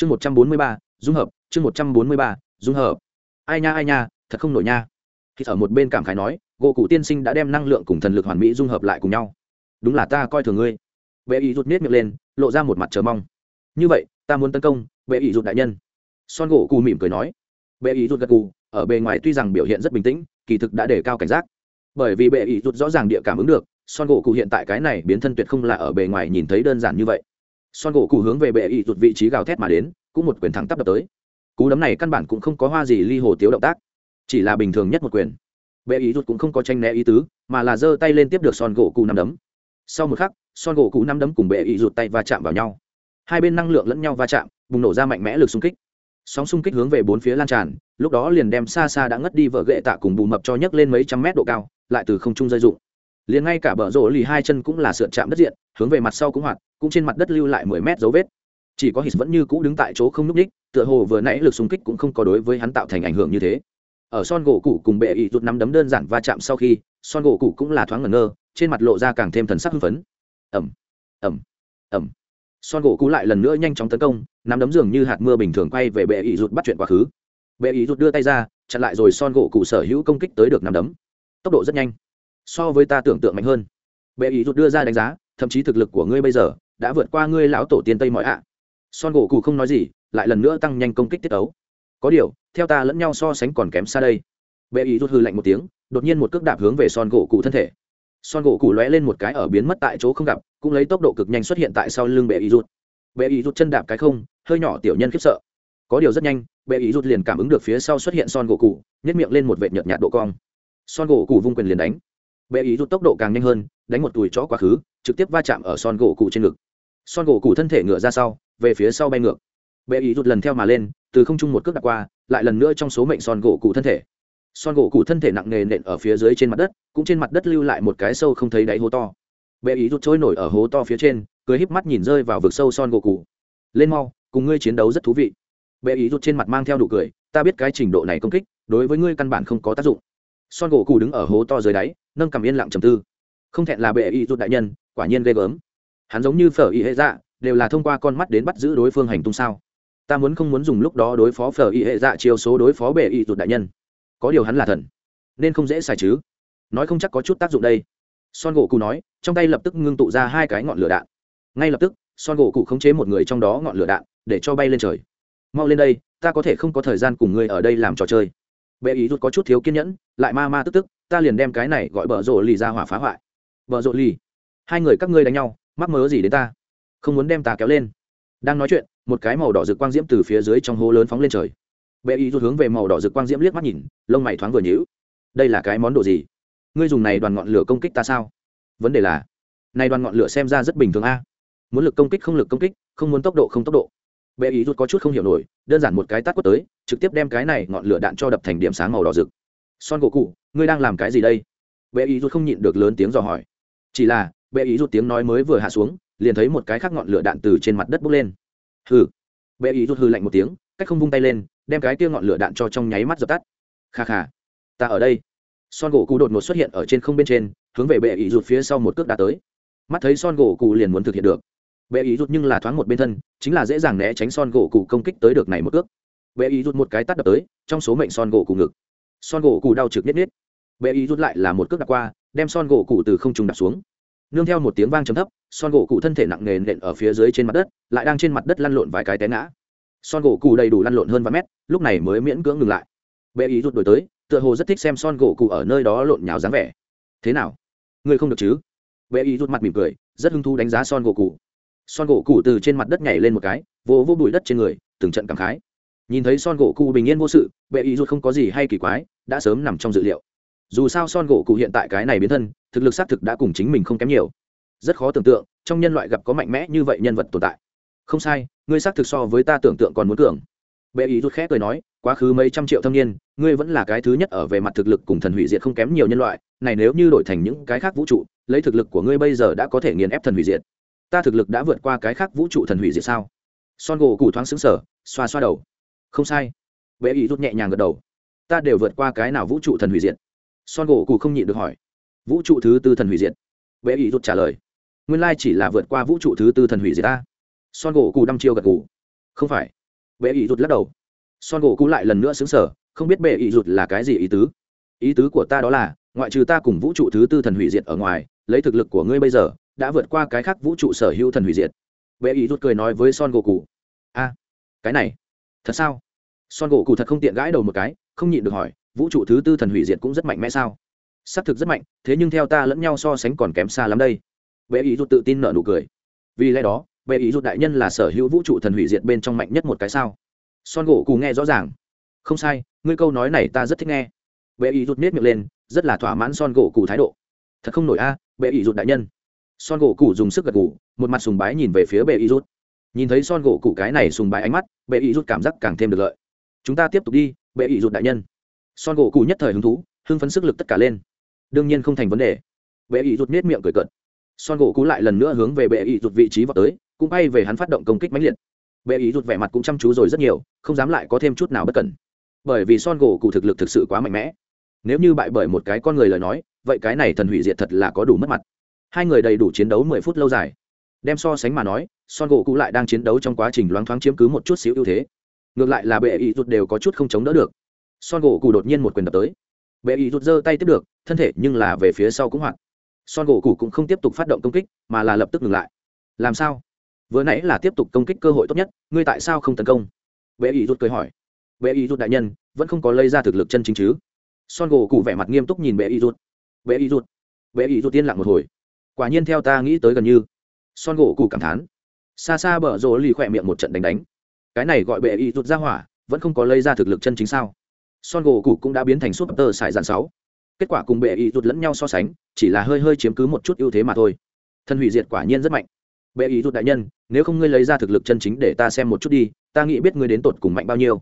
chương một trăm bốn mươi ba, dung hợp, chương một trăm bốn mươi ba, dung hợp. Ai nha ai nha, thật không nổi nha. Khi ở một bên cảm khái nói, gỗ cụ tiên sinh đã đem năng lượng cùng thần lực hoàn mỹ dung hợp lại cùng nhau. Đúng là ta coi thường ngươi. Bệ ý rút nết miệng lên, lộ ra một mặt chờ mong. Như vậy, ta muốn tấn công bệ ý rút đại nhân. Son gỗ cụ mỉm cười nói. Bệ ý rút gật cụ ở bề ngoài tuy rằng biểu hiện rất bình tĩnh, kỳ thực đã để cao cảnh giác. Bởi vì bệ ý rút rõ ràng địa cảm ứng được, son gỗ cụ hiện tại cái này biến thân tuyệt không là ở bề ngoài nhìn thấy đơn giản như vậy son gỗ cụ hướng về bệ y rụt vị trí gào thét mà đến, cũng một quyền thẳng tắp đập tới. Cú đấm này căn bản cũng không có hoa gì ly hồ tiếu động tác, chỉ là bình thường nhất một quyền. Bệ ý rút cũng không có tranh né ý tứ, mà là giơ tay lên tiếp được son gỗ cụ năm đấm. Sau một khắc, son gỗ cụ năm đấm cùng bệ ý rút tay va chạm vào nhau. Hai bên năng lượng lẫn nhau va chạm, bùng nổ ra mạnh mẽ lực xung kích. Sóng xung kích hướng về bốn phía lan tràn, lúc đó liền đem xa xa đã ngất đi vợ gậy tạ cùng bù mập cho nhấc lên mấy trăm mét độ cao, lại từ không trung rơi dụng liền ngay cả bờ rổ lì hai chân cũng là sượt chạm đất diện, hướng về mặt sau cũng hoạt, cũng trên mặt đất lưu lại mười mét dấu vết. Chỉ có hít vẫn như cũ đứng tại chỗ không núp ních tựa hồ vừa nãy lực xung kích cũng không có đối với hắn tạo thành ảnh hưởng như thế. Ở son gỗ cụ cùng bệ ý rút nắm đấm đơn giản va chạm sau khi, son gỗ cụ cũng là thoáng ngẩn ngơ, trên mặt lộ ra càng thêm thần sắc hưng phấn. Ẩm ẩm ẩm son gỗ cụ lại lần nữa nhanh chóng tấn công, nắm đấm dường như hạt mưa bình thường quay về bệ ý rút bắt chuyện quá khứ. Bệ ý rút đưa tay ra, chặn lại rồi son gỗ cụ sở hữu công kích tới được nắm đấm. Tốc độ rất nhanh so với ta tưởng tượng mạnh hơn. Bệ ý rút đưa ra đánh giá, thậm chí thực lực của ngươi bây giờ đã vượt qua ngươi lão tổ tiên tây mọi ạ. Son gỗ cụ không nói gì, lại lần nữa tăng nhanh công kích tiết ấu có điều, theo ta lẫn nhau so sánh còn kém xa đây. Bệ ý rút hư lạnh một tiếng, đột nhiên một cước đạp hướng về son gỗ cụ thân thể. Son gỗ cụ lóe lên một cái ở biến mất tại chỗ không gặp, cũng lấy tốc độ cực nhanh xuất hiện tại sau lưng bệ ý rút bệ ý rút chân đạp cái không, hơi nhỏ tiểu nhân khiếp sợ. Có điều rất nhanh, bệ ý rút liền cảm ứng được phía sau xuất hiện son gỗ cụ nhét miệng lên một vệt nhợt nhạt độ cong. Son gỗ cụ vung quyền liền đánh bệ ý rút tốc độ càng nhanh hơn, đánh một tùi chó quá khứ, trực tiếp va chạm ở son gỗ cụ trên ngực. Son gỗ cụ thân thể ngựa ra sau, về phía sau bay ngược. Bệ ý rút lần theo mà lên, từ không trung một cước đặt qua, lại lần nữa trong số mệnh son gỗ cụ thân thể. Son gỗ cụ thân thể nặng nề nện ở phía dưới trên mặt đất, cũng trên mặt đất lưu lại một cái sâu không thấy đáy hố to. Bệ ý rút trôi nổi ở hố to phía trên, cười híp mắt nhìn rơi vào vực sâu son gỗ cụ. Lên mau, cùng ngươi chiến đấu rất thú vị. Bệ ý rút trên mặt mang theo đủ cười, ta biết cái trình độ này công kích, đối với ngươi căn bản không có tác dụng. Son gỗ cụ đứng ở hố to dưới đáy nâng cầm yên lặng trầm tư. Không thẹn là bệ y rút đại nhân, quả nhiên ghê gớm. Hắn giống như phở y hệ dạ đều là thông qua con mắt đến bắt giữ đối phương hành tung sao? Ta muốn không muốn dùng lúc đó đối phó phở y hệ dạ chiêu số đối phó bệ y rút đại nhân. Có điều hắn là thần, nên không dễ xài chứ. Nói không chắc có chút tác dụng đây. Son gỗ cụ nói, trong tay lập tức ngưng tụ ra hai cái ngọn lửa đạn. Ngay lập tức, son gỗ cụ khống chế một người trong đó ngọn lửa đạn, để cho bay lên trời. Mau lên đây, ta có thể không có thời gian cùng ngươi ở đây làm trò chơi. Bệ ý rút có chút thiếu kiên nhẫn, lại ma ma tức tức ta liền đem cái này gọi bờ rộ lì ra hỏa phá hoại. Bờ rộ lì, hai người các ngươi đánh nhau, mắc mớ gì đến ta? Không muốn đem ta kéo lên. Đang nói chuyện, một cái màu đỏ rực quang diễm từ phía dưới trong hố lớn phóng lên trời. Bệ ý rút hướng về màu đỏ rực quang diễm liếc mắt nhìn, lông mày thoáng vừa nhíu. Đây là cái món đồ gì? Ngươi dùng này đoàn ngọn lửa công kích ta sao? Vấn đề là, này đoàn ngọn lửa xem ra rất bình thường a. Muốn lực công kích không lực công kích, không muốn tốc độ không tốc độ. Bệ ý rút có chút không hiểu nổi, đơn giản một cái tát quất tới, trực tiếp đem cái này ngọn lửa đạn cho đập thành điểm sáng màu đỏ rực. Son gỗ cụ ngươi đang làm cái gì đây? Bệ ý rút không nhịn được lớn tiếng dò hỏi. Chỉ là, bệ ý rút tiếng nói mới vừa hạ xuống, liền thấy một cái khác ngọn lửa đạn từ trên mặt đất bốc lên. Hừ. Bệ ý rút hư lạnh một tiếng, cách không vung tay lên, đem cái kia ngọn lửa đạn cho trong nháy mắt dập tắt. Kha kha. Ta ở đây. Son gỗ cụ đột ngột xuất hiện ở trên không bên trên, hướng về bệ ý rút phía sau một cước đã tới. Mắt thấy son gỗ cụ liền muốn thực hiện được. Bệ ý rút nhưng là thoáng một bên thân, chính là dễ dàng né tránh son gỗ cụ công kích tới được này một cước. Bệ ý rút một cái tắt đập tới, trong số mệnh son gỗ cụ ngực. Son gỗ cụ đau trực nhất nhất bệ ý rút lại là một cước đạp qua, đem son gỗ cụ từ không trùng đạp xuống. Nương theo một tiếng vang trầm thấp, son gỗ cụ thân thể nặng nề nện ở phía dưới trên mặt đất, lại đang trên mặt đất lăn lộn vài cái té ngã. Son gỗ cụ đầy đủ lăn lộn hơn vài mét, lúc này mới miễn cưỡng ngừng lại. Bệ ý rút đổi tới, tựa hồ rất thích xem son gỗ cụ ở nơi đó lộn nhào dáng vẻ. Thế nào? Ngươi không được chứ? Bệ ý rút mặt mỉm cười, rất hứng thú đánh giá son gỗ cụ. Son gỗ cụ từ trên mặt đất nhảy lên một cái, vỗ vỗ bụi đất trên người, từng trận cảm khái. Nhìn thấy son gỗ cụ bình yên vô sự bệ ý rút không có gì hay kỳ quái, đã sớm nằm trong dự liệu dù sao son gỗ cụ hiện tại cái này biến thân, thực lực xác thực đã cùng chính mình không kém nhiều. Rất khó tưởng tượng, trong nhân loại gặp có mạnh mẽ như vậy nhân vật tồn tại. Không sai, ngươi xác thực so với ta tưởng tượng còn muốn cường. Bệ ý rút khẽ cười nói, quá khứ mấy trăm triệu thâm niên, ngươi vẫn là cái thứ nhất ở về mặt thực lực cùng thần hủy diệt không kém nhiều nhân loại, này nếu như đổi thành những cái khác vũ trụ, lấy thực lực của ngươi bây giờ đã có thể nghiền ép thần hủy diệt. Ta thực lực đã vượt qua cái khác vũ trụ thần hủy diệt sao? Son gỗ cụ thoáng xứng sở xoa xoa đầu. Không sai. Bệ ý rút nhẹ nhàng gật đầu. Ta đều vượt qua cái nào vũ trụ thần hủy diệt? Son gỗ cụ không nhịn được hỏi. Vũ trụ thứ tư thần hủy diệt. Bệ ý rút trả lời. Nguyên lai chỉ là vượt qua vũ trụ thứ tư thần hủy diệt ta. Son gỗ cụ đăm chiêu gật cụ không phải. Bệ ý rút lắc đầu. Son gỗ cụ lại lần nữa xứng sở không biết bệ ý rút là cái gì ý tứ. Ý tứ của ta đó là, ngoại trừ ta cùng vũ trụ thứ tư thần hủy diệt ở ngoài, lấy thực lực của ngươi bây giờ, đã vượt qua cái khác vũ trụ sở hữu thần hủy diệt. Bệ ý rút cười nói với son gỗ cụ a, cái này, thật sao? Son gỗ cụ thật không tiện gãi đầu một cái, không nhịn được hỏi vũ trụ thứ tư thần hủy diệt cũng rất mạnh mẽ sao? Xác thực rất mạnh, thế nhưng theo ta lẫn nhau so sánh còn kém xa lắm đây. Bệ ý rút tự tin nở nụ cười. Vì lẽ đó, bệ ý rút đại nhân là sở hữu vũ trụ thần hủy diệt bên trong mạnh nhất một cái sao? Son gỗ cù nghe rõ ràng. Không sai, ngươi câu nói này ta rất thích nghe. Bệ ý rút nếp miệng lên, rất là thỏa mãn son gỗ cù thái độ. Thật không nổi a, bệ ý rút đại nhân. Son gỗ cù dùng sức gật gù, một mặt sùng bái nhìn về phía bệ ý rút nhìn thấy son gỗ cù cái này sùng bái ánh mắt, bệ ý rút cảm giác càng thêm được lợi. Chúng ta tiếp tục đi, bệ ý rút đại nhân son gỗ cù nhất thời hứng thú, hưng phấn sức lực tất cả lên. Đương nhiên không thành vấn đề. Bệ ý rụt nết miệng cười cợt. Son gỗ cụ lại lần nữa hướng về bệ ý rụt vị trí vào tới, cũng bay về hắn phát động công kích mãnh liệt. Bệ ý rụt vẻ mặt cũng chăm chú rồi rất nhiều, không dám lại có thêm chút nào bất cẩn. Bởi vì son gỗ cụ thực lực thực sự quá mạnh mẽ. Nếu như bại bởi một cái con người lời nói, vậy cái này thần hủy diệt thật là có đủ mất mặt. Hai người đầy đủ chiến đấu mười phút lâu dài. Đem so sánh mà nói, son gỗ cụ lại đang chiến đấu trong quá trình loáng thoáng chiếm cứ một chút xíu ưu thế. Ngược lại là bệ ý rụt đều có chút không chống đỡ được son gỗ cụ đột nhiên một quyền đập tới. Bệ ý rút giơ tay tiếp được, thân thể nhưng là về phía sau cũng hoạt. Son gỗ cụ cũng không tiếp tục phát động công kích, mà là lập tức ngừng lại. Làm sao? Vừa nãy là tiếp tục công kích cơ hội tốt nhất, ngươi tại sao không tấn công? Bệ ý rút cười hỏi. Bệ ý rút đại nhân, vẫn không có lây ra thực lực chân chính chứ? Son gỗ cụ vẻ mặt nghiêm túc nhìn bệ ý rút bệ ý rút bệ ý rút tiên lặng một hồi. Quả nhiên theo ta nghĩ tới gần như. Son gỗ cụ cảm thán. Xa xa bở rộ lì khỏe miệng một trận đánh đánh. Cái này gọi bệ ý rút ra hỏa, vẫn không có lây ra thực lực chân chính sao? Son gỗ cụ cũng đã biến thành súp tơ sải dàn sáu. Kết quả cùng bệ Y rút lẫn nhau so sánh, chỉ là hơi hơi chiếm cứ một chút ưu thế mà thôi. Thân hủy diệt quả nhiên rất mạnh. Bệ Y rút đại nhân, nếu không ngươi lấy ra thực lực chân chính để ta xem một chút đi, ta nghĩ biết ngươi đến tột cùng mạnh bao nhiêu.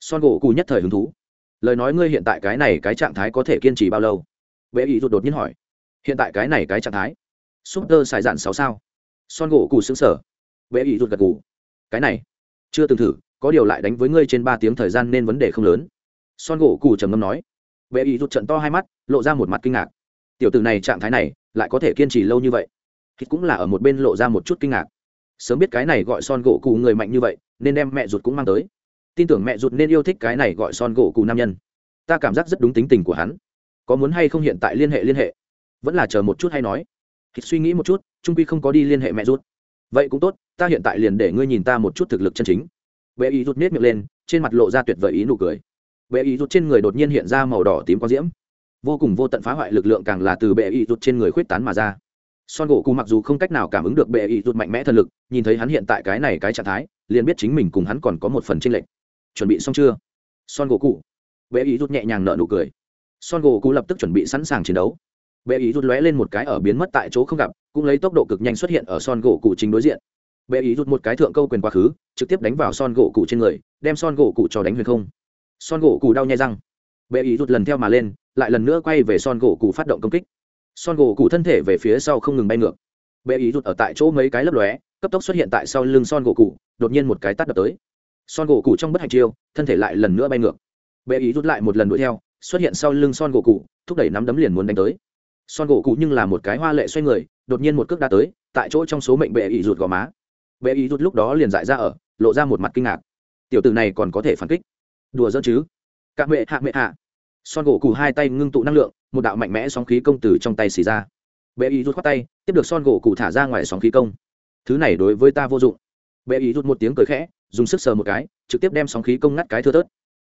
Son gỗ cụ nhất thời hứng thú. Lời nói ngươi hiện tại cái này cái trạng thái có thể kiên trì bao lâu? Bệ Y rút đột nhiên hỏi. Hiện tại cái này cái trạng thái? Súp tơ xài dàn sáu sao? Son gỗ cụ xứng sở bệ Y rút gật cụ cái này? Chưa từng thử, có điều lại đánh với ngươi trên ba tiếng thời gian nên vấn đề không lớn son gỗ cụ trầm ngâm nói. Bệ ý rụt trận to hai mắt, lộ ra một mặt kinh ngạc. Tiểu tử này trạng thái này, lại có thể kiên trì lâu như vậy? Thì cũng là ở một bên lộ ra một chút kinh ngạc. Sớm biết cái này gọi son gỗ cụ người mạnh như vậy, nên đem mẹ ruột cũng mang tới. Tin tưởng mẹ ruột nên yêu thích cái này gọi son gỗ cụ nam nhân. Ta cảm giác rất đúng tính tình của hắn. Có muốn hay không hiện tại liên hệ liên hệ? Vẫn là chờ một chút hay nói. Thì suy nghĩ một chút, trung quy không có đi liên hệ mẹ ruột. Vậy cũng tốt, ta hiện tại liền để ngươi nhìn ta một chút thực lực chân chính. Bệ ý rút nết miệng lên, trên mặt lộ ra tuyệt vời ý nụ cười bệ ý rút trên người đột nhiên hiện ra màu đỏ tím quang diễm. Vô cùng vô tận phá hoại lực lượng càng là từ bệ ý rút trên người khuyết tán mà ra. Son gỗ cụ mặc dù không cách nào cảm ứng được bệ ý rút mạnh mẽ thần lực, nhìn thấy hắn hiện tại cái này cái trạng thái, liền biết chính mình cùng hắn còn có một phần tranh lệch. Chuẩn bị xong chưa? Son gỗ cụ bệ ý rút nhẹ nhàng nở nụ cười. Son gỗ cụ lập tức chuẩn bị sẵn sàng chiến đấu. Bệ ý rút lóe lên một cái ở biến mất tại chỗ không gặp, cũng lấy tốc độ cực nhanh xuất hiện ở son gỗ cụ chính đối diện. Bệ ý rút một cái thượng câu quyền quá khứ, trực tiếp đánh vào son gỗ cụ trên người, đem son gỗ cụ cho đánh huyền không son gỗ cụ đau nhai răng. Bệ ý rút lần theo mà lên, lại lần nữa quay về son gỗ cụ phát động công kích. Son gỗ cụ thân thể về phía sau không ngừng bay ngược. Bệ ý rút ở tại chỗ mấy cái lấp lóe, cấp tốc xuất hiện tại sau lưng son gỗ cụ đột nhiên một cái tắt đập tới. Son gỗ cụ trong bất hạnh chiêu, thân thể lại lần nữa bay ngược. Bệ ý rút lại một lần đuổi theo, xuất hiện sau lưng son gỗ cụ thúc đẩy nắm đấm liền muốn đánh tới. Son gỗ cụ nhưng là một cái hoa lệ xoay người, đột nhiên một cước đá tới, tại chỗ trong số mệnh bệ ý rút gò má. Bệ ý rút lúc đó liền dại ra ở, lộ ra một mặt kinh ngạc. Tiểu tử này còn có thể phản kích đùa dỡ chứ? C mệ hạ mệ hạ. Son gỗ cụ hai tay ngưng tụ năng lượng, một đạo mạnh mẽ sóng khí công từ trong tay xì ra. Bệ ý rút khoát tay, tiếp được son gỗ cụ thả ra ngoài sóng khí công. Thứ này đối với ta vô dụng. Bệ ý rút một tiếng cười khẽ, dùng sức sờ một cái, trực tiếp đem sóng khí công ngắt cái thưa tớt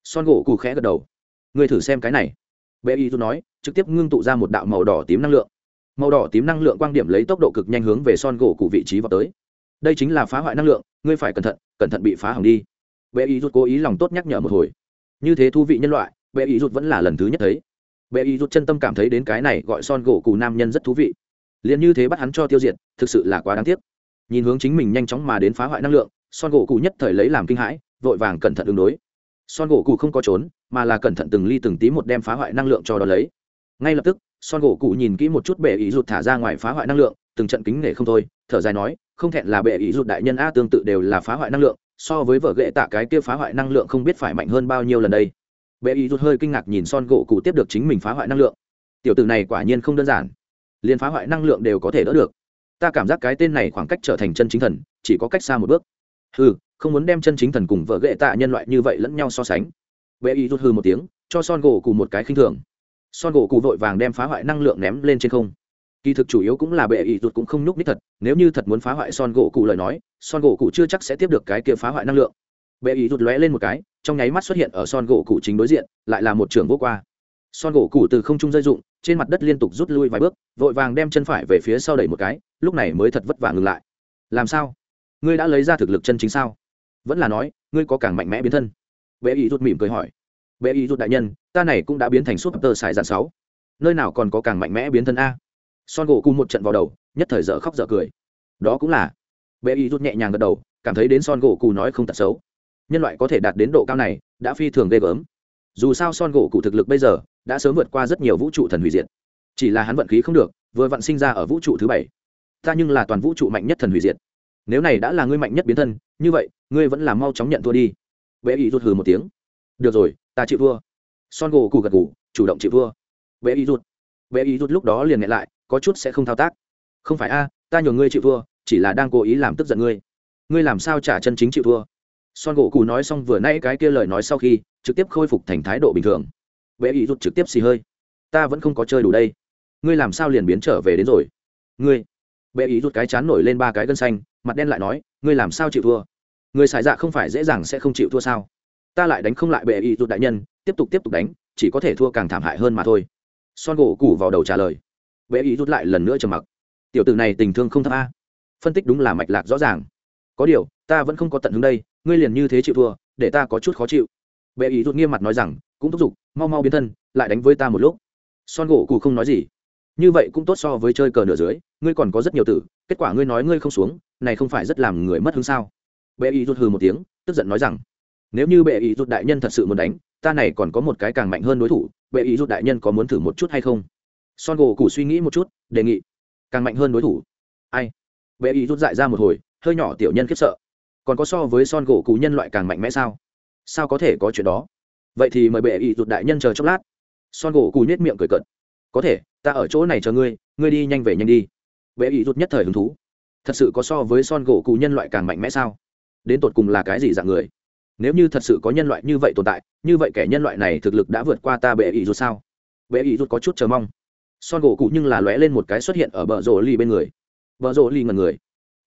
son gỗ cụ khẽ gật đầu. Người thử xem cái này. Bệ ý rút nói, trực tiếp ngưng tụ ra một đạo màu đỏ tím năng lượng. Màu đỏ tím năng lượng quang điểm lấy tốc độ cực nhanh hướng về son gỗ cụ vị trí vào tới. Đây chính là phá hoại năng lượng, ngươi phải cẩn thận cẩn thận bị phá hỏng đi bệ ý rút cố ý lòng tốt nhắc nhở một hồi. Như thế thú vị nhân loại, bệ ý rút vẫn là lần thứ nhất thấy. Bệ ý rút chân tâm cảm thấy đến cái này gọi son gỗ cù nam nhân rất thú vị. Liền như thế bắt hắn cho tiêu diệt, thực sự là quá đáng tiếc. Nhìn hướng chính mình nhanh chóng mà đến phá hoại năng lượng, son gỗ cụ nhất thời lấy làm kinh hãi, vội vàng cẩn thận ứng đối. Son gỗ cụ không có trốn, mà là cẩn thận từng ly từng tí một đem phá hoại năng lượng cho đó lấy. Ngay lập tức, son gỗ cụ nhìn kỹ một chút bệ ý rụt thả ra ngoài phá hoại năng lượng, từng trận kính nể không thôi, thở dài nói, không thẹn là bệ ý rụt đại nhân a tương tự đều là phá hoại năng lượng so với vợ ghệ tạ cái kia phá hoại năng lượng không biết phải mạnh hơn bao nhiêu lần đây. Bệ ý rút hơi kinh ngạc nhìn son gỗ cụ tiếp được chính mình phá hoại năng lượng. Tiểu tử này quả nhiên không đơn giản. Liền phá hoại năng lượng đều có thể đỡ được. Ta cảm giác cái tên này khoảng cách trở thành chân chính thần chỉ có cách xa một bước. Hừ, không muốn đem chân chính thần cùng vợ ghệ tạ nhân loại như vậy lẫn nhau so sánh. Bệ ý rút hư một tiếng cho son gỗ cụ một cái khinh thường. Son gỗ cụ vội vàng đem phá hoại năng lượng ném lên trên không kỳ thực chủ yếu cũng là bệ ý rút cũng không nhúc ních thật, nếu như thật muốn phá hoại son gỗ cụ lời nói, son gỗ cụ chưa chắc sẽ tiếp được cái kia phá hoại năng lượng. Bệ ý rút lóe lên một cái, trong nháy mắt xuất hiện ở son gỗ cụ chính đối diện, lại là một trường vô qua. Son gỗ cụ từ không trung rơi dụng, trên mặt đất liên tục rút lui vài bước, vội vàng đem chân phải về phía sau đẩy một cái, lúc này mới thật vất vả ngừng lại. Làm sao? Ngươi đã lấy ra thực lực chân chính sao? Vẫn là nói, ngươi có càng mạnh mẽ biến thân. Bệ ý rút mỉm cười hỏi. Bệ ý rút đại nhân, ta này cũng đã biến thành súp tơ xài dàn sáu. Nơi nào còn có càng mạnh mẽ biến thân a? Son gỗ cụ một trận vào đầu, nhất thời dở khóc dở cười. Đó cũng là. Bệ ý rút nhẹ nhàng gật đầu, cảm thấy đến son gỗ cụ nói không tật xấu. Nhân loại có thể đạt đến độ cao này, đã phi thường ghê gớm. Dù sao son gỗ cụ thực lực bây giờ, đã sớm vượt qua rất nhiều vũ trụ thần hủy diệt. Chỉ là hắn vận khí không được, vừa vặn sinh ra ở vũ trụ thứ bảy. Ta nhưng là toàn vũ trụ mạnh nhất thần hủy diệt. Nếu này đã là ngươi mạnh nhất biến thân, như vậy, ngươi vẫn là mau chóng nhận thua đi. Bệ ý rút hừ một tiếng. Được rồi, ta chịu thua. Son gỗ cụ gật gù, chủ động chịu thua. Bệ ý rút bệ ý rút lúc đó liền nhẹ lại có chút sẽ không thao tác. Không phải a, ta nhường ngươi chịu thua, chỉ là đang cố ý làm tức giận ngươi. Ngươi làm sao trả chân chính chịu thua? Son gỗ cù nói xong vừa nay cái kia lời nói sau khi, trực tiếp khôi phục thành thái độ bình thường. Bệ ý rút trực tiếp xì hơi. Ta vẫn không có chơi đủ đây. Ngươi làm sao liền biến trở về đến rồi? Ngươi. Bệ ý rút cái chán nổi lên ba cái gân xanh, mặt đen lại nói, ngươi làm sao chịu thua? Người xài dạ không phải dễ dàng sẽ không chịu thua sao? Ta lại đánh không lại bệ ý rút đại nhân, tiếp tục tiếp tục đánh, chỉ có thể thua càng thảm hại hơn mà thôi. Son gỗ củ vào đầu trả lời bệ ý rút lại lần nữa trầm mặc. Tiểu tử này tình thương không thấp a. Phân tích đúng là mạch lạc rõ ràng. Có điều, ta vẫn không có tận hứng đây, ngươi liền như thế chịu thua, để ta có chút khó chịu. Bệ ý rút nghiêm mặt nói rằng, cũng thúc giục, mau mau biến thân, lại đánh với ta một lúc. Son gỗ cụ không nói gì. Như vậy cũng tốt so với chơi cờ nửa dưới, ngươi còn có rất nhiều tử, kết quả ngươi nói ngươi không xuống, này không phải rất làm người mất hứng sao? Bệ ý rút hừ một tiếng, tức giận nói rằng, nếu như bệ ý rút đại nhân thật sự muốn đánh, ta này còn có một cái càng mạnh hơn đối thủ bệ ý rút đại nhân có muốn thử một chút hay không? Son gỗ cụ suy nghĩ một chút, đề nghị, càng mạnh hơn đối thủ. Ai? Bệ ý rút dại ra một hồi, hơi nhỏ tiểu nhân khiếp sợ. Còn có so với son gỗ cụ nhân loại càng mạnh mẽ sao? Sao có thể có chuyện đó? Vậy thì mời bệ ý rút đại nhân chờ chốc lát. Son gỗ cụ nhét miệng cười cợt. Có thể, ta ở chỗ này chờ ngươi ngươi đi nhanh về nhanh đi. Bệ ý rút nhất thời hứng thú. Thật sự có so với son gỗ cụ nhân loại càng mạnh mẽ sao? Đến tột cùng là cái gì dạng người? Nếu như thật sự có nhân loại như vậy tồn tại, như vậy kẻ nhân loại này thực lực đã vượt qua ta bệ ý rút sao? Bệ ý rút có chút chờ mong son gỗ cụ nhưng là lóe lên một cái xuất hiện ở bờ rổ lì bên người. Bờ rổ lì ngần người.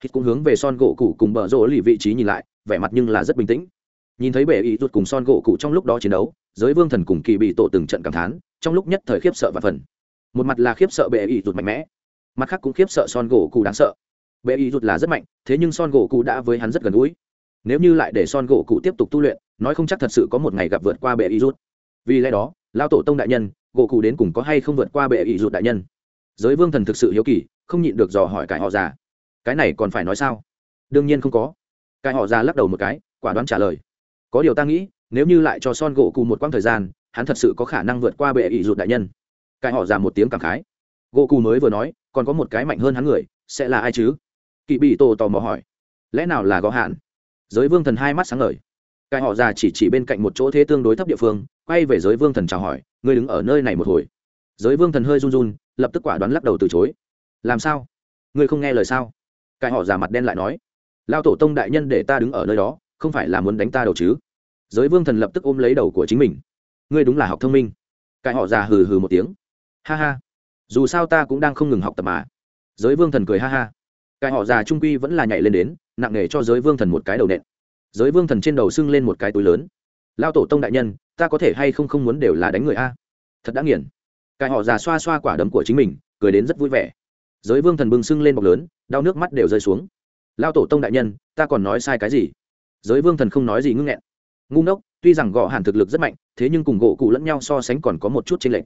Hít cũng hướng về son gỗ cụ cùng bờ rổ lì vị trí nhìn lại, vẻ mặt nhưng là rất bình tĩnh. Nhìn thấy bệ ý rút cùng son gỗ cụ trong lúc đó chiến đấu, giới vương thần cùng kỳ bị tổ từng trận cảm thán, trong lúc nhất thời khiếp sợ và phần. Một mặt là khiếp sợ bệ ý rút mạnh mẽ, mặt khác cũng khiếp sợ son gỗ cụ đáng sợ. Bệ ý rút là rất mạnh, thế nhưng son gỗ cụ đã với hắn rất gần gũi. Nếu như lại để son gỗ cụ tiếp tục tu luyện, nói không chắc thật sự có một ngày gặp vượt qua bệ ý rút vì lẽ đó lao tổ tông đại nhân, gỗ cụ đến cùng có hay không vượt qua bệ ý ruột đại nhân? Giới vương thần thực sự hiếu kỳ, không nhịn được dò hỏi cải họ già. Cái này còn phải nói sao? Đương nhiên không có. Cải họ già lắc đầu một cái, quả đoán trả lời. Có điều ta nghĩ, nếu như lại cho son gỗ cụ một quãng thời gian, hắn thật sự có khả năng vượt qua bệ ý ruột đại nhân. Cải họ già một tiếng cảm khái. Gỗ cụ mới vừa nói, còn có một cái mạnh hơn hắn người, sẽ là ai chứ? Kỵ bị tổ tò mò hỏi. Lẽ nào là gõ hạn? Giới vương thần hai mắt sáng ngời. Cái họ già chỉ chỉ bên cạnh một chỗ thế tương đối thấp địa phương quay về giới vương thần chào hỏi, ngươi đứng ở nơi này một hồi. Giới vương thần hơi run run, lập tức quả đoán lắc đầu từ chối. Làm sao? Ngươi không nghe lời sao? Cái họ già mặt đen lại nói. Lao tổ tông đại nhân để ta đứng ở nơi đó, không phải là muốn đánh ta đầu chứ? Giới vương thần lập tức ôm lấy đầu của chính mình. Ngươi đúng là học thông minh. Cái họ già hừ hừ một tiếng. Ha ha, dù sao ta cũng đang không ngừng học tập mà. Giới vương thần cười ha ha. Cái họ già trung quy vẫn là nhảy lên đến, nặng nề cho giới vương thần một cái đầu nện. Giới vương thần trên đầu sưng lên một cái túi lớn lao tổ tông đại nhân, ta có thể hay không không muốn đều là đánh người a? Thật đã nghiền. Cái họ già xoa xoa quả đấm của chính mình, cười đến rất vui vẻ. Giới vương thần bừng sưng lên bọc lớn, đau nước mắt đều rơi xuống. Lao tổ tông đại nhân, ta còn nói sai cái gì? Giới vương thần không nói gì ngưng nghẹn. Ngu ngốc, tuy rằng gõ hàn thực lực rất mạnh, thế nhưng cùng gỗ cụ lẫn nhau so sánh còn có một chút chênh lệch.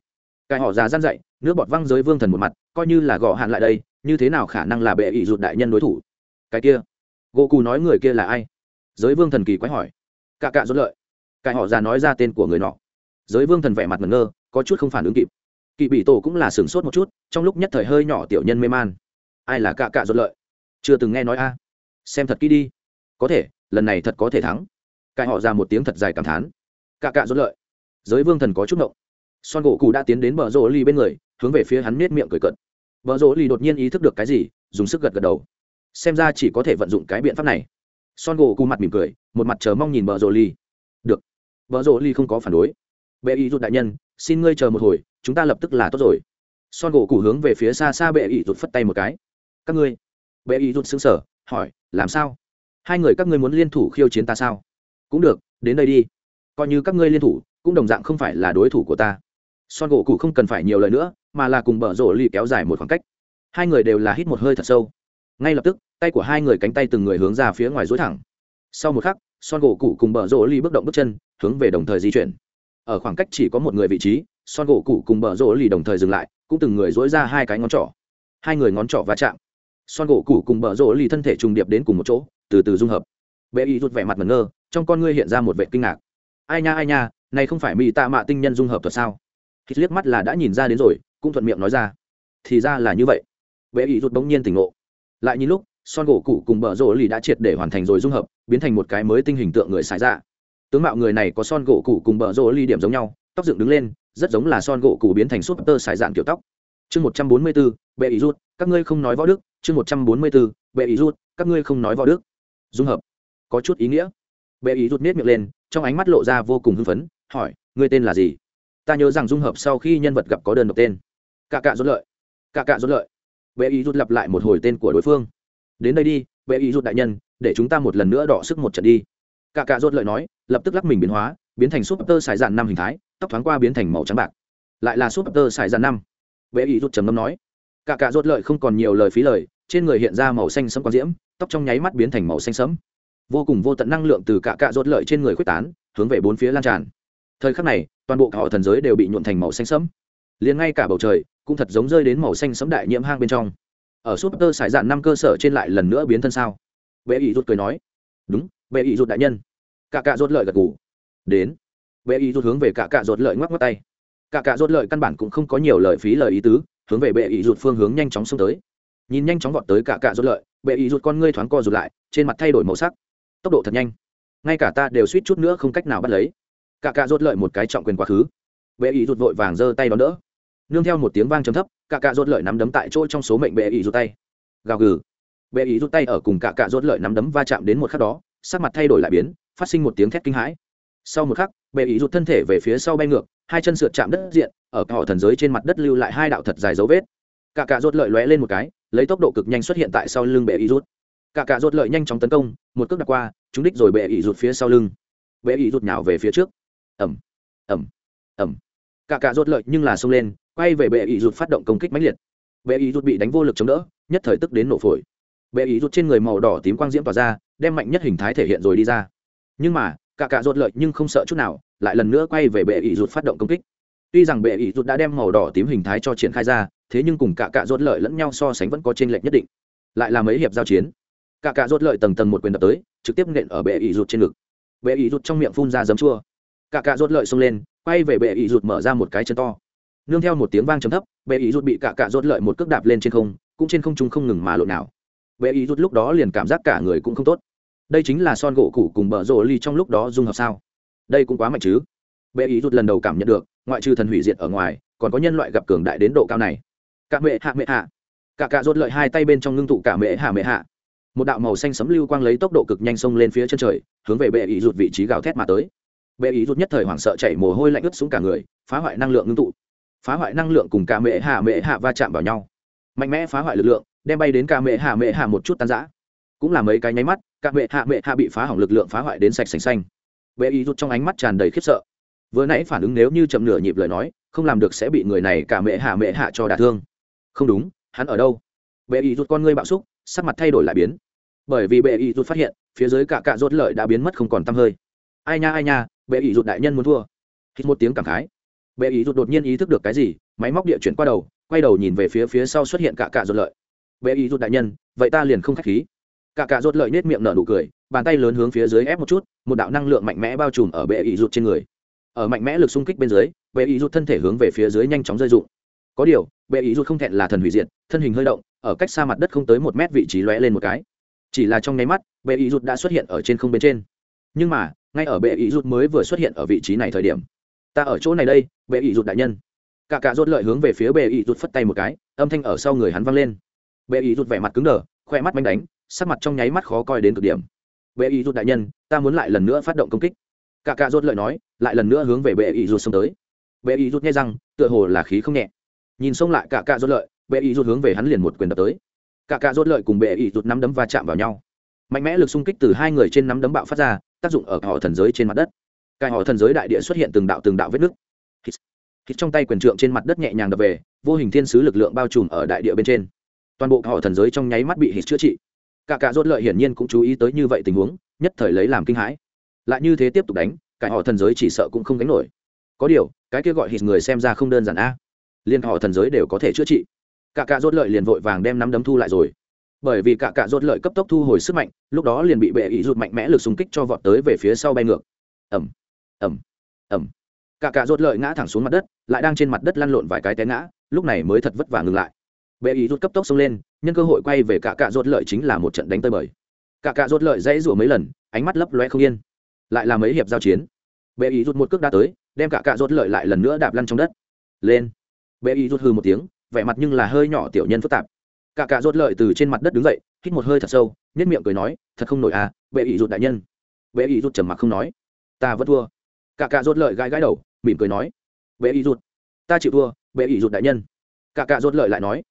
Cái họ già gian dậy, nước bọt văng giới vương thần một mặt, coi như là gõ hàn lại đây, như thế nào khả năng là bệ ỷ rụt đại nhân đối thủ? Cái kia, gỗ cù nói người kia là ai? Giới vương thần kỳ quái hỏi. Cạ cạ dốt lợi cải họ già nói ra tên của người nọ. Giới vương thần vẻ mặt ngẩn ngơ, có chút không phản ứng kịp. Kỵ bị tổ cũng là sửng sốt một chút, trong lúc nhất thời hơi nhỏ tiểu nhân mê man. Ai là cạ cạ dốt lợi? Chưa từng nghe nói a. Xem thật kỹ đi. Có thể, lần này thật có thể thắng. Cải họ ra một tiếng thật dài cảm thán. Cạ cạ dốt lợi. Giới vương thần có chút ngộng. Son gỗ cụ đã tiến đến bờ rỗ ly bên người, hướng về phía hắn nết miệng cười cận bờ rỗ ly đột nhiên ý thức được cái gì, dùng sức gật gật đầu. Xem ra chỉ có thể vận dụng cái biện pháp này. Son gỗ cụ mặt mỉm cười, một mặt chờ mong nhìn bờ rỗ ly được bờ rỗ ly không có phản đối. Bệ ý rụt đại nhân, xin ngươi chờ một hồi, chúng ta lập tức là tốt rồi. Son gỗ cụ hướng về phía xa xa bệ ý rụt phất tay một cái. Các ngươi? Bệ ý rụt xứng sở hỏi, làm sao? Hai người các ngươi muốn liên thủ khiêu chiến ta sao? Cũng được, đến đây đi. Coi như các ngươi liên thủ, cũng đồng dạng không phải là đối thủ của ta. Son gỗ cụ không cần phải nhiều lời nữa, mà là cùng bờ rỗ ly kéo dài một khoảng cách. Hai người đều là hít một hơi thật sâu. Ngay lập tức, tay của hai người cánh tay từng người hướng ra phía ngoài dối thẳng. Sau một khắc, son gỗ cụ cùng bờ rỗ ly bước động bước chân hướng về đồng thời di chuyển. Ở khoảng cách chỉ có một người vị trí, son gỗ cụ cùng bờ rỗ lì đồng thời dừng lại, cũng từng người dối ra hai cái ngón trỏ. Hai người ngón trỏ va chạm. Son gỗ cụ cùng bờ rỗ lì thân thể trùng điệp đến cùng một chỗ, từ từ dung hợp. Bệ y rút vẻ mặt ngẩn ngơ, trong con ngươi hiện ra một vệ kinh ngạc. Ai nha ai nha, này không phải mỹ tạ mạ tinh nhân dung hợp thuật sao? Hít liếc mắt là đã nhìn ra đến rồi, cũng thuận miệng nói ra. Thì ra là như vậy. Bệ y rút bỗng nhiên tỉnh ngộ. Lại nhìn lúc, son gỗ cụ cùng bờ rỗ lì đã triệt để hoàn thành rồi dung hợp, biến thành một cái mới tinh hình tượng người xài ra tướng mạo người này có son gỗ cụ cùng bờ rô ly điểm giống nhau, tóc dựng đứng lên, rất giống là son gỗ cụ biến thành súp tơ xài dạng kiểu tóc. Chương một trăm bốn mươi bốn bệ ý rút, các ngươi không nói võ đức. Chương một trăm bốn mươi bốn bệ ý rút, các ngươi không nói võ đức. Dung hợp. Có chút ý nghĩa. Bệ ý rút nết miệng lên, trong ánh mắt lộ ra vô cùng hưng phấn, hỏi, ngươi tên là gì? Ta nhớ rằng dung hợp sau khi nhân vật gặp có đơn độc tên. Cạ cạ rốt lợi. Cạ cạ rốt lợi. Bệ ý rút lặp lại một hồi tên của đối phương. Đến đây đi, bệ ý rút đại nhân, để chúng ta một lần nữa đọ sức một trận đi. Cả cạ rốt lợi nói, lập tức lắc mình biến hóa, biến thành súp tơ xài dạn năm hình thái, tóc thoáng qua biến thành màu trắng bạc. Lại là súp tơ xài dạn năm. Bệ ý rút trầm ngâm nói, cả cạ rốt lợi không còn nhiều lời phí lời, trên người hiện ra màu xanh sẫm quang diễm, tóc trong nháy mắt biến thành màu xanh sẫm. Vô cùng vô tận năng lượng từ cả cạ rốt lợi trên người khuếch tán, hướng về bốn phía lan tràn. Thời khắc này, toàn bộ họ thần giới đều bị nhuộn thành màu xanh sẫm. Liền ngay cả bầu trời, cũng thật giống rơi đến màu xanh sẫm đại nhiễm hang bên trong. Ở súp tơ sải dạn năm cơ sở trên lại lần nữa biến thân sao? Bệ ý rút cười nói, đúng bệ ý rụt đại nhân. Cả cạ rốt lợi gật ngủ đến. Bệ ý rụt hướng về cả cạ rốt lợi ngoắc ngoắc tay. Cả cạ rốt lợi căn bản cũng không có nhiều lời phí lời ý tứ, hướng về bệ ý rụt phương hướng nhanh chóng xông tới. Nhìn nhanh chóng vọt tới cả cạ rốt lợi, bệ ý rụt con ngươi thoáng co rụt lại, trên mặt thay đổi màu sắc. Tốc độ thật nhanh. Ngay cả ta đều suýt chút nữa không cách nào bắt lấy. Cả cạ rốt lợi một cái trọng quyền quá khứ. Bệ ý rụt vội vàng giơ tay đón đỡ. Nương theo một tiếng vang trầm thấp cả cạ rốt lợi nắm đấm tại chỗ trong số mệnh bệ ý rụt tay. Gào gừ. Bệ ý rút tay ở cùng cả cạ rốt lợi nắm đấm va chạm đến một khắc đó sắc mặt thay đổi lại biến, phát sinh một tiếng thét kinh hãi. Sau một khắc, bệ ý rụt thân thể về phía sau bay ngược, hai chân sượt chạm đất diện, ở họ thần giới trên mặt đất lưu lại hai đạo thật dài dấu vết. Cả cạ rốt lợi lóe lên một cái, lấy tốc độ cực nhanh xuất hiện tại sau lưng bệ ý rụt. cả cạ rốt lợi nhanh chóng tấn công, một cước đặt qua chúng đích rồi bệ ý rụt phía sau lưng. Bệ ý rụt nhào về phía trước. Ẩm ẩm ẩm cả cạ rốt lợi nhưng là xông lên, quay về bệ ý rụt phát động công kích mãnh liệt. Bệ ý rụt bị đánh vô lực chống đỡ, nhất thời tức đến nổ phổi bệ ý rút trên người màu đỏ tím quang diễm tỏa ra, đem mạnh nhất hình thái thể hiện rồi đi ra. Nhưng mà, cả cạ rốt lợi nhưng không sợ chút nào, lại lần nữa quay về bệ ý rút phát động công kích. Tuy rằng bệ ý rút đã đem màu đỏ tím hình thái cho triển khai ra, thế nhưng cùng cả cạ rốt lợi lẫn nhau so sánh vẫn có trên lệch nhất định. Lại là mấy hiệp giao chiến. Cả cạ rốt lợi tầng tầng một quyền đập tới, trực tiếp nện ở bệ ý rút trên ngực. Bệ ý rút trong miệng phun ra giấm chua. Cả cạ rốt lợi xông lên, quay về bệ ý rút mở ra một cái chân to. Nương theo một tiếng vang trầm thấp, bệ ý rút bị cả cạ rốt lợi một cước đạp lên trên không, cũng trên không trung không ngừng mà lộn nào bệ ý rút lúc đó liền cảm giác cả người cũng không tốt. Đây chính là son gỗ cũ cùng bờ rộ ly trong lúc đó dung hợp sao? Đây cũng quá mạnh chứ. Bệ ý rút lần đầu cảm nhận được, ngoại trừ thần hủy diệt ở ngoài, còn có nhân loại gặp cường đại đến độ cao này. Cả mẹ hạ mẹ hạ. Cả cạ rốt lợi hai tay bên trong ngưng tụ cả mẹ hạ mẹ hạ. Một đạo màu xanh sấm lưu quang lấy tốc độ cực nhanh xông lên phía chân trời, hướng về bệ ý rụt vị trí gào thét mà tới. Bệ ý rụt nhất thời hoảng sợ chảy mồ hôi lạnh ướt xuống cả người, phá hoại năng lượng ngưng tụ. Phá hoại năng lượng cùng cả mẹ hạ mẹ hạ va chạm vào nhau. Mạnh mẽ phá hoại lực lượng đem bay đến cả mẹ hạ mẹ hạ một chút tan rã. Cũng là mấy cái nháy mắt, cả mẹ hạ mẹ hạ bị phá hỏng lực lượng phá hoại đến sạch sành xanh. Bệ ý rút trong ánh mắt tràn đầy khiếp sợ. Vừa nãy phản ứng nếu như chậm nửa nhịp lời nói, không làm được sẽ bị người này cả mẹ hạ mẹ hạ cho đả thương. Không đúng, hắn ở đâu? Bệ ý rút con ngươi bạo xúc, sắc mặt thay đổi lại biến. Bởi vì bệ ý rút phát hiện, phía dưới cả cạ rốt lợi đã biến mất không còn tăm hơi. Ai nha ai nha bệ ý rút đại nhân muốn thua. Hít một tiếng cảm khái. Bệ ý rút đột nhiên ý thức được cái gì, máy móc địa chuyển qua đầu, quay đầu nhìn về phía phía sau xuất hiện cả cạ rốt lợi bệ ý rút đại nhân, vậy ta liền không khách khí. Cả cạ rốt lợi nết miệng nở nụ cười, bàn tay lớn hướng phía dưới ép một chút, một đạo năng lượng mạnh mẽ bao trùm ở bệ ý rút trên người. Ở mạnh mẽ lực xung kích bên dưới bệ ý rút thân thể hướng về phía dưới nhanh chóng rơi rụng có điều bệ ý rút không thẹn là thần hủy diệt, thân hình hơi động, ở cách xa mặt đất không tới một mét vị trí lóe lên một cái. Chỉ là trong nháy mắt bệ ý rút đã xuất hiện ở trên không bên trên. Nhưng mà, ngay ở bệ ý rút mới vừa xuất hiện ở vị trí này thời điểm, ta ở chỗ này đây bệ ý rút đại nhân. Cả cả rốt lợi hướng về phía bệ ý rút phất tay một cái, âm thanh ở sau người hắn vang lên bệ ý rụt vẻ mặt cứng đờ, khoe mắt manh đánh, sắc mặt trong nháy mắt khó coi đến cực điểm. Bệ ý rút đại nhân, ta muốn lại lần nữa phát động công kích. Cả cạ rốt lợi nói, lại lần nữa hướng về bệ ý rút xông tới. Bệ ý rút nghe rằng tựa hồ là khí không nhẹ. Nhìn xông lại cả cạ rốt lợi, bệ ý rút hướng về hắn liền một quyền đập tới. Cả cạ rốt lợi cùng bệ ý rút nắm đấm va chạm vào nhau. Mạnh mẽ lực xung kích từ hai người trên nắm đấm bạo phát ra, tác dụng ở họ thần giới trên mặt đất. Cái họ thần giới đại địa xuất hiện từng đạo từng đạo vết nứt. Hít trong tay quyền trượng trên mặt đất nhẹ nhàng đập về, vô hình thiên sứ lực lượng bao trùm ở đại địa bên trên toàn bộ họ thần giới trong nháy mắt bị hít chữa trị. Cả cả rốt lợi hiển nhiên cũng chú ý tới như vậy tình huống nhất thời lấy làm kinh hãi. Lại như thế tiếp tục đánh cả họ thần giới chỉ sợ cũng không đánh nổi. Có điều cái kia gọi hít người xem ra không đơn giản a. Liên họ thần giới đều có thể chữa trị. Cả cả rốt lợi liền vội vàng đem nắm đấm thu lại rồi. Bởi vì cả cả rốt lợi cấp tốc thu hồi sức mạnh lúc đó liền bị bệ ý rụt mạnh mẽ lực xung kích cho vọt tới về phía sau bay ngược. Ầm, ầm, ầm, cả cả rốt lợi ngã thẳng xuống mặt đất lại đang trên mặt đất lăn lộn vài cái té ngã lúc này mới thật vất vả ngừng lại bệ ý rút cấp tốc xông lên, nhân cơ hội quay về cả cạ rốt lợi chính là một trận đánh tơi bời. Cả cạ rốt lợi dãy rủa mấy lần, ánh mắt lấp loe không yên. Lại là mấy hiệp giao chiến. Bệ ý rút một cước đã tới, đem cả cạ rốt lợi lại lần nữa đạp lăn trong đất. Lên. Bệ ý rút hư một tiếng, vẻ mặt nhưng là hơi nhỏ tiểu nhân phức tạp. Cả cạ rốt lợi từ trên mặt đất đứng dậy, hít một hơi thật sâu nhất miệng cười nói, thật không nổi à bệ ý rút đại nhân. Bệ ý rút trầm mặc không nói. Ta vẫn thua. Cả cạ rốt lợi gãi gãi đầu, mỉm cười nói, bệ ý rút, ta chịu thua, bệ ý rút đại nhân. Cả cạ rốt lợi lại nói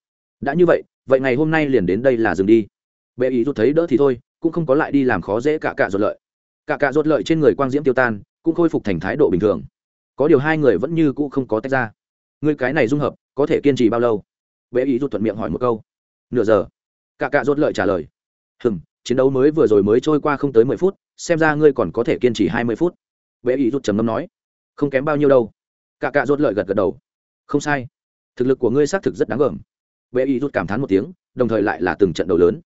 đã như vậy vậy ngày hôm nay liền đến đây là dừng đi. Bệ ý rút thấy đỡ thì thôi, cũng không có lại đi làm khó dễ cả cạ rốt lợi. Cả cạ rốt lợi trên người quang diễm tiêu tan, cũng khôi phục thành thái độ bình thường. Có điều hai người vẫn như cũ không có tách ra. Người cái này dung hợp, có thể kiên trì bao lâu? Bệ ý rút thuận miệng hỏi một câu. Nửa giờ. Cả cạ rốt lợi trả lời. Hừm, chiến đấu mới vừa rồi mới trôi qua không tới mười phút, xem ra ngươi còn có thể kiên trì hai mươi phút. Bệ ý rút trầm ngâm nói. Không kém bao nhiêu đâu. Cả cạ rốt lợi gật gật đầu. Không sai. Thực lực của ngươi xác thực rất đáng gờm bệ y rút cảm thán một tiếng, đồng thời lại là từng trận đầu lớn.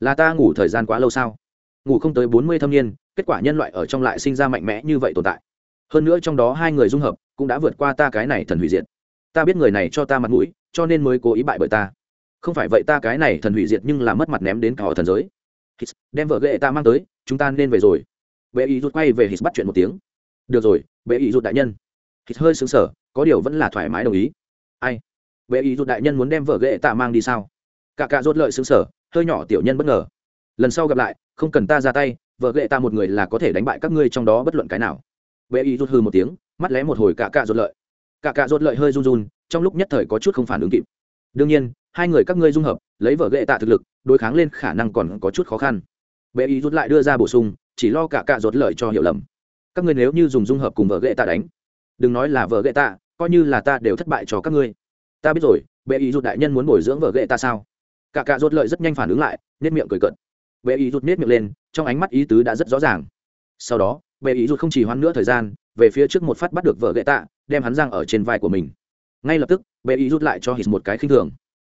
Là ta ngủ thời gian quá lâu sao? Ngủ không tới bốn mươi thâm niên, kết quả nhân loại ở trong lại sinh ra mạnh mẽ như vậy tồn tại. Hơn nữa trong đó hai người dung hợp, cũng đã vượt qua ta cái này thần hủy diệt. Ta biết người này cho ta mặt mũi, cho nên mới cố ý bại bởi ta. Không phải vậy ta cái này thần hủy diệt nhưng là mất mặt ném đến cả họ thần giới. Hít, đem vợ ghệ ta mang tới, chúng ta nên về rồi. Bệ ý rút quay về hít bắt chuyện một tiếng. Được rồi, bệ ý rút đại nhân. Hít hơi xứng sở có điều vẫn là thoải mái đồng ý. Ai? Bệ ý rút đại nhân muốn đem vợ ghệ Tạ mang đi sao? Cả cạ rốt lợi xứng sở, hơi nhỏ tiểu nhân bất ngờ. Lần sau gặp lại, không cần ta ra tay vợ ghệ ta một người là có thể đánh bại các ngươi trong đó bất luận cái nào. Bệ ý rút hư một tiếng, mắt lé một hồi cả cạ rốt lợi. Cả cạ rốt lợi hơi run run, trong lúc nhất thời có chút không phản ứng kịp. Đương nhiên, hai người các ngươi dung hợp, lấy vợ ghệ tạ thực lực, đối kháng lên khả năng còn có chút khó khăn. Bệ ý rút lại đưa ra bổ sung, chỉ lo cả cạ rốt lợi cho hiểu lầm. Các ngươi nếu như dùng dung hợp cùng vợ ghệ tạ đánh, đừng nói là vợ ghệ tạ, coi như là ta đều thất bại cho các ngươi ta biết rồi, bệ ý rút đại nhân muốn bồi dưỡng vợ ghệ ta sao? Cả cạ rốt lợi rất nhanh phản ứng lại nết miệng cười cận bệ ý rút nết miệng lên, trong ánh mắt ý tứ đã rất rõ ràng. Sau đó, bệ ý rút không chỉ hoãn nữa thời gian, về phía trước một phát bắt được vợ ghệ tạ đem hắn giang ở trên vai của mình. Ngay lập tức, bệ ý rút lại cho hít một cái khinh thường.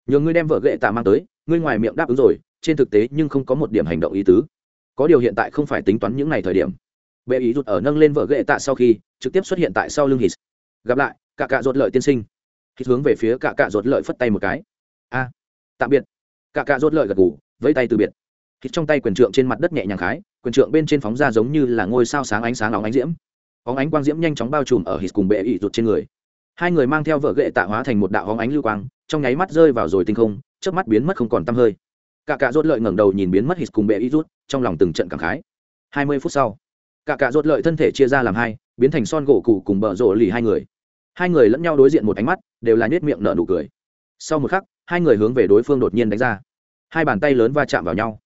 Nhờ ngươi đem vợ ghệ tạ mang tới, ngươi ngoài miệng đáp ứng rồi, trên thực tế nhưng không có một điểm hành động ý tứ. Có điều hiện tại không phải tính toán những ngày thời điểm. Bệ ý rút ở nâng lên vợ ghệ tạ sau khi, trực tiếp xuất hiện tại sau lưng hít. Gặp lại, cả cạ ruột lợi tiên sinh hít hướng về phía cả cạ ruột lợi phất tay một cái. A tạm biệt. Cả cạ ruột lợi gật gù, vẫy tay từ biệt. Hít trong tay quyền trượng trên mặt đất nhẹ nhàng khái quyền trượng bên trên phóng ra giống như là ngôi sao sáng ánh sáng óng ánh diễm. Óng ánh quang diễm nhanh chóng bao trùm ở hít cùng bệ ị rụt trên người. Hai người mang theo vợ ghệ tạ hóa thành một đạo óng ánh lưu quang trong nháy mắt rơi vào rồi tinh không trước mắt biến mất không còn tăm hơi. Cả cạ rốt lợi ngẩng đầu nhìn biến mất hít cùng bệ ị rút trong lòng từng trận cảm khái. Hai mươi phút sau cả cạ rốt lợi thân thể chia ra làm hai biến thành son gỗ cụ cùng bờ rộ lì hai người. Hai người lẫn nhau đối diện một ánh mắt đều là nhếch miệng nở nụ cười. Sau một khắc, hai người hướng về đối phương đột nhiên đánh ra. Hai bàn tay lớn va chạm vào nhau.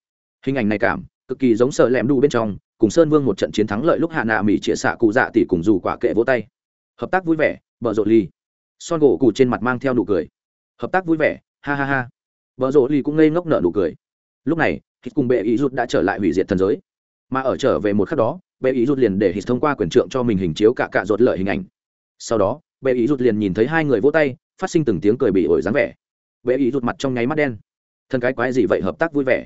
Hình ảnh này cảm, cực kỳ giống sợ lẹm đu bên trong, cùng sơn vương một trận chiến thắng lợi lúc hạ nạ mỹ chĩa xạ cụ dạ tỷ cùng dù quả kệ vỗ tay. Hợp tác vui vẻ, bợ rộ ly son gỗ cụ trên mặt mang theo nụ cười. Hợp tác vui vẻ, ha ha ha. Vợ rộ ly cũng ngây ngốc nở nụ cười. Lúc này Kịch cùng bệ ý rút đã trở lại hủy diệt thần giới. Mà ở trở về một khắc đó, bệ ý rút liền để hít thông qua quyền trượng cho mình hình chiếu cả cạ rột lợi hình ảnh. Sau đó bệ ý rụt liền nhìn thấy hai người vỗ tay, phát sinh từng tiếng cười bị ổi dáng vẻ. Bệ ý rụt mặt trong nháy mắt đen. Thân cái quái gì vậy, hợp tác vui vẻ.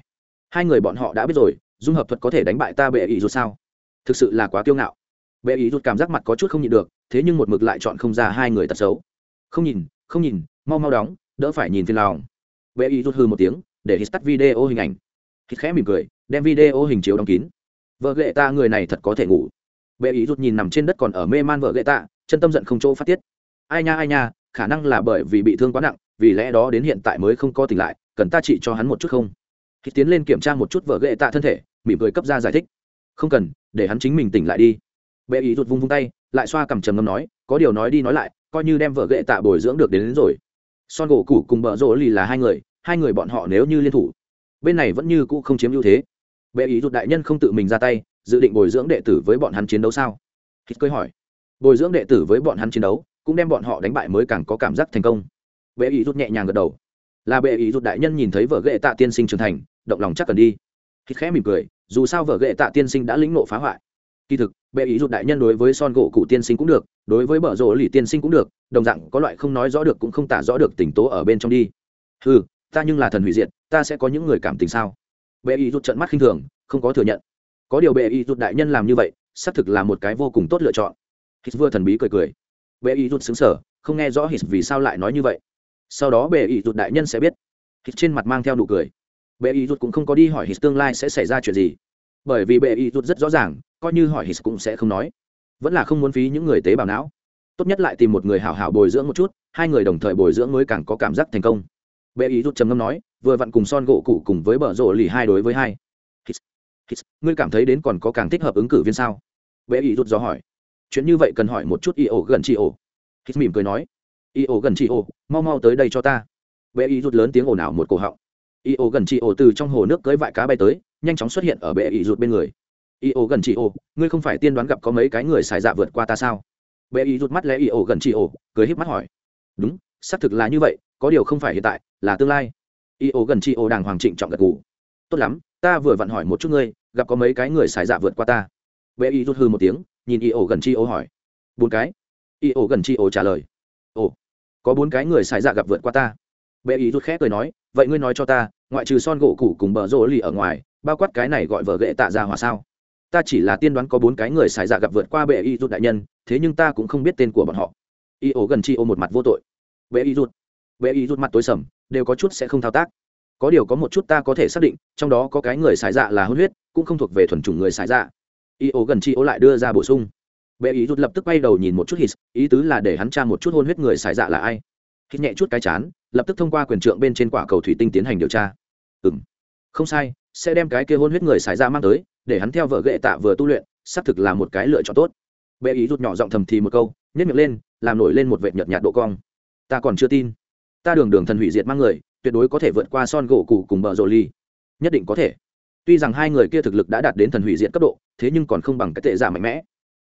Hai người bọn họ đã biết rồi, dung hợp thuật có thể đánh bại ta bệ ý rụt sao? Thực sự là quá kiêu ngạo. Bệ ý rụt cảm giác mặt có chút không nhịn được, thế nhưng một mực lại chọn không ra hai người tật xấu. Không nhìn không nhìn, mau mau đóng, đỡ phải nhìn phiền lòng. Bệ ý rụt hư một tiếng, để hít tắt video hình ảnh. Hít khẽ mỉm cười, đem video hình chiếu đóng kín. Vợ ghệ ta người này thật có thể ngủ. Bệ ý rụt nhìn nằm trên đất còn ở mê man vợ ghệ ta chân tâm giận không chỗ phát tiết. Ai nha ai nha khả năng là bởi vì bị thương quá nặng vì lẽ đó đến hiện tại mới không có tỉnh lại cần ta trị cho hắn một chút không? Khi tiến lên kiểm tra một chút vợ ghệ tạ thân thể mỉm cười cấp ra giải thích. Không cần để hắn chính mình tỉnh lại đi. Bệ ý rụt vung vung tay lại xoa cằm trầm ngâm nói có điều nói đi nói lại coi như đem vợ ghệ tạ bồi dưỡng được đến, đến rồi. Son gỗ cũ cùng bợ rỗ lì là hai người hai người bọn họ nếu như liên thủ bên này vẫn như cũ không chiếm ưu thế. Bệ ý rụt đại nhân không tự mình ra tay dự định bồi dưỡng đệ tử với bọn hắn chiến đấu sao? Hít cười hỏi bồi dưỡng đệ tử với bọn hắn chiến đấu, cũng đem bọn họ đánh bại mới càng có cảm giác thành công. Bệ ý rút nhẹ nhàng gật đầu. Là bệ ý rút đại nhân nhìn thấy vợ ghệ tạ tiên sinh trưởng thành, động lòng chắc cần đi. Khi khẽ mỉm cười, dù sao vợ ghệ tạ tiên sinh đã lĩnh nộ phá hoại. Kỳ thực, bệ ý rút đại nhân đối với son gỗ cụ tiên sinh cũng được, đối với bờ rộ lì tiên sinh cũng được, đồng dạng có loại không nói rõ được cũng không tả rõ được tỉnh tố ở bên trong đi. Ừ ta nhưng là thần hủy diệt, ta sẽ có những người cảm tình sao? Bệ ý rút trận mắt khinh thường, không có thừa nhận. Có điều bệ ý rút đại nhân làm như vậy, xác thực là một cái vô cùng tốt lựa chọn hít vừa thần bí cười cười. Bệ ý rút xứng sở không nghe rõ hít vì sao lại nói như vậy. Sau đó bệ ý rút đại nhân sẽ biết. Hít trên mặt mang theo nụ cười. Bệ ý rút cũng không có đi hỏi hít tương lai sẽ xảy ra chuyện gì. Bởi vì bệ ý rút rất rõ ràng coi như hỏi hít cũng sẽ không nói. Vẫn là không muốn phí những người tế bào não. Tốt nhất lại tìm một người hảo hảo bồi dưỡng một chút hai người đồng thời bồi dưỡng mới càng có cảm giác thành công. Bệ ý rút trầm ngâm nói vừa vặn cùng son gỗ cụ cùng với bờ rộ lì hai đối với hai. Hít, hít, ngươi cảm thấy đến còn có càng thích hợp ứng cử viên sao? Bệ ý rút do hỏi chuyện như vậy cần hỏi một chút y ổ gần chị ổ hít mỉm cười nói y ổ gần chị ổ mau mau tới đây cho ta. Bệ y rút lớn tiếng ồn ào một cổ họng. Y ổ gần chị ổ từ trong hồ nước cưới vại cá bay tới, nhanh chóng xuất hiện ở bệ y rút bên người. Y ổ gần chị ổ ngươi không phải tiên đoán gặp có mấy cái người xài dạ vượt qua ta sao? Bệ y rút mắt lẽ y ổ gần chị ổ cười híp mắt hỏi. Đúng, xác thực là như vậy, có điều không phải hiện tại, là tương lai. Y ổ gần chị ổ đàng hoàng trịnh trọng gật gù. Tốt lắm, ta vừa vặn hỏi một chút ngươi, gặp có mấy cái người xài dạ vượt qua ta? Bệ y rút hư một tiếng nhìn y ổ gần chi ổ hỏi. Bốn cái. Y ổ gần chi ổ trả lời. Ồ, có bốn cái người xài dạ gặp vượt qua ta. Bệ ý rút khẽ cười nói, vậy ngươi nói cho ta, ngoại trừ son gỗ cũ cùng bờ rỗ lì ở ngoài, bao quát cái này gọi vợ ghệ tạ ra hòa sao? Ta chỉ là tiên đoán có bốn cái người xài dạ gặp vượt qua bệ y rút đại nhân, thế nhưng ta cũng không biết tên của bọn họ. Y ổ gần chi ô một mặt vô tội. Bệ y rút bệ y rút mặt tối sầm, đều có chút sẽ không thao tác. Có điều có một chút ta có thể xác định, trong đó có cái người xài dạ là hôn huyết, cũng không thuộc về thuần chủng người xài dạ y gần chi ô lại đưa ra bổ sung. Bệ ý rút lập tức quay đầu nhìn một chút hít, ý tứ là để hắn tra một chút hôn huyết người xài dạ là ai. Hít nhẹ chút cái chán, lập tức thông qua quyền trượng bên trên quả cầu thủy tinh tiến hành điều tra. Ừ m không sai, sẽ đem cái kia hôn huyết người xài dạ mang tới, để hắn theo vợ ghệ tạ vừa tu luyện, xác thực là một cái lựa chọn tốt. Bệ ý rút nhỏ giọng thầm thì một câu nhét miệng lên, làm nổi lên một vệ nhợt nhạt độ cong. Ta còn chưa tin. Ta đường đường thần hủy diệt mang người, tuyệt đối có thể vượt qua son gỗ cụ cùng bờ rồ ly. Nhất định có thể tuy rằng hai người kia thực lực đã đạt đến thần hủy diệt cấp độ, thế nhưng còn không bằng cái tệ giả mạnh mẽ.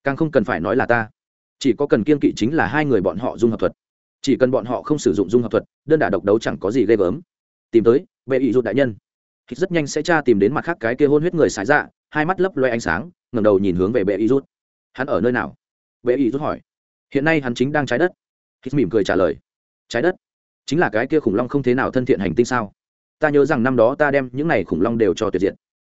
Càng không cần phải nói là ta. Chỉ có cần kiên kỵ chính là hai người bọn họ dung hợp thuật. Chỉ cần bọn họ không sử dụng dung hợp thuật, đơn đả độc đấu chẳng có gì ghê gớm. Tìm tới, bệ ý rụt đại nhân. Hít rất nhanh sẽ tra tìm đến mặt khác cái kia hôn huyết người xài dạ hai mắt lấp loe ánh sáng ngầm đầu nhìn hướng về bệ ý rút hắn ở nơi nào? Bệ ý rút hỏi. Hiện nay hắn chính đang trái đất. Hít mỉm cười trả lời. Trái đất? Chính là cái kia khủng long không thế nào thân thiện hành tinh sao? Ta nhớ rằng năm đó ta đem những này khủng long đều cho tuyệt diệt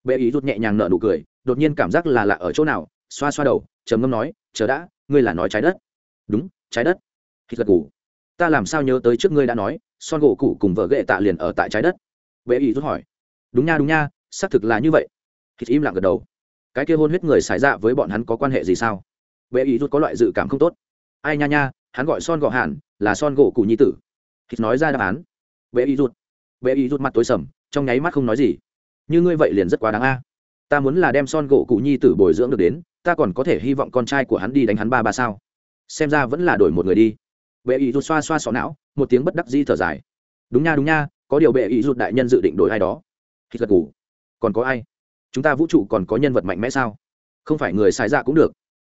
bệ ý rút nhẹ nhàng nở nụ cười đột nhiên cảm giác là lạ ở chỗ nào xoa xoa đầu trầm ngâm nói chờ đã ngươi là nói trái đất. Đúng trái đất. Hít gật gù, ta làm sao nhớ tới trước ngươi đã nói son gỗ cụ cùng vợ ghệ tạ liền ở tại trái đất. Bệ ý rút hỏi. Đúng nha đúng nha xác thực là như vậy. Hít im lặng gật đầu. Cái kia hôn huyết người xài dạ với bọn hắn có quan hệ gì sao? Bệ ý rút có loại dự cảm không tốt. Ai nha nha hắn gọi son gọ hàn là son gỗ cụ nhi tử. Hít nói ra đáp án. Bệ ý rút bệ ý rút mặt tối sầm trong nháy mắt không nói gì như ngươi vậy liền rất quá đáng a. Ta muốn là đem son gỗ cụ nhi tử bồi dưỡng được đến, ta còn có thể hy vọng con trai của hắn đi đánh hắn ba ba sao? Xem ra vẫn là đổi một người đi. Bệ ý rút xoa xoa xỏ não, một tiếng bất đắc di thở dài. Đúng nha đúng nha, có điều bệ ý rút đại nhân dự định đổi ai đó. Hít gật ngủ còn có ai? Chúng ta vũ trụ còn có nhân vật mạnh mẽ sao? Không phải người xài dạ cũng được.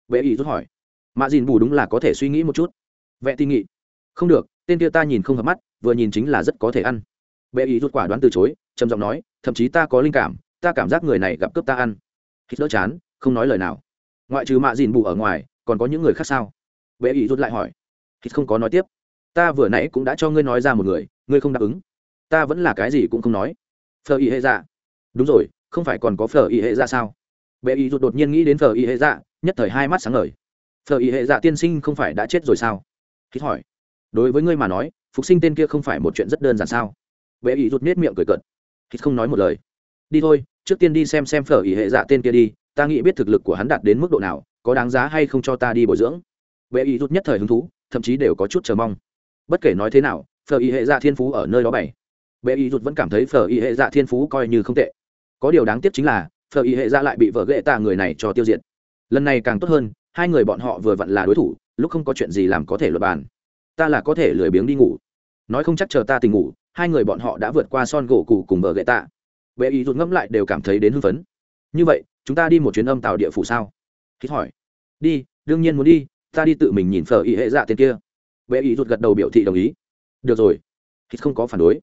Bệ ý rút hỏi. Mạ dìn bù đúng là có thể suy nghĩ một chút. Vẽ tin nghị. Không được, tên kia ta nhìn không hợp mắt, vừa nhìn chính là rất có thể ăn bệ ý rút quả đoán từ chối, trầm giọng nói, thậm chí ta có linh cảm, ta cảm giác người này gặp cướp ta ăn. Hít đỡ chán, không nói lời nào. Ngoại trừ mạ dìn bù ở ngoài, còn có những người khác sao? Bệ ý rút lại hỏi. Hít không có nói tiếp. Ta vừa nãy cũng đã cho ngươi nói ra một người, ngươi không đáp ứng. Ta vẫn là cái gì cũng không nói. Phờ ý hệ dạ. Đúng rồi, không phải còn có phờ ý hệ dạ sao? Bệ ý rút đột nhiên nghĩ đến phờ ý hệ dạ nhất thời hai mắt sáng ngời. Phờ ý hệ dạ tiên sinh không phải đã chết rồi sao? Hít hỏi. Đối với ngươi mà nói, phục sinh tên kia không phải một chuyện rất đơn giản sao? Bệ ý rụt nết miệng cười cợt. Hít không nói một lời. Đi thôi, trước tiên đi xem xem phở ý hệ dạ tên kia đi, ta nghĩ biết thực lực của hắn đạt đến mức độ nào, có đáng giá hay không cho ta đi bồi dưỡng. Bệ ý rút nhất thời hứng thú, thậm chí đều có chút chờ mong. Bất kể nói thế nào, phở ý hệ dạ thiên phú ở nơi đó bảy bệ ý rút vẫn cảm thấy phở ý hệ dạ thiên phú coi như không tệ. Có điều đáng tiếc chính là, phở ý hệ dạ lại bị vợ ghệ tạ người này cho tiêu diệt. Lần này càng tốt hơn, hai người bọn họ vừa vặn là đối thủ, lúc không có chuyện gì làm có thể luật bàn. Ta là có thể lười biếng đi ngủ nói không chắc chờ ta tình ngủ, hai người bọn họ đã vượt qua son gỗ cụ cùng vợ gậy tạ. Bệ ý rút ngẫm lại đều cảm thấy đến hưng phấn. Như vậy, chúng ta đi một chuyến âm tạo địa phủ sao? Hít hỏi. Đi, đương nhiên muốn đi, ta đi tự mình nhìn phở ý hệ dạ tên kia. Bệ ý rút gật đầu biểu thị đồng ý. Được rồi. Hít không có phản đối.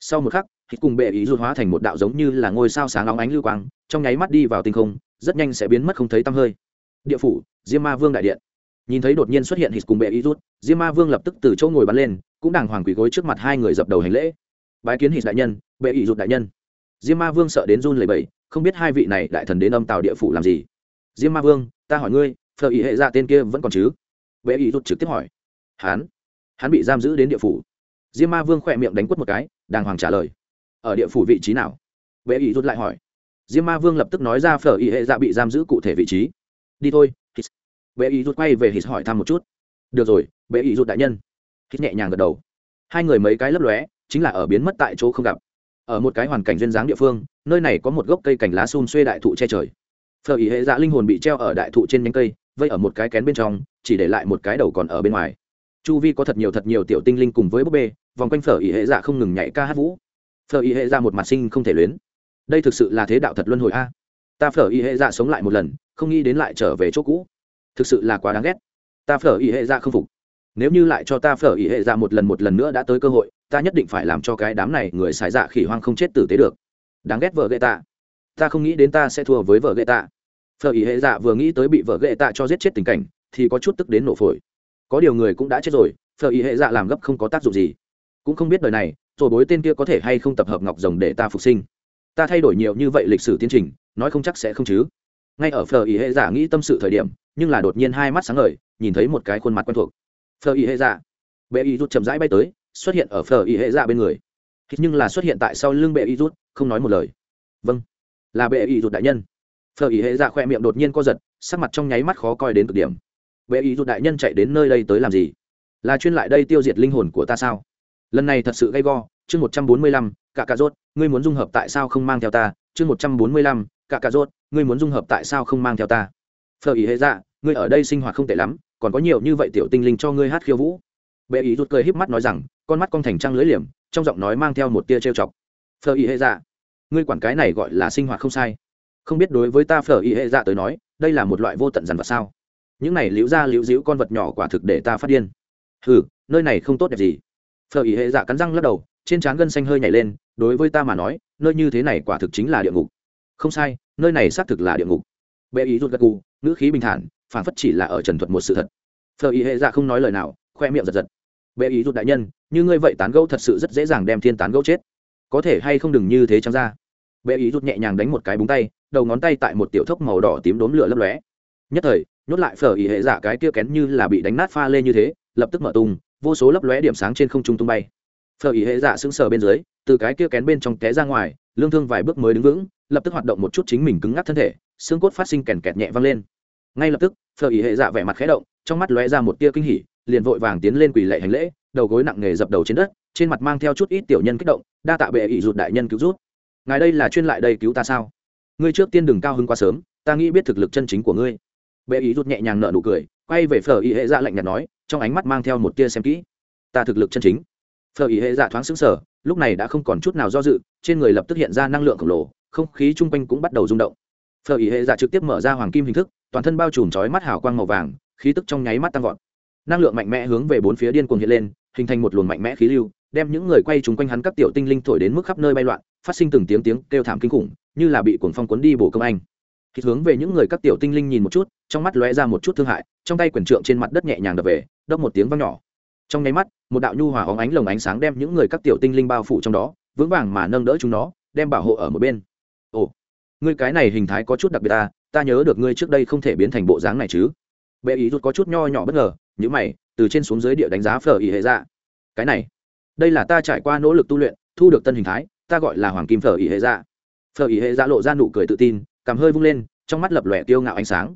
Sau một khắc hít cùng bệ ý rút hóa thành một đạo giống như là ngôi sao sáng óng ánh lưu quang, trong nháy mắt đi vào tinh không, rất nhanh sẽ biến mất không thấy tăm hơi. Địa phủ, diêm ma vương đại điện nhìn thấy đột nhiên xuất hiện hít cùng bệ y rút, diêm ma vương lập tức từ chỗ ngồi bắn lên, cũng đàng hoàng quỳ gối trước mặt hai người dập đầu hành lễ. Bái kiến hít đại nhân, bệ y rút đại nhân. Diêm ma vương sợ đến run lẩy bẩy, không biết hai vị này đại thần đến âm tàu địa phủ làm gì. Diêm ma vương, ta hỏi ngươi phờ ý hệ ra tên kia vẫn còn chứ? Bệ y rút trực tiếp hỏi. Hắn? Hắn bị giam giữ đến địa phủ. Diêm ma vương khỏe miệng đánh quất một cái, đàng hoàng trả lời. Ở địa phủ vị trí nào? Bệ y rút lại hỏi. Diêm ma vương lập tức nói ra phở ý hệ dạ bị giam giữ cụ thể vị trí. Đi thôi bệ ý rút quay về hít hỏi thăm một chút. Được rồi bệ ý rút đại nhân. Hít nhẹ nhàng gật đầu. Hai người mấy cái lấp lóe, chính là ở biến mất tại chỗ không gặp. Ở một cái hoàn cảnh duyên dáng địa phương, nơi này có một gốc cây cành lá xun xuê đại thụ che trời. Phở ý hệ dạ linh hồn bị treo ở đại thụ trên nhánh cây, vây ở một cái kén bên trong, chỉ để lại một cái đầu còn ở bên ngoài. Chu vi có thật nhiều thật nhiều tiểu tinh linh cùng với búp bê, vòng quanh phở ý hệ dạ không ngừng nhảy ca hát vũ. Phở ý hệ dạ một mặt sinh không thể luyến. Đây thực sự là thế đạo thật luân hồi a. Ta phở ý hệ dạ sống lại một lần, không nghĩ đến lại trở về chỗ cũ thực sự là quá đáng ghét. Ta phở ý hệ ra không phục. Nếu như lại cho ta phở ý hệ ra một lần một lần nữa đã tới cơ hội, ta nhất định phải làm cho cái đám này người xài dạ khỉ hoang không chết tử tế được. Đáng ghét vợ ghệ tạ. Ta không nghĩ đến ta sẽ thua với vợ ghệ tạ. Phở ý hệ dạ vừa nghĩ tới bị vợ ghệ tạ cho giết chết tình cảnh, thì có chút tức đến nổ phổi. Có điều người cũng đã chết rồi, phở ý hệ dạ làm gấp không có tác dụng gì. Cũng không biết đời này rồi bối tên kia có thể hay không tập hợp ngọc rồng để ta phục sinh. Ta thay đổi nhiều như vậy lịch sử tiến trình, nói không chắc sẽ không chứ. Ngay ở phở ý hệ dạ nghĩ tâm sự thời điểm nhưng là đột nhiên hai mắt sáng ngời, nhìn thấy một cái khuôn mặt quen thuộc. Phở y hệ dạ. Bệ y rút chậm rãi bay tới, xuất hiện ở phở y hệ dạ bên người. Nhưng là xuất hiện tại sau lưng bệ y rút, không nói một lời. Vâng là bệ y rút đại nhân. Phở y hệ dạ khoe miệng đột nhiên co giật, sắc mặt trong nháy mắt khó coi đến cực điểm. Bệ y rút đại nhân chạy đến nơi đây tới làm gì? Là chuyên lại đây tiêu diệt linh hồn của ta sao? Lần này thật sự gay go, chương một trăm bốn mươi lăm cả cà rốt, ngươi muốn dung hợp tại sao không mang theo ta? Chương một trăm bốn mươi lăm cả cà rốt, ngươi muốn dung hợp tại sao không mang theo ta? Phở ý hệ dạ ngươi ở đây sinh hoạt không tệ lắm, còn có nhiều như vậy tiểu tinh linh cho ngươi hát khiêu vũ. Bệ ý rút cười híp mắt nói rằng, con mắt con thành trăng lưỡi liềm, trong giọng nói mang theo một tia trêu chọc. Phở ý hệ dạ ngươi quản cái này gọi là sinh hoạt không sai. Không biết đối với ta phở ý hệ dạ tới nói, đây là một loại vô tận dằn vặt sao? Những này liễu ra liễu dĩu con vật nhỏ quả thực để ta phát điên. Hừ, nơi này không tốt đẹp gì. Phở ý hệ dạ cắn răng lắc đầu, trên trán gân xanh hơi nhảy lên, đối với ta mà nói, nơi như thế này quả thực chính là địa ngục. Không sai, nơi này xác thực là địa ngục bệ ý rút gật gù, ngữ khí bình thản phản phất chỉ là ở trần thuật một sự thật. Phở ý hệ dạ không nói lời nào, khoe miệng giật giật. Bệ ý rút đại nhân, như ngươi vậy tán gẫu thật sự rất dễ dàng đem thiên tán gẫu chết. Có thể hay không đừng như thế trắng ra. Bệ ý rút nhẹ nhàng đánh một cái búng tay, đầu ngón tay tại một tiểu thốc màu đỏ tím đốm lửa lấp lóe. Nhất thời, nhốt lại phở ý hệ giả cái kia kén như là bị đánh nát pha lê như thế, lập tức mở tung, vô số lấp lóe điểm sáng trên không trung tung bay. Phở ý hệ giả sững sờ bên dưới, từ cái kia kén bên trong té ra ngoài, lương thương vài bước mới đứng vững, lập tức hoạt động một chút chính mình cứng ngắc thân thể xương cốt phát sinh kèn kẹt nhẹ vang lên. Ngay lập tức, phở ý hệ dạ vẻ mặt khẽ động, trong mắt lóe ra một tia kinh hỉ, liền vội vàng tiến lên quỳ lệ hành lễ, đầu gối nặng nề dập đầu trên đất, trên mặt mang theo chút ít tiểu nhân kích động, đa tạ bệ ý rụt đại nhân cứu rút ngài đây là chuyên lại đây cứu ta sao? Ngươi trước tiên đừng cao hứng quá sớm, ta nghĩ biết thực lực chân chính của ngươi. Bệ ý rút nhẹ nhàng nợ nụ cười, quay về phở ý hệ dạ lạnh nhạt nói, trong ánh mắt mang theo một tia xem kỹ. Ta thực lực chân chính. Phở ý hệ dạ thoáng xứng sở lúc này đã không còn chút nào do dự, trên người lập tức hiện ra năng lượng khổng lồ, không khí chung quanh cũng bắt đầu rung động phở ý hệ dạ trực tiếp mở ra hoàng kim hình thức, toàn thân bao trùm chói mắt hào quang màu vàng, khí tức trong nháy mắt tăng vọt. Năng lượng mạnh mẽ hướng về bốn phía điên cuồng hiện lên, hình thành một luồng mạnh mẽ khí lưu, đem những người quay chúng quanh hắn các tiểu tinh linh thổi đến mức khắp nơi bay loạn, phát sinh từng tiếng tiếng kêu thảm kinh khủng, như là bị cuồng phong cuốn đi bổ công anh. Khi hướng về những người các tiểu tinh linh nhìn một chút, trong mắt lóe ra một chút thương hại, trong tay quyển trượng trên mặt đất nhẹ nhàng đập về, đốc một tiếng vang nhỏ. Trong nháy mắt, một đạo nhu hòa óng ánh lồng ánh sáng đem những người các tiểu tinh linh bao phủ trong đó, vững vàng mà nâng đỡ chúng nó, đem bảo hộ ở một bên ngươi cái này hình thái có chút đặc biệt ta ta nhớ được ngươi trước đây không thể biến thành bộ dáng này chứ. Bệ ý rút có chút nho nhỏ bất ngờ những mày, từ trên xuống dưới địa đánh giá phở ý hệ dạ. Cái này, đây là ta trải qua nỗ lực tu luyện, thu được tân hình thái, ta gọi là hoàng kim phở ý hệ dạ. Phở ý hệ dạ lộ ra nụ cười tự tin cảm hơi vung lên, trong mắt lập lòe tiêu ngạo ánh sáng.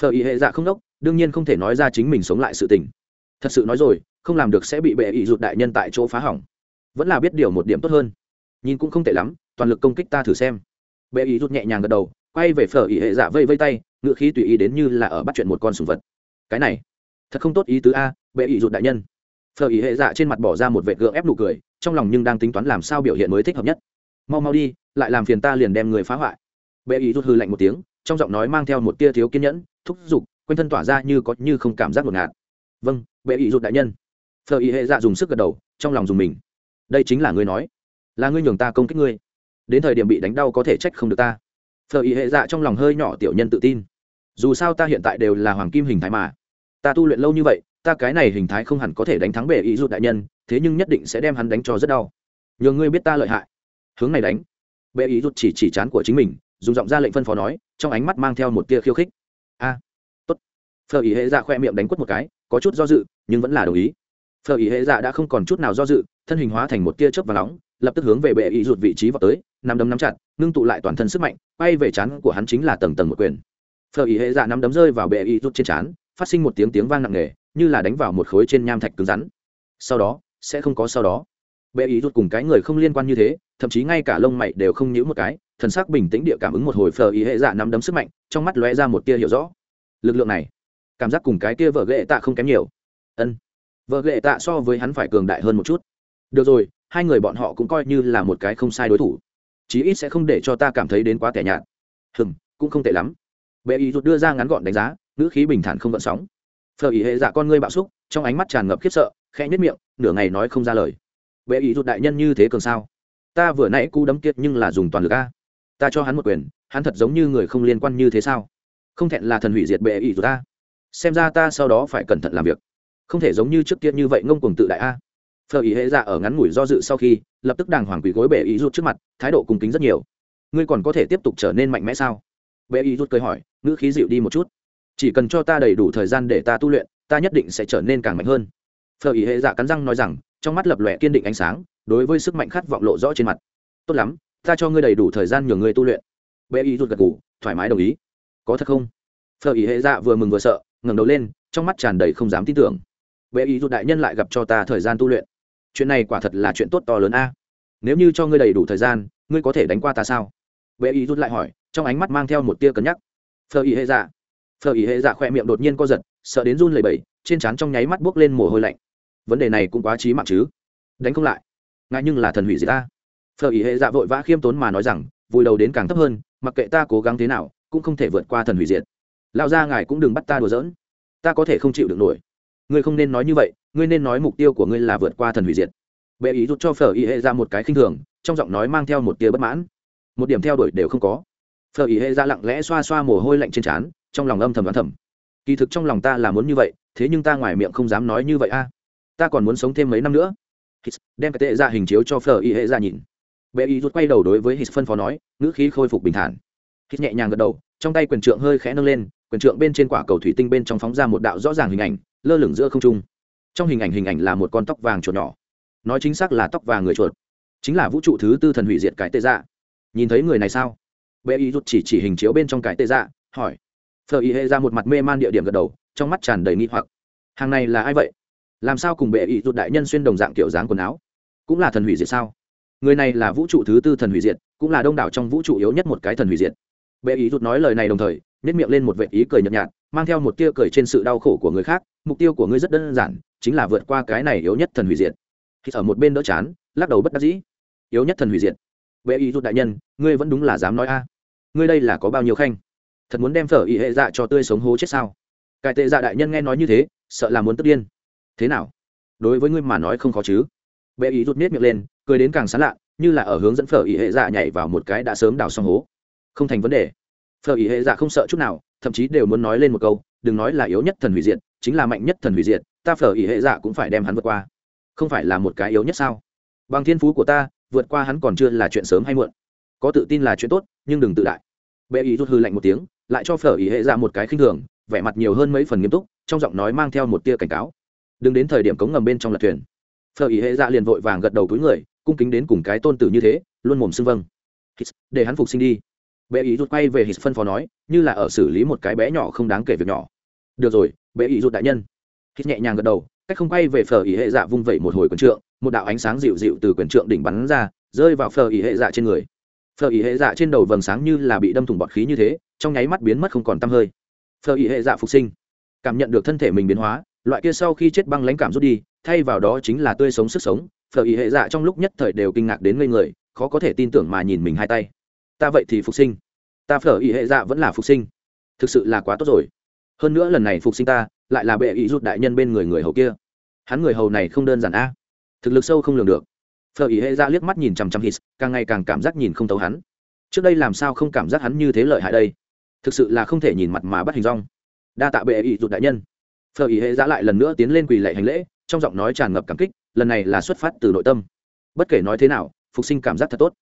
Phở ý hệ dạ không đốc, đương nhiên không thể nói ra chính mình sống lại sự tình. Thật sự nói rồi, không làm được sẽ bị bệ ý rụt đại nhân tại chỗ phá hỏng. Vẫn là biết điều một điểm tốt hơn. Nhìn cũng không tệ lắm, toàn lực công kích ta thử xem bệ ý rút nhẹ nhàng gật đầu, quay về phở ý hệ dạ vây vây tay ngựa khí tùy ý đến như là ở bắt chuyện một con sùng vật. Cái này, thật không tốt ý tứ a bệ ý rút đại nhân. Phở ý hệ dạ trên mặt bỏ ra một vệ gượng ép nụ cười, trong lòng nhưng đang tính toán làm sao biểu hiện mới thích hợp nhất. Mau mau đi, lại làm phiền ta liền đem người phá hoại. Bệ ý rút hư lạnh một tiếng, trong giọng nói mang theo một tia thiếu kiên nhẫn, thúc giục, quanh thân tỏa ra như có như không cảm giác ngột ngạt. Vâng bệ ý rút đại nhân. Phở ý hệ dạ dùng sức gật đầu, trong lòng dùng mình. Đây chính là ngươi nói. Là ngươi nhường ta công kích ngươi đến thời điểm bị đánh đau có thể trách không được ta. Phở ý hệ dạ trong lòng hơi nhỏ tiểu nhân tự tin. Dù sao ta hiện tại đều là hoàng kim hình thái mà. Ta tu luyện lâu như vậy, ta cái này hình thái không hẳn có thể đánh thắng bệ ý rút đại nhân, thế nhưng nhất định sẽ đem hắn đánh cho rất đau. Nhường ngươi biết ta lợi hại. Hướng này đánh. Bệ ý rút chỉ chỉ chán của chính mình, dùng giọng ra lệnh phân phó nói, trong ánh mắt mang theo một tia khiêu khích. A, tốt. Phở ý hệ dạ khoe miệng đánh quất một cái, có chút do dự, nhưng vẫn là đồng ý. Phở ý hệ dạ đã không còn chút nào do dự, thân hình hóa thành một tia chớp và nóng lập tức hướng về bệ ý rụt vị trí vào tới, nắm đấm nắm chặt, ngưng tụ lại toàn thân sức mạnh bay về chán của hắn chính là tầng tầng một quyền. Phờ ý hệ dạ nắm đấm rơi vào bệ ý rụt trên chán, phát sinh một tiếng tiếng vang nặng nề, như là đánh vào một khối trên nham thạch cứng rắn. Sau đó, sẽ không có sau đó. Bệ ý rụt cùng cái người không liên quan như thế, thậm chí ngay cả lông mày đều không nhíu một cái, thần sắc bình tĩnh địa cảm ứng một hồi phờ ý hệ dạ nắm đấm sức mạnh, trong mắt lóe ra một tia hiểu rõ. Lực lượng này, cảm giác cùng cái tia vợ ghệ tạ không kém nhiều. Ân, vợ ghệ tạ so với hắn phải cường đại hơn một chút. Được rồi hai người bọn họ cũng coi như là một cái không sai đối thủ. Chí ít sẽ không để cho ta cảm thấy đến quá tẻ nhạt. Hừm, cũng không tệ lắm. Bệ ý rụt đưa ra ngắn gọn đánh giá, ngữ khí bình thản không gợn sóng. Phở ý hệ dạ con ngươi bạo xúc, trong ánh mắt tràn ngập khiếp sợ, khẽ nhất miệng, nửa ngày nói không ra lời. Bệ ý rụt đại nhân như thế cường sao? Ta vừa nãy cú đấm kiệt nhưng là dùng toàn lực a. Ta cho hắn một quyền, hắn thật giống như người không liên quan như thế sao? Không thẹn là thần hủy diệt bệ ý rụt ta. Xem ra ta sau đó phải cẩn thận làm việc. Không thể giống như trước kia như vậy ngông cuồng tự đại a phở ý hệ dạ ở ngắn ngủi do dự sau khi, lập tức đàng hoàng quỳ gối bệ ý rút trước mặt, thái độ cung kính rất nhiều. Ngươi còn có thể tiếp tục trở nên mạnh mẽ sao? Bệ ý rút cười hỏi, ngữ khí dịu đi một chút. Chỉ cần cho ta đầy đủ thời gian để ta tu luyện, ta nhất định sẽ trở nên càng mạnh hơn. Phở ý hệ dạ cắn răng nói rằng, trong mắt lập lòe kiên định ánh sáng, đối với sức mạnh khát vọng lộ rõ trên mặt. Tốt lắm, ta cho ngươi đầy đủ thời gian nhường ngươi tu luyện. Bệ ý rút gật ngủ thoải mái đồng ý. Có thật không? Phở ý hệ dạ vừa mừng vừa sợ, ngẩng đầu lên, trong mắt tràn đầy không dám tin tưởng. Bệ ý rút đại nhân lại gặp cho ta thời gian tu luyện chuyện này quả thật là chuyện tốt to lớn a. Nếu như cho ngươi đầy đủ thời gian, ngươi có thể đánh qua ta sao? Bệ ý rút lại hỏi, trong ánh mắt mang theo một tia cân nhắc. Phở ý hệ dạ. Phở ý hệ dạ khỏe miệng đột nhiên co giật, sợ đến run lẩy bẩy, trên trán trong nháy mắt buốc lên mồ hôi lạnh. Vấn đề này cũng quá trí mạng chứ? Đánh không lại. Ngại nhưng là thần hủy gì ta. Phở ý hệ dạ vội vã khiêm tốn mà nói rằng, vùi đầu đến càng thấp hơn, mặc kệ ta cố gắng thế nào, cũng không thể vượt qua thần hủy diệt. Lao ra ngài cũng đừng bắt ta đùa giỡn. Ta có thể không chịu được nổi ngươi không nên nói như vậy, ngươi nên nói mục tiêu của ngươi là vượt qua thần hủy diệt. Bệ ý rút cho phở ý hệ ra một cái khinh thường, trong giọng nói mang theo một tia bất mãn. Một điểm theo đuổi đều không có. Phở ý hệ ra lặng lẽ xoa xoa mồ hôi lạnh trên trán, trong lòng âm thầm đoán thầm. Kỳ thực trong lòng ta là muốn như vậy, thế nhưng ta ngoài miệng không dám nói như vậy a. Ta còn muốn sống thêm mấy năm nữa. Hít, đem cái tệ ra hình chiếu cho phở ý hệ ra nhìn. Bệ ý rút quay đầu đối với hít phân phó nói, ngữ khí khôi phục bình thản. Hít nhẹ nhàng gật đầu, trong tay quyền trượng hơi khẽ nâng lên, quyền trượng bên trên quả cầu thủy tinh bên trong phóng ra một đạo rõ ràng hình ảnh lơ lửng giữa không trung. Trong hình ảnh hình ảnh là một con tóc vàng chuột nhỏ. Nói chính xác là tóc vàng người chuột. Chính là vũ trụ thứ tư thần hủy diệt cái tê dạ. Nhìn thấy người này sao? Bệ y rút chỉ chỉ hình chiếu bên trong cái tê dạ hỏi. Phờ y hệ ra một mặt mê man địa điểm gật đầu, trong mắt tràn đầy nghi hoặc. Hàng này là ai vậy? Làm sao cùng bệ y rút đại nhân xuyên đồng dạng kiểu dáng quần áo? Cũng là thần hủy diệt sao? Người này là vũ trụ thứ tư thần hủy diệt, cũng là đông đảo trong vũ trụ yếu nhất một cái thần hủy diệt. Bệ ý rút nói lời này đồng thời nhét miệng lên một vệ ý cười nhợt nhạt mang theo một tia cười trên sự đau khổ của người khác, mục tiêu của ngươi rất đơn giản, chính là vượt qua cái này yếu nhất thần hủy diệt. Khi ở một bên đỡ chán, lắc đầu bất đắc dĩ. Yếu nhất thần hủy diệt. Bệ y rút đại nhân, ngươi vẫn đúng là dám nói a. Ngươi đây là có bao nhiêu khanh? Thật muốn đem phở y hệ dạ cho tươi sống hố chết sao? Cải tệ dạ đại nhân nghe nói như thế, sợ là muốn tức điên. Thế nào? Đối với ngươi mà nói không khó chứ? Bệ y rút miết miệng lên, cười đến càng sán lạ, như là ở hướng dẫn phở y hệ dạ nhảy vào một cái đã sớm đào xong hố. Không thành vấn đề. Phở y hệ dạ không sợ chút nào thậm chí đều muốn nói lên một câu, đừng nói là yếu nhất thần hủy diệt, chính là mạnh nhất thần hủy diệt, ta phở ý hệ dạ cũng phải đem hắn vượt qua. Không phải là một cái yếu nhất sao? Bằng thiên phú của ta, vượt qua hắn còn chưa là chuyện sớm hay muộn. Có tự tin là chuyện tốt, nhưng đừng tự đại. Bệ ý rút hư lạnh một tiếng, lại cho phở ý hệ dạ một cái khinh thường, vẻ mặt nhiều hơn mấy phần nghiêm túc, trong giọng nói mang theo một tia cảnh cáo. Đừng đến thời điểm cống ngầm bên trong lật thuyền. Phở ý hệ dạ liền vội vàng gật đầu túi người, cung kính đến cùng cái tôn tử như thế, luôn mồm xưng vâng. Để hắn phục sinh đi bệ ý rút quay về hít phân phó nói, như là ở xử lý một cái bé nhỏ không đáng kể việc nhỏ. Được rồi bệ ý rút đại nhân. Hít nhẹ nhàng gật đầu, cách không quay về phở ý hệ dạ vung vẩy một hồi quần trượng, một đạo ánh sáng dịu dịu từ quần trượng đỉnh bắn ra, rơi vào phở ý hệ dạ trên người. Phở ý hệ dạ trên đầu vầng sáng như là bị đâm thủng bọt khí như thế, trong nháy mắt biến mất không còn t hơi. Phở ý hệ dạ phục sinh. Cảm nhận được thân thể mình biến hóa, loại kia sau khi chết băng lãnh cảm rút đi, thay vào đó chính là tươi sống sức sống, phở ý hệ dạ trong lúc nhất thời đều kinh ngạc đến ngây người, khó có thể tin tưởng mà nhìn mình hai tay ta vậy thì phục sinh. Ta phở ý hệ dạ vẫn là phục sinh. Thực sự là quá tốt rồi. Hơn nữa lần này phục sinh ta, lại là bệ ý rút đại nhân bên người người hầu kia. Hắn người hầu này không đơn giản a. Thực lực sâu không lường được. Phở ý hệ dạ liếc mắt nhìn chằm chằm hít, càng ngày càng cảm giác nhìn không thấu hắn. Trước đây làm sao không cảm giác hắn như thế lợi hại đây? Thực sự là không thể nhìn mặt mà bắt hình rong. Đa tạ bệ ý rút đại nhân. Phở ý hệ dạ lại lần nữa tiến lên quỳ lệ hành lễ, trong giọng nói tràn ngập cảm kích, lần này là xuất phát từ nội tâm. Bất kể nói thế nào, phục sinh cảm giác thật tốt.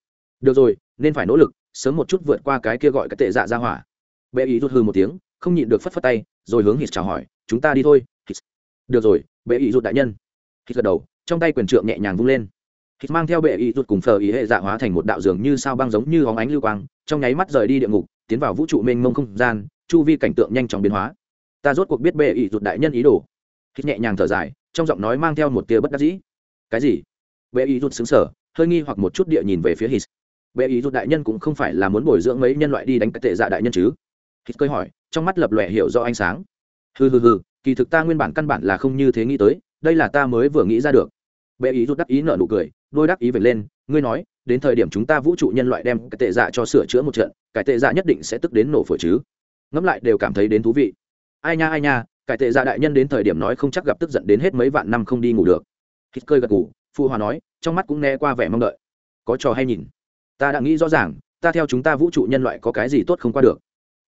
Được rồi, nên phải nỗ lực sớm một chút vượt qua cái kia gọi cái tệ dạ ra hỏa. Bệ ý rút hư một tiếng, không nhịn được phất phất tay, rồi hướng hít chào hỏi, chúng ta đi thôi, hít. được rồi, bệ ý rút đại nhân. Hít gật đầu, trong tay quyền trượng nhẹ nhàng vung lên. Hít mang theo bệ ý rút cùng phờ ý hệ dạ hóa thành một đạo dường như sao băng giống như hóng ánh lưu quang, trong nháy mắt rời đi địa ngục, tiến vào vũ trụ mênh mông không gian, chu vi cảnh tượng nhanh chóng biến hóa. Ta rốt cuộc biết bệ ý rút đại nhân ý đồ. Hít nhẹ nhàng thở dài, trong giọng nói mang theo một tia bất đắc dĩ. Cái gì? Bệ ý rút xứng sở hơi nghi hoặc một chút địa nhìn về phía hít bệ ý rút đại nhân cũng không phải là muốn bồi dưỡng mấy nhân loại đi đánh cái tệ dạ đại nhân chứ? Hít cơi hỏi, trong mắt lập lòe hiểu do ánh sáng. Hừ hừ hừ, kỳ thực ta nguyên bản căn bản là không như thế nghĩ tới, đây là ta mới vừa nghĩ ra được. Bệ ý rút đắc ý nợ nụ cười, đôi đắc ý về lên, ngươi nói, đến thời điểm chúng ta vũ trụ nhân loại đem cái tệ dạ cho sửa chữa một trận, cái tệ dạ nhất định sẽ tức đến nổ phổi chứ? Ngẫm lại đều cảm thấy đến thú vị. Ai nha ai nha, cái tệ dạ đại nhân đến thời điểm nói không chắc gặp tức giận đến hết mấy vạn năm không đi ngủ được. Hít cơi gật ngủ phu hòa nói, trong mắt cũng né qua vẻ mong đợi. Có trò hay nhìn ta đã nghĩ rõ ràng, ta theo chúng ta vũ trụ nhân loại có cái gì tốt không qua được.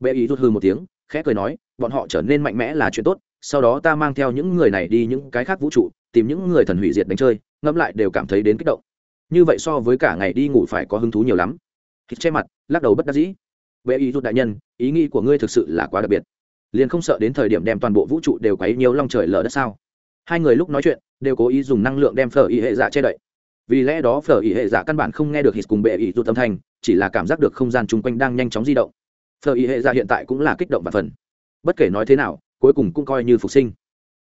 Bệ ý rút hư một tiếng, khẽ cười nói, bọn họ trở nên mạnh mẽ là chuyện tốt, sau đó ta mang theo những người này đi những cái khác vũ trụ, tìm những người thần hủy diệt đánh chơi, ngẫm lại đều cảm thấy đến kích động. Như vậy so với cả ngày đi ngủ phải có hứng thú nhiều lắm. Hít che mặt, lắc đầu bất đắc dĩ. Bệ ý rút đại nhân, ý nghĩ của ngươi thực sự là quá đặc biệt. Liền không sợ đến thời điểm đem toàn bộ vũ trụ đều quấy nhiều long trời lở đất sao? Hai người lúc nói chuyện, đều cố ý dùng năng lượng đem phở ý hệ dạ che đậy vì lẽ đó phở ý hệ giả căn bản không nghe được hít cùng bệ ý rụt âm thanh, chỉ là cảm giác được không gian chung quanh đang nhanh chóng di động. Phở ý hệ giả hiện tại cũng là kích động và phần. Bất kể nói thế nào, cuối cùng cũng coi như phục sinh.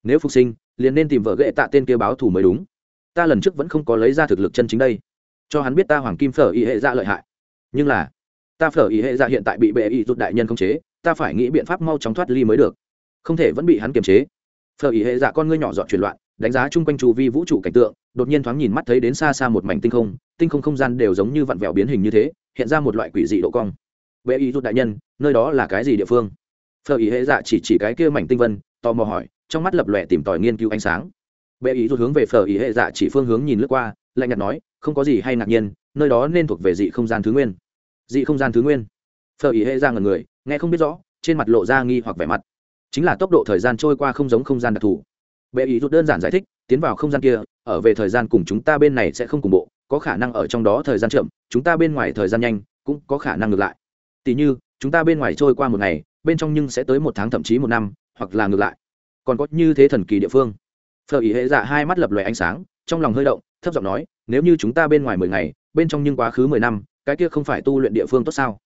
Nếu phục sinh, liền nên tìm vợ ghệ tạ tên kia báo thù mới đúng. Ta lần trước vẫn không có lấy ra thực lực chân chính đây. Cho hắn biết ta hoàng kim phở ý hệ giả lợi hại. Nhưng là, ta phở ý hệ giả hiện tại bị bệ ý rụt đại nhân không chế, ta phải nghĩ biện pháp mau chóng thoát ly mới được. Không thể vẫn bị hắn kiềm chế. Phở ý hệ giả con ngươi nhỏ dọn chuyển loạn, đánh giá chung quanh chu vi vũ trụ cảnh tượng đột nhiên thoáng nhìn mắt thấy đến xa xa một mảnh tinh không tinh không không gian đều giống như vặn vẹo biến hình như thế, hiện ra một loại quỷ dị độ cong. Bệ ý rút đại nhân, nơi đó là cái gì địa phương? Phở ý hệ dạ chỉ chỉ cái kia mảnh tinh vân, tò mò hỏi, trong mắt lập lòe tìm tòi nghiên cứu ánh sáng. Bệ ý rút hướng về phở ý hệ dạ chỉ phương hướng nhìn lướt qua, lạnh nhạt nói, không có gì hay ngạc nhiên, nơi đó nên thuộc về dị không gian thứ nguyên. Dị không gian thứ nguyên? Phở ý hệ dạ ngần người, nghe không biết rõ, trên mặt lộ ra nghi hoặc vẻ mặt. Chính là tốc độ thời gian trôi qua không giống không gian đặc thù. Bệ ý rút đơn giản giải thích tiến vào không gian kia, ở về thời gian cùng chúng ta bên này sẽ không cùng bộ, có khả năng ở trong đó thời gian chậm, chúng ta bên ngoài thời gian nhanh, cũng có khả năng ngược lại. Tỉ như, chúng ta bên ngoài trôi qua một ngày, bên trong nhưng sẽ tới một tháng thậm chí một năm, hoặc là ngược lại. Còn có như thế thần kỳ địa phương. Phở ý hệ dạ hai mắt lập loè ánh sáng, trong lòng hơi động, thấp giọng nói, nếu như chúng ta bên ngoài mười ngày, bên trong nhưng quá khứ mười năm, cái kia không phải tu luyện địa phương tốt sao?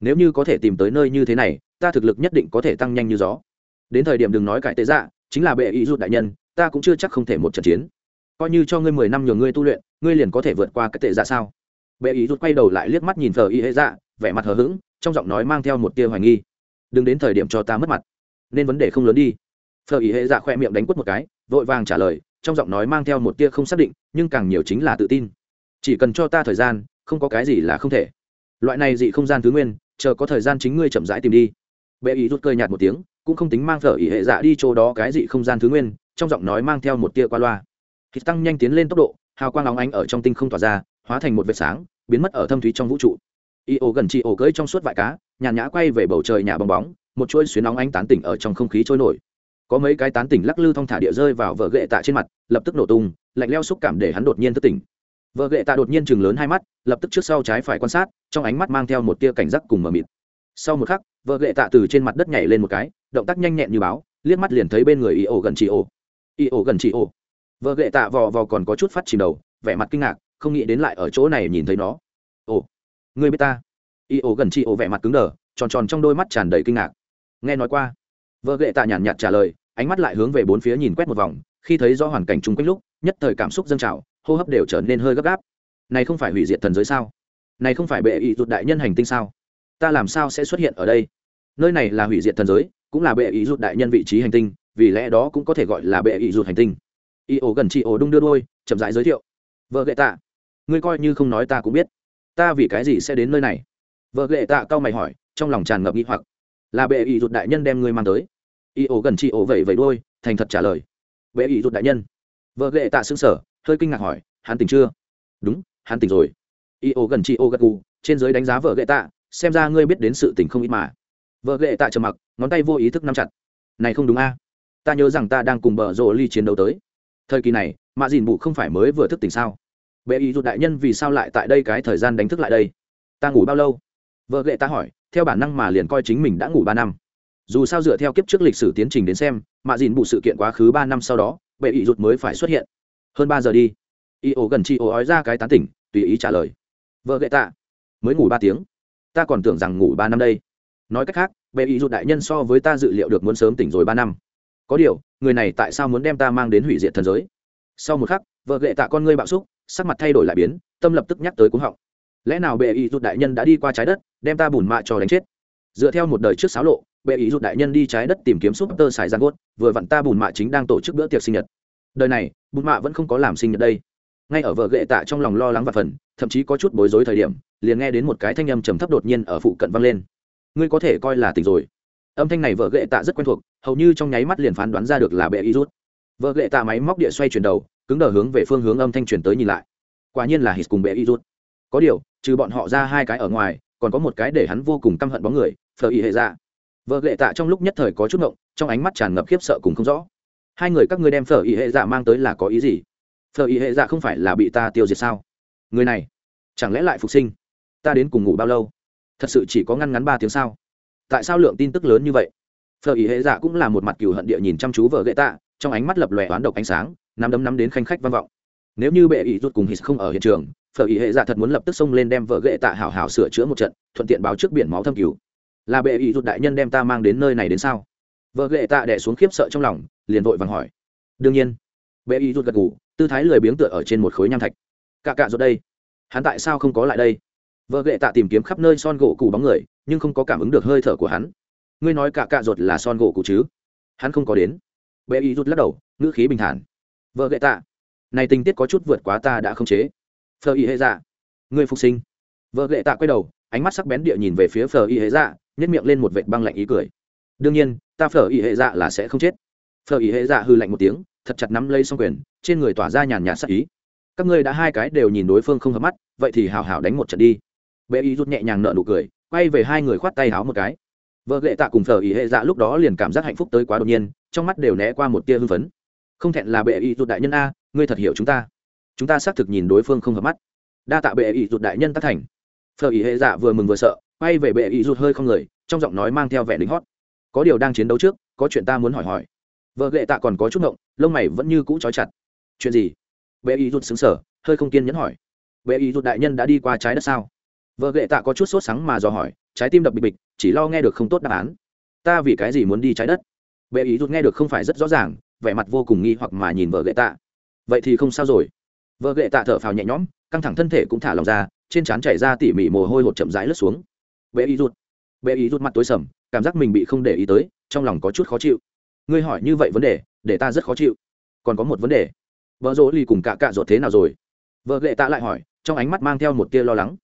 Nếu như có thể tìm tới nơi như thế này, ta thực lực nhất định có thể tăng nhanh như gió. Đến thời điểm đừng nói cải tế dạ chính là bệ ý rút đại nhân ta cũng chưa chắc không thể một trận chiến. Coi như cho ngươi mười năm nhường ngươi tu luyện, ngươi liền có thể vượt qua cái tệ dạ sao? Bệ ý rút quay đầu lại liếc mắt nhìn thờ y hệ dạ vẻ mặt hờ hững, trong giọng nói mang theo một tia hoài nghi. Đừng đến thời điểm cho ta mất mặt, nên vấn đề không lớn đi. Phờ ý hệ dạ khoe miệng đánh quất một cái, vội vàng trả lời, trong giọng nói mang theo một tia không xác định, nhưng càng nhiều chính là tự tin. Chỉ cần cho ta thời gian, không có cái gì là không thể. Loại này dị không gian thứ nguyên, chờ có thời gian chính ngươi chậm rãi tìm đi. Bệ ý rút cơi nhạt một tiếng, cũng không tính mang phở ý hệ dạ đi chỗ đó cái dị không gian thứ nguyên trong giọng nói mang theo một tia qua loa. Hít tăng nhanh tiến lên tốc độ, hào quang óng ánh ở trong tinh không tỏa ra, hóa thành một vệt sáng, biến mất ở thâm thúy trong vũ trụ. Y ổ gần chị ổ cưỡi trong suốt vải cá, nhàn nhã quay về bầu trời nhà bong bóng, một chuỗi xuyến óng ánh tán tỉnh ở trong không khí trôi nổi. Có mấy cái tán tỉnh lắc lư thong thả địa rơi vào vợ ghệ tạ trên mặt, lập tức nổ tung, lạnh leo xúc cảm để hắn đột nhiên thức tỉnh. Vợ ghệ tạ đột nhiên chừng lớn hai mắt, lập tức trước sau trái phải quan sát, trong ánh mắt mang theo một tia cảnh giác cùng mờ mịt. Sau một khắc vợ ghệ tạ từ trên mặt đất nhảy lên một cái, động tác nhanh nhẹn như báo, liếc mắt liền thấy bên người y ổ gần chị ổ y ổ gần chị ổ. Vợ gậy tạ vò vò còn có chút phát chìm đầu, vẻ mặt kinh ngạc, không nghĩ đến lại ở chỗ này nhìn thấy nó. Ồ, người biết ta? Y ổ gần chị ổ vẻ mặt cứng đờ, tròn tròn trong đôi mắt tràn đầy kinh ngạc. Nghe nói qua. Vợ gậy tạ nhàn nhạt trả lời, ánh mắt lại hướng về bốn phía nhìn quét một vòng, khi thấy do hoàn cảnh chung quanh lúc, nhất thời cảm xúc dâng trào, hô hấp đều trở nên hơi gấp gáp. Này không phải hủy diệt thần giới sao? Này không phải bệ ý rụt đại nhân hành tinh sao? Ta làm sao sẽ xuất hiện ở đây? Nơi này là hủy diệt thần giới, cũng là bệ ý rụt đại nhân vị trí hành tinh vì lẽ đó cũng có thể gọi là bệ ý rụt hành tinh. Y ổ gần chị ổ đung đưa đôi, chậm rãi giới thiệu. Vợ gệ tạ, ngươi coi như không nói ta cũng biết. Ta vì cái gì sẽ đến nơi này? Vợ gệ tạ cao mày hỏi, trong lòng tràn ngập nghĩ hoặc. Là bệ ý rụt đại nhân đem ngươi mang tới. Y ổ gần chị ổ vẩy vẩy đôi, thành thật trả lời. Bệ ý rụt đại nhân. Vợ gệ tạ xứng sở hơi kinh ngạc hỏi, hắn tỉnh chưa? Đúng, hắn tỉnh rồi. Y ổ gần chị ổ gật gù, trên giới đánh giá vợ gệ tạ, xem ra ngươi biết đến sự tình không ít mà. Vợ gệ tạ trầm mặc, ngón tay vô ý thức nắm chặt. Này không đúng a ta nhớ rằng ta đang cùng bờ rồ ly chiến đấu tới. Thời kỳ này, mạ dìn bụ không phải mới vừa thức tỉnh sao? Bệ ý rụt đại nhân vì sao lại tại đây cái thời gian đánh thức lại đây? Ta ngủ bao lâu? Vợ ghệ ta hỏi, theo bản năng mà liền coi chính mình đã ngủ ba năm. Dù sao dựa theo kiếp trước lịch sử tiến trình đến xem, mạ dìn bụ sự kiện quá khứ ba năm sau đó, bệ ý rụt mới phải xuất hiện. Hơn ba giờ đi. Y ổ gần chị ổ ói ra cái tán tỉnh, tùy ý trả lời. Vợ ghệ ta, mới ngủ ba tiếng. Ta còn tưởng rằng ngủ ba năm đây. Nói cách khác, bệ ý rụt đại nhân so với ta dự liệu được muốn sớm tỉnh rồi ba năm có điều, người này tại sao muốn đem ta mang đến hủy diệt thần giới? Sau một khắc, vợ ghệ tạ con ngươi bạo xúc, sắc mặt thay đổi lại biến, tâm lập tức nhắc tới cúng họng. Lẽ nào bệ ý rút đại nhân đã đi qua trái đất, đem ta bùn mạ cho đánh chết? Dựa theo một đời trước xáo lộ, bệ ý rút đại nhân đi trái đất tìm kiếm súp tơ xài giang gốt, vừa vặn ta bùn mạ chính đang tổ chức bữa tiệc sinh nhật. Đời này, bùn mạ vẫn không có làm sinh nhật đây. Ngay ở vợ ghệ tạ trong lòng lo lắng và phần thậm chí có chút bối rối thời điểm, liền nghe đến một cái thanh âm trầm thấp đột nhiên ở phụ cận vang lên. Ngươi có thể coi là tỉnh rồi âm thanh này vợ gệ tạ rất quen thuộc, hầu như trong nháy mắt liền phán đoán ra được là bệ y rút. Vợ gệ tạ máy móc địa xoay chuyển đầu, cứng đờ hướng về phương hướng âm thanh chuyển tới nhìn lại. Quả nhiên là hít cùng bệ y rút. Có điều, trừ bọn họ ra hai cái ở ngoài, còn có một cái để hắn vô cùng căm hận bóng người phờ y hệ dạ. Vợ gệ tạ trong lúc nhất thời có chút ngộng, trong ánh mắt tràn ngập khiếp sợ cùng không rõ. Hai người các ngươi đem phở y hệ dạ mang tới là có ý gì? Phở y hệ dạ không phải là bị ta tiêu diệt sao? Người này, chẳng lẽ lại phục sinh? Ta đến cùng ngủ bao lâu? Thật sự chỉ có ngăn ngắn ba tiếng sao? Tại sao lượng tin tức lớn như vậy? Phở ý hệ dạ cũng là một mặt cừu hận địa nhìn chăm chú vợ gậy tạ trong ánh mắt lập lòe oán độc ánh sáng, nắm đấm nắm đến khanh khách văn vọng. Nếu như bệ ý rút cùng hít không ở hiện trường, phở ý hệ dạ thật muốn lập tức xông lên đem vợ gậy tạ hảo hảo sửa chữa một trận, thuận tiện báo trước biển máu thâm cứu. Là bệ ý rút đại nhân đem ta mang đến nơi này đến sao? Vợ gậy tạ đẻ xuống khiếp sợ trong lòng, liền vội vàng hỏi. Đương nhiên. Bệ ý rút gật ngủ tư thái lười biếng tựa ở trên một khối nham thạch. Cạ cạ rút đây. Hắn tại sao không có lại đây? Vợ gậy tạ tìm kiếm khắp nơi son gỗ củ bóng người nhưng không có cảm ứng được hơi thở của hắn. Ngươi nói cả cạ ruột là son gỗ cụ chứ? Hắn không có đến. Bệ y rút lắc đầu, ngữ khí bình thản. Vợ gậy tạ, này tình tiết có chút vượt quá ta đã không chế. Phờ y hệ dạ ngươi phục sinh. Vợ gậy tạ quay đầu, ánh mắt sắc bén địa nhìn về phía phờ y hệ dạ nhất miệng lên một vệt băng lạnh ý cười. Đương nhiên, ta phờ y hệ dạ là sẽ không chết. Phờ y hệ dạ hư lạnh một tiếng, thật chặt nắm lấy xong quyền, trên người tỏa ra nhàn nhạt sắc ý. Các ngươi đã hai cái đều nhìn đối phương không hợp mắt, vậy thì hào hào đánh một trận đi. Bệ y rút nhẹ nhàng nợ nụ cười quay về hai người khoát tay háo một cái. Vợ gệ tạ cùng thờ ý hệ dạ lúc đó liền cảm giác hạnh phúc tới quá đột nhiên, trong mắt đều né qua một tia hưng phấn. Không thẹn là bệ ý rụt đại nhân a, ngươi thật hiểu chúng ta. Chúng ta xác thực nhìn đối phương không hợp mắt. Đa tạ bệ ý rụt đại nhân tác thành. Thờ ý hệ dạ vừa mừng vừa sợ, quay về bệ ý rụt hơi không người, trong giọng nói mang theo vẻ lính hót. Có điều đang chiến đấu trước, có chuyện ta muốn hỏi hỏi. Vợ gệ tạ còn có chút ngộng, lông mày vẫn như cũ trói chặt. Chuyện gì? Bệ ý rụt xứng sở hơi không kiên nhẫn hỏi. Bệ ý rụt đại nhân đã đi qua trái đất sao? Vợ gệ tạ có chút sốt sáng mà dò hỏi, trái tim đập bịch bịch, chỉ lo nghe được không tốt đáp án. Ta vì cái gì muốn đi trái đất? Bệ ý rút nghe được không phải rất rõ ràng, vẻ mặt vô cùng nghi hoặc mà nhìn vợ gệ tạ. Vậy thì không sao rồi. Vợ gệ tạ thở phào nhẹ nhõm, căng thẳng thân thể cũng thả lòng ra, trên trán chảy ra tỉ mỉ mồ hôi hột chậm rãi lướt xuống. Bệ ý rút bệ ý rút mặt tối sầm, cảm giác mình bị không để ý tới, trong lòng có chút khó chịu. Ngươi hỏi như vậy vấn đề, để ta rất khó chịu. Còn có một vấn đề. Vợ dỗ ly cùng cả cạ ruột thế nào rồi? Vợ gệ tạ lại hỏi, trong ánh mắt mang theo một tia lo lắng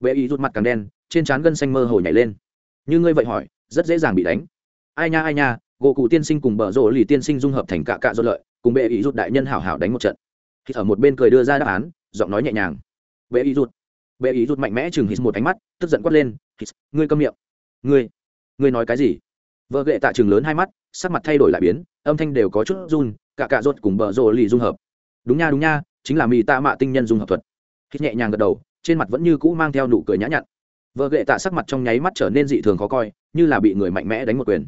bệ ý rút mặt càng đen, trên trán gân xanh mơ hồ nhảy lên. Như ngươi vậy hỏi, rất dễ dàng bị đánh. Ai nha ai nha, gỗ cụ tiên sinh cùng bờ rỗ lì tiên sinh dung hợp thành cạ cạ do lợi, cùng bệ ý rút đại nhân hảo hảo đánh một trận. Khi ở một bên cười đưa ra đáp án, giọng nói nhẹ nhàng. Bệ ý rút bệ ý rút mạnh mẽ chừng hít một ánh mắt, tức giận quát lên, hít, ngươi câm miệng. Ngươi ngươi nói cái gì? Vợ gệ tạ chừng lớn hai mắt, sắc mặt thay đổi lại biến, âm thanh đều có chút run, cạ cạ rốt cùng bờ rỗ lì dung hợp. Đúng nha đúng nha, chính là mì tạ mạ tinh nhân dung hợp thuật. Hít nhẹ nhàng gật đầu trên mặt vẫn như cũ mang theo nụ cười nhã nhặn. Vợ gệ tạ sắc mặt trong nháy mắt trở nên dị thường khó coi, như là bị người mạnh mẽ đánh một quyền.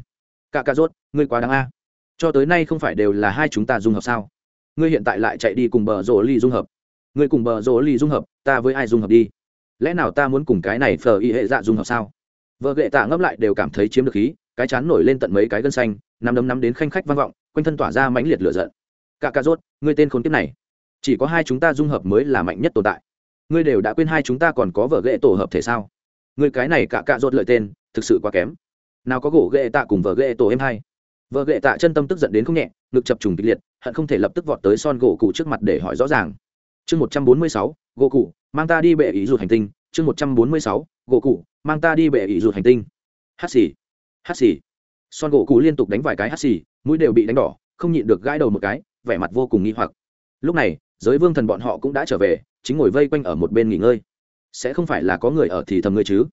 Cả ca rốt, ngươi quá đáng a. Cho tới nay không phải đều là hai chúng ta dung hợp sao? Ngươi hiện tại lại chạy đi cùng bờ rỗ ly dung hợp. Ngươi cùng bờ rỗ ly dung hợp, ta với ai dung hợp đi? Lẽ nào ta muốn cùng cái này phờ y hệ dạ dung hợp sao? Vợ gệ tạ ngấp lại đều cảm thấy chiếm được khí, cái chán nổi lên tận mấy cái gân xanh nằm đấm nắm đến khanh khách vang vọng, quanh thân tỏa ra mãnh liệt lửa giận. Cả ca rốt, ngươi tên khốn kiếp này. Chỉ có hai chúng ta dung hợp mới là mạnh nhất tồn tại ngươi đều đã quên hai chúng ta còn có vợ ghệ tổ hợp thể sao? Ngươi cái này cả cạ rốt lợi tên, thực sự quá kém. Nào có gỗ ghệ tạ cùng vợ ghệ tổ em hai. Vợ ghệ tạ chân tâm tức giận đến không nhẹ, ngực chập trùng kịch liệt, hận không thể lập tức vọt tới son gỗ cụ trước mặt để hỏi rõ ràng. Chương một trăm bốn mươi sáu, gỗ cụ, mang ta đi bệ ý rụt hành tinh. Chương một trăm bốn mươi sáu, gỗ cụ, mang ta đi bệ ý rụt hành tinh. Hát xì hát xì. Son gỗ cụ liên tục đánh vài cái hát xì, mũi đều bị đánh đỏ, không nhịn được gãi đầu một cái, vẻ mặt vô cùng nghi hoặc. Lúc này, giới vương thần bọn họ cũng đã trở về chính ngồi vây quanh ở một bên nghỉ ngơi. Sẽ không phải là có người ở thì thầm ngươi chứ?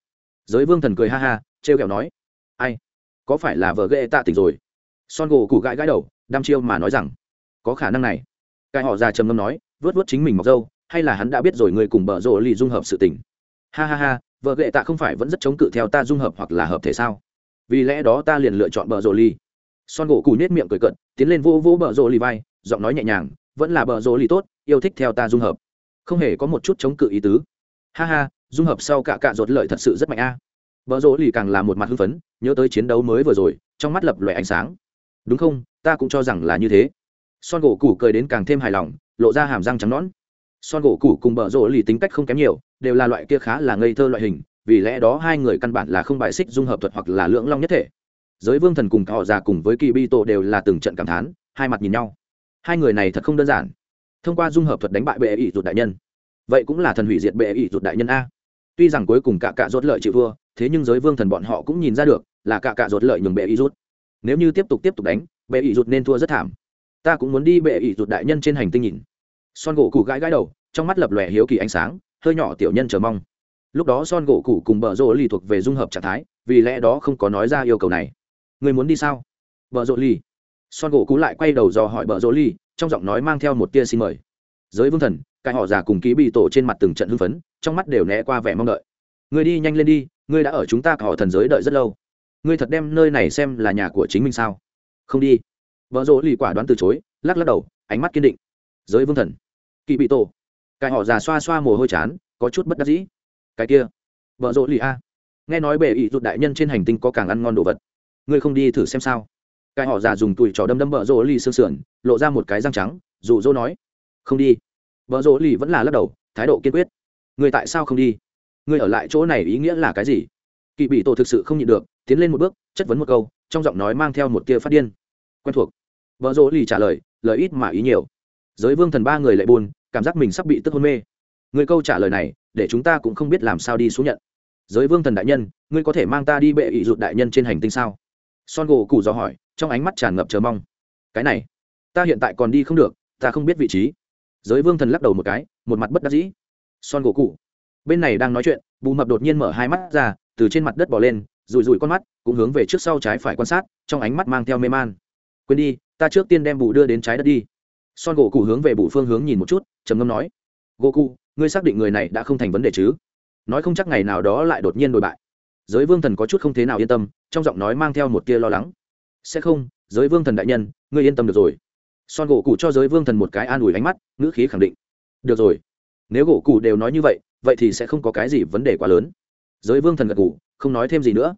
Giới vương thần cười ha ha, trêu kẹo nói. Ai? Có phải là vợ ghệ tạ tỉnh rồi? Son gỗ cụ gãi gãi đầu, đăm chiêu mà nói rằng, có khả năng này. Cái họ già trầm ngâm nói, vớt vớt chính mình mọc dâu hay là hắn đã biết rồi người cùng bợ rộ lì dung hợp sự tình? Ha ha ha, vợ ghệ tạ không phải vẫn rất chống cự theo ta dung hợp hoặc là hợp thể sao? Vì lẽ đó ta liền lựa chọn bợ rộ lì. Son gỗ cụ nết miệng cười cận tiến lên vô vỗ bợ rộ lì vai, giọng nói nhẹ nhàng, vẫn là bợ rộ lì tốt, yêu thích theo ta dung hợp không hề có một chút chống cự ý tứ. Ha ha, dung hợp sau cả cạ rột lợi thật sự rất mạnh a. À. bợ lì càng là một mặt hưng phấn, nhớ tới chiến đấu mới vừa rồi, trong mắt lập loại ánh sáng. Đúng không? Ta cũng cho rằng là như thế. Son gỗ củ cười đến càng thêm hài lòng, lộ ra hàm răng trắng nõn. Son gỗ củ cùng bợ rỗ lì tính cách không kém nhiều, đều là loại kia khá là ngây thơ loại hình, vì lẽ đó hai người căn bản là không bài xích dung hợp thuật hoặc là lưỡng long nhất thể. Giới vương thần cùng họ già cùng với kỳ bi tổ đều là từng trận cảm thán, hai mặt nhìn nhau. Hai người này thật không đơn giản thông qua dung hợp thuật đánh bại bệ ỷ rụt đại nhân. Vậy cũng là thần hủy diệt bệ ỷ rụt đại nhân a. Tuy rằng cuối cùng cả cạ rốt lợi chịu vua thế nhưng giới vương thần bọn họ cũng nhìn ra được là cả cạ rốt lợi nhường bệ ỷ rút nếu như tiếp tục tiếp tục đánh, bệ ỷ rụt nên thua rất thảm. Ta cũng muốn đi bệ ỷ rụt đại nhân trên hành tinh nhìn. Son gỗ cụ gãi gãi đầu, trong mắt lập lòe hiếu kỳ ánh sáng, hơi nhỏ tiểu nhân chờ mong. Lúc đó son gỗ cụ cùng bờ rỗ lì thuộc về dung hợp trạng thái, vì lẽ đó không có nói ra yêu cầu này. Người muốn đi sao? Bờ rỗ lì. Son gỗ cụ lại quay đầu dò hỏi bờ rỗ lì trong giọng nói mang theo một tia xin mời. Giới vương thần, cái họ già cùng ký bị tổ trên mặt từng trận hưng phấn, trong mắt đều né qua vẻ mong đợi. Người đi nhanh lên đi ngươi đã ở chúng ta cả họ thần giới đợi rất lâu. Ngươi thật đem nơi này xem là nhà của chính mình sao? Không đi. Vợ rỗ lì quả đoán từ chối, lắc lắc đầu, ánh mắt kiên định. Giới vương thần kỵ bị tổ. Cái họ già xoa xoa mồ hôi chán, có chút bất đắc dĩ. Cái kia, vợ rỗ lì a. Nghe nói bệ ỵ rụt đại nhân trên hành tinh có càng ăn ngon đồ vật. Ngươi không đi thử xem sao cái họ già dùng tùi trò đâm đâm vợ rỗ lì sương sườn, lộ ra một cái răng trắng, dụ dỗ nói, không đi. Vợ rỗ lì vẫn là lắc đầu, thái độ kiên quyết. Người tại sao không đi? Người ở lại chỗ này ý nghĩa là cái gì? Kỵ bị tổ thực sự không nhịn được, tiến lên một bước, chất vấn một câu, trong giọng nói mang theo một tia phát điên. Quen thuộc. Vợ rỗ lì trả lời lời ít mà ý nhiều. Giới vương thần ba người lại buồn, cảm giác mình sắp bị tức hôn mê. Người câu trả lời này, để chúng ta cũng không biết làm sao đi xuống nhận. Giới vương thần đại nhân, ngươi có thể mang ta đi bệ ị rụt đại nhân trên hành tinh sao? Son gỗ cụ dò hỏi trong ánh mắt tràn ngập chờ mong. Cái này, ta hiện tại còn đi không được, ta không biết vị trí. Giới vương thần lắc đầu một cái, một mặt bất đắc dĩ. Son gỗ cụ. Bên này đang nói chuyện, bù mập đột nhiên mở hai mắt ra, từ trên mặt đất bỏ lên rùi rùi con mắt, cũng hướng về trước sau trái phải quan sát, trong ánh mắt mang theo mê man. Quên đi, ta trước tiên đem bù đưa đến trái đất đi. Son gỗ cụ hướng về bù phương hướng nhìn một chút, trầm ngâm nói, gỗ cụ, ngươi xác định người này đã không thành vấn đề chứ? Nói không chắc ngày nào đó lại đột nhiên đổi bại. Giới vương thần có chút không thế nào yên tâm, trong giọng nói mang theo một tia lo lắng sẽ không, giới vương thần đại nhân, ngươi yên tâm được rồi. Son gỗ cụ cho giới vương thần một cái an ủi ánh mắt, ngữ khí khẳng định. Được rồi. Nếu gỗ cụ đều nói như vậy vậy thì sẽ không có cái gì vấn đề quá lớn. Giới vương thần gật cụ không nói thêm gì nữa.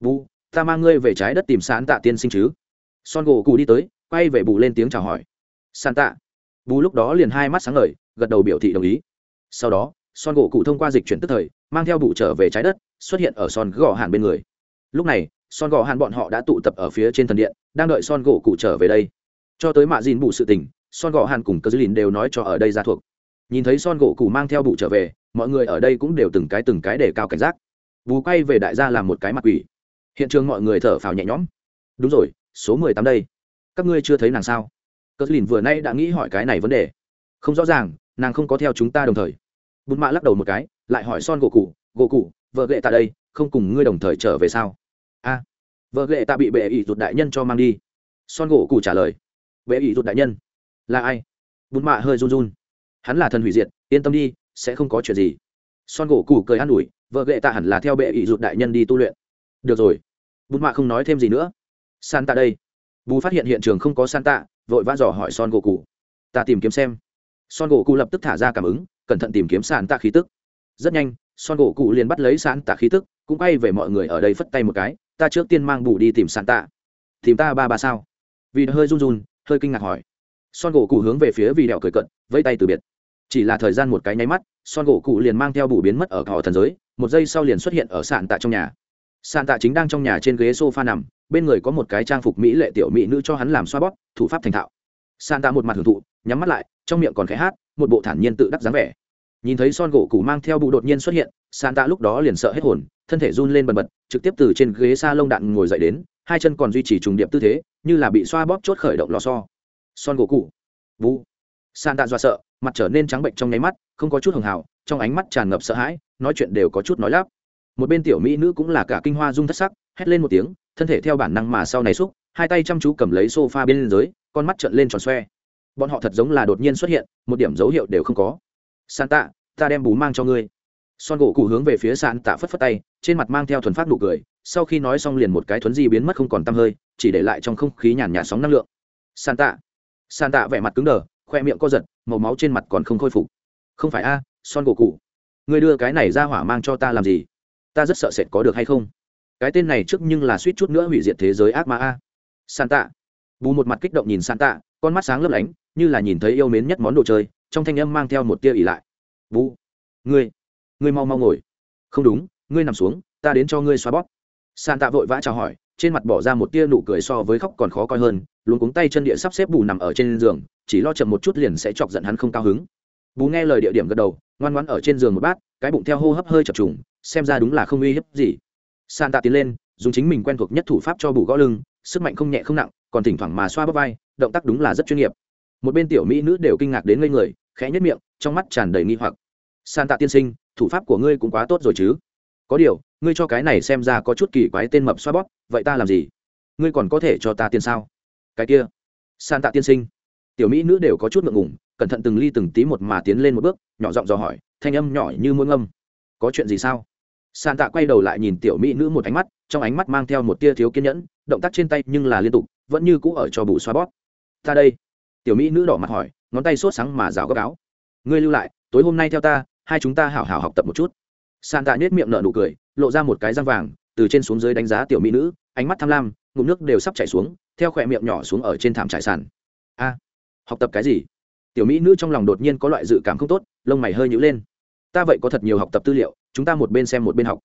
Bu ta mang ngươi về trái đất tìm sán tạ tiên sinh chứ. Son gỗ cụ đi tới, quay về bù lên tiếng chào hỏi. San tạ. Bù lúc đó liền hai mắt sáng ngời, gật đầu biểu thị đồng ý. Sau đó, son gỗ cụ thông qua dịch chuyển tức thời, mang theo bụ trở về trái đất, xuất hiện ở son gò hàn bên người. Lúc này son gò hàn bọn họ đã tụ tập ở phía trên thần điện, đang đợi son gỗ cụ trở về đây. Cho tới mạ dìn bụ sự tình, son gò hàn cùng cờ dư lìn đều nói cho ở đây ra thuộc. Nhìn thấy son gỗ cụ mang theo bụ trở về, mọi người ở đây cũng đều từng cái từng cái để cao cảnh giác. Bù quay về đại gia làm một cái mặt quỷ. Hiện trường mọi người thở phào nhẹ nhõm. Đúng rồi, số mười tám đây. Các ngươi chưa thấy nàng sao? Cờ lìn vừa nay đã nghĩ hỏi cái này vấn đề. Không rõ ràng, nàng không có theo chúng ta đồng thời. Bùn mạ lắc đầu một cái, lại hỏi son gỗ cụ gỗ cụ, vợ ghệ tại đây, không cùng ngươi đồng thời trở về sao? A vợ ghệ ta bị bệ ỷ rụt đại nhân cho mang đi. Son gỗ cụ trả lời. Bệ ỷ rụt đại nhân. Là ai? Bùn mạ hơi run run. Hắn là thần hủy diệt, yên tâm đi, sẽ không có chuyện gì. Son gỗ cụ cười an ủi, vợ ghệ tạ hẳn là theo bệ ỷ rụt đại nhân đi tu luyện. Được rồi. Bùn mạ không nói thêm gì nữa. San tạ đây. Bù phát hiện hiện trường không có san tạ vội vã dò hỏi son gỗ cụ ta tìm kiếm xem. Son gỗ cụ lập tức thả ra cảm ứng, cẩn thận tìm kiếm sàn tạ khí tức. Rất nhanh, son gỗ cụ liền bắt lấy sàn tạ khí tức, cũng quay về mọi người ở đây phất tay một cái ta trước tiên mang bù đi tìm sàn tạ tìm ta ba ba sao? Vì hơi run run, hơi kinh ngạc hỏi. Son gỗ cụ hướng về phía vì đèo cười cận, vẫy tay từ biệt. Chỉ là thời gian một cái nháy mắt, son gỗ cụ liền mang theo bù biến mất ở họ thần giới, một giây sau liền xuất hiện ở sạn tạ trong nhà. Sàn tạ chính đang trong nhà trên ghế s o f a nằm, bên người có một cái trang phục mỹ lệ tiểu mỹ nữ cho hắn làm xoa bóp, thủ pháp thành thạo. Sàn tạ một mặt hưởng thụ, nhắm mắt lại, trong miệng còn khẽ hát, một bộ thản nhiên tự đắc dáng vẻ. Nhìn thấy son gỗ cụ mang theo bù đột nhiên xuất hiện Sàn tạ lúc đó liền sợ hết hồn thân thể run lên bần bật, trực tiếp từ trên ghế s a lông đạn ngồi dậy đến, hai chân còn duy trì trùng điệp tư thế, như là bị xoa bóp chốt khởi động lò so son gỗ cụ vu san tạ dọa sợ, mặt trở nên trắng bệnh trong nháy mắt, không có chút hưởng hào, trong ánh mắt tràn ngập sợ hãi, nói chuyện đều có chút nói lắp. Một bên tiểu mỹ nữ cũng là cả kinh hoa rung thất sắc, hét lên một tiếng, thân thể theo bản năng mà sau này xúc, hai tay chăm chú cầm lấy sofa bên dưới, con mắt trợn lên tròn xoe. Bọn họ thật giống là đột nhiên xuất hiện, một điểm dấu hiệu đều không có. San tạ ta đem bú mang cho ngươi son gỗ cụ hướng về phía san tạ phất phất tay, trên mặt mang theo thuần phát nụ cười, sau khi nói xong liền một cái thuấn di biến mất không còn t hơi, chỉ để lại trong không khí nhàn nhạt sóng năng lượng. San tạ san tạ vẻ mặt cứng đờ, khoe miệng co giật, màu máu trên mặt còn không khôi phục. Không phải a, son gỗ cụ người đưa cái này ra hỏa mang cho ta làm gì? Ta rất sợ sệt có được hay không? Cái tên này trước nhưng là suýt chút nữa hủy diệt thế giới ác ma a. San tạ bù một mặt kích động nhìn san tạ con mắt sáng lấp lánh, như là nhìn thấy yêu mến nhất món đồ chơi, trong thanh âm mang theo một tia ỉ lại. Bù. Ngươi ngươi mau mau ngồi. Không đúng, ngươi nằm xuống, ta đến cho ngươi xoa bóp. San tạ vội vã chào hỏi, trên mặt bỏ ra một tia nụ cười so với khóc còn khó coi hơn luôn cuống tay chân địa sắp xếp bù nằm ở trên giường, chỉ lo chậm một chút liền sẽ chọc giận hắn không cao hứng. Bù nghe lời địa điểm gật đầu, ngoan ngoãn ở trên giường một bát, cái bụng theo hô hấp hơi chập trùng, xem ra đúng là không uy hiếp gì. San tạ tiến lên, dùng chính mình quen thuộc nhất thủ pháp cho bù gõ lưng, sức mạnh không nhẹ không nặng, còn thỉnh thoảng mà xoa bóp vai, động tác đúng là rất chuyên nghiệp. Một bên tiểu mỹ nữ đều kinh ngạc đến ngây người, khẽ nhất miệng, trong mắt tràn đầy nghi hoặc. San tạ tiên sinh thủ pháp của ngươi cũng quá tốt rồi chứ. Có điều, ngươi cho cái này xem ra có chút kỳ quái tên mập xoa bóp, vậy ta làm gì? Ngươi còn có thể cho ta tiền sao? Cái kia san tạ tiên sinh. Tiểu mỹ nữ đều có chút ngượng ngùng, cẩn thận từng ly từng tí một mà tiến lên một bước, nhỏ giọng dò hỏi, thanh âm nhỏ như muôn ngâm. có chuyện gì sao? San tạ quay đầu lại nhìn tiểu mỹ nữ một ánh mắt, trong ánh mắt mang theo một tia thiếu kiên nhẫn, động tác trên tay nhưng là liên tục, vẫn như cũ ở cho bù xoa bóp. Ta đây. Tiểu mỹ nữ đỏ mặt hỏi, ngón tay sốt sáng mà rào gấp áo. Ngươi lưu lại, tối hôm nay theo ta hai chúng ta hảo hảo học tập một chút. San tạ nhếch miệng nở nụ cười, lộ ra một cái răng vàng, từ trên xuống dưới đánh giá tiểu mỹ nữ, ánh mắt tham lam, ngụm nước đều sắp chảy xuống, theo khỏe miệng nhỏ xuống ở trên thảm trải sàn. A, học tập cái gì? Tiểu mỹ nữ trong lòng đột nhiên có loại dự cảm không tốt, lông mày hơi nhữ lên. Ta vậy có thật nhiều học tập tư liệu, chúng ta một bên xem một bên học.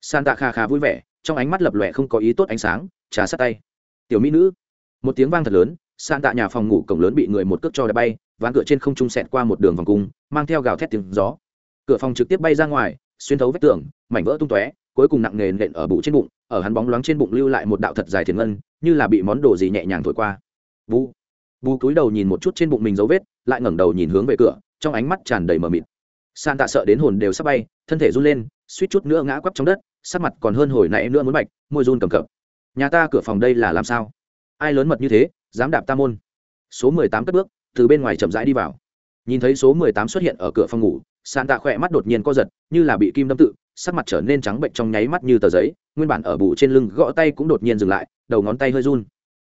San tạ kha khá vui vẻ, trong ánh mắt lập lòe không có ý tốt ánh sáng, trà sát tay. Tiểu mỹ nữ, một tiếng vang thật lớn san tạ nhà phòng ngủ cổng lớn bị người một cước cho đá bay, ván cửa trên không trung xẹt qua một đường vòng cung, mang theo gào thét tiếng gió cửa phòng trực tiếp bay ra ngoài, xuyên thấu vách tường, mảnh vỡ tung tóe, cuối cùng nặng nề nện ở bụ trên bụng, ở hắn bóng loáng trên bụng lưu lại một đạo thật dài thiền ngân, như là bị món đồ gì nhẹ nhàng thổi qua. Bù. Bù cúi đầu nhìn một chút trên bụng mình dấu vết, lại ngẩng đầu nhìn hướng về cửa, trong ánh mắt tràn đầy mờ mịt. San tạ sợ đến hồn đều sắp bay, thân thể run lên, suýt chút nữa ngã quắp trong đất, sắc mặt còn hơn hồi nãy nữa muốn bạch, môi run cầm cập. Nhà ta cửa phòng đây là làm sao? Ai lớn mật như thế, dám đạp ta môn? Số mười tám cất bước, từ bên ngoài chậm rãi đi vào. Nhìn thấy số mười tám xuất hiện ở cửa phòng ngủ Sàn tạ khỏe mắt đột nhiên co giật, như là bị kim đâm tự, sắc mặt trở nên trắng bệnh trong nháy mắt như tờ giấy, nguyên bản ở bù trên lưng gõ tay cũng đột nhiên dừng lại, đầu ngón tay hơi run.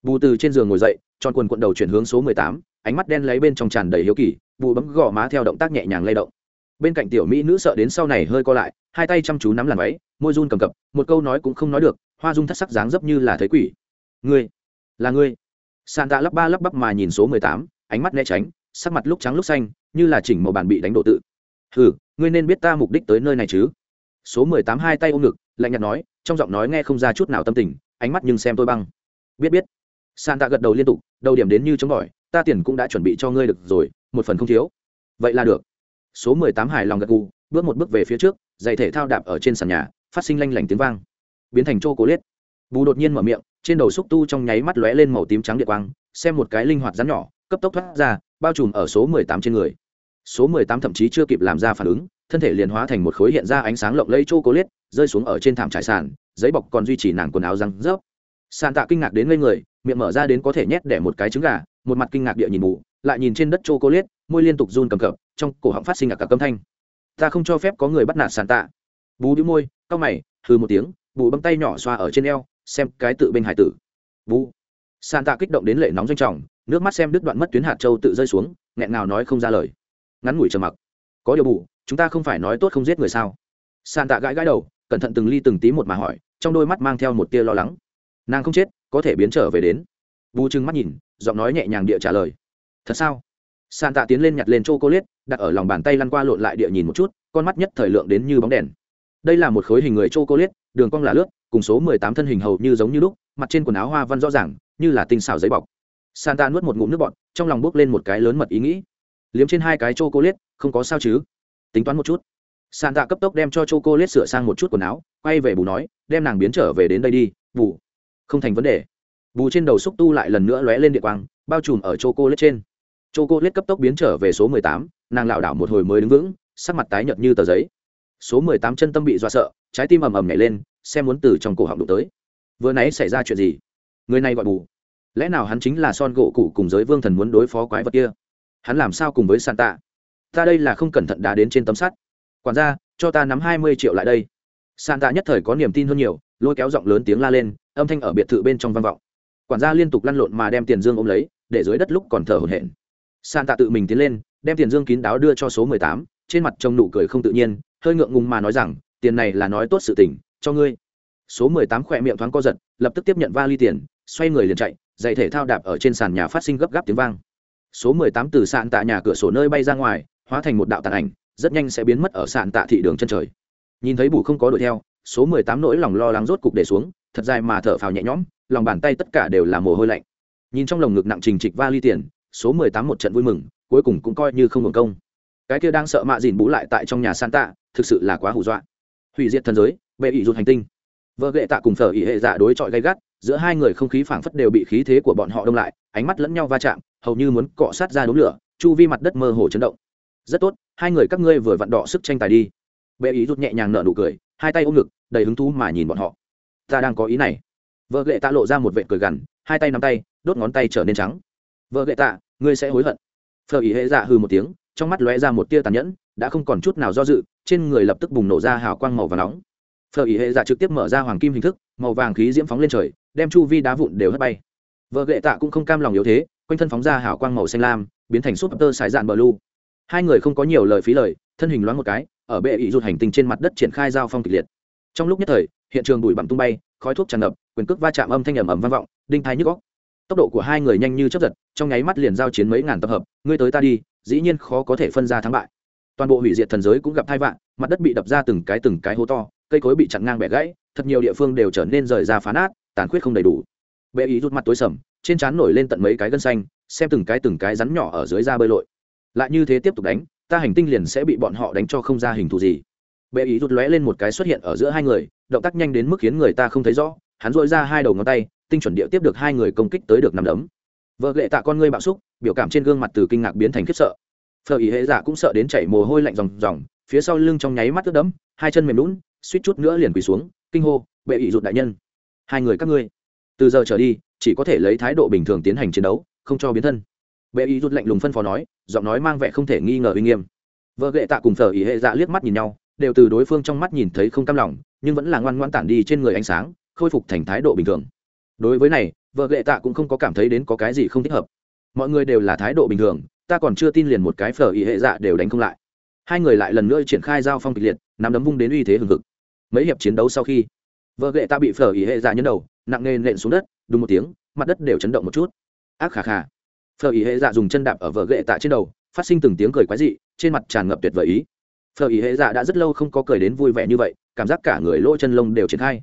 Bù từ trên giường ngồi dậy, tròn quần quận đầu chuyển hướng số mười tám, ánh mắt đen lấy bên trong tràn đầy hiếu kỳ, bù bấm gò má theo động tác nhẹ nhàng lay động. Bên cạnh tiểu mỹ nữ sợ đến sau này hơi co lại, hai tay chăm chú nắm làn váy, môi run cầm cập, một câu nói cũng không nói được, hoa dung thất sắc dáng dấp như là thấy quỷ. Ngươi, là ngươi? Sàn tạ lắp ba lắp bắp mà nhìn số mười tám, ánh mắt né tránh, sắc mặt lúc trắng lúc xanh, như là chỉnh màu bàn bị đánh đổ tự hừ, ngươi nên biết ta mục đích tới nơi này chứ. Số mười tám hai tay ôm ngực, lạnh nhạt nói, trong giọng nói nghe không ra chút nào tâm tình, ánh mắt nhưng xem tôi băng. Biết biết. San tạ gật đầu liên tục, đầu điểm đến như chống bỏi, ta tiền cũng đã chuẩn bị cho ngươi được rồi, một phần không thiếu. Vậy là được. Số mười tám hài lòng gật gù, bước một bước về phía trước, giày thể thao đạp ở trên sàn nhà, phát sinh lanh lảnh tiếng vang. Biến thành chô cố liết bù đột nhiên mở miệng, trên đầu xúc tu trong nháy mắt lóe lên màu tím trắng điện quang, xem một cái linh hoạt rắn nhỏ, cấp tốc thoát ra, bao trùm ở số mười tám trên người số mười tám thậm chí chưa kịp làm ra phản ứng, thân thể liền hóa thành một khối hiện ra ánh sáng lộng lẫy chô cố liết rơi xuống ở trên thảm trải sàn, giấy bọc còn duy trì nàng quần áo răng rớp. Sàn tạ kinh ngạc đến ngây người, miệng mở ra đến có thể nhét đẻ một cái trứng gà, một mặt kinh ngạc địa nhìn mù lại nhìn trên đất chô cô liết môi liên tục run cầm cập, trong cổ họng phát sinh cả câm thanh. Ta không cho phép có người bắt nạt sàn tạ bú đĩu môi, cau mày, hừ một tiếng, bù bấm tay nhỏ xoa ở trên eo, xem cái tự bên hải tử. Bú. Sàn tạ kích động đến lệ nóng doanh trọng, nước mắt xem đứt đoạn mất tuyến hạt châu tự rơi xuống, nghẹn nào nói không ra lời ngắn ngủi trầm mặc. Có điều bù, chúng ta không phải nói tốt không giết người sao? Sàn tạ gãi gãi đầu, cẩn thận từng ly từng tí một mà hỏi, trong đôi mắt mang theo một tia lo lắng. Nàng không chết, có thể biến trở về đến. Bù trừng mắt nhìn, giọng nói nhẹ nhàng địa trả lời. Thật sao? Sàn tạ tiến lên nhặt lên c h o c đặt ở lòng bàn tay lăn qua lộn lại địa nhìn một chút, con mắt nhất thời lượng đến như bóng đèn. Đây là một khối hình người c h o c đường cong là lướt, cùng số mười tám thân hình hầu như giống như lúc, mặt trên quần áo hoa văn rõ ràng, như là tinh xảo giấy bọc. Sàn tạ nuốt một ngụm nước bọt, trong lòng bốc lên một cái lớn mật ý nghĩ liếm trên hai cái c h o c không có sao chứ? Tính toán một chút. Sàn tạ cấp tốc đem cho c h o c sửa sang một chút quần áo, quay về bù nói, đem nàng biến trở về đến đây đi, bù. Không thành vấn đề. Bù trên đầu xúc tu lại lần nữa lóe lên địa quang, bao trùm ở c h o c trên. C h o c cấp tốc biến trở về số mười tám, nàng lảo đảo một hồi mới đứng vững, sắc mặt tái nhợt như tờ giấy. Số mười tám chân tâm bị do sợ, trái tim ầm ầm nhảy lên, xem muốn từ trong cổ họng đụng tới. Vừa nãy xảy ra chuyện gì? Người này gọi bù. Lẽ nào hắn chính là son gỗ cụ cùng giới vương thần muốn đối phó quái vật kia? Hắn làm sao cùng với sàn tạ ta đây là không cẩn thận đá đến trên tấm sắt. Quản gia, cho ta nắm hai mươi triệu lại đây. Sàn tạ nhất thời có niềm tin hơn nhiều, lôi kéo giọng lớn tiếng la lên, âm thanh ở biệt thự bên trong vang vọng. Quản gia liên tục lăn lộn mà đem tiền dương ôm lấy, để dưới đất lúc còn thở hổn hển. Sàn tạ tự mình tiến lên, đem tiền dương kín đáo đưa cho số mười tám, trên mặt trông nụ cười không tự nhiên, hơi ngượng ngùng mà nói rằng, tiền này là nói tốt sự tình, cho ngươi. Số mười tám khỏe miệng thoáng co giật, lập tức tiếp nhận vali tiền, xoay người liền chạy giày thể thao đạp ở trên sàn nhà phát sinh gấp gáp tiếng vang số mười tám từ sạn tạ nhà cửa sổ nơi bay ra ngoài, hóa thành một đạo tàn ảnh, rất nhanh sẽ biến mất ở sạn tạ thị đường chân trời. Nhìn thấy bù không có đuổi theo, số mười tám nỗi lòng lo lắng rốt cục để xuống, thật dài mà thở phào nhẹ nhõm, lòng bàn tay tất cả đều là mồ hôi lạnh. Nhìn trong lồng ngực nặng trình trịch va ly tiền, số mười tám một trận vui mừng, cuối cùng cũng coi như không hưởng công. Cái kia đang sợ mạ dìn bú lại tại trong nhà san tạ, thực sự là quá hù dọa. Hủy diệt thần giới, bệ ỷ rụt hành tinh. Vợ ghệ tạ cùng phở ỷ hệ dạ đối chọi gay gắt giữa hai người không khí phảng phất đều bị khí thế của bọn họ đông lại, ánh mắt lẫn nhau va chạm, hầu như muốn cọ sát ra đống lửa, chu vi mặt đất mơ hồ chấn động. Rất tốt, hai người các ngươi vừa vặn đọ sức tranh tài đi. Bệ ý rút nhẹ nhàng nở nụ cười, hai tay ôm ngực, đầy hứng thú mà nhìn bọn họ. Ta đang có ý này. Vợ lệ tạ lộ ra một vệ cười gằn, hai tay nắm tay, đốt ngón tay trở nên trắng. Vợ lệ tạ, ngươi sẽ hối hận. Phờ ý hệ dạ hư một tiếng, trong mắt lóe ra một tia tàn nhẫn, đã không còn chút nào do dự, trên người lập tức bùng nổ ra hào quang màu và nóng. Phờ ý hệ dạ trực tiếp mở ra hoàng kim hình thức, màu vàng khí diễm phóng lên trời đem chu vi đá vụn đều hất bay. Vợ ghệ tạ cũng không cam lòng yếu thế, quanh thân phóng ra hào quang màu xanh lam, biến thành súp tơ sải dạn bờ lu. Hai người không có nhiều lời phí lời, thân hình loáng một cái, ở bệ ý rụt hành tinh trên mặt đất triển khai giao phong kịch liệt. Trong lúc nhất thời, hiện trường bụi bặm tung bay, khói thuốc tràn ngập, quyền cước va chạm âm thanh ầm ầm vang vọng, đinh thái nhức góc tốc độ của hai người nhanh như chấp giật, trong nháy mắt liền giao chiến mấy ngàn tập hợp, ngươi tới ta đi, dĩ nhiên khó có thể phân ra thắng bại. Toàn bộ hủy diệt thần giới cũng gặp thai vạn, mặt đất bị đập ra từng cái từng cái hố to, cây cối bị chặn ngang bẻ gãy, thật nhiều địa phương đều trở nên rời ra phá nát tàn khuyết không đầy đủ. Bệ ý rút mặt tối sầm, trên trán nổi lên tận mấy cái gân xanh, xem từng cái từng cái rắn nhỏ ở dưới da bơi lội. Lại như thế tiếp tục đánh, ta hành tinh liền sẽ bị bọn họ đánh cho không ra hình thù gì. Bệ ý rút lóe lên một cái xuất hiện ở giữa hai người, động tác nhanh đến mức khiến người ta không thấy rõ, hắn dội ra hai đầu ngón tay, tinh chuẩn địa tiếp được hai người công kích tới được nằm đấm. Vợ lệ tạ con ngươi bạo xúc, biểu cảm trên gương mặt từ kinh ngạc biến thành khiếp sợ. Phờ ý hệ giả cũng sợ đến chảy mồ hôi lạnh ròng ròng, phía sau lưng trong nháy mắt ướt đẫm, hai chân mềm lún, suýt chút nữa liền quỳ xuống, kinh hô, bệ ý rụt đại nhân hai người các ngươi, từ giờ trở đi, chỉ có thể lấy thái độ bình thường tiến hành chiến đấu, không cho biến thân. Bệ ý rút lạnh lùng phân phó nói, giọng nói mang vẻ không thể nghi ngờ uy nghiêm. Vợ gệ tạ cùng phở ý hệ dạ liếc mắt nhìn nhau, đều từ đối phương trong mắt nhìn thấy không cam lòng, nhưng vẫn là ngoan ngoan tản đi trên người ánh sáng, khôi phục thành thái độ bình thường. Đối với này, vợ gệ tạ cũng không có cảm thấy đến có cái gì không thích hợp. Mọi người đều là thái độ bình thường, ta còn chưa tin liền một cái phở ý hệ dạ đều đánh không lại. Hai người lại lần nữa triển khai giao phong kịch liệt, nắm đấm vung đến uy thế hừng hực. Mấy hiệp chiến đấu sau khi vợ gậy ta bị phở ý hệ dạ nhân đầu, nặng nề nện xuống đất đúng một tiếng, mặt đất đều chấn động một chút. Ác khà khà. Phở ý hệ dạ dùng chân đạp ở vợ gậy tạ trên đầu, phát sinh từng tiếng cười quái dị, trên mặt tràn ngập tuyệt vời ý. Phở ý hệ dạ đã rất lâu không có cười đến vui vẻ như vậy, cảm giác cả người lỗ chân lông đều triển khai.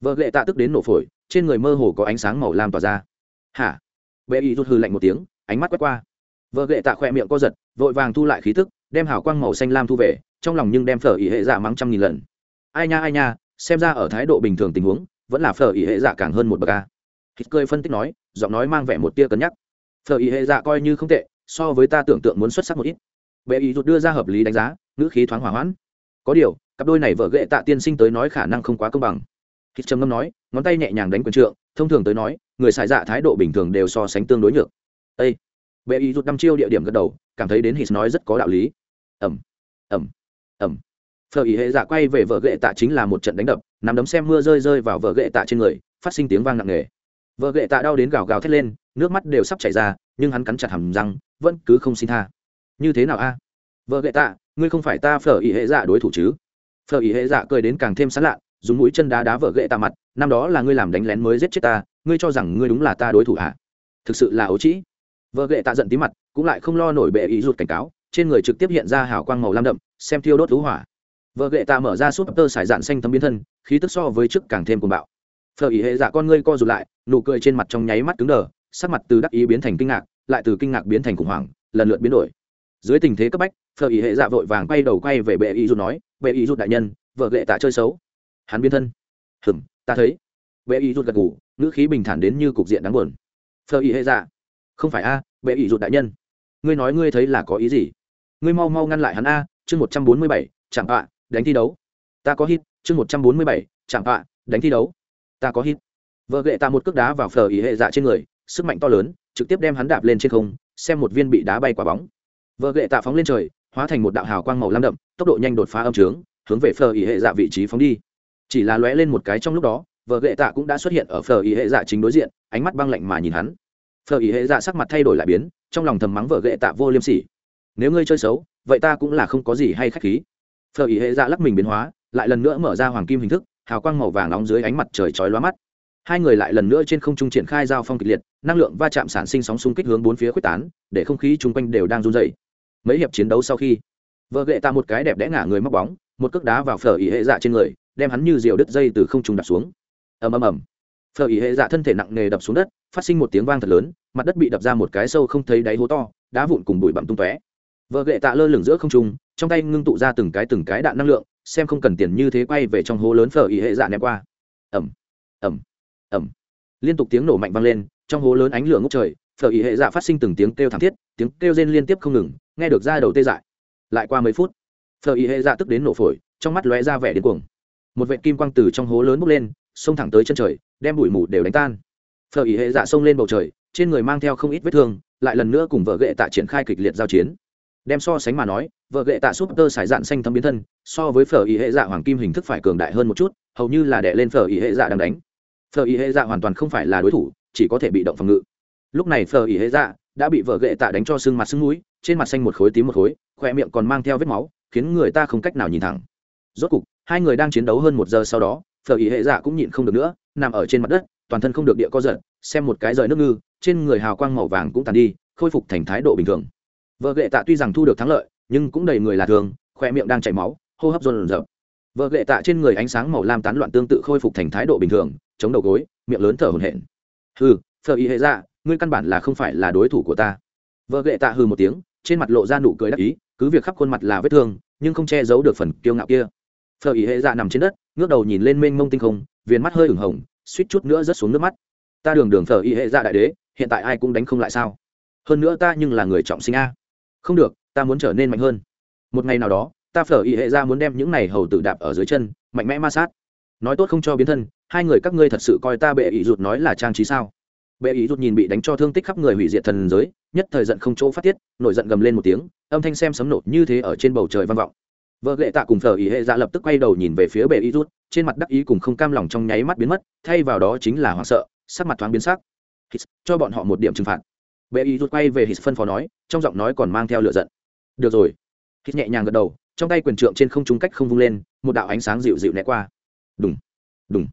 Vợ gậy tạ tức đến nổ phổi, trên người mơ hồ có ánh sáng màu lam tỏa ra. Hả? Bệ ý rút hư lạnh một tiếng, ánh mắt quét qua. Vợ gậy tạ khỏe miệng co giật, vội vàng thu lại khí tức, đem hảo quang màu xanh lam thu về, trong lòng nhưng đem phở ý hệ dạ mắng trăm nghìn lần. Ai nha ai nha xem ra ở thái độ bình thường tình huống, vẫn là phở ý hệ dạ càng hơn một bậc a. Hít cười phân tích nói, giọng nói mang vẻ một tia cân nhắc. Phở ý hệ dạ coi như không tệ, so với ta tưởng tượng muốn xuất sắc một ít. Bệ ý rút đưa ra hợp lý đánh giá, ngữ khí thoáng hỏa hoãn. Có điều, cặp đôi này vợ ghệ tạ tiên sinh tới nói khả năng không quá công bằng. Hít trầm ngâm nói, ngón tay nhẹ nhàng đánh quyền trượng, thông thường tới nói, người xài dạ thái độ bình thường đều so sánh tương đối nhược. Ây bệ ý rút năm chiêu địa điểm gật đầu, cảm thấy đến hít nói rất có đạo lý. Ẩm! Ẩm! Ẩm! Phở ý hệ giả quay về vợ ghệ tạ chính là một trận đánh đập nằm đấm xem mưa rơi rơi vào vợ ghệ tạ trên người, phát sinh tiếng vang nặng nề. Vợ ghệ tạ đau đến gào gào thét lên, nước mắt đều sắp chảy ra, nhưng hắn cắn chặt hầm răng, vẫn cứ không xin tha. Như thế nào a? Vợ ghệ tạ, ngươi không phải ta phở ý hệ giả đối thủ chứ? Phở ý hệ giả cười đến càng thêm sán lạ, dùng mũi chân đá đá vợ ghệ tạ mặt, năm đó là ngươi làm đánh lén mới giết chết ta, ngươi cho rằng ngươi đúng là ta đối thủ à? Thực sự là ấu trĩ. Vợ ghệ tạ giận tí mặt, cũng lại không lo nổi bệ ý rụt cảnh cáo, trên người trực tiếp hiện ra hào quang màu lam đậm, xem thiêu đốt thú hỏa vợ gệ tạ mở ra súp tơ sải dạn xanh thấm biến thân, khí tức so với trước càng thêm cuồng bạo. Phở ý hệ dạ con ngươi co rụt lại, nụ cười trên mặt trong nháy mắt cứng đờ, sắc mặt từ đắc ý biến thành kinh ngạc, lại từ kinh ngạc biến thành khủng hoảng, lần lượt biến đổi. Dưới tình thế cấp bách, phở ý hệ dạ vội vàng quay đầu quay về bệ ý rút nói, bệ ý rút đại nhân, vợ gệ tạ chơi xấu. Hắn biến thân. Hừm, ta thấy. Bệ ý rút gật ngủ ngữ khí bình thản đến như cục diện đáng buồn. Phở ý hệ dạ. Không phải a, bệ ý rút đại nhân. Ngươi nói ngươi thấy là có ý gì? Ngươi mau mau ngăn lại hắn a, chương một trăm bốn mươi bảy chẳng ạ đánh thi đấu. Ta có hit, chương một trăm bốn mươi bảy, chạm ạ đánh thi đấu. Ta có hit. Vợ gậy ta một cước đá vào phở ý hệ dạ trên người, sức mạnh to lớn, trực tiếp đem hắn đạp lên trên không, xem một viên bị đá bay quả bóng. Vợ gậy tạ phóng lên trời, hóa thành một đạo hào quang màu lam đậm, tốc độ nhanh đột phá âm trướng, hướng về phở ý hệ dạ vị trí phóng đi. Chỉ là lóe lên một cái trong lúc đó, vợ gệ tạ cũng đã xuất hiện ở phở ý hệ dạ chính đối diện, ánh mắt băng lạnh mà nhìn hắn. Phở ý hệ dạ sắc mặt thay đổi lại biến, trong lòng thầm mắng vợ gệ tạ vô liêm sỉ. Nếu ngươi chơi xấu, vậy ta cũng là không có gì hay khách khí phở ý hệ dạ lắc mình biến hóa, lại lần nữa mở ra hoàng kim hình thức, hào quang màu vàng nóng dưới ánh mặt trời chói lóa mắt. Hai người lại lần nữa trên không trung triển khai giao phong kịch liệt, năng lượng va chạm sản sinh sóng xung kích hướng bốn phía quyết tán, để không khí chung quanh đều đang run dày mấy hiệp chiến đấu sau khi, vợ gệ ta một cái đẹp đẽ ngả người móc bóng, một cước đá vào phở ý hệ dạ trên người, đem hắn như diều đứt dây từ không trung đập xuống. Ầm ầm ầm. Phở ý hệ dạ thân thể nặng nề đập xuống đất, phát sinh một tiếng vang thật lớn, mặt đất bị đập ra một cái sâu không thấy đáy hố to, đá vụn cùng bụi bặm tung tóe. Vợ gệ tạ lơ lửng giữa không trung trong tay ngưng tụ ra từng cái từng cái đạn năng lượng, xem không cần tiền như thế quay về trong hố lớn phở ý hệ dạ ném qua. Ẩm ẩm ẩm liên tục tiếng nổ mạnh vang lên, trong hố lớn ánh lửa ngốc trời, phở ý hệ dạ phát sinh từng tiếng kêu thảm thiết, tiếng kêu rên liên tiếp không ngừng, nghe được ra đầu tê dại. Lại qua mấy phút, phở ý hệ dạ tức đến nổ phổi, trong mắt lóe ra vẻ đến cuồng. Một vệ kim quang từ trong hố lớn bốc lên, xông thẳng tới chân trời, đem bụi mù đều đánh tan. Phở ý hệ dạ xông lên bầu trời, trên người mang theo không ít vết thương, lại lần nữa cùng vợ ghệ tạ triển khai kịch liệt giao chiến đem so sánh mà nói, vợ ghệ tạ súp tơ sải dạn xanh thấm biến thân, so với phở ý hệ dạ hoàng kim hình thức phải cường đại hơn một chút, hầu như là đè lên phở ý hệ dạ đang đánh. Phở ý hệ dạ hoàn toàn không phải là đối thủ, chỉ có thể bị động phòng ngự. Lúc này phở ý hệ dạ đã bị vợ ghệ tạ đánh cho sưng mặt sưng mũi, trên mặt xanh một khối tím một khối khoe miệng còn mang theo vết máu, khiến người ta không cách nào nhìn thẳng. Rốt cục, hai người đang chiến đấu hơn một giờ sau đó, phở ý hệ dạ cũng nhịn không được nữa, nằm ở trên mặt đất, toàn thân không được địa co giật, xem một cái rời nước ngư, trên người hào quang màu vàng cũng tàn đi, khôi phục thành thái độ bình thường vợ gệ tạ tuy rằng thu được thắng lợi, nhưng cũng đầy người là thường khoe miệng đang chảy máu, hô hấp rộn rợp vợ gệ tạ trên người ánh sáng màu lam tán loạn tương tự khôi phục thành thái độ bình thường, chống đầu gối, miệng lớn thở hổn hển. Hừ thợ ý hệ dạ ngươi căn bản là không phải là đối thủ của ta. Vợ gệ tạ hừ một tiếng, trên mặt lộ ra nụ cười đắc ý, cứ việc khắp khuôn mặt là vết thương, nhưng không che giấu được phần kiêu ngạo kia. Phở ý hệ dạ nằm trên đất, ngước đầu nhìn lên mênh mông tinh không, viền mắt hơi ửng hồng, suýt chút nữa rớt xuống nước mắt. Ta đường đường phở ý hệ dạ đại đế, hiện tại ai cũng đánh không lại sao? Hơn nữa ta nhưng là người trọng sinh a không được, ta muốn trở nên mạnh hơn. Một ngày nào đó, ta phở Y hệ ra muốn đem những này hầu tử đạp ở dưới chân, mạnh mẽ ma sát. Nói tốt không cho biến thân, hai người các ngươi thật sự coi ta bệ ý rụt nói là trang trí sao? Bệ ý rụt nhìn bị đánh cho thương tích khắp người hủy diệt thần giới, nhất thời giận không chỗ phát tiết, nổi giận gầm lên một tiếng, âm thanh xem sấm nổ như thế ở trên bầu trời vang vọng. Vợ lệ tạ cùng phở ý hệ ra lập tức quay đầu nhìn về phía bệ ý rụt trên mặt đắc ý cùng không cam lòng trong nháy mắt biến mất, thay vào đó chính là hoảng sợ, sắc mặt thoáng biến sắc. Cho bọn họ một điểm trừng phạt bệ ý rút quay về hít phân phó nói, trong giọng nói còn mang theo lửa giận. Được rồi. Hít nhẹ nhàng gật đầu, trong tay quyền trượng trên không trung cách không vung lên, một đạo ánh sáng dịu dịu né qua. Đúng đúng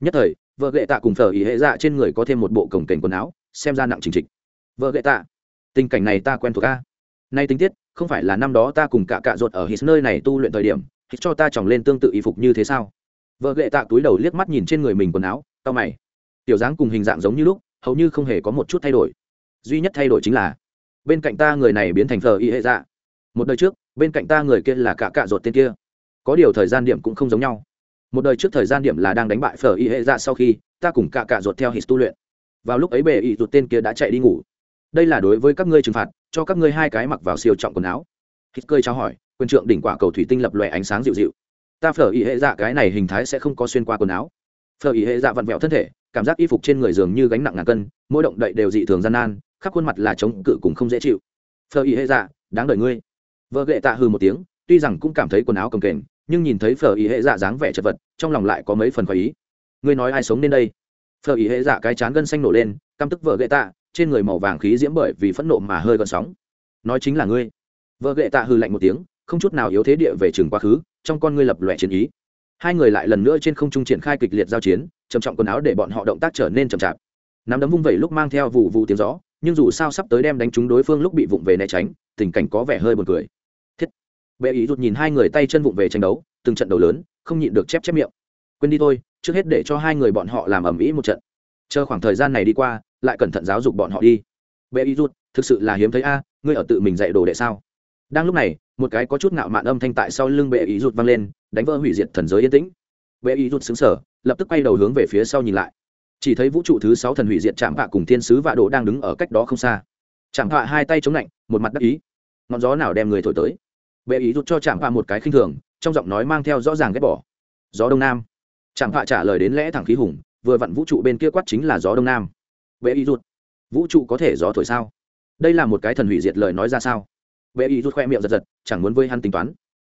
nhất thời, vợ gệ tạ cùng phở ý hệ dạ trên người có thêm một bộ cổng kềnh quần áo, xem ra nặng trình trịch. Vợ gệ tạ, tình cảnh này ta quen thuộc a. Nay tính tiết, không phải là năm đó ta cùng cả cạ ruột ở hít nơi này tu luyện thời điểm, hít cho ta chỏng lên tương tự y phục như thế sao? Vợ gệ tạ túi đầu liếc mắt nhìn trên người mình quần áo tao mày. Tiểu dáng cùng hình dạng giống như lúc, hầu như không hề có một chút thay đổi duy nhất thay đổi chính là, bên cạnh ta người này biến thành thờ y hệ dạ. Một đời trước, bên cạnh ta người kia là cả cạ ruột tên kia. Có điều thời gian điểm cũng không giống nhau. Một đời trước thời gian điểm là đang đánh bại phở y hệ dạ sau khi, ta cùng cả cạ ruột theo hít tu luyện. Vào lúc ấy bề y ruột tên kia đã chạy đi ngủ. Đây là đối với các ngươi trừng phạt, cho các ngươi hai cái mặc vào siêu trọng quần áo. Hít cơi trao hỏi quân trượng đỉnh quả cầu thủy tinh lập lòe ánh sáng dịu dịu. Ta phở y hệ dạ cái này hình thái sẽ không có xuyên qua quần áo. Phở y hệ dạ vặn vẹo thân thể, cảm giác y phục trên người dường như gánh nặng ngàn cân, mỗi động đậy đều dị thường gian nan khắp khuôn mặt là chống cự cùng không dễ chịu. Phờ ý hệ dạ đáng đợi ngươi. Vợ gệ tạ hư một tiếng, tuy rằng cũng cảm thấy quần áo cầm kềnh, nhưng nhìn thấy phờ ý hệ dạ dáng vẻ chật vật, trong lòng lại có mấy phần khỏi ý. Ngươi nói ai sống nên đây? Phờ ý hệ dạ cái chán gân xanh nổ lên, căm tức vợ gệ tạ, trên người màu vàng khí diễm bởi vì phẫn nộ mà hơi gợn sóng. Nói chính là ngươi. Vợ gệ tạ hư lạnh một tiếng, không chút nào yếu thế địa về trường quá khứ, trong con ngươi lập lòe chiến ý. Hai người lại lần nữa trên không trung triển khai kịch liệt giao chiến, trầm trọng quần áo để bọn họ động tác trở nên chậm chạp. Nắm đấm vung vẩy lúc mang theo vụ vụ tiếng gió nhưng dù sao sắp tới đem đánh trúng đối phương lúc bị vụng về né tránh, tình cảnh có vẻ hơi buồn cười. Thiết. Bệ ý rụt nhìn hai người tay chân vụng về tranh đấu, từng trận đầu lớn, không nhịn được chép chép miệng. Quên đi thôi, trước hết để cho hai người bọn họ làm ầm ĩ một trận. Chờ khoảng thời gian này đi qua, lại cẩn thận giáo dục bọn họ đi. Bệ ý rụt, thực sự là hiếm thấy a, ngươi ở tự mình dạy đồ đệ sao? Đang lúc này, một cái có chút ngạo mạn âm thanh tại sau lưng bệ ý rụt vang lên, đánh vỡ hủy diệt thần giới yên tĩnh. Bệ ý rụt xứng sở lập tức quay đầu hướng về phía sau nhìn lại chỉ thấy vũ trụ thứ sáu thần hủy diệt chạm vạ cùng thiên sứ vạ đồ đang đứng ở cách đó không xa. Chạm vạ hai tay chống lạnh, một mặt đắc ý. Ngọn gió nào đem người thổi tới? Bệ ý rút cho chạm vạ một cái khinh thường, trong giọng nói mang theo rõ ràng ghét bỏ. Gió đông nam. Chạm vạ trả lời đến lẽ thẳng khí hùng, vừa vặn vũ trụ bên kia quát chính là gió đông nam. Bệ ý rút. Vũ trụ có thể gió thổi sao? Đây là một cái thần hủy diệt lời nói ra sao? Bệ ý rút khoe miệng giật giật, chẳng muốn với hắn tính toán.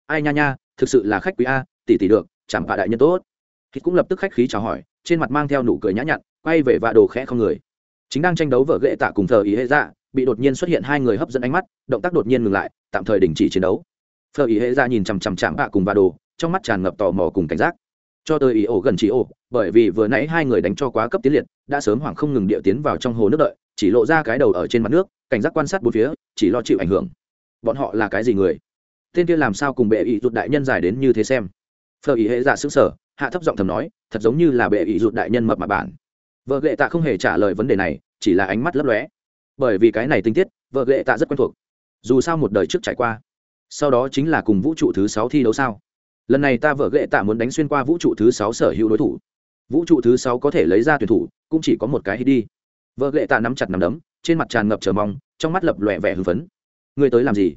Ai nha nha, thực sự là khách quý a, tỷ tỷ được chạm vạ đại nhân tốt thì cũng lập tức khách khí chào hỏi, trên mặt mang theo nụ cười nhã nhặn, quay về vạ đồ khẽ không người. Chính đang tranh đấu vợ ghệ tạ cùng thờ ý hệ dạ bị đột nhiên xuất hiện hai người hấp dẫn ánh mắt, động tác đột nhiên ngừng lại, tạm thời đình chỉ chiến đấu. Thờ ý hệ dạ nhìn chằm chằm chạm vạ cùng vạ đồ, trong mắt tràn ngập tò mò cùng cảnh giác. Cho tới ý ổ gần chỉ ổ, bởi vì vừa nãy hai người đánh cho quá cấp tiến liệt, đã sớm hoảng không ngừng địa tiến vào trong hồ nước đợi, chỉ lộ ra cái đầu ở trên mặt nước, cảnh giác quan sát bốn phía, chỉ lo chịu ảnh hưởng. Bọn họ là cái gì người? Tên kia làm sao cùng bệ ý rụt đại nhân dài đến như thế xem? Phờ ý hệ dạ xứng sở hạ thấp giọng thầm nói, thật giống như là bệ ý rụt đại nhân mập mà bản. Vợ ghệ tạ không hề trả lời vấn đề này, chỉ là ánh mắt lấp lóe. Bởi vì cái này tinh tiết, vợ ghệ tạ rất quen thuộc. Dù sao một đời trước trải qua, sau đó chính là cùng vũ trụ thứ sáu thi đấu sao? Lần này ta vợ ghệ tạ muốn đánh xuyên qua vũ trụ thứ sáu sở hữu đối thủ. Vũ trụ thứ sáu có thể lấy ra tuyển thủ, cũng chỉ có một cái hít đi. Vợ ghệ tạ nắm chặt nắm đấm, trên mặt tràn ngập chờ mong, trong mắt lập lòe vẻ hưng phấn. Ngươi tới làm gì?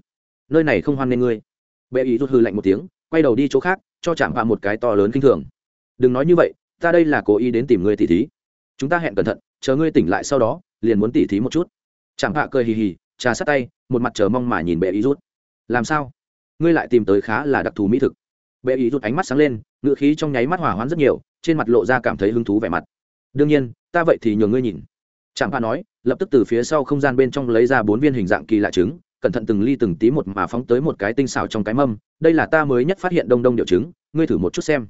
Nơi này không hoan nghê ngươi. Bệ ý rút hư lạnh một tiếng, quay đầu đi chỗ khác cho chạm vào một cái to lớn kinh thường. Đừng nói như vậy, ta đây là cố ý đến tìm ngươi tỉ thí. Chúng ta hẹn cẩn thận, chờ ngươi tỉnh lại sau đó, liền muốn tỉ thí một chút. Chạm hạ cười hì hì, trà sát tay, một mặt chờ mong mà nhìn bệ ý rút. Làm sao? Ngươi lại tìm tới khá là đặc thù mỹ thực. Bệ ý rút ánh mắt sáng lên ngựa khí trong nháy mắt hỏa hoãn rất nhiều, trên mặt lộ ra cảm thấy hứng thú vẻ mặt. Đương nhiên, ta vậy thì nhường ngươi nhìn. Chạm hạ nói, lập tức từ phía sau không gian bên trong lấy ra bốn viên hình dạng kỳ lạ trứng, cẩn thận từng ly từng tí một mà phóng tới một cái tinh xảo trong cái mâm đây là ta mới nhất phát hiện đông đông điệu trứng ngươi thử một chút xem.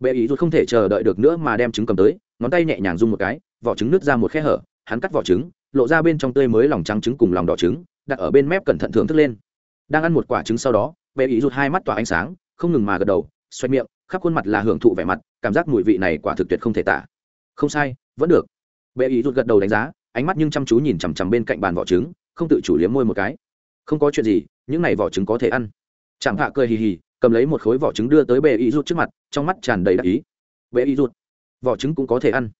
Bệ ý rút không thể chờ đợi được nữa mà đem trứng cầm tới, ngón tay nhẹ nhàng rung một cái, vỏ trứng nứt ra một khe hở, hắn cắt vỏ trứng, lộ ra bên trong tươi mới lòng trắng trứng cùng lòng đỏ trứng, đặt ở bên mép cẩn thận thưởng thức lên. Đang ăn một quả trứng sau đó, bệ ý rút hai mắt tỏa ánh sáng, không ngừng mà gật đầu xoay miệng, khắp khuôn mặt là hưởng thụ vẻ mặt, cảm giác mùi vị này quả thực tuyệt không thể tả. Không sai, vẫn được. Bệ ý rút gật đầu đánh giá, ánh mắt nhưng chăm chú nhìn chằm chằm bên cạnh bàn vỏ trứng, không tự chủ liếm môi một cái. Không có chuyện gì, những này vỏ trứng có thể ăn chẳng hạ cười hì hì, cầm lấy một khối vỏ trứng đưa tới bệ y rút trước mặt, trong mắt tràn đầy đặc ý. Bệ y rút vỏ trứng cũng có thể ăn.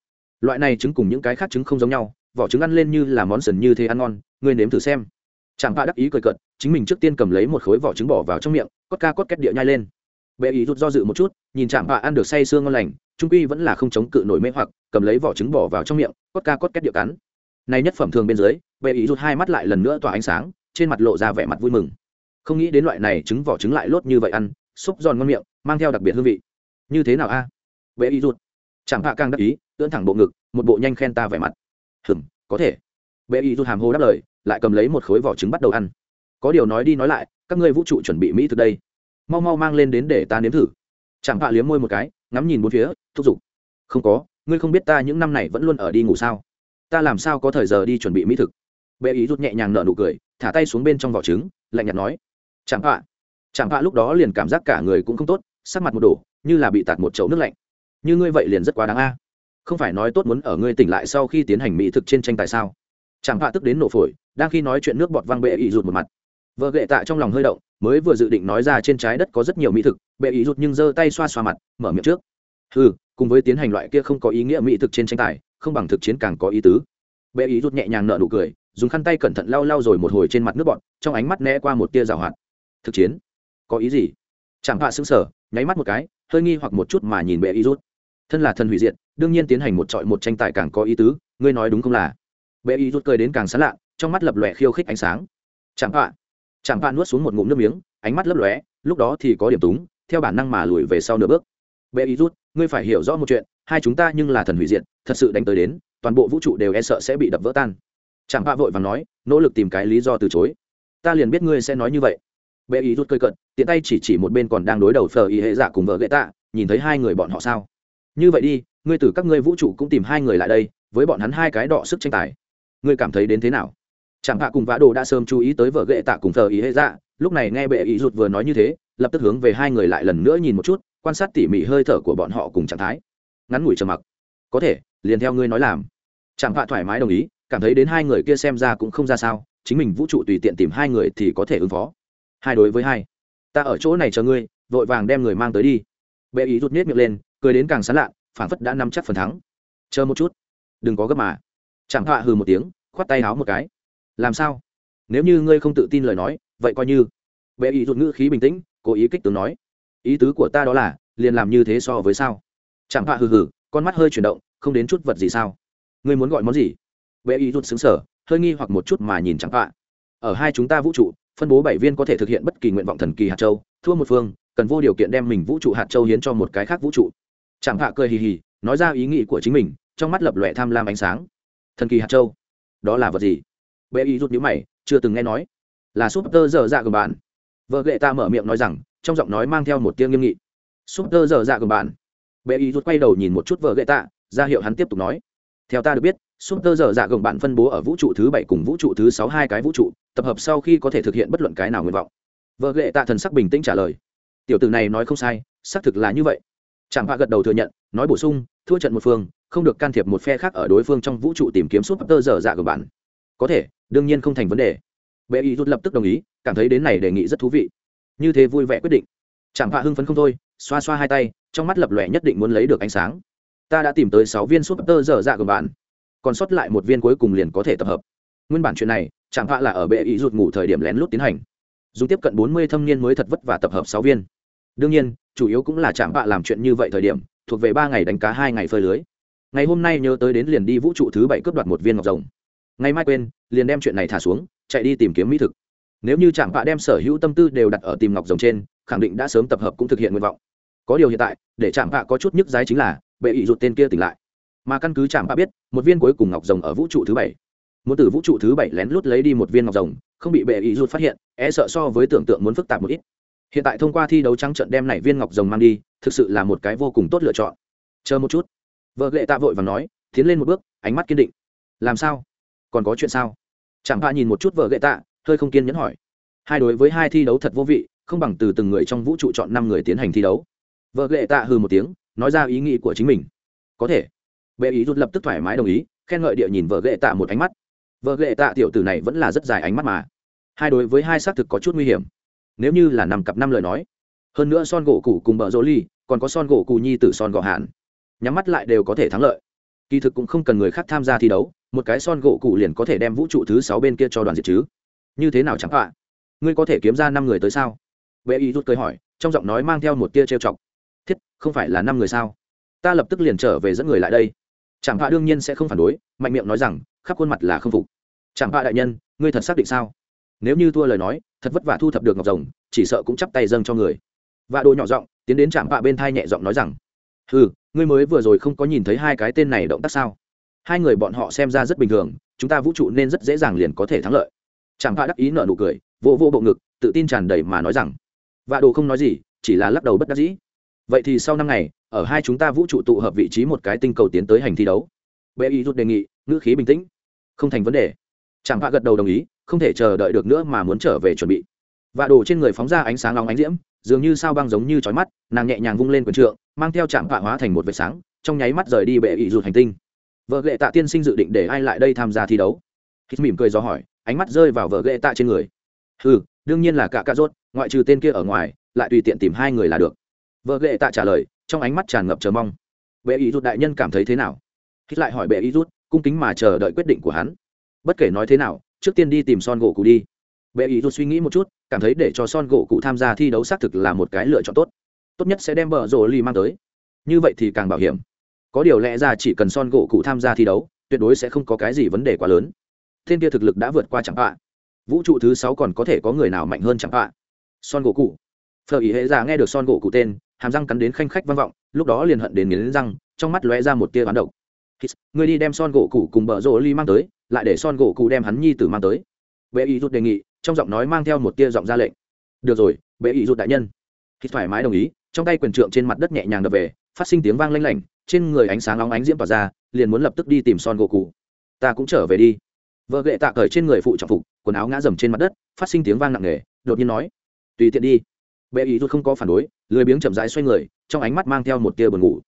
Loại này trứng cùng những cái khác trứng không giống nhau, vỏ trứng ăn lên như là món sần như thế ăn ngon, ngươi nếm thử xem. Chẳng hạ đắc ý cười cợt, chính mình trước tiên cầm lấy một khối vỏ trứng bỏ vào trong miệng, cốt ca cốt két địa nhai lên. Bệ ý rút do dự một chút, nhìn chạm hạ ăn được say sương ngon lành, trung quy vẫn là không chống cự nổi mê hoặc, cầm lấy vỏ trứng bỏ vào trong miệng, cốt ca cốt két địa cắn. Này nhất phẩm thường bên dưới, bệ ý rút hai mắt lại lần nữa tỏa ánh sáng, trên mặt lộ ra vẻ mặt vui mừng không nghĩ đến loại này trứng vỏ trứng lại lốt như vậy ăn, xúc giòn ngon miệng, mang theo đặc biệt hương vị. Như thế nào a? À? vệ y rút chẳng hạ càng đắc ý, ưỡn thẳng bộ ngực, một bộ nhanh khen ta vẻ mặt. Hừm, có thể. Vệ y rút hàm hô đáp lời, lại cầm lấy một khối vỏ trứng bắt đầu ăn. Có điều nói đi nói lại, các ngươi vũ trụ chuẩn bị mỹ từ đây. Mau mau mang lên đến để ta nếm thử. Chẳng hạ liếm môi một cái, ngắm nhìn bốn phía, thúc giục. Không có, ngươi không biết ta những năm này vẫn luôn ở đi ngủ sao? Ta làm sao có thời giờ đi chuẩn bị mỹ thực? Bệ ý rút nhẹ nhàng nở nụ cười, thả tay xuống bên trong vỏ trứng, lạnh nhạt nói chẳng hạn, chẳng hạn lúc đó liền cảm giác cả người cũng không tốt sắc mặt một đổ như là bị tạt một chậu nước lạnh. Như ngươi vậy liền rất quá đáng a. Không phải nói tốt muốn ở ngươi tỉnh lại sau khi tiến hành mỹ thực trên tranh tài sao? Chẳng hạn tức đến nổ phổi đang khi nói chuyện nước bọt văng bệ ý rụt một mặt. Vợ gệ tạ trong lòng hơi động mới vừa dự định nói ra trên trái đất có rất nhiều mỹ thực bệ ý rụt nhưng giơ tay xoa xoa mặt mở miệng trước. Ừ cùng với tiến hành loại kia không có ý nghĩa mỹ thực trên tranh tài không bằng thực chiến càng có ý tứ. Bệ ý rụt nhẹ nhàng nở nụ cười dùng khăn tay cẩn thận lau lau rồi một hồi trên mặt nước bọn trong ánh mắt né qua một tia rào hoạt thực chiến. Có ý gì? Chẳng hạ xứng sở nháy mắt một cái, hơi nghi hoặc một chút mà nhìn bệ y rút. Thân là thần hủy diệt, đương nhiên tiến hành một trọi một tranh tài càng có ý tứ, ngươi nói đúng không là? Bệ y rút cười đến càng sán lạ, trong mắt lập lòe khiêu khích ánh sáng. Chẳng hạ chẳng hạ nuốt xuống một ngụm nước miếng, ánh mắt lấp lóe, lúc đó thì có điểm túng, theo bản năng mà lùi về sau nửa bước. Bệ y rút, ngươi phải hiểu rõ một chuyện, hai chúng ta nhưng là thần hủy diệt, thật sự đánh tới đến, toàn bộ vũ trụ đều e sợ sẽ bị đập vỡ tan. Chẳng hạ vội và nói, nỗ lực tìm cái lý do từ chối. Ta liền biết ngươi sẽ nói như vậy bệ ý rút cơi cận tiện tay chỉ chỉ một bên còn đang đối đầu phờ ý hệ dạ cùng vợ ghệ tạ, nhìn thấy hai người bọn họ sao? Như vậy đi, ngươi từ các ngươi vũ trụ cũng tìm hai người lại đây, với bọn hắn hai cái đọ sức tranh tài. Ngươi cảm thấy đến thế nào? Chẳng hạ cùng vã đồ đã sớm chú ý tới vợ ghệ tạ cùng thờ ý hệ dạ lúc này nghe bệ ý rụt vừa nói như thế, lập tức hướng về hai người lại lần nữa nhìn một chút, quan sát tỉ mỉ hơi thở của bọn họ cùng trạng thái. Ngắn ngủi trầm mặc. Có thể, liền theo ngươi nói làm. Chẳng hạ thoải mái đồng ý, cảm thấy đến hai người kia xem ra cũng không ra sao, chính mình vũ trụ tùy tiện tìm hai người thì có thể ứng phó hai đối với hai. Ta ở chỗ này chờ ngươi, vội vàng đem người mang tới đi. Bệ ý rút nết miệng lên, cười đến càng sán lạ phảng phất đã nắm chắc phần thắng. Chờ một chút. Đừng có gấp mà. Chẳng thọa hừ một tiếng, khoát tay háo một cái. Làm sao? Nếu như ngươi không tự tin lời nói, vậy coi như. Bệ ý rút ngữ khí bình tĩnh, cố ý kích tướng nói. Ý tứ của ta đó là, liền làm như thế so với sao? Chẳng thọa hừ hừ, con mắt hơi chuyển động, không đến chút vật gì sao? Ngươi muốn gọi món gì? Bệ ý rút xứng sở hơi nghi hoặc một chút mà nhìn chẳng thọa. Ở hai chúng ta vũ trụ phân bố bảy viên có thể thực hiện bất kỳ nguyện vọng thần kỳ hạt châu, thua một phương, cần vô điều kiện đem mình vũ trụ hạt châu hiến cho một cái khác vũ trụ. Chẳng hạ cười hì hì, nói ra ý nghĩ của chính mình, trong mắt lập lòe tham lam ánh sáng. Thần kỳ hạt châu, đó là vật gì? Bệ ý rút nhíu mày, chưa từng nghe nói. Là súp tơ dở dạ của bạn vợ gệ ta mở miệng nói rằng, trong giọng nói mang theo một tiếng nghiêm nghị. Súp tơ dở dạ của bạn bệ ý rút quay đầu nhìn một chút vợ gệ ta, ra hiệu hắn tiếp tục nói. Theo ta được biết sung tơ dở dạ gồng bạn phân bố ở vũ trụ thứ bảy cùng vũ trụ thứ sáu hai cái vũ trụ, tập hợp sau khi có thể thực hiện bất luận cái nào nguyện vọng. Vợ lệ tạ thần sắc bình tĩnh trả lời. Tiểu tử này nói không sai, xác thực là như vậy. Chẳng hạ gật đầu thừa nhận, nói bổ sung, thua trận một phương, không được can thiệp một phe khác ở đối phương trong vũ trụ tìm kiếm súp tơ dở dạ gồng bạn có thể, đương nhiên không thành vấn đề. Bệ y rút lập tức đồng ý, cảm thấy đến này đề nghị rất thú vị. Như thế vui vẻ quyết định. Chẳng hạ hưng phấn không thôi, xoa xoa hai tay, trong mắt lập lòe nhất định muốn lấy được ánh sáng. Ta đã tìm tới sáu viên súp tơ dở dạ gồng bạn còn sót lại một viên cuối cùng liền có thể tập hợp. Nguyên bản chuyện này chẳng hạ là ở bệ ý rụt ngủ thời điểm lén lút tiến hành. Dùng tiếp cận bốn mươi thâm niên mới thật vất vả tập hợp sáu viên. Đương nhiên, chủ yếu cũng là chạm bạ làm chuyện như vậy thời điểm, thuộc về ba ngày đánh cá, hai ngày phơi lưới. Ngày hôm nay nhớ tới đến liền đi vũ trụ thứ bảy cướp đoạt một viên ngọc rồng. Ngày mai quên, liền đem chuyện này thả xuống, chạy đi tìm kiếm mỹ thực. Nếu như chạm bạ đem sở hữu tâm tư đều đặt ở tìm ngọc rồng trên, khẳng định đã sớm tập hợp cũng thực hiện nguyện vọng. Có điều hiện tại, để chạm bạ có chút nhức giá chính là, bệ ý rụt tên kia tỉnh lại mà căn cứ chạm ba biết, một viên cuối cùng ngọc rồng ở vũ trụ thứ bảy. Muốn từ vũ trụ thứ bảy lén lút lấy đi một viên ngọc rồng, không bị bệ ý rút phát hiện e sợ so với tưởng tượng muốn phức tạp một ít. Hiện tại thông qua thi đấu trắng trận đem này viên ngọc rồng mang đi, thực sự là một cái vô cùng tốt lựa chọn. Chờ một chút. Vợ lệ tạ vội và nói, tiến lên một bước, ánh mắt kiên định. Làm sao? Còn có chuyện sao? Chẳng pa nhìn một chút vợ lệ tạ, hơi không kiên nhẫn hỏi. Hai đối với hai thi đấu thật vô vị, không bằng từ từng người trong vũ trụ chọn năm người tiến hành thi đấu. Vợ lệ tạ hừ một tiếng, nói ra ý nghĩ của chính mình. Có thể bệ ý rút lập tức thoải mái đồng ý, khen ngợi địa nhìn vợ ghệ tạ một ánh mắt. Vợ ghệ tạ tiểu tử này vẫn là rất dài ánh mắt mà. Hai đối với hai xác thực có chút nguy hiểm. Nếu như là nằm cặp năm lời nói. Hơn nữa son gỗ cụ cùng bờ rỗ ly còn có son gỗ cụ nhi t son gò hạn. Nhắm mắt lại đều có thể thắng lợi. Kỳ thực cũng không cần người khác tham gia thi đấu, một cái son gỗ cụ liền có thể đem vũ trụ thứ sáu bên kia cho đoàn diệt chứ. Như thế nào chẳng hạn ngươi có thể kiếm ra năm người tới sao? Vệ y rút cười hỏi, trong giọng nói mang theo một tia trêu chọc. Thiết, không phải là năm người sao? Ta lập tức liền trở về dẫn người lại đây chẳng Phạ đương nhiên sẽ không phản đối, mạnh miệng nói rằng, khắp khuôn mặt là không phục. Chẳng Phạ đại nhân, ngươi thật xác định sao? Nếu như thua lời nói, thật vất vả thu thập được ngọc rồng, chỉ sợ cũng chắp tay dâng cho người. Vạ đồ nhỏ giọng, tiến đến chạm Phạ bên thai nhẹ giọng nói rằng, hừ, ngươi mới vừa rồi không có nhìn thấy hai cái tên này động tác sao? Hai người bọn họ xem ra rất bình thường, chúng ta vũ trụ nên rất dễ dàng liền có thể thắng lợi. Chạm Phạ đắc ý nở nụ cười vỗ vỗ bộ ngực, tự tin tràn đầy mà nói rằng, vạ đồ không nói gì, chỉ là lắc đầu bất đắc dĩ vậy thì sau năm ngày, ở hai chúng ta vũ trụ tụ hợp vị trí một cái tinh cầu tiến tới hành thi đấu. Bệ y rút đề nghị, ngữ khí bình tĩnh. Không thành vấn đề. Chẳng vạ gật đầu đồng ý, không thể chờ đợi được nữa mà muốn trở về chuẩn bị. Và đổ trên người phóng ra ánh sáng long ánh diễm, dường như sao băng giống như chói mắt, nàng nhẹ nhàng vung lên quần trượng, mang theo chạm vạ hóa thành một vệt sáng, trong nháy mắt rời đi bệ ỵ rụt hành tinh. Vợ ghệ tạ tiên sinh dự định để ai lại đây tham gia thi đấu? Hít mỉm cười do hỏi, ánh mắt rơi vào vợ ghệ tạ trên người. Ừ đương nhiên là cả cạ rốt, ngoại trừ tên kia ở ngoài, lại tùy tiện tìm hai người là được vợ lệ tạ trả lời trong ánh mắt tràn ngập chờ mong. Bệ ý rút đại nhân cảm thấy thế nào? Hít lại hỏi bệ ý rút cung kính mà chờ đợi quyết định của hắn. Bất kể nói thế nào trước tiên đi tìm son gỗ cụ đi. Bệ ý rút suy nghĩ một chút cảm thấy để cho son gỗ cụ tham gia thi đấu xác thực là một cái lựa chọn tốt. Tốt nhất sẽ đem bờ rồ ly mang tới. Như vậy thì càng bảo hiểm. Có điều lẽ ra chỉ cần son gỗ cụ tham gia thi đấu tuyệt đối sẽ không có cái gì vấn đề quá lớn. Thiên kia thực lực đã vượt qua chẳng Hạn, vũ trụ thứ sáu còn có thể có người nào mạnh hơn chẳng Hạn? son gỗ cụ. Phở ý hệ già nghe được son gỗ cụ tên hàm răng cắn đến khanh khách vang vọng, lúc đó liền hận đến nghiến răng, trong mắt lóe ra một tia bán độc. Người đi đem son gỗ cụ cùng bờ rô ly mang tới, lại để son gỗ cụ đem hắn nhi tử mang tới. Bệ ý rút đề nghị, trong giọng nói mang theo một tia giọng ra lệnh. Được rồi, bệ ý rút đại nhân. Khi thoải mái đồng ý, trong tay quyền trượng trên mặt đất nhẹ nhàng đập về, phát sinh tiếng vang lanh lảnh, trên người ánh sáng óng ánh diễm tỏa ra, liền muốn lập tức đi tìm son gỗ cụ ta cũng trở về đi. Vợ gệ tạ cởi trên người phụ trọng phục, quần áo ngã dầm trên mặt đất, phát sinh tiếng vang nặng nề, đột nhiên nói, tùy tiện đi bệ ý rút không có phản đối, lười biếng chậm rãi xoay người, trong ánh mắt mang theo một tia buồn ngủ.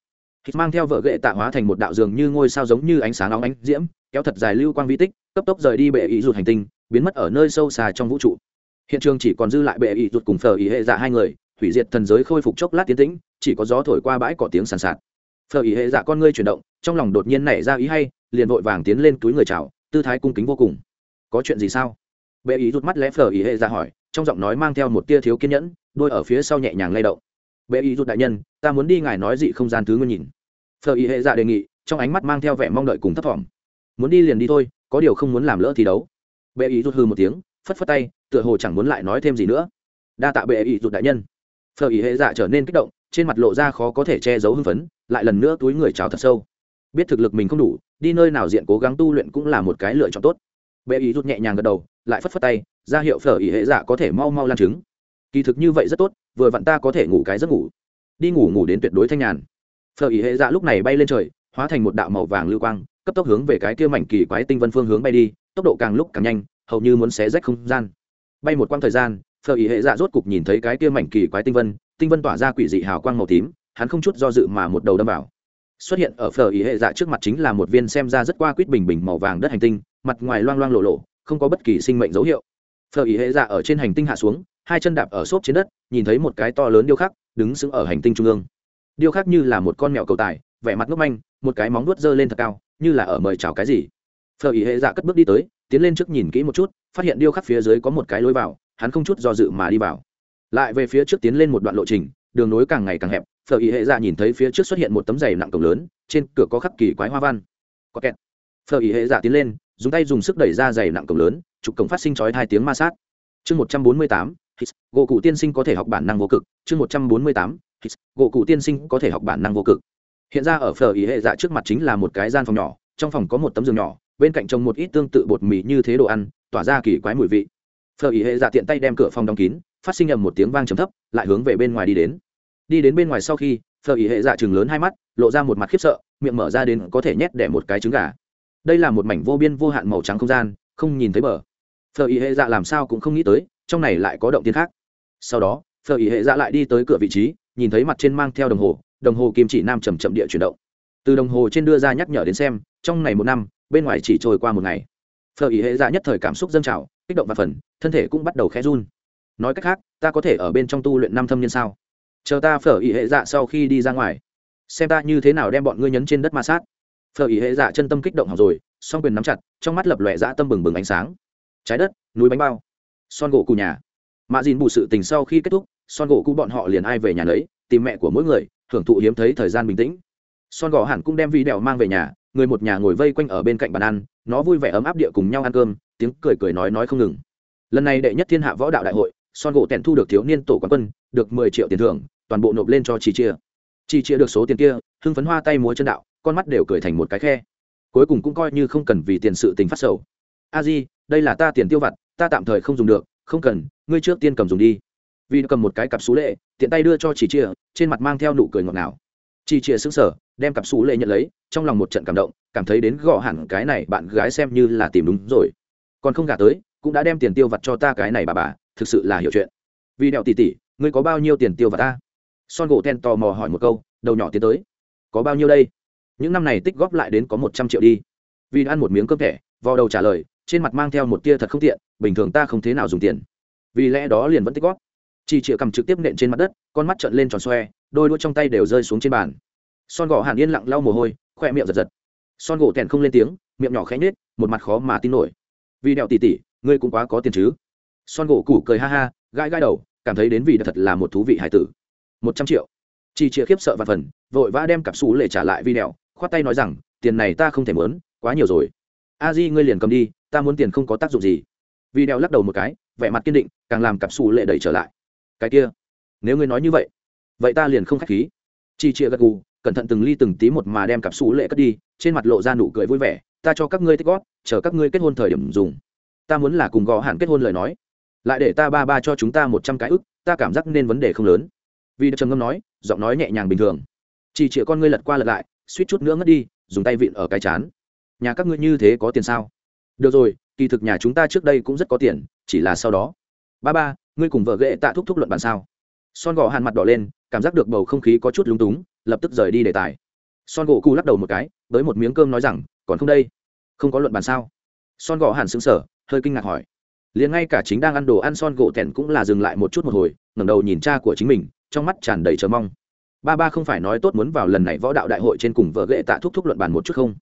Hít mang theo vợ gệ tạ hóa thành một đạo dường như ngôi sao giống như ánh sáng óng ánh diễm, kéo thật dài lưu quang vi tích, cấp tốc rời đi bệ ý rụt hành tinh, biến mất ở nơi sâu xa trong vũ trụ. Hiện trường chỉ còn dư lại bệ ý rụt cùng phờ ý hệ dạ hai người, hủy diệt thần giới khôi phục chốc lát tiến tĩnh, chỉ có gió thổi qua bãi cỏ tiếng sàn sạt. Phờ ý hệ dạ con ngươi chuyển động, trong lòng đột nhiên nảy ra ý hay, liền vội vàng tiến lên túi người chào, tư thái cung kính vô cùng. Có chuyện gì sao? Bệ ý rút mắt lẽ phờ ý hệ dạ hỏi, trong giọng nói mang theo một tia thiếu kiên nhẫn đôi ở phía sau nhẹ nhàng lay động. Bệ y rút đại nhân, ta muốn đi ngài nói gì không gian thứ nguyên nhìn. Phờ y hệ dạ đề nghị, trong ánh mắt mang theo vẻ mong đợi cùng thấp thỏm. Muốn đi liền đi thôi, có điều không muốn làm lỡ thi đấu. Bệ y rút hư một tiếng, phất phất tay, tựa hồ chẳng muốn lại nói thêm gì nữa. Đa tạ bệ y rút đại nhân. Phờ y hệ dạ trở nên kích động, trên mặt lộ ra khó có thể che giấu hưng phấn, lại lần nữa túi người chào thật sâu. Biết thực lực mình không đủ, đi nơi nào diện cố gắng tu luyện cũng là một cái lựa chọn tốt. Bệ ý rút nhẹ nhàng gật đầu, lại phất phất tay, ra hiệu phở ý hệ dạ có thể mau mau lan trứng kỳ thực như vậy rất tốt, vừa vặn ta có thể ngủ cái giấc ngủ. Đi ngủ ngủ đến tuyệt đối thanh nhàn. Phở ý hệ dạ lúc này bay lên trời, hóa thành một đạo màu vàng lưu quang, cấp tốc hướng về cái kia mảnh kỳ quái tinh vân phương hướng bay đi, tốc độ càng lúc càng nhanh, hầu như muốn xé rách không gian. Bay một quãng thời gian, phở ý hệ dạ rốt cục nhìn thấy cái kia mảnh kỳ quái tinh vân tinh vân tỏa ra quỷ dị hào quang màu tím, hắn không chút do dự mà một đầu đâm vào. Xuất hiện ở phở ý hệ dạ trước mặt chính là một viên xem ra rất qua quýt bình bình màu vàng đất hành tinh, mặt ngoài loang loang lộ lộ, không có bất kỳ sinh mệnh dấu hiệu. Phở ý hệ dạ ở trên hành tinh hạ xuống hai chân đạp ở xốp trên đất, nhìn thấy một cái to lớn điêu khắc đứng sững ở hành tinh trung ương. Điêu khắc như là một con mèo cầu tài, vẻ mặt ngốc manh, một cái móng vuốt dơ lên thật cao, như là ở mời chào cái gì. Phờ ý hệ dạ cất bước đi tới, tiến lên trước nhìn kỹ một chút, phát hiện điêu khắc phía dưới có một cái lối vào, hắn không chút do dự mà đi vào. Lại về phía trước tiến lên một đoạn lộ trình, đường nối càng ngày càng hẹp, phở ý hệ dạ nhìn thấy phía trước xuất hiện một tấm giày nặng cổng lớn, trên cửa có khắc kỳ quái hoa văn. Có kẹt. Phở ý hệ dạ tiến lên, dùng tay dùng sức đẩy ra giày nặng cổng lớn trục cổng phát sinh chói hai tiếng ma sát. Chương một trăm bốn mươi tám gỗ cụ tiên sinh có thể học bản năng vô cực, chương một trăm bốn mươi tám gỗ cụ tiên sinh có thể học bản năng vô cực. Hiện ra ở phở ý hệ dạ trước mặt chính là một cái gian phòng nhỏ, trong phòng có một tấm giường nhỏ, bên cạnh trồng một ít tương tự bột mì như thế đồ ăn, tỏa ra kỳ quái mùi vị. Phở ý hệ dạ tiện tay đem cửa phòng đóng kín, phát sinh ầm một tiếng vang trầm thấp, lại hướng về bên ngoài đi đến. Đi đến bên ngoài sau khi phở ý hệ dạ chừng lớn hai mắt, lộ ra một mặt khiếp sợ, miệng mở ra đến có thể nhét đẻ một cái trứng gà. Đây là một mảnh vô biên vô hạn màu trắng không gian, không nhìn thấy bờ. Phở ý hệ dạ làm sao cũng không nghĩ tới trong này lại có động tiên khác. Sau đó, phở ý hệ dạ lại đi tới cửa vị trí, nhìn thấy mặt trên mang theo đồng hồ đồng hồ kim chỉ nam chầm chậm địa chuyển động. Từ đồng hồ trên đưa ra nhắc nhở đến xem, trong ngày một năm, bên ngoài chỉ trôi qua một ngày. Phở ý hệ dạ nhất thời cảm xúc dâng trào, kích động và phần, thân thể cũng bắt đầu khẽ run. Nói cách khác, ta có thể ở bên trong tu luyện năm thâm niên sao? Chờ ta phở ý hệ dạ sau khi đi ra ngoài. Xem ta như thế nào đem bọn ngươi nhấn trên đất ma sát. Phở ý hệ dạ chân tâm kích động học rồi, song quyền nắm chặt, trong mắt lập lòe dã tâm bừng bừng ánh sáng. Trái đất, núi bánh bao son gỗ cụ nhà. Mạ dìn bù sự tình sau khi kết thúc, son gỗ cụ bọn họ liền ai về nhà lấy tìm mẹ của mỗi người, hưởng thụ hiếm thấy thời gian bình tĩnh. Son gỗ hẳn cũng đem vi đèo mang về nhà, người một nhà ngồi vây quanh ở bên cạnh bàn ăn, nó vui vẻ ấm áp địa cùng nhau ăn cơm, tiếng cười cười nói nói không ngừng. Lần này đệ nhất thiên hạ võ đạo đại hội, son gỗ tèn thu được thiếu niên tổ quán quân, được mười triệu tiền thưởng, toàn bộ nộp lên cho chị chia. Chị chia được số tiền kia, hưng phấn hoa tay múa chân đạo, con mắt đều cười thành một cái khe. Cuối cùng cũng coi như không cần vì tiền sự tình phát sầu. A di, đây là ta tiền tiêu vặt ta tạm thời không dùng được, không cần, ngươi trước tiên cầm dùng đi. Vì cầm một cái cặp xú lệ, tiện tay đưa cho Chỉ chia trên mặt mang theo nụ cười ngọt ngào. Chỉ chia sững sờ, đem cặp xú lệ nhận lấy, trong lòng một trận cảm động, cảm thấy đến gõ hẳn cái này bạn gái xem như là tìm đúng rồi. Còn không gả tới, cũng đã đem tiền tiêu vặt cho ta cái này bà bà, thực sự là hiểu chuyện. Vì đẹo tỉ tỉ ngươi có bao nhiêu tiền tiêu vặt ta? Son gỗ ten tò mò hỏi một câu, đầu nhỏ tiến tới. Có bao nhiêu đây? Những năm này tích góp lại đến có một trăm triệu đi. Vì ăn một miếng cơm thẻ vào đầu trả lời trên mặt mang theo một tia thật không tiện, bình thường ta không thế nào dùng tiền. Vì lẽ đó liền vẫn tích góp. Chỉ chịa cầm trực tiếp nện trên mặt đất, con mắt trợn lên tròn xoe, đôi đuôi trong tay đều rơi xuống trên bàn. Son gỗ hàn yên lặng lau mồ hôi, khoe miệng giật giật. Son gỗ tèn không lên tiếng, miệng nhỏ khẽ nhết một mặt khó mà tin nổi. Vì đẹo tỉ tỉ, ngươi cũng quá có tiền chứ? Son gỗ củ cười ha ha, gãi gãi đầu, cảm thấy đến vì thật là một thú vị hải tử. Một trăm triệu. Chỉ chịa khiếp sợ và phần, vội vã đem cặp xú lệ trả lại vi đẹo, khoát tay nói rằng, tiền này ta không thể mớn, quá nhiều rồi. A di, ngươi liền cầm đi ta muốn tiền không có tác dụng gì. Vì đeo lắc đầu một cái, vẻ mặt kiên định, càng làm cặp xù lệ đẩy trở lại. Cái kia, nếu ngươi nói như vậy vậy ta liền không k h á c h khí. Chi chia gật gù, cẩn thận từng ly từng tí một mà đem cặp xù lệ cất đi, trên mặt lộ ra nụ cười vui vẻ. Ta cho các ngươi tích gót chờ các ngươi kết hôn thời điểm dùng. Ta muốn là cùng gò hẳn kết hôn lời nói. Lại để ta ba ba cho chúng ta một trăm cái ức, ta cảm giác nên vấn đề không lớn. Vì trầm ngâm nói, giọng nói nhẹ nhàng bình thường. Chỉ chịa con ngươi lật qua lật lại, suýt chút nữa ngất đi, dùng tay vịn ở cái chán. Nhà các ngươi như thế có tiền sao? Được rồi, kỳ thực nhà chúng ta trước đây cũng rất có tiền, chỉ là sau đó. Ba ba, ngươi cùng vợ ghệ tạ thúc thúc luận bàn sao? Son gỗ hàn mặt đỏ lên, cảm giác được bầu không khí có chút lúng túng, lập tức rời đi đề tài. Son gỗ cụ lắc đầu một cái với một miếng cơm nói rằng, còn không đây? Không có luận bàn sao? Son gỗ hàn xứng sở hơi kinh ngạc hỏi. Liền ngay cả chính đang ăn đồ ăn son gỗ thẹn cũng là dừng lại một chút một hồi, ngẩng đầu nhìn cha của chính mình, trong mắt tràn đầy chờ mong. Ba ba không phải nói tốt muốn vào lần này võ đạo đại hội trên cùng vợ ghệ tạ thúc thúc luận bàn một chút không?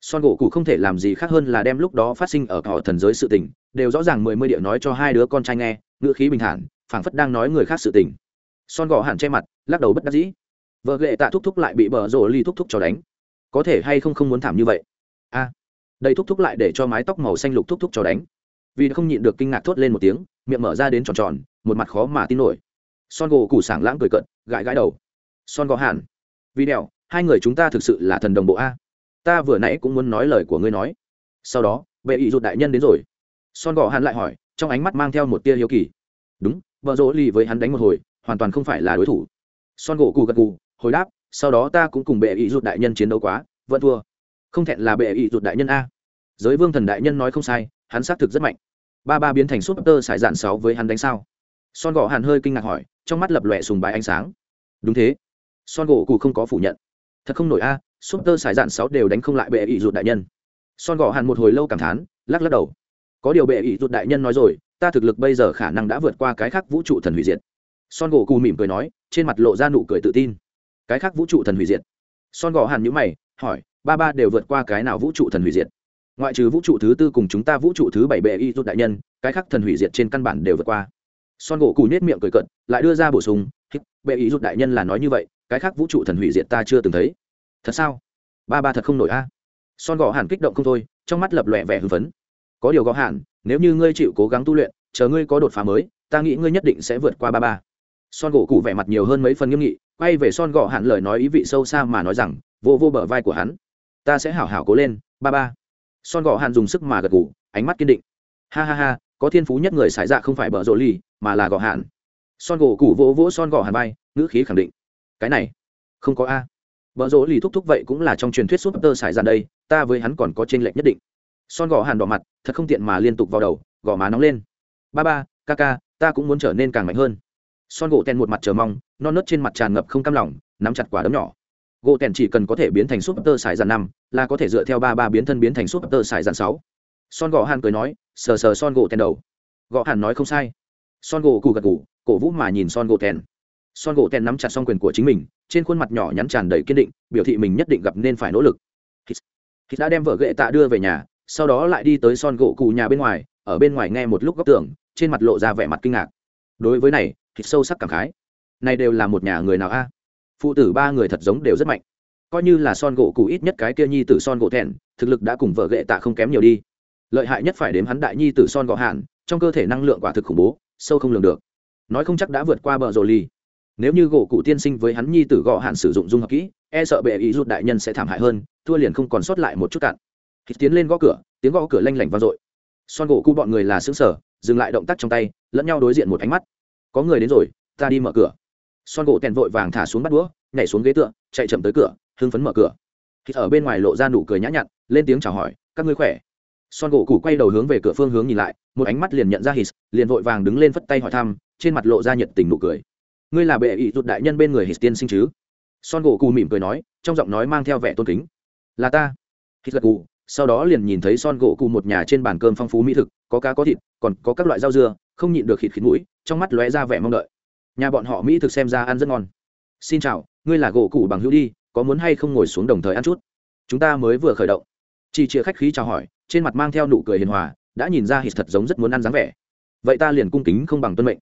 Son gỗ cụ không thể làm gì khác hơn là đem lúc đó phát sinh ở họ thần giới sự tình, đều rõ ràng mười mươi điệu nói cho hai đứa con trai nghe, ngữ khí bình thản, phảng phất đang nói người khác sự tình. Son gỗ hẳn che mặt, lắc đầu bất đắc dĩ. Vợ ghệ tạ thúc thúc lại bị bờ rổ ly thúc thúc cho đánh. Có thể hay không không muốn thảm như vậy? A. Đây thúc thúc lại để cho mái tóc màu xanh lục thúc thúc cho đánh. Vì không nhịn được kinh ngạc thốt lên một tiếng, miệng mở ra đến tròn tròn, một mặt khó mà tin nổi. Son gỗ củ sảng lãng cười cận gãi gãi đầu. Son gỗ hẳn. Vì đèo hai người chúng ta thực sự là thần đồng bộ a ta vừa nãy cũng muốn nói lời của ngươi nói. Sau đó vệ ý rụt đại nhân đến rồi. Son gò hắn lại hỏi trong ánh mắt mang theo một tia hiếu kỳ. Đúng vợ rỗ lì với hắn đánh một hồi hoàn toàn không phải là đối thủ. Son gỗ cù gật cù hồi đáp sau đó ta cũng cùng bệ ý rụt đại nhân chiến đấu quá vẫn thua. Không thẹn là bệ ý rụt đại nhân a. Giới vương thần đại nhân nói không sai hắn xác thực rất mạnh. Ba ba biến thành súp tơ sải dạn sáu với hắn đánh sao? Son gỗ hàn hơi kinh ngạc hỏi trong mắt lập lòe sùng bái ánh sáng. Đúng thế. Son gỗ cụ không có phủ nhận. Thật không nổi a à, súp tơ xài dạn sáu đều đánh không lại bệ ý rụt đại nhân. Son gò hàn một hồi lâu cảm thán, lắc lắc đầu. Có điều bệ ý rụt đại nhân nói rồi, ta thực lực bây giờ khả năng đã vượt qua cái khác vũ trụ thần hủy diệt. Son gỗ cù mỉm cười nói, trên mặt lộ ra nụ cười tự tin. Cái khác vũ trụ thần hủy diệt. Son gò hàn nhữ mày, hỏi, ba ba đều vượt qua cái nào vũ trụ thần hủy diệt? Ngoại trừ vũ trụ thứ tư cùng chúng ta vũ trụ thứ bảy bệ y rút đại nhân, cái khác thần hủy diệt trên căn bản đều vượt qua. Son gỗ cù nhét miệng cười cận lại đưa ra bổ sung bệ y rút đại nhân là nói như vậy, cái khác vũ trụ thần hủy diệt ta chưa từng thấy thật sao? Ba ba thật không nổi a. Son gõ hàn kích động không thôi, trong mắt lập lòe vẻ hưng phấn. Có điều gõ hàn, nếu như ngươi chịu cố gắng tu luyện, chờ ngươi có đột phá mới, ta nghĩ ngươi nhất định sẽ vượt qua ba ba. Son gỗ cụ vẻ mặt nhiều hơn mấy phần nghiêm nghị, quay về son gõ hàn lời nói ý vị sâu xa mà nói rằng, vô vô bờ vai của hắn. Ta sẽ hảo hảo cố lên, ba ba. Son gõ hàn dùng sức mà gật gù, ánh mắt kiên định. Ha ha ha, có thiên phú nhất người xài dạ không phải bờ rộ ly mà là gõ hàn. Son gỗ cụ vỗ vỗ son gõ hàn vai, ngữ khí khẳng định. Cái này, không có a bờ rỗ lì thúc thúc vậy cũng là trong truyền thuyết súp tơ xài dàn đây, ta với hắn còn có t r ê n lệch nhất định. Son gò hàn đỏ mặt, thật không tiện mà liên tục vào đầu, gò má nóng lên. Ba ba, ca ca, ta cũng muốn trở nên càng mạnh hơn. Son gỗ tèn một mặt chờ mong, non nớt trên mặt tràn ngập không cam lòng, nắm chặt quả đấm nhỏ. Gỗ tèn chỉ cần có thể biến thành súp tơ xài dàn năm, là có thể dựa theo ba ba biến thân biến thành súp tơ xài dàn sáu. Son gò hàn cười nói, sờ sờ son gỗ tèn đầu. Gò hàn nói không sai. Son gỗ cù gật cụ cổ vũ mà nhìn son gỗ tèn son gỗ tèn nắm chặt xong quyền của chính mình, trên khuôn mặt nhỏ nhắn tràn đầy kiên định, biểu thị mình nhất định gặp nên phải nỗ lực. Hít. Đã đem vợ ghệ tạ đưa về nhà, sau đó lại đi tới son gỗ cụ nhà bên ngoài, ở bên ngoài nghe một lúc góc tường, trên mặt lộ ra vẻ mặt kinh ngạc. Đối với này, hít sâu sắc cảm khái. Này đều là một nhà người nào a? Phụ tử ba người thật giống đều rất mạnh. Coi như là son gỗ cụ ít nhất cái kia nhi tử son gỗ thẹn thực lực đã cùng vợ gệ tạ không kém nhiều đi. Lợi hại nhất phải đếm hắn đại nhi tử son gỗ hạn, trong cơ thể năng lượng quả thực khủng bố, sâu không lường được. Nói không chắc đã vượt qua bờ rồ ly nếu như gỗ cụ tiên sinh với hắn nhi tử gõ hạn sử dụng dung hợp kỹ e sợ bệ ý rút đại nhân sẽ thảm hại hơn, thua liền không còn sót lại một chút cạn. Hít tiến lên gõ cửa, tiếng gõ cửa lanh lảnh vang dội. Son gỗ cụ bọn người là xứng sở dừng lại động tác trong tay, lẫn nhau đối diện một ánh mắt. Có người đến rồi, ta đi mở cửa. Son gỗ tèn vội vàng thả xuống bắt đũa, nhảy xuống ghế tựa, chạy chậm tới cửa, hưng phấn mở cửa. Hít ở bên ngoài lộ ra nụ cười nhã nhặn, lên tiếng chào hỏi, các ngươi khỏe? Son gỗ cụ quay đầu hướng về cửa phương hướng nhìn lại, một ánh mắt liền nhận ra hít liền vội vàng đứng lên phất tay hỏi thăm, trên mặt lộ ra nhiệt tình nụ cười ngươi là bệ ý rụt đại nhân bên người hít tiên sinh chứ? Son gỗ cụ mỉm cười nói, trong giọng nói mang theo vẻ tôn kính. Là ta. Hít gật cù sau đó liền nhìn thấy son gỗ cụ một nhà trên bàn cơm phong phú mỹ thực, có cá có thịt, còn có các loại rau dưa, không nhịn được khịt khít mũi, trong mắt lóe ra vẻ mong đợi. Nhà bọn họ mỹ thực xem ra ăn rất ngon. Xin chào, ngươi là gỗ cụ bằng hữu đi, có muốn hay không ngồi xuống đồng thời ăn chút? Chúng ta mới vừa khởi động. Chỉ chĩa khách khí chào hỏi, trên mặt mang theo nụ cười hiền hòa, đã nhìn ra hít thật giống rất muốn ăn dáng vẻ. Vậy ta liền cung kính không bằng tuân mệnh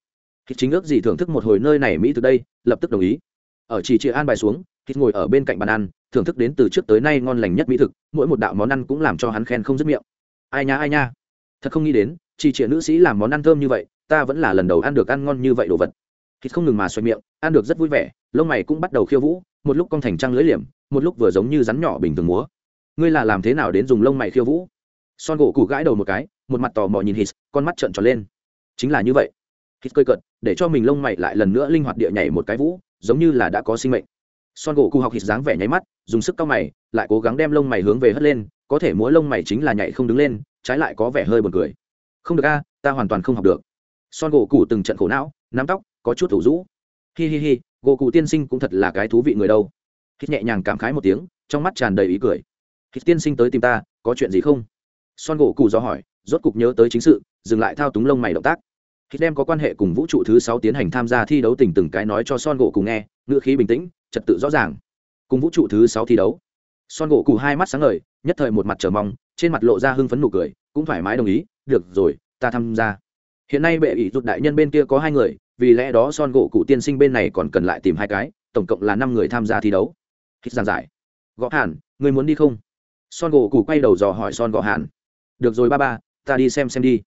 hít chính ước gì thưởng thức một hồi nơi này mỹ từ đây, lập tức đồng ý. Ở chỉ chĩa an bài xuống hít ngồi ở bên cạnh bàn ăn, thưởng thức đến từ trước tới nay ngon lành nhất mỹ thực, mỗi một đạo món ăn cũng làm cho hắn khen không dứt miệng. Ai nha ai nha. Thật không nghĩ đến, chỉ chĩa nữ sĩ làm món ăn thơm như vậy, ta vẫn là lần đầu ăn được ăn ngon như vậy đồ vật. Thịt không ngừng mà xoay miệng, ăn được rất vui vẻ, lông mày cũng bắt đầu khiêu vũ, một lúc cong thành trăng lưỡi liềm, một lúc vừa giống như rắn nhỏ bình thường múa. Ngươi là làm thế nào đến dùng lông mày khiêu vũ? Son gỗ củ gãi đầu một cái, một mặt tò mò nhìn hít con mắt trợn tròn lên. Chính là như vậy. Hít cơi cận để cho mình lông mày lại lần nữa linh hoạt địa nhảy một cái vũ, giống như là đã có sinh mệnh. Son gỗ cụ học hít dáng vẻ nháy mắt, dùng sức cao mày, lại cố gắng đem lông mày hướng về hất lên, có thể múa lông mày chính là nhảy không đứng lên, trái lại có vẻ hơi buồn cười. Không được a, ta hoàn toàn không học được. Son gỗ cụ từng trận khổ não, nắm tóc, có chút thủ rũ. Hi hi hi, gỗ cụ tiên sinh cũng thật là cái thú vị người đâu. Hít nhẹ nhàng cảm khái một tiếng, trong mắt tràn đầy ý cười. Hít tiên sinh tới tìm ta, có chuyện gì không? Son gỗ cụ do hỏi, rốt cục nhớ tới chính sự, dừng lại thao túng lông mày động tác khi đem có quan hệ cùng vũ trụ thứ sáu tiến hành tham gia thi đấu tình từng cái nói cho son gỗ cùng nghe ngựa khí bình tĩnh, trật tự rõ ràng. Cùng vũ trụ thứ sáu thi đấu. Son gỗ cụ hai mắt sáng ngời, nhất thời một mặt chờ mong, trên mặt lộ ra hưng phấn nụ cười, cũng thoải mái đồng ý, được rồi, ta tham gia. Hiện nay bệ ỷ rụt đại nhân bên kia có hai người, vì lẽ đó son gỗ cụ tiên sinh bên này còn cần lại tìm hai cái, tổng cộng là năm người tham gia thi đấu. Hít giảng giải gõ hàn, người muốn đi không? Son gỗ cụ quay đầu dò hỏi son gõ hàn, được rồi ba ba, ta đi xem xem đi.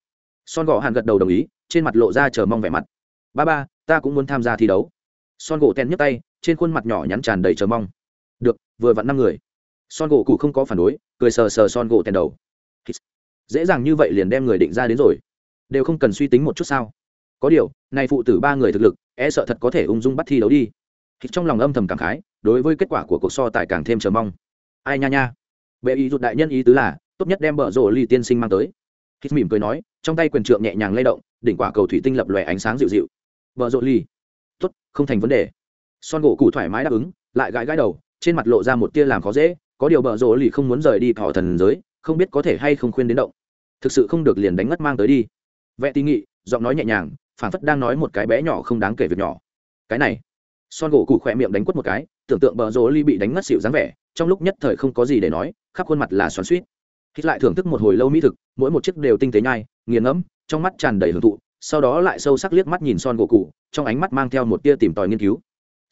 Son gõ hàn gật đầu đồng ý trên mặt lộ ra chờ mong vẻ mặt. Ba ba, ta cũng muốn tham gia thi đấu. Son gỗ ten nhấc tay, trên khuôn mặt nhỏ nhắn tràn đầy chờ mong. Được, vừa vặn năm người. Son gỗ cụ không có phản đối, cười sờ sờ son gỗ ten đầu. Dễ dàng như vậy liền đem người định ra đến rồi. Đều không cần suy tính một chút sao. Có điều, này phụ tử ba người thực lực e sợ thật có thể ung dung bắt thi đấu đi. Trong lòng âm thầm cảm khái, đối với kết quả của cuộc so tài càng thêm chờ mong. Ai nha nha. Bệ ý rụt đại nhân ý tứ là, tốt nhất đem bờ rổ ly tiên sinh mang tới hít mỉm cười nói, trong tay quyền trượng nhẹ nhàng lay động, đỉnh quả cầu thủy tinh lập lòe ánh sáng dịu dịu. Bờ rổ ly tốt, không thành vấn đề. Son gỗ cụ thoải mái đáp ứng, lại gãi gãi đầu, trên mặt lộ ra một tia làm khó dễ, có điều bờ rổ ly không muốn rời đi thọ thần giới, không biết có thể hay không khuyên đến động. Thực sự không được liền đánh ngất mang tới đi. Vẽ tí nghị, giọng nói nhẹ nhàng phản phất đang nói một cái bé nhỏ không đáng kể việc nhỏ. Cái này. Son gỗ cụ khỏe miệng đánh quất một cái, tưởng tượng bờ rỗ ly bị đánh ngất xịu dáng vẻ, trong lúc nhất thời không có gì để nói, khắp khuôn mặt là xoắn suýt hít lại thưởng thức một hồi lâu mỹ thực, mỗi một chiếc đều tinh tế nhai, nghiền ngẫm, trong mắt tràn đầy hưởng thụ, sau đó lại sâu sắc liếc mắt nhìn son gỗ cụ trong ánh mắt mang theo một tia tìm tòi nghiên cứu.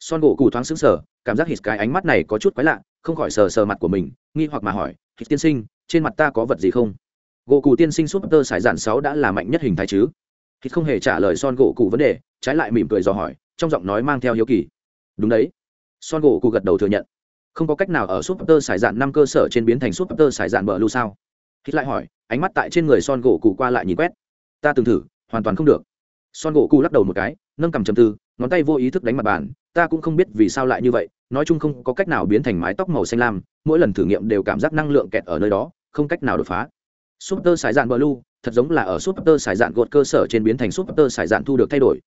Son gỗ cụ thoáng xứng sở cảm giác hít cái ánh mắt này có chút quái lạ, không khỏi sờ sờ mặt của mình, nghi hoặc mà hỏi, hít tiên sinh, trên mặt ta có vật gì không? Gỗ cụ tiên sinh súp tơ sải giản sáu đã là mạnh nhất hình thái chứ? Hít không hề trả lời son gỗ cụ vấn đề, trái lại mỉm cười dò hỏi, trong giọng nói mang theo hiếu kỳ. Đúng đấy. Son gỗ cụ gật đầu thừa nhận không có cách nào ở súp tơ sải dạn năm cơ sở trên biến thành súp tơ sải dạn bờ lưu sao? Hít lại hỏi, ánh mắt tại trên người son gỗ cụ qua lại nhìn quét. Ta từng thử, hoàn toàn không được. Son gỗ cụ lắc đầu một cái, nâng cầm chầm tư, ngón tay vô ý thức đánh mặt bàn. Ta cũng không biết vì sao lại như vậy, nói chung không có cách nào biến thành mái tóc màu xanh lam, mỗi lần thử nghiệm đều cảm giác năng lượng kẹt ở nơi đó, không cách nào đột phá. Super sải dạn blue thật giống là ở super sải dạn gột cơ sở trên biến thành super sải dạn thu được thay đổi.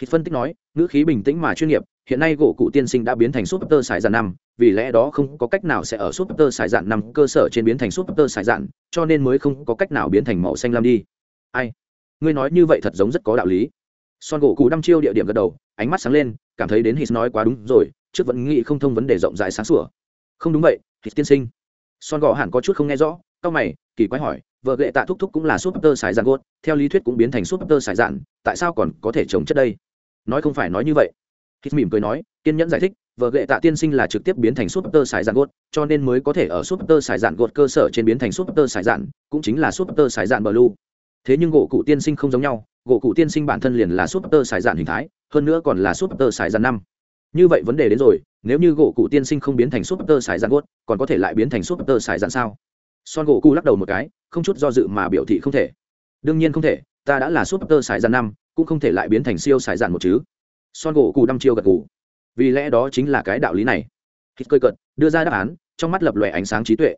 Hít phân tích nói, ngữ khí bình tĩnh mà chuyên nghiệp, hiện nay gỗ cụ tiên sinh đã biến thành super sải dạn năm, vì lẽ đó không có cách nào sẽ ở super sải dạn năm cơ sở trên biến thành super sải cho nên mới không có cách nào biến thành màu xanh lam đi. Ai? Ngươi nói như vậy thật giống rất có đạo lý. Son gỗ cụ đăm chiêu địa điểm gật đầu, ánh mắt sáng lên, cảm thấy đến Hít nói quá đúng rồi, trước vẫn nghĩ không thông vấn đề rộng rãi sáng sủa. Không đúng vậy, Hít tiên sinh. Son gỗ hẳn có chút không nghe rõ, cao mày, kỳ quái hỏi, vợ lệ tạ thúc thúc cũng là super sải God, theo lý thuyết cũng biến thành super sải tại sao còn có thể trồng chất đây nói không phải nói như vậy. Hít mỉm cười nói, kiên nhẫn giải thích vợ gệ tạ tiên sinh là trực tiếp biến thành Supter xài dạn gột, cho nên mới có thể ở Supter xài dạn gột cơ sở trên biến thành Supter xài dạn, cũng chính là super sải dạn lu. thế nhưng gỗ cụ tiên sinh không giống nhau, gỗ cụ tiên sinh bản thân liền là Supter xài dạn hình thái, hơn nữa còn là Supter xài dạn năm. Như vậy vấn đề đến rồi, nếu như gỗ cụ tiên sinh không biến thành Supter xài dạn gột, còn có thể lại biến thành Supter xài dạn sao? Son gỗ cụ lắc đầu một cái, không chút do dự mà biểu thị không thể. Đương nhiên không thể, ta đã là súp tơ sải dạn năm cũng không thể lại biến thành siêu sải dạn một chứ. Son gỗ cụ đăm chiêu gật gù. Vì lẽ đó chính là cái đạo lý này. Hít cơi cận đưa ra đáp án, trong mắt lập lòe ánh sáng trí tuệ.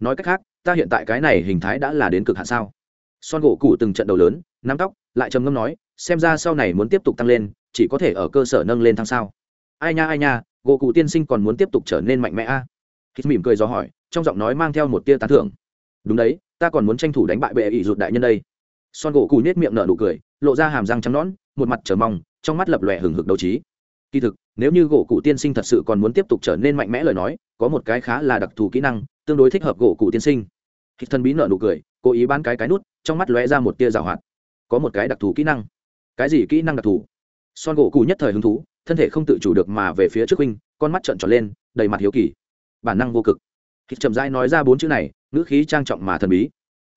Nói cách khác, ta hiện tại cái này hình thái đã là đến cực hạn sao? Son gỗ cụ từng trận đầu lớn, nắm tóc, lại trầm ngâm nói, xem ra sau này muốn tiếp tục tăng lên, chỉ có thể ở cơ sở nâng lên thăng sao? Ai nha ai nha, gỗ cụ tiên sinh còn muốn tiếp tục trở nên mạnh mẽ a? À? hít mỉm cười gió hỏi, trong giọng nói mang theo một tia tán thưởng. Đúng đấy, ta còn muốn tranh thủ đánh bại bệ ỷ rụt đại nhân đây. Son gỗ cù nết miệng nở nụ cười lộ ra hàm răng trắng nõn, một mặt trở mong, trong mắt lập lòe hừng hực đấu trí. Kỳ thực, nếu như gỗ cụ tiên sinh thật sự còn muốn tiếp tục trở nên mạnh mẽ lời nói, có một cái khá là đặc thù kỹ năng, tương đối thích hợp gỗ cụ tiên sinh. Khi thân bí nợ nụ cười, cố ý bán cái cái nút, trong mắt lóe ra một tia rào hoạt. Có một cái đặc thù kỹ năng. Cái gì kỹ năng đặc thù? Son gỗ cụ nhất thời hứng thú, thân thể không tự chủ được mà về phía trước huynh, con mắt trợn tròn lên, đầy mặt hiếu kỳ. Bản năng vô cực. Khi chậm rãi nói ra bốn chữ này, ngữ khí trang trọng mà thần bí.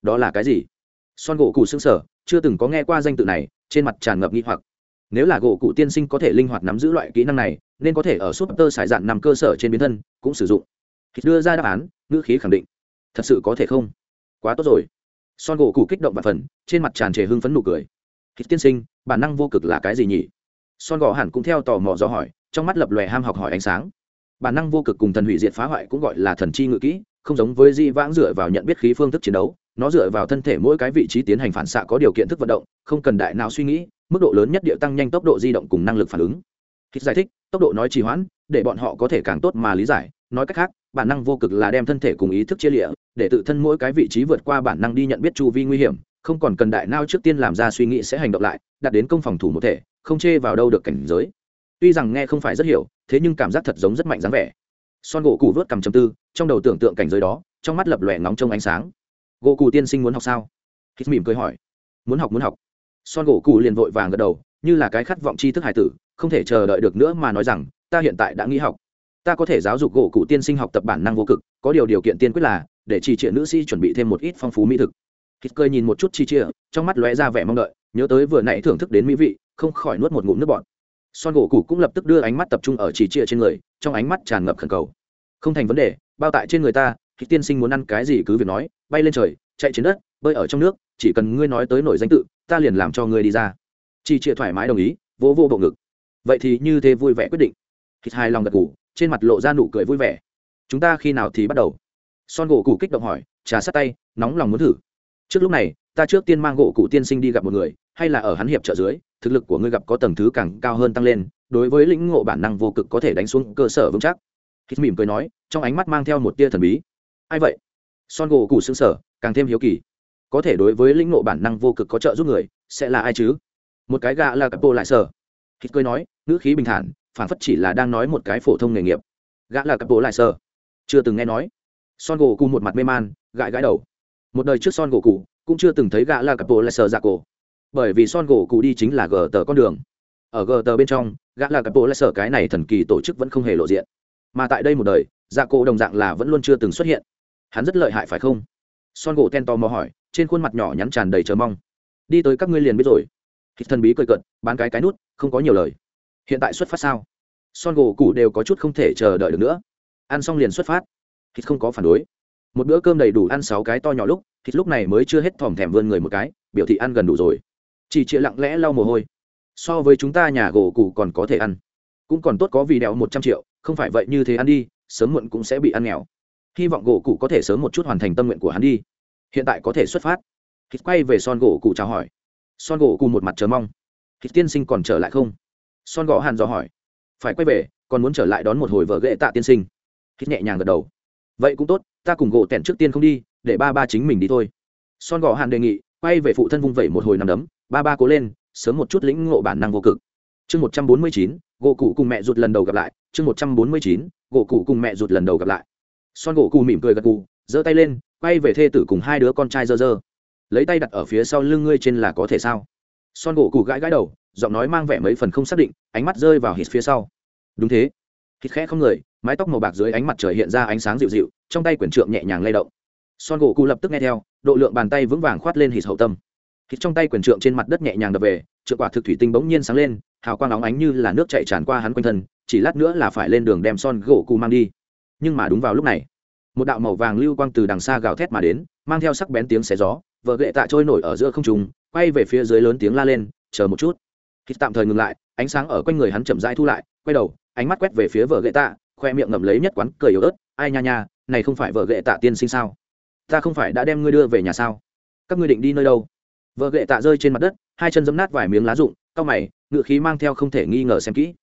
Đó là cái gì? Son gỗ cụ xương sở chưa từng có nghe qua danh tự này, trên mặt tràn ngập nghi hoặc. Nếu là gỗ cụ tiên sinh có thể linh hoạt nắm giữ loại kỹ năng này, nên có thể ở súp tơ sải dạn nằm cơ sở trên biến thân, cũng sử dụng. Hít đưa ra đáp án, ngữ khí khẳng định. Thật sự có thể không? Quá tốt rồi. Son gỗ cụ kích động và phần, trên mặt tràn trề hưng phấn nụ cười. Hít tiên sinh, bản năng vô cực là cái gì nhỉ? Son gò hẳn cũng theo tò mò do hỏi, trong mắt lập lòe ham học hỏi ánh sáng. Bản năng vô cực cùng thần hủy diệt phá hoại cũng gọi là thần chi ngự kỹ, không giống với di vãng dựa vào nhận biết khí phương thức chiến đấu nó dựa vào thân thể mỗi cái vị trí tiến hành phản xạ có điều kiện thức vận động, không cần đại nào suy nghĩ, mức độ lớn nhất địa tăng nhanh tốc độ di động cùng năng lực phản ứng. Hít giải thích, tốc độ nói trì hoãn, để bọn họ có thể càng tốt mà lý giải. Nói cách khác, bản năng vô cực là đem thân thể cùng ý thức chia lịa, để tự thân mỗi cái vị trí vượt qua bản năng đi nhận biết chu vi nguy hiểm, không còn cần đại nao trước tiên làm ra suy nghĩ sẽ hành động lại đạt đến công phòng thủ một thể, không chê vào đâu được cảnh giới. Tuy rằng nghe không phải rất hiểu, thế nhưng cảm giác thật giống rất mạnh dáng vẻ. Son gỗ cụ vớt cầm chầm tư, trong đầu tưởng tượng cảnh giới đó, trong mắt lập lòe ngóng trong ánh sáng gỗ cụ tiên sinh muốn học sao? Hít mỉm cười hỏi. Muốn học muốn học. Son gỗ cụ liền vội vàng gật đầu, như là cái khát vọng tri thức hải tử, không thể chờ đợi được nữa mà nói rằng, ta hiện tại đã nghĩ học. Ta có thể giáo dục gỗ cụ tiên sinh học tập bản năng vô cực, có điều điều kiện tiên quyết là, để trì trịa nữ sĩ chuẩn bị thêm một ít phong phú mỹ thực. Hít cười nhìn một chút chi chia trong mắt lóe ra vẻ mong đợi, nhớ tới vừa nãy thưởng thức đến mỹ vị, không khỏi nuốt một ngụm nước bọt. Son gỗ cụ cũng lập tức đưa ánh mắt tập trung ở chỉ chia trên người, trong ánh mắt tràn ngập khẩn cầu. Không thành vấn đề, bao tại trên người ta thì tiên sinh muốn ăn cái gì cứ việc nói, bay lên trời, chạy trên đất, bơi ở trong nước, chỉ cần ngươi nói tới nổi danh tự, ta liền làm cho ngươi đi ra. Chị chia thoải mái đồng ý, vỗ vô bộ ngực. Vậy thì như thế vui vẻ quyết định. Hít hai lòng gật ngủ trên mặt lộ ra nụ cười vui vẻ. Chúng ta khi nào thì bắt đầu? Son gỗ cụ kích động hỏi, trà sát tay, nóng lòng muốn thử. Trước lúc này, ta trước tiên mang gỗ cụ tiên sinh đi gặp một người, hay là ở hắn hiệp trợ dưới, thực lực của ngươi gặp có tầng thứ càng cao hơn tăng lên, đối với lĩnh ngộ bản năng vô cực có thể đánh xuống cơ sở vững chắc. Hít mỉm cười nói, trong ánh mắt mang theo một tia thần bí ai vậy? Son gỗ cụ xương sở càng thêm hiếu kỳ. Có thể đối với lĩnh nộ bản năng vô cực có trợ giúp người, sẽ là ai chứ? Một cái gạ là cặp bộ lại sở hít cười nói, ngữ khí bình thản, phản phất chỉ là đang nói một cái phổ thông nghề nghiệp. Gã là cặp bộ lại sở chưa từng nghe nói. Son gỗ cụ một mặt mê man, gãi gãi đầu. Một đời trước son gỗ cụ cũng chưa từng thấy gã là cặp bộ lại sở dạ cổ. Bởi vì son gỗ cụ đi chính là gờ tờ con đường. Ở gờ tờ bên trong, gã là cặp bộ lại sở cái này thần kỳ tổ chức vẫn không hề lộ diện. Mà tại đây một đời dạ cổ đồng dạng là vẫn luôn chưa từng xuất hiện hắn rất lợi hại phải không? Son gỗ ten to mò hỏi, trên khuôn mặt nhỏ nhắn tràn đầy chờ mong. Đi tới các ngươi liền biết rồi. Hít thần bí cười cận bán cái cái nút, không có nhiều lời. Hiện tại xuất phát sao? Son gỗ cũ đều có chút không thể chờ đợi được nữa. Ăn xong liền xuất phát. Hít không có phản đối. Một bữa cơm đầy đủ ăn sáu cái to nhỏ lúc hít lúc này mới chưa hết thòm thèm vươn người một cái, biểu thị ăn gần đủ rồi. Chỉ chịa lặng lẽ lau mồ hôi. So với chúng ta nhà gỗ cũ còn có thể ăn. Cũng còn tốt có vì đèo một trăm triệu, không phải vậy như thế ăn đi, sớm muộn cũng sẽ bị ăn nghèo hy vọng gỗ cụ có thể sớm một chút hoàn thành tâm nguyện của hắn đi. Hiện tại có thể xuất phát. Hít quay về son gỗ cụ chào hỏi. Son gỗ cụ một mặt chờ mong. Hít tiên sinh còn trở lại không? Son gõ hàn dò hỏi. Phải quay về, còn muốn trở lại đón một hồi vợ ghệ tạ tiên sinh. Hít nhẹ nhàng gật đầu. Vậy cũng tốt, ta cùng gỗ tẻn trước tiên không đi, để ba ba chính mình đi thôi. Son gõ hàn đề nghị, quay về phụ thân vung vẩy một hồi nằm đấm. Ba ba cố lên, sớm một chút lĩnh ngộ bản năng vô cực. Chương một trăm bốn mươi chín, gỗ cụ cùng mẹ ruột lần đầu gặp lại. Chương một trăm bốn mươi chín, gỗ cụ cùng mẹ ruột lần đầu gặp lại son gỗ Cù mỉm cười gật cù, giơ tay lên quay về thê tử cùng hai đứa con trai dơ dơ. Lấy tay đặt ở phía sau lưng ngươi trên là có thể sao? Son gỗ Cù gãi gãi đầu giọng nói mang vẻ mấy phần không xác định ánh mắt rơi vào hít phía sau. Đúng thế. Hít khẽ không người mái tóc màu bạc dưới ánh mặt trời hiện ra ánh sáng dịu dịu trong tay quyển trượng nhẹ nhàng lay động. Son gỗ cụ lập tức nghe theo độ lượng bàn tay vững vàng khoát lên hít hậu tâm. Hít trong tay quyển trượng trên mặt đất nhẹ nhàng đập về trượng quả thực thủy tinh bỗng nhiên sáng lên hào quang óng ánh như là nước chạy tràn qua hắn quanh thân chỉ lát nữa là phải lên đường đem son gỗ cụ mang đi nhưng mà đúng vào lúc này, một đạo màu vàng lưu quang từ đằng xa gào thét mà đến, mang theo sắc bén tiếng xé gió, vợ gậy tạ trôi nổi ở giữa không trùng quay về phía dưới lớn tiếng la lên, chờ một chút. Khi tạm thời ngừng lại, ánh sáng ở quanh người hắn chậm rãi thu lại, quay đầu, ánh mắt quét về phía vợ gậy tạ, khoe miệng ngậm lấy nhất quán cười yếu ớt, ai nha nha, này không phải vợ gậy tạ tiên sinh sao? Ta không phải đã đem ngươi đưa về nhà sao? Các ngươi định đi nơi đâu? Vợ gậy tạ rơi trên mặt đất, hai chân giấm nát vài miếng lá rụng, cau mày, ngựa khí mang theo không thể nghi ngờ xem kỹ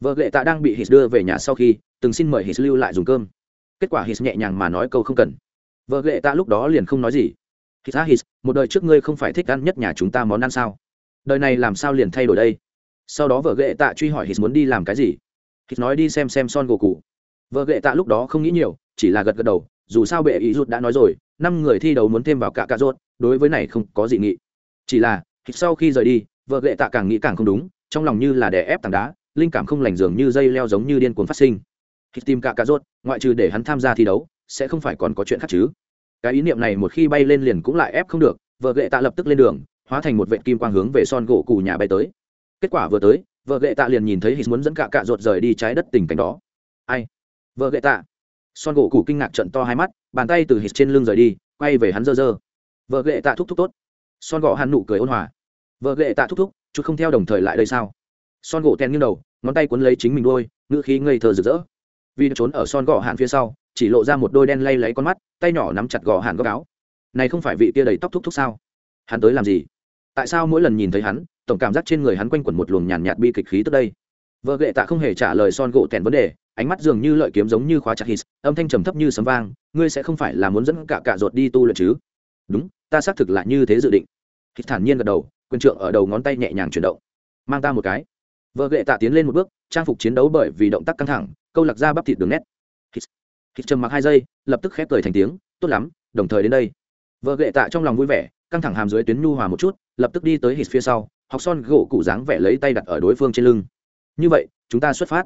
vợ lệ tạ đang bị hít đưa về nhà sau khi, từng xin mời hít lưu lại dùng cơm. Kết quả hít nhẹ nhàng mà nói câu không cần. Vợ lệ tạ lúc đó liền không nói gì. Hít á hít một đời trước ngươi không phải thích ăn nhất nhà chúng ta món ăn sao? Đời này làm sao liền thay đổi đây? Sau đó vợ ghệ tạ truy hỏi hít muốn đi làm cái gì? Hít nói đi xem xem son gỗ cụ vợ ghệ tạ lúc đó không nghĩ nhiều, chỉ là gật gật đầu, dù sao bệ ý rút đã nói rồi, năm người thi đấu muốn thêm vào cả cà rốt, đối với này không có gì nghị. Chỉ là hít sau khi rời đi, vợ ghệ tạ càng nghĩ càng không đúng, trong lòng như là đè ép tảng đá linh cảm không lành dường như dây leo giống như điên cuồng phát sinh. Khi tìm cả cà rốt, ngoại trừ để hắn tham gia thi đấu, sẽ không phải còn có chuyện khác chứ. Cái ý niệm này một khi bay lên liền cũng lại ép không được, vợ ghệ tạ lập tức lên đường, hóa thành một vệ kim quang hướng về son gỗ cù nhà bay tới. Kết quả vừa tới, vợ ghệ tạ liền nhìn thấy hít muốn dẫn cả cạ ruột rời đi trái đất tình cảnh đó. Ai? Vợ ghệ tạ. Son gỗ cù kinh ngạc trận to hai mắt, bàn tay từ hít trên lưng rời đi, quay về hắn dơ dơ. Vợ ghệ tạ thúc thúc tốt. Son gỗ hắn nụ cười ôn hòa. Vợ ghệ tạ thúc thúc chút không theo đồng thời lại đây sao? Son gỗ tèn nghiêng đầu ngón tay cuốn lấy chính mình đôi ngữ khí ngây thơ rực rỡ. Vì trốn ở son gò hạn phía sau chỉ lộ ra một đôi đen lay lấy con mắt tay nhỏ nắm chặt gò hạn góc áo. Này không phải vị kia đầy tóc thúc thúc sao? Hắn tới làm gì? Tại sao mỗi lần nhìn thấy hắn tổng cảm giác trên người hắn quanh quẩn một luồng nhàn nhạt, bi kịch khí tức đây? Vợ ghệ tạ không hề trả lời son gỗ tèn vấn đề ánh mắt dường như lợi kiếm giống như khóa chặt hít âm thanh trầm thấp như sấm vang ngươi sẽ không phải là muốn dẫn cả cả ruột đi tu luyện chứ? Đúng ta xác thực là như thế dự định. Hít thản nhiên gật đầu quyền trượng ở đầu ngón tay nhẹ nhàng chuyển động. Mang ta một cái vợ gệ tạ tiến lên một bước trang phục chiến đấu bởi vì động tác căng thẳng câu lạc ra bắp thịt đường nét. Hít, hít trầm mặc hai giây lập tức khép cười thành tiếng tốt lắm đồng thời đến đây. Vợ gệ tạ trong lòng vui vẻ căng thẳng hàm dưới tuyến nhu hòa một chút lập tức đi tới hít phía sau học son gỗ cụ dáng vẻ lấy tay đặt ở đối phương trên lưng. Như vậy chúng ta xuất phát.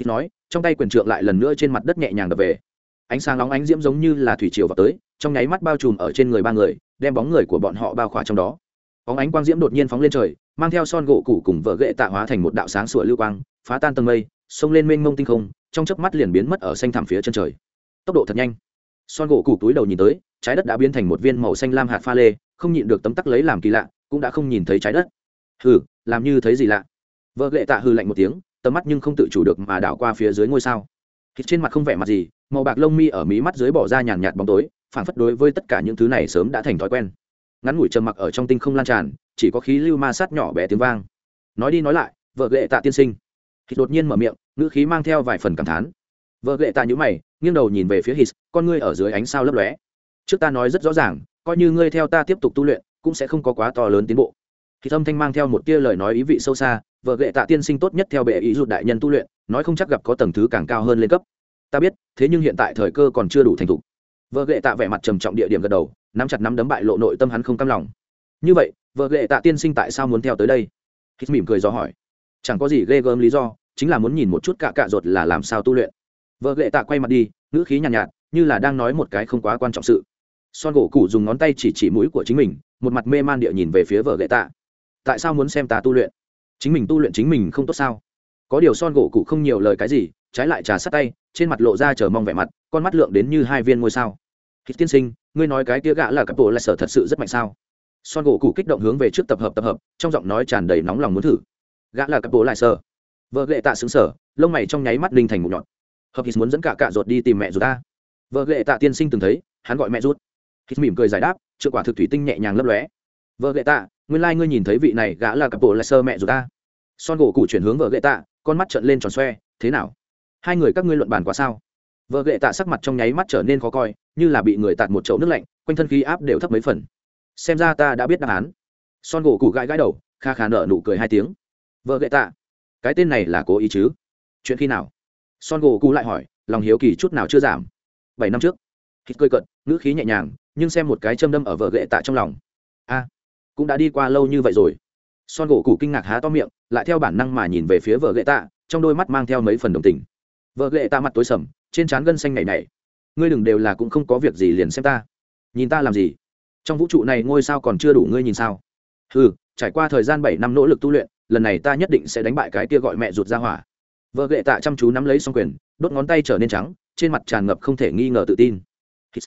Hít nói trong tay quyền trượng lại lần nữa trên mặt đất nhẹ nhàng đập về. Ánh sáng nóng ánh diễm giống như là thủy triều vào tới trong nháy mắt bao trùm ở trên người ba người đem bóng người của bọn họ bao khỏa trong đó bóng ánh quang diễm đột nhiên phóng lên trời, mang theo son gỗ cũ cùng vợ ghệ tạ hóa thành một đạo sáng sủa lưu quang, phá tan tầng mây, xông lên mênh mông tinh không, trong chớp mắt liền biến mất ở xanh thảm phía chân trời. Tốc độ thật nhanh. Son gỗ cũ túi đầu nhìn tới, trái đất đã biến thành một viên màu xanh lam hạt pha lê, không nhịn được tấm tắc lấy làm kỳ lạ, cũng đã không nhìn thấy trái đất. Hừ, làm như thấy gì lạ? Vợ ghệ tạ hừ lạnh một tiếng, tầm mắt nhưng không tự chủ được mà đảo qua phía dưới ngôi sao. Thịt trên mặt không vẻ mặt gì, màu bạc lông mi ở mí mắt dưới bỏ ra nhàn nhạt bóng tối phản phất đối với tất cả những thứ này sớm đã thành thói quen ngắn ngủi trầm mặc ở trong tinh không lan tràn, chỉ có khí lưu ma sát nhỏ bé tiếng vang. Nói đi nói lại, vợ lệ tạ tiên sinh. Thịt đột nhiên mở miệng, ngữ khí mang theo vài phần cảm thán. Vợ lệ tạ nhữ mày, nghiêng đầu nhìn về phía hít, con ngươi ở dưới ánh sao lấp lóe. Trước ta nói rất rõ ràng, coi như ngươi theo ta tiếp tục tu luyện, cũng sẽ không có quá to lớn tiến bộ. Thì âm thanh mang theo một tia lời nói ý vị sâu xa, vợ lệ tạ tiên sinh tốt nhất theo bệ ý rụt đại nhân tu luyện, nói không chắc gặp có tầng thứ càng cao hơn lên cấp. Ta biết, thế nhưng hiện tại thời cơ còn chưa đủ thành thục. Vợ lệ tạ vẻ mặt trầm trọng địa điểm gật đầu nắm chặt nắm đấm bại lộ nội tâm hắn không cam lòng. Như vậy vợ ghệ tạ tiên sinh tại sao muốn theo tới đây? Hít mỉm cười do hỏi. Chẳng có gì ghê gớm lý do chính là muốn nhìn một chút cạ cạ ruột là làm sao tu luyện. Vợ ghệ tạ quay mặt đi ngữ khí nhàn nhạt, nhạt như là đang nói một cái không quá quan trọng sự. Son gỗ cụ dùng ngón tay chỉ chỉ mũi của chính mình một mặt mê man địa nhìn về phía vợ ghệ tạ. Tại sao muốn xem ta tu luyện? Chính mình tu luyện chính mình không tốt sao? Có điều son gỗ cụ không nhiều lời cái gì trái lại trà sát tay trên mặt lộ ra chờ mong vẻ mặt con mắt lượng đến như hai viên ngôi sao hít tiên sinh, ngươi nói cái kia gã là cặp bộ lại sở thật sự rất mạnh sao? Son gỗ cụ kích động hướng về trước tập hợp tập hợp, trong giọng nói tràn đầy nóng lòng muốn thử. Gã là cặp bộ lại sở. Vợ lệ tạ xứng sở lông mày trong nháy mắt linh thành một nhọn. Hợp hít muốn dẫn cả cạ ruột đi tìm mẹ ruột ta. Vợ lệ tạ tiên sinh từng thấy, hắn gọi mẹ ruột. Hít mỉm cười giải đáp, trượng quả thực thủy tinh nhẹ nhàng lấp lóe. Vợ lệ tạ, nguyên lai ngươi nhìn thấy vị này gã là cặp bộ lại sơ mẹ ruột ta. Son gỗ cụ chuyển hướng vợ lệ tạ, con mắt trợn lên tròn xoe, thế nào? Hai người các ngươi luận bàn quá sao? Vợ gệ tạ sắc mặt trong nháy mắt trở nên khó coi, như là bị người tạt một chậu nước lạnh, quanh thân khí áp đều thấp mấy phần. Xem ra ta đã biết đáp án. Son gỗ cụ gãi gãi đầu, kha khả nợ nụ cười hai tiếng. Vợ gệ tạ, cái tên này là cố ý chứ? Chuyện khi nào? Son gỗ cụ lại hỏi, lòng hiếu kỳ chút nào chưa giảm. Bảy năm trước. Hít cơi cận ngữ khí nhẹ nhàng, nhưng xem một cái châm đâm ở vợ gệ tạ trong lòng. A, cũng đã đi qua lâu như vậy rồi. Son gỗ cụ kinh ngạc há to miệng, lại theo bản năng mà nhìn về phía vợ gệ tạ, trong đôi mắt mang theo mấy phần đồng tình vợ lệ ta mặt tối sầm trên trán gân xanh nhảy nhảy. Ngươi đừng đều là cũng không có việc gì liền xem ta. Nhìn ta làm gì? Trong vũ trụ này ngôi sao còn chưa đủ ngươi nhìn sao? Ừ trải qua thời gian bảy năm nỗ lực tu luyện lần này ta nhất định sẽ đánh bại cái kia gọi mẹ rụt ra hỏa. Vợ lệ tạ chăm chú nắm lấy xong quyền đốt ngón tay trở nên trắng trên mặt tràn ngập không thể nghi ngờ tự tin. Hít,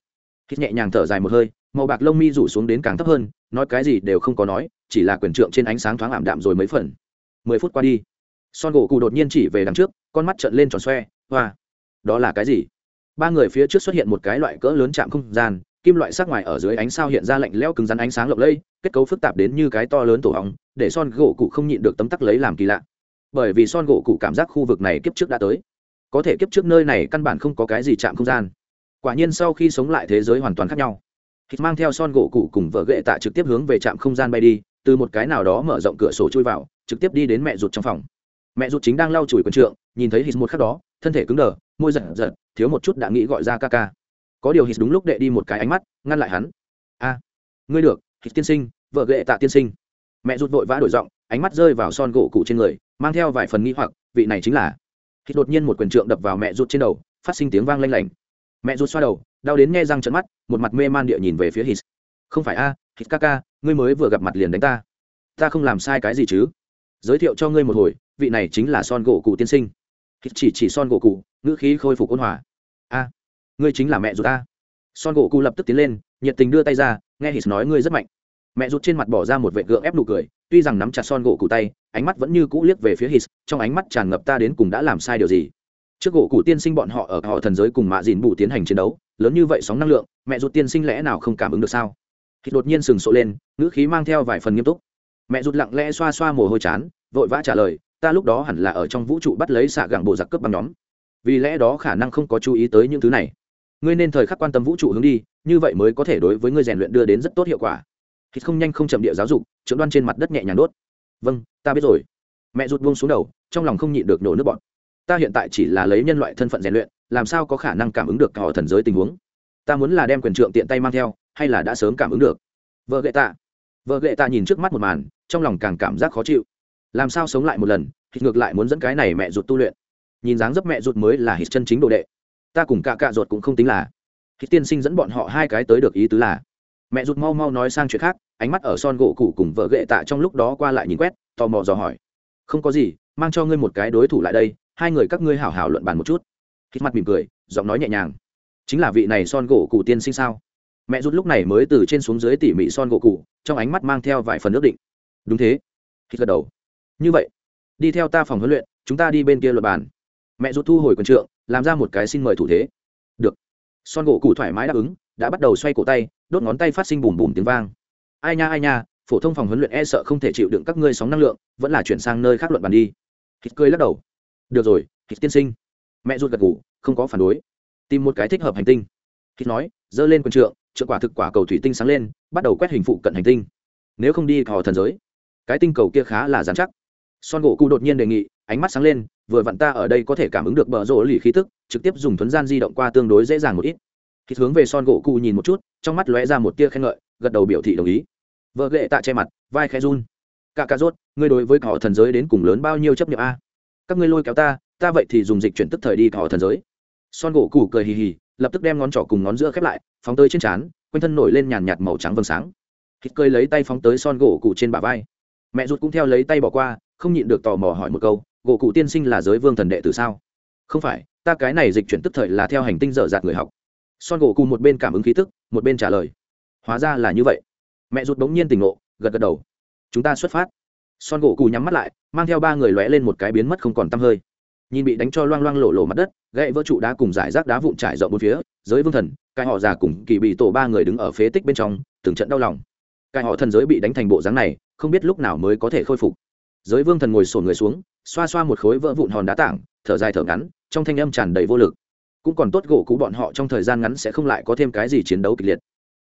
hít nhẹ nhàng thở dài một hơi màu bạc lông mi rủ xuống đến càng thấp hơn nói cái gì đều không có nói chỉ là quyền trượng trên ánh sáng thoáng ảm đạm rồi mấy phần. Mười phút qua đi son gỗ cụ đột nhiên chỉ về đằng trước con mắt trợn lên tròn xoe hoa, đó là cái gì? Ba người phía trước xuất hiện một cái loại cỡ lớn chạm không gian, kim loại sắc ngoài ở dưới ánh sao hiện ra lạnh lẽo cứng rắn ánh sáng lộng lẫy, kết cấu phức tạp đến như cái to lớn tổ hóng, để son gỗ cụ không nhịn được tấm tắc lấy làm kỳ lạ. Bởi vì son gỗ cụ cảm giác khu vực này kiếp trước đã tới. Có thể kiếp trước nơi này căn bản không có cái gì chạm không gian. Quả nhiên sau khi sống lại thế giới hoàn toàn khác nhau. Hít mang theo son gỗ cụ cùng vợ gệ tạ trực tiếp hướng về trạm không gian bay đi, từ một cái nào đó mở rộng cửa sổ chui vào, trực tiếp đi đến mẹ ruột trong phòng. Mẹ ruột chính đang lau chùi quần trượng, nhìn thấy hít một khắc đó thân thể cứng đờ, môi giật giật, thiếu một chút đã nghĩ gọi ra ca ca. Có điều hít đúng lúc đệ đi một cái ánh mắt, ngăn lại hắn. A, ngươi được, hít tiên sinh, vợ ghệ tạ tiên sinh. Mẹ rút vội vã đổi giọng, ánh mắt rơi vào son gỗ cụ trên người, mang theo vài phần nghi hoặc, vị này chính là hít đột nhiên một quyền trượng đập vào mẹ rút trên đầu, phát sinh tiếng vang lanh lảnh. Mẹ rút xoa đầu, đau đến nghe răng trận mắt, một mặt mê man địa nhìn về phía hít. Không phải a, hít ca ca, ngươi mới vừa gặp mặt liền đánh ta. Ta không làm sai cái gì chứ? Giới thiệu cho ngươi một hồi, vị này chính là son gỗ cụ tiên sinh chỉ chỉ son gỗ cụ, ngữ khí khôi phục ôn hòa. A, ngươi chính là mẹ ruột ta. Son gỗ cụ lập tức tiến lên, nhiệt tình đưa tay ra, nghe hít nói ngươi rất mạnh. Mẹ rút trên mặt bỏ ra một vệ gượng ép nụ cười, tuy rằng nắm chặt son gỗ cụ tay, ánh mắt vẫn như cũ liếc về phía hít, trong ánh mắt tràn ngập ta đến cùng đã làm sai điều gì. Trước gỗ cụ tiên sinh bọn họ ở họ thần giới cùng mạ dìn bù tiến hành chiến đấu, lớn như vậy sóng năng lượng, mẹ rút tiên sinh lẽ nào không cảm ứng được sao? Hít đột nhiên sừng sộ lên, ngữ khí mang theo vài phần nghiêm túc. Mẹ ruột lặng lẽ xoa xoa mồ hôi chán, vội vã trả lời ta lúc đó hẳn là ở trong vũ trụ bắt lấy xạ gẳng bộ giặc cướp băng nhóm. Vì lẽ đó khả năng không có chú ý tới những thứ này. Ngươi nên thời khắc quan tâm vũ trụ hướng đi, như vậy mới có thể đối với ngươi rèn luyện đưa đến rất tốt hiệu quả. Hít không nhanh không chậm địa giáo dục, trưởng đoan trên mặt đất nhẹ nhàng đốt. Vâng ta biết rồi. Mẹ rụt buông xuống đầu, trong lòng không nhịn được nổ nước bọn ta hiện tại chỉ là lấy nhân loại thân phận rèn luyện, làm sao có khả năng cảm ứng được họ thần giới tình huống? Ta muốn là đem quyền trượng tiện tay mang theo, hay là đã sớm cảm ứng được? Vợ gậy tạ. Vợ gậy tạ nhìn trước mắt một màn, trong lòng càng cảm giác khó chịu làm sao sống lại một lần thì ngược lại muốn dẫn cái này mẹ ruột tu luyện. Nhìn dáng dấp mẹ ruột mới là hít chân chính đồ đệ. Ta cùng cả cạ ruột cũng không tính là. Hít tiên sinh dẫn bọn họ hai cái tới được ý tứ là, mẹ ruột mau mau nói sang chuyện khác, ánh mắt ở son gỗ cụ cùng vợ gệ tạ trong lúc đó qua lại nhìn quét, tò mò dò hỏi. Không có gì, mang cho ngươi một cái đối thủ lại đây, hai người các ngươi hảo hảo luận bàn một chút. Hít mặt mỉm cười, giọng nói nhẹ nhàng. Chính là vị này son gỗ cụ tiên sinh sao? Mẹ rút lúc này mới từ trên xuống dưới tỉ mỉ son gỗ cụ trong ánh mắt mang theo vài phần ước định. Đúng thế. Hít gật đầu như vậy, đi theo ta phòng huấn luyện, chúng ta đi bên kia luật bàn. Mẹ rút thu hồi quần trượng, làm ra một cái xin mời thủ thế. Được. Son gỗ cụ thoải mái đáp ứng, đã bắt đầu xoay cổ tay, đốt ngón tay phát sinh bùm bùm tiếng vang. Ai nha ai nha, phổ thông phòng huấn luyện e sợ không thể chịu đựng các ngươi sóng năng lượng, vẫn là chuyển sang nơi khác luận bàn đi. Hít cười lắc đầu. Được rồi, hít tiên sinh. Mẹ rút gật ngủ không có phản đối. Tìm một cái thích hợp hành tinh. Hít nói, giơ lên quần trượng trượng quả thực quả cầu thủy tinh sáng lên, bắt đầu quét hình phụ cận hành tinh. Nếu không đi thò thần giới, cái tinh cầu kia khá là dán chắc son gỗ cụ đột nhiên đề nghị, ánh mắt sáng lên, vừa vặn ta ở đây có thể cảm ứng được bờ rỗ lì khí tức, trực tiếp dùng thuấn gian di động qua tương đối dễ dàng một ít. Khi hướng về son gỗ cụ nhìn một chút, trong mắt lóe ra một tia khen ngợi, gật đầu biểu thị đồng ý. Vợ lệ tạ che mặt, vai khẽ run. Cả cà rốt, ngươi đối với họ thần giới đến cùng lớn bao nhiêu chấp nhận a? Các ngươi lôi kéo ta ta vậy thì dùng dịch chuyển tức thời đi họ thần giới. Son gỗ cụ cười hì hì, lập tức đem ngón trỏ cùng ngón giữa khép lại, phóng tới trên trán, quanh thân nổi lên nhàn nhạt màu trắng vầng sáng. Hít cơi lấy tay phóng tới son gỗ cụ trên bả vai. Mẹ ruột cũng theo lấy tay bỏ qua không nhịn được tò mò hỏi một câu, gỗ cụ tiên sinh là giới vương thần đệ từ sao? Không phải, ta cái này dịch chuyển tức thời là theo hành tinh dở dạt người học. Son gỗ cụ một bên cảm ứng khí tức, một bên trả lời. Hóa ra là như vậy. Mẹ rụt bỗng nhiên tỉnh ngộ, gật gật đầu. Chúng ta xuất phát. Son gỗ cụ nhắm mắt lại, mang theo ba người lóe lên một cái biến mất không còn t hơi. Nhìn bị đánh cho loang loang lộ lộ mặt đất gậy vỡ trụ đá cùng giải rác đá vụn trải rộng bốn phía, giới vương thần, cái họ già cùng kỳ bị tổ ba người đứng ở phế tích bên trong, từng trận đau lòng. Cái họ thần giới bị đánh thành bộ dáng này, không biết lúc nào mới có thể khôi phục giới vương thần ngồi sổn người xuống, xoa xoa một khối vỡ vụn hòn đá tảng, thở dài thở ngắn, trong thanh âm tràn đầy vô lực. Cũng còn tốt gỗ cũ bọn họ trong thời gian ngắn sẽ không lại có thêm cái gì chiến đấu kịch liệt.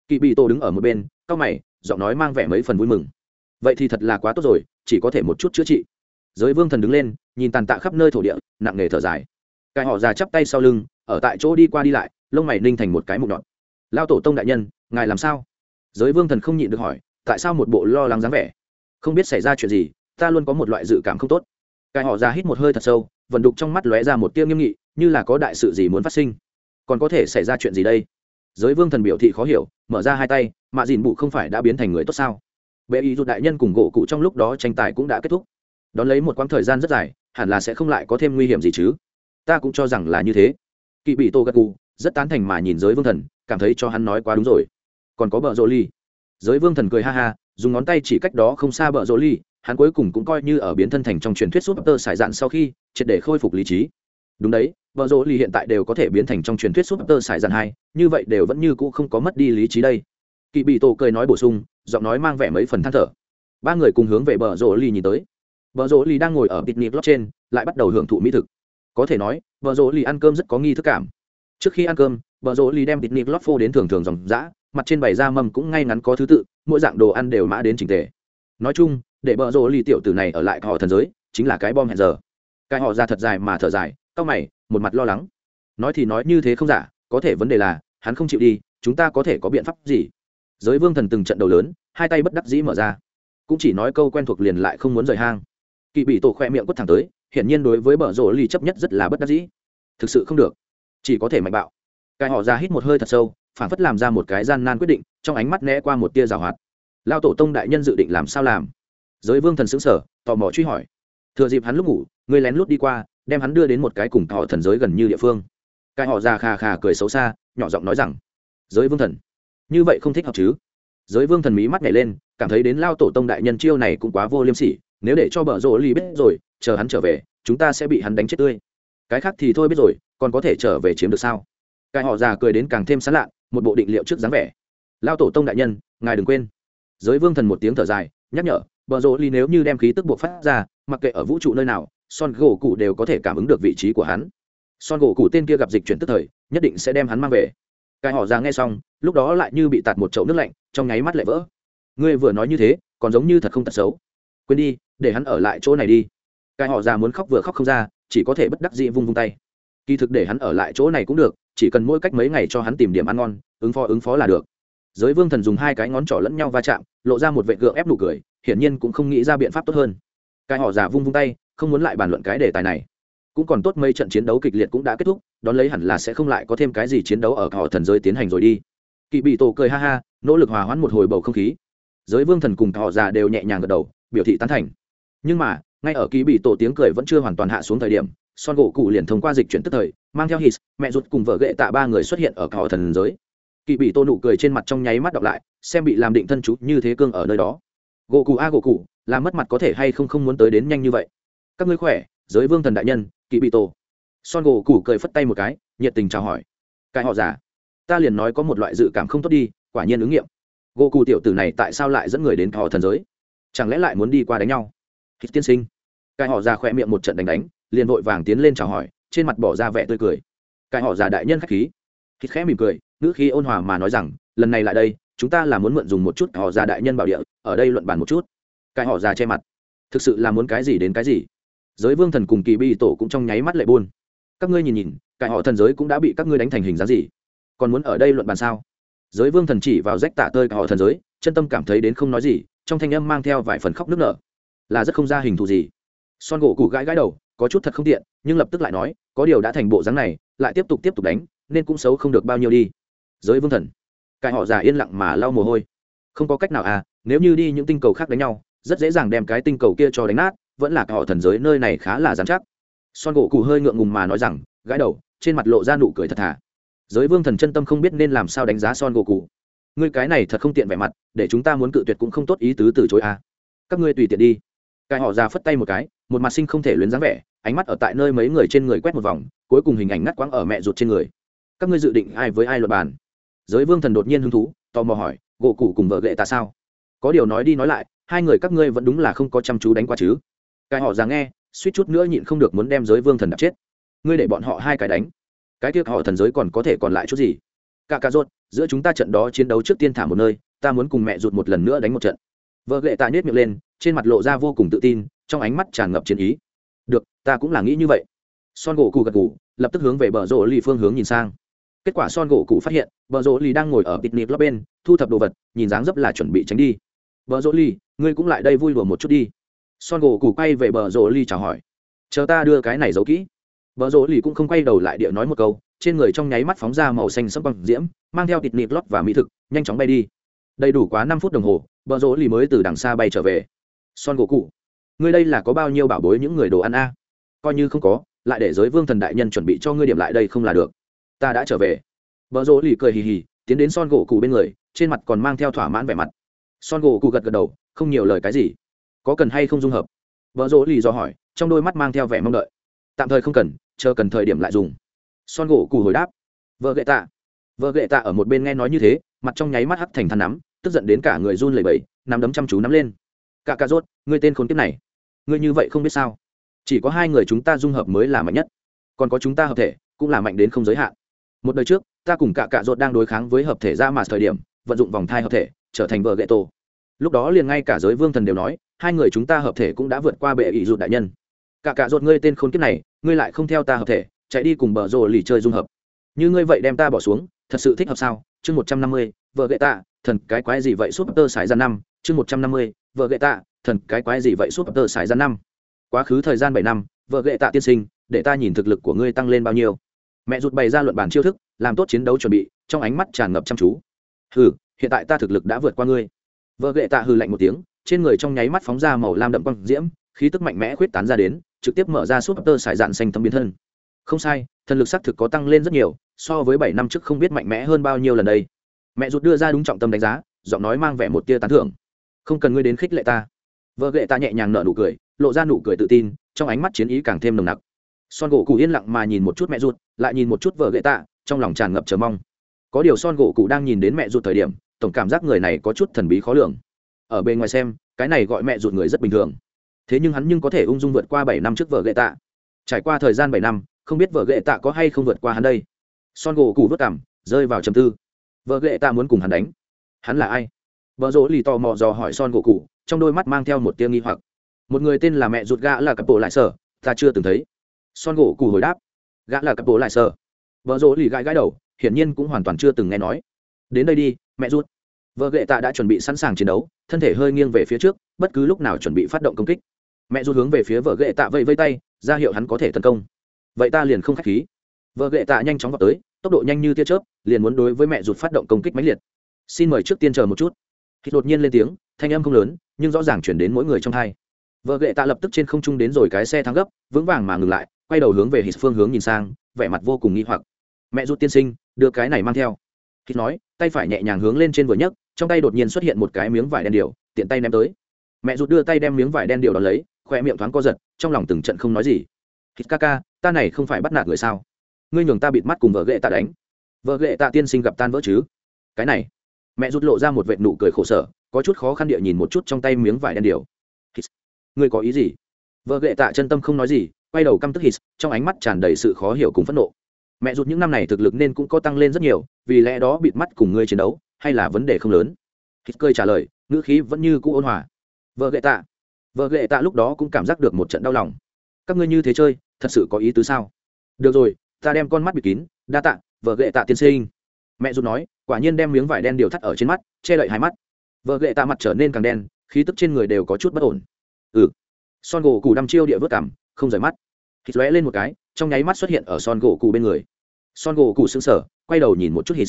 Kỵ bị Tô đứng ở một bên cao mày, giọng nói mang vẻ mấy phần vui mừng. Vậy thì thật là quá tốt rồi, chỉ có thể một chút chữa trị. Giới vương thần đứng lên, nhìn tàn tạ khắp nơi thổ địa, nặng nề thở dài. Cái họ già chắp tay sau lưng, ở tại chỗ đi qua đi lại, lông mày ninh thành một cái mục nhọn. Lao tổ tông đại nhân, ngài làm sao? Giới vương thần không nhịn được hỏi, tại sao một bộ lo lắng dáng vẻ? Không biết xảy ra chuyện gì ta luôn có một loại dự cảm không tốt. Cái họ ra hít một hơi thật sâu vận đục trong mắt lóe ra một tiêu nghiêm nghị, như là có đại sự gì muốn phát sinh. Còn có thể xảy ra chuyện gì đây? Giới vương thần biểu thị khó hiểu, mở ra hai tay mạ dìn bụ không phải đã biến thành người tốt sao? Bệ ý rụt đại nhân cùng gỗ cụ trong lúc đó tranh tài cũng đã kết thúc. Đón lấy một quãng thời gian rất dài, hẳn là sẽ không lại có thêm nguy hiểm gì chứ? Ta cũng cho rằng là như thế. Kỵ bị tô gật cụ rất tán thành mà nhìn giới vương thần, cảm thấy cho hắn nói quá đúng rồi. Còn có bờ rỗ ly. Giới vương thần cười ha ha, dùng ngón tay chỉ cách đó không xa bờ rỗ ly hắn cuối cùng cũng coi như ở biến thân thành trong truyền thuyết súp tơ sải dạn sau khi triệt để khôi phục lý trí. Đúng đấy, vợ rỗ Lì hiện tại đều có thể biến thành trong truyền thuyết súp tơ sải dạn hai, như vậy đều vẫn như cũ không có mất đi lý trí đây. Kỵ bị tổ cười nói bổ sung, giọng nói mang vẻ mấy phần than thở. Ba người cùng hướng về bờ rỗ Lì nhìn tới. Bờ rỗ Lì đang ngồi ở picnic lót trên, lại bắt đầu hưởng thụ mỹ thực. Có thể nói bờ rỗ Lì ăn cơm rất có nghi thức cảm. Trước khi ăn cơm bờ rỗ Lì đem picnic lót phô đến thường thường dòng dã, mặt trên bày da mâm cũng ngay ngắn có thứ tự, mỗi dạng đồ ăn đều mã đến trình tề. Nói chung để bờ rồ ly tiểu tử này ở lại họ thần giới, chính là cái bom hẹn giờ. Cái họ ra thật dài mà thở dài, cau mày, một mặt lo lắng. Nói thì nói như thế không giả, có thể vấn đề là, hắn không chịu đi, chúng ta có thể có biện pháp gì? Giới vương thần từng trận đầu lớn, hai tay bất đắc dĩ mở ra. Cũng chỉ nói câu quen thuộc liền lại không muốn rời hang. Kỵ bị tổ khoe miệng quất thẳng tới, hiển nhiên đối với bờ rồ ly chấp nhất rất là bất đắc dĩ. Thực sự không được. Chỉ có thể mạnh bạo. Cái họ ra hít một hơi thật sâu, phản phất làm ra một cái gian nan quyết định, trong ánh mắt né qua một tia rào hoạt. Lao tổ tông đại nhân dự định làm sao làm? Giới vương thần xứng sở tò mò truy hỏi. Thừa dịp hắn lúc ngủ, người lén lút đi qua, đem hắn đưa đến một cái cùng thọ thần giới gần như địa phương. Cái họ già khà khà cười xấu xa, nhỏ giọng nói rằng, giới vương thần, như vậy không thích hợp chứ? Giới vương thần mí mắt nhảy lên, cảm thấy đến lao tổ tông đại nhân chiêu này cũng quá vô liêm sỉ, nếu để cho bờ rỗ ly biết rồi, chờ hắn trở về, chúng ta sẽ bị hắn đánh chết tươi. Cái khác thì thôi biết rồi, còn có thể trở về chiếm được sao? Cái họ già cười đến càng thêm sán lạ, một bộ định liệu trước dáng vẻ. Lao tổ tông đại nhân, ngài đừng quên. Giới vương thần một tiếng thở dài, nhắc nhở bờ rỗ ly nếu như đem khí tức buộc phát ra, mặc kệ ở vũ trụ nơi nào, son gỗ cụ đều có thể cảm ứng được vị trí của hắn. Son gỗ cụ tên kia gặp dịch chuyển tức thời, nhất định sẽ đem hắn mang về. Cái họ ra nghe xong, lúc đó lại như bị tạt một chậu nước lạnh, trong nháy mắt lại vỡ. Ngươi vừa nói như thế, còn giống như thật không tật xấu. Quên đi, để hắn ở lại chỗ này đi. Cái họ già muốn khóc vừa khóc không ra, chỉ có thể bất đắc dĩ vung vung tay. Kỳ thực để hắn ở lại chỗ này cũng được, chỉ cần mỗi cách mấy ngày cho hắn tìm điểm ăn ngon, ứng phó ứng phó là được. Giới vương thần dùng hai cái ngón trỏ lẫn nhau va chạm, lộ ra một vệ gượng ép nụ cười hiển nhiên cũng không nghĩ ra biện pháp tốt hơn. Cái họ giả vung vung tay, không muốn lại bàn luận cái đề tài này. Cũng còn tốt mấy trận chiến đấu kịch liệt cũng đã kết thúc, đón lấy hẳn là sẽ không lại có thêm cái gì chiến đấu ở họ thần giới tiến hành rồi đi. Kỵ bị tổ cười ha ha, nỗ lực hòa hoãn một hồi bầu không khí. Giới vương thần cùng họ già đều nhẹ nhàng gật đầu, biểu thị tán thành. Nhưng mà, ngay ở kỵ bị tổ tiếng cười vẫn chưa hoàn toàn hạ xuống thời điểm, son gỗ cụ liền thông qua dịch chuyển tức thời, mang theo hít mẹ ruột cùng vợ ghệ tạ ba người xuất hiện ở họ thần giới. Kỵ bị tô nụ cười trên mặt trong nháy mắt đọc lại, xem bị làm định thân chú như thế cương ở nơi đó gỗ cụ a gỗ cụ làm mất mặt có thể hay không không muốn tới đến nhanh như vậy. Các ngươi khỏe, giới vương thần đại nhân, kỵ bị tổ. Son gỗ cụ cười phất tay một cái, nhiệt tình chào hỏi. Cái họ giả ta liền nói có một loại dự cảm không tốt đi, quả nhiên ứng nghiệm. Gỗ cụ tiểu tử này tại sao lại dẫn người đến họ thần giới? Chẳng lẽ lại muốn đi qua đánh nhau? Hít tiên sinh. Cái họ già khỏe miệng một trận đánh đánh, liền vội vàng tiến lên chào hỏi, trên mặt bỏ ra vẻ tươi cười. Cái họ già đại nhân khách khí. Hít khẽ mỉm cười, ngữ khí ôn hòa mà nói rằng, lần này lại đây chúng ta là muốn mượn dùng một chút họ già đại nhân bảo địa, ở đây luận bàn một chút. Cái họ già che mặt. Thực sự là muốn cái gì đến cái gì? Giới vương thần cùng kỳ bi tổ cũng trong nháy mắt lệ buôn các ngươi nhìn nhìn, cái họ thần giới cũng đã bị các ngươi đánh thành hình dáng gì? Còn muốn ở đây luận bàn sao? Giới vương thần chỉ vào rách tạ tơi cái họ thần giới, chân tâm cảm thấy đến không nói gì, trong thanh âm mang theo vài phần khóc nước nở. Là rất không ra hình thù gì. Son gỗ cụ gãi gãi đầu, có chút thật không tiện, nhưng lập tức lại nói, có điều đã thành bộ dáng này, lại tiếp tục tiếp tục đánh, nên cũng xấu không được bao nhiêu đi. Giới vương thần cái họ già yên lặng mà lau mồ hôi. Không có cách nào à nếu như đi những tinh cầu khác đánh nhau, rất dễ dàng đem cái tinh cầu kia cho đánh nát, vẫn là cái họ thần giới nơi này khá là dám chắc. Son gỗ cụ hơi ngượng ngùng mà nói rằng, gãi đầu, trên mặt lộ ra nụ cười thật thà. Giới vương thần chân tâm không biết nên làm sao đánh giá son gỗ cụ ngươi cái này thật không tiện vẻ mặt, để chúng ta muốn cự tuyệt cũng không tốt ý tứ từ chối à. các ngươi tùy tiện đi. Cái họ già phất tay một cái, một mặt sinh không thể luyến dáng vẻ, ánh mắt ở tại nơi mấy người trên người quét một vòng, cuối cùng hình ảnh ngắt quãng ở mẹ ruột trên người. Các ngươi dự định ai với ai luật bàn? Giới vương thần đột nhiên hứng thú, tò mò hỏi, gỗ cụ cùng vợ ghệ ta sao? Có điều nói đi nói lại, hai người các ngươi vẫn đúng là không có chăm chú đánh qua chứ. Cái họ già nghe, suýt chút nữa nhịn không được muốn đem giới vương thần đập chết. Ngươi để bọn họ hai cái đánh. Cái tiếc họ thần giới còn có thể còn lại chút gì? Cả cà rốt, giữa chúng ta trận đó chiến đấu trước tiên thả một nơi, ta muốn cùng mẹ rụt một lần nữa đánh một trận. Vợ ghệ tạ nhét miệng lên, trên mặt lộ ra vô cùng tự tin, trong ánh mắt tràn ngập chiến ý. Được, ta cũng là nghĩ như vậy. Son gỗ cụ gật cụ lập tức hướng về bờ rộ lì phương hướng nhìn sang kết quả son gỗ cụ phát hiện, bờ rỗ lì đang ngồi ở picnic lót bên, thu thập đồ vật, nhìn dáng dấp là chuẩn bị tránh đi. Bờ rỗ lì, ngươi cũng lại đây vui đùa một chút đi. Son gỗ cụ quay về bờ rỗ lì chào hỏi. Chờ ta đưa cái này giấu kỹ. Bờ rỗ lì cũng không quay đầu lại địa nói một câu, trên người trong nháy mắt phóng ra màu xanh sẫm bằng diễm, mang theo bịt nịp lót và mỹ thực, nhanh chóng bay đi. Đầy đủ quá năm phút đồng hồ, bờ rỗ lì mới từ đằng xa bay trở về. Son gỗ cụ ngươi đây là có bao nhiêu bảo bối những người đồ ăn a? Coi như không có, lại để giới vương thần đại nhân chuẩn bị cho ngươi điểm lại đây không là được ta đã trở về. Vợ rỗ lì cười hì hì, tiến đến son gỗ cụ bên người, trên mặt còn mang theo thỏa mãn vẻ mặt. Son gỗ cụ gật gật đầu, không nhiều lời cái gì. Có cần hay không dung hợp? Vợ rỗ lì do hỏi, trong đôi mắt mang theo vẻ mong đợi. Tạm thời không cần, chờ cần thời điểm lại dùng. Son gỗ cụ hồi đáp. Vợ gậy tạ. Vợ gậy tạ ở một bên nghe nói như thế, mặt trong nháy mắt hắt thành than nắm, tức giận đến cả người run lẩy bẩy, nắm đấm chăm chú nắm lên. Cả cà rốt, ngươi tên khốn kiếp này. Ngươi như vậy không biết sao. Chỉ có hai người chúng ta dung hợp mới là mạnh nhất. Còn có chúng ta hợp thể, cũng là mạnh đến không giới hạn một đời trước, ta cùng cả cạ rột đang đối kháng với hợp thể ra mà thời điểm, vận dụng vòng thai hợp thể, trở thành vợ gậy tổ lúc đó liền ngay cả giới vương thần đều nói, hai người chúng ta hợp thể cũng đã vượt qua bệ ỷ rụt đại nhân. Cả cạ rột ngươi tên khốn kiếp này, ngươi lại không theo ta hợp thể, chạy đi cùng bờ rồ lì chơi dung hợp. Như ngươi vậy đem ta bỏ xuống, thật sự thích hợp sao? Chương một trăm năm mươi, vợ gậy tạ, thần cái quái gì vậy súp tơ xài ra năm? Chương một trăm năm mươi, vợ gậy tạ, thần cái quái gì vậy súp tơ xài ra năm? Quá khứ thời gian bảy năm, vợ gậy tạ tiên sinh, để ta nhìn thực lực của ngươi tăng lên bao nhiêu? Mẹ rụt bày ra luận bản chiêu thức, làm tốt chiến đấu chuẩn bị, trong ánh mắt tràn ngập chăm chú. Hừ, hiện tại ta thực lực đã vượt qua ngươi. Vợ gậy tạ hừ lạnh một tiếng, trên người trong nháy mắt phóng ra màu lam đậm quang diễm, khí tức mạnh mẽ khuyết tán ra đến, trực tiếp mở ra súp tơ sải dạn xanh thấm biến thân. Không sai, thần lực xác thực có tăng lên rất nhiều, so với bảy năm trước không biết mạnh mẽ hơn bao nhiêu lần đây. Mẹ rụt đưa ra đúng trọng tâm đánh giá, giọng nói mang vẻ một tia tán thưởng. Không cần ngươi đến khích lệ ta. Vợ gệ ta nhẹ nhàng nở nụ cười, lộ ra nụ cười tự tin, trong ánh mắt chiến ý càng thêm nồng nặc. Son gỗ cụ yên lặng mà nhìn một chút mẹ rụt lại nhìn một chút vợ gệ tạ, trong lòng tràn ngập chờ mong. Có điều son gỗ cụ đang nhìn đến mẹ ruột thời điểm, tổng cảm giác người này có chút thần bí khó lường. Ở bên ngoài xem, cái này gọi mẹ ruột người rất bình thường. Thế nhưng hắn nhưng có thể ung dung vượt qua bảy năm trước vợ gệ tạ. Trải qua thời gian bảy năm, không biết vợ gệ tạ có hay không vượt qua hắn đây. Son gỗ cụ vất cảm, rơi vào trầm tư. Vợ gệ tạ muốn cùng hắn đánh. Hắn là ai? Vợ rỗ lì tò mò dò hỏi son gỗ cụ, trong đôi mắt mang theo một tia nghi hoặc. Một người tên là mẹ ruột gã là cặp bộ lại sở, ta chưa từng thấy. Son gỗ cụ hồi đáp gã là cặp bố lại sợ vợ rỗ lì gãi gãi đầu, hiển nhiên cũng hoàn toàn chưa từng nghe nói. Đến đây đi, mẹ rút vợ gệ tạ đã chuẩn bị sẵn sàng chiến đấu, thân thể hơi nghiêng về phía trước, bất cứ lúc nào chuẩn bị phát động công kích. Mẹ rút hướng về phía vợ gệ tạ vẫy vây tay, ra hiệu hắn có thể tấn công. Vậy ta liền không k h á c h khí. Vợ gệ tạ nhanh chóng vào tới, tốc độ nhanh như tia chớp, liền muốn đối với mẹ rụt phát động công kích mãnh liệt. Xin mời trước tiên chờ một chút. Khi đột nhiên lên tiếng, thanh âm không lớn, nhưng rõ ràng chuyển đến mỗi người trong hai. Vợ gệ tạ lập tức trên không trung đến rồi cái xe thắng gấp, vững vàng mà ngừng lại quay đầu hướng về hít phương hướng nhìn sang, vẻ mặt vô cùng nghi hoặc. Mẹ rút tiên sinh, đưa cái này mang theo. Hít nói, tay phải nhẹ nhàng hướng lên trên vừa nhấc, trong tay đột nhiên xuất hiện một cái miếng vải đen điều, tiện tay ném tới. Mẹ rút đưa tay đem miếng vải đen điều đó lấy khoe miệng thoáng co giật, trong lòng từng trận không nói gì. Hít ca ca, ta này không phải bắt nạt người sao? Ngươi nhường ta bịt mắt cùng vợ ghệ tạ đánh. Vợ ghệ tạ tiên sinh gặp tan vỡ chứ? Cái này. Mẹ rút lộ ra một vệt nụ cười khổ sở, có chút khó khăn địa nhìn một chút trong tay miếng vải đen điều. Hít. ngươi có ý gì? Vợ ghệ tạ chân tâm không nói gì quay đầu căm tức hít, trong ánh mắt tràn đầy sự khó hiểu cùng phẫn nộ. Mẹ rụt những năm này thực lực nên cũng có tăng lên rất nhiều, vì lẽ đó bịt mắt cùng ngươi chiến đấu, hay là vấn đề không lớn? Hít cười trả lời, ngữ khí vẫn như cũ ôn hòa. Vợ gệ tạ. Vợ gệ tạ lúc đó cũng cảm giác được một trận đau lòng. Các ngươi như thế chơi, thật sự có ý tứ sao? Được rồi, ta đem con mắt bịt kín, đa tạ, vợ gệ tạ tiên sinh. Mẹ rụt nói, quả nhiên đem miếng vải đen điều thắt ở trên mắt, che đậy hai mắt. Vợ gệ tạ mặt trở nên càng đen, khí tức trên người đều có chút bất ổn. Ừ. Son gỗ cù đăm chiêu địa vớt cảm không rời mắt. Hít lóe lên một cái, trong nháy mắt xuất hiện ở son gỗ cụ bên người. Son gỗ cụ xứng sở quay đầu nhìn một chút hít.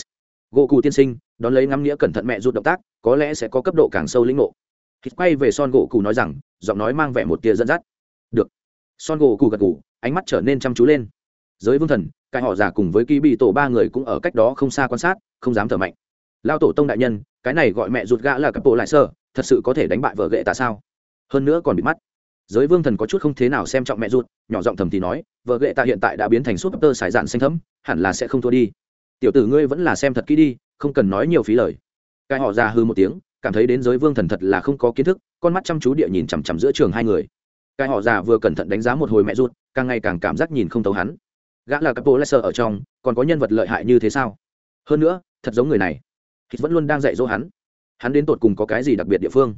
Gỗ cụ tiên sinh, đón lấy ngắm nghĩa cẩn thận mẹ rút động tác, có lẽ sẽ có cấp độ càng sâu lĩnh ngộ. Hít quay về son gỗ cụ nói rằng, giọng nói mang vẻ một tia dẫn dắt. Được. Son gỗ cụ gật cụ ánh mắt trở nên chăm chú lên. Giới vương thần, cái họ già cùng với kỳ bị tổ ba người cũng ở cách đó không xa quan sát, không dám thở mạnh. Lao tổ tông đại nhân, cái này gọi mẹ rụt gã là cặp bộ lại sơ, thật sự có thể đánh bại vợ ghệ tại sao? Hơn nữa còn bị mắt giới vương thần có chút không thế nào xem trọng mẹ ruột, nhỏ giọng thầm thì nói, vợ ghệ tạ hiện tại đã biến thành súp tơ sải dạn xanh thấm hẳn là sẽ không thua đi. Tiểu tử ngươi vẫn là xem thật kỹ đi, không cần nói nhiều phí lời. Cái họ già hư một tiếng, cảm thấy đến giới vương thần thật là không có kiến thức, con mắt chăm chú địa nhìn chằm chằm giữa trường hai người. Cái họ già vừa cẩn thận đánh giá một hồi mẹ ruột, càng ngày càng cảm giác nhìn không thấu hắn. Gã là các bộ lesser ở trong, còn có nhân vật lợi hại như thế sao? Hơn nữa, thật giống người này. Thì vẫn luôn đang dạy dỗ hắn. Hắn đến tột cùng có cái gì đặc biệt địa phương?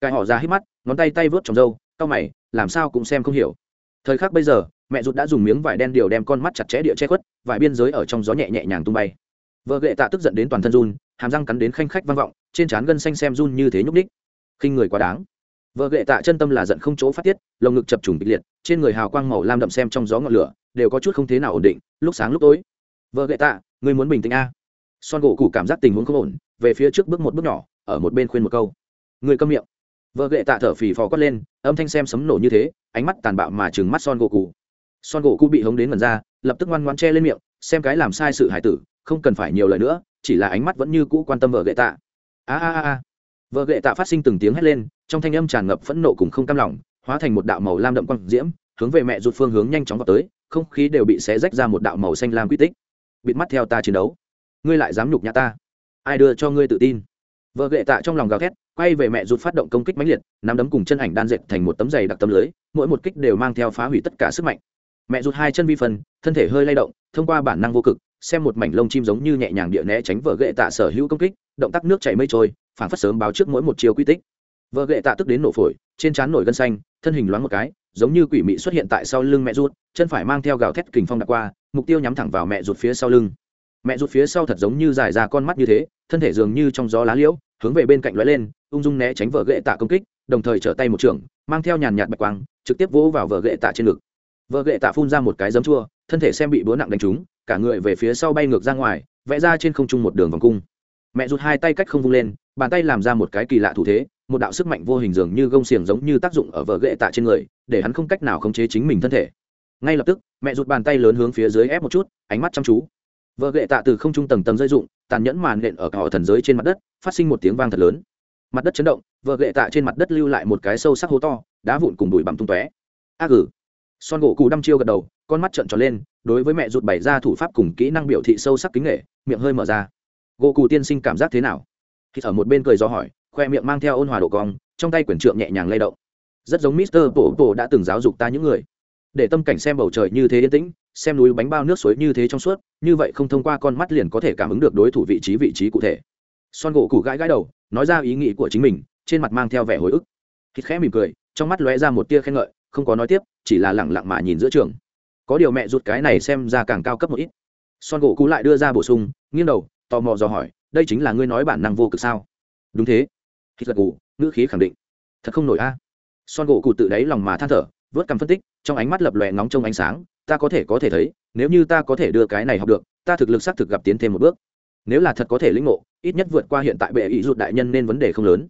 Cái họ già hít mắt, ngón tay tay vớt trong râu cau mày, làm sao cũng xem không hiểu. Thời khắc bây giờ, mẹ rụt đã dùng miếng vải đen điều đem con mắt chặt chẽ địa che khuất, vải biên giới ở trong gió nhẹ nhẹ nhàng tung bay. Vợ gệ tạ tức giận đến toàn thân run, hàm răng cắn đến khanh khách vang vọng, trên trán gân xanh xem run như thế nhúc ních khinh người quá đáng. Vợ gệ tạ chân tâm là giận không chỗ phát tiết, lồng ngực chập trùng kịch liệt, trên người hào quang màu lam đậm xem trong gió ngọn lửa, đều có chút không thế nào ổn định, lúc sáng lúc tối. Vợ gệ tạ, người muốn bình tĩnh a. Son gỗ cụ cảm giác tình huống không ổn, về phía trước bước một bước nhỏ, ở một bên khuyên một câu. Người câm miệng vợ gệ tạ thở phì phò quát lên, âm thanh xem sấm nổ như thế, ánh mắt tàn bạo mà trừng mắt son gỗ cụ son gỗ cụ bị hống đến mần ra, lập tức ngoan ngoan che lên miệng, xem cái làm sai sự hải tử, không cần phải nhiều lời nữa, chỉ là ánh mắt vẫn như cũ quan tâm vợ gệ tạ. A a a vợ gệ tạ phát sinh từng tiếng hét lên, trong thanh âm tràn ngập phẫn nộ cùng không cam lòng, hóa thành một đạo màu lam đậm quang diễm, hướng về mẹ rụt phương hướng nhanh chóng vào tới, không khí đều bị xé rách ra một đạo màu xanh lam quy tích. Bịt mắt theo ta chiến đấu. Ngươi lại dám nhục nhã ta. Ai đưa cho ngươi tự tin? Vợ gệ tạ trong lòng gào thét, quay về mẹ rụt phát động công kích mãnh liệt, nắm đấm cùng chân ảnh đan dệt thành một tấm giày đặc tấm lưới, mỗi một kích đều mang theo phá hủy tất cả sức mạnh. Mẹ rụt hai chân vi phần thân thể hơi lay động, thông qua bản năng vô cực, xem một mảnh lông chim giống như nhẹ nhàng địa né tránh vợ gệ tạ sở hữu công kích, động tác nước chảy mây trôi, phản phát sớm báo trước mỗi một chiều quy tích. Vợ gệ tạ tức đến nổ phổi, trên trán nổi gân xanh, thân hình loáng một cái, giống như quỷ mị xuất hiện tại sau lưng mẹ rụt chân phải mang theo gào thét kình phong đặt qua, mục tiêu nhắm thẳng vào mẹ rụt phía sau lưng mẹ ruột phía sau thật giống như dài ra con mắt như thế, thân thể dường như trong gió lá liễu, hướng về bên cạnh lóe lên, ung dung né tránh vợ gệ tạ công kích, đồng thời trở tay một trường, mang theo nhàn nhạt bạch quang, trực tiếp vỗ vào vợ gệ tạ trên ngực. Vợ gệ tạ phun ra một cái giấm chua, thân thể xem bị búa nặng đánh trúng, cả người về phía sau bay ngược ra ngoài, vẽ ra trên không trung một đường vòng cung. Mẹ ruột hai tay cách không vung lên, bàn tay làm ra một cái kỳ lạ thủ thế, một đạo sức mạnh vô hình dường như gông xiềng giống như tác dụng ở vợ gậy tạ trên người, để hắn không cách nào khống chế chính mình thân thể. Ngay lập tức, mẹ rụt bàn tay lớn hướng phía dưới ép một chút, ánh mắt chăm chú vợ gậy tạ từ không trung tầng tầng rơi dụng, tàn nhẫn màn nện ở cả họ thần giới trên mặt đất phát sinh một tiếng vang thật lớn. Mặt đất chấn động vợ gậy tạ trên mặt đất lưu lại một cái sâu sắc hố to đá vụn cùng bụi bặm tung tóe. Ác ử son gỗ cù đăm chiêu gật đầu con mắt trợn tròn lên đối với mẹ rụt bày ra thủ pháp cùng kỹ năng biểu thị sâu sắc kính nghệ miệng hơi mở ra. Gỗ cù tiên sinh cảm giác thế nào? Khi ở một bên cười do hỏi khoe miệng mang theo ôn hòa độ cong trong tay quyển trượng nhẹ nhàng lay động. Rất giống mister bộ bộ đã từng giáo dục ta những người. Để tâm cảnh xem bầu trời như thế yên tĩnh xem núi bánh bao nước suối như thế trong suốt, như vậy không thông qua con mắt liền có thể cảm ứng được đối thủ vị trí vị trí cụ thể. Son gỗ củ gãi gãi đầu, nói ra ý nghĩ của chính mình, trên mặt mang theo vẻ hồi ức. Hít khẽ mỉm cười, trong mắt lóe ra một tia khen ngợi, không có nói tiếp, chỉ là lẳng lặng mà nhìn giữa trường. Có điều mẹ rụt cái này xem ra càng cao cấp một ít. Son gỗ cụ lại đưa ra bổ sung, nghiêng đầu, tò mò dò hỏi, đây chính là ngươi nói bản năng vô cực sao? Đúng thế. Hít gật gù, ngữ khí khẳng định. Thật không nổi a. Son gỗ cụ tự đáy lòng mà than thở, vớt cằm phân tích, trong ánh mắt lập lòe ngóng trong ánh sáng ta có thể có thể thấy, nếu như ta có thể đưa cái này học được, ta thực lực xác thực gặp tiến thêm một bước. Nếu là thật có thể lĩnh ngộ, ít nhất vượt qua hiện tại bệ ý rụt đại nhân nên vấn đề không lớn.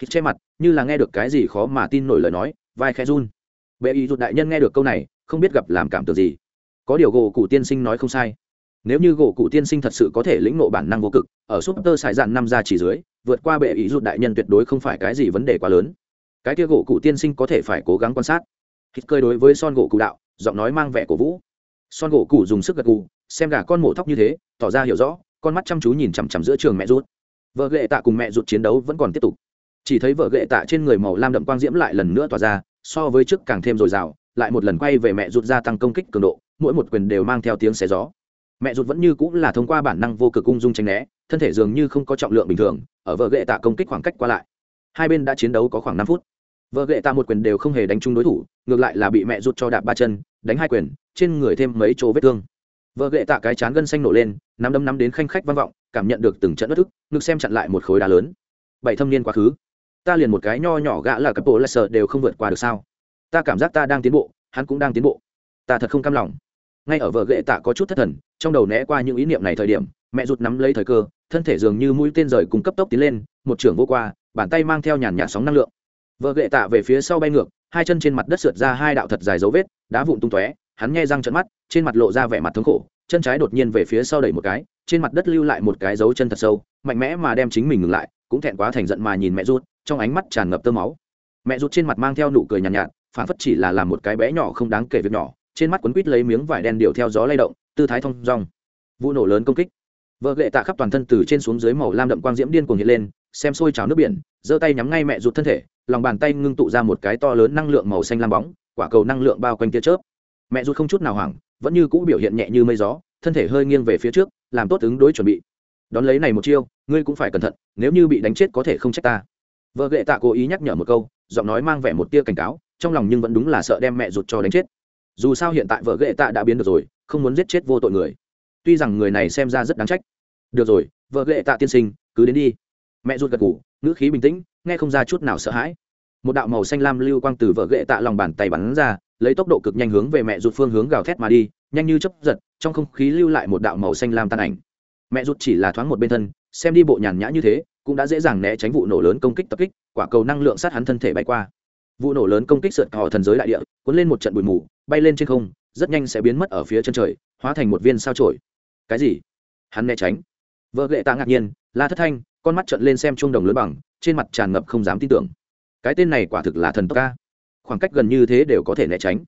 Hít che mặt, như là nghe được cái gì khó mà tin nổi lời nói, vai khẽ run. Bệ ý rụt đại nhân nghe được câu này, không biết gặp làm cảm tưởng gì. Có điều gỗ cụ tiên sinh nói không sai. Nếu như gỗ cụ tiên sinh thật sự có thể lĩnh ngộ bản năng vô cực, ở súp tơ sải dạn năm ra chỉ dưới, vượt qua bệ ý rụt đại nhân tuyệt đối không phải cái gì vấn đề quá lớn. Cái kia gỗ cụ tiên sinh có thể phải cố gắng quan sát. Hít cơi đối với son gỗ cụ đạo giọng nói mang vẻ cổ vũ. Son gỗ cụ dùng sức gật gù, xem gà con mổ thóc như thế, tỏ ra hiểu rõ, con mắt chăm chú nhìn chằm chằm giữa trường mẹ rút vợ ghệ tạ cùng mẹ rút chiến đấu vẫn còn tiếp tục. Chỉ thấy vợ ghệ tạ trên người màu lam đậm quang diễm lại lần nữa tỏa ra, so với trước càng thêm dồi dào, lại một lần quay về mẹ rút gia tăng công kích cường độ, mỗi một quyền đều mang theo tiếng xé gió. Mẹ rút vẫn như cũng là thông qua bản năng vô cực ung dung tranh né, thân thể dường như không có trọng lượng bình thường, ở vợ ghệ tạ công kích khoảng cách qua lại. Hai bên đã chiến đấu có khoảng năm phút vợ gậy tạ một quyền đều không hề đánh trúng đối thủ ngược lại là bị mẹ rút cho đạp ba chân đánh hai quyền trên người thêm mấy chỗ vết thương. Vợ gậy tạ cái chán gân xanh nổ lên nắm đấm nắm đến khanh khách vang vọng cảm nhận được từng trận bất thức, ngực xem chặn lại một khối đá lớn. Bảy thâm niên quá khứ. Ta liền một cái nho nhỏ gã là cấp bộ lại sợ đều không vượt qua được sao? Ta cảm giác ta đang tiến bộ hắn cũng đang tiến bộ. Ta thật không cam lòng. Ngay ở vợ gậy tạ có chút thất thần trong đầu né qua những ý niệm này thời điểm mẹ rụt nắm lấy thời cơ thân thể dường như mũi tên rời cùng cấp tốc tiến lên một trưởng vô qua bàn tay mang theo nhàn nhạt sóng năng lượng vợ ghệ tạ về phía sau bay ngược hai chân trên mặt đất sượt ra hai đạo thật dài dấu vết đá vụn tung tóe hắn nghe răng trận mắt trên mặt lộ ra vẻ mặt thống khổ chân trái đột nhiên về phía sau đẩy một cái trên mặt đất lưu lại một cái dấu chân thật sâu mạnh mẽ mà đem chính mình ngừng lại cũng thẹn quá thành giận mà nhìn mẹ rút trong ánh mắt tràn ngập tơ máu. Mẹ rút trên mặt mang theo nụ cười nhàn nhạt, nhạt phản phất chỉ là làm một cái bé nhỏ không đáng kể việc nhỏ trên mắt quấn quít lấy miếng vải đen điều theo gió lay động tư thái thong dong. Vụ nổ lớn công kích. Vợ ghệ tạ khắp toàn thân từ trên xuống dưới màu lam đậm quang diễm điên cuồng hiện lên xem xôi trào nước biển, giơ tay nhắm ngay mẹ rụt thân thể, lòng bàn tay ngưng tụ ra một cái to lớn năng lượng màu xanh lam bóng, quả cầu năng lượng bao quanh tia chớp. Mẹ rụt không chút nào hoảng, vẫn như cũ biểu hiện nhẹ như mây gió, thân thể hơi nghiêng về phía trước, làm tốt ứng đối chuẩn bị. Đón lấy này một chiêu, ngươi cũng phải cẩn thận, nếu như bị đánh chết có thể không trách ta. Vợ ghệ tạ cố ý nhắc nhở một câu, giọng nói mang vẻ một tia cảnh cáo, trong lòng nhưng vẫn đúng là sợ đem mẹ ruột cho đánh chết. Dù sao hiện tại vợ ghệ tạ đã biến được rồi, không muốn giết chết vô tội người. Tuy rằng người này xem ra rất đáng trách. Được rồi, vợ ghệ tạ tiên sinh, cứ đến đi mẹ ruột gật gù, ngữ khí bình tĩnh nghe không ra chút nào sợ hãi. Một đạo màu xanh lam lưu quang từ vợ ghệ tạ lòng bàn tay bắn ra lấy tốc độ cực nhanh hướng về mẹ ruột phương hướng gào thét mà đi nhanh như chấp giật trong không khí lưu lại một đạo màu xanh lam tan ảnh. Mẹ ruột chỉ là thoáng một bên thân xem đi bộ nhàn nhã như thế cũng đã dễ dàng né tránh vụ nổ lớn công kích tập kích quả cầu năng lượng sát hắn thân thể bay qua. Vụ nổ lớn công kích sượt họ thần giới đại địa cuốn lên một trận bụi mù bay lên trên không rất nhanh sẽ biến mất ở phía chân trời hóa thành một viên sao trổi cái gì? Hắn né tránh. Vợ gậy tạ ngạc nhiên la thất thanh con mắt trận lên xem chuông đồng lớn bằng, trên mặt tràn ngập không dám tin tưởng. Cái tên này quả thực là thần tốc ca khoảng cách gần như thế đều có thể né tránh.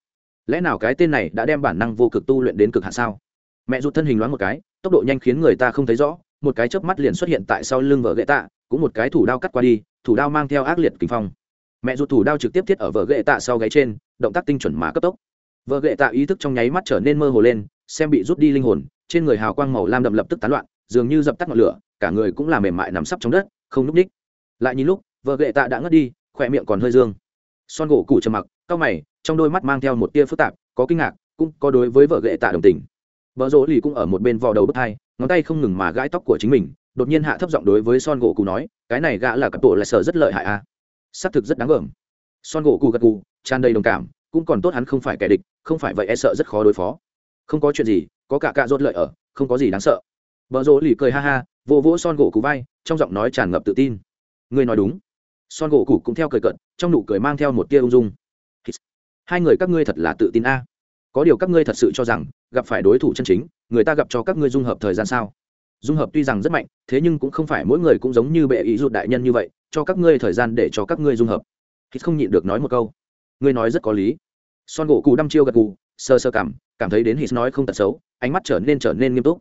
Lẽ nào cái tên này đã đem bản năng vô cực tu luyện đến cực hạ sao? Mẹ rụt thân hình loáng một cái, tốc độ nhanh khiến người ta không thấy rõ, một cái chớp mắt liền xuất hiện tại sau lưng vợ ghệ tạ, cũng một cái thủ đao cắt qua đi, thủ đao mang theo ác liệt kinh phong. Mẹ rụt thủ đao trực tiếp thiết ở vợ ghệ tạ sau gáy trên, động tác tinh chuẩn mà cấp tốc. Vợ ghệ tạ ý thức trong nháy mắt trở nên mơ hồ lên, xem bị rút đi linh hồn, trên người hào quang màu lam đậm lập tức tán loạn, dường như dập tắt ngọn lửa cả người cũng là mềm mại nằm sấp trong đất không núp ních lại nhìn lúc vợ ghệ tạ đã ngất đi khỏe miệng còn hơi dương. Son gỗ củ trầm mặc cau mày trong đôi mắt mang theo một tia phức tạp có kinh ngạc cũng có đối với vợ ghệ tạ đồng tình. Vợ rỗ lì cũng ở một bên vò đầu bức hai ngón tay không ngừng mà gãi tóc của chính mình đột nhiên hạ thấp giọng đối với son gỗ cũ nói cái này gã là cặp bộ lại sợ rất lợi hại a à? xác thực rất đáng gờm son gỗ cũ gật gù, tràn đầy đồng cảm cũng còn tốt hắn không phải kẻ địch không phải vậy e sợ rất khó đối phó. Không có chuyện gì có cả cạ rốt lợi ở không có gì đáng sợ. Vợ rỗ lì cười ha ha vô vỗ son gỗ cụ vai, trong giọng nói tràn ngập tự tin. Ngươi nói đúng. Son gỗ cụ cũng theo cười cận trong nụ cười mang theo một tia ung dung. Hai người các ngươi thật là tự tin a. Có điều các ngươi thật sự cho rằng, gặp phải đối thủ chân chính, người ta gặp cho các ngươi dung hợp thời gian sao? Dung hợp tuy rằng rất mạnh, thế nhưng cũng không phải mỗi người cũng giống như bệ ý rụt đại nhân như vậy, cho các ngươi thời gian để cho các ngươi dung hợp. Hít không nhịn được nói một câu. Ngươi nói rất có lý. Son gỗ cụ đăm chiêu gật cụ sơ sơ cảm cảm thấy đến hít nói không tật xấu, ánh mắt trở nên trở nên nghiêm túc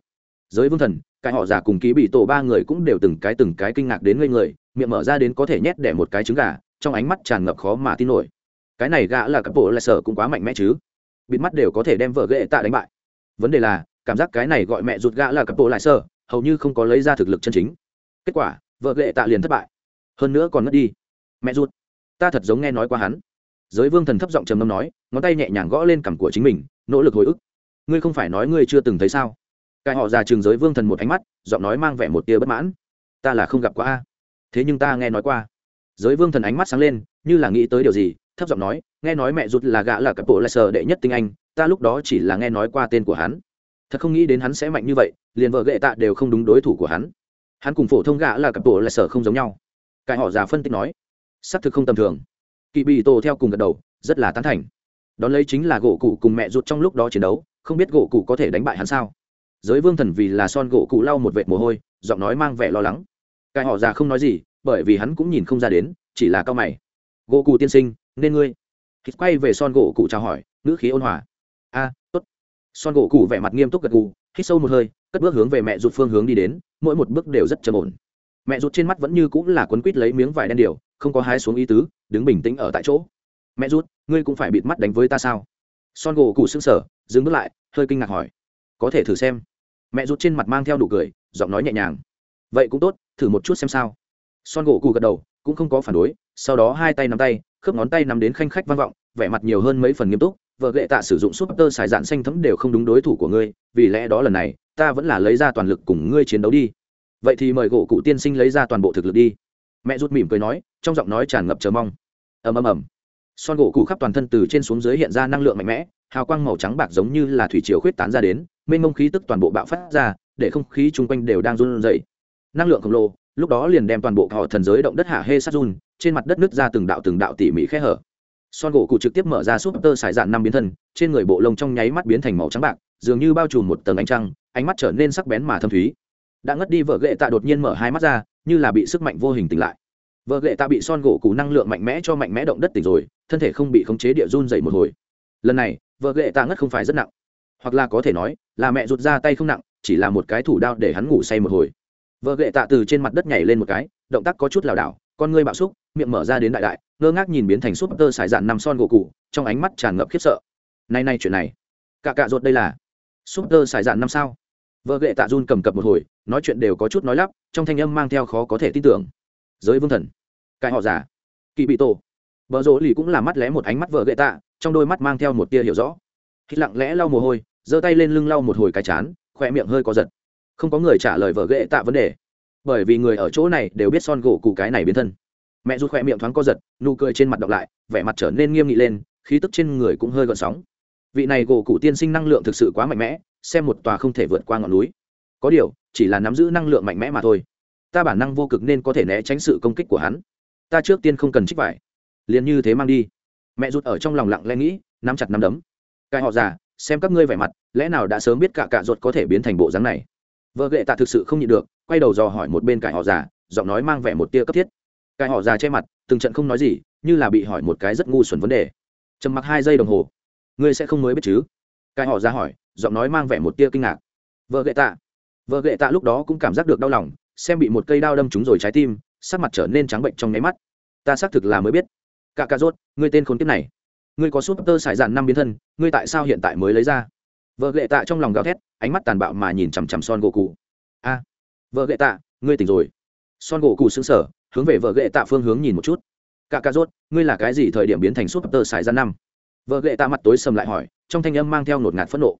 giới vương thần, cái họ già cùng ký bị tổ ba người cũng đều từng cái từng cái kinh ngạc đến ngây người, miệng mở ra đến có thể nhét đẻ một cái trứng gà, trong ánh mắt tràn ngập khó mà tin nổi. Cái này gã là các bộ lại sở cũng quá mạnh mẽ chứ. Bịt mắt đều có thể đem vợ ghệ tạ đánh bại. Vấn đề là, cảm giác cái này gọi mẹ rụt gã là các bộ lại sở, hầu như không có lấy ra thực lực chân chính. Kết quả, vợ ghệ tạ liền thất bại. Hơn nữa còn ngất đi. Mẹ rụt ta thật giống nghe nói qua hắn. Giới vương thần thấp giọng trầm ngâm nói, ngón tay nhẹ nhàng gõ lên cằm của chính mình, nỗ lực hồi ức. Ngươi không phải nói ngươi chưa từng thấy sao? Cái họ già trường giới vương thần một ánh mắt, giọng nói mang vẻ một tia bất mãn. Ta là không gặp qua a. Thế nhưng ta nghe nói qua. Giới vương thần ánh mắt sáng lên, như là nghĩ tới điều gì, thấp giọng nói, nghe nói mẹ rụt là gã là cặp bộ lại sờ đệ nhất tinh anh, ta lúc đó chỉ là nghe nói qua tên của hắn. Thật không nghĩ đến hắn sẽ mạnh như vậy, liền vợ gệ tạ đều không đúng đối thủ của hắn. Hắn cùng phổ thông gã là cặp bộ lại sở không giống nhau. Cái họ già phân tích nói, xác thực không tầm thường. Kỳ bị tổ theo cùng gật đầu, rất là tán thành. Đón lấy chính là gỗ cụ cùng mẹ rụt trong lúc đó chiến đấu, không biết gỗ cụ có thể đánh bại hắn sao? Giới vương thần vì là son gỗ cụ lau một vệt mồ hôi, giọng nói mang vẻ lo lắng. Cái họ già không nói gì, bởi vì hắn cũng nhìn không ra đến, chỉ là cao mày. Gỗ cụ tiên sinh, nên ngươi. Hít quay về son gỗ cụ chào hỏi, ngữ khí ôn hòa. A, tốt. Son gỗ cụ vẻ mặt nghiêm túc gật gù, hít sâu một hơi, cất bước hướng về mẹ rụt phương hướng đi đến, mỗi một bước đều rất trầm ổn. Mẹ rụt trên mắt vẫn như cũng là quấn quít lấy miếng vải đen điều, không có hái xuống ý tứ, đứng bình tĩnh ở tại chỗ. Mẹ rút ngươi cũng phải bịt mắt đánh với ta sao? Son gỗ cụ xương sở dừng bước lại, hơi kinh ngạc hỏi có thể thử xem. Mẹ rút trên mặt mang theo đủ cười, giọng nói nhẹ nhàng. Vậy cũng tốt, thử một chút xem sao. Son gỗ cụ gật đầu, cũng không có phản đối, sau đó hai tay nắm tay, khớp ngón tay nắm đến khanh khách vang vọng, vẻ mặt nhiều hơn mấy phần nghiêm túc. Vợ ghệ tạ sử dụng súp tơ xài dạn xanh thấm đều không đúng đối thủ của ngươi, vì lẽ đó lần này, ta vẫn là lấy ra toàn lực cùng ngươi chiến đấu đi. Vậy thì mời gỗ cụ tiên sinh lấy ra toàn bộ thực lực đi. Mẹ rút mỉm cười nói, trong giọng nói tràn ngập chờ mong. Ầm ầm ầm son gỗ cụ khắp toàn thân từ trên xuống dưới hiện ra năng lượng mạnh mẽ, hào quang màu trắng bạc giống như là thủy chiều khuyết tán ra đến, mênh mông khí tức toàn bộ bạo phát ra, để không khí chung quanh đều đang run rẩy. Năng lượng khổng lồ, lúc đó liền đem toàn bộ họ thần giới động đất hạ hê sát run, trên mặt đất nước ra từng đạo từng đạo tỉ mỉ khe hở. Son gỗ cụ trực tiếp mở ra súp tơ xài dạn năm biến thân, trên người bộ lông trong nháy mắt biến thành màu trắng bạc, dường như bao trùm một tầng ánh trăng, ánh mắt trở nên sắc bén mà thâm thúy. Đã ngất đi vợ ghệ tạ đột nhiên mở hai mắt ra, như là bị sức mạnh vô hình tỉnh lại vợ gệ tạ bị son gỗ cụ năng lượng mạnh mẽ cho mạnh mẽ động đất tỉnh rồi, thân thể không bị khống chế địa run dày một hồi. Lần này, vợ gệ tạ ngất không phải rất nặng. Hoặc là có thể nói, là mẹ rụt ra tay không nặng, chỉ là một cái thủ đao để hắn ngủ say một hồi. Vợ gệ tạ từ trên mặt đất nhảy lên một cái, động tác có chút lảo đảo, con ngươi bạo xúc, miệng mở ra đến đại đại, ngơ ngác nhìn biến thành súp tơ xài dạn nằm son gỗ cụ trong ánh mắt tràn ngập khiếp sợ. Nay nay chuyện này, cả cạ ruột đây là súp tơ xài dạn năm sao? Vợ gệ tạ run cầm cập một hồi, nói chuyện đều có chút nói lắp, trong thanh âm mang theo khó có thể tin tưởng giới vương thần. Cái họ giả. Kỳ bị tổ. Vợ rỗ lì cũng là mắt lé một ánh mắt vợ gậy tạ, trong đôi mắt mang theo một tia hiểu rõ. Khi lặng lẽ lau mồ hôi, giơ tay lên lưng lau một hồi cái chán, khoe miệng hơi có giật. Không có người trả lời vợ gậy tạ vấn đề, bởi vì người ở chỗ này đều biết son gỗ cụ cái này biến thân. Mẹ rút khoe miệng thoáng co giật, nụ cười trên mặt đọc lại, vẻ mặt trở nên nghiêm nghị lên, khí tức trên người cũng hơi gợn sóng. Vị này gỗ cụ tiên sinh năng lượng thực sự quá mạnh mẽ, xem một tòa không thể vượt qua ngọn núi. Có điều, chỉ là nắm giữ năng lượng mạnh mẽ mà thôi ta bản năng vô cực nên có thể né tránh sự công kích của hắn. Ta trước tiên không cần trích vải. Liền như thế mang đi. Mẹ rút ở trong lòng lặng lẽ nghĩ, nắm chặt nắm đấm. Cái họ già, xem các ngươi vẻ mặt, lẽ nào đã sớm biết cả cạ ruột có thể biến thành bộ dáng này? Vợ ghệ tạ thực sự không nhịn được, quay đầu dò hỏi một bên cải họ già, giọng nói mang vẻ một tia cấp thiết. Cải họ già che mặt, từng trận không nói gì, như là bị hỏi một cái rất ngu xuẩn vấn đề. Trầm mặc hai giây đồng hồ. Ngươi sẽ không mới biết chứ? Cải họ già hỏi, giọng nói mang vẻ một tia kinh ngạc. Vợ ghệ tạ. Vợ ghệ tạ lúc đó cũng cảm giác được đau lòng xem bị một cây đao đâm trúng rồi trái tim, sắc mặt trở nên trắng bệnh trong nháy mắt. Ta xác thực là mới biết. Cả cà rốt, ngươi tên khốn kiếp này. Ngươi có súp tơ sải dạn năm biến thân, ngươi tại sao hiện tại mới lấy ra? Vợ ghệ tạ trong lòng gào thét, ánh mắt tàn bạo mà nhìn chằm chằm son gỗ cụ a, vợ ghệ tạ, ngươi tỉnh rồi. Son gỗ cụ xứng sở hướng về vợ ghệ tạ phương hướng nhìn một chút. Cả cà rốt, ngươi là cái gì thời điểm biến thành súp tơ sải dạn năm? Vợ ghệ tạ mặt tối sầm lại hỏi, trong thanh âm mang theo nột ngạt phẫn nộ.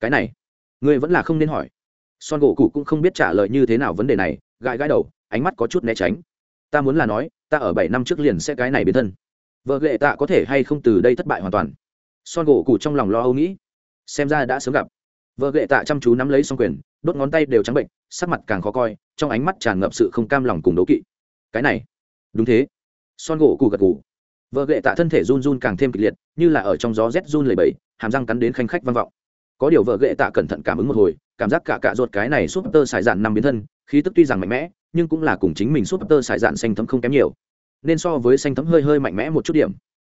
Cái này, ngươi vẫn là không nên hỏi son gỗ cụ cũng không biết trả lời như thế nào vấn đề này, gãi gãi đầu, ánh mắt có chút né tránh. Ta muốn là nói, ta ở bảy năm trước liền sẽ cái này biến thân. Vợ ghệ tạ có thể hay không từ đây thất bại hoàn toàn? Son gỗ cụ trong lòng lo âu nghĩ. Xem ra đã sớm gặp. Vợ ghệ tạ chăm chú nắm lấy xong quyền, đốt ngón tay đều trắng bệnh, sắc mặt càng khó coi, trong ánh mắt tràn ngập sự không cam lòng cùng đố kỵ. Cái này. Đúng thế. Son gỗ cụ gật gù. Vợ ghệ tạ thân thể run run càng thêm kịch liệt, như là ở trong gió rét run lầy bẫy hàm răng cắn đến khanh khách vang vọng có điều vợ ghệ tạ cẩn thận cảm ứng một hồi, cảm giác cả cạ ruột cái này súp tơ xài dạn năm biến thân, khí tức tuy rằng mạnh mẽ, nhưng cũng là cùng chính mình súp tơ xài dạn xanh thấm không kém nhiều. Nên so với xanh thấm hơi hơi mạnh mẽ một chút điểm.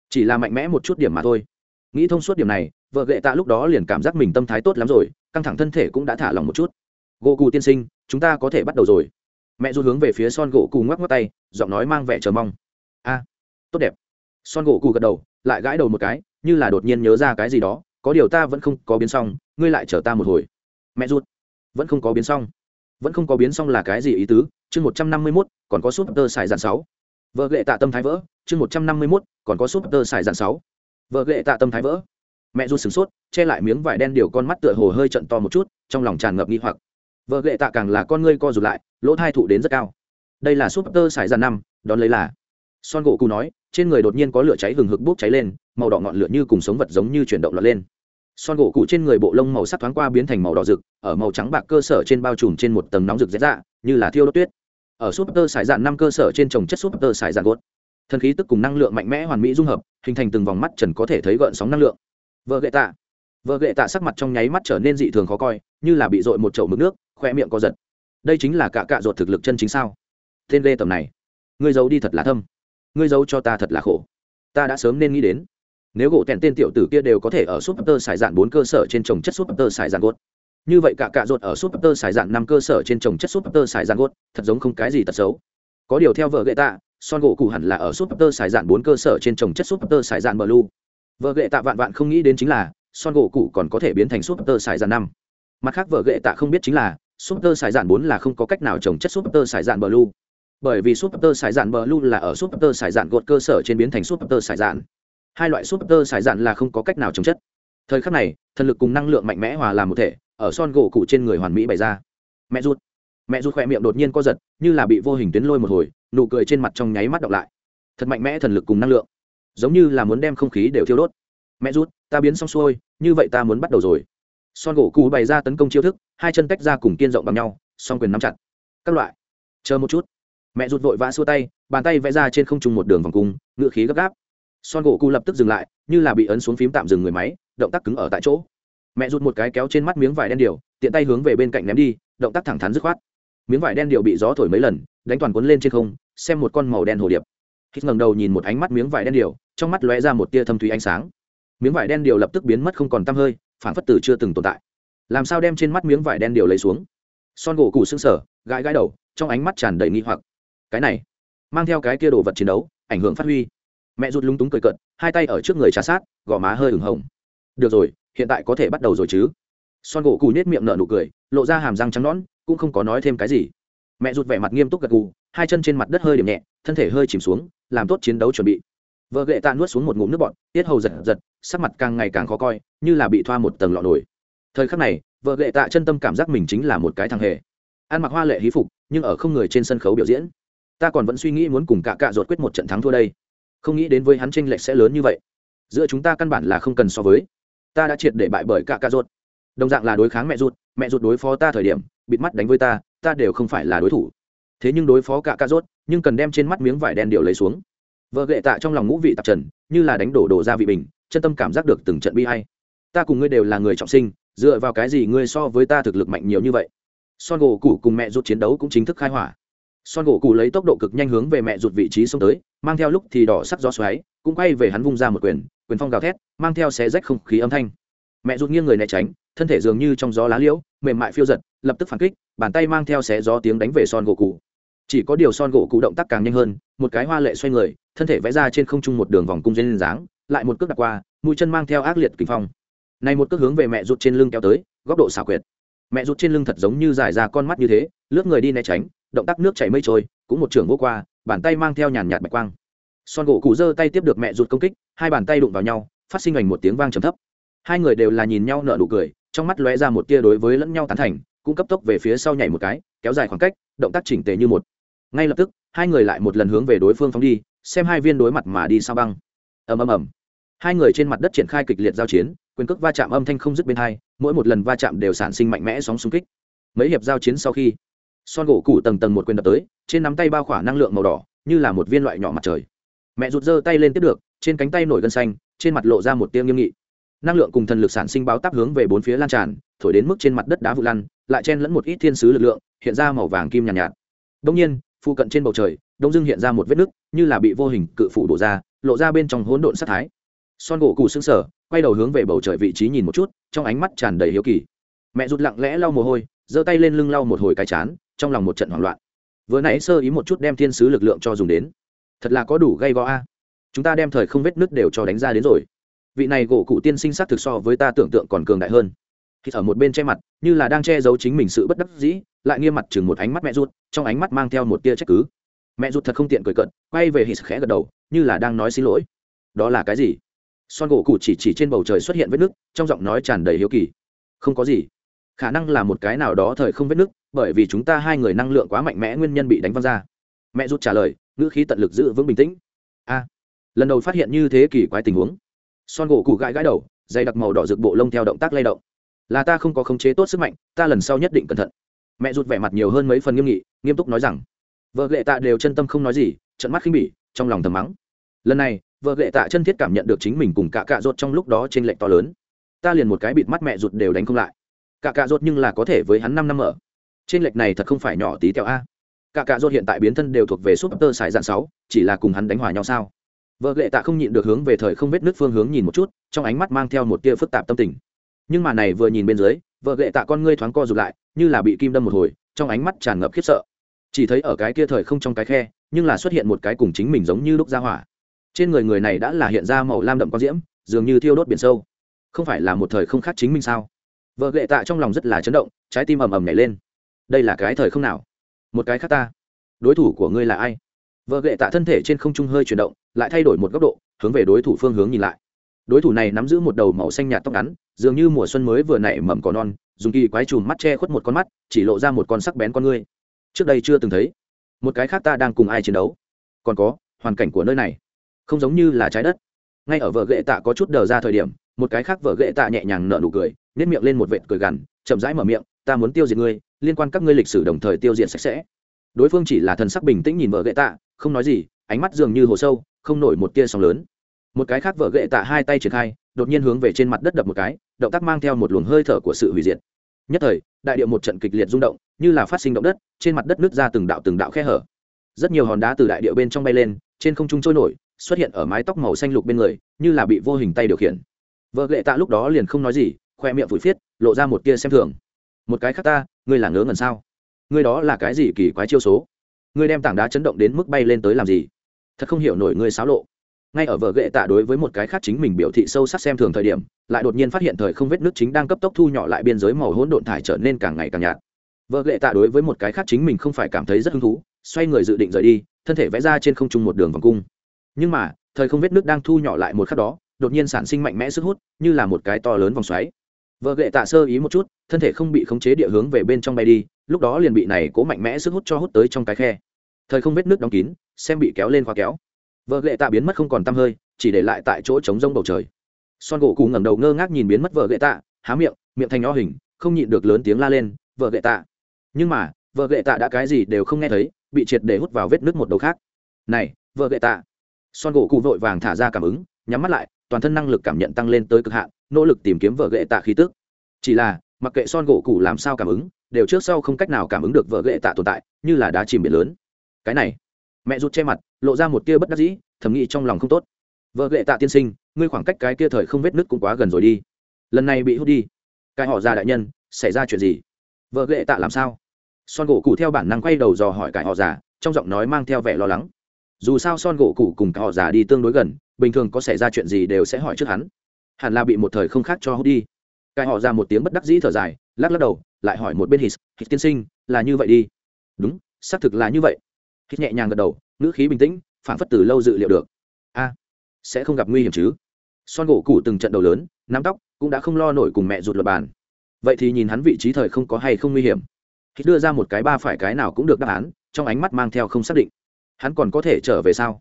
Chỉ là mạnh mẽ một chút điểm mà thôi. Nghĩ thông suốt điểm này, vợ ghệ tạ lúc đó liền cảm giác mình tâm thái tốt lắm rồi, căng thẳng thân thể cũng đã thả lòng một chút. Gỗ cù tiên sinh, chúng ta có thể bắt đầu rồi. Mẹ rút hướng về phía son gỗ cù ngoắc ngoắc tay, giọng nói mang vẻ chờ mong. A, tốt đẹp. Son gỗ cù gật đầu, lại gãi đầu một cái, như là đột nhiên nhớ ra cái gì đó có điều ta vẫn không có biến xong, ngươi lại chờ ta một hồi. Mẹ rút vẫn không có biến xong. Vẫn không có biến xong là cái gì ý tứ? Chương một trăm năm mươi mốt, còn có súp tơ xài dàn sáu. Vợ gệ tạ tâm thái vỡ, chương một trăm năm mươi mốt, còn có súp tơ xài dàn sáu. Vợ gệ tạ tâm thái vỡ. Mẹ rút sửng sốt, che lại miếng vải đen điều con mắt tựa hồ hơi trận to một chút, trong lòng tràn ngập nghi hoặc. Vợ gệ tạ càng là con ngươi co rụt lại, lỗ thai thụ đến rất cao. Đây là súp tơ xài dàn năm, đón lấy là. Son gỗ cụ nói, trên người đột nhiên có lửa cháy hừng hực bốc cháy lên, màu đỏ ngọn lửa như cùng sống vật giống như chuyển động lọt lên son gỗ cụ trên người bộ lông màu sắc thoáng qua biến thành màu đỏ rực, ở màu trắng bạc cơ sở trên bao trùm trên một tầng nóng rực rẽ dạ như là thiêu đốt tuyết. Ở súp tơ sải dạn năm cơ sở trên trồng chất súp tơ sải dạn gốt thần khí tức cùng năng lượng mạnh mẽ hoàn mỹ dung hợp, hình thành từng vòng mắt trần có thể thấy gợn sóng năng lượng. Vợ gậy tạ. Vợ gậy tạ sắc mặt trong nháy mắt trở nên dị thường khó coi, như là bị dội một chậu mực nước khoe miệng co giật. Đây chính là cả cạ ruột thực lực chân chính sao? Tên lê tầm này. Ngươi giấu đi thật là thâm. Ngươi giấu cho ta thật là khổ. Ta đã sớm nên nghĩ đến nếu gỗ tèn tên tiểu tử kia đều có thể ở súp tơ xài dạn bốn cơ sở trên trồng chất súp tơ xài dạn gốt như vậy cả cạ ruột ở súp tơ xài dạn năm cơ sở trên trồng chất súp tơ xài dạn gốt thật giống không cái gì tật xấu có điều theo vợ gậy tạ son gỗ cụ hẳn là ở súp tơ xài dạn bốn cơ sở trên trồng chất súp tơ xài dạn bờ lu vợ gậy tạ vạn vạn không nghĩ đến chính là son gỗ cụ còn có thể biến thành súp tơ xài dạn năm mặt khác vợ gậy tạ không biết chính là súp tơ xài dạn bốn là không có cách nào trồng chất súp tơ xài dạn bờ lu bởi vì súp tơ xài dạn bờ lu là ở súp tơ xài dạn gột cơ sở trên biến thành súp tơ xài dạn hai loại súp tơ xài dạn là không có cách nào chống chất. Thời khắc này, thần lực cùng năng lượng mạnh mẽ hòa làm một thể, ở son gỗ cụ trên người hoàn mỹ bày ra. Mẹ rút mẹ rút khỏe miệng đột nhiên co giật, như là bị vô hình tuyến lôi một hồi, nụ cười trên mặt trong nháy mắt đọc lại. Thật mạnh mẽ thần lực cùng năng lượng. Giống như là muốn đem không khí đều thiêu đốt. Mẹ rút ta biến xong xuôi, như vậy ta muốn bắt đầu rồi. Son gỗ cụ bày ra tấn công chiêu thức, hai chân tách ra cùng kiên rộng bằng nhau, song quyền nắm chặt. Các loại. Chờ một chút. Mẹ rút vội vã xua tay, bàn tay vẽ ra trên không trung một đường vòng cung, ngựa khí gấp gáp son gỗ cụ lập tức dừng lại, như là bị ấn xuống phím tạm dừng người máy, động tác cứng ở tại chỗ. Mẹ rút một cái kéo trên mắt miếng vải đen điều, tiện tay hướng về bên cạnh ném đi, động tác thẳng thắn dứt khoát. Miếng vải đen điều bị gió thổi mấy lần, đánh toàn cuốn lên trên không, xem một con màu đen hồ điệp. Hít ngẩng đầu nhìn một ánh mắt miếng vải đen điều, trong mắt lóe ra một tia thâm thúy ánh sáng. Miếng vải đen điều lập tức biến mất không còn tăm hơi phản phất tử chưa từng tồn tại. Làm sao đem trên mắt miếng vải đen điều lấy xuống? Son gỗ cụ xương sở gãi gãi đầu, trong ánh mắt tràn đầy nghi hoặc. Cái này, mang theo cái kia đồ vật chiến đấu, ảnh hưởng phát huy mẹ rụt lúng túng cười cận hai tay ở trước người trà sát, gò má hơi ửng hồng. Được rồi, hiện tại có thể bắt đầu rồi chứ? Son gỗ cù nhét miệng nở nụ cười, lộ ra hàm răng trắng nõn, cũng không có nói thêm cái gì. Mẹ rụt vẻ mặt nghiêm túc gật gù, hai chân trên mặt đất hơi điểm nhẹ, thân thể hơi chìm xuống, làm tốt chiến đấu chuẩn bị. Vợ gệ tạ nuốt xuống một ngụm nước bọt, tiết hầu giật giật, sắc mặt càng ngày càng khó coi, như là bị thoa một tầng lọ nổi thời khắc này, vợ gệ tạ chân tâm cảm giác mình chính là một cái thằng hề. Ăn mặc hoa lệ hí phục, nhưng ở không người trên sân khấu biểu diễn. Ta còn vẫn suy nghĩ muốn cùng cả cạ ruột quyết một trận thắng thua đây không nghĩ đến với hắn tranh lệch sẽ lớn như vậy. Giữa chúng ta căn bản là không cần so với. Ta đã triệt để bại bởi cả ca ruột. Đồng dạng là đối kháng mẹ ruột mẹ ruột đối phó ta thời điểm, bịt mắt đánh với ta ta đều không phải là đối thủ. Thế nhưng đối phó cả ca ruột, nhưng cần đem trên mắt miếng vải đen điều lấy xuống. Vợ gệ tạ trong lòng ngũ vị tạp trần, như là đánh đổ đổ ra vị bình, chân tâm cảm giác được từng trận bi hay ta cùng ngươi đều là người trọng sinh, dựa vào cái gì ngươi so với ta thực lực mạnh nhiều như vậy? Son gỗ cụ cùng mẹ ruột chiến đấu cũng chính thức khai hỏa son gỗ cụ lấy tốc độ cực nhanh hướng về mẹ ruột vị trí xông tới, mang theo lúc thì đỏ sắc gió xoáy, cũng quay về hắn vung ra một quyền quyền phong gào thét, mang theo xé rách không khí âm thanh. Mẹ ruột nghiêng người né tránh, thân thể dường như trong gió lá liễu, mềm mại phiêu giật, lập tức phản kích, bàn tay mang theo xé gió tiếng đánh về son gỗ cụ chỉ có điều son gỗ cụ động tác càng nhanh hơn, một cái hoa lệ xoay người, thân thể vẽ ra trên không trung một đường vòng cung dây dáng, lại một cước đặt qua, mũi chân mang theo ác liệt kinh phong. Này một cước hướng về mẹ ruột trên lưng kéo tới, góc độ xảo quyệt. Mẹ ruột trên lưng thật giống như dài ra con mắt như thế, lướt người đi né tránh động tác nước chảy mây trôi, cũng một trường vô qua, bàn tay mang theo nhàn nhạt bạch quang. Son gỗ cụ giơ tay tiếp được mẹ ruột công kích, hai bàn tay đụng vào nhau, phát sinh ảnh một tiếng vang trầm thấp. Hai người đều là nhìn nhau nở nụ cười, trong mắt lóe ra một tia đối với lẫn nhau tán thành, cũng cấp tốc về phía sau nhảy một cái, kéo dài khoảng cách, động tác chỉnh tề như một. Ngay lập tức, hai người lại một lần hướng về đối phương phóng đi, xem hai viên đối mặt mà đi sao băng. Ầm ầm ầm. Hai người trên mặt đất triển khai kịch liệt giao chiến, quyền cước va chạm âm thanh không dứt bên hai, mỗi một lần va chạm đều sản sinh mạnh mẽ sóng xung kích. Mấy hiệp giao chiến sau khi son gỗ cụ tầng tầng một quyền đập tới trên nắm tay bao khỏa năng lượng màu đỏ như là một viên loại nhỏ mặt trời. Mẹ rụt giơ tay lên tiếp được trên cánh tay nổi gân xanh trên mặt lộ ra một tiêu nghiêm nghị. Năng lượng cùng thần lực sản sinh báo táp hướng về bốn phía lan tràn thổi đến mức trên mặt đất đá vụ lăn lại chen lẫn một ít thiên sứ lực lượng hiện ra màu vàng kim nhàn nhạt, nhạt. Đông nhiên phụ cận trên bầu trời đông dưng hiện ra một vết nứt như là bị vô hình cự phủ đổ ra lộ ra bên trong hỗn độn sát thái. Son gỗ cụ xứng sở quay đầu hướng về bầu trời vị trí nhìn một chút trong ánh mắt tràn đầy hiếu kỳ. Mẹ rụt lặng lẽ lau mồ hôi giơ tay lên lưng lau một hồi cái chán trong lòng một trận hoảng loạn. Vừa nãy sơ ý một chút đem thiên sứ lực lượng cho dùng đến. Thật là có đủ gây go a. Chúng ta đem thời không vết nứt đều cho đánh ra đến rồi. Vị này gỗ cụ tiên sinh sắc thực so với ta tưởng tượng còn cường đại hơn. Khi ở một bên che mặt, như là đang che giấu chính mình sự bất đắc dĩ, lại nghiêm mặt chừng một ánh mắt mẹ ruột, trong ánh mắt mang theo một tia trách cứ. Mẹ ruột thật không tiện cười cận quay về hít khẽ gật đầu, như là đang nói xin lỗi. Đó là cái gì? Son gỗ cụ chỉ chỉ trên bầu trời xuất hiện vết nứt, trong giọng nói tràn đầy hiếu kỳ. Không có gì khả năng là một cái nào đó thời không vết nứt, bởi vì chúng ta hai người năng lượng quá mạnh mẽ nguyên nhân bị đánh văng ra. Mẹ rút trả lời, ngữ khí tận lực giữ vững bình tĩnh. A, lần đầu phát hiện như thế kỳ quái tình huống. Son gỗ cụ gãi gãi đầu, dày đặc màu đỏ rực bộ lông theo động tác lay động. Là ta không có khống chế tốt sức mạnh, ta lần sau nhất định cẩn thận. Mẹ rút vẻ mặt nhiều hơn mấy phần nghiêm nghị, nghiêm túc nói rằng, vợ ghệ tạ đều chân tâm không nói gì trận mắt khinh bỉ, trong lòng thầm mắng. Lần này, vợ ghệ tạ chân thiết cảm nhận được chính mình cùng cả cạ rốt trong lúc đó trên lệnh to lớn. Ta liền một cái bịt mắt mẹ rụt đều đánh không lại cả cạ rốt nhưng là có thể với hắn năm năm ở trên lệch này thật không phải nhỏ tí tẹo a. Cả cạ rốt hiện tại biến thân đều thuộc về súp tơ sải dạng sáu, chỉ là cùng hắn đánh hòa nhau sao? Vợ ghệ tạ không nhịn được hướng về thời không vết nước phương hướng nhìn một chút, trong ánh mắt mang theo một tia phức tạp tâm tình. Nhưng mà này vừa nhìn bên dưới, vợ ghệ tạ con ngươi thoáng co rụt lại, như là bị kim đâm một hồi, trong ánh mắt tràn ngập khiếp sợ. Chỉ thấy ở cái kia thời không trong cái khe, nhưng là xuất hiện một cái cùng chính mình giống như lúc ra hỏa. Trên người người này đã là hiện ra màu lam đậm có diễm, dường như thiêu đốt biển sâu. Không phải là một thời không khác chính mình sao? Vợ lệ tạ trong lòng rất là chấn động, trái tim ầm ầm nhảy lên. Đây là cái thời không nào? Một cái khác ta. Đối thủ của ngươi là ai? Vợ lệ tạ thân thể trên không trung hơi chuyển động, lại thay đổi một góc độ, hướng về đối thủ phương hướng nhìn lại. Đối thủ này nắm giữ một đầu màu xanh nhạt tóc ngắn, dường như mùa xuân mới vừa nảy mầm cỏ non, dùng kỳ quái chùm mắt che khuất một con mắt, chỉ lộ ra một con sắc bén con ngươi. Trước đây chưa từng thấy. Một cái khác ta đang cùng ai chiến đấu? Còn có, hoàn cảnh của nơi này. Không giống như là trái đất. Ngay ở vợ Gệ tạ có chút đờ ra thời điểm một cái khác vợ ghệ tạ nhẹ nhàng nở nụ cười nếp miệng lên một vệt cười gằn, chậm rãi mở miệng, ta muốn tiêu diệt ngươi, liên quan các ngươi lịch sử đồng thời tiêu diệt sạch sẽ. Đối phương chỉ là thần sắc bình tĩnh nhìn vợ ghệ tạ, không nói gì, ánh mắt dường như hồ sâu, không nổi một tia sóng lớn. Một cái khác vợ ghệ tạ hai tay triển khai, đột nhiên hướng về trên mặt đất đập một cái, động tác mang theo một luồng hơi thở của sự hủy diệt. Nhất thời, đại điệu một trận kịch liệt rung động, như là phát sinh động đất, trên mặt đất nứt ra từng đạo từng đạo khe hở. Rất nhiều hòn đá từ đại điệu bên trong bay lên, trên không trung trôi nổi, xuất hiện ở mái tóc màu xanh lục bên người, như là bị vô hình tay điều khiển vợ lệ tạ lúc đó liền không nói gì, khoe miệng vùi phiết, lộ ra một tia xem thường. Một cái khác ta, ngươi là ngớ ngẩn sao? Ngươi đó là cái gì kỳ quái chiêu số? Ngươi đem tảng đá chấn động đến mức bay lên tới làm gì? Thật không hiểu nổi ngươi xáo lộ. Ngay ở vợ ghệ tạ đối với một cái khác chính mình biểu thị sâu sắc xem thường thời điểm, lại đột nhiên phát hiện thời không vết nước chính đang cấp tốc thu nhỏ lại biên giới màu hỗn độn thải trở nên càng ngày càng nhạt. Vợ ghệ tạ đối với một cái khác chính mình không phải cảm thấy rất hứng thú, xoay người dự định rời đi, thân thể vẽ ra trên không trung một đường vòng cung. Nhưng mà, thời không vết nước đang thu nhỏ lại một khắc đó đột nhiên sản sinh mạnh mẽ sức hút, như là một cái to lớn vòng xoáy. Vợ ghệ tạ sơ ý một chút, thân thể không bị khống chế địa hướng về bên trong bay đi, lúc đó liền bị này cố mạnh mẽ sức hút cho hút tới trong cái khe. Thời không vết nước đóng kín, xem bị kéo lên khóa kéo. Vợ ghệ tạ biến mất không còn t hơi, chỉ để lại tại chỗ trống rông bầu trời. Son gỗ cụ ngẩng đầu ngơ ngác nhìn biến mất vợ ghệ tạ, há miệng miệng thành nho hình, không nhịn được lớn tiếng la lên, vợ ghệ tạ. Nhưng mà, vợ ghệ tạ đã cái gì đều không nghe thấy, bị triệt để hút vào vết nước một đầu khác. Này, vợ ghệ tạ. Son gỗ cụ vội vàng thả ra cảm ứng, nhắm mắt lại toàn thân năng lực cảm nhận tăng lên tới cực hạn, nỗ lực tìm kiếm vợ ghệ tạ khí tức. Chỉ là, mặc kệ son gỗ cụ làm sao cảm ứng, đều trước sau không cách nào cảm ứng được vợ ghệ tạ tồn tại, như là đá chìm biển lớn. Cái này, mẹ rút che mặt, lộ ra một tia bất đắc dĩ, thầm nghĩ trong lòng không tốt. Vợ ghệ tạ tiên sinh, ngươi khoảng cách cái kia thời không vết nứt cũng quá gần rồi đi. Lần này bị hút đi. Cái họ già đại nhân, xảy ra chuyện gì? Vợ ghệ tạ làm sao? Son gỗ cụ theo bản năng quay đầu dò hỏi cái họ già, trong giọng nói mang theo vẻ lo lắng dù sao son gỗ cụ cùng họ già đi tương đối gần, bình thường có xảy ra chuyện gì đều sẽ hỏi trước hắn. Hẳn là bị một thời không khác cho hút đi. Cái họ ra một tiếng bất đắc dĩ thở dài, lắc lắc đầu, lại hỏi một bên hít hít tiên sinh, là như vậy đi. Đúng, xác thực là như vậy. Hít nhẹ nhàng gật đầu, ngữ khí bình tĩnh phản phất từ lâu dự liệu được. A, sẽ không gặp nguy hiểm chứ? Son gỗ cụ từng trận đầu lớn, nắm tóc, cũng đã không lo nổi cùng mẹ rụt luật bàn. Vậy thì nhìn hắn vị trí thời không có hay không nguy hiểm? Hít đưa ra một cái ba phải cái nào cũng được đáp án, trong ánh mắt mang theo không xác định hắn còn có thể trở về sao?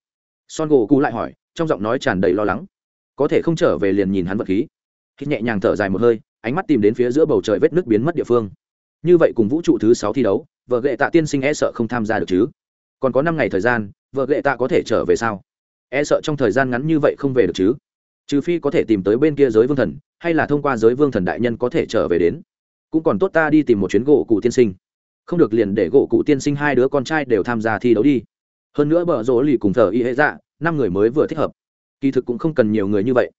Son gỗ cụ lại hỏi, trong giọng nói tràn đầy lo lắng. Có thể không trở về liền nhìn hắn vật khí. Khi nhẹ nhàng thở dài một hơi, ánh mắt tìm đến phía giữa bầu trời vết nước biến mất địa phương. Như vậy cùng vũ trụ thứ sáu thi đấu, vợ gệ tạ tiên sinh e sợ không tham gia được chứ? Còn có năm ngày thời gian, vợ gệ tạ có thể trở về sao? E sợ trong thời gian ngắn như vậy không về được chứ? Trừ phi có thể tìm tới bên kia giới vương thần, hay là thông qua giới vương thần đại nhân có thể trở về đến. Cũng còn tốt ta đi tìm một chuyến gỗ cụ tiên sinh. Không được liền để gỗ cụ tiên sinh hai đứa con trai đều tham gia thi đấu đi hơn nữa bờ rỗ lì cùng thờ y hệ dạ năm người mới vừa thích hợp. Kỳ thực cũng không cần nhiều người như vậy.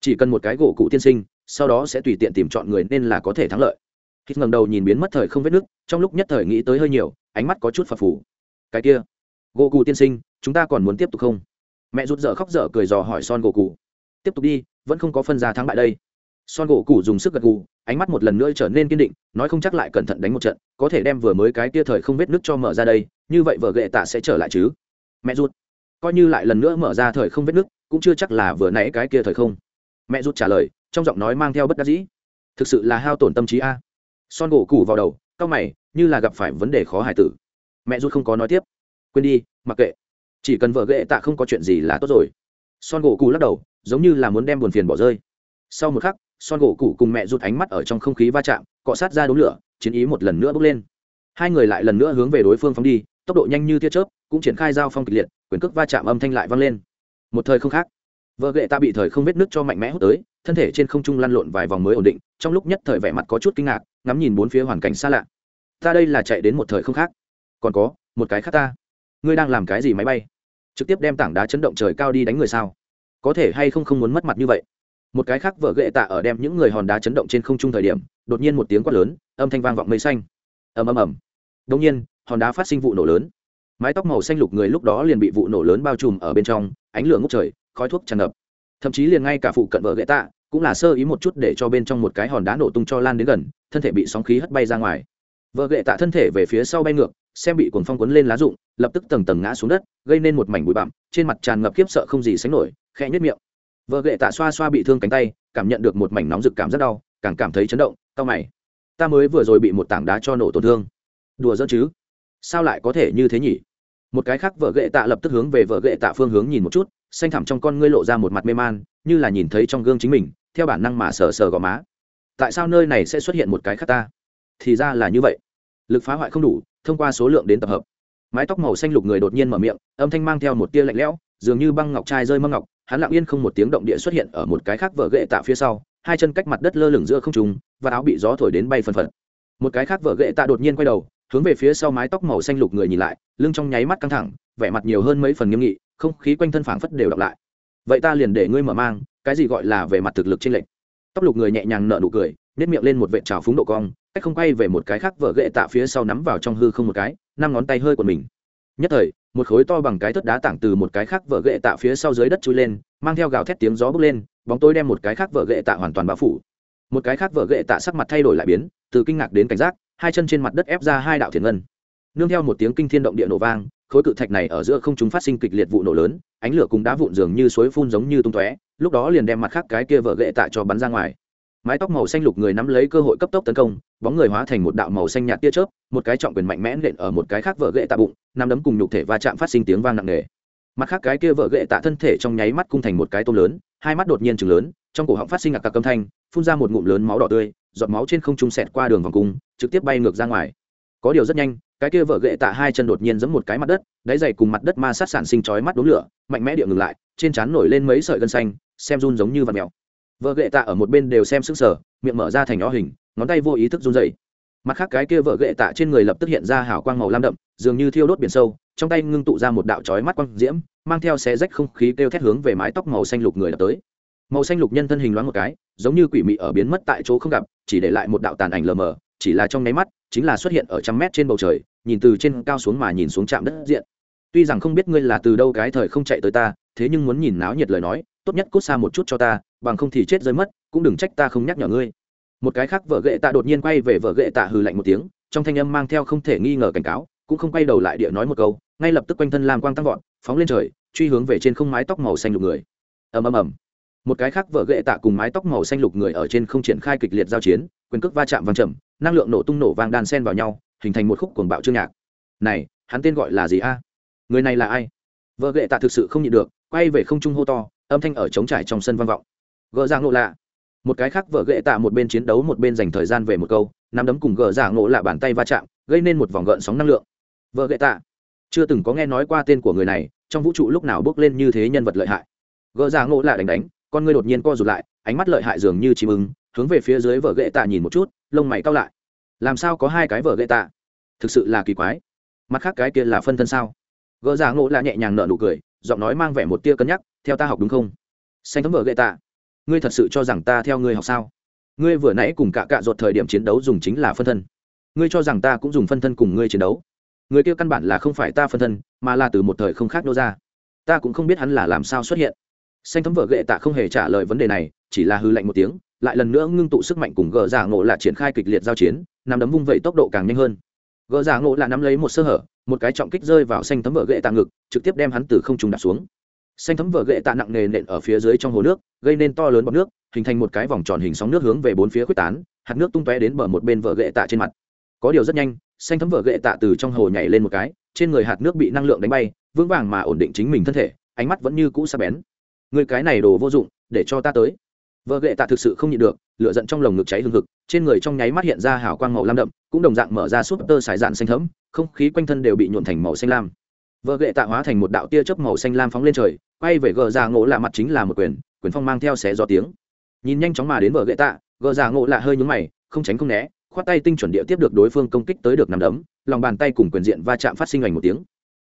Chỉ cần một cái gỗ cụ tiên sinh, sau đó sẽ tùy tiện tìm chọn người nên là có thể thắng lợi. Hít ngẩng đầu nhìn biến mất thời không vết nước, trong lúc nhất thời nghĩ tới hơi nhiều, ánh mắt có chút phập phù. Cái kia, gỗ cụ tiên sinh, chúng ta còn muốn tiếp tục không? Mẹ rút dở khóc dở cười dò hỏi son gỗ cụ. Tiếp tục đi, vẫn không có phân ra thắng bại đây. Son gỗ cụ dùng sức gật gù, ánh mắt một lần nữa trở nên kiên định, nói không chắc lại cẩn thận đánh một trận, có thể đem vừa mới cái kia thời không vết nước cho mở ra đây, như vậy vợ ghệ tạ sẽ trở lại chứ? Mẹ rút coi như lại lần nữa mở ra thời không vết nước cũng chưa chắc là vừa nãy cái kia thời không. Mẹ rút trả lời, trong giọng nói mang theo bất đắc dĩ. Thực sự là hao tổn tâm trí a. Son gỗ củ vào đầu, cau mày, như là gặp phải vấn đề khó hài tử. Mẹ rút không có nói tiếp. Quên đi, mặc kệ. Chỉ cần vợ ghệ tạ không có chuyện gì là tốt rồi. Son gỗ cù lắc đầu, giống như là muốn đem buồn phiền bỏ rơi. Sau một khắc, son gỗ cụ cùng mẹ rút ánh mắt ở trong không khí va chạm, cọ sát ra đống lửa, chiến ý một lần nữa bốc lên. Hai người lại lần nữa hướng về đối phương phóng đi tốc độ nhanh như tia chớp, cũng triển khai giao phong kịch liệt, quyền cước va chạm âm thanh lại vang lên. Một thời không khác, vợ gệ ta bị thời không vết nước cho mạnh mẽ hút tới, thân thể trên không trung lăn lộn vài vòng mới ổn định, trong lúc nhất thời vẻ mặt có chút kinh ngạc, ngắm nhìn bốn phía hoàn cảnh xa lạ. Ta đây là chạy đến một thời không khác. Còn có, một cái khác ta. Ngươi đang làm cái gì máy bay? Trực tiếp đem tảng đá chấn động trời cao đi đánh người sao? Có thể hay không không muốn mất mặt như vậy? Một cái khác vợ gệ tạ ở đem những người hòn đá chấn động trên không trung thời điểm, đột nhiên một tiếng quát lớn, âm thanh vang vọng mây xanh. Ầm ầm ầm. Đông nhiên hòn đá phát sinh vụ nổ lớn. Mái tóc màu xanh lục người lúc đó liền bị vụ nổ lớn bao trùm ở bên trong, ánh lửa ngốc trời, khói thuốc tràn ngập. Thậm chí liền ngay cả phụ cận vợ ghệ tạ cũng là sơ ý một chút để cho bên trong một cái hòn đá nổ tung cho lan đến gần, thân thể bị sóng khí hất bay ra ngoài. Vợ ghệ tạ thân thể về phía sau bay ngược, xem bị cuồng phong quấn lên lá rụng, lập tức tầng tầng ngã xuống đất, gây nên một mảnh bụi bặm, trên mặt tràn ngập khiếp sợ không gì sánh nổi, khẽ nhất miệng. Vợ ghệ tạ xoa xoa bị thương cánh tay, cảm nhận được một mảnh nóng rực cảm rất đau, càng cảm thấy chấn động tao mày. Ta mới vừa rồi bị một tảng đá cho nổ tổn thương. Đùa giỡn chứ? Sao lại có thể như thế nhỉ? Một cái khác vợ ghệ tạ lập tức hướng về vợ ghệ tạ phương hướng nhìn một chút, xanh thẳm trong con ngươi lộ ra một mặt mê man, như là nhìn thấy trong gương chính mình, theo bản năng mà sờ sờ gò má. Tại sao nơi này sẽ xuất hiện một cái khác ta? Thì ra là như vậy. Lực phá hoại không đủ, thông qua số lượng đến tập hợp. Mái tóc màu xanh lục người đột nhiên mở miệng, âm thanh mang theo một tia lạnh lẽo, dường như băng ngọc trai rơi mâm ngọc, hắn lặng yên không một tiếng động địa xuất hiện ở một cái khác vợ ghệ tạ phía sau, hai chân cách mặt đất lơ lửng giữa không trùng và áo bị gió thổi đến bay phần phật. Một cái khác vợ ghệ tạ đột nhiên quay đầu hướng về phía sau mái tóc màu xanh lục người nhìn lại, lưng trong nháy mắt căng thẳng, vẻ mặt nhiều hơn mấy phần nghiêm nghị, không khí quanh thân phảng phất đều đọc lại. Vậy ta liền để ngươi mở mang, cái gì gọi là về mặt thực lực trên lệnh tóc lục người nhẹ nhàng nở nụ cười nếp miệng lên một vệ trào phúng độ cong, cách không quay về một cái khác vợ ghệ tạ phía sau nắm vào trong hư không một cái, năm ngón tay hơi của mình. Nhất thời, một khối to bằng cái thất đá tảng từ một cái khác vợ ghệ tạ phía sau dưới đất chui lên, mang theo gào thét tiếng gió bốc lên, bóng tối đem một cái khác vợ ghệ tạ hoàn toàn bao phủ. Một cái khác vợ ghệ tạ sắc mặt thay đổi lại biến, từ kinh ngạc đến cảnh giác hai chân trên mặt đất ép ra hai đạo thiền ngân. Nương theo một tiếng kinh thiên động địa nổ vang, khối cự thạch này ở giữa không chúng phát sinh kịch liệt vụ nổ lớn, ánh lửa cùng đá vụn dường như suối phun giống như tung tóe, lúc đó liền đem mặt khác cái kia vợ ghệ tạ cho bắn ra ngoài. Mái tóc màu xanh lục người nắm lấy cơ hội cấp tốc tấn công, bóng người hóa thành một đạo màu xanh nhạt tia chớp, một cái trọng quyền mạnh mẽ nện ở một cái khác vợ ghệ tạ bụng, nắm đấm cùng nhục thể va chạm phát sinh tiếng vang nặng nề. Mặt khác cái kia vợ ghệ tạ thân thể trong nháy mắt cung thành một cái tôm lớn, hai mắt đột nhiên chừng lớn, trong cổ họng phát sinh ngạc cả âm thanh, phun ra một ngụm lớn máu đỏ tươi giọt máu trên không trung sẹt qua đường vòng cung, trực tiếp bay ngược ra ngoài. Có điều rất nhanh, cái kia vợ gậy tạ hai chân đột nhiên giẫm một cái mặt đất, đáy dày cùng mặt đất ma sát sản sinh chói mắt đốm lửa, mạnh mẽ địa ngừng lại, trên trán nổi lên mấy sợi gân xanh, xem run giống như vật mèo. Vợ gậy tạ ở một bên đều xem sững sờ, miệng mở ra thành ó hình, ngón tay vô ý thức run dày mặt khác cái kia vợ gậy tạ trên người lập tức hiện ra hào quang màu lam đậm, dường như thiêu đốt biển sâu, trong tay ngưng tụ ra một đạo chói mắt quang diễm, mang theo xé rách không khí kêu thét hướng về mái tóc màu xanh lục người đập tới màu xanh lục nhân thân hình loáng một cái, giống như quỷ mị ở biến mất tại chỗ không gặp, chỉ để lại một đạo tàn ảnh lờ mờ, chỉ là trong nháy mắt, chính là xuất hiện ở trăm mét trên bầu trời, nhìn từ trên cao xuống mà nhìn xuống trạm đất diện. Tuy rằng không biết ngươi là từ đâu cái thời không chạy tới ta, thế nhưng muốn nhìn náo nhiệt lời nói, tốt nhất cút xa một chút cho ta, bằng không thì chết rơi mất, cũng đừng trách ta không nhắc nhở ngươi. Một cái khác vợ gệ tạ đột nhiên quay về vợ gệ tạ hừ lạnh một tiếng, trong thanh âm mang theo không thể nghi ngờ cảnh cáo, cũng không quay đầu lại địa nói một câu, ngay lập tức quanh thân làm quang tăng vọt, phóng lên trời, truy hướng về trên không mái tóc màu xanh lục người. Ầm ầm ầm một cái khác vợ ghệ tạ cùng mái tóc màu xanh lục người ở trên không triển khai kịch liệt giao chiến, quyền cước va chạm vang trầm, năng lượng nổ tung nổ vang đan sen vào nhau, hình thành một khúc cuồng bạo chương nhạc. Này, hắn tên gọi là gì a? Người này là ai? Vợ ghệ tạ thực sự không nhịn được, quay về không trung hô to, âm thanh ở trống trải trong sân vang vọng. Gỡ ra ngộ lạ. Một cái khác vợ ghệ tạ một bên chiến đấu một bên dành thời gian về một câu, nắm đấm cùng gỡ giả ngộ lạ bàn tay va chạm, gây nên một vòng gợn sóng năng lượng. Vợ ghệ tạ, chưa từng có nghe nói qua tên của người này, trong vũ trụ lúc nào bước lên như thế nhân vật lợi hại. Gỡ giả ngộ lạ đánh đánh con ngươi đột nhiên co rụt lại, ánh mắt lợi hại dường như chim ưng, hướng về phía dưới vở ghệ tạ nhìn một chút, lông mày cao lại. Làm sao có hai cái vở ghệ tạ? Thực sự là kỳ quái. Mặt khác cái kia là phân thân sao? Gỡ giả ngộ là nhẹ nhàng nở nụ cười, giọng nói mang vẻ một tia cân nhắc, theo ta học đúng không? Xanh thấm vở ghệ tạ, ngươi thật sự cho rằng ta theo ngươi học sao? Ngươi vừa nãy cùng cả cạ ruột thời điểm chiến đấu dùng chính là phân thân. Ngươi cho rằng ta cũng dùng phân thân cùng ngươi chiến đấu. Người kia căn bản là không phải ta phân thân, mà là từ một thời không khác nô ra. Ta cũng không biết hắn là làm sao xuất hiện xanh thấm vở ghệ tạ không hề trả lời vấn đề này, chỉ là hư lạnh một tiếng, lại lần nữa ngưng tụ sức mạnh cùng gờ giả ngộ là triển khai kịch liệt giao chiến nằm đấm vung vẩy tốc độ càng nhanh hơn. Gờ giả ngộ là nắm lấy một sơ hở, một cái trọng kích rơi vào xanh thấm vở ghệ tạ ngực, trực tiếp đem hắn từ không trùng đặt xuống. Xanh thấm vở ghệ tạ nặng nề nện ở phía dưới trong hồ nước, gây nên to lớn bọt nước, hình thành một cái vòng tròn hình sóng nước hướng về bốn phía quyết tán, hạt nước tung tóe đến bờ một bên vở ghệ tạ trên mặt. Có điều rất nhanh, xanh thấm vở ghệ tạ từ trong hồ nhảy lên một cái, trên người hạt nước bị năng lượng đánh bay, vững vàng mà ổn định chính mình thân thể, ánh mắt vẫn như cũ sắc bén người cái này đồ vô dụng, để cho ta tới. Vợ ghệ tạ thực sự không nhịn được, lửa giận trong lồng ngực cháy hừng hực, trên người trong nháy mắt hiện ra hào quang màu lam đậm, cũng đồng dạng mở ra suốt tơ sải dạn xanh thấm không khí quanh thân đều bị nhuộn thành màu xanh lam. Vợ ghệ tạ hóa thành một đạo tia chớp màu xanh lam phóng lên trời, quay về gờ già ngộ lạ mặt chính là một quyền quyền phong mang theo xé gió tiếng. Nhìn nhanh chóng mà đến vợ ghệ tạ, gờ già ngộ lạ hơi nhúng mày, không tránh không né, khoát tay tinh chuẩn địa tiếp được đối phương công kích tới được nằm đấm, lòng bàn tay cùng quyền diện va chạm phát sinh ảnh một tiếng.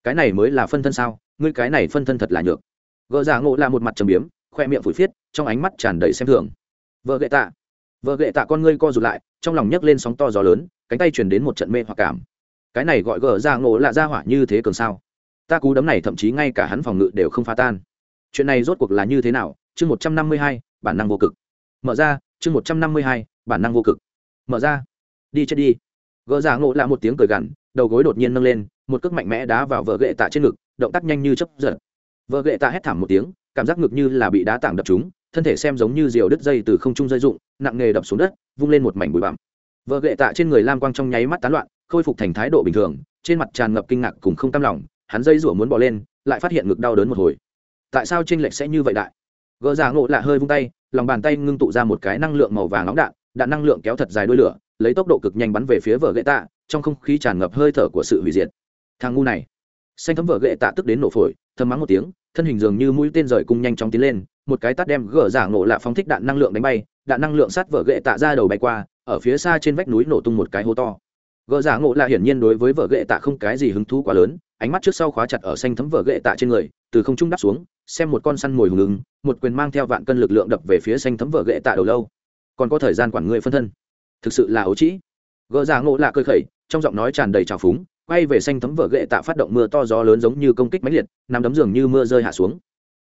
Cái này mới là phân thân sao? Ngươi cái này phân thân thật là nhược gờ giả ngộ là một mặt trầm biếm, khoe miệng phủi phiết, trong ánh mắt tràn đầy xem thường. Vợ gệ tạ. Vợ gệ tạ con ngươi co rụt lại, trong lòng nhấc lên sóng to gió lớn, cánh tay chuyển đến một trận mê hoặc cảm. Cái này gọi gờ giả ngộ là ra hỏa như thế cường sao? Ta cú đấm này thậm chí ngay cả hắn phòng ngự đều không phá tan. Chuyện này rốt cuộc là như thế nào? Chương một trăm năm mươi hai, bản năng vô cực. Mở ra, chương một trăm năm mươi hai, bản năng vô cực. Mở ra. Đi chết đi. Gỡ giả ngộ là một tiếng cười gằn, đầu gối đột nhiên nâng lên, một cước mạnh mẽ đá vào vợ gệ tạ trên ngực, động tác nhanh như chấp giật vợ gậy tạ hét thảm một tiếng, cảm giác ngực như là bị đá tảng đập chúng thân thể xem giống như diều đứt dây từ không trung dây dụng nặng nghề đập xuống đất, vung lên một mảnh bụi bặm. Vợ gậy tạ trên người lam quang trong nháy mắt tán loạn, khôi phục thành thái độ bình thường, trên mặt tràn ngập kinh ngạc cùng không tam lòng, hắn dây rủa muốn bỏ lên, lại phát hiện ngực đau đớn một hồi. Tại sao tranh lệch sẽ như vậy đại? Gỡ già ngộ lạ hơi vung tay, lòng bàn tay ngưng tụ ra một cái năng lượng màu vàng nóng đạn đạn năng lượng kéo thật dài đuôi lửa, lấy tốc độ cực nhanh bắn về phía vợ gậy tạ, trong không khí tràn ngập hơi thở của sự hủy diệt. Thằng ngu này. Xanh thấm vợ gậy tạ tức đến nổ phổi thơm mắng một tiếng thân hình dường như mũi tên rời cung nhanh chóng tiến lên, một cái tát đem gỡ giả ngộ lạ phóng thích đạn năng lượng đánh bay, đạn năng lượng sát vợ gậy tạ ra đầu bay qua, ở phía xa trên vách núi nổ tung một cái hố to. Gỡ giả ngộ lạ hiển nhiên đối với vợ gậy tạ không cái gì hứng thú quá lớn, ánh mắt trước sau khóa chặt ở xanh thấm vợ gậy tạ trên người, từ không trung đắp xuống, xem một con săn mồi hùng ứng, một quyền mang theo vạn cân lực lượng đập về phía xanh thấm vợ gậy tạ đầu lâu. Còn có thời gian quản người phân thân. Thực sự là ấu trĩ. Gỡ giả ngộ lạ cơ khẩy, trong giọng nói tràn đầy trào phúng quay về xanh thấm vở gậy tạ phát động mưa to gió lớn giống như công kích mãnh liệt, nằm đấm giường như mưa rơi hạ xuống.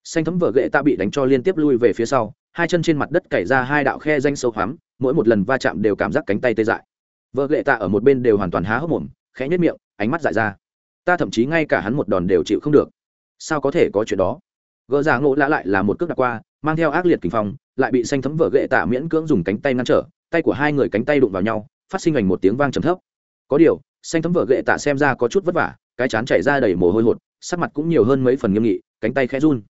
Xanh thấm vở gậy tạ bị đánh cho liên tiếp lui về phía sau, hai chân trên mặt đất cày ra hai đạo khe danh sâu hoắm, mỗi một lần va chạm đều cảm giác cánh tay tê dại. Vợ gậy tạ ở một bên đều hoàn toàn há hốc mồm, khẽ nhất miệng, ánh mắt dại ra. Ta thậm chí ngay cả hắn một đòn đều chịu không được. Sao có thể có chuyện đó? Gỡ ra ngộ lã lại là một cước đặt qua, mang theo ác liệt kinh phong, lại bị xanh thấm vợ gậy tạ miễn cưỡng dùng cánh tay ngăn trở, tay của hai người cánh tay đụng vào nhau, phát sinh ảnh một tiếng vang trầm thấp. Có điều xanh thấm vợ gậy tạ xem ra có chút vất vả, cái chán chảy ra đầy mồ hôi hột, sắc mặt cũng nhiều hơn mấy phần nghiêm nghị, cánh tay khẽ run.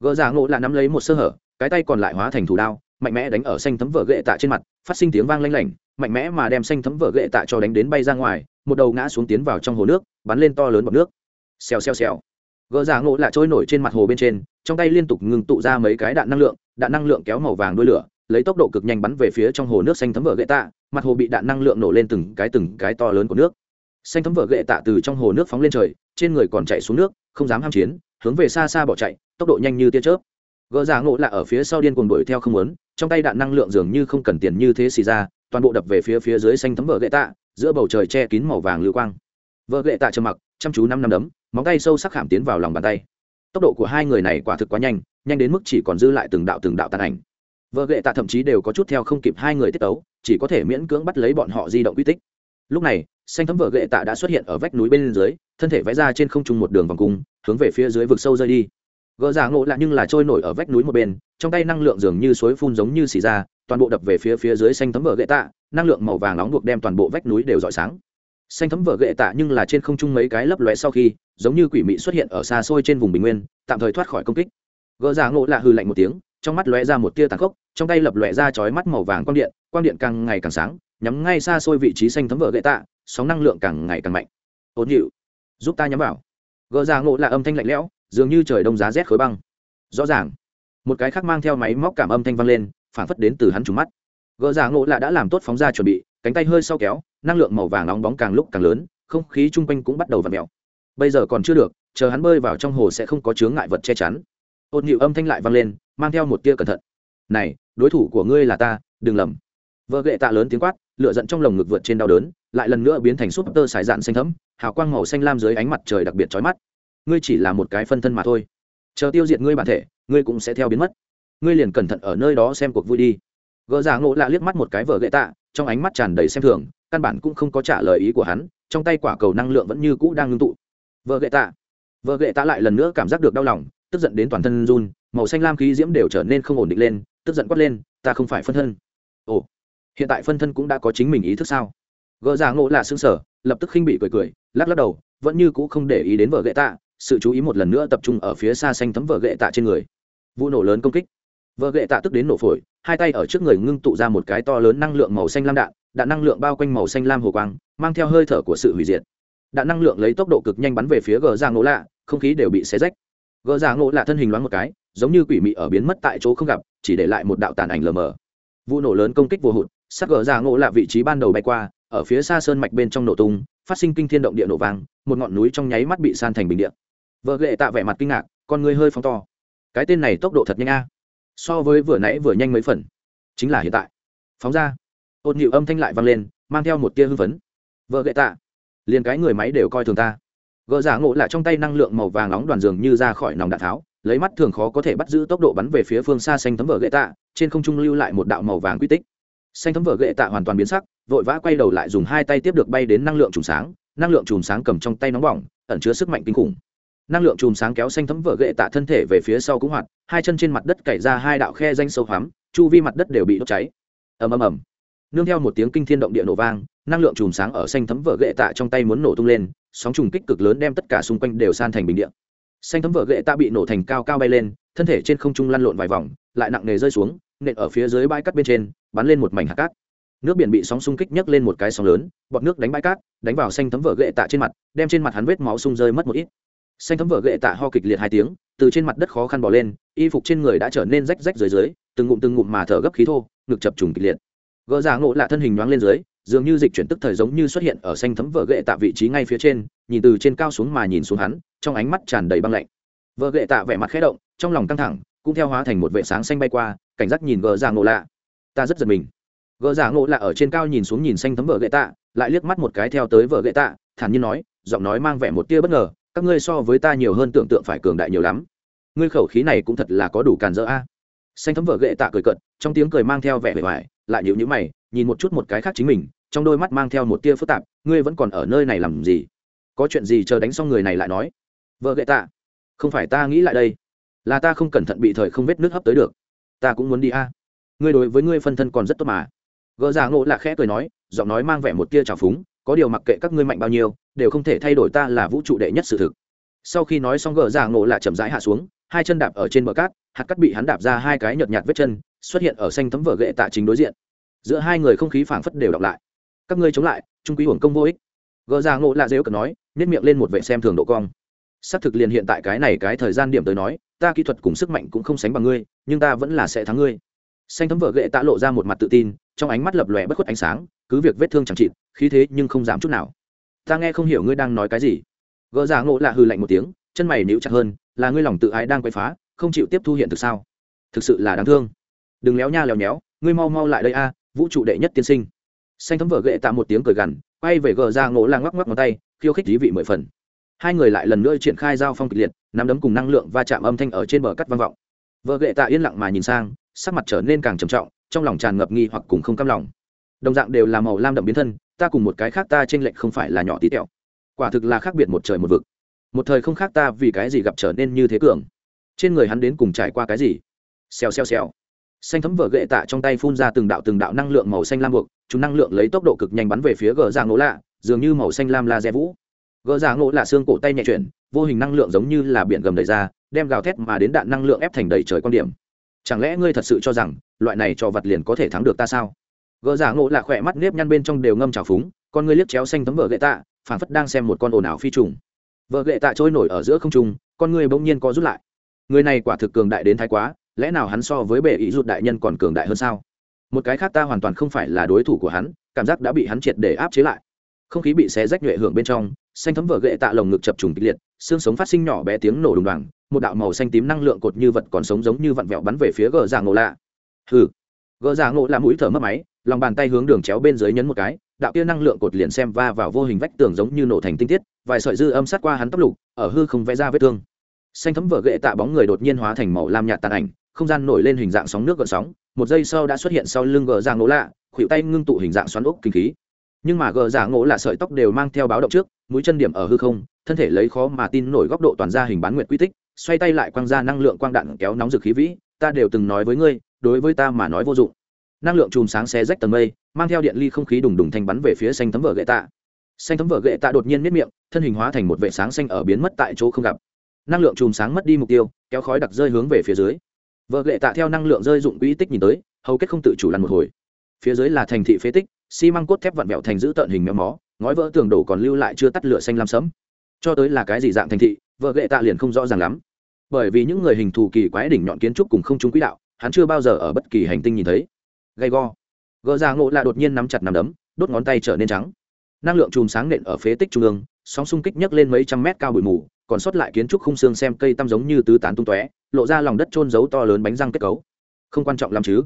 Gỡ giả ngộ là nắm lấy một sơ hở, cái tay còn lại hóa thành thủ đao, mạnh mẽ đánh ở xanh thấm vợ gậy tạ trên mặt, phát sinh tiếng vang lanh lảnh, mạnh mẽ mà đem xanh thấm vợ gậy tạ cho đánh đến bay ra ngoài, một đầu ngã xuống tiến vào trong hồ nước, bắn lên to lớn bọc nước. Xèo xèo xèo. Gỡ giả ngộ là trôi nổi trên mặt hồ bên trên, trong tay liên tục ngừng tụ ra mấy cái đạn năng lượng, đạn năng lượng kéo màu vàng đuôi lửa, lấy tốc độ cực nhanh bắn về phía trong hồ nước xanh thấm vỡ gậy tạ, mặt hồ bị đạn năng lượng nổ lên từng cái từng cái to lớn của nước xanh thấm vở gậy tạ từ trong hồ nước phóng lên trời, trên người còn chạy xuống nước, không dám ham chiến, hướng về xa xa bỏ chạy, tốc độ nhanh như tia chớp. Gỡ giả ngộ là ở phía sau điên cuồng đuổi theo không muốn, trong tay đạn năng lượng dường như không cần tiền như thế xì ra, toàn bộ đập về phía phía dưới xanh thấm vở gậy tạ, giữa bầu trời che kín màu vàng lưu quang. Vợ gậy tạ trầm mặc, chăm chú năm năm đấm, móng tay sâu sắc hàm tiến vào lòng bàn tay. Tốc độ của hai người này quả thực quá nhanh nhanh đến mức chỉ còn dư lại từng đạo từng đạo tàn ảnh. Vợ gệ tạ thậm chí đều có chút theo không kịp hai người tiết tấu, chỉ có thể miễn cưỡng bắt lấy bọn họ di động quy tích lúc này, xanh thấm vợ gậy tạ đã xuất hiện ở vách núi bên dưới, thân thể vẽ ra trên không trung một đường vòng cung, hướng về phía dưới vực sâu rơi đi. Gỡ giả ngộ lạ nhưng là trôi nổi ở vách núi một bên, trong tay năng lượng dường như suối phun giống như xì ra, toàn bộ đập về phía phía dưới xanh thấm vợ gậy tạ, năng lượng màu vàng nóng buộc đem toàn bộ vách núi đều rọi sáng. Xanh thấm vợ gậy tạ nhưng là trên không trung mấy cái lấp lóe sau khi, giống như quỷ mị xuất hiện ở xa xôi trên vùng bình nguyên, tạm thời thoát khỏi công kích. Gỡ giả ngộ lạ hư lạnh một tiếng, trong mắt lóe ra một tia tàn khốc, trong tay lập lóe ra chói mắt màu vàng quang điện quang điện càng ngày càng sáng nhắm ngay xa xôi vị trí xanh thấm vợ gậy tạ, sóng năng lượng càng ngày càng mạnh. Ổn hiệu giúp ta nhắm vào. Gỡ ra ngộ là âm thanh lạnh lẽo, dường như trời đông giá rét khối băng. Rõ ràng, một cái khác mang theo máy móc cảm âm thanh vang lên phản phất đến từ hắn trúng mắt. Gỡ ra ngộ là đã làm tốt phóng ra chuẩn bị, cánh tay hơi sau kéo, năng lượng màu vàng nóng bóng càng lúc càng lớn, không khí chung quanh cũng bắt đầu v ặ mèo. Bây giờ còn chưa được, chờ hắn bơi vào trong hồ sẽ không có chướng ngại vật che chắn. Ôn nhịu âm thanh lại vang lên, mang theo một tia cẩn thận. Này, đối thủ của ngươi là ta, đừng lầm. Vợ gệ tạ lớn tiếng quát lựa giận trong lồng ngực vượt trên đau đớn, lại lần nữa biến thành súp tơ sải dạn xanh thấm hào quang màu xanh lam dưới ánh mặt trời đặc biệt chói mắt. Ngươi chỉ là một cái phân thân mà thôi. Chờ tiêu diệt ngươi bản thể, ngươi cũng sẽ theo biến mất. Ngươi liền cẩn thận ở nơi đó xem cuộc vui đi. Gỡ giả ngộ lạ liếc mắt một cái vợ gậy tạ, trong ánh mắt tràn đầy xem thường, căn bản cũng không có trả lời ý của hắn, trong tay quả cầu năng lượng vẫn như cũ đang ngưng tụ. Vợ gậy tạ. Vợ gậy tạ lại lần nữa cảm giác được đau lòng, tức giận đến toàn thân run, màu xanh lam khí diễm đều trở nên không ổn định lên, tức giận quát lên, ta không phải phân thân. Ồ hiện tại phân thân cũng đã có chính mình ý thức sao? Gỡ giả ngộ lạ xương sở lập tức khinh bị cười cười, lắc lắc đầu, vẫn như cũ không để ý đến vợ gậy tạ, sự chú ý một lần nữa tập trung ở phía xa xanh thấm vợ gậy tạ trên người. Vụ nổ lớn công kích. Vợ gậy tạ tức đến nổ phổi, hai tay ở trước người ngưng tụ ra một cái to lớn năng lượng màu xanh lam đạn đạn năng lượng bao quanh màu xanh lam hồ quang, mang theo hơi thở của sự hủy diệt. Đạn năng lượng lấy tốc độ cực nhanh bắn về phía gờ ra ngộ lạ không khí đều bị xé rách. Gờ ra ngộ lạ thân hình loáng một cái, giống như quỷ mị ở biến mất tại chỗ không gặp, chỉ để lại một đạo tàn ảnh lờ mờ. Vụ nổ lớn công kích vô hụt sắc gờ giả ngộ lạ vị trí ban đầu bay qua, ở phía xa sơn mạch bên trong nổ tung, phát sinh kinh thiên động địa nổ vang, một ngọn núi trong nháy mắt bị san thành bình điện vợ lệ tạ vẻ mặt kinh ngạc, con người hơi phóng to. Cái tên này tốc độ thật nhanh a. So với vừa nãy vừa nhanh mấy phần. Chính là hiện tại. Phóng ra. Ôn nhịu âm thanh lại vang lên, mang theo một tia hưng phấn. Vợ gậy tạ. Liền cái người máy đều coi thường ta. Gỡ giả ngộ là trong tay năng lượng màu vàng nóng đoàn dường như ra khỏi nòng đạn tháo, lấy mắt thường khó có thể bắt giữ tốc độ bắn về phía phương xa xanh tấm vợ gậy tạ, trên không trung lưu lại một đạo màu vàng quy tích xanh thấm vở ghệ tạ hoàn toàn biến sắc, vội vã quay đầu lại dùng hai tay tiếp được bay đến năng lượng chùm sáng, năng lượng chùm sáng cầm trong tay nóng bỏng, ẩn chứa sức mạnh kinh khủng. Năng lượng chùm sáng kéo xanh thấm vỡ ghệ tạ thân thể về phía sau cũng hoạt, hai chân trên mặt đất cày ra hai đạo khe danh sâu hoắm, chu vi mặt đất đều bị đốt cháy. Ầm ầm ầm. Nương theo một tiếng kinh thiên động địa nổ vang, năng lượng chùm sáng ở xanh thấm vỡ ghệ tạ trong tay muốn nổ tung lên, sóng trùng kích cực lớn đem tất cả xung quanh đều san thành bình điện xanh thấm vỡ ghệ tạ bị nổ thành cao cao bay lên, thân thể trên không trung lăn lộn vài vòng, lại nặng nề rơi xuống nện ở phía dưới bãi cát bên trên, bắn lên một mảnh hạt cát. Nước biển bị sóng xung kích nhấc lên một cái sóng lớn, bọt nước đánh bãi cát, đánh vào xanh thấm vở gậy tạ trên mặt, đem trên mặt hắn vết máu sung rơi mất một ít. Xanh thấm vợ gậy tạ ho kịch liệt hai tiếng, từ trên mặt đất khó khăn bỏ lên, y phục trên người đã trở nên rách rách dưới dưới từng ngụm từng ngụm mà thở gấp khí thô, ngực chập trùng kịch liệt. Gỡ giả ngộ lạ thân hình nhoáng lên dưới, dường như dịch chuyển tức thời giống như xuất hiện ở xanh thấm vợ gậy tạ vị trí ngay phía trên, nhìn từ trên cao xuống mà nhìn xuống hắn, trong ánh mắt tràn đầy băng lạnh. Vợ gậy tạ vẻ mặt khẽ động, trong lòng căng thẳng cũng theo hóa thành một vệ sáng xanh bay qua, cảnh giác nhìn gờ giả ngộ lạ. Ta rất giật mình. Gờ giả ngộ lạ ở trên cao nhìn xuống nhìn xanh thấm vợ gậy tạ, lại liếc mắt một cái theo tới vợ gậy tạ, thản nhiên nói, giọng nói mang vẻ một tia bất ngờ, các ngươi so với ta nhiều hơn tưởng tượng phải cường đại nhiều lắm. Ngươi khẩu khí này cũng thật là có đủ càn dỡ a. Xanh thấm vợ gậy tạ cười cận trong tiếng cười mang theo vẻ vẻ vải lại nhịu nhữ mày, nhìn một chút một cái khác chính mình, trong đôi mắt mang theo một tia phức tạp, ngươi vẫn còn ở nơi này làm gì? Có chuyện gì chờ đánh xong người này lại nói? Vợ gậy tạ, không phải ta nghĩ lại đây là ta không cẩn thận bị thời không vết nước hấp tới được. Ta cũng muốn đi a. Ngươi đối với ngươi phân thân còn rất tốt mà. Gỡ ra ngộ là khẽ cười nói, giọng nói mang vẻ một tia trào phúng, có điều mặc kệ các ngươi mạnh bao nhiêu, đều không thể thay đổi ta là vũ trụ đệ nhất sự thực. Sau khi nói xong gờ giả dạ ngộ là chậm rãi hạ xuống, hai chân đạp ở trên bờ cát, hạt cắt bị hắn đạp ra hai cái nhợt nhạt vết chân, xuất hiện ở xanh tấm vở gậy tạ chính đối diện. Giữa hai người không khí phảng phất đều đọc lại. Các ngươi chống lại, trung quý hưởng công vô ích. Gờ giả dạ ngộ lạ dễ cần nói nếp miệng lên một vệ xem thường độ cong xác thực liền hiện tại cái này cái thời gian điểm tới nói, ta kỹ thuật cùng sức mạnh cũng không sánh bằng ngươi, nhưng ta vẫn là sẽ thắng ngươi. Xanh thấm vợ gậy tạ lộ ra một mặt tự tin, trong ánh mắt lập lòe bất khuất ánh sáng, cứ việc vết thương chẳng chịt, khí thế nhưng không dám chút nào. Ta nghe không hiểu ngươi đang nói cái gì. Gỡ giả ngộ lạ hư lạnh một tiếng, chân mày níu chặt hơn, là ngươi lòng tự ái đang quay phá, không chịu tiếp thu hiện thực sao? Thực sự là đáng thương. Đừng léo nha léo nhéo, ngươi mau mau lại đây a, vũ trụ đệ nhất tiên sinh. Xanh thấm vợ gậy tạ một tiếng cười gằn, quay về gờ ra ngộ là ngoắc ngoắc ngón tay, khiêu khích thí vị mười phần hai người lại lần nữa triển khai giao phong kịch liệt, nắm đấm cùng năng lượng va chạm âm thanh ở trên bờ cắt vang vọng. Vợ gậy tạ yên lặng mà nhìn sang, sắc mặt trở nên càng trầm trọng, trong lòng tràn ngập nghi hoặc cùng không cam lòng. Đồng dạng đều là màu lam đậm biến thân, ta cùng một cái khác ta t r ê n lệch không phải là nhỏ tí tẹo. Quả thực là khác biệt một trời một vực. Một thời không khác ta vì cái gì gặp trở nên như thế cường? Trên người hắn đến cùng trải qua cái gì? Xèo xèo xèo. Xanh thấm vợ gậy tạ trong tay phun ra từng đạo từng đạo năng lượng màu xanh lam buộc, chúng năng lượng lấy tốc độ cực nhanh bắn về phía gờ ra ngỗ lạ, dường như màu xanh lam la dè vũ gỡ giả ngộ là xương cổ tay nhẹ chuyển, vô hình năng lượng giống như là biển gầm đầy ra, đem gào thét mà đến đạn năng lượng ép thành đầy trời quan điểm. Chẳng lẽ ngươi thật sự cho rằng, loại này cho vật liền có thể thắng được ta sao? Gỡ giả ngộ là khỏe mắt nếp nhăn bên trong đều ngâm trào phúng, con ngươi liếc chéo xanh tấm vợ gậy tạ phản phất đang xem một con ồn ào phi trùng. Vợ gậy tạ trôi nổi ở giữa không trung, con ngươi bỗng nhiên có rút lại. Người này quả thực cường đại đến thái quá, lẽ nào hắn so với bệ ý rụt đại nhân còn cường đại hơn sao? Một cái khác ta hoàn toàn không phải là đối thủ của hắn, cảm giác đã bị hắn triệt để áp chế lại. Không khí bị xé rách nhuệ hưởng bên trong xanh thấm vở gậy tạ lồng ngực chập trùng kịch liệt, xương sống phát sinh nhỏ bé tiếng nổ đùng đoàng, một đạo màu xanh tím năng lượng cột như vật còn sống giống như vặn vẹo bắn về phía gờ giả ngộ lạ. Hừ. Gờ giả ngộ là mũi thở mất máy, lòng bàn tay hướng đường chéo bên dưới nhấn một cái, đạo kia năng lượng cột liền xem va vào vô hình vách tường giống như nổ thành tinh tiết, vài sợi dư âm sát qua hắn tóc lục, ở hư không vẽ ra vết thương. Xanh thấm vỡ gậy tạ bóng người đột nhiên hóa thành màu lam nhạt tàn ảnh, không gian nổi lên hình dạng sóng nước gợn sóng, một giây sau đã xuất hiện sau lưng gờ giả ngộ lạ, khuỷu tay ngưng tụ hình dạng xoắn ốc kinh khí. Nhưng mà gờ giả ngộ là sợi tóc đều mang theo báo động trước mũi chân điểm ở hư không, thân thể lấy khó mà tin nổi góc độ toàn ra hình bán nguyệt quy tích, xoay tay lại quăng ra năng lượng quang đạn kéo nóng rực khí vĩ, ta đều từng nói với ngươi, đối với ta mà nói vô dụng. Năng lượng chùm sáng xé rách tầng mây, mang theo điện ly không khí đùng đùng thanh bắn về phía xanh thấm vở gậy tạ. Xanh thấm vở gậy tạ đột nhiên miết miệng, thân hình hóa thành một vệ sáng xanh ở biến mất tại chỗ không gặp. Năng lượng chùm sáng mất đi mục tiêu, kéo khói đặc rơi hướng về phía dưới. Vợ gậy tạ theo năng lượng rơi dụng quỹ tích nhìn tới, hầu kết không tự chủ lăn một hồi. Phía dưới là thành thị phế tích, xi măng cốt thép vặn vẹo thành giữ tợn hình méo mó ngói vỡ tường đổ còn lưu lại chưa tắt lửa xanh lam sẫm. Cho tới là cái gì dạng thành thị, vợ gậy tạ liền không rõ ràng lắm. Bởi vì những người hình thù kỳ quái đỉnh nhọn kiến trúc cùng không trung quỹ đạo, hắn chưa bao giờ ở bất kỳ hành tinh nhìn thấy. Gay go. Gỡ ra ngộ là đột nhiên nắm chặt nắm đấm, đốt ngón tay trở nên trắng. Năng lượng chùm sáng nện ở phế tích trung ương, sóng xung kích nhấc lên mấy trăm mét cao bụi mù, còn sót lại kiến trúc khung xương xem cây tăm giống như tứ tán tung tóe, lộ ra lòng đất trôn giấu to lớn bánh răng kết cấu. Không quan trọng lắm chứ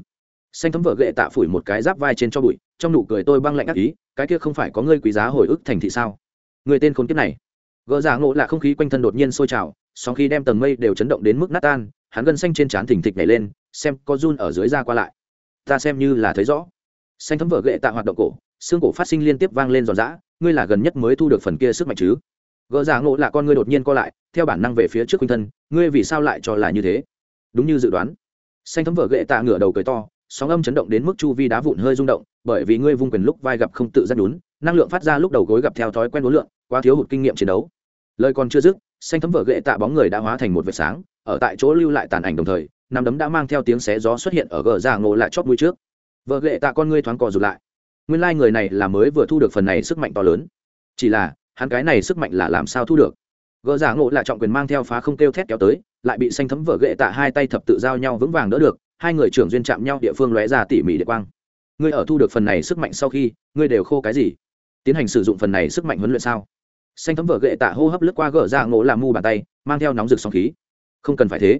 xanh thấm vợ gệ tạ phủi một cái giáp vai trên cho bụi, trong nụ cười tôi băng lạnh ác ý, cái kia không phải có ngươi quý giá hồi ức thành thị sao? Người tên khốn kiếp này. Gỡ giả ngộ là không khí quanh thân đột nhiên sôi trào sau khi đem tầng mây đều chấn động đến mức nát tan, hắn gân xanh trên trán thỉnh thịch nhảy lên, xem có run ở dưới da qua lại. Ta xem như là thấy rõ. Xanh thấm vợ gệ tạ hoạt động cổ, xương cổ phát sinh liên tiếp vang lên giòn giã, ngươi là gần nhất mới thu được phần kia sức mạnh chứ? Gỡ giả ngộ là con ngươi đột nhiên co lại, theo bản năng về phía trước quanh thân, ngươi vì sao lại cho là như thế? Đúng như dự đoán. Xanh thấm vợ gệ tạ ngửa đầu cười to sóng âm chấn động đến mức chu vi đá vụn hơi rung động, bởi vì ngươi vung quyền lúc vai gặp không tự giác đún năng lượng phát ra lúc đầu gối gặp theo thói quen đối lượng quá thiếu hụt kinh nghiệm chiến đấu. Lời còn chưa dứt, xanh thấm vở gậy tạ bóng người đã hóa thành một vệt sáng, ở tại chỗ lưu lại tàn ảnh đồng thời nằm đấm đã mang theo tiếng xé gió xuất hiện ở gờ ra ngộ lại chót mũi trước. Vợ gệ tạ con ngươi thoáng cò rụt lại. Nguyên lai、like、người này là mới vừa thu được phần này sức mạnh to lớn. Chỉ là, hắn cái này sức mạnh là làm sao thu được? Gờ giả ngộ lại trọng quyền mang theo phá không kêu thét kéo tới, lại bị xanh thấm vở gệ tạ hai tay thập tự giao nhau vững vàng đỡ được hai người trưởng duyên chạm nhau, địa phương lóe ra tỉ mỉ địa quang. Ngươi ở thu được phần này sức mạnh sau khi, ngươi đều khô cái gì? Tiến hành sử dụng phần này sức mạnh huấn luyện sao? Xanh thấm vở gệ tạ hô hấp lướt qua gỡ giả ngộ là mu bàn tay, mang theo nóng rực sóng khí. Không cần phải thế.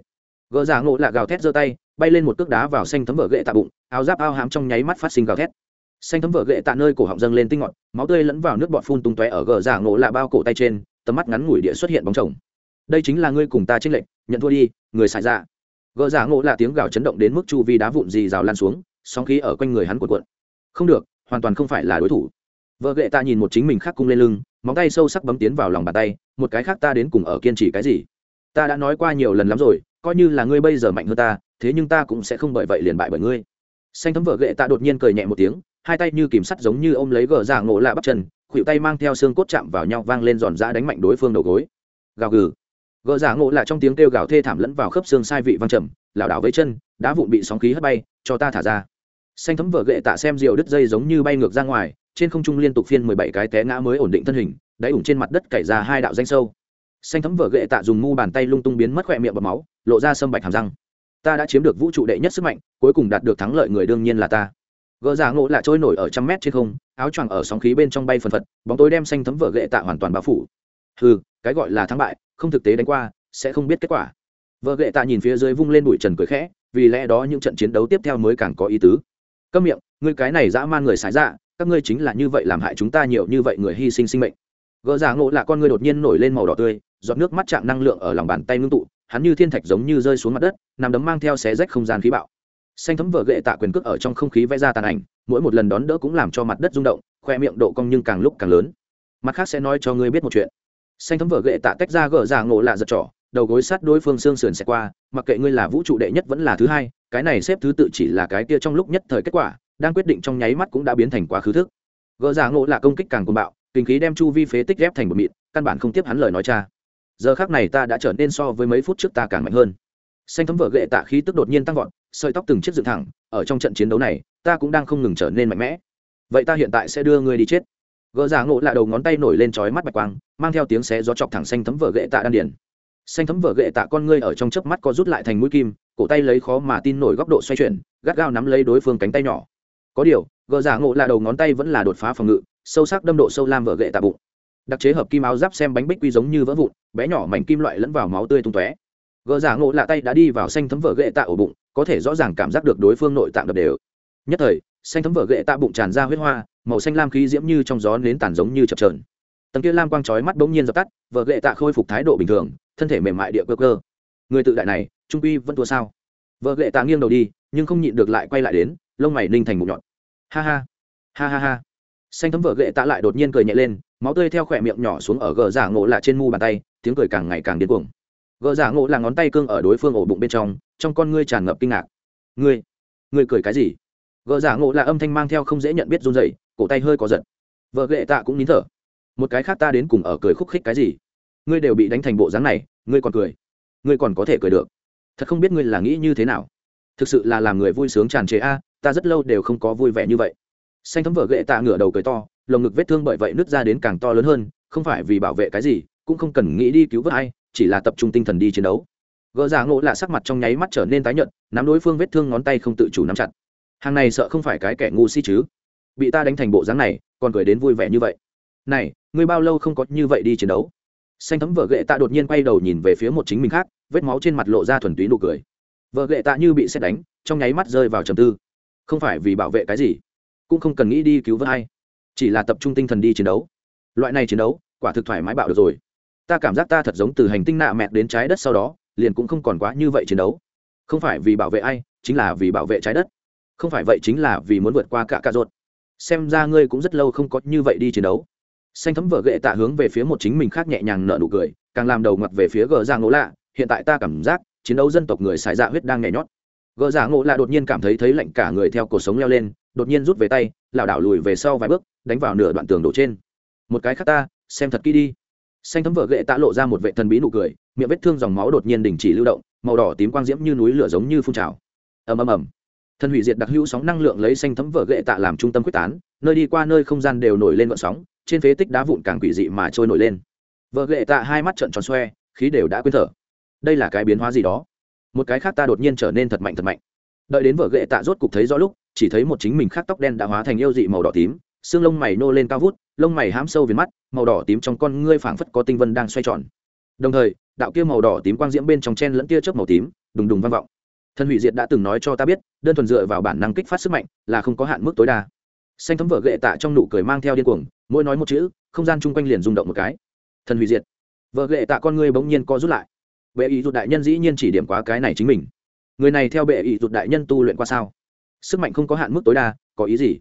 Gỡ giả ngộ lạ gào thét giơ tay, bay lên một cước đá vào xanh thấm vở gệ tạ bụng, áo giáp ao hám trong nháy mắt phát sinh gào thét. Xanh thấm vở gệ tạ nơi cổ họng dâng lên tinh ngọt máu tươi lẫn vào nước bọt phun tung tóe ở gỡ giả ngộ lạ bao cổ tay trên, tầm mắt ngắn ngủi địa xuất hiện bóng chồng. Đây chính là ngươi cùng ta trích lệnh nhận thua đi, người xài ra gờ giả ngộ là tiếng gào chấn động đến mức chu vi đá vụn dì rào lan xuống, sóng khí ở quanh người hắn cuộn cuộn. Không được, hoàn toàn không phải là đối thủ. Vợ gệ ta nhìn một chính mình khác cung lên lưng, móng tay sâu sắc bấm tiến vào lòng bàn tay, một cái khác ta đến cùng ở kiên trì cái gì? Ta đã nói qua nhiều lần lắm rồi, coi như là ngươi bây giờ mạnh hơn ta, thế nhưng ta cũng sẽ không bởi vậy liền bại bởi ngươi. Xanh thấm vợ gệ ta đột nhiên cười nhẹ một tiếng, hai tay như kìm sắt giống như ôm lấy gờ giả ngộ lạ bắp chân, khuỷu tay mang theo xương cốt chạm vào nhau vang lên giòn ra đánh mạnh đối phương đầu gối. Gào gừ gờ giả ngộ lạ trong tiếng kêu gào thê thảm lẫn vào khớp xương sai vị văng trầm, lảo đảo với chân, đá vụn bị sóng khí hất bay, cho ta thả ra. Xanh thấm vợ gệ tạ xem rượu đứt dây giống như bay ngược ra ngoài, trên không trung liên tục phiên mười bảy cái té ngã mới ổn định thân hình, đáy ủng trên mặt đất cày ra hai đạo danh sâu. Xanh thấm vợ gệ tạ dùng mu bàn tay lung tung biến mất khỏe miệng bọc máu, lộ ra sâm bạch hàm răng. Ta đã chiếm được vũ trụ đệ nhất sức mạnh, cuối cùng đạt được thắng lợi người đương nhiên là ta. Gỡ giả ngộ lại trôi nổi ở trăm mét trên không, áo choàng ở sóng khí bên trong bay phần phật, bóng tối đem xanh thấm vợ gệ tạ hoàn toàn bao phủ. Ừ cái gọi là thắng bại không thực tế đánh qua, sẽ không biết kết quả. Vợ gệ tạ nhìn phía dưới vung lên bụi trần cười khẽ, vì lẽ đó những trận chiến đấu tiếp theo mới càng có ý tứ. Câm miệng, ngươi cái này dã man người xài dạ các ngươi chính là như vậy làm hại chúng ta nhiều như vậy người hy sinh sinh mệnh. Gỡ giả ngộ là con ngươi đột nhiên nổi lên màu đỏ tươi, giọt nước mắt chạm năng lượng ở lòng bàn tay ngưng tụ, hắn như thiên thạch giống như rơi xuống mặt đất, nằm đấm mang theo xé rách không gian khí bạo. Xanh thấm vợ gệ tạ quyền cước ở trong không khí vẽ ra tàn ảnh, mỗi một lần đón đỡ cũng làm cho mặt đất rung động, khoe miệng độ cong nhưng càng lúc càng lớn. Mặt khác sẽ nói cho ngươi biết một chuyện xanh thấm vở gậy tạ tách ra gỡ giả ngộ lạ giật trỏ đầu gối sát đối phương xương sườn sẽ qua, mặc kệ ngươi là vũ trụ đệ nhất vẫn là thứ hai, cái này xếp thứ tự chỉ là cái kia trong lúc nhất thời kết quả, đang quyết định trong nháy mắt cũng đã biến thành quá khứ thức. Gỡ giả ngộ là công kích càng cuồng bạo, kinh khí đem chu vi phế tích ghép thành một mịn, căn bản không tiếp hắn lời nói cha. Giờ khác này ta đã trở nên so với mấy phút trước ta càng mạnh hơn. Xanh thấm vở gậy tạ khí tức đột nhiên tăng vọt, sợi tóc từng chiếc dựng thẳng, ở trong trận chiến đấu này, ta cũng đang không ngừng trở nên mạnh mẽ. Vậy ta hiện tại sẽ đưa ngươi đi chết gỡ giả ngộ lạ đầu ngón tay nổi lên trói mắt bạch quang, mang theo tiếng xé gió chọc thẳng xanh thấm vở gệ tạ đan điển xanh thấm vở gệ tạ con ngươi ở trong chớp mắt có rút lại thành mũi kim, cổ tay lấy khó mà tin nổi góc độ xoay chuyển, gắt gao nắm lấy đối phương cánh tay nhỏ. Có điều, gỡ giả ngộ lạ đầu ngón tay vẫn là đột phá phòng ngự, sâu sắc đâm độ sâu lam vở gệ tạ bụng. Đặc chế hợp kim áo giáp xem bánh bích quy giống như vỡ vụn, bé nhỏ mảnh kim loại lẫn vào máu tươi tung tóe. Gỡ giả ngộ lạ tay đã đi vào xanh thấm vở gệ tạ ổ bụng, có thể rõ ràng cảm giác được đối phương nội tạng đập đều. Nhất thời xanh thấm vở ghệ tạ bụng tràn ra huyết hoa, màu xanh lam khí diễm như trong gió nến tàn giống như chập trờn tầng kia lam quang chói mắt bỗng nhiên dập tắt vợ ghệ tạ khôi phục thái độ bình thường, thân thể mềm mại địa cơ cơ người tự đại này, trung quy vẫn thua sao? Vợ ghệ tạ nghiêng đầu đi, nhưng không nhịn được lại quay lại đến, lông mày ninh thành một nhọn. Ha ha ha ha ha. Xanh thấm vợ ghệ tạ lại đột nhiên cười nhẹ lên, máu tươi theo khỏe miệng nhỏ xuống ở gờ giả ngộ lạ trên mu bàn tay, tiếng cười càng ngày càng điên cuồng. Gờ giả ngộ là ngón tay cương ở đối phương ổ bụng bên trong trong con ngươi tràn ngập kinh ngạc. Ngươi ngươi cười cái gì? Gờ giả ngộ là âm thanh mang theo không dễ nhận biết run rẩy, cổ tay hơi có giật. Vợ gậy tạ cũng nín thở. Một cái khác ta đến cùng ở cười khúc khích cái gì? Ngươi đều bị đánh thành bộ dáng này ngươi còn cười. Ngươi còn có thể cười được. Thật không biết ngươi là nghĩ như thế nào. Thực sự là làm người vui sướng tràn trề a ta rất lâu đều không có vui vẻ như vậy. Xanh thấm vợ gậy tạ ngửa đầu cười to lồng ngực vết thương bởi vậy nứt ra đến càng to lớn hơn không phải vì bảo vệ cái gì cũng không cần nghĩ đi cứu vớt ai chỉ là tập trung tinh thần đi chiến đấu. Gỡ giả ngộ là sắc mặt trong nháy mắt trở nên tái nhợt nắm đối phương vết thương ngón tay không tự chủ nắm chặt hàng này sợ không phải cái kẻ ngu si chứ? Bị ta đánh thành bộ dáng này, còn cười đến vui vẻ như vậy. Này, ngươi bao lâu không có như vậy đi chiến đấu? Xanh thấm vợ ghệ tạ đột nhiên quay đầu nhìn về phía một chính mình khác, vết máu trên mặt lộ ra thuần túy nụ cười. Vợ ghệ tạ như bị xét đánh, trong nháy mắt rơi vào trầm tư. Không phải vì bảo vệ cái gì, cũng không cần nghĩ đi cứu vớt hay chỉ là tập trung tinh thần đi chiến đấu. Loại này chiến đấu, quả thực thoải mái bạo được rồi. Ta cảm giác ta thật giống từ hành tinh nạ mẹt đến trái đất sau đó, liền cũng không còn quá như vậy chiến đấu. Không phải vì bảo vệ ai, chính là vì bảo vệ trái đất không phải vậy chính là vì muốn vượt qua cả cà rốt xem ra ngươi cũng rất lâu không có như vậy đi chiến đấu. Xanh thấm vở gậy tạ hướng về phía một chính mình khác nhẹ nhàng nở nụ cười, càng làm đầu ngặt về phía gờ giang ngỗ lạ. Hiện tại ta cảm giác chiến đấu dân tộc người xài dạ huyết đang nhảy nhót. Gờ giang ngộ lạ đột nhiên cảm thấy thấy lạnh cả người theo cuộc sống leo lên, đột nhiên rút về tay, lảo đảo lùi về sau vài bước, đánh vào nửa đoạn tường đổ trên. Một cái khác ta, xem thật kỹ đi. Xanh thấm vợ gậy tạ lộ ra một vệ thần bí nụ cười, miệng vết thương dòng máu đột nhiên đình chỉ lưu động, màu đỏ tím quang diễm như núi lửa giống như phun trào. Ầm ầm ầm. Thần hủy diệt đặc hữu sóng năng lượng lấy xanh thấm vở gậy tạ làm trung tâm quyết tán, nơi đi qua nơi không gian đều nổi lên vận sóng, trên phế tích đá vụn càng quỷ dị mà trôi nổi lên. Vợ gậy tạ hai mắt trợn tròn xoe, khí đều đã quên thở. Đây là cái biến hóa gì đó? Một cái khác ta đột nhiên trở nên thật mạnh thật mạnh. Đợi đến vợ gậy tạ rốt cục thấy rõ lúc, chỉ thấy một chính mình khác tóc đen đã hóa thành yêu dị màu đỏ tím, xương lông mày nô lên cao vút, lông mày hám sâu viền mắt, màu đỏ tím trong con ngươi phảng phất có tinh vân đang xoay tròn. Đồng thời, đạo kia màu đỏ tím quang diễm bên trong chen lẫn tia chớp màu tím, đùng đùng vang vọng. Thần hủy diệt đã từng nói cho ta biết, đơn thuần dựa vào bản năng kích phát sức mạnh là không có hạn mức tối đa. Xanh thấm vợ gệ tạ trong nụ cười mang theo điên cuồng, mỗi nói một chữ, không gian chung quanh liền rung động một cái. Thần hủy diệt. Vợ gệ tạ con ngươi bỗng nhiên co rút lại. Bệ ý rụt đại nhân dĩ nhiên chỉ điểm quá cái này chính mình. Người này theo bệ ý rụt đại nhân tu luyện qua sao? Sức mạnh không có hạn mức tối đa, có ý gì?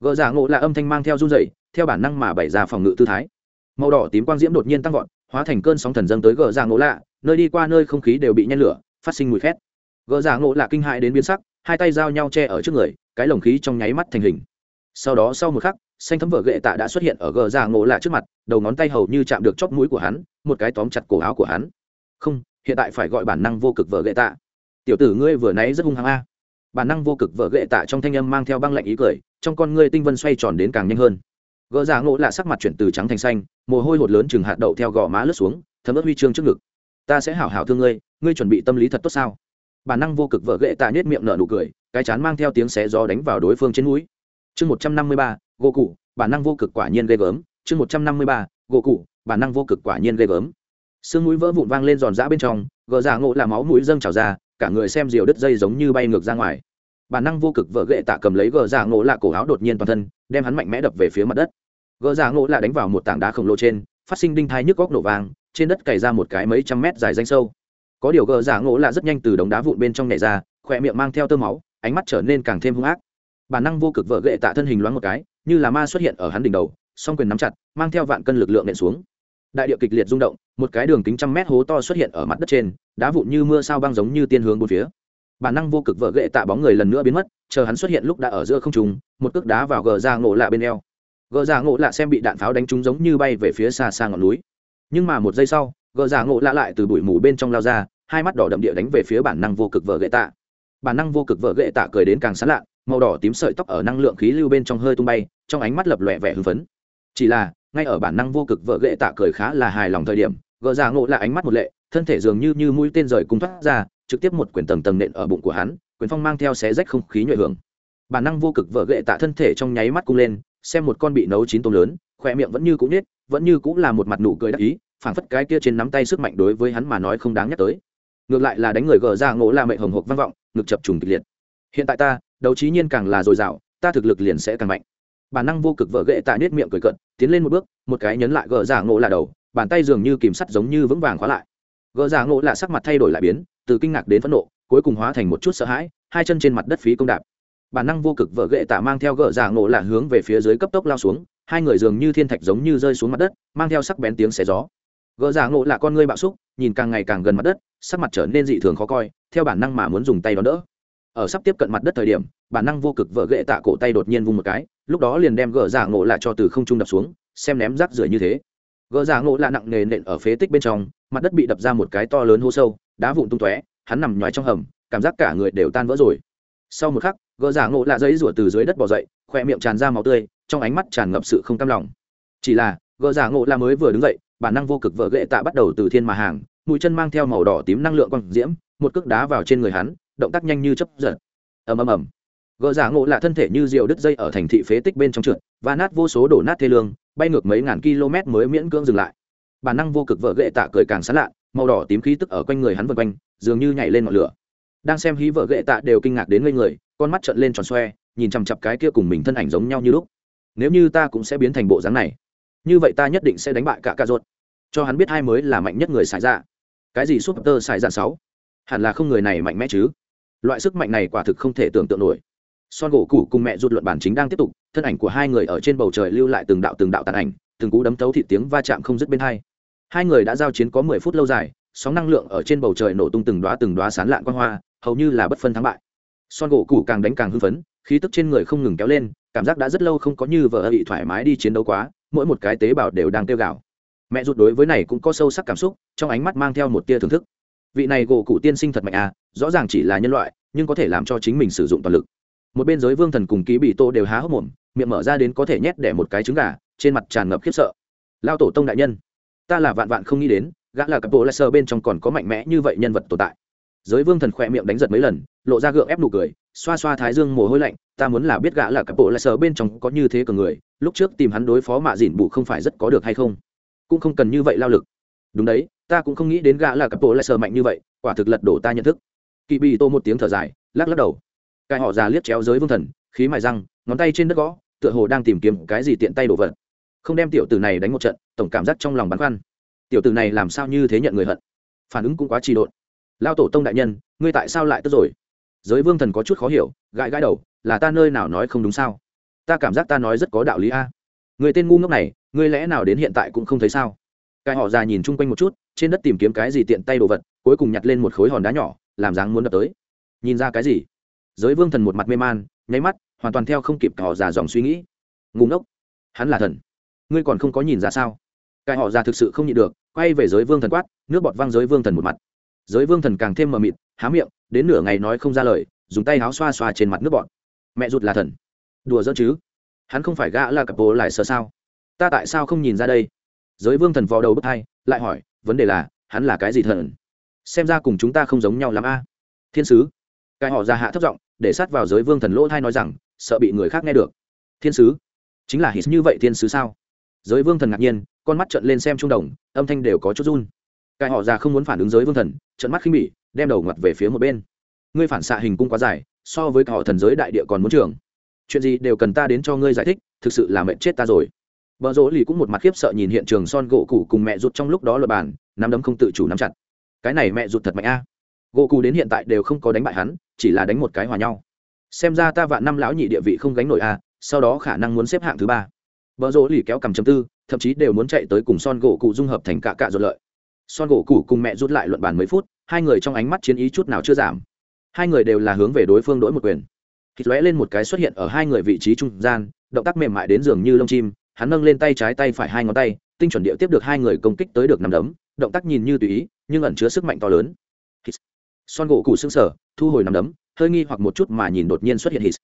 Gợ giả ngộ là âm thanh mang theo run dậy theo bản năng mà bày ra phòng ngự tư thái. Màu đỏ tím quang diễm đột nhiên tăng vọt, hóa thành cơn sóng thần dâng tới gờ giả ngộ lạ, nơi đi qua nơi không khí đều bị nhen lửa, phát sinh mùi khét gỡ giả ngộ là kinh hại đến biến sắc, hai tay giao nhau che ở trước người, cái lồng khí trong nháy mắt thành hình. Sau đó sau một khắc, xanh thấm vở gậy tạ đã xuất hiện ở gờ giả ngộ lạ trước mặt, đầu ngón tay hầu như chạm được chóp mũi của hắn, một cái tóm chặt cổ áo của hắn. Không, hiện tại phải gọi bản năng vô cực vở gậy tạ. Tiểu tử ngươi vừa nãy rất hung hăng a. Bản năng vô cực vở gậy tạ trong thanh âm mang theo băng lạnh ý cười, trong con ngươi tinh vân xoay tròn đến càng nhanh hơn. Gỡ giả ngộ lạ sắc mặt chuyển từ trắng thành xanh, mồ hôi hột lớn chừng hạt đậu theo gò má lướt xuống, thấm ớt huy chương trước ngực. Ta sẽ hảo hảo thương ngươi ngươi chuẩn bị tâm lý thật tốt sao? Bản năng vô cực vợ gệ tạ nhét miệng nở nụ cười, cái chán mang theo tiếng xé gió đánh vào đối phương trên núi chương một trăm năm mươi ba, gỗ cụ bản năng vô cực quả nhiên ghê gớm. Chương một trăm năm mươi ba, gỗ cụ bản năng vô cực quả nhiên ghê gớm. Sương mũi vỡ vụn vang lên giòn giã bên trong gỡ giả ngộ là máu mũi dâng trào ra, cả người xem diều đứt dây giống như bay ngược ra ngoài. Bản năng vô cực vợ ghệ tạ cầm lấy gờ giả ngộ lạ cổ áo đột nhiên toàn thân, đem hắn mạnh mẽ đập về phía mặt đất. Gờ giả ngộ lạ đánh vào một tảng đá khổng lồ trên, phát sinh đinh thai nhức góc nổ vàng trên đất cày ra một cái mấy trăm mét dài danh sâu có điều gờ giả ngộ lạ rất nhanh từ đống đá vụn bên trong nhảy ra, khỏe miệng mang theo tơ máu, ánh mắt trở nên càng thêm hung ác. Bản năng vô cực vợ gệ tạ thân hình loáng một cái, như là ma xuất hiện ở hắn đỉnh đầu, song quyền nắm chặt, mang theo vạn cân lực lượng nện xuống. Đại địa kịch liệt rung động, một cái đường kính trăm mét hố to xuất hiện ở mặt đất trên, đá vụn như mưa sao băng giống như tiên hướng bốn phía. Bản năng vô cực vợ gệ tạ bóng người lần nữa biến mất, chờ hắn xuất hiện lúc đã ở giữa không trùng một cước đá vào gờ ra ngộ lạ bên eo. Gờ ra ngộ lạ xem bị đạn pháo đánh trúng giống như bay về phía xa xa ngọn núi. Nhưng mà một giây sau gờ giả ngộ lạ lại từ bụi mù bên trong lao ra, hai mắt đỏ đậm địa đánh về phía bản năng vô cực vợ gệ tạ. Bản năng vô cực vợ gệ tạ cười đến càng sán lạ, màu đỏ tím sợi tóc ở năng lượng khí lưu bên trong hơi tung bay, trong ánh mắt lập lòe vẻ hưng phấn. Chỉ là, ngay ở bản năng vô cực vợ gệ tạ cười khá là hài lòng thời điểm, gờ giả ngộ lạ ánh mắt một lệ, thân thể dường như như mũi tên rời cung thoát ra, trực tiếp một quyển tầng tầng nện ở bụng của hắn, quyền phong mang theo xé rách không khí nhuệ hưởng. Bản năng vô cực vợ gệ tạ thân thể trong nháy mắt cung lên, xem một con bị nấu chín tôm lớn khỏe miệng vẫn như cũng nết vẫn như cũng là một mặt nụ cười đắc ý phảng phất cái kia trên nắm tay sức mạnh đối với hắn mà nói không đáng nhắc tới. Ngược lại là đánh người gờ ra ngộ là mệnh hồng hộc vang vọng, ngực chập trùng kịch liệt. Hiện tại ta, đấu trí nhiên càng là dồi dào, ta thực lực liền sẽ càng mạnh. Bản năng vô cực vợ gậy tạ nết miệng cười cận tiến lên một bước, một cái nhấn lại gờ giả ngộ là đầu, bàn tay dường như kìm sắt giống như vững vàng khóa lại. Gờ giả ngộ là sắc mặt thay đổi lại biến, từ kinh ngạc đến phẫn nộ, cuối cùng hóa thành một chút sợ hãi, hai chân trên mặt đất phí công đạp. Bản năng vô cực vợ gậy tạ mang theo gờ giả ngộ là hướng về phía dưới cấp tốc lao xuống, hai người dường như thiên thạch giống như rơi xuống mặt đất, mang theo sắc bén tiếng xé gió. Gỡ giả ngộ là con ngươi bạo xúc, nhìn càng ngày càng gần mặt đất, sắc mặt trở nên dị thường khó coi, theo bản năng mà muốn dùng tay đón đỡ. Ở sắp tiếp cận mặt đất thời điểm, bản năng vô cực vợ ghệ tạ cổ tay đột nhiên vung một cái, lúc đó liền đem gỡ giả ngộ lại cho từ không trung đập xuống, xem ném rác rưởi như thế. Gỡ giả ngộ lạ nặng nề nện ở phế tích bên trong, mặt đất bị đập ra một cái to lớn hô sâu, đá vụn tung tóe, hắn nằm ngoài trong hầm, cảm giác cả người đều tan vỡ rồi. Sau một khắc, gỡ giả ngộ lạ giấy rủa từ dưới đất bỏ dậy, khoe miệng tràn ra máu tươi, trong ánh mắt tràn ngập sự không cam lòng. Chỉ là, gỡ giả ngộ lạ mới vừa đứng dậy bản năng vô cực vợ ghệ tạ bắt đầu từ thiên mà hàng, mũi chân mang theo màu đỏ tím năng lượng quang diễm, một cước đá vào trên người hắn, động tác nhanh như chấp giật. Ầm ầm ầm. Gỡ giả ngộ là thân thể như rượu đứt dây ở thành thị phế tích bên trong trượt và nát vô số đổ nát thê lương, bay ngược mấy ngàn km mới miễn cưỡng dừng lại. Bản năng vô cực vợ ghệ tạ cười càng sán lạ, màu đỏ tím khí tức ở quanh người hắn vân quanh, dường như nhảy lên ngọn lửa. Đang xem hí vợ ghệ tạ đều kinh ngạc đến ngây người, con mắt trợn lên tròn xoe, nhìn chằm chặp cái kia cùng mình thân ảnh giống nhau như lúc. Nếu như ta cũng sẽ biến thành bộ dáng này như vậy ta nhất định sẽ đánh bại cả ca ruột cho hắn biết hai mới là mạnh nhất người xài ra cái gì súp tơ xài ra sáu? Hẳn là không người này mạnh mẽ chứ. Loại sức mạnh này quả thực không thể tưởng tượng nổi. Son gỗ cũ cùng mẹ ruột luận bản chính đang tiếp tục, thân ảnh của hai người ở trên bầu trời lưu lại từng đạo từng đạo tàn ảnh, từng cú đấm tấu thị tiếng va chạm không dứt bên hai. Hai người đã giao chiến có mười phút lâu dài, sóng năng lượng ở trên bầu trời nổ tung từng đoá từng đoá sán lạn quan hoa, hầu như là bất phân thắng bại. Son gỗ cũ càng đánh càng hưng phấn, khí tức trên người không ngừng kéo lên, cảm giác đã rất lâu không có như vợ bị thoải mái đi chiến đấu quá mỗi một cái tế bào đều đang tiêu gạo mẹ ruột đối với này cũng có sâu sắc cảm xúc, trong ánh mắt mang theo một tia thưởng thức. Vị này gỗ cụ tiên sinh thật mạnh à rõ ràng chỉ là nhân loại, nhưng có thể làm cho chính mình sử dụng toàn lực. Một bên giới vương thần cùng ký bị tô đều há hốc mồm, miệng mở ra đến có thể nhét đẻ một cái trứng gà, trên mặt tràn ngập khiếp sợ. Lao tổ tông đại nhân, ta là vạn vạn không nghĩ đến, gã là cặp bộ lại sơ bên trong còn có mạnh mẽ như vậy nhân vật tồn tại. Giới vương thần khỏe miệng đánh giật mấy lần, lộ ra gượng ép nụ cười, xoa xoa thái dương mồ hôi lạnh, ta muốn là biết gã là cặp bộ lại sơ bên trong có như thế cường người lúc trước tìm hắn đối phó mạ dìn bụ không phải rất có được hay không? Cũng không cần như vậy lao lực. Đúng đấy, ta cũng không nghĩ đến gã là cặp bộ lại sờ mạnh như vậy, quả thực lật đổ ta nhận thức. Kỳ bị tô một tiếng thở dài, lắc lắc đầu. Cái họ già liếc chéo giới vương thần, khí mài răng, ngón tay trên đất gõ, tựa hồ đang tìm kiếm cái gì tiện tay đổ vật. Không đem tiểu tử này đánh một trận, tổng cảm giác trong lòng băn khoăn. Tiểu tử này làm sao như thế nhận người hận? Phản ứng cũng quá trì độn. Lao tổ tông đại nhân, ngươi tại sao lại tức rồi? Giới vương thần có chút khó hiểu, gãi gãi đầu, là ta nơi nào nói không đúng sao? Ta cảm giác ta nói rất có đạo lý a. Người tên ngu ngốc này, ngươi lẽ nào đến hiện tại cũng không thấy sao? Cái họ già nhìn chung quanh một chút, trên đất tìm kiếm cái gì tiện tay đồ vật, cuối cùng nhặt lên một khối hòn đá nhỏ, làm dáng muốn đập tới. Nhìn ra cái gì? Giới vương thần một mặt mê man, nháy mắt, hoàn toàn theo không kịp họ già dòng suy nghĩ. Ngu ngốc! Hắn là thần. Ngươi còn không có nhìn ra sao? Cái họ già thực sự không nhịn được, quay về giới vương thần quát, nước bọt văng giới vương thần một mặt. Giới vương thần càng thêm mờ mịt, há miệng, đến nửa ngày nói không ra lời, dùng tay áo xoa xoa trên mặt nước bọt. Mẹ rụt là thần đùa dỡ chứ? Hắn không phải gã là cặp bố lại sợ sao? Ta tại sao không nhìn ra đây? Giới vương thần vò đầu bức thai lại hỏi, vấn đề là, hắn là cái gì thần? Xem ra cùng chúng ta không giống nhau lắm a. Thiên sứ. Cái họ ra hạ thấp giọng, để sát vào giới vương thần lỗ thai nói rằng, sợ bị người khác nghe được. Thiên sứ. Chính là hít như vậy thiên sứ sao? Giới vương thần ngạc nhiên, con mắt trận lên xem trung đồng, âm thanh đều có chút run. Cái họ ra không muốn phản ứng giới vương thần trận mắt khinh bỉ, đem đầu ngặt về phía một bên. Ngươi phản xạ hình cung quá dài, so với họ thần giới đại địa còn muốn trường chuyện gì đều cần ta đến cho ngươi giải thích, thực sự là mệnh chết ta rồi. Vợ rỗ lì cũng một mặt khiếp sợ nhìn hiện trường son gỗ cụ cùng mẹ rụt trong lúc đó lập bàn, nắm đấm không tự chủ nắm chặt. Cái này mẹ rụt thật mạnh a. Gỗ cụ đến hiện tại đều không có đánh bại hắn, chỉ là đánh một cái hòa nhau. Xem ra ta vạn năm lão nhị địa vị không gánh nổi a, sau đó khả năng muốn xếp hạng thứ ba. Vợ rỗ lì kéo cầm chấm tư, thậm chí đều muốn chạy tới cùng son gỗ cụ dung hợp thành cả cạ ruột lợi. Son gỗ cụ cùng mẹ rút lại luận bàn mấy phút, hai người trong ánh mắt chiến ý chút nào chưa giảm. Hai người đều là hướng về đối phương đỗi một quyền thịt lóe lên một cái xuất hiện ở hai người vị trí trung gian, động tác mềm mại đến giường như lông chim, hắn nâng lên tay trái tay phải hai ngón tay, tinh chuẩn địa tiếp được hai người công kích tới được nằm đấm, động tác nhìn như tùy ý, nhưng ẩn chứa sức mạnh to lớn. Son gỗ cụ xương sở thu hồi nằm đấm, hơi nghi hoặc một chút mà nhìn đột nhiên xuất hiện hít.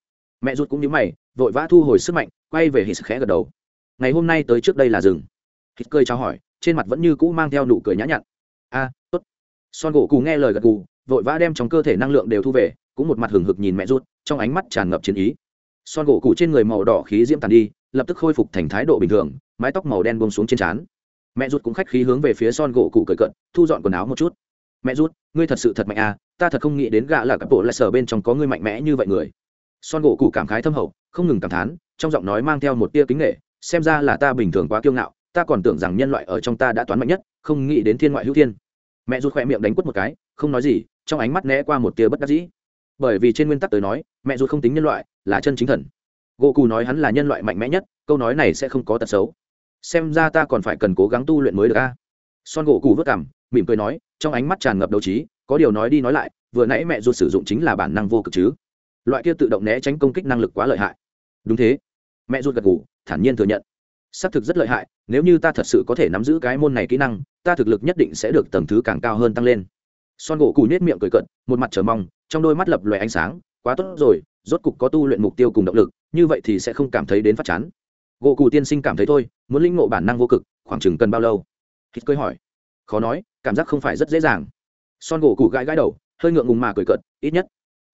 Mẹ rút cũng nhíu mày, vội vã thu hồi sức mạnh, quay về hít khẽ gật đầu. Ngày hôm nay tới trước đây là rừng hít cười trao hỏi, trên mặt vẫn như cũ mang theo nụ cười nhã nhặn. A, tốt. Son gỗ cụ nghe lời gật gù, vội vã đem trong cơ thể năng lượng đều thu về, cũng một mặt hừng hực nhìn mẹ rút trong ánh mắt tràn ngập chiến ý. Son gỗ cụ trên người màu đỏ khí diễm tàn đi, lập tức khôi phục thành thái độ bình thường, mái tóc màu đen bông xuống trên trán. Mẹ rút cũng khách khí hướng về phía son gỗ cụ cởi cận thu dọn quần áo một chút. Mẹ rút ngươi thật sự thật mạnh à ta thật không nghĩ đến gạ là các bộ lại sở bên trong có ngươi mạnh mẽ như vậy người. Son gỗ cụ cảm khái thâm hậu, không ngừng cảm thán, trong giọng nói mang theo một tia kính nghệ xem ra là ta bình thường quá kiêu ngạo, ta còn tưởng rằng nhân loại ở trong ta đã toán mạnh nhất, không nghĩ đến thiên ngoại hữu thiên. Mẹ rút khoe miệng đánh quất một cái, không nói gì, trong ánh mắt né qua một tia bất đắc dĩ bởi vì trên nguyên tắc tới nói, mẹ ruột không tính nhân loại, là chân chính thần. Gỗ cù nói hắn là nhân loại mạnh mẽ nhất, câu nói này sẽ không có tật xấu. Xem ra ta còn phải cần cố gắng tu luyện mới được a. Son gỗ cù vất cảm mỉm cười nói, trong ánh mắt tràn ngập đấu trí, có điều nói đi nói lại, vừa nãy mẹ ruột sử dụng chính là bản năng vô cực chứ. Loại kia tự động né tránh công kích năng lực quá lợi hại. Đúng thế. Mẹ ruột gật ngủ thản nhiên thừa nhận. Xác thực rất lợi hại, nếu như ta thật sự có thể nắm giữ cái môn này kỹ năng, ta thực lực nhất định sẽ được tầng thứ càng cao hơn tăng lên. Son gỗ cù nết miệng cười cận một mặt chờ mong trong đôi mắt lập loè ánh sáng quá tốt rồi rốt cục có tu luyện mục tiêu cùng động lực như vậy thì sẽ không cảm thấy đến phát chán. Gỗ cù tiên sinh cảm thấy thôi muốn linh ngộ bản năng vô cực khoảng chừng cần bao lâu? Hít cười hỏi. Khó nói cảm giác không phải rất dễ dàng. Son gỗ cụ gãi gãi đầu hơi ngượng ngùng mà cười cợt ít nhất.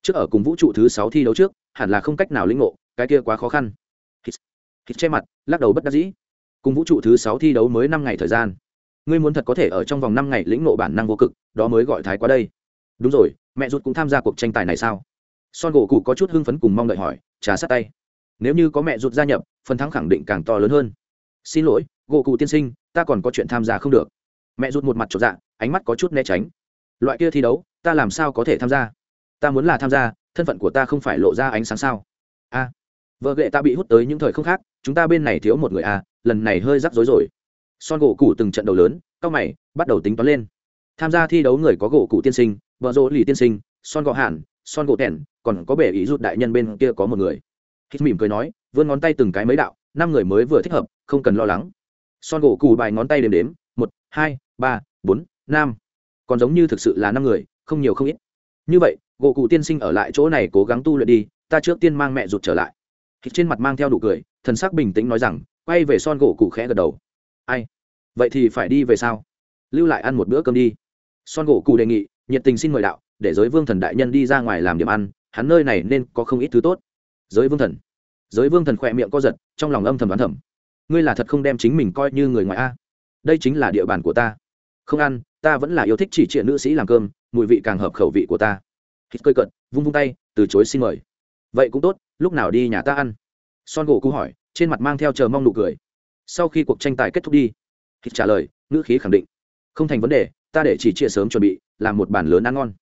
Trước ở cùng vũ trụ thứ sáu thi đấu trước hẳn là không cách nào lĩnh ngộ cái kia quá khó khăn. Hít, hít che mặt lắc đầu bất đắc dĩ. Cùng vũ trụ thứ sáu thi đấu mới năm ngày thời gian. Ngươi muốn thật có thể ở trong vòng năm ngày lĩnh ngộ bản năng vô cực đó mới gọi thái quá đây đúng rồi, mẹ ruột cũng tham gia cuộc tranh tài này sao? Son gỗ cụ có chút hưng phấn cùng mong đợi hỏi, trà sát tay. Nếu như có mẹ ruột gia nhập, phần thắng khẳng định càng to lớn hơn. Xin lỗi, gỗ cụ tiên sinh, ta còn có chuyện tham gia không được. Mẹ ruột một mặt trọn dạ ánh mắt có chút né tránh. Loại kia thi đấu, ta làm sao có thể tham gia? Ta muốn là tham gia, thân phận của ta không phải lộ ra ánh sáng sao? A, vợ ghệ ta bị hút tới những thời không khác, chúng ta bên này thiếu một người a lần này hơi rắc rối rồi. Son gỗ cụ từng trận đầu lớn cao mày, bắt đầu tính toán lên. Tham gia thi đấu người có gỗ cụ tiên sinh vợ rỗ lì tiên sinh, son gỗ hàn son gỗ tẻn còn có bể ý rút đại nhân bên kia có một người. Hít mỉm cười nói, vươn ngón tay từng cái mấy đạo, năm người mới vừa thích hợp, không cần lo lắng. Son gỗ cù bài ngón tay đếm đếm, một, hai, ba, bốn, năm. Còn giống như thực sự là năm người, không nhiều không ít. Như vậy, gỗ cụ tiên sinh ở lại chỗ này cố gắng tu luyện đi, ta trước tiên mang mẹ rụt trở lại. Hít trên mặt mang theo đủ cười, thần sắc bình tĩnh nói rằng, quay về son gỗ cụ khẽ gật đầu. Ai? Vậy thì phải đi về sao? Lưu lại ăn một bữa cơm đi. Son gỗ cụ đề nghị nhiệt tình xin mời đạo, để giới vương thần đại nhân đi ra ngoài làm điểm ăn, hắn nơi này nên có không ít thứ tốt. Giới vương thần. Giới vương thần khỏe miệng co giật, trong lòng âm thầm đoán thầm. Ngươi là thật không đem chính mình coi như người ngoài a? Đây chính là địa bàn của ta. Không ăn, ta vẫn là yêu thích chỉ trịa nữ sĩ làm cơm, mùi vị càng hợp khẩu vị của ta. Hít cơi cận vung vung tay, từ chối xin mời. Vậy cũng tốt, lúc nào đi nhà ta ăn? Son gỗ cụ hỏi, trên mặt mang theo chờ mong nụ cười. Sau khi cuộc tranh tài kết thúc đi. Hít trả lời, ngữ khí khẳng định. Không thành vấn đề ta để chỉ chia sớm chuẩn bị, làm một bàn lớn ăn ngon.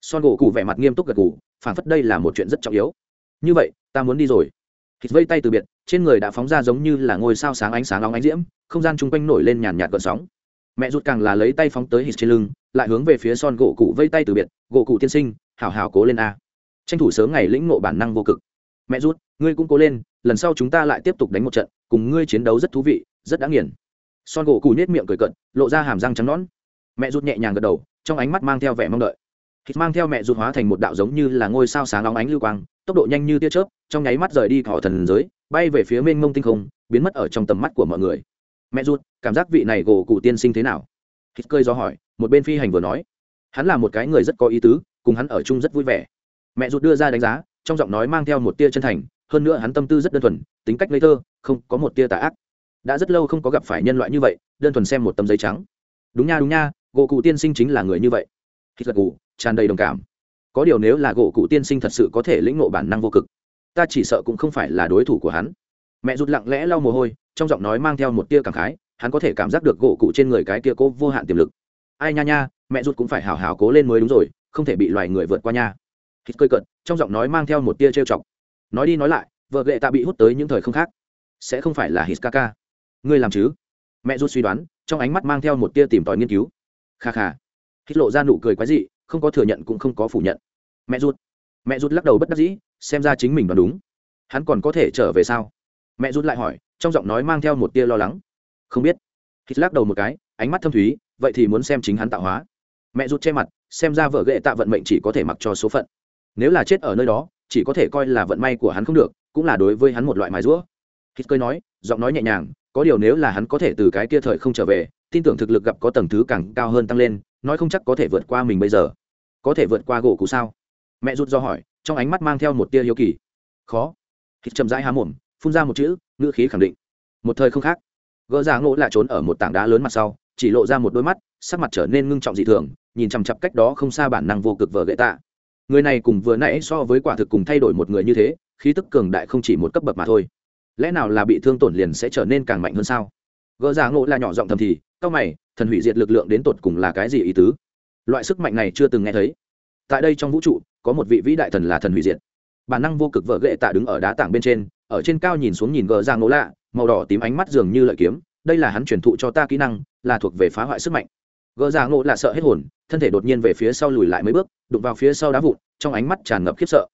Son gỗ cụ vẻ mặt nghiêm túc gật gù phản phất đây là một chuyện rất trọng yếu. Như vậy, ta muốn đi rồi. Hít vây tay từ biệt, trên người đã phóng ra giống như là ngôi sao sáng ánh sáng nóng ánh diễm, không gian chung quanh nổi lên nhàn nhạt gợn sóng. Mẹ rút càng là lấy tay phóng tới hít trên lưng, lại hướng về phía son gỗ cụ vây tay từ biệt, gỗ cụ tiên sinh, hảo hảo cố lên a. Tranh thủ sớm ngày lĩnh ngộ bản năng vô cực. Mẹ rút ngươi cũng cố lên, lần sau chúng ta lại tiếp tục đánh một trận, cùng ngươi chiến đấu rất thú vị, rất đã nghiền. Son gỗ cụ nết miệng cười cận lộ ra hàm răng trắng nón mẹ rút nhẹ nhàng gật đầu, trong ánh mắt mang theo vẻ mong đợi. Hít mang theo mẹ rút hóa thành một đạo giống như là ngôi sao sáng óng ánh lưu quang, tốc độ nhanh như tia chớp, trong nháy mắt rời đi khỏi thần giới, bay về phía mênh mông tinh không, biến mất ở trong tầm mắt của mọi người. Mẹ rút cảm giác vị này gồ cụ tiên sinh thế nào? Hít cơi do hỏi, một bên phi hành vừa nói. Hắn là một cái người rất có ý tứ, cùng hắn ở chung rất vui vẻ. Mẹ rút đưa ra đánh giá, trong giọng nói mang theo một tia chân thành, hơn nữa hắn tâm tư rất đơn thuần, tính cách ngây thơ, không có một tia tà ác. Đã rất lâu không có gặp phải nhân loại như vậy, đơn thuần xem một tấm giấy trắng. Đúng nha đúng nha gỗ cụ tiên sinh chính là người như vậy. Hít gật gù, tràn đầy đồng cảm. Có điều nếu là gỗ cụ tiên sinh thật sự có thể lĩnh ngộ bản năng vô cực, ta chỉ sợ cũng không phải là đối thủ của hắn. Mẹ rút lặng lẽ lau mồ hôi, trong giọng nói mang theo một tia cảm khái, hắn có thể cảm giác được gỗ cụ trên người cái kia cố vô hạn tiềm lực. Ai nha nha, mẹ rút cũng phải hào hào cố lên mới đúng rồi, không thể bị loài người vượt qua nha. Hít cơi cận trong giọng nói mang theo một tia trêu chọc. Nói đi nói lại, vợ ghệ ta bị hút tới những thời không khác. Sẽ không phải là hít ca ca ngươi làm chứ? Mẹ rút suy đoán, trong ánh mắt mang theo một tia tìm tòi nghiên cứu kha kha. Hít lộ ra nụ cười quái dị, không có thừa nhận cũng không có phủ nhận. Mẹ rút mẹ rút lắc đầu bất đắc dĩ, xem ra chính mình đoán đúng. Hắn còn có thể trở về sao? Mẹ rút lại hỏi, trong giọng nói mang theo một tia lo lắng. Không biết. Hít lắc đầu một cái, ánh mắt thâm thúy, vậy thì muốn xem chính hắn tạo hóa. Mẹ rút che mặt, xem ra vợ ghệ tạ vận mệnh chỉ có thể mặc cho số phận. Nếu là chết ở nơi đó, chỉ có thể coi là vận may của hắn không được, cũng là đối với hắn một loại mài rũa hít cơi nói, giọng nói nhẹ nhàng, có điều nếu là hắn có thể từ cái kia thời không trở về tin tưởng thực lực gặp có tầng thứ càng cao hơn tăng lên, nói không chắc có thể vượt qua mình bây giờ. Có thể vượt qua gỗ cụ sao? Mẹ rút do hỏi, trong ánh mắt mang theo một tia hiếu kỳ. Khó. Hít chậm rãi há mồm, phun ra một chữ, ngữ khí khẳng định. Một thời không khác. Gỡ ra ngộ lại trốn ở một tảng đá lớn mặt sau, chỉ lộ ra một đôi mắt, sắc mặt trở nên ngưng trọng dị thường, nhìn chằm chặp cách đó không xa bản năng vô cực vờ gậy tạ. Người này cùng vừa nãy so với quả thực cùng thay đổi một người như thế, khí tức cường đại không chỉ một cấp bậc mà thôi. Lẽ nào là bị thương tổn liền sẽ trở nên càng mạnh hơn sao? Gỡ ra ngộ là nhỏ giọng thầm thì cao mày, thần hủy diệt lực lượng đến tột cùng là cái gì ý tứ? Loại sức mạnh này chưa từng nghe thấy. Tại đây trong vũ trụ, có một vị vĩ đại thần là thần hủy diệt. Bản năng vô cực vợ ghệ tạ đứng ở đá tảng bên trên, ở trên cao nhìn xuống nhìn gờ ra ngỗ lạ, màu đỏ tím ánh mắt dường như lợi kiếm. Đây là hắn truyền thụ cho ta kỹ năng, là thuộc về phá hoại sức mạnh. Gờ ra ngộ lạ sợ hết hồn, thân thể đột nhiên về phía sau lùi lại mấy bước, đụng vào phía sau đá vụn, trong ánh mắt tràn ngập khiếp sợ.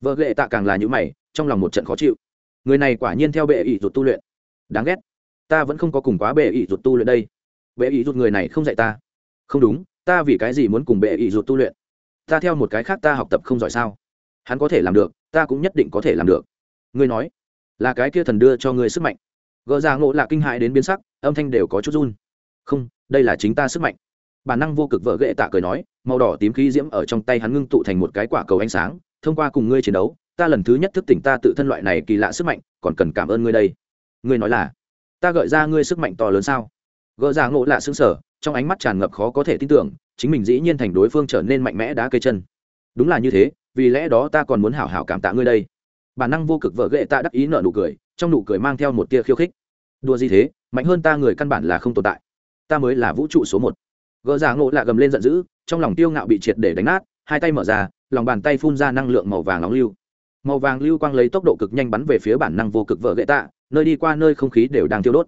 Vợ ghệ tạ càng là những mày, trong lòng một trận khó chịu. Người này quả nhiên theo bệ ỷ rụt tu luyện. Đáng ghét. Ta vẫn không có cùng quá bệ ỷ rụt tu luyện đây bệ ý rụt người này không dạy ta. Không đúng, ta vì cái gì muốn cùng bệ ý rụt tu luyện? Ta theo một cái khác ta học tập không giỏi sao? Hắn có thể làm được, ta cũng nhất định có thể làm được. Ngươi nói, là cái kia thần đưa cho ngươi sức mạnh. Gỡ ra ngộ là kinh hại đến biến sắc, âm thanh đều có chút run. Không, đây là chính ta sức mạnh. Bản năng vô cực vợ ghệ tạ cười nói, màu đỏ tím khí diễm ở trong tay hắn ngưng tụ thành một cái quả cầu ánh sáng, thông qua cùng ngươi chiến đấu, ta lần thứ nhất thức tỉnh ta tự thân loại này kỳ lạ sức mạnh, còn cần cảm ơn ngươi đây. Ngươi nói là, ta gợi ra ngươi sức mạnh to lớn sao? Gỡ ra ngộ lạ xứng sở, trong ánh mắt tràn ngập khó có thể tin tưởng, chính mình dĩ nhiên thành đối phương trở nên mạnh mẽ đá cây chân. Đúng là như thế, vì lẽ đó ta còn muốn hảo hảo cảm tạ ngươi đây. Bản năng vô cực vợ ghệ ta đắc ý nợ nụ cười, trong nụ cười mang theo một tia khiêu khích. Đùa gì thế, mạnh hơn ta người căn bản là không tồn tại. Ta mới là vũ trụ số một. Gỡ ra ngộ lạ gầm lên giận dữ, trong lòng tiêu ngạo bị triệt để đánh nát, hai tay mở ra, lòng bàn tay phun ra năng lượng màu vàng nóng lưu. Màu vàng lưu quang lấy tốc độ cực nhanh bắn về phía bản năng vô cực vợ gậy tạ, nơi đi qua nơi không khí đều đang thiêu đốt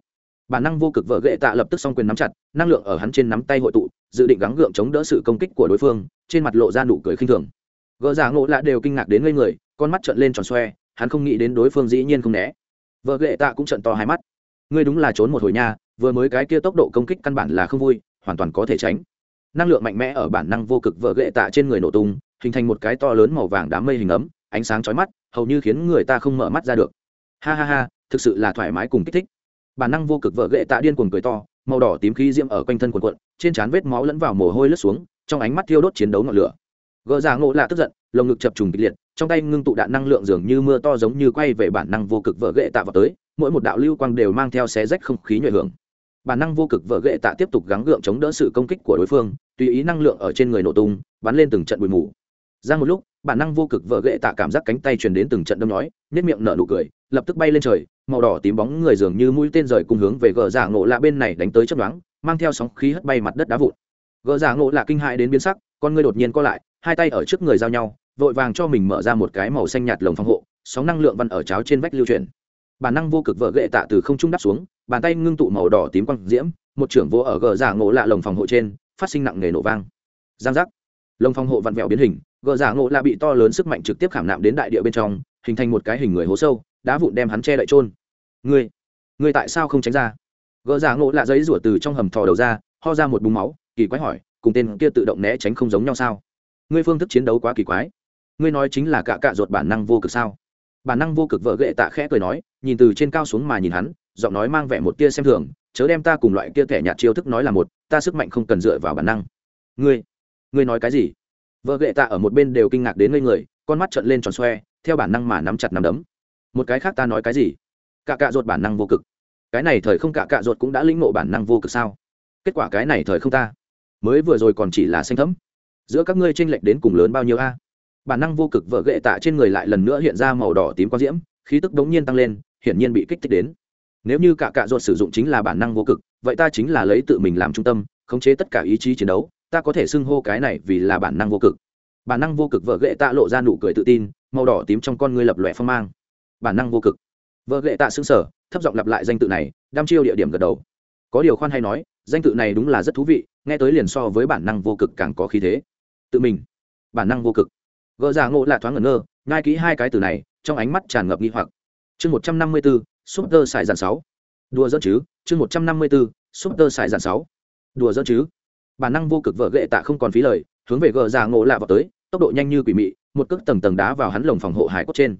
bản năng vô cực vợ gậy tạ lập tức xong quyền nắm chặt, năng lượng ở hắn trên nắm tay hội tụ, dự định gắng gượng chống đỡ sự công kích của đối phương, trên mặt lộ ra nụ cười khinh thường. Gỡ giả ngộ lạ đều kinh ngạc đến ngây người, con mắt trợn lên tròn xoe, hắn không nghĩ đến đối phương dĩ nhiên không né. Vợ gậy tạ cũng trợn to hai mắt. Ngươi đúng là trốn một hồi nha, vừa mới cái kia tốc độ công kích căn bản là không vui, hoàn toàn có thể tránh. Năng lượng mạnh mẽ ở bản năng vô cực vợ gậy tạ trên người nổ tung, hình thành một cái to lớn màu vàng đám mây hình ấm, ánh sáng chói mắt, hầu như khiến người ta không mở mắt ra được. Ha ha ha, thực sự là thoải mái cùng kích thích bản năng vô cực vợ gậy tạ điên cuồng cười to, màu đỏ tím khí diễm ở quanh thân quần quận trên trán vết máu lẫn vào mồ hôi lướt xuống, trong ánh mắt thiêu đốt chiến đấu ngọn lửa. Gỡ ra ngộ lạ tức giận, lồng ngực chập trùng kịch liệt, trong tay ngưng tụ đạn năng lượng dường như mưa to giống như quay về bản năng vô cực vợ gậy tạ vào tới, mỗi một đạo lưu quang đều mang theo xé rách không khí nhuệ hưởng. Bản năng vô cực vợ gậy tạ tiếp tục gắng gượng chống đỡ sự công kích của đối phương, tùy ý năng lượng ở trên người nổ tung, bắn lên từng trận bụi mù. Ra một lúc, bản năng vô cực vợ gậy tạ cảm giác cánh tay truyền đến từng trận đâm nói nhất miệng nở nụ cười, lập tức bay lên trời màu đỏ tím bóng người dường như mũi tên rời cùng hướng về gờ giả ngộ lạ bên này đánh tới chấp đoán mang theo sóng khí hất bay mặt đất đá vụn. Gờ giả ngộ lạ kinh hại đến biến sắc, con người đột nhiên co lại, hai tay ở trước người giao nhau, vội vàng cho mình mở ra một cái màu xanh nhạt lồng phòng hộ, sóng năng lượng văn ở cháo trên vách lưu truyền bản năng vô cực vợ gệ tạ từ không trung đắp xuống, bàn tay ngưng tụ màu đỏ tím quăng diễm, một trưởng vô ở gờ giả ngộ lạ lồng phòng hộ trên, phát sinh nặng nề nổ vang. Giang giác. Lồng phòng hộ vặn vẹo biến hình, gờ giả ngộ lạ bị to lớn sức mạnh trực tiếp khảm nạm đến đại địa bên trong, hình thành một cái hình người hố sâu, đá vụn đem hắn che đậy trôn ngươi ngươi tại sao không tránh ra? Gỡ giả ngộ lạ giấy rủa từ trong hầm thò đầu ra, ho ra một búng máu, kỳ quái hỏi, cùng tên kia tự động né tránh không giống nhau sao? Ngươi phương thức chiến đấu quá kỳ quái. Ngươi nói chính là cả cạ ruột bản năng vô cực sao? Bản năng vô cực vợ ghệ tạ khẽ cười nói, nhìn từ trên cao xuống mà nhìn hắn, giọng nói mang vẻ một tia xem thường, chớ đem ta cùng loại kia thẻ nhạt chiêu thức nói là một, ta sức mạnh không cần dựa vào bản năng. Ngươi ngươi nói cái gì? Vợ ghệ tạ ở một bên đều kinh ngạc đến ngây người, con mắt trợn lên tròn xoe, theo bản năng mà nắm chặt nắm đấm. Một cái khác ta nói cái gì? Cả cạ ruột bản năng vô cực. Cái này thời không cả cạ ruột cũng đã lĩnh ngộ bản năng vô cực sao? Kết quả cái này thời không ta mới vừa rồi còn chỉ là xanh thấm. Giữa các ngươi tranh lệch đến cùng lớn bao nhiêu a? Bản năng vô cực vợ gệ tạ trên người lại lần nữa hiện ra màu đỏ tím quang diễm, khí tức đống nhiên tăng lên, hiển nhiên bị kích thích đến. Nếu như cả cạ ruột sử dụng chính là bản năng vô cực, vậy ta chính là lấy tự mình làm trung tâm, khống chế tất cả ý chí chiến đấu, ta có thể xưng hô cái này vì là bản năng vô cực. Bản năng vô cực vợ gệ tạ lộ ra nụ cười tự tin, màu đỏ tím trong con ngươi lập lòe phong mang. Bản năng vô cực vợ lệ tạ xương sở thấp giọng lặp lại danh tự này, đăm chiêu địa điểm gật đầu. Có điều khoan hay nói, danh tự này đúng là rất thú vị, nghe tới liền so với bản năng vô cực càng có khí thế. Tự mình. Bản năng vô cực. Gỡ ra ngộ là thoáng ngẩn ngơ ngai kỹ hai cái từ này, trong ánh mắt tràn ngập nghi hoặc. Chương một trăm năm mươi bốn súp tơ xài dàn sáu. Đùa dẫn chứ? Chương một trăm năm mươi bốn súp tơ xài dàn sáu. Đùa dẫn chứ? Bản năng vô cực vợ gệ tạ không còn phí lời, hướng về gờ ra ngộ lạ vào tới, tốc độ nhanh như quỷ mị, một cước tầng tầng đá vào hắn lồng phòng hộ hải cốt trên.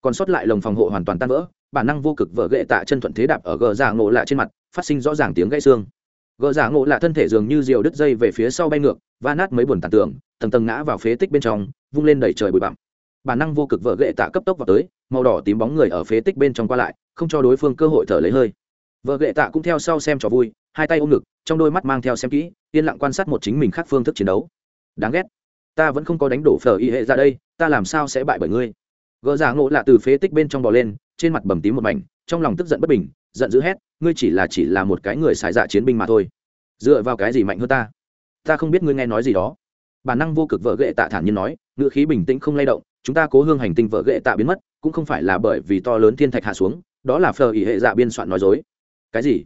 Còn sót lại lồng phòng hộ hoàn toàn tan vỡ bản năng vô cực vợ gệ tạ chân thuận thế đạp ở gờ giả ngộ lạ trên mặt, phát sinh rõ ràng tiếng gãy xương. Gờ giả ngộ lạ thân thể dường như diều đứt dây về phía sau bay ngược, va nát mấy buồn tàn tường, tầng tầng ngã vào phế tích bên trong, vung lên đẩy trời bụi bặm. Bản năng vô cực vợ gệ tạ cấp tốc vào tới, màu đỏ tím bóng người ở phế tích bên trong qua lại, không cho đối phương cơ hội thở lấy hơi. Vợ gệ tạ cũng theo sau xem trò vui, hai tay ôm ngực, trong đôi mắt mang theo xem kỹ, yên lặng quan sát một chính mình khác phương thức chiến đấu. Đáng ghét. Ta vẫn không có đánh đổ phở y hệ ra đây, ta làm sao sẽ bại bởi ngươi? Gỡ giả ngộ lạ từ phế tích bên trong bò lên trên mặt bầm tím một mảnh, trong lòng tức giận bất bình, giận dữ hét, ngươi chỉ là chỉ là một cái người xài dạ chiến binh mà thôi. Dựa vào cái gì mạnh hơn ta? Ta không biết ngươi nghe nói gì đó. Bản năng vô cực vợ ghệ tạ thản nhiên nói ngựa khí bình tĩnh không lay động, chúng ta cố hương hành tinh vợ ghệ tạ biến mất, cũng không phải là bởi vì to lớn thiên thạch hạ xuống, đó là phờ ỉ hệ dạ biên soạn nói dối. Cái gì?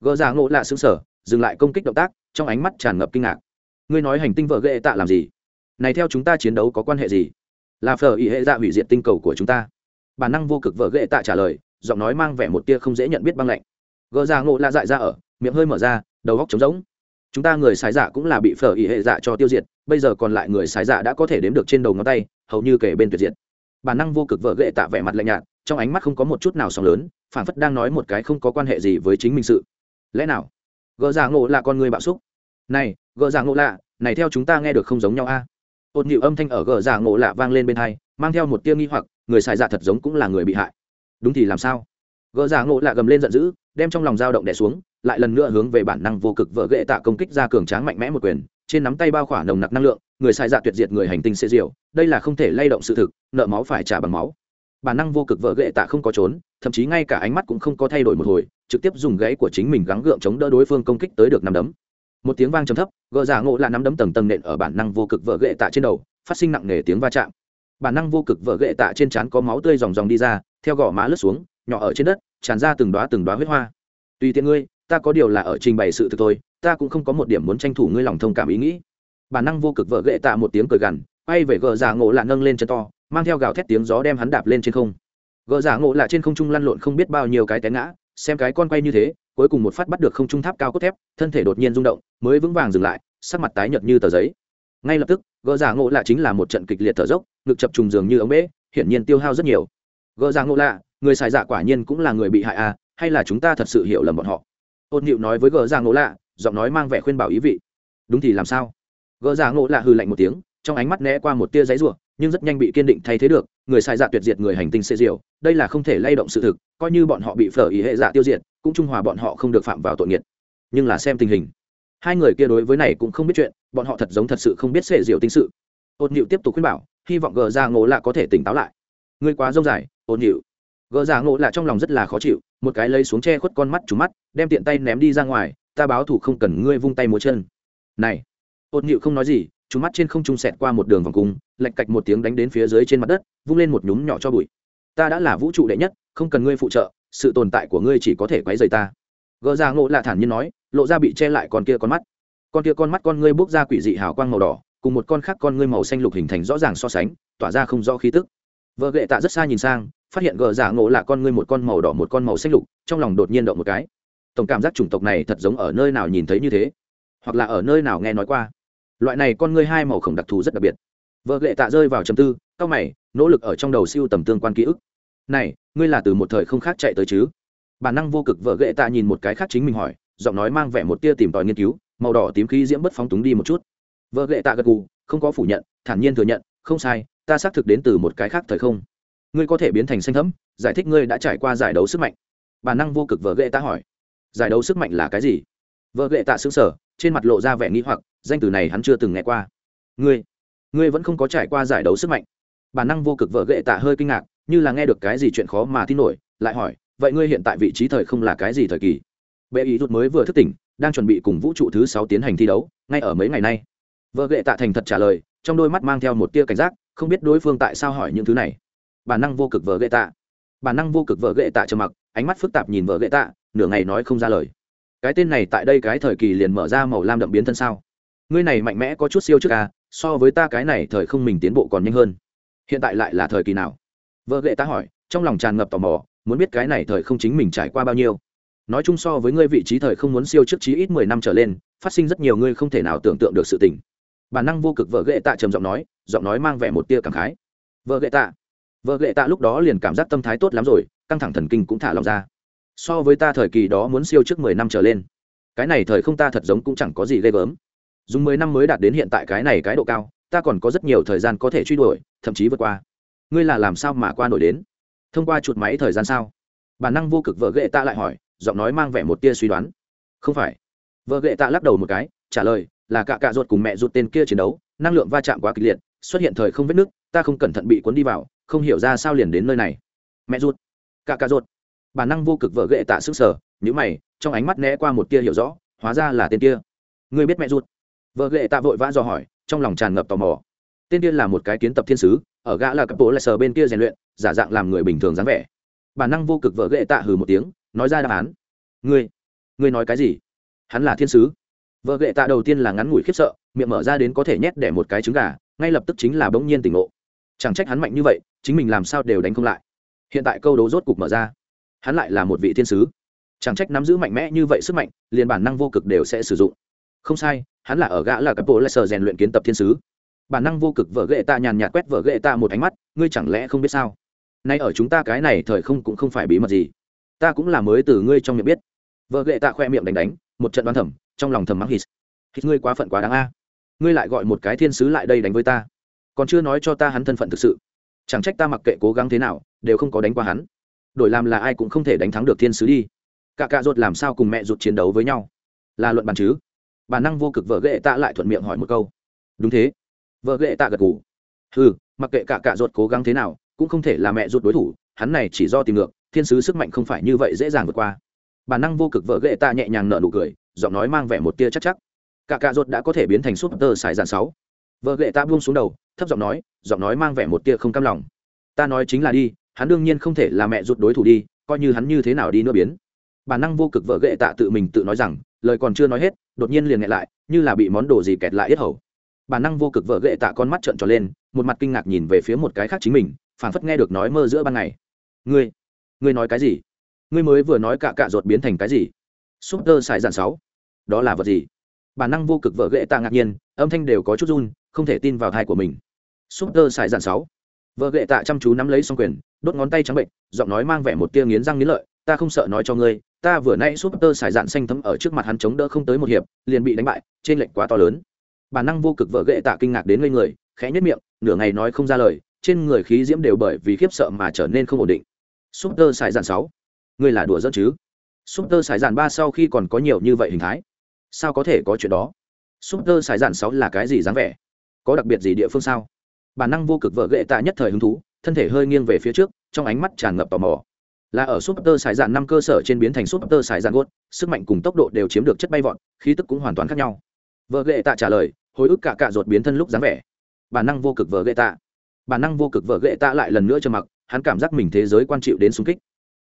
Gỡ ra ngộ lạ xứng sở dừng lại công kích động tác, trong ánh mắt tràn ngập kinh ngạc. Ngươi nói hành tinh vợ ghệ tạ làm gì? Này theo chúng ta chiến đấu có quan hệ gì? Là phờ ỉ hệ dạ hủy diệt tinh cầu của chúng ta bản năng vô cực vợ ghệ tạ trả lời, giọng nói mang vẻ một tia không dễ nhận biết băng lạnh. Gỡ giả ngộ lạ dại ra ở, miệng hơi mở ra, đầu góc trống rỗng. Chúng ta người sái dạ cũng là bị phở ỉ hệ dạ cho tiêu diệt, bây giờ còn lại người sái dạ đã có thể đếm được trên đầu ngón tay, hầu như kể bên tuyệt diệt. Bản năng vô cực vợ ghệ tạ vẻ mặt lạnh nhạt, trong ánh mắt không có một chút nào sóng lớn phản phất đang nói một cái không có quan hệ gì với chính mình sự. Lẽ nào? Gỡ giả ngộ là con người bạo xúc. Này gỡ giả ngộ lạ, này theo chúng ta nghe được không giống nhau a. À? ột nhịu âm thanh ở gỡ giả ngộ lạ vang lên bên hai, mang theo một tia nghi hoặc người xài dạ thật giống cũng là người bị hại. Đúng thì làm sao? Gỡ giả ngộ lạ gầm lên giận dữ, đem trong lòng dao động đẻ xuống, lại lần nữa hướng về bản năng vô cực vợ ghệ tạ công kích ra cường tráng mạnh mẽ một quyền, trên nắm tay bao khỏa nồng nặc năng lượng, người sai dạ tuyệt diệt người hành tinh sẽ diều. đây là không thể lay động sự thực, nợ máu phải trả bằng máu. Bản năng vô cực vợ ghệ tạ không có trốn, thậm chí ngay cả ánh mắt cũng không có thay đổi một hồi, trực tiếp dùng gãy của chính mình gắng gượng chống đỡ đối phương công kích tới được nằm đấm. Một tiếng vang trầm thấp, gỡ giả ngộ là nắm đấm tầng tầng nện ở bản năng vô cực vợ ghệ tạ trên đầu, phát sinh nặng nề tiếng va chạm bản năng vô cực vợ gậy tạ trên trán có máu tươi dòng dòng đi ra, theo gò má lướt xuống, nhỏ ở trên đất, tràn ra từng đoá từng đoá huyết hoa. Tùy tiện ngươi, ta có điều là ở trình bày sự thực thôi, ta cũng không có một điểm muốn tranh thủ ngươi lòng thông cảm ý nghĩ. Bản năng vô cực vợ gệ tạ một tiếng cười gằn, quay về gờ giả ngộ lạ nâng lên chân to, mang theo gào thét tiếng gió đem hắn đạp lên trên không. Gờ giả ngộ lạ trên không trung lăn lộn không biết bao nhiêu cái té ngã, xem cái con quay như thế, cuối cùng một phát bắt được không trung tháp cao cốt thép, thân thể đột nhiên rung động, mới vững vàng dừng lại, sắc mặt tái nhợt như tờ giấy. Ngay lập tức, gờ giả ngộ lạ chính là một trận kịch liệt thở dốc ngực chập trùng dường như ống bể hiển nhiên tiêu hao rất nhiều. Gơ Giang ngộ lạ, người xài dạ quả nhiên cũng là người bị hại à hay là chúng ta thật sự hiểu lầm bọn họ? Ôn nịu nói với Gơ giang ngộ lạ, giọng nói mang vẻ khuyên bảo ý vị. Đúng thì làm sao? Gơ giang ngộ lạ hư lạnh một tiếng, trong ánh mắt né qua một tia giấy ruộng nhưng rất nhanh bị kiên định thay thế được, người xài dạ tuyệt diệt người hành tinh sẽ diều đây là không thể lay động sự thực, coi như bọn họ bị phở ý hệ dạ tiêu diệt, cũng trung hòa bọn họ không được phạm vào tội nghiệt. Nhưng là xem tình hình. Hai người kia đối với này cũng không biết chuyện, bọn họ thật giống thật sự không biết sệ diệu tinh sự. Ôn nịu tiếp tục khuyên bảo hy vọng gờ ra ngộ lạ có thể tỉnh táo lại. Ngươi quá rông dài ôn hiệu gờ ra ngộ lạ trong lòng rất là khó chịu, một cái lấy xuống che khuất con mắt trúng mắt, đem tiện tay ném đi ra ngoài, ta báo thủ không cần ngươi vung tay múa chân. Này. Ôn hiệu không nói gì, trúng mắt trên không trung sẹt qua một đường vòng cung lạch cạch một tiếng đánh đến phía dưới trên mặt đất, vung lên một nhúm nhỏ cho bụi. Ta đã là vũ trụ đệ nhất, không cần ngươi phụ trợ, sự tồn tại của ngươi chỉ có thể quấy rầy ta. Gờ ra ngộ lạ thản nhiên nói, lộ ra bị che lại con kia con mắt. Con kia con mắt con ngươi bốc ra quỷ dị hào quang màu đỏ cùng một con khác con ngươi màu xanh lục hình thành rõ ràng so sánh, tỏa ra không rõ khí tức. Vợ gệ tạ rất xa nhìn sang, phát hiện gờ giả ngộ là con ngươi một con màu đỏ một con màu xanh lục, trong lòng đột nhiên động một cái. Tổng cảm giác chủng tộc này thật giống ở nơi nào nhìn thấy như thế, hoặc là ở nơi nào nghe nói qua. Loại này con ngươi hai màu khổng đặc thù rất đặc biệt. Vợ lệ tạ rơi vào chầm tư cao mày, nỗ lực ở trong đầu siêu tầm tương quan ký ức. Này, ngươi là từ một thời không khác chạy tới chứ? Bản năng vô cực vợ lệ tạ nhìn một cái khác chính mình hỏi, giọng nói mang vẻ một tia tìm tòi nghiên cứu, màu đỏ tím khí diễm bất phóng túng đi một chút vợ lệ tạ gật gù, không có phủ nhận, thản nhiên thừa nhận, không sai, ta xác thực đến từ một cái khác thời không. Ngươi có thể biến thành xanh thấm, giải thích ngươi đã trải qua giải đấu sức mạnh. Bản năng vô cực vợ ghệ ta hỏi. Giải đấu sức mạnh là cái gì? Vợ ghệ tạ xứng sở trên mặt lộ ra vẻ nghĩ hoặc, danh từ này hắn chưa từng nghe qua. Ngươi ngươi vẫn không có trải qua giải đấu sức mạnh. Bản năng vô cực vợ ghệ tạ hơi kinh ngạc, như là nghe được cái gì chuyện khó mà tin nổi, lại hỏi, vậy ngươi hiện tại vị trí thời không là cái gì thời kỳ? Bệ ý rút mới vừa thức tỉnh, đang chuẩn bị cùng vũ trụ thứ sáu tiến hành thi đấu, ngay ở mấy ngày nay vợ ghệ tạ thành thật trả lời, trong đôi mắt mang theo một tia cảnh giác, không biết đối phương tại sao hỏi những thứ này. Bản năng vô cực vợ ghệ tạ. Bản năng vô cực vợ ghệ tạ trầm mặc, ánh mắt phức tạp nhìn vợ ghệ tạ, nửa ngày nói không ra lời. Cái tên này tại đây cái thời kỳ liền mở ra màu lam đậm biến thân sao? Ngươi này mạnh mẽ có chút siêu trước à so với ta cái này thời không mình tiến bộ còn nhanh hơn. Hiện tại lại là thời kỳ nào? Vợ ghệ ta hỏi, trong lòng tràn ngập tò mò, muốn biết cái này thời không chính mình trải qua bao nhiêu. Nói chung so với ngươi vị trí thời không muốn siêu trước chí ít mười năm trở lên, phát sinh rất nhiều ngươi không thể nào tưởng tượng được sự tình bản năng vô cực vợ ghệ tạ trầm giọng nói giọng nói mang vẻ một tia cảm khái. Vợ ghệ tạ. Vợ ghệ tạ lúc đó liền cảm giác tâm thái tốt lắm rồi, căng thẳng thần kinh cũng thả lòng ra. So với ta thời kỳ đó muốn siêu trước mười năm trở lên, cái này thời không ta thật giống cũng chẳng có gì ghê gớm. Dùng mười năm mới đạt đến hiện tại cái này cái độ cao, ta còn có rất nhiều thời gian có thể truy đuổi, thậm chí vượt qua. Ngươi là làm sao mà qua nổi đến? Thông qua chuột máy thời gian sao? Bản năng vô cực vợ ghệ tạ lại hỏi, giọng nói mang vẻ một tia suy đoán. Không phải. Vợ ghệ tạ lắc đầu một cái, trả lời là cả cạ ruột cùng mẹ ruột tên kia chiến đấu, năng lượng va chạm quá kịch liệt, xuất hiện thời không vết nước, ta không cẩn thận bị cuốn đi vào, không hiểu ra sao liền đến nơi này. Mẹ ruột, cả cạ ruột. Bản năng vô cực vợ gệ tạ sức sở nhữ mày, trong ánh mắt né qua một tia hiểu rõ, hóa ra là tên kia. Ngươi biết mẹ ruột? Vợ gệ tạ vội vã dò hỏi, trong lòng tràn ngập tò mò. Tên kia là một cái kiến tập thiên sứ, ở gã là cặp bố lại sờ bên kia rèn luyện, giả dạng làm người bình thường dáng vẻ. Bản năng vô cực vợ gệ tạ hừ một tiếng, nói ra đáp án. Ngươi ngươi nói cái gì? Hắn là thiên sứ vợ ghệ tạ đầu tiên là ngắn ngủi khiếp sợ, miệng mở ra đến có thể nhét đẻ một cái trứng gà, ngay lập tức chính là bỗng nhiên tỉnh ngộ. Chẳng trách hắn mạnh như vậy, chính mình làm sao đều đánh không lại. Hiện tại câu đố rốt cục mở ra. Hắn lại là một vị thiên sứ. Chẳng trách nắm giữ mạnh mẽ như vậy sức mạnh, liền bản năng vô cực đều sẽ sử dụng. Không sai, hắn là ở gã là cấp bộ lại sờ rèn luyện kiến tập thiên sứ. Bản năng vô cực vợ ghệ ta nhàn nhạt quét vợ ghệ ta một ánh mắt, ngươi chẳng lẽ không biết sao? Nay ở chúng ta cái này thời không cũng không phải bí mật gì. Ta cũng là mới từ ngươi trong miệng biết. Vợ ghệ ta khoe miệng đánh đánh, một trận đoán thẩm trong lòng thầm mắng hít. Hít, ngươi quá phận quá đáng a. Ngươi lại gọi một cái thiên sứ lại đây đánh với ta. Còn chưa nói cho ta hắn thân phận thực sự. Chẳng trách ta mặc kệ cố gắng thế nào, đều không có đánh qua hắn. Đổi làm là ai cũng không thể đánh thắng được thiên sứ đi. Cả cạ ruột làm sao cùng mẹ ruột chiến đấu với nhau? Là luận bàn chứ? Bản năng vô cực vợ ghệ tạ lại thuận miệng hỏi một câu. Đúng thế. Vợ ghệ tạ gật ngủ ừ mặc kệ cả cạ ruột cố gắng thế nào, cũng không thể là mẹ ruột đối thủ, hắn này chỉ do tìm ngược, thiên sứ sức mạnh không phải như vậy dễ dàng vượt qua. Bản năng vô cực vợ ghệ tạ nhẹ nhàng nở nụ cười giọng nói mang vẻ một tia chắc chắc. Cả cạ ruột đã có thể biến thành súp tơ xài dàn sáu. Vợ ghệ tạ buông xuống đầu, thấp giọng nói giọng nói mang vẻ một tia không cam lòng. Ta nói chính là đi, hắn đương nhiên không thể là mẹ ruột đối thủ đi, coi như hắn như thế nào đi nữa biến. Bản năng vô cực vợ ghệ tạ tự mình tự nói rằng, lời còn chưa nói hết, đột nhiên liền nghẹn lại, như là bị món đồ gì kẹt lại yết hầu. Bản năng vô cực vợ ghệ tạ con mắt trợn tròn lên, một mặt kinh ngạc nhìn về phía một cái khác chính mình phản phất nghe được nói mơ giữa ban ngày. Ngươi ngươi nói cái gì? Ngươi mới vừa nói cả cạ ruột biến thành cái gì? Súp tơ xài dàn sáu đó là vật gì? Bản năng vô cực vợ ghệ tạ ngạc nhiên, âm thanh đều có chút run, không thể tin vào thai của mình. Súp tơ xài dàn sáu. Vợ ghệ tạ chăm chú nắm lấy xong quyền, đốt ngón tay trắng bệnh, giọng nói mang vẻ một tia nghiến răng nghiến lợi, ta không sợ nói cho ngươi, ta vừa nãy súp tơ xài dạn xanh thấm ở trước mặt hắn chống đỡ không tới một hiệp, liền bị đánh bại, trên lệnh quá to lớn. Bản năng vô cực vợ ghệ tạ kinh ngạc đến ngây người, khẽ nhất miệng, nửa ngày nói không ra lời, trên người khí diễm đều bởi vì khiếp sợ mà trở nên không ổn định. Súp tơ xài dạn sáu. Ngươi là đùa dẫn chứ? Súp tơ xài dạn ba sau khi còn có nhiều như vậy hình thái sao có thể có chuyện đó? Súp tơ sài dạn sáu là cái gì dáng vẻ? Có đặc biệt gì địa phương sao? Bản năng vô cực vợ ghệ tạ nhất thời hứng thú, thân thể hơi nghiêng về phía trước, trong ánh mắt tràn ngập tò mò. Là ở súp tơ sài dạn năm cơ sở trên biến thành súp tơ sài dạn gốt, sức mạnh cùng tốc độ đều chiếm được chất bay vọt, khí tức cũng hoàn toàn khác nhau. Vợ ghệ tạ trả lời, hồi ức cả cạ ruột biến thân lúc dáng vẻ. Bản năng vô cực vợ ghệ tạ. Bản năng vô cực vợ ghệ tạ lại lần nữa trầm mặc, hắn cảm giác mình thế giới quan chịu đến sung kích.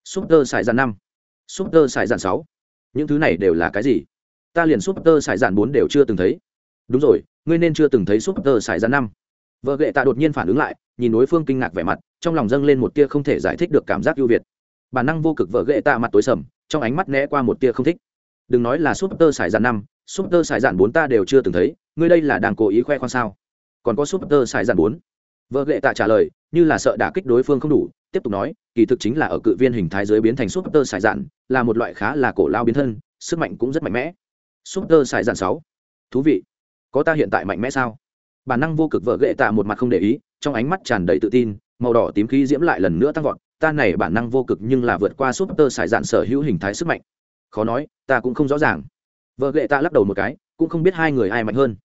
Súp tơ sài dạn năm. Súp tơ sài dạn sáu. Những thứ này đều là cái gì? Ta liền súp tơ xài dạn bốn đều chưa từng thấy. Đúng rồi, ngươi nên chưa từng thấy súp tơ xài dạn năm. Vợ ghệ tạ đột nhiên phản ứng lại, nhìn đối phương kinh ngạc vẻ mặt, trong lòng dâng lên một tia không thể giải thích được cảm giác ưu việt. Bản năng vô cực vợ ghệ tạ mặt tối sầm, trong ánh mắt né qua một tia không thích. Đừng nói là súp tơ xài dạn năm súp tơ xài dạn bốn ta đều chưa từng thấy, ngươi đây là đang cố ý khoe khoang sao? Còn có súp tơ xài dạn bốn? Vợ ghệ tạ trả lời, như là sợ đả kích đối phương không đủ, tiếp tục nói, kỳ thực chính là ở cự viên hình thái dưới biến thành súp tơ xài dạn là một loại khá là cổ lao biến thân, sức mạnh cũng rất mạnh mẽ súp tơ xài dạn sáu. Thú vị. Có ta hiện tại mạnh mẽ sao? Bản năng vô cực vợ ghệ tạ một mặt không để ý, trong ánh mắt tràn đầy tự tin, màu đỏ tím khí diễm lại lần nữa tăng vọt. Ta này bản năng vô cực nhưng là vượt qua súp tơ dạn sở hữu hình thái sức mạnh. Khó nói, ta cũng không rõ ràng. Vợ ghệ ta lắc đầu một cái, cũng không biết hai người ai mạnh hơn.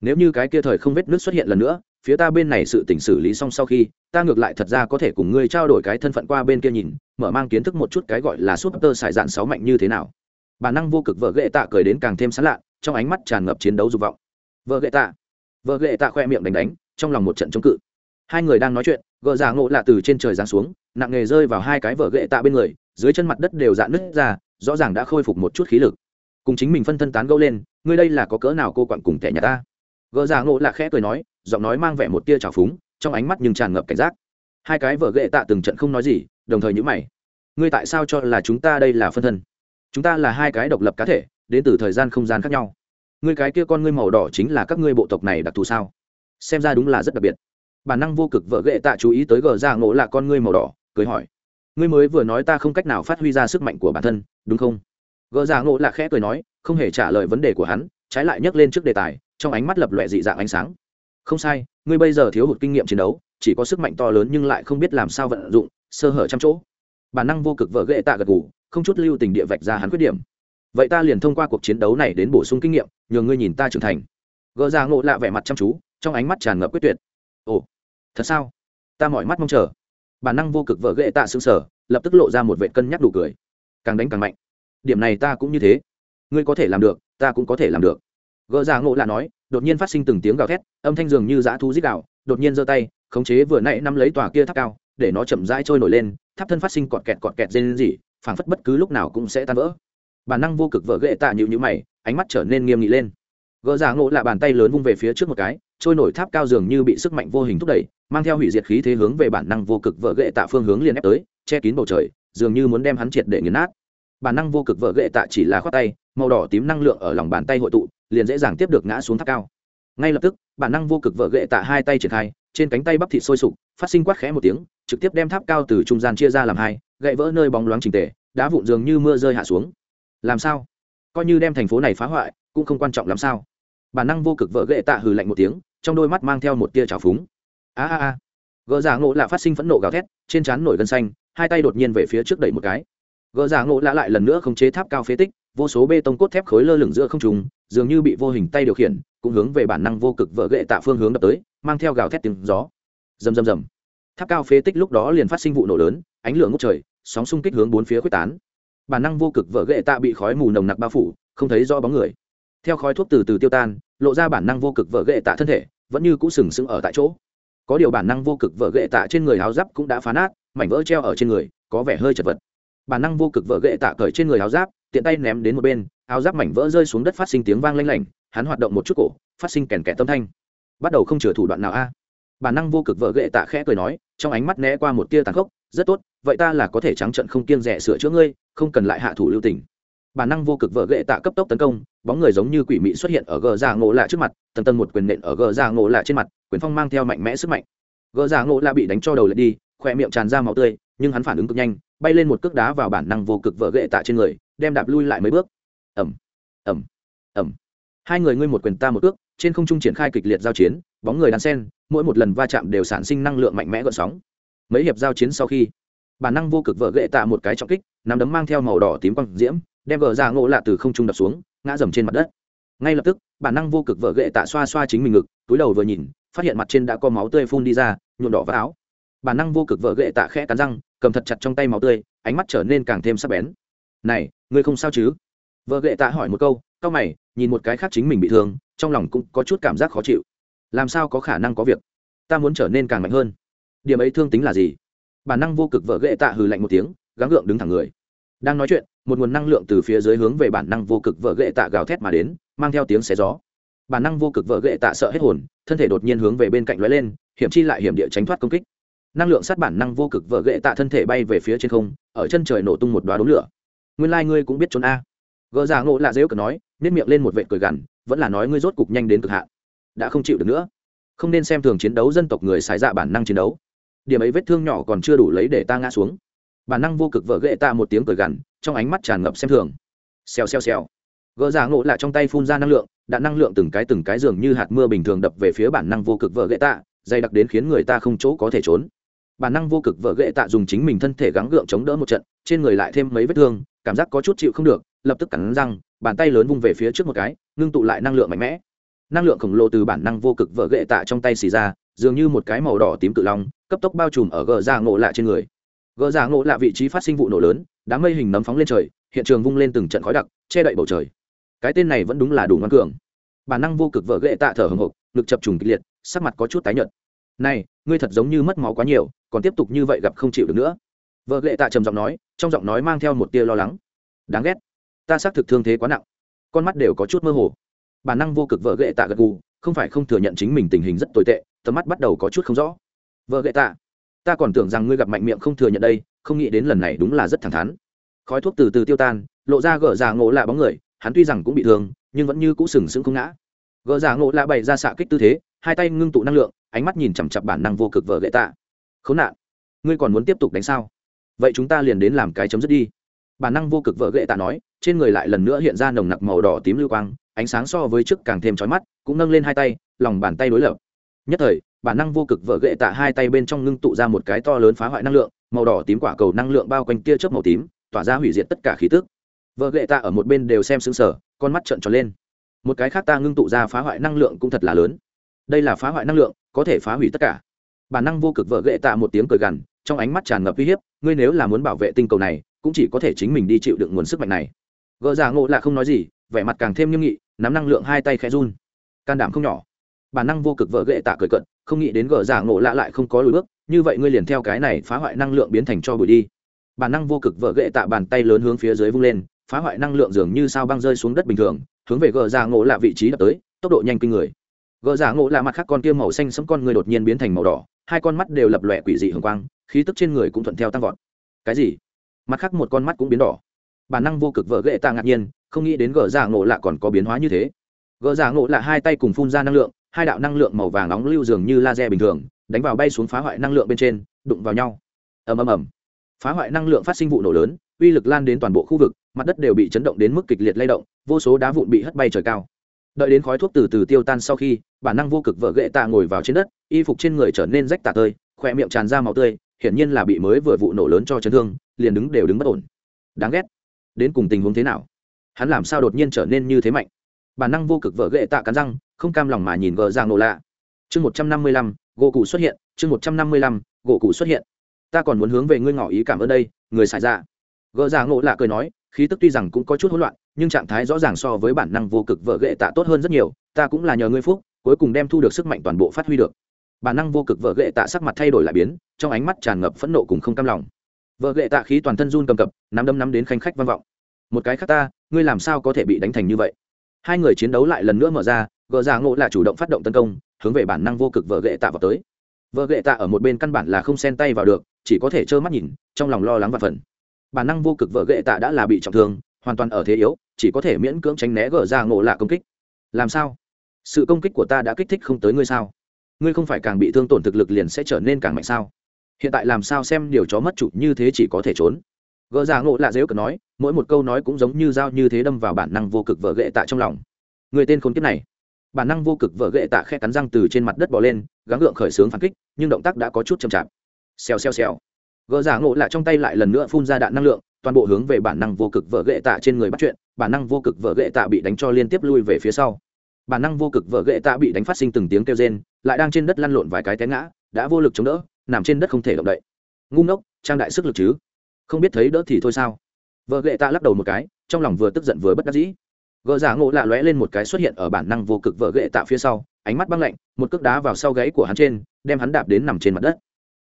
Nếu như cái kia thời không vết nước xuất hiện lần nữa, phía ta bên này sự tỉnh xử lý xong sau khi, ta ngược lại thật ra có thể cùng ngươi trao đổi cái thân phận qua bên kia nhìn, mở mang kiến thức một chút cái gọi là súp tơ sải dạn sáu mạnh như thế nào bản năng vô cực vợ ghệ tạ cười đến càng thêm sán lạ trong ánh mắt tràn ngập chiến đấu dục vọng. Vợ ghệ tạ. Vợ ghệ tạ khoe miệng đánh đánh, trong lòng một trận chống cự. Hai người đang nói chuyện gợ già ngộ lạ từ trên trời giáng xuống, nặng nghề rơi vào hai cái vợ ghệ tạ bên người, dưới chân mặt đất đều dạn nứt ra, rõ ràng đã khôi phục một chút khí lực. Cùng chính mình phân thân tán gẫu lên, ngươi đây là có cỡ nào cô quặn cùng kẻ nhà ta? Gợ già ngộ lạ khẽ cười nói, giọng nói mang vẻ một tia trào phúng, trong ánh mắt nhưng tràn ngập cảnh giác. Hai cái vợ ghệ tạ từng trận không nói gì, đồng thời nhữ mày. Ngươi tại sao cho là chúng ta đây là phân thân? Chúng ta là hai cái độc lập cá thể, đến từ thời gian không gian khác nhau. Ngươi cái kia con ngươi màu đỏ chính là các ngươi bộ tộc này đặc thù sao? Xem ra đúng là rất đặc biệt. Bản năng vô cực vợ ghệ tạ chú ý tới gờ ra ngộ là con ngươi màu đỏ, cười hỏi. Ngươi mới vừa nói ta không cách nào phát huy ra sức mạnh của bản thân, đúng không? Gờ ra ngộ là khẽ cười nói, không hề trả lời vấn đề của hắn, trái lại nhấc lên trước đề tài, trong ánh mắt lập lòe dị dạng ánh sáng. Không sai, ngươi bây giờ thiếu hụt kinh nghiệm chiến đấu, chỉ có sức mạnh to lớn nhưng lại không biết làm sao vận dụng, sơ hở trăm chỗ. Bản năng vô cực vợ ghệ tạ gật ngủ không chút lưu tình địa vạch ra hắn khuyết điểm. Vậy ta liền thông qua cuộc chiến đấu này đến bổ sung kinh nghiệm, nhờ ngươi nhìn ta trưởng thành. Gỡ ra ngộ lạ vẻ mặt chăm chú, trong ánh mắt tràn ngập quyết tuyệt. Ồ, thật sao? Ta mọi mắt mong chờ. Bản năng vô cực vợ ghệ tạ xương sở lập tức lộ ra một vệ cân nhắc đủ cười. Càng đánh càng mạnh. Điểm này ta cũng như thế. Ngươi có thể làm được, ta cũng có thể làm được. Gỡ ra ngộ lạ nói, đột nhiên phát sinh từng tiếng gào thét, âm thanh dường như dã thú dích đạo đột nhiên giơ tay, khống chế vừa nãy nắm lấy tòa kia tháp cao, để nó chậm rãi trôi nổi lên, tháp thân phát sinh cọt kẹt cọt kẹt dên gì phảng phất bất cứ lúc nào cũng sẽ tan vỡ. Bản năng vô cực vợ ghệ tạ nhịu nhữ mày, ánh mắt trở nên nghiêm nghị lên. Gỡ giả ngộ là bàn tay lớn vung về phía trước một cái, trôi nổi tháp cao dường như bị sức mạnh vô hình thúc đẩy, mang theo hủy diệt khí thế hướng về bản năng vô cực vợ ghệ tạ phương hướng liền ép tới, che kín bầu trời, dường như muốn đem hắn triệt để nghiền nát. Bản năng vô cực vợ ghệ tạ chỉ là khoát tay, màu đỏ tím năng lượng ở lòng bàn tay hội tụ, liền dễ dàng tiếp được ngã xuống tháp cao. Ngay lập tức, bản năng vô cực vợ ghệ tạ hai tay triển khai, trên cánh tay bắp thịt sôi sục, phát sinh quát khẽ một tiếng, trực tiếp đem tháp cao từ trung gian chia ra làm hai gậy vỡ nơi bóng loáng trình tề, đá vụn dường như mưa rơi hạ xuống. Làm sao? Coi như đem thành phố này phá hoại, cũng không quan trọng làm sao. Bản năng vô cực vỡ gậy tạ hừ lạnh một tiếng, trong đôi mắt mang theo một tia trào phúng. A a a. Gỡ giả ngộ lạ phát sinh phẫn nộ gào thét, trên trán nổi gân xanh, hai tay đột nhiên về phía trước đẩy một cái. Gỡ giả ngộ lạ lại lần nữa không chế tháp cao phế tích, vô số bê tông cốt thép khối lơ lửng giữa không trùng dường như bị vô hình tay điều khiển, cũng hướng về bản năng vô cực vỡ gậy tạ phương hướng đập tới, mang theo gào thét tiếng gió. Rầm rầm rầm. Tháp cao phế tích lúc đó liền phát sinh vụ nổ lớn ánh lửa ngốc trời, sóng xung kích hướng bốn phía quyết tán. Bản năng vô cực vợ ghệ tạ bị khói mù nồng nặc bao phủ, không thấy rõ bóng người. Theo khói thuốc từ từ tiêu tan, lộ ra bản năng vô cực vợ ghệ tạ thân thể, vẫn như cũ sừng sững ở tại chỗ. Có điều bản năng vô cực vợ ghệ tạ trên người áo giáp cũng đã phá nát mảnh vỡ treo ở trên người, có vẻ hơi chật vật. Bản năng vô cực vợ ghệ tạ cởi trên người áo giáp, tiện tay ném đến một bên, áo giáp mảnh vỡ rơi xuống đất phát sinh tiếng vang lanh lảnh, hắn hoạt động một chút cổ, phát sinh kèn kẻ tâm thanh. Bắt đầu không chừa thủ đoạn nào a? Bản năng vô cực vợ ghệ tạ khẽ cười nói, trong ánh mắt né qua một tia tàn khốc rất tốt vậy ta là có thể trắng trận không kiêng rẻ sửa chữa ngươi không cần lại hạ thủ lưu tình. Bản năng vô cực vợ ghệ tạ cấp tốc tấn công bóng người giống như quỷ mị xuất hiện ở gờ già ngộ lạ trước mặt tần tần một quyền nện ở gờ già ngộ lạ trên mặt quyền phong mang theo mạnh mẽ sức mạnh. Gờ già ngộ lạ bị đánh cho đầu lật đi khoe miệng tràn ra máu tươi nhưng hắn phản ứng cực nhanh bay lên một cước đá vào bản năng vô cực vợ ghệ tạ trên người đem đạp lui lại mấy bước. Ẩm ẩm ẩm hai người ngươi một quyền ta một cước, trên không trung triển khai kịch liệt giao chiến bóng người đan sen mỗi một lần va chạm đều sản sinh năng lượng mạnh mẽ gợn sóng mấy hiệp giao chiến sau khi, bản năng vô cực vợ gậy tạ một cái trọng kích, nắm đấm mang theo màu đỏ tím quang diễm, đem vợ ra ngộ lạ từ không trung đập xuống, ngã dầm trên mặt đất. Ngay lập tức, bản năng vô cực vợ gậy tạ xoa xoa chính mình ngực, túi đầu vừa nhìn, phát hiện mặt trên đã có máu tươi phun đi ra, nhuộm đỏ vào áo. Bản năng vô cực vợ gậy tạ khẽ cắn răng, cầm thật chặt trong tay máu tươi, ánh mắt trở nên càng thêm sắc bén. Này, ngươi không sao chứ? Vợ gậy tạ hỏi một câu, cau mày, nhìn một cái khác chính mình bị thương, trong lòng cũng có chút cảm giác khó chịu. Làm sao có khả năng có việc? Ta muốn trở nên càng mạnh hơn điểm ấy thương tính là gì? Bản năng vô cực vợ ghệ tạ hừ lạnh một tiếng, gắng gượng đứng thẳng người. Đang nói chuyện, một nguồn năng lượng từ phía dưới hướng về bản năng vô cực vợ ghệ tạ gào thét mà đến, mang theo tiếng xé gió. Bản năng vô cực vợ ghệ tạ sợ hết hồn, thân thể đột nhiên hướng về bên cạnh lóe lên, hiểm chi lại hiểm địa tránh thoát công kích. Năng lượng sát bản năng vô cực vợ ghệ tạ thân thể bay về phía trên không, ở chân trời nổ tung một đoá đống lửa. Nguyên lai、like、ngươi cũng biết trốn a. Gỡ giả ngộ lạ dễu cực nói nếp miệng lên một vệ cười gằn, vẫn là nói ngươi rốt cục nhanh đến cực hạn. Đã không chịu được nữa. Không nên xem thường chiến đấu dân tộc người xài dạ bản năng chiến đấu điểm ấy vết thương nhỏ còn chưa đủ lấy để ta ngã xuống. Bản năng vô cực vợ ghệ ta một tiếng cười gằn, trong ánh mắt tràn ngập xem thường. Xèo xèo xèo. Gỡ giả ngộ lại trong tay phun ra năng lượng, đạn năng lượng từng cái từng cái dường như hạt mưa bình thường đập về phía bản năng vô cực vợ ghệ tạ dày đặc đến khiến người ta không chỗ có thể trốn. Bản năng vô cực vợ ghệ tạ dùng chính mình thân thể gắng gượng chống đỡ một trận, trên người lại thêm mấy vết thương, cảm giác có chút chịu không được, lập tức cắn răng, bàn tay lớn vung về phía trước một cái, ngưng tụ lại năng lượng mạnh mẽ. Năng lượng khổng lồ từ bản năng vô cực vợ ghệ tạ trong tay xì ra, dường như một cái màu đỏ tím cự long cấp tốc bao trùm ở gờ giả ngộ lạ trên người. Gờ giả ngộ lạ vị trí phát sinh vụ nổ lớn, đám mây hình nấm phóng lên trời, hiện trường vung lên từng trận khói đặc, che đậy bầu trời. Cái tên này vẫn đúng là đủ ngoan cường. Bản năng vô cực vợ ghệ tạ thở hồng hộc ngực chập trùng kịch liệt, sắc mặt có chút tái nhợt. Này, ngươi thật giống như mất máu quá nhiều, còn tiếp tục như vậy gặp không chịu được nữa. Vợ ghệ tạ trầm giọng nói, trong giọng nói mang theo một tia lo lắng. Đáng ghét, ta xác thực thương thế quá nặng. Con mắt đều có chút mơ hồ. Bản năng vô cực vợ ghệ tạ gật gù, không phải không thừa nhận chính mình tình hình rất tồi tệ, tầm mắt bắt đầu có chút không rõ vợ gậy tạ. Ta còn tưởng rằng ngươi gặp mạnh miệng không thừa nhận đây, không nghĩ đến lần này đúng là rất thẳng thắn. Khói thuốc từ từ tiêu tan, lộ ra gỡ già ngộ lạ bóng người, hắn tuy rằng cũng bị thương, nhưng vẫn như cũ sừng sững không ngã. Gỡ già ngộ lạ bày ra xạ kích tư thế, hai tay ngưng tụ năng lượng, ánh mắt nhìn chằm chặp bản năng vô cực vợ gậy tạ. Khốn nạn. Ngươi còn muốn tiếp tục đánh sao? Vậy chúng ta liền đến làm cái chấm dứt đi. Bản năng vô cực vợ gậy tạ nói, trên người lại lần nữa hiện ra nồng nặc màu đỏ tím lưu quang, ánh sáng so với trước càng thêm chói mắt, cũng nâng lên hai tay, lòng bàn tay đối lập nhất thời, bản năng vô cực vợ ghệ tạ hai tay bên trong ngưng tụ ra một cái to lớn phá hoại năng lượng, màu đỏ tím quả cầu năng lượng bao quanh tia chớp màu tím, tỏa ra hủy diệt tất cả khí tức. Vợ ghệ tạ ở một bên đều xem xứng sở con mắt trợn tròn lên. Một cái khác ta ngưng tụ ra phá hoại năng lượng cũng thật là lớn. Đây là phá hoại năng lượng, có thể phá hủy tất cả. Bản năng vô cực vợ ghệ tạ một tiếng cười gằn, trong ánh mắt tràn ngập uy hiếp, ngươi nếu là muốn bảo vệ tinh cầu này, cũng chỉ có thể chính mình đi chịu đựng nguồn sức mạnh này. Gỡ giả ngộ là không nói gì, vẻ mặt càng thêm nghiêm nghị, nắm năng lượng hai tay khẽ run. Can đảm không nhỏ bản năng vô cực vợ ghệ tạ cười cận không nghĩ đến gỡ giả ngộ lạ lại không có lùi bước, như vậy ngươi liền theo cái này phá hoại năng lượng biến thành cho bụi đi. Bản năng vô cực vợ ghệ tạ bàn tay lớn hướng phía dưới vung lên, phá hoại năng lượng dường như sao băng rơi xuống đất bình thường, hướng về gỡ giả ngộ lạ vị trí đập tới, tốc độ nhanh kinh người. Gỡ giả ngộ lạ mặt khác con kia màu xanh sẫm con người đột nhiên biến thành màu đỏ, hai con mắt đều lập lòe quỷ dị hường quang, khí tức trên người cũng thuận theo tăng vọt. Cái gì? Mặt khác một con mắt cũng biến đỏ. Bản năng vô cực vợ ghệ tạ ngạc nhiên, không nghĩ đến gỡ giả ngộ lạ còn có biến hóa như thế. Gỡ giả ngộ lạ hai tay cùng phun ra năng lượng hai đạo năng lượng màu vàng nóng lưu dường như laser bình thường, đánh vào bay xuống phá hoại năng lượng bên trên, đụng vào nhau. Ầm ầm ầm. Phá hoại năng lượng phát sinh vụ nổ lớn, uy lực lan đến toàn bộ khu vực, mặt đất đều bị chấn động đến mức kịch liệt lay động, vô số đá vụn bị hất bay trời cao. Đợi đến khói thuốc từ từ tiêu tan sau khi, bản năng vô cực vợ ghệ tạ ngồi vào trên đất, y phục trên người trở nên rách tả tơi, khỏe miệng tràn ra màu tươi, hiển nhiên là bị mới vừa vụ nổ lớn cho chấn thương, liền đứng đều đứng bất ổn. Đáng ghét. Đến cùng tình huống thế nào? Hắn làm sao đột nhiên trở nên như thế mạnh? Bản năng vô cực vợ ghệ tạ cắn răng, không cam lòng mà nhìn gờ giang nổ lạ. Chương một trăm năm mươi lăm, gỗ cụ xuất hiện, chương một trăm năm mươi lăm, gỗ cụ xuất hiện. Ta còn muốn hướng về ngươi ngỏ ý cảm ơn đây, người xài ra gờ giang nổ lạ cười nói, khí tức tuy rằng cũng có chút hỗn loạn, nhưng trạng thái rõ ràng so với bản năng vô cực vợ ghệ tạ tốt hơn rất nhiều, ta cũng là nhờ ngươi phúc, cuối cùng đem thu được sức mạnh toàn bộ phát huy được. Bản năng vô cực vợ ghệ tạ sắc mặt thay đổi lại biến, trong ánh mắt tràn ngập phẫn nộ cùng không cam lòng. Vợ ghệ tạ khí toàn thân run cầm cập, nắm đâm nắm đến khanh khách vang vọng. Một cái khác ta, ngươi làm sao có thể bị đánh thành như vậy? Hai người chiến đấu lại lần nữa mở ra, gờ ra ngộ là chủ động phát động tấn công, hướng về bản năng vô cực vợ gệ tạ vào tới. Vợ gệ tạ ở một bên căn bản là không xen tay vào được, chỉ có thể trơ mắt nhìn, trong lòng lo lắng và phần bản năng vô cực vợ gệ tạ đã là bị trọng thương, hoàn toàn ở thế yếu, chỉ có thể miễn cưỡng tránh né gờ ra ngộ lạ công kích. Làm sao? Sự công kích của ta đã kích thích không tới ngươi sao? Ngươi không phải càng bị thương tổn thực lực liền sẽ trở nên càng mạnh sao? Hiện tại làm sao xem điều chó mất chủ như thế chỉ có thể trốn? Gỡ ra ngộ lạ dếu cực nói, mỗi một câu nói cũng giống như dao như thế đâm vào bản năng vô cực vợ ghệ tạ trong lòng. Người tên khốn kiếp này. Bản năng vô cực vợ ghệ tạ khe cắn răng từ trên mặt đất bỏ lên, gắng gượng khởi xướng phản kích, nhưng động tác đã có chút chậm chạp. Xèo xèo xèo. Gỡ giả ngộ lạ trong tay lại lần nữa phun ra đạn năng lượng, toàn bộ hướng về bản năng vô cực vợ ghệ tạ trên người bắt chuyện, bản năng vô cực vợ ghệ tạ bị đánh cho liên tiếp lui về phía sau. Bản năng vô cực vợ ghệ tạ bị đánh phát sinh từng tiếng kêu rên, lại đang trên đất lăn lộn vài cái té ngã, đã vô lực chống đỡ, nằm trên đất không thể động đậy. Ngu ngốc, trang đại sức lực chứ? Không biết thấy đỡ thì thôi sao? Vợ ghệ tạ lắc đầu một cái, trong lòng vừa tức giận vừa bất đắc dĩ. Gợ giả ngộ lạ lóe lên một cái xuất hiện ở bản năng vô cực vợ ghệ tạ phía sau, ánh mắt băng lạnh, một cước đá vào sau gáy của hắn trên, đem hắn đạp đến nằm trên mặt đất.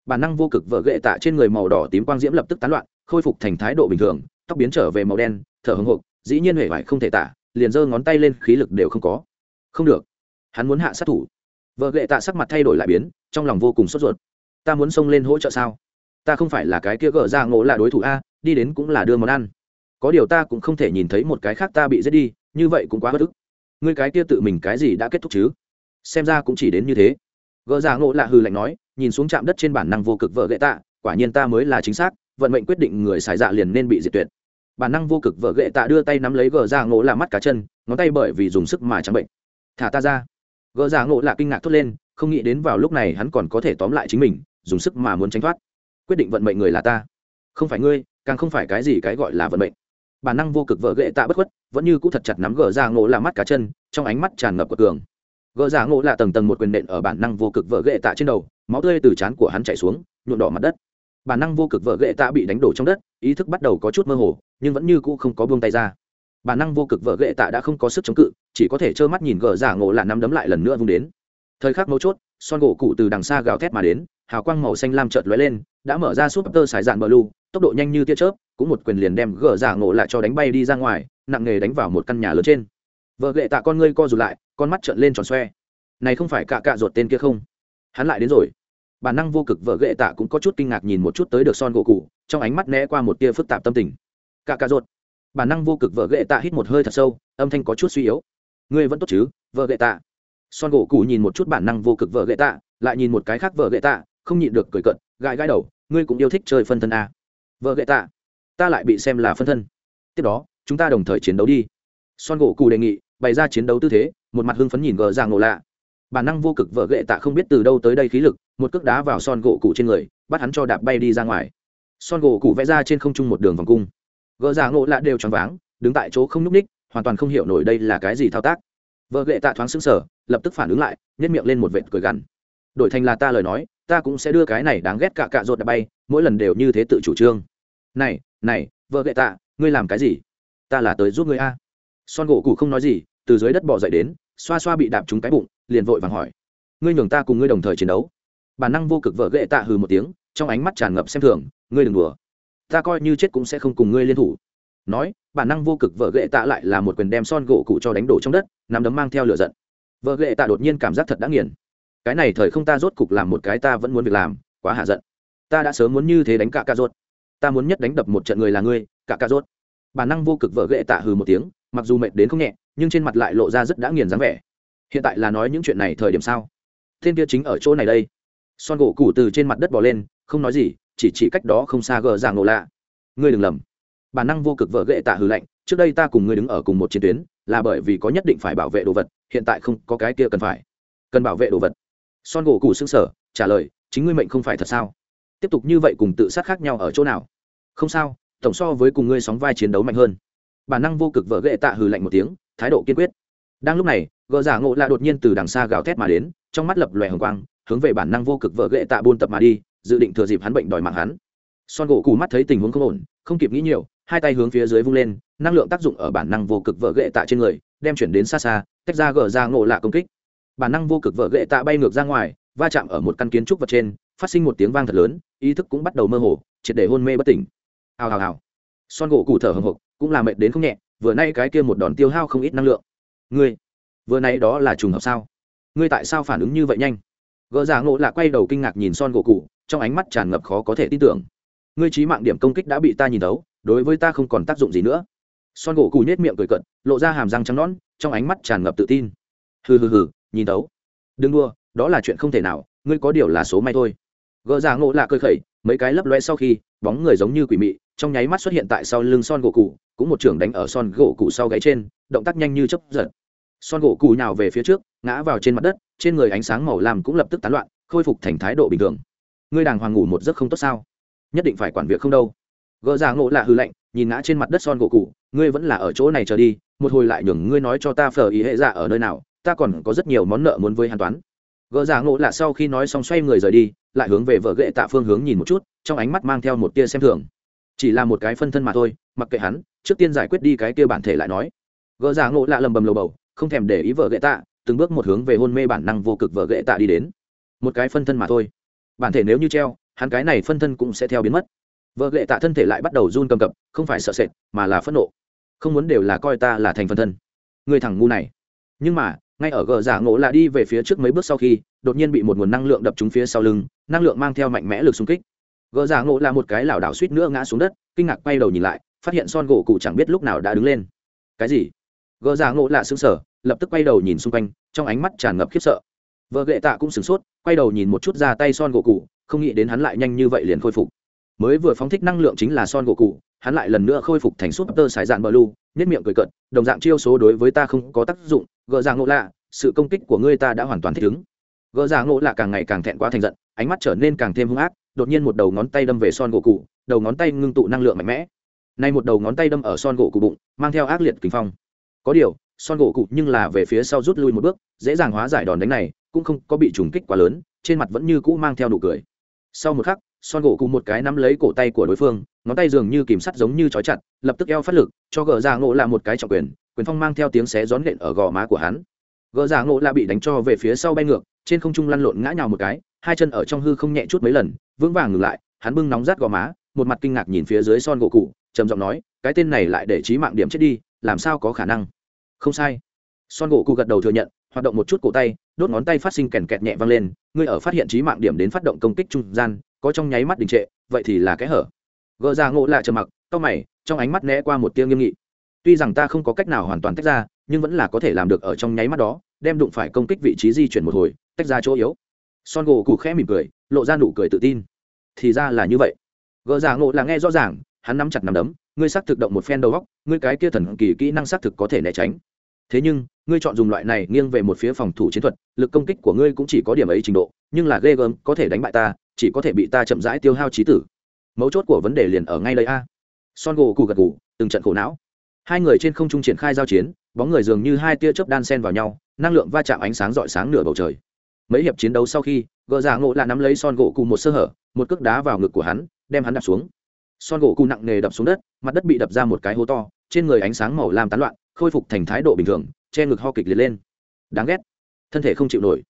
Bản năng vô cực vợ ghệ tạ trên người màu đỏ tím quang diễm lập tức tán loạn, khôi phục thành thái độ bình thường, tóc biến trở về màu đen, thở hồng hộc, dĩ nhiên huệ vải không thể tả, liền giơ ngón tay lên, khí lực đều không có. Không được. Hắn muốn hạ sát thủ. Vợ ghệ tạ sắc mặt thay đổi lại biến, trong lòng vô cùng sốt ruột. Ta muốn xông lên hỗ trợ sao? Ta không phải là cái kia gỡ ra ngộ là đối thủ a, đi đến cũng là đưa món ăn. Có điều ta cũng không thể nhìn thấy một cái khác ta bị giết đi, như vậy cũng quá bất ức. Ngươi cái kia tự mình cái gì đã kết thúc chứ? Xem ra cũng chỉ đến như thế. Gỡ ra ngộ lạ hư lạnh nói, nhìn xuống chạm đất trên bản năng vô cực vợ gậy tạ, quả nhiên ta mới là chính xác, vận mệnh quyết định người xài dạ liền nên bị diệt tuyệt. Bản năng vô cực vợ gậy tạ đưa tay nắm lấy gờ ra ngộ là mắt cá chân, ngón tay bởi vì dùng sức mà chẳng bệnh. Thả ta ra. Gờ ra ngộ là kinh ngạc thốt lên, không nghĩ đến vào lúc này hắn còn có thể tóm lại chính mình, dùng sức mà muốn tránh thoát quyết định vận mệnh người là ta. Không phải ngươi, càng không phải cái gì cái gọi là vận mệnh. Bản năng vô cực vợ gậy tạ bất khuất, vẫn như cũ thật chặt nắm gờ ra ngộ là mắt cá chân, trong ánh mắt tràn ngập của cường. Gờ ra ngộ là tầng tầng một quyền nện ở bản năng vô cực vợ gậy tạ trên đầu, máu tươi từ trán của hắn chảy xuống, nhuộm đỏ mặt đất. Bản năng vô cực vợ gậy tạ bị đánh đổ trong đất, ý thức bắt đầu có chút mơ hồ, nhưng vẫn như cũ không có buông tay ra. Bản năng vô cực vợ gậy tạ đã không có sức chống cự, chỉ có thể trơ mắt nhìn gờ giả ngộ là nắm đấm lại lần nữa vung đến. Thời khắc mấu chốt, son gỗ cụ từ đằng xa gào thét mà đến hào quang màu xanh lam chợt lóe lên, đã mở ra súp tơ sải dạn bờ lu tốc độ nhanh như tia chớp, cũng một quyền liền đem gờ giả ngộ lại cho đánh bay đi ra ngoài, nặng nghề đánh vào một căn nhà lớn trên. Vợ lệ tạ con ngươi co rụt lại, con mắt trợn lên tròn xoe. Này không phải cạ cạ ruột tên kia không? Hắn lại đến rồi. Bản năng vô cực vợ ghệ tạ cũng có chút kinh ngạc nhìn một chút tới được son gỗ cụ trong ánh mắt né qua một tia phức tạp tâm tình. Cạ cạ ruột. bản năng vô cực vợ ghệ tạ hít một hơi thật sâu, âm thanh có chút suy yếu. Ngươi vẫn tốt chứ, vợ ghệ tạ. Son gỗ cụ nhìn một chút bản năng vô cực vợ ghệ tạ, lại nhìn một cái khác vợ ghệ tạ không nhịn được cười cận gãi gãi đầu, ngươi cũng yêu thích chơi phân thân à. vợ gậy tạ, ta lại bị xem là phân thân. Tiếp đó, chúng ta đồng thời chiến đấu đi. Son gỗ cụ đề nghị, bày ra chiến đấu tư thế, một mặt hưng phấn nhìn gờ ra ngộ lạ. Bản năng vô cực vợ gậy tạ không biết từ đâu tới đây khí lực, một cước đá vào son gỗ cụ trên người, bắt hắn cho đạp bay đi ra ngoài. Son gỗ cụ vẽ ra trên không trung một đường vòng cung. Gờ ra ngộ lạ đều choáng váng, đứng tại chỗ không n ú c ních hoàn toàn không hiểu nổi đây là cái gì thao tác. Vợ gậy tạ thoáng xứng sở lập tức phản ứng lại nhét miệng lên một vệt cười gằn. Đổi thành là ta lời nói ta cũng sẽ đưa cái này đáng ghét cả cạ rột đã bay, mỗi lần đều như thế tự chủ trương. Này này, vợ gậy tạ, ngươi làm cái gì? Ta là tới giúp ngươi a. Son gỗ cụ không nói gì, từ dưới đất bỏ dậy đến, xoa xoa bị đạp trúng cái bụng, liền vội vàng hỏi. Ngươi nhường ta cùng ngươi đồng thời chiến đấu. Bản năng vô cực vợ gậy tạ hừ một tiếng, trong ánh mắt tràn ngập xem thường, ngươi đừng đùa. Ta coi như chết cũng sẽ không cùng ngươi liên thủ. Nói, bản năng vô cực vợ gậy tạ lại là một quyền đem son gỗ cụ cho đánh đổ trong đất, nắm đấm mang theo lửa giận. Vợ gậy tạ đột nhiên cảm giác thật đã nghiền cái này thời không ta rốt cục làm một cái ta vẫn muốn việc làm, quá hạ giận. Ta đã sớm muốn như thế đánh cả ca rốt. Ta muốn nhất đánh đập một trận người là ngươi, cả ca rốt. Bản năng vô cực vợ gậy tạ hừ một tiếng, mặc dù mệt đến không nhẹ, nhưng trên mặt lại lộ ra rất đã nghiền dáng vẻ. Hiện tại là nói những chuyện này thời điểm sao? Thiên kia chính ở chỗ này đây. Son gỗ củ từ trên mặt đất bỏ lên, không nói gì, chỉ chỉ cách đó không xa gờ giảng nổ lạ. Ngươi đừng lầm. Bản năng vô cực vợ gậy tạ hừ lạnh, trước đây ta cùng ngươi đứng ở cùng một chiến tuyến, là bởi vì có nhất định phải bảo vệ đồ vật, hiện tại không có cái kia cần phải. Cần bảo vệ đồ vật son gỗ cụ xương sở trả lời, chính ngươi mệnh không phải thật sao? Tiếp tục như vậy cùng tự sát khác nhau ở chỗ nào? Không sao, tổng so với cùng ngươi sóng vai chiến đấu mạnh hơn. Bản năng vô cực vợ ghệ tạ hừ lạnh một tiếng, thái độ kiên quyết. Đang lúc này gờ giả ngộ lạ đột nhiên từ đằng xa gào thét mà đến, trong mắt lập lòe hồng quang, hướng về bản năng vô cực vợ ghệ tạ buôn tập mà đi, dự định thừa dịp hắn bệnh đòi mạng hắn. Son gỗ cù mắt thấy tình huống không ổn, không kịp nghĩ nhiều, hai tay hướng phía dưới vung lên, năng lượng tác dụng ở bản năng vô cực vợ ghệ tạ trên người, đem chuyển đến xa xa, tách ra gờ ra ngộ lạ công kích bản năng vô cực vợ ghệ tạ bay ngược ra ngoài, va chạm ở một căn kiến trúc vật trên, phát sinh một tiếng vang thật lớn, ý thức cũng bắt đầu mơ hồ, triệt để hôn mê bất tỉnh. Hào hào hào. Son gỗ cụ thở hồng hộc, cũng là mệt đến không nhẹ, vừa nay cái kia một đòn tiêu hao không ít năng lượng. Ngươi, vừa nay đó là trùng hợp sao? Ngươi tại sao phản ứng như vậy nhanh? Gỡ giả ngộ lạ quay đầu kinh ngạc nhìn son gỗ cụ, trong ánh mắt tràn ngập khó có thể tin tưởng. Ngươi trí mạng điểm công kích đã bị ta nhìn thấu, đối với ta không còn tác dụng gì nữa. Son gỗ cụ nhét miệng cười cận lộ ra hàm răng trắng nón trong ánh mắt tràn ngập tự tin. Hừ hừ hừ nhìn tấu. Đừng đua đó là chuyện không thể nào, ngươi có điều là số may thôi. Gỡ giả ngộ lạ cơi khẩy, mấy cái lấp loe sau khi, bóng người giống như quỷ mị, trong nháy mắt xuất hiện tại sau lưng son gỗ cụ cũng một trưởng đánh ở son gỗ cụ sau gáy trên, động tác nhanh như chấp giật. Son gỗ cụ nhào về phía trước, ngã vào trên mặt đất, trên người ánh sáng màu lam cũng lập tức tán loạn, khôi phục thành thái độ bình thường. Ngươi đàng hoàng ngủ một giấc không tốt sao? Nhất định phải quản việc không đâu. Gỡ ra ngộ lạ hư lạnh, nhìn ngã trên mặt đất son gỗ cụ ngươi vẫn là ở chỗ này chờ đi, một hồi lại nhường ngươi nói cho ta phờ ý hệ dạ ở nơi nào ta còn có rất nhiều món nợ muốn với hàn toán. Gỡ ra ngộ lạ sau khi nói xong xoay người rời đi, lại hướng về vợ ghệ tạ phương hướng nhìn một chút, trong ánh mắt mang theo một tia xem thường. Chỉ là một cái phân thân mà thôi, mặc kệ hắn, trước tiên giải quyết đi cái kia bản thể lại nói. Gỡ ra ngộ lạ lầm bầm lầu bầu, không thèm để ý vợ ghệ tạ, từng bước một hướng về hôn mê bản năng vô cực vợ ghệ tạ đi đến. Một cái phân thân mà thôi. Bản thể nếu như treo, hắn cái này phân thân cũng sẽ theo biến mất. Vợ ghệ tạ thân thể lại bắt đầu run cầm cập, không phải sợ sệt, mà là phẫn nộ. Không muốn đều là coi ta là thành phân thân. Người thằng ngu này. Nhưng mà ngay ở gờ giả ngộ là đi về phía trước mấy bước sau khi, đột nhiên bị một nguồn năng lượng đập trúng phía sau lưng, năng lượng mang theo mạnh mẽ lực xung kích. Gờ giả ngộ là một cái lảo đảo suýt nữa ngã xuống đất, kinh ngạc quay đầu nhìn lại, phát hiện son gỗ cụ chẳng biết lúc nào đã đứng lên. Cái gì? Gờ giả ngộ là xứng sở lập tức quay đầu nhìn xung quanh, trong ánh mắt tràn ngập khiếp sợ. Vợ gệ tạ cũng sửng sốt, quay đầu nhìn một chút ra tay son gỗ cụ, không nghĩ đến hắn lại nhanh như vậy liền khôi phục mới vừa phóng thích năng lượng chính là son gỗ cụ hắn lại lần nữa khôi phục thành súp tơ sải dạn bờ lu nhất miệng cười cận đồng dạng chiêu số đối với ta không có tác dụng, gỡ ra ngộ lạ, sự công kích của ngươi ta đã hoàn toàn thích ứng. Gỡ ra ngộ lạ càng ngày càng thẹn quá thành giận, ánh mắt trở nên càng thêm hung ác, đột nhiên một đầu ngón tay đâm về son gỗ cụ đầu ngón tay ngưng tụ năng lượng mạnh mẽ. Nay một đầu ngón tay đâm ở son gỗ cụ bụng, mang theo ác liệt kinh phong. Có điều, son gỗ cụ nhưng là về phía sau rút lui một bước, dễ dàng hóa giải đòn đánh này, cũng không có bị trùng kích quá lớn, trên mặt vẫn như cũ mang theo nụ cười. Sau một khắc son gỗ cụ một cái nắm lấy cổ tay của đối phương, ngón tay dường như kìm sắt giống như trói chặt, lập tức eo phát lực, cho gờ ra ngộ là một cái trọng quyền quyền phong mang theo tiếng xé rón nện ở gò má của hắn. Gờ ra ngộ là bị đánh cho về phía sau bay ngược, trên không trung lăn lộn ngã nhào một cái, hai chân ở trong hư không nhẹ chút mấy lần, vững vàng ngừng lại, hắn bưng nóng rát gò má, một mặt kinh ngạc nhìn phía dưới son gỗ cụ, trầm giọng nói, cái tên này lại để trí mạng điểm chết đi, làm sao có khả năng? Không sai. Son gỗ cụ gật đầu thừa nhận, hoạt động một chút cổ tay, đốt ngón tay phát sinh kèn kẹt nhẹ vang lên, ngươi ở phát hiện trí mạng điểm đến phát động công kích trung gian có trong nháy mắt đình trệ, vậy thì là cái hở. Gỡ ra ngộ lạ trầm mặc tao mày, trong ánh mắt né qua một tia nghiêm nghị. Tuy rằng ta không có cách nào hoàn toàn tách ra, nhưng vẫn là có thể làm được ở trong nháy mắt đó, đem đụng phải công kích vị trí di chuyển một hồi, tách ra chỗ yếu. Son gỗ cụ khẽ mỉm cười, lộ ra nụ cười tự tin. Thì ra là như vậy. Gỡ ra ngộ là nghe rõ ràng, hắn nắm chặt nắm đấm, ngươi xác thực động một phen đầu góc ngươi cái kia thần kỳ kỹ năng xác thực có thể né tránh. Thế nhưng, ngươi chọn dùng loại này nghiêng về một phía phòng thủ chiến thuật, lực công kích của ngươi cũng chỉ có điểm ấy trình độ, nhưng là ghê gớm, có thể đánh bại ta chỉ có thể bị ta chậm rãi tiêu hao trí tử. Mấu chốt của vấn đề liền ở ngay đây a. Son gỗ cụ gật gù, từng trận khổ não. Hai người trên không trung triển khai giao chiến, bóng người dường như hai tia chớp đan sen vào nhau, năng lượng va chạm ánh sáng rọi sáng nửa bầu trời. Mấy hiệp chiến đấu sau khi gỡ giả ngộ là nắm lấy son gỗ cụ một sơ hở, một cước đá vào ngực của hắn, đem hắn đạp xuống. Son gỗ cụ nặng nề đập xuống đất, mặt đất bị đập ra một cái hố to, trên người ánh sáng màu lam tán loạn, khôi phục thành thái độ bình thường, che ngực ho kịch liệt lên. Đáng ghét. Thân thể không chịu nổi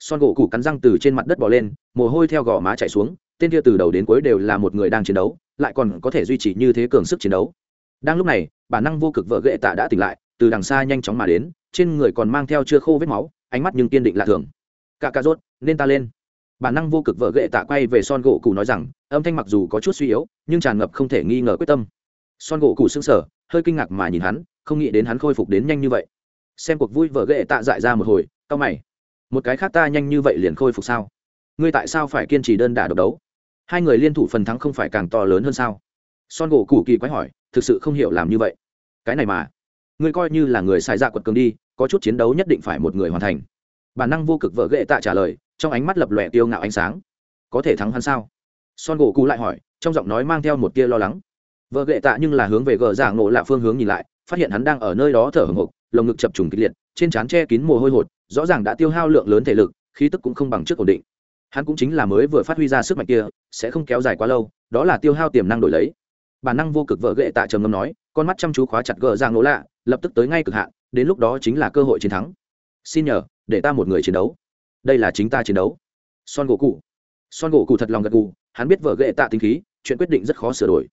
son gỗ cụ cắn răng từ trên mặt đất bỏ lên mồ hôi theo gò má chạy xuống tên kia từ đầu đến cuối đều là một người đang chiến đấu lại còn có thể duy trì như thế cường sức chiến đấu. Đang lúc này bản năng vô cực vợ ghệ tạ đã tỉnh lại từ đằng xa nhanh chóng mà đến trên người còn mang theo chưa khô vết máu ánh mắt nhưng kiên định lạ thường. Cả cà rốt nên ta lên. Bản năng vô cực vợ ghệ tạ quay về son gỗ cụ nói rằng âm thanh mặc dù có chút suy yếu nhưng tràn ngập không thể nghi ngờ quyết tâm. Son gỗ cụ sững sờ, hơi kinh ngạc mà nhìn hắn không nghĩ đến hắn khôi phục đến nhanh như vậy. Xem cuộc vui vợ ghệ tạ dại ra một hồi cau mày một cái khác ta nhanh như vậy liền khôi phục sao? Ngươi tại sao phải kiên trì đơn đả độc đấu? Hai người liên thủ phần thắng không phải càng to lớn hơn sao? Son gỗ củ kỳ quái hỏi, thực sự không hiểu làm như vậy. Cái này mà, ngươi coi như là người xài dạ quật cường đi, có chút chiến đấu nhất định phải một người hoàn thành. Bản năng vô cực vợ ghệ tạ trả lời, trong ánh mắt lập lòe tiêu ngạo ánh sáng. Có thể thắng hắn sao? Son gỗ cụ lại hỏi, trong giọng nói mang theo một tia lo lắng. Vợ ghệ tạ nhưng là hướng về gờ giả ngộ lạ phương hướng nhìn lại, phát hiện hắn đang ở nơi đó thở hồng hộc, lồng ngực chập trùng kịch liệt trên trán che kín mồ hôi hột, rõ ràng đã tiêu hao lượng lớn thể lực, khí tức cũng không bằng trước ổn định. Hắn cũng chính là mới vừa phát huy ra sức mạnh kia, sẽ không kéo dài quá lâu, đó là tiêu hao tiềm năng đổi lấy. Bản năng vô cực vợ ghệ tạ trầm ngâm nói, con mắt chăm chú khóa chặt gờ giang nỗ lạ, lập tức tới ngay cực hạn, đến lúc đó chính là cơ hội chiến thắng. Xin nhờ, để ta một người chiến đấu. Đây là chính ta chiến đấu. Son gỗ cụ. Son gỗ cụ thật lòng gật gù, hắn biết vợ ghệ tạ tính khí, chuyện quyết định rất khó sửa đổi.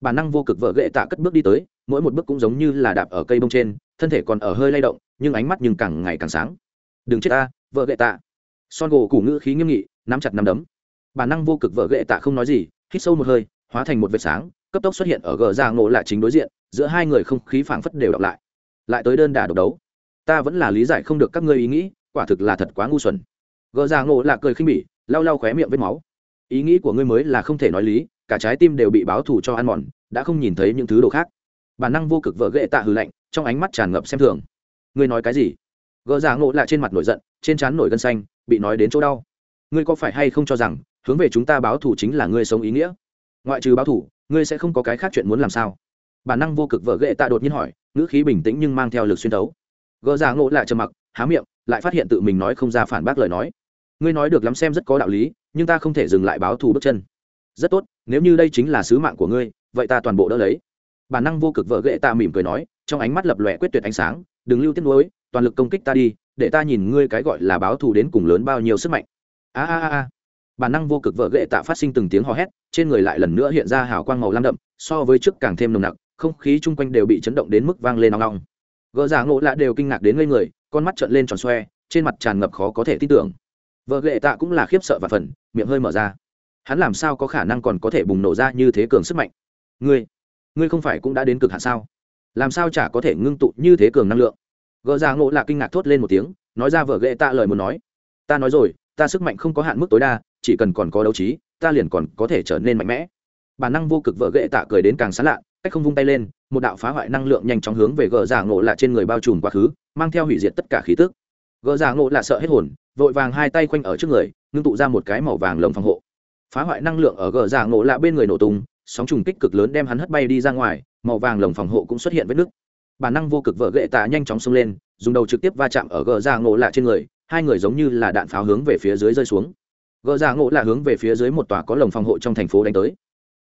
Bản năng vô cực vợ ghệ tạ cất bước đi tới, mỗi một bước cũng giống như là đạp ở cây bông trên thân thể còn ở hơi lay động, nhưng ánh mắt nhưng càng ngày càng sáng. Đừng chết ta, vợ ghệ tạ. Son gỗ củ ngữ khí nghiêm nghị, nắm chặt nắm đấm. Bản năng vô cực vợ ghệ tạ không nói gì, hít sâu một hơi, hóa thành một vệt sáng, cấp tốc xuất hiện ở gờ ra ngộ lại chính đối diện, giữa hai người không khí phảng phất đều đọc lại. Lại tới đơn đà độc đấu. Ta vẫn là lý giải không được các ngươi ý nghĩ, quả thực là thật quá ngu xuẩn. Gờ ra ngộ là cười khinh bỉ, lau lau khóe miệng vết máu. Ý nghĩ của ngươi mới là không thể nói lý, cả trái tim đều bị báo thù cho ăn mòn, đã không nhìn thấy những thứ đồ khác bản năng vô cực vợ ghệ tạ hư lạnh, trong ánh mắt tràn ngập xem thường. Ngươi nói cái gì? Gờ giả ngộ lại trên mặt nổi giận, trên trán nổi gân xanh, bị nói đến chỗ đau. Ngươi có phải hay không cho rằng, hướng về chúng ta báo thù chính là ngươi sống ý nghĩa? Ngoại trừ báo thù, ngươi sẽ không có cái khác chuyện muốn làm sao? Bản năng vô cực vợ ghệ tạ đột nhiên hỏi, ngữ khí bình tĩnh nhưng mang theo lực xuyên tấu gỡ giả ngộ lại trầm mặc, há miệng, lại phát hiện tự mình nói không ra phản bác lời nói. Ngươi nói được lắm xem rất có đạo lý, nhưng ta không thể dừng lại báo thù bước chân. Rất tốt, nếu như đây chính là sứ mạng của ngươi, vậy ta toàn bộ đỡ lấy bản năng vô cực vợ ghệ ta mỉm cười nói, trong ánh mắt lập lòe quyết tuyệt ánh sáng, đừng lưu tiết nuối, toàn lực công kích ta đi, để ta nhìn ngươi cái gọi là báo thù đến cùng lớn bao nhiêu sức mạnh. A a a bản năng vô cực vợ ghệ tạ phát sinh từng tiếng hò hét, trên người lại lần nữa hiện ra hào quang màu lam đậm, so với trước càng thêm nồng nặc, không khí chung quanh đều bị chấn động đến mức vang lên nong nong gỡ giả ngộ lạ đều kinh ngạc đến ngây người, con mắt trợn lên tròn xoe, trên mặt tràn ngập khó có thể tin tưởng. Vợ ghệ tạ cũng là khiếp sợ và phần miệng hơi mở ra. Hắn làm sao có khả năng còn có thể bùng nổ ra như thế cường sức mạnh? Ngươi ngươi không phải cũng đã đến cực hạn sao? Làm sao chả có thể ngưng tụ như thế cường năng lượng? Gỡ ra dạ ngộ lạ kinh ngạc thốt lên một tiếng, nói ra vợ ghệ tạ lời muốn nói. Ta nói rồi, ta sức mạnh không có hạn mức tối đa, chỉ cần còn có đấu trí, ta liền còn có thể trở nên mạnh mẽ. Bản năng vô cực vợ ghệ tạ cười đến càng sán lạ, cách không vung tay lên, một đạo phá hoại năng lượng nhanh chóng hướng về gờ giả ngộ lạ trên người bao trùm quá khứ, mang theo hủy diệt tất cả khí tức. Gờ giả ngộ lạ sợ hết hồn, vội vàng hai tay quanh ở trước người, ngưng tụ ra một cái màu vàng lồng phòng hộ. Phá hoại năng lượng ở gờ giả ngộ lạ bên người nổ tung sóng trùng kích cực lớn đem hắn hất bay đi ra ngoài, màu vàng lồng phòng hộ cũng xuất hiện vết nứt. Bản năng vô cực vợ gậy tạ nhanh chóng xông lên, dùng đầu trực tiếp va chạm ở gờ giả ngộ lạ trên người, hai người giống như là đạn pháo hướng về phía dưới rơi xuống. Gờ giả ngộ lạ hướng về phía dưới một tòa có lồng phòng hộ trong thành phố đánh tới.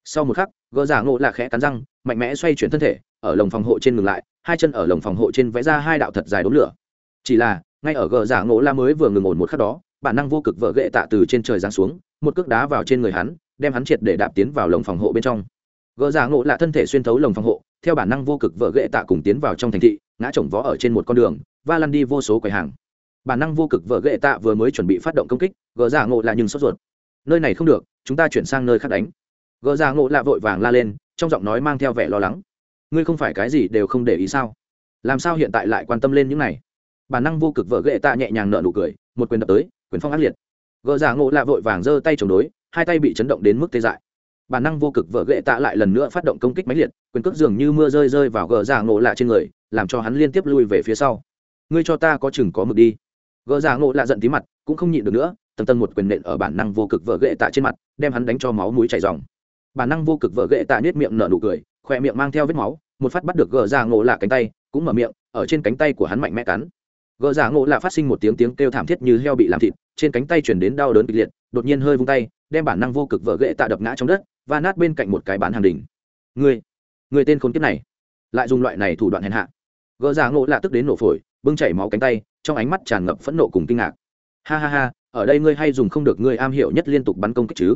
Sau một khắc, gờ giả ngộ lạ khẽ cắn răng, mạnh mẽ xoay chuyển thân thể, ở lồng phòng hộ trên ngừng lại, hai chân ở lồng phòng hộ trên vẽ ra hai đạo thật dài đốm lửa. Chỉ là, ngay ở gờ giả ngộ la mới vừa ngừng ổn một khắc đó, bản năng vô cực vợ gậy tạ từ trên trời giáng xuống, một cước đá vào trên người hắn đem hắn triệt để đạp tiến vào lồng phòng hộ bên trong. Gờ giả ngộ là thân thể xuyên thấu lồng phòng hộ, theo bản năng vô cực vợ ghệ tạ cùng tiến vào trong thành thị, ngã chồng vó ở trên một con đường và lăn đi vô số quầy hàng. Bản năng vô cực vợ ghệ tạ vừa mới chuẩn bị phát động công kích gờ giả ngộ là nhưng sốt ruột. Nơi này không được, chúng ta chuyển sang nơi khác đánh. Gờ giả ngộ lạ vội vàng la lên, trong giọng nói mang theo vẻ lo lắng. Ngươi không phải cái gì đều không để ý sao? Làm sao hiện tại lại quan tâm lên những này? Bản năng vô cực vợ ghệ tạ nhẹ nhàng nợ nụ cười, một quyền đập tới, quyền phong ác liệt. Gờ giả ngộ lạ vội vàng giơ tay chống đối hai tay bị chấn động đến mức tê dại. Bản năng vô cực vợ ghệ tạ lại lần nữa phát động công kích máy liệt, quyền cước dường như mưa rơi rơi vào gờ giả ngộ lạ trên người, làm cho hắn liên tiếp lui về phía sau. Ngươi cho ta có chừng có mực đi. Gờ giả ngộ lạ giận tí mặt, cũng không nhịn được nữa, tầng tầng một quyền nện ở bản năng vô cực vợ ghệ tạ trên mặt, đem hắn đánh cho máu mũi chảy dòng bản năng vô cực vợ ghệ tạ nhếch miệng nở nụ cười khỏe miệng mang theo vết máu, một phát bắt được gờ giả ngộ lạ cánh tay, cũng mở miệng, ở trên cánh tay của hắn mạnh mẽ cắn. Gờ giả ngộ lạ phát sinh một tiếng tiếng kêu thảm thiết như heo bị làm thịt, trên cánh tay chuyển đến đau đớn kịch liệt, đột nhiên hơi vung tay đem bản năng vô cực vợ ghệ tạ đập ngã trong đất và nát bên cạnh một cái bán hàng đỉnh. Người người tên khốn kiếp này. Lại dùng loại này thủ đoạn hèn hạ. Gỡ giả ngộ lạ tức đến nổ phổi, bưng chảy máu cánh tay, trong ánh mắt tràn ngập phẫn nộ cùng kinh ngạc. Ha ha ha, ở đây ngươi hay dùng không được ngươi am hiểu nhất liên tục bắn công kích chứ?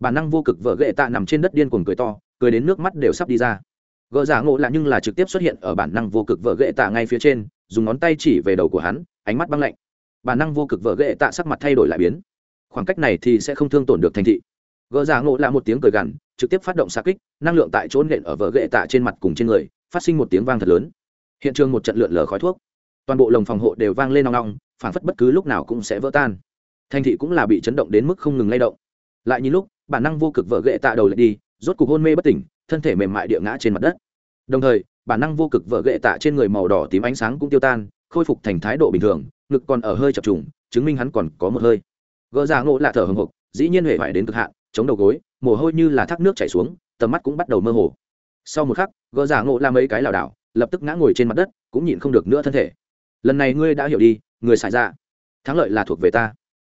Bản năng vô cực vợ ghệ tạ nằm trên đất điên cuồng cười to, cười đến nước mắt đều sắp đi ra. Gỡ giả ngộ lạ nhưng là trực tiếp xuất hiện ở bản năng vô cực vợ ghệ tạ ngay phía trên, dùng ngón tay chỉ về đầu của hắn, ánh mắt băng lạnh. Bản năng vô cực vợ ghệ tạ sắc mặt thay đổi lại biến khoảng cách này thì sẽ không thương tổn được thành thị. Gỡ giả ngộ là một tiếng cười gằn, trực tiếp phát động xa kích, năng lượng tại chỗ nện ở vỡ gậy tạ trên mặt cùng trên người, phát sinh một tiếng vang thật lớn. Hiện trường một trận lượn lờ khói thuốc. Toàn bộ lồng phòng hộ đều vang lên nong nong phản phất bất cứ lúc nào cũng sẽ vỡ tan. Thành thị cũng là bị chấn động đến mức không ngừng lay động. Lại nhìn lúc, bản năng vô cực vỡ gậy tạ đầu lại đi, rốt cục hôn mê bất tỉnh, thân thể mềm mại địa ngã trên mặt đất. Đồng thời, bản năng vô cực vỡ gậy tạ trên người màu đỏ tím ánh sáng cũng tiêu tan, khôi phục thành thái độ bình thường, ngực còn ở hơi chập trùng, chứng minh hắn còn có một hơi gỡ ra ngộ lạ thở hồng hộc dĩ nhiên huệ vải đến cực hạn, chống đầu gối, mồ hôi như là thác nước chảy xuống, tầm mắt cũng bắt đầu mơ hồ. Sau một khắc, gỡ giả ngộ la mấy cái lảo đảo, lập tức ngã ngồi trên mặt đất, cũng nhịn không được nữa thân thể. Lần này ngươi đã hiểu đi, người xài ra, thắng lợi là thuộc về ta.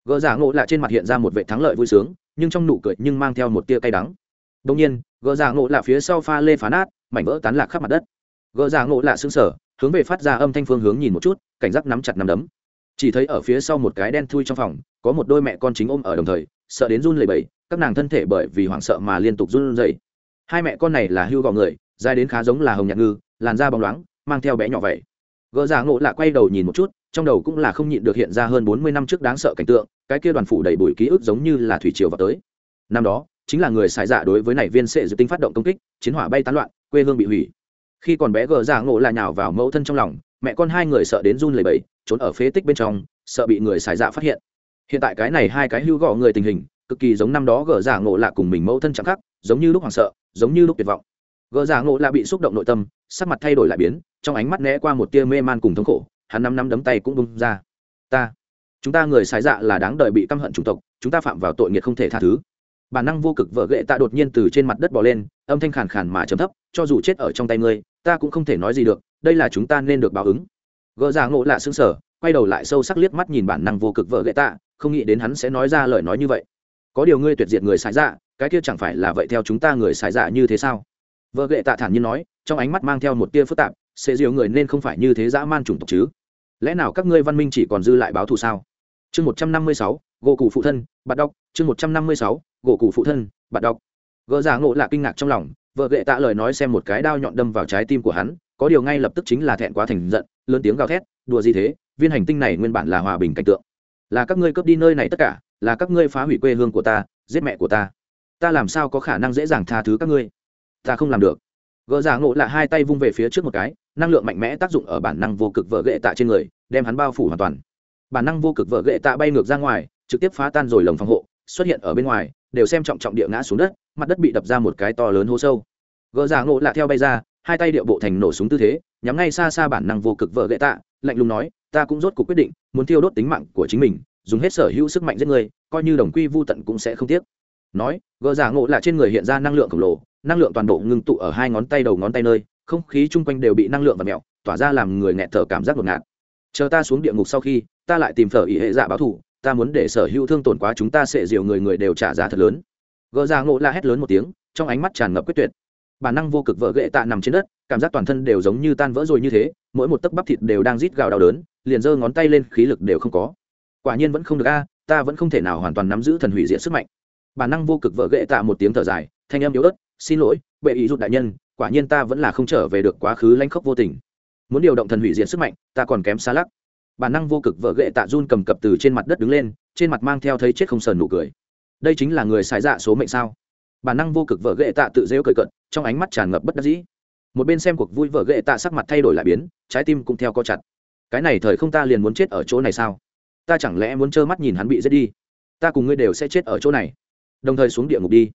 Gỡ giả ngộ lạ trên mặt hiện ra một vệ thắng lợi vui sướng, nhưng trong nụ cười nhưng mang theo một tia cay đắng. Đông nhiên, gỡ giả ngộ lạ phía sau pha lê phá nát, mảnh vỡ tán lạc khắp mặt đất. Gỡ giả ngộ lạ xương sở hướng về phát ra âm thanh phương hướng nhìn một chút, cảnh giác nắm chặt nắm đấm chỉ thấy ở phía sau một cái đen thui trong phòng, có một đôi mẹ con chính ôm ở đồng thời, sợ đến run lẩy bẩy, các nàng thân thể bởi vì hoảng sợ mà liên tục run rẩy. Hai mẹ con này là hưu gò người, dài đến khá giống là hồng nhạc ngư, làn da bóng loáng, mang theo bé nhỏ vậy. Gỡ giả ngộ lạ quay đầu nhìn một chút, trong đầu cũng là không nhịn được hiện ra hơn bốn mươi năm trước đáng sợ cảnh tượng, cái kia đoàn phủ đầy bụi ký ức giống như là thủy triều vào tới. Năm đó, chính là người xài dạ đối với này viên sệ dự tinh phát động công kích, chiến hỏa bay tán loạn, quê hương bị hủy. Khi còn bé gờ giả ngộ là nhào vào mẫu thân trong lòng, mẹ con hai người sợ đến run lẩy bẩy trốn ở phế tích bên trong sợ bị người xài dạ phát hiện. Hiện tại cái này hai cái hưu gọ người tình hình cực kỳ giống năm đó gỡ giả ngộ lạ cùng mình mẫu thân chẳng khác, giống như lúc hoảng sợ giống như lúc tuyệt vọng. Gỡ giả ngộ lạ bị xúc động nội tâm sắc mặt thay đổi lại biến trong ánh mắt né qua một tia mê man cùng thống khổ hắn năm năm đấm tay cũng bung ra. Ta chúng ta người xài dạ là đáng đợi bị căm hận chủng tộc chúng ta phạm vào tội nghiệt không thể tha thứ. Bản năng vô cực vợ gệ ta đột nhiên từ trên mặt đất bỏ lên âm thanh khàn khàn mà chấm thấp cho dù chết ở trong tay ngươi ta cũng không thể nói gì được đây là chúng ta nên được báo ứng gỡ ra ngộ lạ xứng sở quay đầu lại sâu sắc liếc mắt nhìn bản năng vô cực vợ ghệ tạ không nghĩ đến hắn sẽ nói ra lời nói như vậy. Có điều ngươi tuyệt diệt người xài dạ cái kia chẳng phải là vậy theo chúng ta người xài dạ như thế sao? Vợ ghệ tạ thản nhiên nói, trong ánh mắt mang theo một tia phức tạp, sẽ diều người nên không phải như thế dã man chủng tộc chứ? Lẽ nào các ngươi văn minh chỉ còn dư lại báo thù sao? Chương một trăm năm mươi sáu, gỗ cụ phụ thân bạn đọc chương một trăm năm mươi sáu, gỗ cụ phụ thân bạn đọc gỡ giả ngộ lạ kinh ngạc trong lòng, vợ ghệ tạ lời nói xem một cái đao nhọn đâm vào trái tim của hắn có điều ngay lập tức chính là thẹn quá thành giận, lớn tiếng gào thét, đùa gì thế? Viên hành tinh này nguyên bản là hòa bình cảnh tượng. Là các ngươi cướp đi nơi này tất cả, là các ngươi phá hủy quê hương của ta, giết mẹ của ta. Ta làm sao có khả năng dễ dàng tha thứ các ngươi? Ta không làm được. Gỡ giả ngộ là hai tay vung về phía trước một cái, năng lượng mạnh mẽ tác dụng ở bản năng vô cực vợ ghệ tạ trên người, đem hắn bao phủ hoàn toàn. Bản năng vô cực vợ ghệ tạ bay ngược ra ngoài, trực tiếp phá tan rồi lồng phòng hộ, xuất hiện ở bên ngoài, đều xem trọng trọng địa ngã xuống đất, mặt đất bị đập ra một cái to lớn hố sâu. Gỡ giả ngộ lạ theo bay ra hai tay điệu bộ thành nổ súng tư thế, nhắm ngay xa xa bản năng vô cực vợ gậy tạ, lạnh lùng nói, ta cũng rốt cuộc quyết định, muốn thiêu đốt tính mạng của chính mình, dùng hết sở hữu sức mạnh giết người, coi như đồng quy vô tận cũng sẽ không tiếc. Nói gỡ giả ngộ lạ trên người hiện ra năng lượng khổng lồ, năng lượng toàn bộ ngưng tụ ở hai ngón tay đầu ngón tay nơi, không khí chung quanh đều bị năng lượng và mẹo tỏa ra làm người nghẹt thở cảm giác ngột ngạt. Chờ ta xuống địa ngục sau khi, ta lại tìm phở ý hệ dạ báo thủ ta muốn để sở hữu thương tổn quá chúng ta sẽ diều người người đều trả giá thật lớn. Gỡ giả ngộ la hét lớn một tiếng, trong ánh mắt tràn ngập quyết tuyệt bản năng vô cực vợ ghệ tạ nằm trên đất, cảm giác toàn thân đều giống như tan vỡ rồi như thế, mỗi một tấc bắp thịt đều đang rít gào đau đớn, liền giơ ngón tay lên, khí lực đều không có. Quả nhiên vẫn không được a, ta vẫn không thể nào hoàn toàn nắm giữ thần hủy diệt sức mạnh. Bản năng vô cực vợ ghệ tạ một tiếng thở dài, thanh âm yếu ớt, xin lỗi, bệ ý rụt đại nhân, quả nhiên ta vẫn là không trở về được quá khứ lanh khốc vô tình. Muốn điều động thần hủy diệt sức mạnh, ta còn kém xa lắc. Bản năng vô cực vợ ghệ tạ run cầm cập từ trên mặt đất đứng lên, trên mặt mang theo thấy chết không sờn nụ cười. Đây chính là người xài dạ số mệnh sao? Bản năng vô cực vợ ghệ tạ tự rêu cười cận trong ánh mắt tràn ngập bất đắc dĩ. Một bên xem cuộc vui vợ ghệ tạ sắc mặt thay đổi lại biến, trái tim cũng theo co chặt. Cái này thời không ta liền muốn chết ở chỗ này sao? Ta chẳng lẽ muốn trơ mắt nhìn hắn bị giết đi? Ta cùng ngươi đều sẽ chết ở chỗ này. Đồng thời xuống địa ngục đi.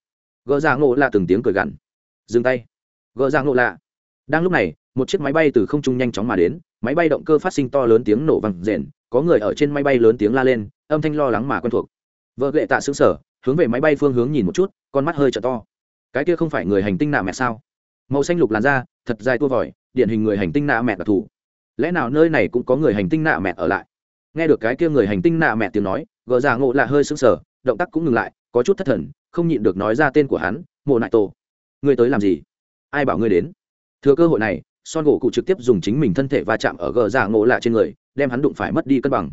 Gỡ ra ngộ là từng tiếng cười gằn. Dừng tay. Gỡ ra ngộ lạ. Đang lúc này, một chiếc máy bay từ không trung nhanh chóng mà đến, máy bay động cơ phát sinh to lớn tiếng nổ vang rền, có người ở trên máy bay lớn tiếng la lên, âm thanh lo lắng mà quen thuộc. Vợ lệ tạ xứng sở hướng về máy bay phương hướng nhìn một chút, con mắt hơi t to. Cái kia không phải người hành tinh nạ mẹ sao? Màu xanh lục làn da, thật dài tua vòi, điển hình người hành tinh nạ mẹ đặc thù. Lẽ nào nơi này cũng có người hành tinh nạ mẹ ở lại? Nghe được cái kia người hành tinh nạ mẹ tiếng nói, gờ già ngộ là hơi sững sờ, động tác cũng ngừng lại, có chút thất thần, không nhịn được nói ra tên của hắn, mộ nại tổ. Ngươi tới làm gì? Ai bảo ngươi đến? Thừa cơ hội này, son gỗ cụ trực tiếp dùng chính mình thân thể va chạm ở gờ già ngộ lạ trên người, đem hắn đụng phải mất đi cân bằng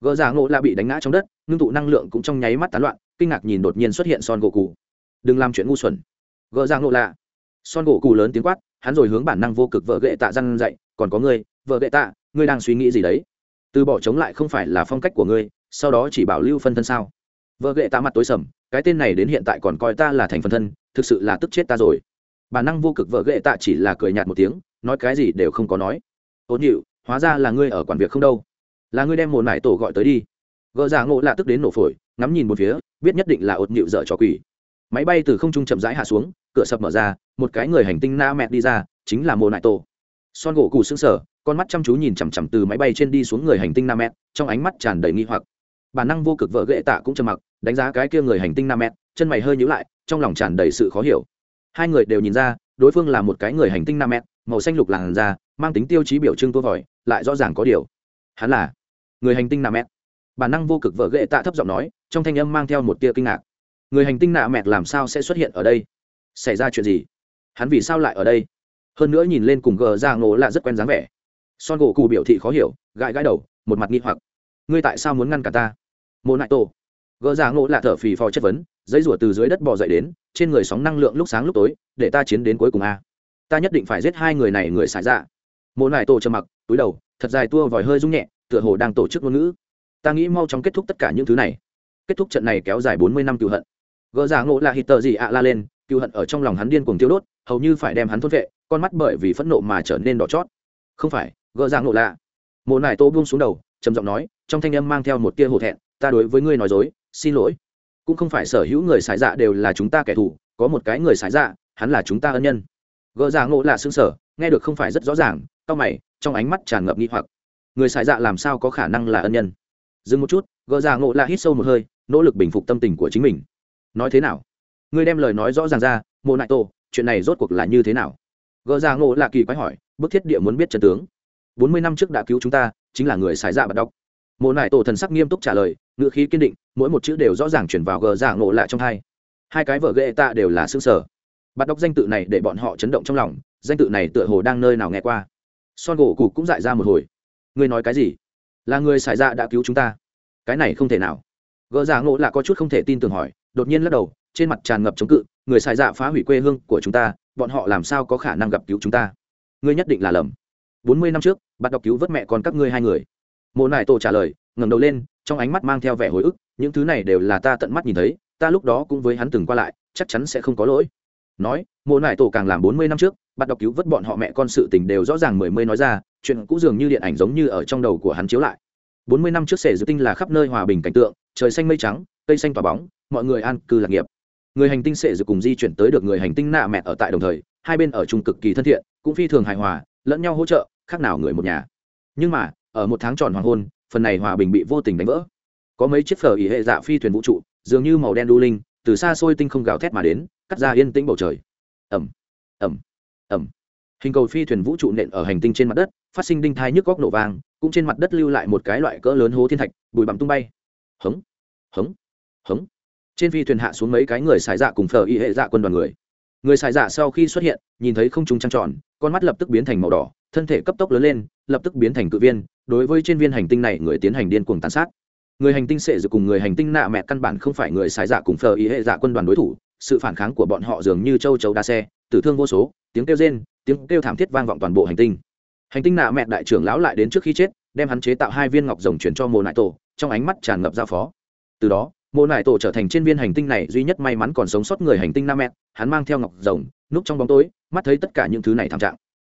gỡ giả ngộ là bị đánh ngã trong đất, ngưng tụ năng lượng cũng trong nháy mắt tán loạn, kinh ngạc nhìn đột nhiên xuất hiện son gỗ cụ đừng làm chuyện ngu xuẩn. Gỡ giả ngộ là. Son gỗ cụ lớn tiếng quát, hắn rồi hướng bản năng vô cực vợ gệ tạ răn dậy, còn có ngươi, vợ gệ tạ, ngươi đang suy nghĩ gì đấy? Từ bỏ chống lại không phải là phong cách của ngươi, sau đó chỉ bảo lưu phân thân sao? Vợ gệ tạ mặt tối sầm, cái tên này đến hiện tại còn coi ta là thành phân thân, thực sự là tức chết ta rồi. Bản năng vô cực vợ ghệ tạ chỉ là cười nhạt một tiếng, nói cái gì đều không có nói. Ôn hiệu hóa ra là ngươi ở quản việc không đâu là ngươi đem một nải tổ gọi tới đi. Gợ giả ngộ lạ tức đến nổ phổi, ngắm nhìn một phía, biết nhất định là ột nhịu dở trò quỷ. Máy bay từ không trung chậm rãi hạ xuống, cửa sập mở ra, một cái người hành tinh na mẹ đi ra, chính là mồ nại tổ. Son gỗ cụ xứng sở con mắt chăm chú nhìn chằm chằm từ máy bay trên đi xuống người hành tinh na mẹ trong ánh mắt tràn đầy nghi hoặc. Bản năng vô cực vợ ghệ tạ cũng trầm mặc, đánh giá cái kia người hành tinh na mẹ chân mày hơi nhíu lại, trong lòng tràn đầy sự khó hiểu. Hai người đều nhìn ra, đối phương là một cái người hành tinh nam mét màu xanh lục làn da, mang tính tiêu chí biểu trưng tua vòi, lại rõ ràng có điều. Hắn là người hành tinh nạ mẹ bản năng vô cực vợ ghệ tạ thấp giọng nói, trong thanh âm mang theo một tia kinh ngạc. Người hành tinh nạ mẹt làm sao sẽ xuất hiện ở đây? Xảy ra chuyện gì? Hắn vì sao lại ở đây? Hơn nữa nhìn lên cùng gờ ra ngộ là rất quen dáng vẻ. Son gỗ cù biểu thị khó hiểu, gãi gãi đầu, một mặt nghi hoặc. Ngươi tại sao muốn ngăn cả ta? Mộ nại tổ. Gờ ra ngộ là thở phì phò chất vấn dãy rủa từ dưới đất bò dậy đến, trên người sóng năng lượng lúc sáng lúc tối, để ta chiến đến cuối cùng a. Ta nhất định phải giết hai người này người xài ra. Mộ nại tổ trầm mặc, túi đầu, thật dài tua vòi hơi rung nhẹ tựa hồ đang tổ chức ngôn ngữ. Ta nghĩ mau chóng kết thúc tất cả những thứ này. Kết thúc trận này kéo dài bốn mươi năm cựu hận. Gỡ giả ngộ là hít tờ gì ạ, la lên, cựu hận ở trong lòng hắn điên cuồng tiêu đốt, hầu như phải đem hắn thốt vệ, con mắt bởi vì phẫn nộ mà trở nên đỏ chót. Không phải, gỡ giả ngộ lạ mồ nải tô buông xuống đầu, trầm giọng nói, trong thanh âm mang theo một tia hổ thẹn, ta đối với ngươi nói dối, xin lỗi. Cũng không phải sở hữu người xài dạ đều là chúng ta kẻ thù, có một cái người xài dạ hắn là chúng ta ân nhân. Gỡ giả ngộ là xương sở nghe được không phải rất rõ ràng cao mày, trong ánh mắt tràn ngập nghi hoặc người xài dạ làm sao có khả năng là ân nhân? Dừng một chút, gỡ ra ngộ lạ hít sâu một hơi, nỗ lực bình phục tâm tình của chính mình. Nói thế nào? Ngươi đem lời nói rõ ràng ra mộ nại tô chuyện này rốt cuộc là như thế nào? Gỡ ra ngộ lạ kỳ quái hỏi, bức thiết địa muốn biết trần tướng. Bốn mươi năm trước đã cứu chúng ta, chính là người xài dạ bật đọc mộ nại tổ thần sắc nghiêm túc trả lời, ngữ khí kiên định, mỗi một chữ đều rõ ràng chuyển vào gờ giả ngộ lạ trong hai. Hai cái vợ ghệ tạ đều là xương sở bắt đọc danh tự này để bọn họ chấn động trong lòng, danh tự này tựa hồ đang nơi nào nghe qua. Son gỗ cụ cũng dại ra một hồi ngươi nói cái gì? Là người xài ra đã cứu chúng ta. Cái này không thể nào. Gỡ giả ngộ là có chút không thể tin tưởng hỏi, đột nhiên lắc đầu, trên mặt tràn ngập chống cự, người xài dạ phá hủy quê hương của chúng ta, bọn họ làm sao có khả năng gặp cứu chúng ta? Ngươi nhất định là lầm. Bốn mươi năm trước bạn đọc cứu vớt mẹ con các ngươi hai người. Mộ nại tổ trả lời, ngẩng đầu lên, trong ánh mắt mang theo vẻ hồi ức, những thứ này đều là ta tận mắt nhìn thấy, ta lúc đó cũng với hắn từng qua lại, chắc chắn sẽ không có lỗi. Nói, mộ nại tổ càng làm bốn mươi năm trước bạn đọc cứu vớt bọn họ mẹ con sự tình đều rõ ràng mười mươi nói ra chuyện cũ dường như điện ảnh giống như ở trong đầu của hắn chiếu lại. Bốn mươi năm trước sể dự tinh là khắp nơi hòa bình cảnh tượng, trời xanh mây trắng, cây xanh tỏa bóng, mọi người an cư lạc nghiệp. Người hành tinh sệ dự cùng di chuyển tới được người hành tinh nạ mẹ ở tại đồng thời, hai bên ở chung cực kỳ thân thiện, cũng phi thường hài hòa, lẫn nhau hỗ trợ, khác nào người một nhà. Nhưng mà, ở một tháng tròn hoàng hôn, phần này hòa bình bị vô tình đánh vỡ. Có mấy chiếc phở ỉ hệ dạ phi thuyền vũ trụ, dường như màu đen đu linh, từ xa xôi tinh không gào thét mà đến, cắt ra yên tĩnh bầu trời. Ẩm ẩm ẩm hình cầu phi thuyền vũ trụ nện ở hành tinh trên mặt đất, phát sinh đinh thai nhức góc nổ vàng cũng trên mặt đất lưu lại một cái loại cỡ lớn hố thiên thạch, bụi bặm tung bay. Hống hống hống. Trên phi thuyền hạ xuống mấy cái người xài dạ cùng phở y hệ dạ quân đoàn người. Người xài dạ sau khi xuất hiện, nhìn thấy không trung trăng tròn, con mắt lập tức biến thành màu đỏ, thân thể cấp tốc lớn lên, lập tức biến thành cự viên, đối với trên viên hành tinh này người tiến hành điên cuồng tàn sát. Người hành tinh sệ dự cùng người hành tinh nạ mẹ căn bản không phải người xài dạ cùng phờ ý hệ dạ quân đoàn đối thủ, sự phản kháng của bọn họ dường như châu chấu đa xe tử thương vô số, tiếng kêu rên, tiếng kêu thảm thiết vang vọng toàn bộ hành tinh. Hành tinh nạ mẹ đại trưởng lão lại đến trước khi chết, đem hắn chế tạo hai viên ngọc rồng chuyển cho mồ nại tổ, trong ánh mắt tràn ngập giao phó. Từ đó mồ nại tổ trở thành trên viên hành tinh này duy nhất may mắn còn sống sót người hành tinh nam mẹ, hắn mang theo ngọc rồng, núp trong bóng tối, mắt thấy tất cả những thứ này thảm trạng.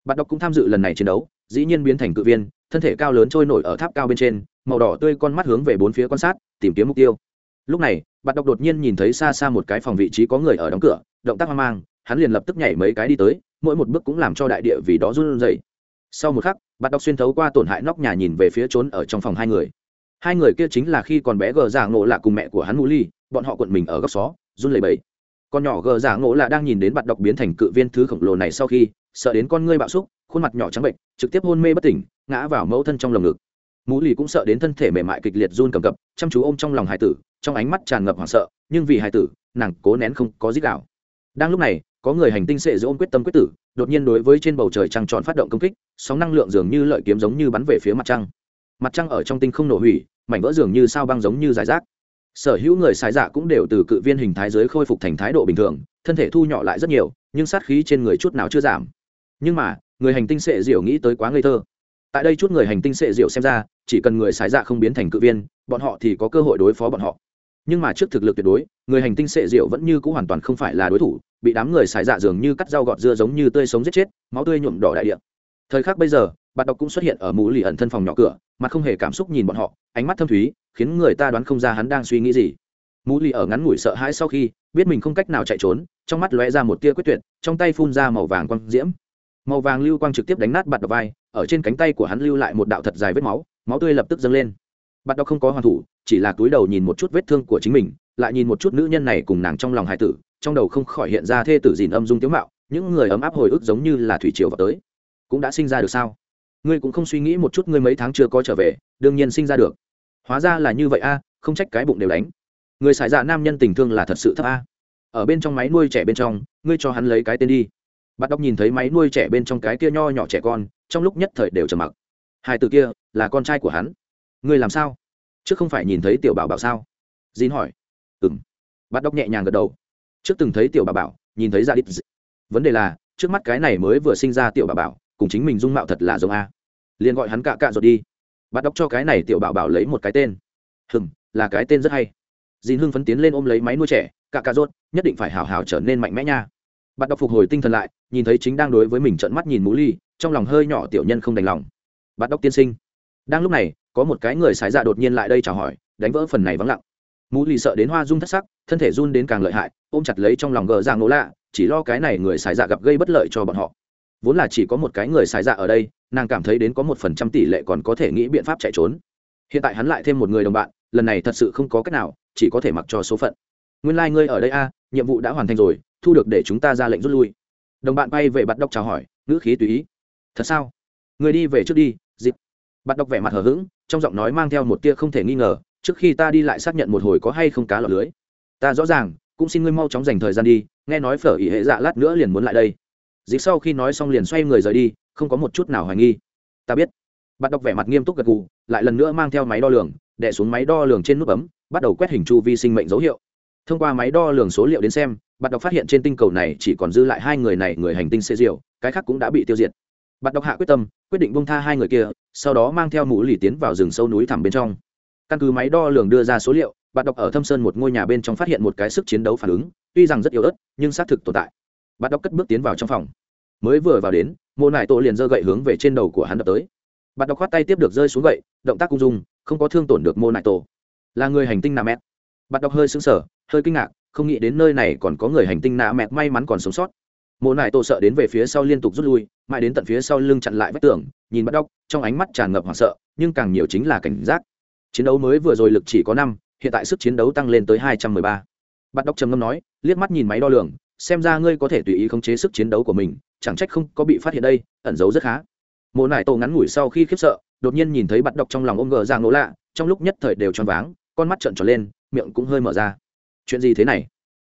Bạn đọc cũng tham dự lần này chiến đấu, dĩ nhiên biến thành cự viên, thân thể cao lớn trôi nổi ở tháp cao bên trên, màu đỏ tươi con mắt hướng về bốn phía quan sát, tìm kiếm mục tiêu. Lúc này bạn đọc đột nhiên nhìn thấy xa xa một cái phòng vị trí có người ở đóng cửa, động tác hoang mang hắn liền lập tức nhảy mấy cái đi tới, mỗi một bước cũng làm cho đại địa vì đó run rẩy. Sau một khắc bạn đọc xuyên thấu qua tổn hại nóc nhà nhìn về phía trốn ở trong phòng hai người. Hai người kia chính là khi còn bé gờ giả ngộ lạ cùng mẹ của hắn mũ ly, bọn họ cuộn mình ở góc xó, run lẩy bẩy. Con nhỏ gờ giả ngộ lạ đang nhìn đến bạn đọc biến thành cự viên thứ khổng lồ này sau khi, sợ đến con ngươi bạo xúc, khuôn mặt nhỏ trắng bệnh, trực tiếp hôn mê bất tỉnh, ngã vào mẫu thân trong lồng ngực. Mũ lì cũng sợ đến thân thể mềm mại kịch liệt run cầm cập, chăm chú ôm trong lòng hải tử, trong ánh mắt tràn ngập hoảng sợ, nhưng vì hải tử, nàng cố nén không có dích đạo đang lúc này có người hành tinh sệ giữa ôm quyết tâm quyết tử, đột nhiên đối với trên bầu trời trăng tròn phát động công kích, sóng năng lượng dường như lợi kiếm giống như bắn về phía mặt trăng. Mặt trăng ở trong tinh không nổ hủy, mảnh vỡ dường như sao băng giống như giải rác. Sở hữu người xài dạ cũng đều từ cự viên hình thái giới khôi phục thành thái độ bình thường, thân thể thu nhỏ lại rất nhiều, nhưng sát khí trên người chút nào chưa giảm. Nhưng mà, người hành tinh sệ diệu nghĩ tới quá ngây thơ. Tại đây chút người hành tinh sệ diệu xem ra, chỉ cần người xài dạ không biến thành cự viên, bọn họ thì có cơ hội đối phó bọn họ nhưng mà trước thực lực tuyệt đối, người hành tinh sệ diệu vẫn như c ũ hoàn toàn không phải là đối thủ, bị đám người xài dạ dường như cắt dao gọt dưa giống như tươi sống giết chết, máu tươi nhuộm đỏ đại địa. Thời khắc bây giờ bạn đọc cũng xuất hiện ở mũ lì ẩn thân phòng nhỏ cửa, mà không hề cảm xúc nhìn bọn họ, ánh mắt thâm thúy, khiến người ta đoán không ra hắn đang suy nghĩ gì. Mũ lì ở ngắn ngủi sợ hãi sau khi, biết mình không cách nào chạy trốn, trong mắt lóe ra một tia quyết tuyệt, trong tay phun ra màu vàng quang diễm. Màu vàng lưu quang trực tiếp đánh nát bạt đọc vai, ở trên cánh tay của hắn lưu lại một đạo thật dài vết máu máu tươi lập tức dâng lên bạt đọc không có hoàn thủ, chỉ là túi đầu nhìn một chút vết thương của chính mình, lại nhìn một chút nữ nhân này cùng nàng trong lòng hải tử, trong đầu không khỏi hiện ra thê tử dìn âm dung tiếu mạo, những người ấm áp hồi ức giống như là thủy triều vào tới. Cũng đã sinh ra được sao? Ngươi cũng không suy nghĩ một chút ngươi mấy tháng chưa có trở về, đương nhiên sinh ra được. Hóa ra là như vậy a, không trách cái bụng đều đánh. Người xài dạ nam nhân tình thương là thật sự thấp a. Ở bên trong máy nuôi trẻ bên trong, ngươi cho hắn lấy cái tên đi. Bắt đọc nhìn thấy máy nuôi trẻ bên trong cái kia nho nhỏ trẻ con, trong lúc nhất thời đều trầm mặc. Hai từ kia là con trai của hắn ngươi làm sao? Trước không phải nhìn thấy tiểu bảo bảo sao? Dín hỏi. Ừ m bắt đóc nhẹ nhàng gật đầu. Trước từng thấy tiểu bảo bảo, nhìn thấy ra đít vấn đề là, trước mắt cái này mới vừa sinh ra tiểu bảo bảo, cùng chính mình dung mạo thật là giống a. Liền gọi hắn cạ cạ rồi đi. Bắt đóc cho cái này tiểu bảo bảo lấy một cái tên. Hừng là cái tên rất hay. Dín hưng phấn tiến lên ôm lấy máy nuôi trẻ, cạ cạ rốt nhất định phải hào hào trở nên mạnh mẽ nha. Bắt đóc phục hồi tinh thần lại, nhìn thấy chính đang đối với mình trợn mắt nhìn mũ ly, trong lòng hơi nhỏ tiểu nhân không đành lòng. Bắt đóc tiên sinh đang lúc này, có một cái người xài dạ đột nhiên lại đây chào hỏi, đánh vỡ phần này vắng lặng. Mũ lì sợ đến hoa rung thất sắc, thân thể run đến càng lợi hại, ôm chặt lấy trong lòng gờ giang nỗ lạ, chỉ lo cái này người xài dạ gặp gây bất lợi cho bọn họ. Vốn là chỉ có một cái người xài dạ ở đây, nàng cảm thấy đến có một phần trăm tỷ lệ còn có thể nghĩ biện pháp chạy trốn. Hiện tại hắn lại thêm một người đồng bạn, lần này thật sự không có cách nào, chỉ có thể mặc cho số phận. Nguyên lai、like、ngươi ở đây a, nhiệm vụ đã hoàn thành rồi, thu được để chúng ta ra lệnh rút lui. Đồng bạn bay về bắt đọc chào hỏi, ngữ khí tùy ý. Thật sao? Người đi về trước đi bạn đọc vẻ mặt hờ hững trong giọng nói mang theo một tia không thể nghi ngờ trước khi ta đi lại xác nhận một hồi có hay không cá lọt lưới. Ta rõ ràng cũng xin ngươi mau chóng dành thời gian đi nghe nói phở ỉ hệ dạ lát nữa liền muốn lại đây. Dịp sau khi nói xong liền xoay người rời đi không có một chút nào hoài nghi. Ta biết. Bạn đọc vẻ mặt nghiêm túc gật gù lại lần nữa mang theo máy đo lường đẻ xuống máy đo lường trên nút bấm bắt đầu quét hình chu vi sinh mệnh dấu hiệu. Thông qua máy đo lường số liệu đến xem bạn đọc phát hiện trên tinh cầu này chỉ còn dư lại hai người này người hành tinh xê diều, cái khác cũng đã bị tiêu diệt bạn đọc hạ quyết tâm, quyết định bông tha hai người kia, sau đó mang theo mũ lì tiến vào rừng sâu núi thẳm bên trong. Căn cứ máy đo lường đưa ra số liệu bạn đọc ở thâm sơn một ngôi nhà bên trong phát hiện một cái sức chiến đấu phản ứng, tuy rằng rất yếu ớt, nhưng xác thực tồn tại. Bạn đọc cất bước tiến vào trong phòng. Mới vừa vào đến mô nải tổ liền giơ gậy hướng về trên đầu của hắn đập tới. Bạn đọc khoát tay tiếp được rơi xuống gậy, động tác cung dung, không có thương tổn được mô nải tổ. Là người hành tinh nạ mét bạn đọc hơi sững sờ, hơi kinh ngạc, không nghĩ đến nơi này còn có người hành tinh nạ mẹt, may mắn còn sống sót mộ Nại tổ sợ đến về phía sau liên tục rút lui, mãi đến tận phía sau lưng chặn lại vách tường, nhìn bắt đóc, trong ánh mắt tràn ngập hoảng sợ, nhưng càng nhiều chính là cảnh giác. Chiến đấu mới vừa rồi lực chỉ có năm, hiện tại sức chiến đấu tăng lên tới hai trăm mười ba. Bắt đóc trầm ngâm nói, liếc mắt nhìn máy đo lường, xem ra ngươi có thể tùy ý khống chế sức chiến đấu của mình, chẳng trách không có bị phát hiện đây, ẩn giấu rất khá. Mộ Nại tổ ngắn ngủi sau khi khiếp sợ, đột nhiên nhìn thấy bắt đọc trong lòng ôm gờ ra ngỗ lạ, trong lúc nhất thời đều choáng váng, con mắt trợn tròn lên, miệng cũng hơi mở ra. Chuyện gì thế này?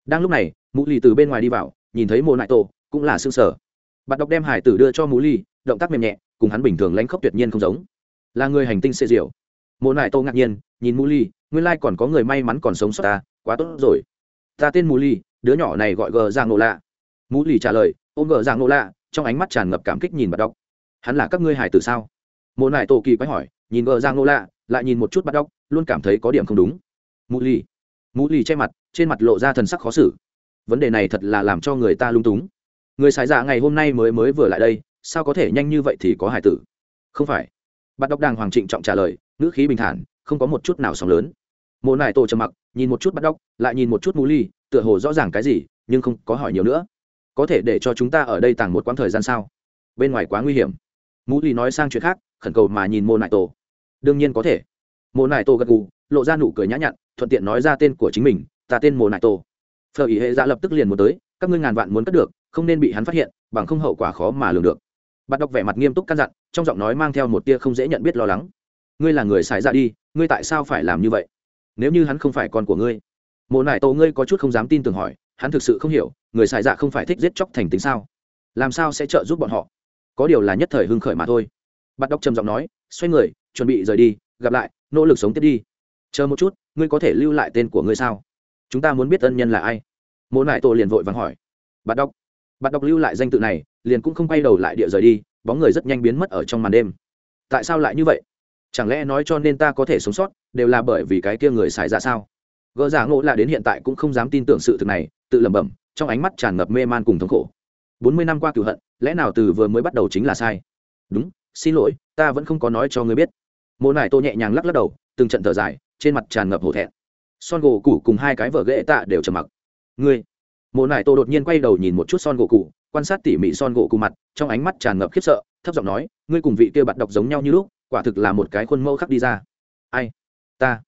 Đang lúc này, mụ lì từ bên ngoài đi vào, nhìn thấy mộ nại tổ cũng là xương sở. Bạn đọc đem hải tử đưa cho mũ ly, động tác mềm nhẹ cùng hắn bình thường lãnh khốc tuyệt nhiên không giống. Là người hành tinh xê diệu. Mồ nại tô ngạc nhiên nhìn mũ ly, nguyên lai còn có người may mắn còn sống sót ta quá tốt rồi. Ta tên mũ ly, đứa nhỏ này gọi gờ giang nộ lạ. Mũ ly trả lời ôm gờ giang nộ lạ. Trong ánh mắt tràn ngập cảm kích nhìn bạn đọc hắn là các ngươi hải tử sao? Mồ nại tô kỳ quái hỏi nhìn gờ giang nộ lạ lại nhìn một chút bạn đọc luôn cảm thấy có điểm không đúng. Mũ ly, mũ ly che mặt trên mặt lộ ra thần sắc khó xử. Vấn đề này thật là làm cho người ta lung túng người xài dạ ngày hôm nay mới mới vừa lại đây, sao có thể nhanh như vậy thì có hải tử? Không phải. Bạn đọc đàng hoàng trịnh trọng trả lời, ngữ khí bình thản, không có một chút nào sóng lớn. Mộ nải tổ trầm mặc, nhìn một chút bắt đọc lại nhìn một chút mũ ly, tựa hồ rõ ràng cái gì, nhưng không có hỏi nhiều nữa. Có thể để cho chúng ta ở đây tàng một quãng thời gian sao? Bên ngoài quá nguy hiểm. Mũ ly nói sang chuyện khác, khẩn cầu mà nhìn mộ nải tổ. Đương nhiên có thể. Mộ nải tổ gật gù, lộ ra nụ cười nhã nhặn, thuận tiện nói ra tên của chính mình, ta tên mộ nại tổ. Phở ý hệ ra lập tức liền muốn tới, các ngươi ngàn vạn muốn cất được không nên bị hắn phát hiện, bằng không hậu quả khó mà lường được. Bạn đọc vẻ mặt nghiêm túc căn dặn, trong giọng nói mang theo một tia không dễ nhận biết lo lắng. Ngươi là người xài ra đi, ngươi tại sao phải làm như vậy? Nếu như hắn không phải con của ngươi, mộ nải tổ ngươi có chút không dám tin tưởng hỏi, hắn thực sự không hiểu, người xài dạ không phải thích giết chóc thành tính sao? Làm sao sẽ trợ giúp bọn họ? Có điều là nhất thời hưng khởi mà thôi. Bạn đọc trầm giọng nói, xoay người, chuẩn bị rời đi, gặp lại, nỗ lực sống tiếp đi. Chờ một chút, ngươi có thể lưu lại tên của ngươi sao? Chúng ta muốn biết ân nhân là ai? Mộ nải tổ liền vội vàng hỏi. Bạn đọc bạn đọc lưu lại danh tự này, liền cũng không quay đầu lại địa rời đi, bóng người rất nhanh biến mất ở trong màn đêm. Tại sao lại như vậy? Chẳng lẽ nói cho nên ta có thể sống sót, đều là bởi vì cái kia người xài ra sao? Gỡ giả ngộ là đến hiện tại cũng không dám tin tưởng sự thực này, tự lẩm bẩm, trong ánh mắt tràn ngập mê man cùng thống khổ. Bốn mươi năm qua cựu hận, lẽ nào từ vừa mới bắt đầu chính là sai? Đúng, xin lỗi, ta vẫn không có nói cho ngươi biết. Mộ nải tô nhẹ nhàng lắc lắc đầu, từng trận thở dài, trên mặt tràn ngập hổ thẹn. Son gỗ cụ cùng hai cái vở ghệ tạ đều trầm mặc. Ngươi mộ nải tô đột nhiên quay đầu nhìn một chút son gỗ cụ, quan sát tỉ mỉ son gỗ cụ mặt, trong ánh mắt tràn ngập khiếp sợ, thấp giọng nói, ngươi cùng vị kia bạn đọc giống nhau như lúc, quả thực là một cái khuôn mẫu khắc đi ra. Ai? Ta?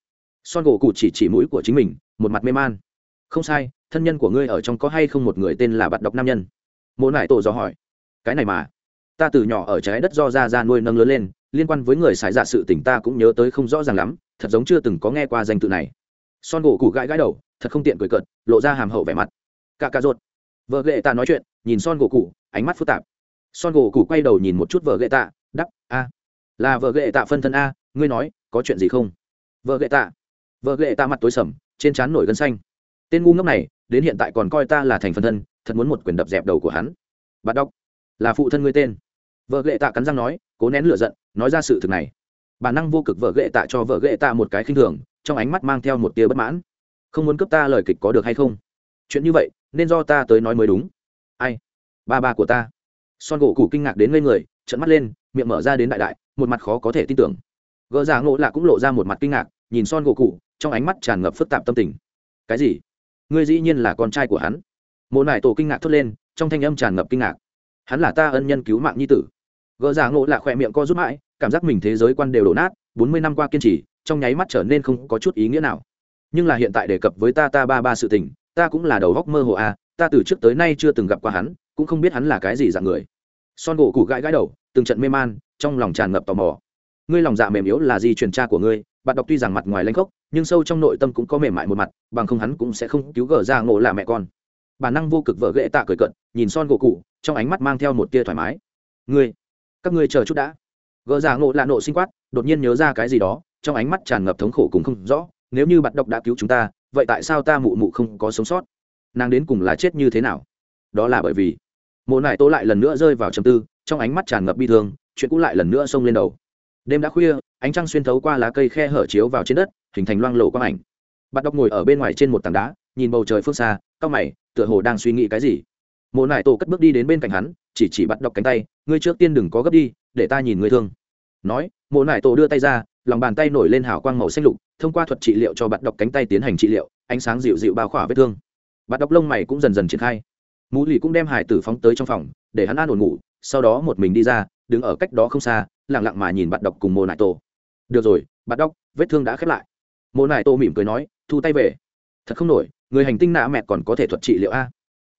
Son gỗ cụ chỉ chỉ mũi của chính mình, một mặt mê man. Không sai, thân nhân của ngươi ở trong có hay không một người tên là bạn đọc nam nhân? Mộ nải tổ dò hỏi. Cái này mà, ta từ nhỏ ở trái đất do ra ra nuôi nâng lớn lên, liên quan với người xài dạ sự tỉnh ta cũng nhớ tới không rõ ràng lắm, thật giống chưa từng có nghe qua danh tự này. Son gỗ cụ gãi gãi đầu, thật không tiện cười cợt, lộ ra hàm hậu vẻ mặt cả cà rột. Vợ ghệ ta nói chuyện, nhìn son gỗ cụ ánh mắt phức tạp. Son gỗ cụ quay đầu nhìn một chút vợ ghệ tạ, đắp, a, là vợ ghệ tạ phân thân a, ngươi nói, có chuyện gì không? Vợ ghệ tạ. Vợ ghệ tạ mặt tối sầm, trên trán nổi gân xanh. Tên ngu ngốc này, đến hiện tại còn coi ta là thành phân thân, thật muốn một quyền đập dẹp đầu của hắn. Bắt đọc, là phụ thân ngươi tên. Vợ ghệ tạ cắn răng nói, cố nén lửa giận, nói ra sự thực này. Bản năng vô cực vợ ghệ tạ cho vợ ghệ tạ một cái khinh thường, trong ánh mắt mang theo một tia bất mãn. Không muốn cướp ta lời kịch có được hay không? Chuyện như vậy nên do ta tới nói mới đúng. Ai? Ba ba của ta. Son gỗ cụ kinh ngạc đến ngây người trận mắt lên, miệng mở ra đến đại đại, một mặt khó có thể tin tưởng. Gỡ ra ngộ lạ cũng lộ ra một mặt kinh ngạc, nhìn son gỗ cụ trong ánh mắt tràn ngập phức tạp tâm tình. Cái gì? Ngươi dĩ nhiên là con trai của hắn. Mộ nải tổ kinh ngạc thốt lên, trong thanh âm tràn ngập kinh ngạc. Hắn là ta ân nhân cứu mạng nhi tử. Gỡ ra ngộ lạ khỏe miệng co rút mãi, cảm giác mình thế giới quan đều đổ nát, bốn mươi năm qua kiên trì, trong nháy mắt trở nên không có chút ý nghĩa nào. Nhưng là hiện tại đề cập với ta ta ba ba sự tình ta cũng là đầu góc mơ hồ à ta từ trước tới nay chưa từng gặp qua hắn, cũng không biết hắn là cái gì dạng người. Son gỗ cụ gãi gãi đầu, từng trận mê man, trong lòng tràn ngập tò mò. Ngươi lòng dạ mềm yếu là gì truyền cha của ngươi, bạn đọc tuy rằng mặt ngoài lanh khốc nhưng sâu trong nội tâm cũng có mềm mại một mặt, bằng không hắn cũng sẽ không cứu gỡ ra ngộ là mẹ con. Bản năng vô cực vợ ghệ tạ cười cận nhìn son gỗ cụ trong ánh mắt mang theo một tia thoải mái. Ngươi, các ngươi chờ chút đã. Gỡ ra ngộ là nộ sinh quát, đột nhiên nhớ ra cái gì đó, trong ánh mắt tràn ngập thống khổ cùng không rõ, nếu như bạn đọc đã cứu chúng ta vậy tại sao ta mụ mụ không có sống sót? Nàng đến cùng là chết như thế nào? Đó là bởi vì, mộ nại tố lại lần nữa rơi vào trầm tư, trong ánh mắt tràn ngập bi thương, chuyện cũ lại lần nữa xông lên đầu. Đêm đã khuya, ánh trăng xuyên thấu qua lá cây khe hở chiếu vào trên đất, hình thành loang lộ quang ảnh. Bạn đọc ngồi ở bên ngoài trên một tảng đá, nhìn bầu trời phương xa cao mày, tựa hồ đang suy nghĩ cái gì. Mộ nại tổ cất bước đi đến bên cạnh hắn, chỉ chỉ bắt đọc cánh tay, ngươi trước tiên đừng có gấp đi, để ta nhìn ngươi thương. Nói, mộ nại tổ đưa tay ra lòng bàn tay nổi lên hào quang màu xanh lục, thông qua thuật trị liệu cho bạn đọc cánh tay tiến hành trị liệu, ánh sáng dịu dịu bao khỏa vết thương. Bạn đọc lông mày cũng dần dần triển khai. Mũ lì cũng đem hải tử phóng tới trong phòng, để hắn an ổn ngủ, sau đó một mình đi ra, đứng ở cách đó không xa, lặng lặng mà nhìn bạn đọc cùng mồ nại tổ được rồi bạn đọc vết thương đã khép lại. Mồ nại tổ mỉm cười nói, thu tay về. Thật không nổi, người hành tinh nạ mẹ còn có thể thuật trị liệu a.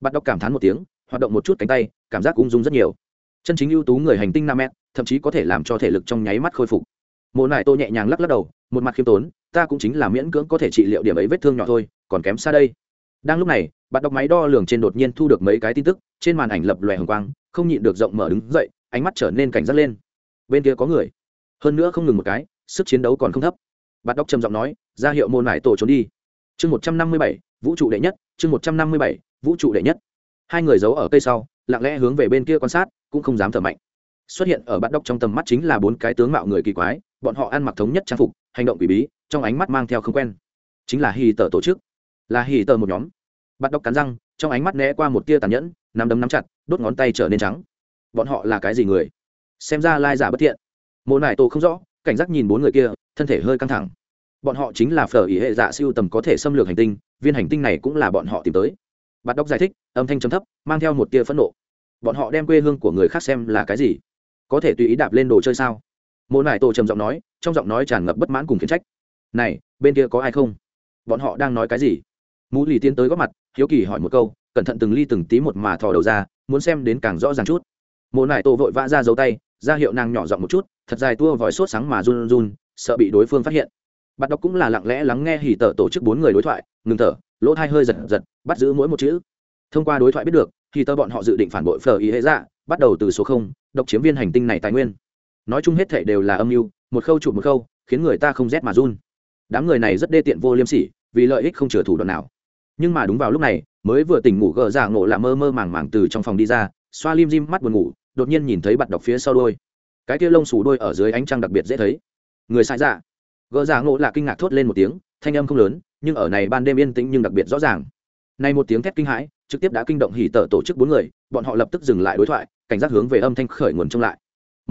Bạn đọc cảm thán một tiếng, hoạt động một chút cánh tay, cảm giác ung dung rất nhiều. Chân chính ưu tú người hành tinh nạ mẹ, thậm chí có thể làm cho thể lực trong nháy mắt khôi phục mộ nại tô nhẹ nhàng lắc lắc đầu, một mặt khiêm tốn, ta cũng chính là miễn cưỡng có thể trị liệu điểm ấy vết thương nhỏ thôi, còn kém xa đây. Đang lúc này, bạn đọc máy đo lường trên đột nhiên thu được mấy cái tin tức, trên màn ảnh lập lòe hồng quang, không nhịn được rộng mở đứng dậy, ánh mắt trở nên cảnh giác lên. Bên kia có người. Hơn nữa không ngừng một cái, sức chiến đấu còn không thấp. Bạn đọc trầm giọng nói, ra hiệu môn nải tổ trốn đi. Chương một trăm năm mươi bảy, vũ trụ đệ nhất, chương một trăm năm mươi bảy, vũ trụ đệ nhất. Hai người giấu ở cây sau, lặng lẽ hướng về bên kia quan sát, cũng không dám thở mạnh. Xuất hiện ở bạn đọc trong tầm mắt chính là bốn cái tướng mạo người kỳ quái bọn họ ăn mặc thống nhất trang phục, hành động quỷ bí, trong ánh mắt mang theo không quen. Chính là hì tờ tổ chức. Là hì tờ một nhóm. Bắt đọc cắn răng, trong ánh mắt né qua một tia tàn nhẫn, nắm đấm nắm chặt, đốt ngón tay trở nên trắng. Bọn họ là cái gì người? Xem ra lai giả bất thiện. Mộ nải tổ không rõ, cảnh giác nhìn bốn người kia, thân thể hơi căng thẳng. Bọn họ chính là phở ý hệ dạ siêu tầm có thể xâm lược hành tinh, viên hành tinh này cũng là bọn họ tìm tới. Bạt đốc giải thích, âm thanh trầm thấp, mang theo một tia phẫn nộ. Bọn họ đem quê hương của người khác xem là cái gì? Có thể tùy ý đạp lên đồ chơi sao? Mộ nải tổ trầm giọng nói, trong giọng nói tràn ngập bất mãn cùng khiến trách. Này, bên kia có ai không? Bọn họ đang nói cái gì? Mũ lì tiến tới góp mặt, hiếu kỳ hỏi một câu, cẩn thận từng ly từng tí một mà thò đầu ra, muốn xem đến càng rõ ràng chút. Mộ nải tổ vội vã ra giấu tay, ra hiệu nàng nhỏ giọng một chút, thật dài tua vòi sốt sáng mà run run, sợ bị đối phương phát hiện. Bạn đọc cũng là lặng lẽ lắng nghe hỉ tờ tổ chức bốn người đối thoại, ngừng thở, lỗ thai hơi giật giật, bắt giữ mỗi một chữ. Thông qua đối thoại biết được thì tờ bọn họ dự định phản bội phở ý hệ dạ bắt đầu từ số không, độc chiếm viên hành tinh này tài nguyên nói chung hết thảy đều là âm mưu, một khâu chụp một khâu, khiến người ta không rét mà run. Đám người này rất đê tiện vô liêm sỉ, vì lợi ích không chừa thủ đoạn nào. Nhưng mà đúng vào lúc này, mới vừa tỉnh ngủ gờ giả ngộ là mơ mơ màng màng từ trong phòng đi ra, xoa lim dim mắt buồn ngủ, đột nhiên nhìn thấy bạn đọc phía sau đôi cái kia lông xù đôi ở dưới ánh trăng đặc biệt dễ thấy. Người sai dạ. Gờ giả ngộ là kinh ngạc thốt lên một tiếng, thanh âm không lớn, nhưng ở này ban đêm yên tĩnh nhưng đặc biệt rõ ràng. Nay một tiếng thét kinh hãi, trực tiếp đã kinh động hỉ tở tổ chức bốn người, bọn họ lập tức dừng lại đối thoại, cảnh giác hướng về âm thanh khởi nguồn trông lại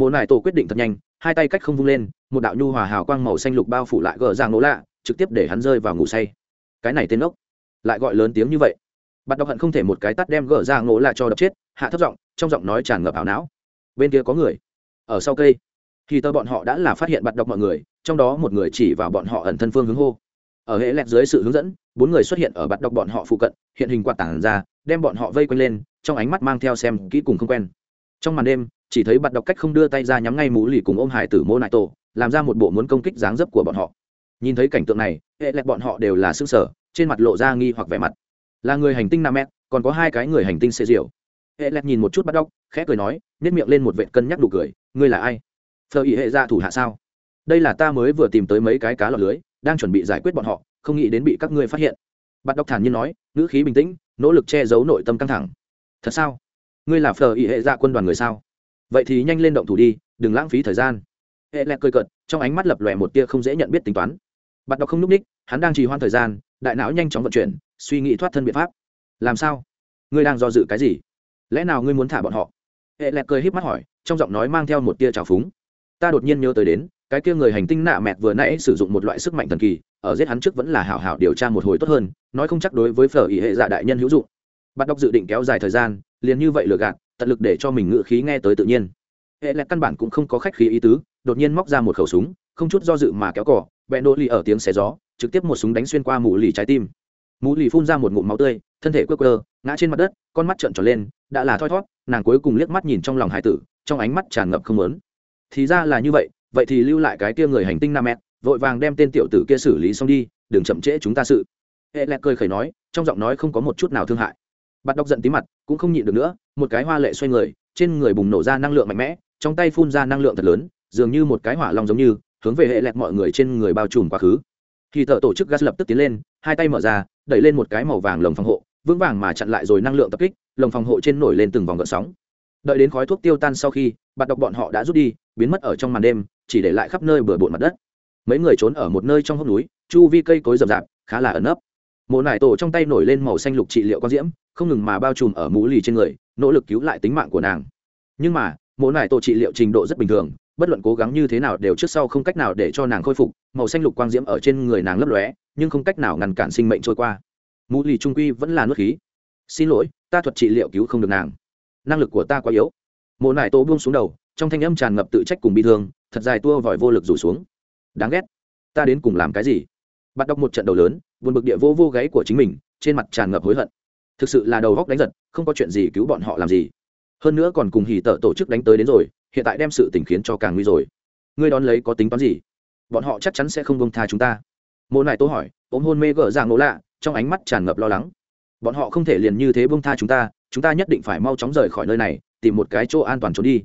mộ nải tổ quyết định thật nhanh, hai tay cách không vung lên, một đạo nhu hòa hào quang màu xanh lục bao phủ lại gờ giang nỗ lạ, trực tiếp để hắn rơi vào ngủ say. Cái này tên ốc lại gọi lớn tiếng như vậy. Bạn đọc hận không thể một cái tắt đem gờ giang nỗ lạ cho đập chết, hạ thấp giọng, trong giọng nói tràn ngập ảo não. Bên kia có người, ở sau cây. Khi tơ bọn họ đã là phát hiện bạn đọc mọi người, trong đó một người chỉ vào bọn họ ẩn thân phương hướng hô. Ở hệ lẹt dưới sự hướng dẫn, bốn người xuất hiện ở bạn đọc bọn họ phụ cận, hiện hình quạt tảng ra, đem bọn họ vây quanh lên, trong ánh mắt mang theo xem kỹ cùng không quen. Trong màn đêm chỉ thấy bạn đọc cách không đưa tay ra nhắm ngay mũ lì cùng ôm hải tử mô nại tổ, làm ra một bộ muốn công kích dáng dấp của bọn họ. Nhìn thấy cảnh tượng này, hệ lẹt bọn họ đều là xương sở trên mặt lộ ra nghi hoặc vẻ mặt. Là người hành tinh nam mét còn có hai cái người hành tinh xê diều hệ lẹt nhìn một chút bắt đọc, khẽ cười nói nếp miệng lên một vệ cân nhắc đủ cười, ngươi là ai? Phờ ý hệ ra thủ hạ sao? Đây là ta mới vừa tìm tới mấy cái cá lọt lưới, đang chuẩn bị giải quyết bọn họ, không nghĩ đến bị các ngươi phát hiện. Bạn đọc thản nhiên nói, ngữ khí bình tĩnh, nỗ lực che giấu nội tâm căng thẳng. Thật sao? Ngươi là phờ ý hệ gia quân đoàn người sao? Vậy thì nhanh lên động thủ đi, đừng lãng phí thời gian. Hệ lẹ cười cợt, trong ánh mắt lập lòe một tia không dễ nhận biết tính toán. Bạn đọc không n ú c ních, hắn đang trì hoãn thời gian, đại não nhanh chóng vận chuyển, suy nghĩ thoát thân biện pháp. Làm sao? Ngươi đang do dự cái gì? Lẽ nào ngươi muốn thả bọn họ? Hệ lẹ cười híp mắt hỏi, trong giọng nói mang theo một tia trào phúng. Ta đột nhiên nhớ tới đến, cái kia người hành tinh nạ mẹt vừa nãy sử dụng một loại sức mạnh thần kỳ, ở giết hắn trước vẫn là hảo hảo điều tra một hồi tốt hơn, nói không chắc đối với phở ý hệ dạ đại nhân hữu dụng. Bạn đọc dự định kéo dài thời gian, liền như vậy lừa gạt tận lực để cho mình ngự khí nghe tới tự nhiên. Hệ lẹt căn bản cũng không có khách khí ý tứ, đột nhiên móc ra một khẩu súng, không chút do dự mà kéo cỏ bẹn đỗ lì ở tiếng xé gió, trực tiếp một súng đánh xuyên qua mù lì trái tim. Mù lì phun ra một ngụm máu tươi, thân thể quơ quơ, ngã trên mặt đất, con mắt trợn tròn lên, đã là thoi thót, nàng cuối cùng liếc mắt nhìn trong lòng hải tử, trong ánh mắt tràn ngập không lớn thì ra là như vậy vậy thì lưu lại cái kia người hành tinh nam mẹ vội vàng đem tên tiểu tử kia xử lý xong đi, đừng chậm trễ chúng ta sự. Hệ lẹt cười khẩy nói, trong giọng nói không có một chút nào thương hại bắt đọc giận tí mặt, cũng không nhịn được nữa, một cái hoa lệ xoay người, trên người bùng nổ ra năng lượng mạnh mẽ, trong tay phun ra năng lượng thật lớn, dường như một cái hỏa long giống như, hướng về hệ lẹt mọi người trên người bao trùm quá khứ. Khi thợ tổ chức gas lập tức tiến lên, hai tay mở ra, đẩy lên một cái màu vàng lồng phòng hộ, vững vàng mà chặn lại rồi năng lượng tập kích, lồng phòng hộ trên nổi lên từng vòng gợn sóng. Đợi đến khói thuốc tiêu tan sau khi bạn đọc bọn họ đã rút đi, biến mất ở trong màn đêm, chỉ để lại khắp nơi bừa bộn mặt đất. Mấy người trốn ở một nơi trong hốc núi, chu vi cây cối rậm rạp, khá là ẩn ấp mộ nải tổ trong tay nổi lên màu xanh lục trị liệu quang diễm, không ngừng mà bao trùm ở mũ lì trên người, nỗ lực cứu lại tính mạng của nàng. Nhưng mà, mộ nải tổ trị liệu trình độ rất bình thường, bất luận cố gắng như thế nào đều trước sau không cách nào để cho nàng khôi phục, màu xanh lục quang diễm ở trên người nàng lấp lóe, nhưng không cách nào ngăn cản sinh mệnh trôi qua. Mũ lì trung quy vẫn là nuốt khí. Xin lỗi, ta thuật trị liệu cứu không được nàng. Năng lực của ta quá yếu. Mộ nải tổ buông xuống đầu, trong thanh âm tràn ngập tự trách cùng bi thương, thật dài tua vòi vô lực rủ xuống. Đáng ghét. Ta đến cùng làm cái gì? Bắt đọc một trận đầu lớn, buồn bực địa vô vô gáy của chính mình, trên mặt tràn ngập hối hận. Thực sự là đầu góc đánh giật, không có chuyện gì cứu bọn họ làm gì. Hơn nữa còn cùng hỉ tợ tổ chức đánh tới đến rồi, hiện tại đem sự tình khiến cho càng nguy rồi. Ngươi đón lấy có tính toán gì? Bọn họ chắc chắn sẽ không bông tha chúng ta. Mô này tôi hỏi ốm hôn mê gỡ ràng nỗ lạ, trong ánh mắt tràn ngập lo lắng. Bọn họ không thể liền như thế bông tha chúng ta chúng ta nhất định phải mau chóng rời khỏi nơi này, tìm một cái chỗ an toàn trốn đi.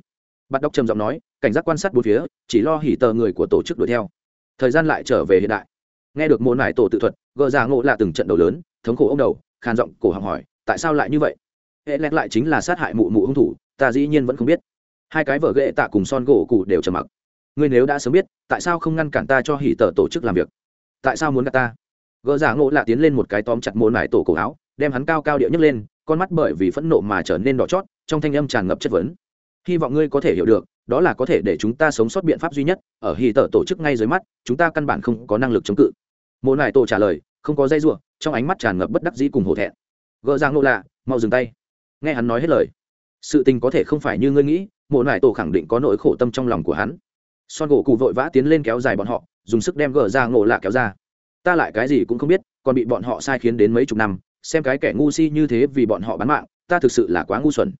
Bắt đốc trầm giọng nói, cảnh giác quan sát bốn phía, chỉ lo hỉ tờ người của tổ chức đuổi theo. Thời gian lại trở về hiện đại nghe được môn nải tổ tự thuật, gờ già ngộ là từng trận đầu lớn, thống khổ ông đầu, khàn giọng cổ họng hỏi, tại sao lại như vậy? Hệ lẹt lại chính là sát hại mụ mụ hung thủ, ta dĩ nhiên vẫn không biết. Hai cái vợ ghệ tạ cùng son gỗ cụ đều trầm mặc. Ngươi nếu đã sớm biết, tại sao không ngăn cản ta cho hỉ tờ tổ chức làm việc? Tại sao muốn gạt ta? Gỡ giả ngộ lạ tiến lên một cái tóm chặt môn nải tổ cổ áo, đem hắn cao cao điệu nhấc lên, con mắt bởi vì phẫn nộ mà trở nên đỏ chót, trong thanh âm tràn ngập chất vấn. Hy vọng ngươi có thể hiểu được, đó là có thể để chúng ta sống sót biện pháp duy nhất, ở hì tờ tổ chức ngay dưới mắt, chúng ta căn bản không có năng lực chống cự mộ nải tổ trả lời, không có dây ruộng trong ánh mắt tràn ngập bất đắc dĩ cùng hổ thẹn. Gỡ giang nô lạ, mau dừng tay. Nghe hắn nói hết lời, sự tình có thể không phải như ngươi nghĩ, mộ nải tổ khẳng định có nỗi khổ tâm trong lòng của hắn. Son gỗ cụ vội vã tiến lên kéo dài bọn họ, dùng sức đem gỡ ra ngộ lạ kéo ra. Ta lại cái gì cũng không biết, còn bị bọn họ sai khiến đến mấy chục năm, xem cái kẻ ngu si như thế vì bọn họ bán mạng, ta thực sự là quá ngu xuẩn.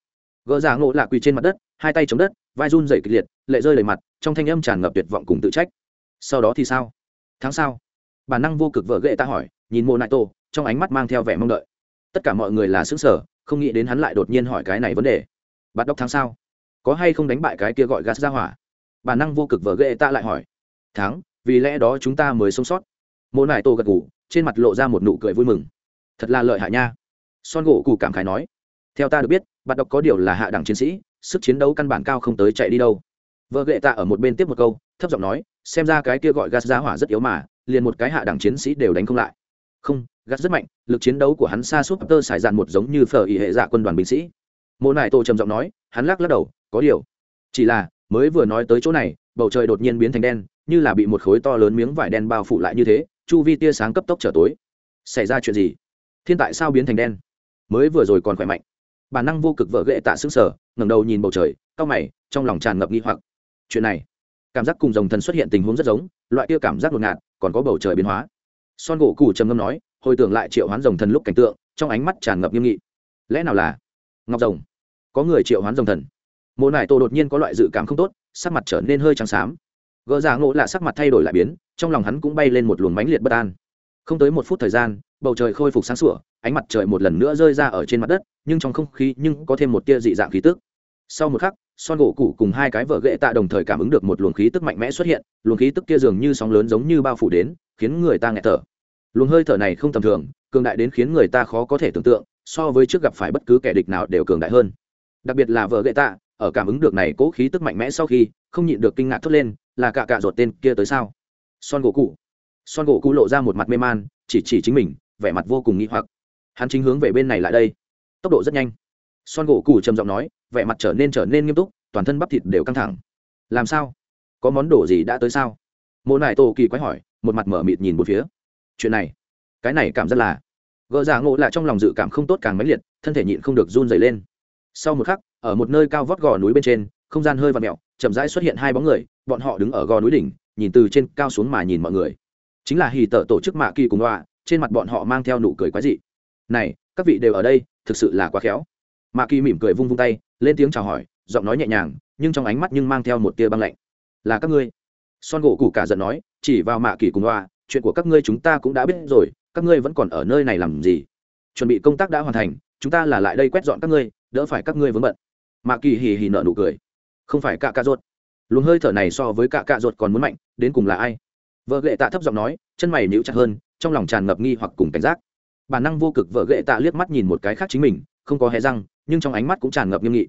Gỡ giả ngộ lạ quỳ trên mặt đất, hai tay chống đất, vai run dày kịch liệt, lệ rơi đầy mặt, trong thanh âm tràn ngập tuyệt vọng cùng tự trách. Sau đó thì sao? Tháng sau bản năng vô cực vợ ghệ ta hỏi, nhìn mô nại tô trong ánh mắt mang theo vẻ mong đợi. Tất cả mọi người là xứng sở không nghĩ đến hắn lại đột nhiên hỏi cái này vấn đề. Bắt đốc tháng sau có hay không đánh bại cái kia gọi gas ra hỏa? Bản năng vô cực vợ ghệ ta lại hỏi. Tháng vì lẽ đó chúng ta mới sống sót. Mô nại tô gật ngủ trên mặt lộ ra một nụ cười vui mừng. Thật là lợi hại nha. Son gỗ cụ cảm khái nói. Theo ta được biết bạn đọc có điều là hạ đẳng chiến sĩ, sức chiến đấu căn bản cao không tới chạy đi đâu. Vợ ghệ tạ ở một bên tiếp một câu, thấp giọng nói, xem ra cái kia gọi gas giá hỏa rất yếu mà liền một cái hạ đẳng chiến sĩ đều đánh không lại. Không, gắt rất mạnh, lực chiến đấu của hắn xa suốt tơ xài dàn một giống như phở ỉ hệ dạ quân đoàn binh sĩ. Mộ nại tô trầm giọng nói, hắn lắc lắc đầu, có điều. Chỉ là, mới vừa nói tới chỗ này, bầu trời đột nhiên biến thành đen, như là bị một khối to lớn miếng vải đen bao phủ lại như thế, chu vi tia sáng cấp tốc trở tối. Xảy ra chuyện gì? Thiên tại sao biến thành đen? Mới vừa rồi còn khỏe mạnh. Bản năng vô cực vợ ghệ tạ sững sở ngẩng đầu nhìn bầu trời, cau mày, trong lòng tràn ngập nghi hoặc. Chuyện này, cảm giác cùng dòng thần xuất hiện tình huống rất giống, loại kia cảm giác ngột ngạt còn có bầu trời biến hóa. Son gỗ cù trầm ngâm nói, hồi tưởng lại triệu hoán rồng thần lúc cảnh tượng, trong ánh mắt tràn ngập nghiêm nghị. Lẽ nào là ngọc rồng? Có người triệu hoán rồng thần. Mộ nải tô đột nhiên có loại dự cảm không tốt, sắc mặt trở nên hơi trắng xám. Gỡ ra ngộ lạ sắc mặt thay đổi lại biến, trong lòng hắn cũng bay lên một luồng mãnh liệt bất an. Không tới một phút thời gian, bầu trời khôi phục sáng sủa, ánh mặt trời một lần nữa rơi ra ở trên mặt đất, nhưng trong không khí nhưng có thêm một tia dị dạng khí tức sau một khắc, son gỗ cụ cùng hai cái vợ ghệ tạ đồng thời cảm ứng được một luồng khí tức mạnh mẽ xuất hiện, luồng khí tức kia dường như sóng lớn giống như bao phủ đến, khiến người ta nghẹt thở. Luồng hơi thở này không tầm thường, cường đại đến khiến người ta khó có thể tưởng tượng, so với trước gặp phải bất cứ kẻ địch nào đều cường đại hơn. Đặc biệt là vợ ghệ tạ, ở cảm ứng được này cố khí tức mạnh mẽ sau khi, không nhịn được kinh ngạc thốt lên, là cả cạ ruột tên kia tới sao? Son gỗ cụ son gỗ cụ lộ ra một mặt mê man, chỉ chỉ chính mình, vẻ mặt vô cùng nghi hoặc. Hắn chính hướng về bên này lại đây. Tốc độ rất nhanh. Son gỗ cụ trầm giọng nói vẻ mặt trở nên trở nên nghiêm túc, toàn thân bắp thịt đều căng thẳng. Làm sao? Có món đồ gì đã tới sao? Mộ nải tổ kỳ quái hỏi, một mặt mở mịt nhìn một phía. Chuyện này, cái này cảm rất là, gỡ giả ngộ lại trong lòng dự cảm không tốt càng mãnh liệt, thân thể nhịn không được run dày lên. Sau một khắc, ở một nơi cao vót gò núi bên trên, không gian hơi và mẹo chậm rãi xuất hiện hai bóng người, bọn họ đứng ở gò núi đỉnh, nhìn từ trên cao xuống mà nhìn mọi người. Chính là hì tợ tổ chức mạ kỳ cùng đọa trên mặt bọn họ mang theo nụ cười quái dị. Này, các vị đều ở đây, thực sự là quá khéo mạ kỳ mỉm cười vung vung tay, lên tiếng chào hỏi, giọng nói nhẹ nhàng, nhưng trong ánh mắt nhưng mang theo một tia băng lạnh. Là các ngươi. Son gỗ cụ cả giận nói, chỉ vào mạ kỳ cùng loa, chuyện của các ngươi chúng ta cũng đã biết rồi, các ngươi vẫn còn ở nơi này làm gì? Chuẩn bị công tác đã hoàn thành, chúng ta là lại đây quét dọn các ngươi, đỡ phải các ngươi vướng bận. Mạ kỳ hì hì nợ nụ cười. Không phải cạ cạ ruột. Luồng hơi thở này so với cạ cạ ruột còn muốn mạnh, đến cùng là ai? Vợ ghệ tạ thấp giọng nói, chân mày níu chặt hơn, trong lòng tràn ngập nghi hoặc cùng cảnh giác. Bản năng vô cực vợ ghệ tạ liếc mắt nhìn một cái khác chính mình không có hé răng, nhưng trong ánh mắt cũng tràn ngập nghiêm nghị.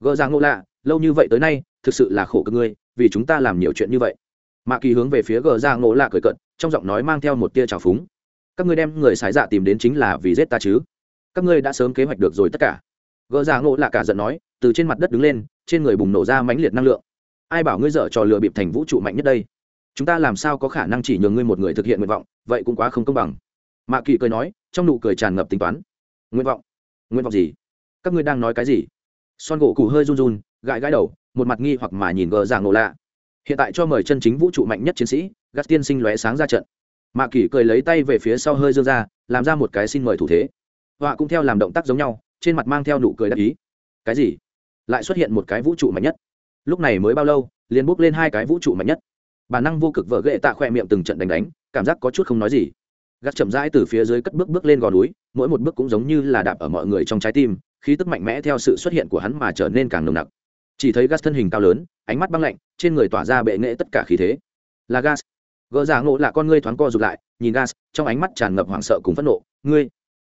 Gỡ ra ngô lạ, lâu như vậy tới nay, thực sự là khổ cực ngươi, vì chúng ta làm nhiều chuyện như vậy. Mạ kỳ hướng về phía gờ ra ngộ lạ cười cận trong giọng nói mang theo một tia trào phúng. Các ngươi đem người sái dạ tìm đến chính là vì giết ta chứ? Các ngươi đã sớm kế hoạch được rồi tất cả. Gờ ra ngộ lạ cả giận nói, từ trên mặt đất đứng lên, trên người bùng nổ ra mãnh liệt năng lượng. Ai bảo ngươi dở trò lừa bịp thành vũ trụ mạnh nhất đây? Chúng ta làm sao có khả năng chỉ nhường ngươi một người thực hiện nguyện vọng, vậy cũng quá không công bằng. Mạ kỳ cười nói, trong nụ cười tràn ngập tính toán. Nguyện vọng nguyện vọng gì? Các ngươi đang nói cái gì? Son gỗ cụ hơi run run, gãi gãi đầu, một mặt nghi hoặc mà nhìn gờ giảng nổ lạ. Hiện tại cho mời chân chính vũ trụ mạnh nhất chiến sĩ, gắt tiên sinh lóe sáng ra trận. Mạ kỷ cười lấy tay về phía sau hơi dương ra, làm ra một cái xin mời thủ thế. Họa cũng theo làm động tác giống nhau, trên mặt mang theo nụ cười đắc ý. Cái gì? Lại xuất hiện một cái vũ trụ mạnh nhất. Lúc này mới bao lâu, liền bốc lên hai cái vũ trụ mạnh nhất. Bản năng vô cực vợ ghệ tạ khoe miệng từng trận đánh đánh, cảm giác có chút không nói gì gác chậm rãi từ phía dưới cất bước bước lên gò núi, mỗi một bước cũng giống như là đạp ở mọi người trong trái tim, khí tức mạnh mẽ theo sự xuất hiện của hắn mà trở nên càng nồng nặc. Chỉ thấy gas thân hình cao lớn, ánh mắt băng lạnh, trên người tỏa ra bệ nghệ tất cả khí thế. Là gas. Gỡ giả ngộ là con ngươi thoáng co rụt lại, nhìn gas, trong ánh mắt tràn ngập hoảng sợ cùng phẫn nộ. Ngươi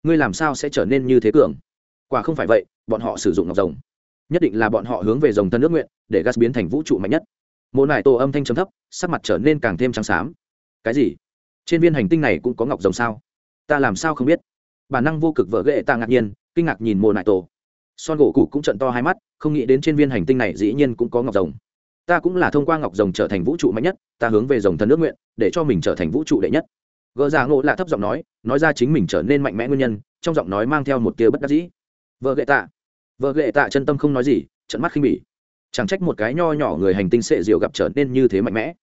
ngươi làm sao sẽ trở nên như thế cường? Quả không phải vậy, bọn họ sử dụng ngọc rồng. Nhất định là bọn họ hướng về dòng thân nước nguyện, để gas biến thành vũ trụ mạnh nhất. Mộ nải tổ âm thanh trầm thấp, sắc mặt trở nên càng thêm trắng xám. Cái gì? Trên viên hành tinh này cũng có ngọc rồng sao? Ta làm sao không biết? Bản năng vô cực vợ ghệ ta ngạc nhiên, kinh ngạc nhìn mồ nại tổ. Son gỗ cụ cũng trận to hai mắt, không nghĩ đến trên viên hành tinh này dĩ nhiên cũng có ngọc rồng. Ta cũng là thông qua ngọc rồng trở thành vũ trụ mạnh nhất, ta hướng về dòng thần nước nguyện, để cho mình trở thành vũ trụ đệ nhất. Gỡ ra ngộ lạ thấp giọng nói nói ra chính mình trở nên mạnh mẽ nguyên nhân, trong giọng nói mang theo một tia bất đắc dĩ. Vợ ghệ tạ. Vợ ghệ tạ chân tâm không nói gì trận mắt khinh bỉ. Chẳng trách một cái nho nhỏ người hành tinh sệ diều gặp trở nên như thế mạnh mẽ.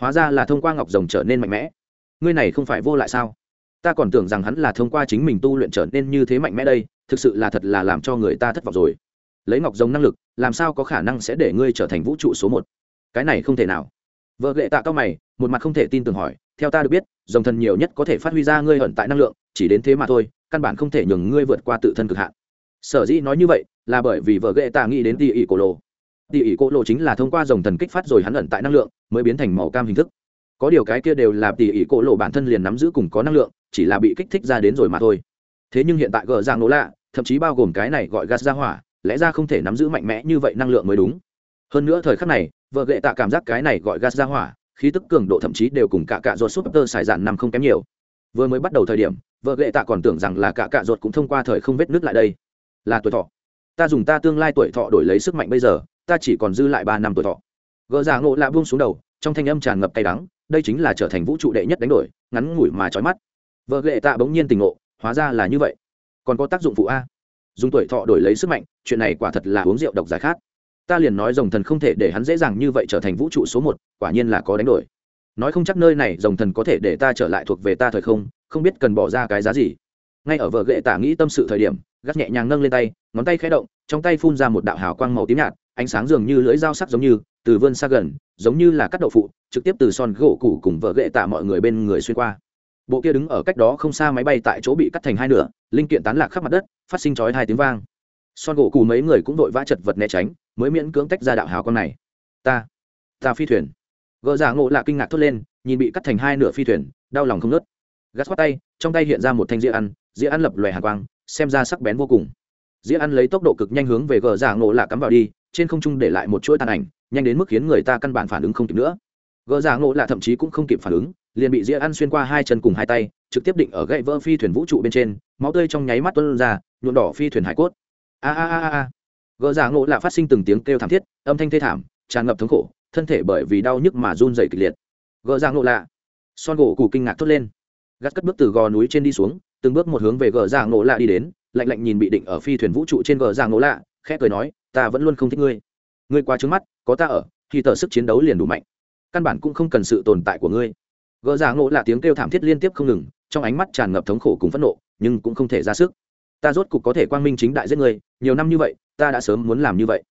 Hóa ra là thông qua ngọc rồng trở nên mạnh mẽ ngươi này không phải vô lại sao? Ta còn tưởng rằng hắn là thông qua chính mình tu luyện trở nên như thế mạnh mẽ đây, thực sự là thật là làm cho người ta thất vọng rồi. Lấy ngọc giống năng lực, làm sao có khả năng sẽ để ngươi trở thành vũ trụ số một? Cái này không thể nào. Vợ lệ tạ cao mày, một mặt không thể tin tưởng hỏi, theo ta được biết dòng thần nhiều nhất có thể phát huy ra ngươi hận tại năng lượng, chỉ đến thế mà thôi, căn bản không thể nhường ngươi vượt qua tự thân cực hạn. Sở dĩ nói như vậy, là bởi vì vợ ghệ tạ nghĩ đến tỉ ỉ cổ lộ tỉ ỉ cổ lộ chính là thông qua dòng thần kích phát rồi hắn ẩn tại năng lượng, mới biến thành màu cam hình thức có điều cái kia đều là tỉ ỉ cổ lộ bản thân liền nắm giữ cùng có năng lượng, chỉ là bị kích thích ra đến rồi mà thôi. Thế nhưng hiện tại gờ giang nỗ lạ, thậm chí bao gồm cái này gọi gas ra hỏa, lẽ ra không thể nắm giữ mạnh mẽ như vậy năng lượng mới đúng. Hơn nữa thời khắc này, vợ gệ tạ cảm giác cái này gọi gas ra hỏa, khí tức cường độ thậm chí đều cùng cả cạ ruột súp tơ xài dạn nằm không kém nhiều. Vừa mới bắt đầu thời điểm, vợ gệ tạ còn tưởng rằng là cả cạ ruột cũng thông qua thời không vết nước lại đây. Là tuổi thọ. Ta dùng ta tương lai tuổi thọ đổi lấy sức mạnh bây giờ, ta chỉ còn dư lại ba năm tuổi thọ. Gỡ giang ngộ lạ buông xuống đầu trong thanh âm tràn ngập cay đắng, đây chính là trở thành vũ trụ đệ nhất đánh đổi, ngắn ngủi mà trói mắt. Vợ ghệ tạ bỗng nhiên tình ngộ, hóa ra là như vậy. Còn có tác dụng phụ a. Dùng tuổi thọ đổi lấy sức mạnh, chuyện này quả thật là uống rượu độc giải khát. Ta liền nói dòng thần không thể để hắn dễ dàng như vậy trở thành vũ trụ số một, quả nhiên là có đánh đổi. Nói không chắc nơi này dòng thần có thể để ta trở lại thuộc về ta thời không không biết cần bỏ ra cái giá gì. Ngay ở vợ ghệ tả nghĩ tâm sự thời điểm, gắt nhẹ nhàng nâng lên tay, ngón tay khẽ động, trong tay phun ra một đạo hào quang màu tím nhạt, ánh sáng dường như lưỡi dao sắc giống như, từ vươn xa gần giống như là cắt đậu phụ, trực tiếp từ son gỗ củ cùng vợ ghệ tạ mọi người bên người xuyên qua. Bộ kia đứng ở cách đó không xa máy bay tại chỗ bị cắt thành hai nửa, linh kiện tán lạc khắp mặt đất, phát sinh chói hai tiếng vang. Son gỗ củ mấy người cũng vội vã chật vật né tránh, mới miễn cưỡng tách ra đạo hào con này. Ta ta phi thuyền. Gỡ giả ngộ lạ kinh ngạc thốt lên, nhìn bị cắt thành hai nửa phi thuyền, đau lòng không nớt gắt khoát tay, trong tay hiện ra một thanh dĩa ăn dĩa ăn lập lòe hàng quang, xem ra sắc bén vô cùng. Dĩa ăn lấy tốc độ cực nhanh hướng về gờ giả ngộ lạ cắm vào đi, trên không trung để lại một chuỗi tàn ảnh nhanh đến mức khiến người ta căn bản phản ứng không kịp nữa. Gờ giả ngộ lạ thậm chí cũng không kịp phản ứng, liền bị dĩa ăn xuyên qua hai chân cùng hai tay, trực tiếp định ở gậy vỡ phi thuyền vũ trụ bên trên, máu tươi trong nháy mắt tuôn ra, nhuộm đỏ phi thuyền hải cốt. A a a a gỡ giả ngộ lạ phát sinh từng tiếng kêu thảm thiết, âm thanh thê thảm, tràn ngập thống khổ, thân thể bởi vì đau nhức mà run dày kịch liệt. Gỡ giả ngộ lạ son gỗ cụ kinh ngạc thốt lên. Gắt cất bước từ gò núi trên đi xuống, từng bước một hướng về gờ giả ngộ lạ đi đến, lạnh lạnh nhìn bị định ở phi thuyền vũ trụ trên gờ giả ngộ lạ khẽ cười nói, ta vẫn luôn không thích ngươi ngươi qua trước mắt, có ta ở, thì tờ sức chiến đấu liền đủ mạnh. Căn bản cũng không cần sự tồn tại của ngươi. Gỡ giả ngộ là tiếng kêu thảm thiết liên tiếp không ngừng, trong ánh mắt tràn ngập thống khổ cùng phẫn nộ, nhưng cũng không thể ra sức. Ta rốt cục có thể quang minh chính đại giết người nhiều năm như vậy, ta đã sớm muốn làm như vậy.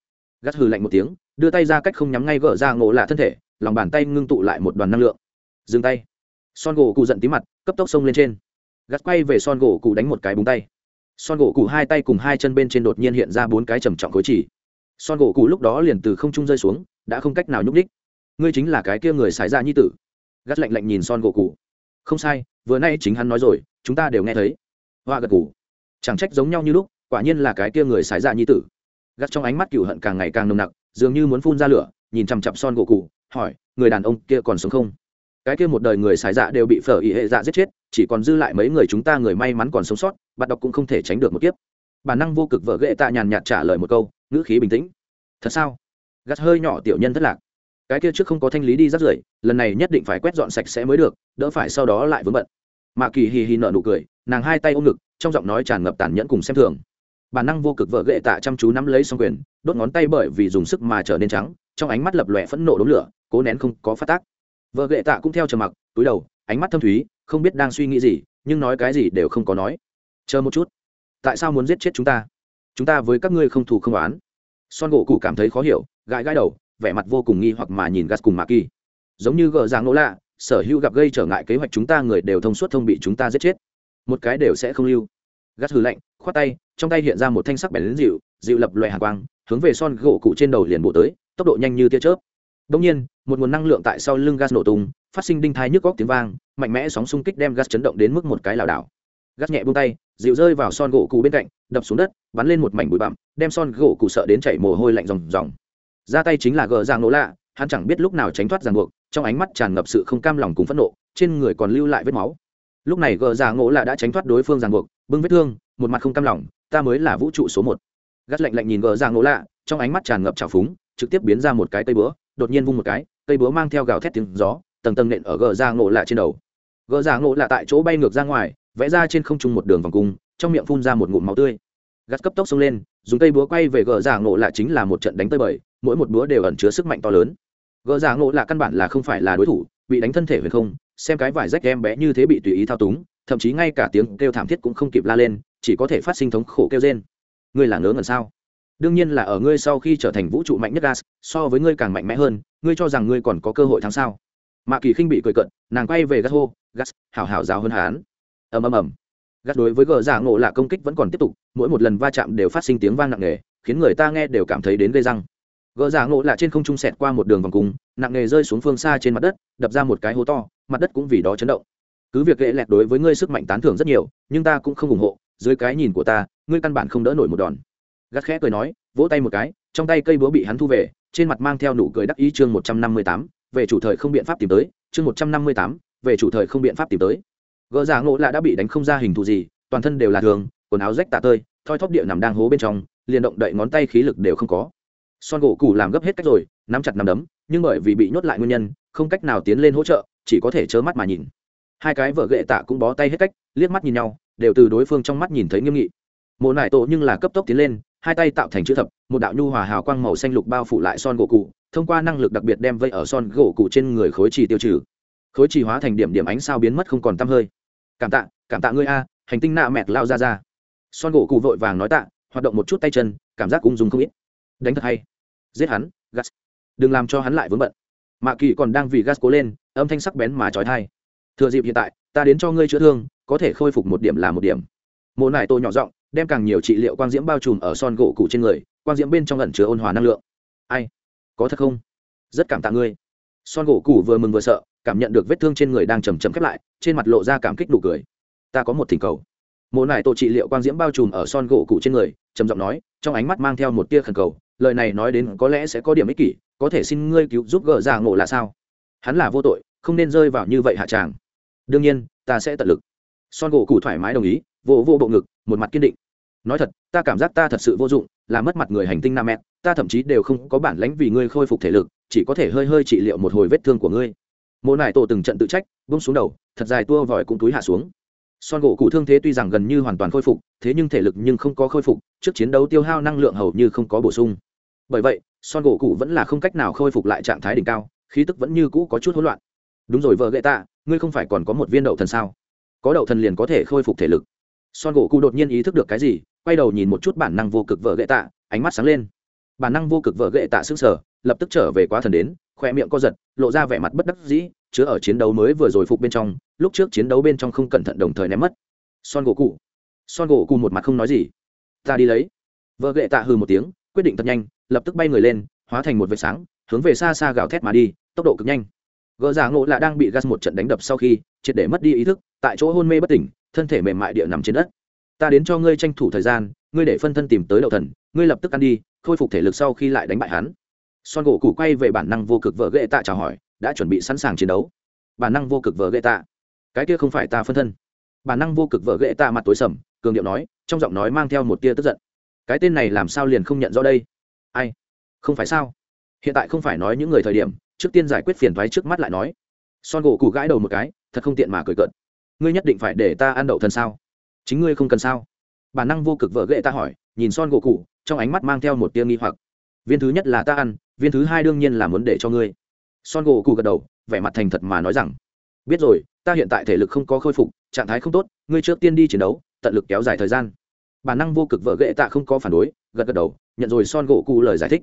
Gắt hừ lạnh một tiếng, đưa tay ra cách không nhắm ngay gỡ ra ngộ lạ thân thể, lòng bàn tay ngưng tụ lại một đoàn năng lượng. Dừng tay. Son gỗ cụ giận tí mặt, cấp tốc xông lên trên. Gắt quay về son gỗ cụ đánh một cái búng tay. Son gỗ cụ hai tay cùng hai chân bên trên đột nhiên hiện ra bốn cái trầm trọng khối chỉ son gỗ cụ lúc đó liền từ không trung rơi xuống, đã không cách nào nhúc đích ngươi chính là cái kia người xài ra như tử. Gắt lạnh lạnh nhìn son gỗ cụ không sai, vừa nay chính hắn nói rồi, chúng ta đều nghe thấy. Hoa gật cụ chẳng trách giống nhau như lúc, quả nhiên là cái kia người xài ra như tử. Gắt trong ánh mắt cựu hận càng ngày càng nồng nặc, dường như muốn phun ra lửa, nhìn chằm chặp son gỗ cụ hỏi, người đàn ông kia còn sống không? Cái kia một đời người xài dạ đều bị phở ý hệ dạ giết chết, chỉ còn dư lại mấy người chúng ta người may mắn còn sống sót bạn đọc cũng không thể tránh được một kiếp. Bản năng vô cực vợ ghệ tạ nhàn nhạt trả lời một câu ngữ khí bình tĩnh. Thật sao? Gắt hơi nhỏ tiểu nhân thất lạc. Cái kia trước không có thanh lý đi rắt rưởi, lần này nhất định phải quét dọn sạch sẽ mới được, đỡ phải sau đó lại vướng bận. Mạ kỳ hì hì nợ nụ cười, nàng hai tay ôm ngực, trong giọng nói tràn ngập tàn nhẫn cùng xem thường. Bản năng vô cực vợ gệ tạ chăm chú nắm lấy xong quyền, đốt ngón tay bởi vì dùng sức mà trở nên trắng, trong ánh mắt lập lòe phẫn nộ đống lửa, cố nén không có phát tác. Vợ gệ tạ cũng theo trầm mặc, túi đầu, ánh mắt thâm thúy, không biết đang suy nghĩ gì, nhưng nói cái gì đều không có nói. Chờ một chút, tại sao muốn giết chết chúng ta? Chúng ta với các ngươi không thù không oán. Son gỗ cụ cảm thấy khó hiểu, gãi gãi đầu, vẻ mặt vô cùng nghi hoặc mà nhìn gas cùng mạc kỳ giống như gờ giang nỗ lạ, sở hữu gặp gây trở ngại kế hoạch chúng ta người đều thông suốt thông bị chúng ta giết chết. Một cái đều sẽ không lưu. Gắt hư lạnh, khoát tay, trong tay hiện ra một thanh sắc bẻ đến dịu dịu lập loại hàng quang, hướng về son gỗ cụ trên đầu liền bộ tới, tốc độ nhanh như tia chớp. Đông nhiên, một nguồn năng lượng tại sau lưng gas nổ tung, phát sinh đinh thai nhức góc tiếng vang, mạnh mẽ sóng xung kích đem gas chấn động đến mức một cái lảo đảo gắt nhẹ buông tay, dịu rơi vào son gỗ cụ bên cạnh, đập xuống đất, bắn lên một mảnh bụi bặm, đem son gỗ cụ sợ đến chảy mồ hôi lạnh ròng ròng. Ra tay chính là gờ giang nổ lạ, hắn chẳng biết lúc nào tránh thoát ràng buộc, trong ánh mắt tràn ngập sự không cam lòng cùng phẫn nộ, trên người còn lưu lại vết máu. Lúc này gờ giang nỗ lạ đã tránh thoát đối phương ràng buộc, bưng vết thương, một mặt không cam lòng, ta mới là vũ trụ số một. Gắt lạnh lạnh nhìn gờ giang nỗ lạ, trong ánh mắt tràn ngập trào phúng, trực tiếp biến ra một cái cây búa, đột nhiên vung một cái, cây búa mang theo gào thét tiếng gió, tầng tầng nện ở gờ giang nỗ lạ trên đầu. Gờ giang nỗ lạ tại chỗ bay ngược ra ngoài vẽ ra trên không trung một đường vòng cung, trong miệng phun ra một ngụm máu tươi. Gắt cấp tốc xông lên, dùng cây búa quay về gờ giả ngộ lạ chính là một trận đánh tơi bời, mỗi một búa đều ẩn chứa sức mạnh to lớn. Gờ giả ngộ lạ căn bản là không phải là đối thủ, bị đánh thân thể huyền không, xem cái vải rách em bé như thế bị tùy ý thao túng, thậm chí ngay cả tiếng kêu thảm thiết cũng không kịp la lên, chỉ có thể phát sinh thống khổ kêu rên. Ngươi là ngớ ngẩn sao? Đương nhiên là ở ngươi sau khi trở thành vũ trụ mạnh nhất gas, so với ngươi càng mạnh mẽ hơn, ngươi cho rằng ngươi còn có cơ hội thắng sao? Mạ kỳ khinh bị cười cận, nàng quay về gas hô gas hảo hảo giáo hơn hán ầm ầm ầm. Gắt đối với gờ giả ngộ là công kích vẫn còn tiếp tục, mỗi một lần va chạm đều phát sinh tiếng vang nặng nề, khiến người ta nghe đều cảm thấy đến gây răng. Gờ giả ngộ là trên không trung sẹt qua một đường vòng cung, nặng nề rơi xuống phương xa trên mặt đất, đập ra một cái hố to, mặt đất cũng vì đó chấn động. Cứ việc ghệ lẹt đối với ngươi sức mạnh tán thưởng rất nhiều, nhưng ta cũng không ủng hộ, dưới cái nhìn của ta, ngươi căn bản không đỡ nổi một đòn. Gắt khẽ cười nói, vỗ tay một cái, trong tay cây búa bị hắn thu về, trên mặt mang theo nụ cười đắc ý chương một trăm năm mươi tám, về chủ thời không biện pháp tìm tới, chương một trăm năm mươi tám, về chủ thời không biện pháp tìm tới gỡ giả ngộ lạ đã bị đánh không ra hình thù gì, toàn thân đều là thường, quần áo rách tạ tơi, thoi thóp địa nằm đang hố bên trong, liền động đậy ngón tay khí lực đều không có. Son gỗ cũ làm gấp hết cách rồi, nắm chặt nắm đấm, nhưng bởi vì bị nhốt lại nguyên nhân, không cách nào tiến lên hỗ trợ, chỉ có thể trơ mắt mà nhìn. Hai cái vợ gệ tạ cũng bó tay hết cách, liếc mắt nhìn nhau, đều từ đối phương trong mắt nhìn thấy nghiêm nghị. Mộ nải tổ nhưng là cấp tốc tiến lên, hai tay tạo thành chữ thập, một đạo nhu hòa hào quang màu xanh lục bao phủ lại son gỗ cụ thông qua năng lực đặc biệt đem vây ở son gỗ cụ trên người khối trì tiêu trừ khối trì hóa thành điểm điểm ánh sao biến mất không còn t hơi. Cảm tạ cảm tạ ngươi a, hành tinh nạ mẹt lao ra ra. Son gỗ cụ vội vàng nói tạ, hoạt động một chút tay chân, cảm giác cũng dùng không ít. Đánh thật hay. Giết hắn, gas. Đừng làm cho hắn lại vướng bận. Mạ kỳ còn đang vì gas cố lên, âm thanh sắc bén mà trói thai. Thừa dịp hiện tại, ta đến cho ngươi chữa thương, có thể khôi phục một điểm là một điểm. Mộ nải tô nhỏ giọng, đem càng nhiều trị liệu quang diễm bao trùm ở son gỗ cụ trên người, quang diễm bên trong ẩn chứa ôn hòa năng lượng. Ai? Có thật không? Rất cảm tạ ngươi. Son gỗ cụ vừa mừng vừa sợ cảm nhận được vết thương trên người đang chầm chậm khép lại, trên mặt lộ ra cảm kích đủ cười. Ta có một thỉnh cầu. Mộ nải tổ trị liệu quang diễm bao trùm ở son gỗ cụ trên người, trầm giọng nói, trong ánh mắt mang theo một tia khẩn cầu, lời này nói đến có lẽ sẽ có điểm ích kỷ, có thể xin ngươi cứu giúp gỡ ra ngộ là sao? Hắn là vô tội, không nên rơi vào như vậy hạ tràng. Đương nhiên, ta sẽ tận lực. Son gỗ cụ thoải mái đồng ý, vỗ vỗ bộ ngực, một mặt kiên định. Nói thật, ta cảm giác ta thật sự vô dụng, là mất mặt người hành tinh nam mẹ ta thậm chí đều không có bản lãnh vì ngươi khôi phục thể lực, chỉ có thể hơi hơi trị liệu một hồi vết thương của ngươi mộ nải tổ từng trận tự trách bông xuống đầu, thật dài tua vòi cũng túi hạ xuống. Son gỗ cụ thương thế tuy rằng gần như hoàn toàn khôi phục, thế nhưng thể lực nhưng không có khôi phục, trước chiến đấu tiêu hao năng lượng hầu như không có bổ sung. Bởi vậy, son gỗ cụ vẫn là không cách nào khôi phục lại trạng thái đỉnh cao, khí tức vẫn như cũ có chút hỗn loạn. Đúng rồi vợ gậy tạ ngươi không phải còn có một viên đậu thần sao? Có đậu thần liền có thể khôi phục thể lực. Son gỗ cụ đột nhiên ý thức được cái gì, quay đầu nhìn một chút bản năng vô cực vợ gậy tạ ánh mắt sáng lên. Bản năng vô cực vợ gậy tạ xứng sở lập tức trở về quá thần đến khoe miệng co giật, lộ ra vẻ mặt bất đắc dĩ, chứa ở chiến đấu mới vừa rồi phục bên trong, lúc trước chiến đấu bên trong không cẩn thận đồng thời ném mất. Son gỗ cụ. Son gỗ cụ một mặt không nói gì. Ta đi lấy. Vợ gậy tạ hừ một tiếng, quyết định thật nhanh, lập tức bay người lên, hóa thành một vệt sáng, hướng về xa xa gào thét mà đi, tốc độ cực nhanh. Gỡ giả ngộ là đang bị gas một trận đánh đập sau khi, triệt để mất đi ý thức, tại chỗ hôn mê bất tỉnh, thân thể mềm mại địa nằm trên đất. Ta đến cho ngươi tranh thủ thời gian, ngươi để phân thân tìm tới đậu thần, ngươi lập tức ăn đi, khôi phục thể lực sau khi lại đánh bại hắn son gỗ củ quay về bản năng vô cực vợ ghệ tạ chào hỏi, đã chuẩn bị sẵn sàng chiến đấu. Bản năng vô cực vợ ghệ tạ. Cái kia không phải ta phân thân. Bản năng vô cực vợ ghệ tạ mặt tối sầm, cường điệu nói, trong giọng nói mang theo một tia tức giận. Cái tên này làm sao liền không nhận rõ đây? Ai? Không phải sao? Hiện tại không phải nói những người thời điểm, trước tiên giải quyết phiền thoái trước mắt lại nói. Son gỗ cụ gãi đầu một cái, thật không tiện mà cười cợt. Ngươi nhất định phải để ta ăn đậu thần sao? Chính ngươi không cần sao? Bản năng vô cực vợ ghệ ta hỏi, nhìn son gỗ cụ trong ánh mắt mang theo một tia nghi hoặc viên thứ nhất là ta ăn, viên thứ hai đương nhiên là muốn để cho ngươi. Son gỗ cụ gật đầu, vẻ mặt thành thật mà nói rằng, biết rồi, ta hiện tại thể lực không có khôi phục, trạng thái không tốt, ngươi trước tiên đi chiến đấu, tận lực kéo dài thời gian. Bản năng vô cực vợ ghệ tạ không có phản đối, gật gật đầu, nhận rồi son gỗ cụ lời giải thích.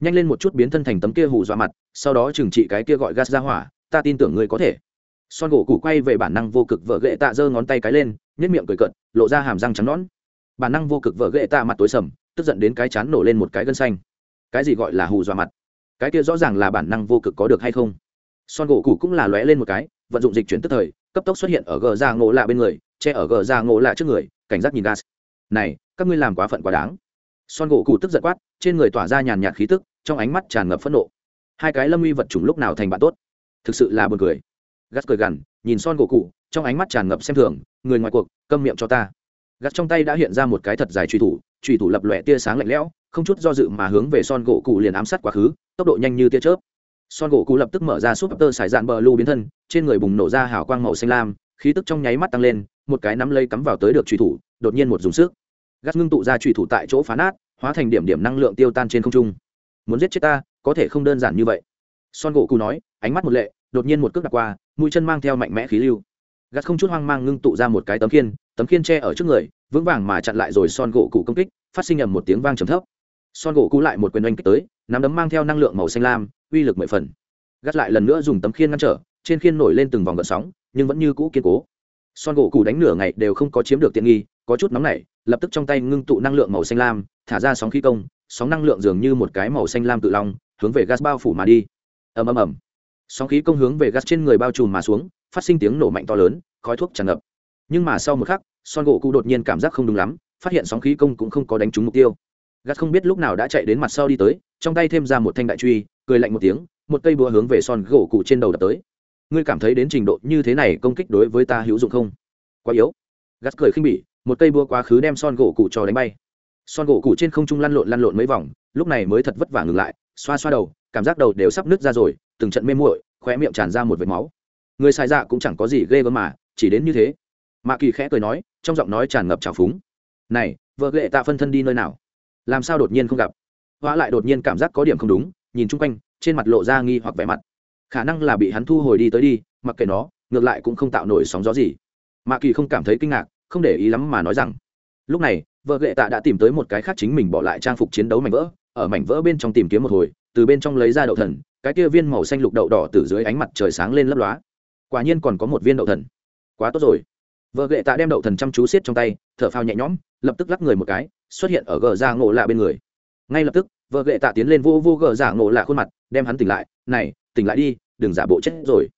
Nhanh lên một chút biến thân thành tấm kia hù dọa mặt, sau đó trừng trị cái kia gọi gas ra hỏa, ta tin tưởng ngươi có thể. Son gỗ cụ quay về bản năng vô cực vợ ghệ tạ giơ ngón tay cái lên nhất miệng cười cận lộ ra hàm răng trắng nõn. Bản năng vô cực vợ ghệ tạ mặt tối sầm, tức giận đến cái chán nổ lên một cái gân xanh cái gì gọi là hù dọa mặt? Cái kia rõ ràng là bản năng vô cực có được hay không? Son gỗ cụ cũng là lóe lên một cái, vận dụng dịch chuyển tức thời, cấp tốc xuất hiện ở gờ ra ngộ lạ bên người, che ở gờ ra ngộ lạ trước người, cảnh giác nhìn gas. Này, các ngươi làm quá phận quá đáng. Son gỗ cụ tức giận quát, trên người tỏa ra nhàn nhạt khí tức, trong ánh mắt tràn ngập phẫn nộ. Hai cái lâm uy vật chủng lúc nào thành bạn tốt? Thực sự là buồn cười. Gas cười gằn, nhìn son gỗ cụ trong ánh mắt tràn ngập xem thường, người ngoài cuộc, câm miệng cho ta gắt trong tay đã hiện ra một cái thật dài truy thủ truy thủ lập lòe tia sáng lạnh lẽo, không chút do dự mà hướng về son gỗ cụ liền ám sát quá khứ, tốc độ nhanh như tia chớp. Son gỗ cụ lập tức mở ra súp tơ sải dạn bờ lưu biến thân, trên người bùng nổ ra hào quang màu xanh lam, khí tức trong nháy mắt tăng lên, một cái nắm lây cắm vào tới được truy thủ, đột nhiên một dùng sức. Gắt ngưng tụ ra truy thủ tại chỗ phá nát, hóa thành điểm điểm năng lượng tiêu tan trên không trung. Muốn giết chết ta, có thể không đơn giản như vậy. Son gỗ cụ nói, ánh mắt một lệ, đột nhiên một cước đặt qua, mũi chân mang theo mạnh mẽ khí lưu gắt không chút hoang mang ngưng tụ ra một cái tấm khiên tấm khiên che ở trước người, vững vàng mà chặn lại rồi son gỗ cụ công kích, phát sinh ầm một tiếng vang trầm thấp. Son gỗ cụ lại một quyền oanh kích tới, nắm đấm mang theo năng lượng màu xanh lam, uy lực mười phần. Gắt lại lần nữa dùng tấm khiên ngăn trở, trên khiên nổi lên từng vòng gợn sóng, nhưng vẫn như cũ kiên cố. Son gỗ cụ đánh nửa ngày đều không có chiếm được tiện nghi, có chút nóng nảy, lập tức trong tay ngưng tụ năng lượng màu xanh lam, thả ra sóng khí công, sóng năng lượng dường như một cái màu xanh lam tự long, hướng về gas bao phủ mà đi. Ầm ầm ầm. Sóng khí công hướng về gas trên người bao trùm mà xuống phát sinh tiếng nổ mạnh to lớn, khói thuốc tràn ngập. Nhưng mà sau một khắc, son gỗ cụ đột nhiên cảm giác không đúng lắm, phát hiện sóng khí công cũng không có đánh trúng mục tiêu. Gắt không biết lúc nào đã chạy đến mặt sau đi tới, trong tay thêm ra một thanh đại truy, cười lạnh một tiếng, một cây búa hướng về son gỗ cụ trên đầu đập tới. Ngươi cảm thấy đến trình độ như thế này công kích đối với ta hữu dụng không? Quá yếu. Gắt cười khinh bỉ, một cây búa quá khứ đem son gỗ cụ cho đánh bay. Son gỗ cụ trên không trung lăn lộn lăn lộn mấy vòng, lúc này mới thật vất vả ngừng lại, xoa xoa đầu, cảm giác đầu đều sắp nứt ra rồi, từng trận mê muội, khóe miệng tràn ra một vệt máu người sai dạ cũng chẳng có gì ghê gớm mà, chỉ đến như thế. Mạ kỳ khẽ cười nói, trong giọng nói tràn ngập trào phúng. Này, vợ ghệ tạ phân thân đi nơi nào? Làm sao đột nhiên không gặp? Hóa lại đột nhiên cảm giác có điểm không đúng, nhìn chung quanh, trên mặt lộ ra nghi hoặc vẻ mặt. Khả năng là bị hắn thu hồi đi tới đi, mặc kệ nó, ngược lại cũng không tạo nổi sóng gió gì. Mạ kỳ không cảm thấy kinh ngạc, không để ý lắm mà nói rằng, lúc này, vợ ghệ tạ đã tìm tới một cái khác chính mình bỏ lại trang phục chiến đấu mảnh vỡ, ở mảnh vỡ bên trong tìm kiếm một hồi, từ bên trong lấy ra đậu thần, cái kia viên màu xanh lục đậu đỏ từ dưới ánh mặt trời sáng lên lấp lóa quả nhiên còn có một viên đậu thần. Quá tốt rồi. Vợ ghệ tạ đem đậu thần chăm chú xiết trong tay, thở phao nhẹ nhõm, lập tức lắc người một cái, xuất hiện ở gờ ra ngộ lạ bên người. Ngay lập tức, vợ ghệ tạ tiến lên vô vô gờ giả ngộ lạ khuôn mặt, đem hắn tỉnh lại, này, tỉnh lại đi, đừng giả bộ chết rồi.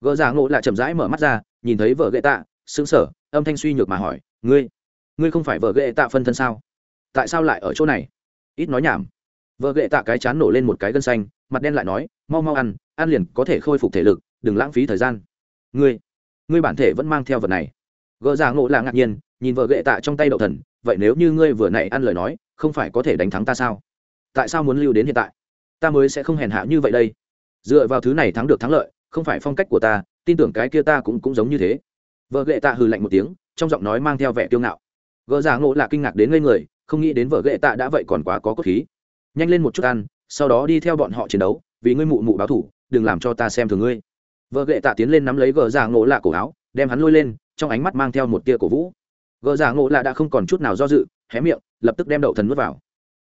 Gờ giả ngộ lạ chậm rãi mở mắt ra, nhìn thấy vợ ghệ tạ, sững sờ, âm thanh suy nhược mà hỏi, ngươi ngươi không phải vợ ghệ tạ phân thân sao? Tại sao lại ở chỗ này? Ít nói nhảm. Vợ ghệ tạ cái chán nổ lên một cái gân xanh, mặt đen lại nói, mau mau ăn ăn liền có thể khôi phục thể lực, đừng lãng phí thời gian ngươi ngươi bản thể vẫn mang theo vật này. Gỡ ra ngộ là ngạc nhiên, nhìn vợ gệ tạ trong tay đậu thần, vậy nếu như ngươi vừa nãy ăn lời nói, không phải có thể đánh thắng ta sao? Tại sao muốn lưu đến hiện tại? Ta mới sẽ không hèn hạ như vậy đây. Dựa vào thứ này thắng được thắng lợi, không phải phong cách của ta, tin tưởng cái kia ta cũng cũng giống như thế. Vợ gệ tạ hừ lạnh một tiếng, trong giọng nói mang theo vẻ tiêu ngạo. Gỡ ra ngộ là kinh ngạc đến ngây người, không nghĩ đến vợ gệ tạ đã vậy còn quá có cốt khí. Nhanh lên một chút ăn, sau đó đi theo bọn họ chiến đấu, vì ngươi mụ mụ báo thủ, đừng làm cho ta xem thường ngươi vợ gệ tạ tiến lên nắm lấy gờ giả ngộ lạ cổ áo, đem hắn lôi lên, trong ánh mắt mang theo một tia cổ vũ. Gờ giả ngộ lạ đã không còn chút nào do dự, hé miệng, lập tức đem đậu thần nuốt vào.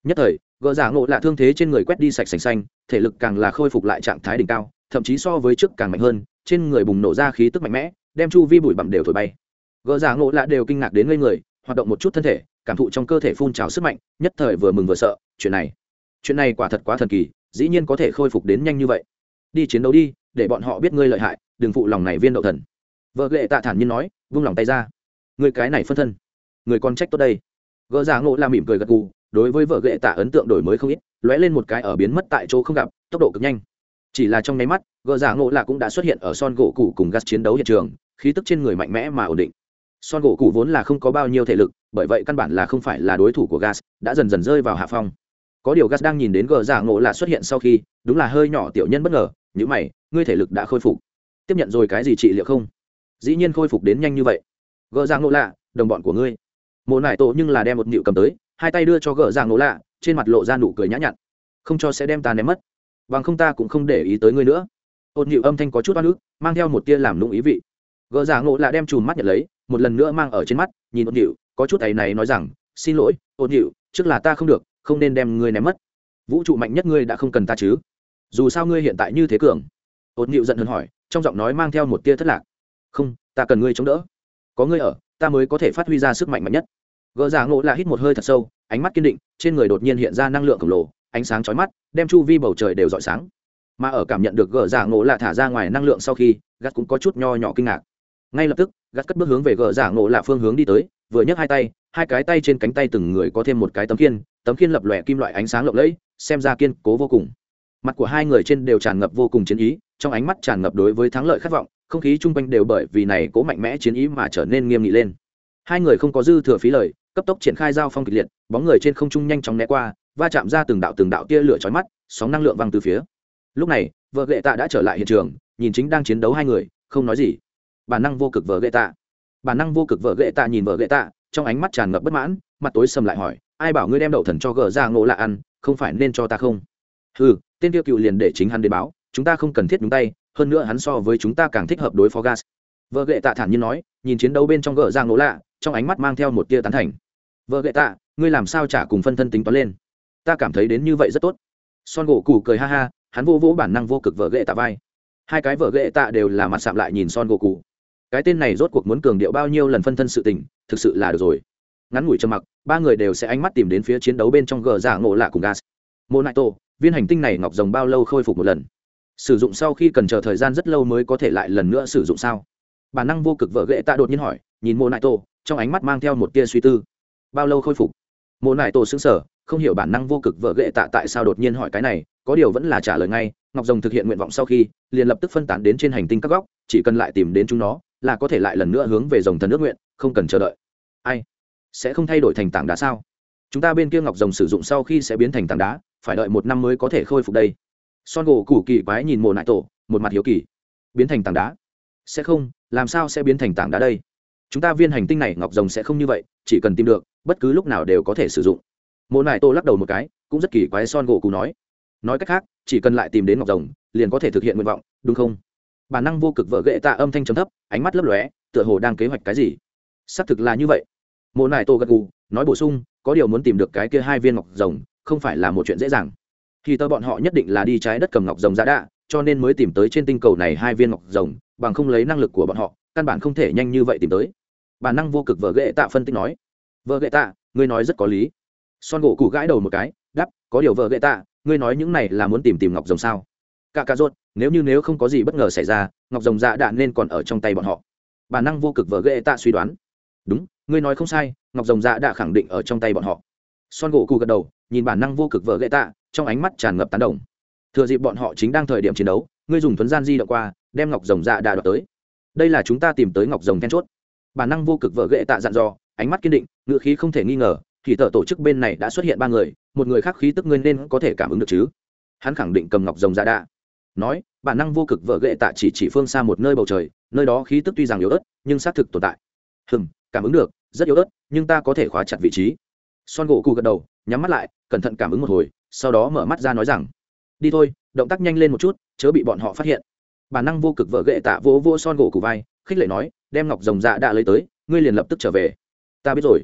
Nhất thời, gờ giả ngộ lạ thương thế trên người quét đi sạch sành xanh, thể lực càng là khôi phục lại trạng thái đỉnh cao, thậm chí so với trước càng mạnh hơn, trên người bùng nổ ra khí tức mạnh mẽ, đem chu vi bụi bặm đều thổi bay. Gờ giả ngộ lạ đều kinh ngạc đến ngây người, hoạt động một chút thân thể, cảm thụ trong cơ thể phun trào sức mạnh, nhất thời vừa mừng vừa sợ, chuyện này chuyện này quả thật quá thần kỳ, dĩ nhiên có thể khôi phục đến nhanh như vậy đi chiến đấu đi, để bọn họ biết ngươi lợi hại, đừng phụ lòng này viên đậu thần. Vợ ghệ tạ thản nhiên nói, vung lòng tay ra. Người cái này phân thân, người con trách tốt đây. Gỡ giả ngộ la mỉm cười gật gù, đối với vợ ghệ tạ ấn tượng đổi mới không ít, lóe lên một cái ở biến mất tại chỗ không gặp, tốc độ cực nhanh. Chỉ là trong nháy mắt, gỡ giả ngộ là cũng đã xuất hiện ở son gỗ cũ cùng gas chiến đấu hiện trường, khí tức trên người mạnh mẽ mà ổn định. Son gỗ cũ vốn là không có bao nhiêu thể lực, bởi vậy căn bản là không phải là đối thủ của gas đã dần dần rơi vào hạ phong có điều gas đang nhìn đến gờ giả ngộ là xuất hiện sau khi, đúng là hơi nhỏ tiểu nhân bất ngờ những mày, ngươi thể lực đã khôi phục. Tiếp nhận rồi cái gì trị liệu không? Dĩ nhiên khôi phục đến nhanh như vậy. Gờ giả ngộ lạ, đồng bọn của ngươi. Mộ nải tổ nhưng là đem một nịu cầm tới, hai tay đưa cho gờ giả ngộ lạ, trên mặt lộ ra nụ cười nhã nhặn. Không cho sẽ đem ta ném mất, bằng không ta cũng không để ý tới ngươi nữa. Ột nịu âm thanh có chút oan ức, mang theo một tia làm lung ý vị. Gờ giả ngộ lạ đem chùm mắt nhận lấy, một lần nữa mang ở trên mắt, nhìn ột nịu, có chút ấy này nói rằng, xin lỗi ột nịu, trước là ta không được không nên đem ngươi ném mất. Vũ trụ mạnh nhất ngươi đã không cần ta chứ? Dù sao ngươi hiện tại như thế cường. Ột nịu giận hờn hỏi, trong giọng nói mang theo một tia thất lạc. Không, ta cần ngươi chống đỡ. Có ngươi ở, ta mới có thể phát huy ra sức mạnh mạnh nhất. Gỡ giả ngộ là hít một hơi thật sâu, ánh mắt kiên định, trên người đột nhiên hiện ra năng lượng khổng lồ, ánh sáng chói mắt, đem chu vi bầu trời đều rọi sáng. Mà ở cảm nhận được gỡ giả ngộ là thả ra ngoài năng lượng sau khi, gắt cũng có chút nho nhỏ kinh ngạc. Ngay lập tức, gắt cất bước hướng về gỡ giả ngộ là phương hướng đi tới, vừa nhấc hai tay, hai cái tay trên cánh tay từng người có thêm một cái tấm kiên tấm khiên lập lòe kim loại ánh sáng lộng lẫy, xem ra kiên cố vô cùng. Mặt của hai người trên đều tràn ngập vô cùng chiến ý, trong ánh mắt tràn ngập đối với thắng lợi khát vọng, không khí chung quanh đều bởi vì này cố mạnh mẽ chiến ý mà trở nên nghiêm nghị lên. Hai người không có dư thừa phí lời, cấp tốc triển khai giao phong kịch liệt, bóng người trên không trung nhanh chóng né qua, va chạm ra từng đạo từng đạo tia lửa chói mắt, sóng năng lượng văng từ phía. Lúc này, vợ gệ tạ đã trở lại hiện trường, nhìn chính đang chiến đấu hai người, không nói gì. Bản năng vô cực vợ gệ tạ. Bản năng vô cực vợ gệ tạ nhìn vợ gệ tạ, trong ánh mắt tràn ngập bất mãn, mặt tối sầm lại hỏi ai bảo ngươi đem đậu thần cho gờ ra ngộ lạ ăn, không phải nên cho ta không? Ừ tên tiêu cựu liền để chính hắn đến báo, chúng ta không cần thiết nhúng tay, hơn nữa hắn so với chúng ta càng thích hợp đối phó gas. Vợ gệ tạ thản nhiên nói, nhìn chiến đấu bên trong gờ ra ngộ lạ, trong ánh mắt mang theo một tia tán thành. Vợ gệ tạ, ngươi làm sao trả cùng phân thân tính toán lên? Ta cảm thấy đến như vậy rất tốt. Son gỗ cụ cười ha ha, hắn vô vỗ bản năng vô cực vợ ghệ tạ vai. Hai cái vợ ghệ tạ đều là mặt sạm lại nhìn son gỗ cụ cái tên này rốt cuộc muốn cường điệu bao nhiêu lần phân thân sự tình, thực sự là được rồi ngắn ngủi trầm mặc, ba người đều sẽ ánh mắt tìm đến phía chiến đấu bên trong gờ giả ngộ lạ cùng gas. Mô nại tô, viên hành tinh này ngọc rồng bao lâu khôi phục một lần? Sử dụng sau khi cần chờ thời gian rất lâu mới có thể lại lần nữa sử dụng sao? Bản năng vô cực vợ ghệ tạ đột nhiên hỏi, nhìn mô nại tô, trong ánh mắt mang theo một tia suy tư. Bao lâu khôi phục? Mô nại tô xứng sở không hiểu bản năng vô cực vợ ghệ tạ tại sao đột nhiên hỏi cái này, có điều vẫn là trả lời ngay, ngọc rồng thực hiện nguyện vọng sau khi, liền lập tức phân tán đến trên hành tinh các góc, chỉ cần lại tìm đến chúng nó, là có thể lại lần nữa hướng về dòng thần nước nguyện, không cần chờ đợi. Ai? Sẽ không thay đổi thành tảng đá sao? Chúng ta bên kia ngọc rồng sử dụng sau khi sẽ biến thành tảng đá, phải đợi một năm mới có thể khôi phục đây. Son gỗ củ kỳ quái nhìn mồ nại tổ, một mặt hiếu kỳ. Biến thành tảng đá? Sẽ không, làm sao sẽ biến thành tảng đá đây? Chúng ta viên hành tinh này ngọc rồng sẽ không như vậy, chỉ cần tìm được, bất cứ lúc nào đều có thể sử dụng. Mồ nại tổ lắc đầu một cái, cũng rất kỳ quái son gỗ Củ nói. Nói cách khác, chỉ cần lại tìm đến ngọc rồng, liền có thể thực hiện nguyện vọng, đúng không? Bản năng vô cực vợ ghệ tạ âm thanh trầm thấp, ánh mắt lấp lóe, tựa hồ đang kế hoạch cái gì? Xác thực là như vậy mộ nải tô gật gù, nói bổ sung, có điều muốn tìm được cái kia hai viên ngọc rồng, không phải là một chuyện dễ dàng. Khi tơ bọn họ nhất định là đi trái đất cầm ngọc rồng ra đạ cho nên mới tìm tới trên tinh cầu này hai viên ngọc rồng, bằng không lấy năng lực của bọn họ, căn bản không thể nhanh như vậy tìm tới. Bản năng vô cực vợ ghệ tạ phân tích nói. Vợ ghệ tạ, ngươi nói rất có lý. Son gỗ cụ gãi đầu một cái đắp có điều vợ ghệ tạ, ngươi nói những này là muốn tìm tìm ngọc rồng sao? Cả cà rốt, nếu như nếu không có gì bất ngờ xảy ra, ngọc rồng dạ đạn nên còn ở trong tay bọn họ. Bản năng vô cực vợ ghệ tạ suy đoán đúng ngươi nói không sai ngọc rồng dạ đã khẳng định ở trong tay bọn họ. Son gỗ cụ gật đầu nhìn bản năng vô cực vợ gậy tạ trong ánh mắt tràn ngập tán đồng. Thừa dịp bọn họ chính đang thời điểm chiến đấu ngươi dùng thuấn gian di động qua đem ngọc rồng dạ đà đoạt tới. Đây là chúng ta tìm tới ngọc rồng then chốt. Bản năng vô cực vợ gậy tạ dặn dò ánh mắt kiên định ngự khí không thể nghi ngờ thì tờ tổ chức bên này đã xuất hiện ba người một người khác khí tức ngươi nên có thể cảm ứng được chứ? Hắn khẳng định cầm ngọc rồng dạ đà, nói bản năng vô cực vợ gậy tạ chỉ chỉ phương xa một nơi bầu trời nơi đó khí tức tuy rằng yếu ớt nhưng xác thực tồn tại. Hừm cảm ứng được, rất yếu ớt, nhưng ta có thể khóa chặt vị trí. Son gỗ cụ gật đầu, nhắm mắt lại, cẩn thận cảm ứng một hồi, sau đó mở mắt ra nói rằng, đi thôi, động tác nhanh lên một chút, chớ bị bọn họ phát hiện. Bản năng vô cực vợ ghệ tạ vỗ vô son gỗ cụ vai, khích lệ nói, đem ngọc rồng dạ đã lấy tới, ngươi liền lập tức trở về. Ta biết rồi.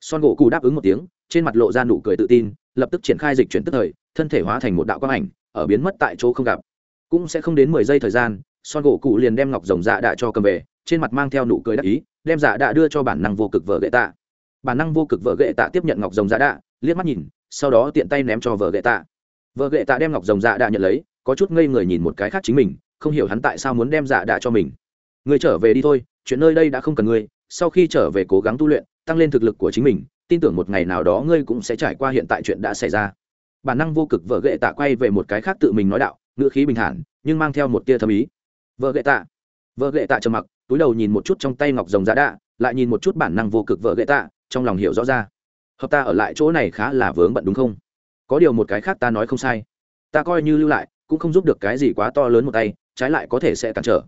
Son gỗ cụ đáp ứng một tiếng, trên mặt lộ ra nụ cười tự tin, lập tức triển khai dịch chuyển tức thời, thân thể hóa thành một đạo quang ảnh, ở biến mất tại chỗ không gặp. Cũng sẽ không đến mười giây thời gian, son gỗ cụ liền đem ngọc rồng dạ đã cho cầm về trên mặt mang theo nụ cười đắc ý, đem giả đạ đưa cho bản năng vô cực vợ gậy tạ. Bản năng vô cực vợ gậy tạ tiếp nhận ngọc rồng giả đạ, liếc mắt nhìn, sau đó tiện tay ném cho vợ gậy tạ. Vợ gậy tạ đem ngọc rồng giả đạ nhận lấy, có chút ngây người nhìn một cái khác chính mình, không hiểu hắn tại sao muốn đem giả đạ cho mình. Người trở về đi thôi, chuyện nơi đây đã không cần ngươi, sau khi trở về cố gắng tu luyện, tăng lên thực lực của chính mình, tin tưởng một ngày nào đó ngươi cũng sẽ trải qua hiện tại chuyện đã xảy ra. Bản năng vô cực vợ gậy tạ quay về một cái khác tự mình nói đạo, ngữ khí bình thản, nhưng mang theo một tia thâm ý. Vợ gậy tạ. Vợ gậy tạ trầm mặc túi đầu nhìn một chút trong tay ngọc rồng giá đạ, lại nhìn một chút bản năng vô cực vợ gậy tạ, trong lòng hiểu rõ ra. Hợp ta ở lại chỗ này khá là vướng bận đúng không? Có điều một cái khác ta nói không sai. Ta coi như lưu lại, cũng không giúp được cái gì quá to lớn một tay, trái lại có thể sẽ cản trở.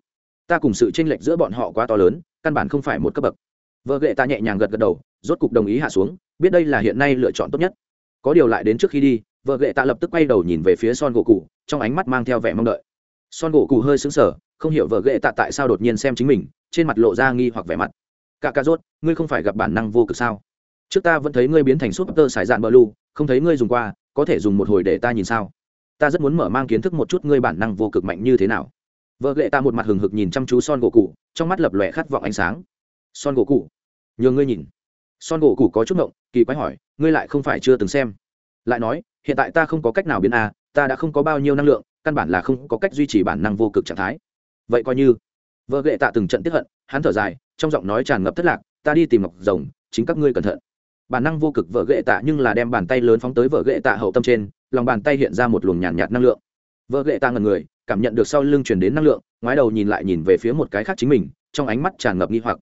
Ta cùng sự tranh lệch giữa bọn họ quá to lớn, căn bản không phải một cấp bậc. Vợ gậy ta nhẹ nhàng gật gật đầu, rốt cục đồng ý hạ xuống, biết đây là hiện nay lựa chọn tốt nhất. Có điều lại đến trước khi đi, vợ gậy tạ lập tức quay đầu nhìn về phía son gỗ cụ, trong ánh mắt mang theo vẻ mong đợi. Son gỗ cụ hơi xứng sở không hiểu vợ ghệ tạ tại sao đột nhiên xem chính mình, trên mặt lộ ra nghi hoặc vẻ mặt. Cả ca rốt, ngươi không phải gặp bản năng vô cực sao? Trước ta vẫn thấy ngươi biến thành súp tơ sải dạn bờ lu, không thấy ngươi dùng qua, có thể dùng một hồi để ta nhìn sao? Ta rất muốn mở mang kiến thức một chút ngươi bản năng vô cực mạnh như thế nào. Vợ ghệ ta một mặt hừng hực nhìn chăm chú son gỗ cụ trong mắt lập lòe khát vọng ánh sáng. Son gỗ cụ nhường ngươi nhìn. Son gỗ cụ có chút ngộng, kỳ quái hỏi, ngươi lại không phải chưa từng xem. Lại nói, hiện tại ta không có cách nào biến a, ta đã không có bao nhiêu năng lượng, căn bản là không có cách duy trì bản năng vô cực trạng thái vậy coi như. Vợ gệ tạ từng trận tiếp hận hắn thở dài trong giọng nói tràn ngập thất lạc ta đi tìm ngọc rồng chính các ngươi cẩn thận. Bản năng vô cực vợ gệ tạ nhưng là đem bàn tay lớn phóng tới vợ gệ tạ hậu tâm trên lòng bàn tay hiện ra một luồng nhàn nhạt, nhạt năng lượng. Vợ gệ tạ ngần người cảm nhận được sau lưng truyền đến năng lượng ngoái đầu nhìn lại nhìn về phía một cái khác chính mình trong ánh mắt tràn ngập nghi hoặc.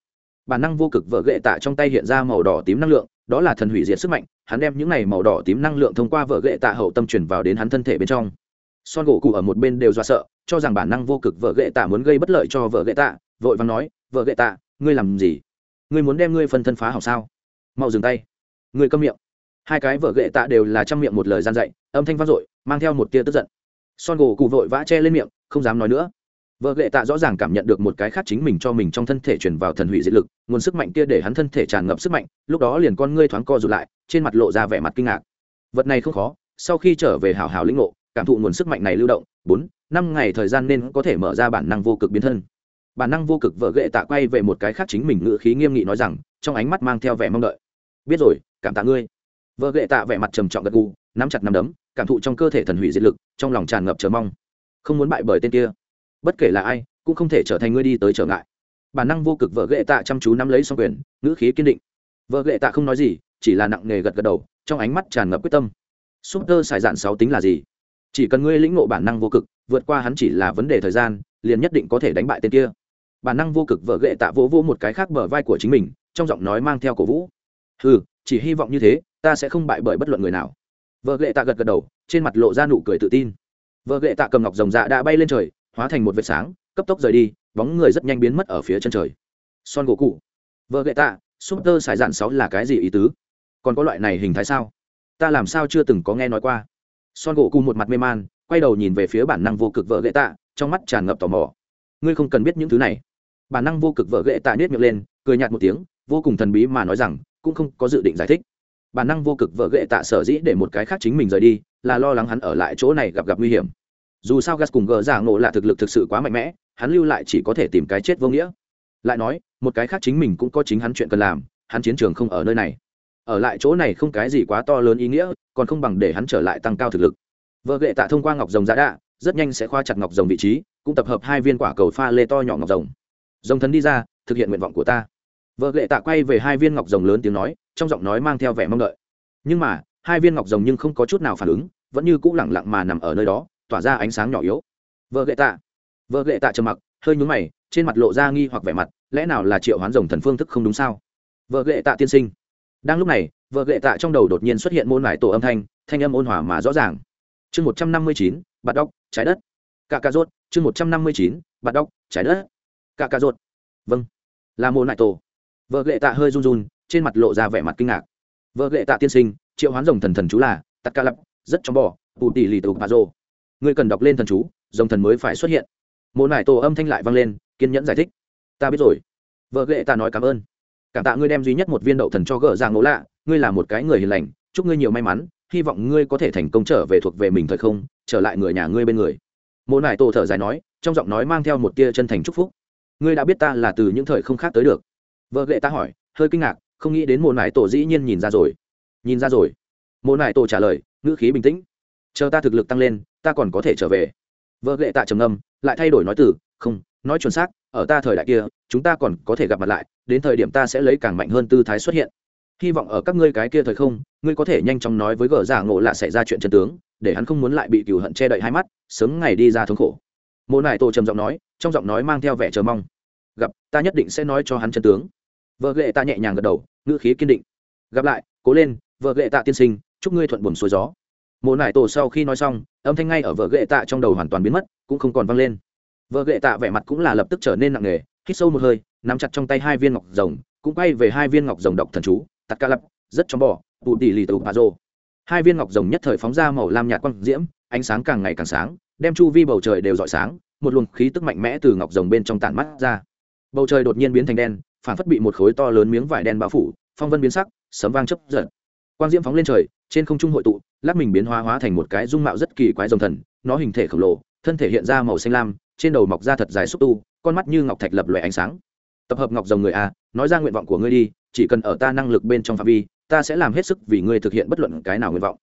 Bản năng vô cực vợ gệ tạ trong tay hiện ra màu đỏ tím năng lượng đó là thần hủy diệt sức mạnh hắn đem những này màu đỏ tím năng lượng thông qua vợ gệ tạ hậu tâm truyền vào đến hắn thân thể bên trong son gỗ cụ ở một bên đều do sợ, cho rằng bản năng vô cực vợ gệ tạ muốn gây bất lợi cho vợ gệ tạ, vội vàng nói, vợ gệ tạ, ngươi làm gì? Ngươi muốn đem ngươi phân thân phá hỏng sao? Mau dừng tay. Ngươi câm miệng. Hai cái vợ gệ tạ đều là trăm miệng một lời gian dạy, âm thanh vang dội, mang theo một tia tức giận. Son gỗ cụ vội vã che lên miệng, không dám nói nữa. Vợ gệ tạ rõ ràng cảm nhận được một cái khác chính mình cho mình trong thân thể truyền vào thần hủy diệt lực, nguồn sức mạnh kia để hắn thân thể tràn ngập sức mạnh, lúc đó liền con ngươi thoáng co rụt lại, trên mặt lộ ra vẻ mặt kinh ngạc. Vật này không khó, sau khi trở về hảo hảo lĩnh ngộ cảm thụ nguồn sức mạnh này lưu động, bốn, năm ngày thời gian nên có thể mở ra bản năng vô cực biến thân. Bản năng vô cực vợ ghệ tạ quay về một cái khác chính mình ngữ khí nghiêm nghị nói rằng, trong ánh mắt mang theo vẻ mong đợi. Biết rồi, cảm tạ ngươi. Vợ ghệ tạ vẻ mặt trầm trọng gật gù, nắm chặt nắm đấm, cảm thụ trong cơ thể thần hủy diệt lực, trong lòng tràn ngập chờ mong. Không muốn bại bởi tên kia. Bất kể là ai, cũng không thể trở thành ngươi đi tới trở ngại. Bản năng vô cực vợ ghệ tạ chăm chú nắm lấy xong quyền, ngữ khí kiên định. Vợ ghệ tạ không nói gì, chỉ là nặng nề gật gật đầu, trong ánh mắt tràn ngập quyết tâm. Súp tơ xài dạn sáu tính là gì? Chỉ cần ngươi lĩnh ngộ bản năng vô cực, vượt qua hắn chỉ là vấn đề thời gian, liền nhất định có thể đánh bại tên kia. Bản năng vô cực vợ ghệ tạ vỗ vỗ một cái khác bờ vai của chính mình, trong giọng nói mang theo cổ vũ. Ừ chỉ hy vọng như thế, ta sẽ không bại bởi bất luận người nào. Vợ ghệ tạ gật gật đầu, trên mặt lộ ra nụ cười tự tin. Vợ ghệ tạ cầm ngọc rồng dạ đã bay lên trời, hóa thành một vệt sáng, cấp tốc rời đi, bóng người rất nhanh biến mất ở phía chân trời. Son gỗ cụ. Vợ ghệ tạ, súp tơ xài dạn sáu là cái gì ý tứ? Còn có loại này hình thái sao? Ta làm sao chưa từng có nghe nói qua son gỗ cụ một mặt mê man, quay đầu nhìn về phía bản năng vô cực vợ ghệ tạ, trong mắt tràn ngập tò mò. Ngươi không cần biết những thứ này. Bản năng vô cực vợ ghệ tạ nết miệng lên, cười nhạt một tiếng, vô cùng thần bí mà nói rằng, cũng không có dự định giải thích. Bản năng vô cực vợ ghệ tạ sở dĩ để một cái khác chính mình rời đi, là lo lắng hắn ở lại chỗ này gặp gặp nguy hiểm. Dù sao gas cùng gờ giả ngộ là thực lực thực sự quá mạnh mẽ, hắn lưu lại chỉ có thể tìm cái chết vô nghĩa. Lại nói, một cái khác chính mình cũng có chính hắn chuyện cần làm, hắn chiến trường không ở nơi này ở lại chỗ này không cái gì quá to lớn ý nghĩa, còn không bằng để hắn trở lại tăng cao thực lực. Vợ ghệ tạ thông qua ngọc rồng giá đạ, rất nhanh sẽ khoa chặt ngọc rồng vị trí, cũng tập hợp hai viên quả cầu pha lê to nhỏ ngọc rồng. Rồng thần đi ra, thực hiện nguyện vọng của ta. Vợ ghệ tạ quay về hai viên ngọc rồng lớn tiếng nói, trong giọng nói mang theo vẻ mong đợi. Nhưng mà, hai viên ngọc rồng nhưng không có chút nào phản ứng, vẫn như cũ lẳng lặng mà nằm ở nơi đó, tỏa ra ánh sáng nhỏ yếu. Vợ ghệ tạ. Vợ ghệ tạ trầm mặc, hơi nhúng mày, trên mặt lộ ra nghi hoặc vẻ mặt, lẽ nào là triệu hoán rồng thần phương thức không đúng sao? Vợ ghệ tạ tiên sinh đang lúc này, vợ gệ tạ trong đầu đột nhiên xuất hiện môn mải tổ âm thanh thanh âm ôn hòa mà rõ ràng. Chương một trăm năm mươi chín bạt đốc trái đất. Cả cà rốt, chương một trăm năm mươi chín bạt đốc trái đất. Cả cà rốt. Vâng là môn mải tổ. Vợ gệ tạ hơi run run, trên mặt lộ ra vẻ mặt kinh ngạc. Vợ gệ tạ tiên sinh, triệu hoán rồng thần thần chú là tặc ca lập, rất chóng bỏ tù tỉ lì tù bà rô ngươi cần đọc lên thần chú, rồng thần mới phải xuất hiện. Môn mải tổ âm thanh lại vang lên, kiên nhẫn giải thích. Ta biết rồi. Vợ gệ tạ nói cảm ơn cảm tạ ngươi đem duy nhất một viên đậu thần cho gỡ ra ngỗ lạ, ngươi là một cái người hiền lành, chúc ngươi nhiều may mắn, hy vọng ngươi có thể thành công trở về thuộc về mình thời không, trở lại người nhà ngươi bên người. Mộ nải tổ thở dài nói, trong giọng nói mang theo một tia chân thành chúc phúc. Ngươi đã biết ta là từ những thời không khác tới được. Vợ ghệ ta hỏi, hơi kinh ngạc, không nghĩ đến mộ nải tổ dĩ nhiên nhìn ra rồi. Nhìn ra rồi. Mộ nải tổ trả lời, ngữ khí bình tĩnh. Chờ ta thực lực tăng lên, ta còn có thể trở về. Vợ ghệ tạ trầm ngâm, lại thay đổi nói từ, không, nói chuẩn xác ở ta thời đại kia, chúng ta còn có thể gặp mặt lại, đến thời điểm ta sẽ lấy càng mạnh hơn tư thái xuất hiện. Hy vọng ở các ngươi cái kia thời không, ngươi có thể nhanh chóng nói với gờ giả ngộ là xảy ra chuyện chân tướng, để hắn không muốn lại bị cựu hận che đậy hai mắt, sớm ngày đi ra thống khổ. Mộ nải tổ trầm giọng nói, trong giọng nói mang theo vẻ chờ mong. Gặp, ta nhất định sẽ nói cho hắn chân tướng. Vợ ghệ ta nhẹ nhàng gật đầu, ngữ khí kiên định. Gặp lại, cố lên, vợ ghệ tạ tiên sinh, chúc ngươi thuận buồm xuôi gió. Mộ nải tổ sau khi nói xong, âm thanh ngay ở vợ ghệ tạ trong đầu hoàn toàn biến mất, cũng không còn vang lên vợ ghệ tạ vẻ mặt cũng là lập tức trở nên nặng nề hít sâu một hơi nắm chặt trong tay hai viên ngọc rồng cũng quay về hai viên ngọc rồng độc thần chú tặc ca lập rất chóng bỏ, tụ tỉ lì tụ bà rô hai viên ngọc rồng nhất thời phóng ra màu lam nhạt quang diễm ánh sáng càng ngày càng sáng đem chu vi bầu trời đều rọi sáng một luồng khí tức mạnh mẽ từ ngọc rồng bên trong tản mắt ra. Bầu trời đột nhiên biến thành đen phản phất bị một khối to lớn miếng vải đen bao phủ phong vân biến sắc sấm vang chấp giật. Quang diễm phóng lên trời trên không trung hội tụ lát mình biến hóa hóa thành một cái dung mạo rất kỳ quái rồng thần nó hình thể khổng lồ thân thể hiện ra màu xanh lam trên đầu mọc ra thật dài xúc tu, con mắt như ngọc thạch lập lòe ánh sáng. Tập hợp ngọc rồng người a, nói ra nguyện vọng của ngươi đi, chỉ cần ở ta năng lực bên trong phạm vi, ta sẽ làm hết sức vì ngươi thực hiện bất luận cái nào nguyện vọng.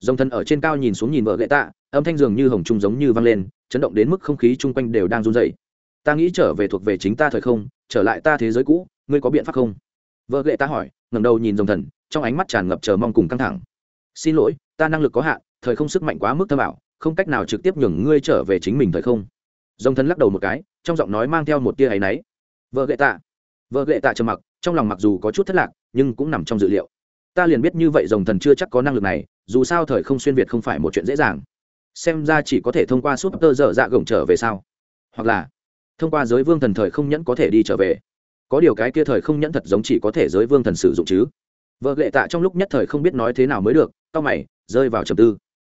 Dòng thân ở trên cao nhìn xuống nhìn vợ gậy tạ, âm thanh dường như hồng trung giống như vang lên, chấn động đến mức không khí chung quanh đều đang run dày ta nghĩ trở về thuộc về chính ta thời không, trở lại ta thế giới cũ, ngươi có biện pháp không? Vợ gậy ta hỏi ngầm đầu nhìn dòng thần, trong ánh mắt tràn ngập chờ mong cùng căng thẳng. Xin lỗi, ta năng lực có hạn, thời không sức mạnh quá mức thơ bảo không cách nào trực tiếp nhường ngươi trở về chính mình thời không dòng thần lắc đầu một cái, trong giọng nói mang theo một tia áy náy. Vợ gậy tạ. Vợ gậy tạ trầm mặc, trong lòng mặc dù có chút thất lạc, nhưng cũng nằm trong dự liệu. Ta liền biết như vậy dòng thần chưa chắc có năng lực này, dù sao thời không xuyên việt không phải một chuyện dễ dàng. Xem ra chỉ có thể thông qua súp tơ dở dạ gồng trở về sao? Hoặc là thông qua giới vương thần thời không nhẫn có thể đi trở về? Có điều cái kia thời không nhẫn thật giống chỉ có thể giới vương thần sử dụng chứ. Vợ lệ tạ trong lúc nhất thời không biết nói thế nào mới được tao mày, rơi vào trầm tư.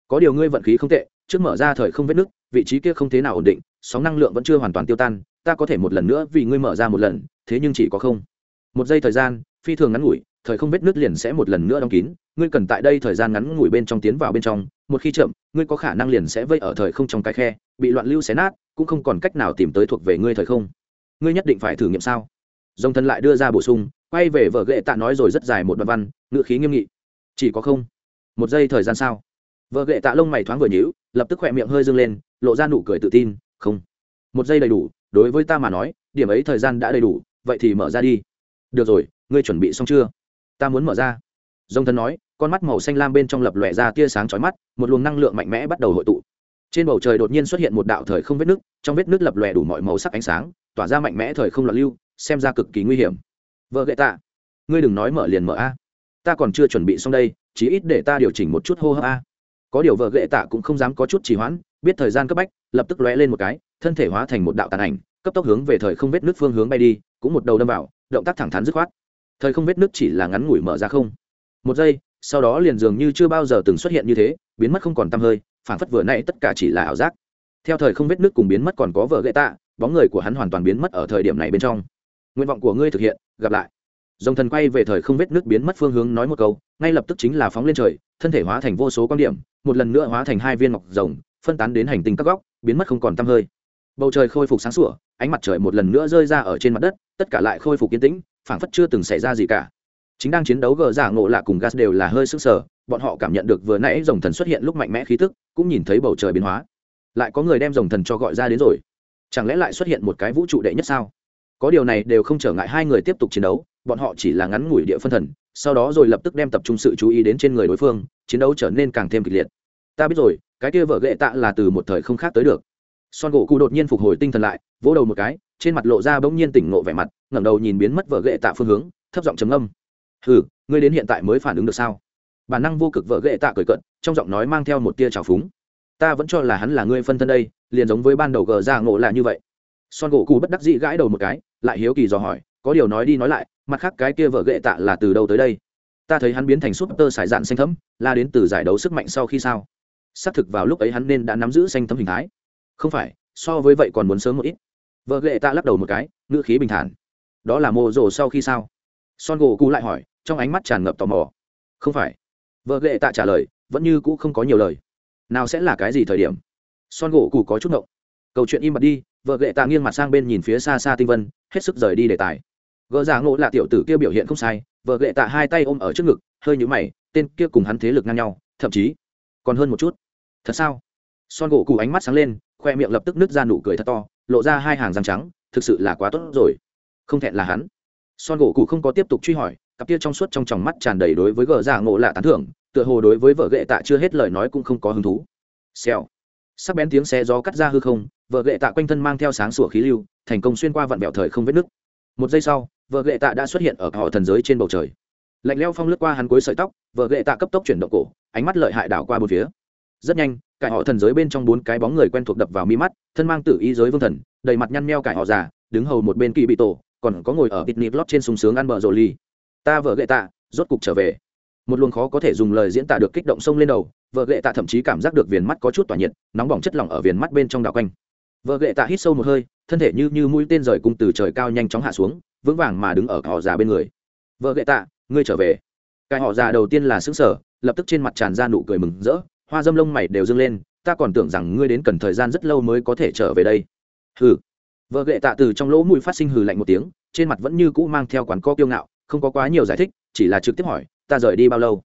Có điều ngươi vận khí không tệ trước mở ra thời không vết nứt vị trí kia không thế nào ổn định, sóng năng lượng vẫn chưa hoàn toàn tiêu tan, ta có thể một lần nữa vì ngươi mở ra một lần, thế nhưng chỉ có không. Một giây thời gian, phi thường ngắn ngủi, thời không vết nứt liền sẽ một lần nữa đóng kín, ngươi cần tại đây thời gian ngắn ngủi bên trong tiến vào bên trong, một khi chậm, ngươi có khả năng liền sẽ vây ở thời không trong cái khe, bị loạn lưu xé nát, cũng không còn cách nào tìm tới thuộc về ngươi thời không. Ngươi nhất định phải thử nghiệm sao? Dòng thân lại đưa ra bổ sung, quay về vợ ghệ tạ nói rồi rất dài một đoạn văn, ngựa khí nghiêm nghị. Chỉ có không. Một giây thời gian sao vợ ghệ tạ lông mày thoáng vừa nhíu lập tức khỏe miệng hơi dâng lên, lộ ra nụ cười tự tin, không, một giây đầy đủ, đối với ta mà nói, điểm ấy thời gian đã đầy đủ, vậy thì mở ra đi. Được rồi, ngươi chuẩn bị xong chưa? Ta muốn mở ra. Dông thần nói, con mắt màu xanh lam bên trong lập lòe ra tia sáng chói mắt, một luồng năng lượng mạnh mẽ bắt đầu hội tụ. Trên bầu trời đột nhiên xuất hiện một đạo thời không vết nước, trong vết nước lập lòe đủ mọi màu sắc ánh sáng, tỏa ra mạnh mẽ thời không loạn lưu, xem ra cực kỳ nguy hiểm. Vợ gậy tạ, ngươi đừng nói mở liền mở a. Ta còn chưa chuẩn bị xong đây chỉ ít để ta điều chỉnh một chút hô hấp a có điều vợ ghệ tạ cũng không dám có chút trì hoãn, biết thời gian cấp bách, lập tức lóe lên một cái, thân thể hóa thành một đạo tàn ảnh, cấp tốc hướng về thời không vết nước phương hướng bay đi, cũng một đầu đâm vào, động tác thẳng thắn dứt khoát. Thời không vết nước chỉ là ngắn ngủi mở ra không. Một giây, sau đó liền dường như chưa bao giờ từng xuất hiện như thế, biến mất không còn tăm hơi phản phất vừa nãy tất cả chỉ là ảo giác. Theo thời không vết nước cùng biến mất còn có vợ gậy tạ, bóng người của hắn hoàn toàn biến mất ở thời điểm này bên trong. Nguyện vọng của ngươi thực hiện, gặp lại dòng thần quay về thời không vết nước biến mất phương hướng nói một câu, ngay lập tức chính là phóng lên trời, thân thể hóa thành vô số quan điểm, một lần nữa hóa thành hai viên ngọc rồng, phân tán đến hành tinh các góc, biến mất không còn tăm hơi. Bầu trời khôi phục sáng sủa, ánh mặt trời một lần nữa rơi ra ở trên mặt đất, tất cả lại khôi phục yên tĩnh, phảng phất chưa từng xảy ra gì cả. Chính đang chiến đấu gờ giả ngộ lạ cùng gas đều là hơi sức sở bọn họ cảm nhận được vừa nãy dòng thần xuất hiện lúc mạnh mẽ khí tức, cũng nhìn thấy bầu trời biến hóa. Lại có người đem dòng thần cho gọi ra đến rồi. Chẳng lẽ lại xuất hiện một cái vũ trụ đệ nhất sao? Có điều này đều không trở ngại hai người tiếp tục chiến đấu bọn họ chỉ là ngắn ngủi địa phân thần, sau đó rồi lập tức đem tập trung sự chú ý đến trên người đối phương, chiến đấu trở nên càng thêm kịch liệt. Ta biết rồi, cái kia vợ ghệ tạ là từ một thời không khác tới được. Son gỗ cụ đột nhiên phục hồi tinh thần lại, vỗ đầu một cái, trên mặt lộ ra bỗng nhiên tỉnh ngộ vẻ mặt, ngẩng đầu nhìn biến mất vợ ghệ tạ phương hướng, thấp giọng trầm âm ừ ngươi đến hiện tại mới phản ứng được sao? Bản năng vô cực vợ ghệ tạ cười cận trong giọng nói mang theo một tia trào phúng. Ta vẫn cho là hắn là ngươi phân thân đây, liền giống với ban đầu gờ ra ngộ là như vậy. Son gỗ cụ bất đắc dĩ gãi đầu một cái, lại hiếu kỳ dò hỏi, có điều nói đi nói lại mặt khác cái kia vợ ghệ tạ là từ đâu tới đây? Ta thấy hắn biến thành súp tơ sải dạn xanh thấm, là đến từ giải đấu sức mạnh sau khi sao? Xác thực vào lúc ấy hắn nên đã nắm giữ xanh thấm hình thái. Không phải, so với vậy còn muốn sớm một ít. Vợ ghệ tạ lắc đầu một cái, ngữ khí bình thản. Đó là mô rồ sau khi sao? Son gỗ cụ lại hỏi, trong ánh mắt tràn ngập tò mò. Không phải. Vợ ghệ tạ trả lời, vẫn như cũ không có nhiều lời. Nào sẽ là cái gì thời điểm? Son gỗ cụ có chút ngộng. Câu chuyện im bặt đi, vợ ghệ tạ nghiêng mặt sang bên nhìn phía xa xa tinh vân, hết sức rời đi đề tài gỡ giả ngộ là tiểu tử kia biểu hiện không sai, vợ ghệ tạ hai tay ôm ở trước ngực, hơi nhũ mày, tên kia cùng hắn thế lực ngang nhau, thậm chí còn hơn một chút. Thật sao? Son gỗ cụ ánh mắt sáng lên, khoe miệng lập tức nứt ra nụ cười thật to, lộ ra hai hàng răng trắng, thực sự là quá tốt rồi. Không thẹn là hắn. Son gỗ cụ không có tiếp tục truy hỏi, cặp kia trong suốt trong tròng mắt tràn đầy đối với gờ giả ngộ lạ tán thưởng, tựa hồ đối với vợ ghệ tạ chưa hết lời nói cũng không có hứng thú. Xèo. Sắc bén tiếng xe gió cắt ra hư không, vợ ghệ tạ quanh thân mang theo sáng sủa khí lưu, thành công xuyên qua vặn vẹo thời không vết nứt. Một giây sau vợ ghệ tạ đã xuất hiện ở họ thần giới trên bầu trời. Lạnh leo phong lướt qua hắn cuối sợi tóc, vợ ghệ tạ cấp tốc chuyển động cổ, ánh mắt lợi hại đảo qua bốn phía. Rất nhanh, cải họ thần giới bên trong bốn cái bóng người quen thuộc đập vào mi mắt, thân mang tử y giới vương thần, đầy mặt nhăn meo cải họ già, đứng hầu một bên kỳ bị tổ còn có ngồi ở ít nịp lót trên súng sướng ăn bờ rồ ly ta vợ ghệ tạ, rốt cục trở về. Một luồng khó có thể dùng lời diễn tả được kích động sông lên đầu, vợ ghệ tạ thậm chí cảm giác được viền mắt có chút tỏa nhiệt, nóng bỏng chất lỏng ở viền mắt bên trong đảo quanh. Vợ ghệ tạ hít sâu một hơi, thân thể như như mũi tên rời cung từ trời cao nhanh chóng hạ xuống vững vàng mà đứng ở họ già bên người. Vợ ghệ tạ, ngươi trở về. Cái họ già đầu tiên là xứng sở lập tức trên mặt tràn ra nụ cười mừng rỡ, hoa dâm lông mày đều dâng lên, ta còn tưởng rằng ngươi đến cần thời gian rất lâu mới có thể trở về đây. Hừ. Vợ ghệ tạ từ trong lỗ mũi phát sinh hừ lạnh một tiếng, trên mặt vẫn như cũ mang theo quán co kiêu ngạo, không có quá nhiều giải thích, chỉ là trực tiếp hỏi, ta rời đi bao lâu?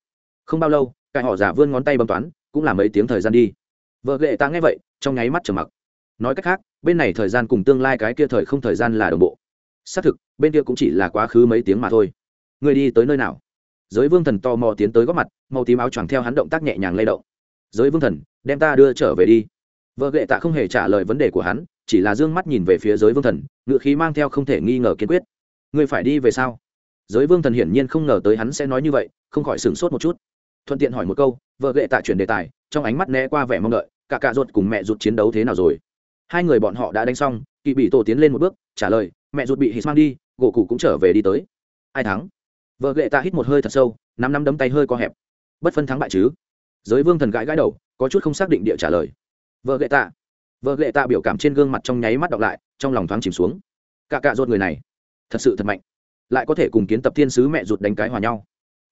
Không bao lâu. Cái họ giả vươn ngón tay bấm toán, cũng là mấy tiếng thời gian đi. Vợ ghệ ta nghe vậy, trong nháy mắt trầm mặc. Nói cách khác, bên này thời gian cùng tương lai cái kia thời không thời gian là đồng bộ xác thực, bên kia cũng chỉ là quá khứ mấy tiếng mà thôi. Người đi tới nơi nào? Giới vương thần to mò tiến tới góp mặt, màu tím áo choàng theo hắn động tác nhẹ nhàng lay động. Giới vương thần, đem ta đưa trở về đi. Vợ ghệ tạ không hề trả lời vấn đề của hắn, chỉ là d ư ơ n g mắt nhìn về phía giới vương thần, ngựa khí mang theo không thể nghi ngờ kiên quyết. Người phải đi về sao? Giới vương thần hiển nhiên không ngờ tới hắn sẽ nói như vậy, không khỏi sửng sốt một chút. Thuận tiện hỏi một câu, vợ ghệ tạ chuyển đề tài, trong ánh mắt né qua vẻ mong đợi, cả cạ ruột cùng mẹ ruột chiến đấu thế nào rồi? Hai người bọn họ đã đánh xong, kỵ bị tổ tiến lên một bước, trả lời mẹ ruột bị hít mang đi, gỗ cụ cũng trở về đi tới. Ai thắng? Vợ ghệ tạ hít một hơi thật sâu nắm nắm đấm tay hơi co hẹp. Bất phân thắng bại chứ? Giới vương thần gãi gãi đầu, có chút không xác định địa trả lời. Vợ ghệ tạ. Vợ ghệ tạ biểu cảm trên gương mặt trong nháy mắt đọc lại, trong lòng thoáng chìm xuống. Cả cạ ruột người này, thật sự thật mạnh. Lại có thể cùng kiến tập thiên sứ mẹ ruột đánh cái hòa nhau.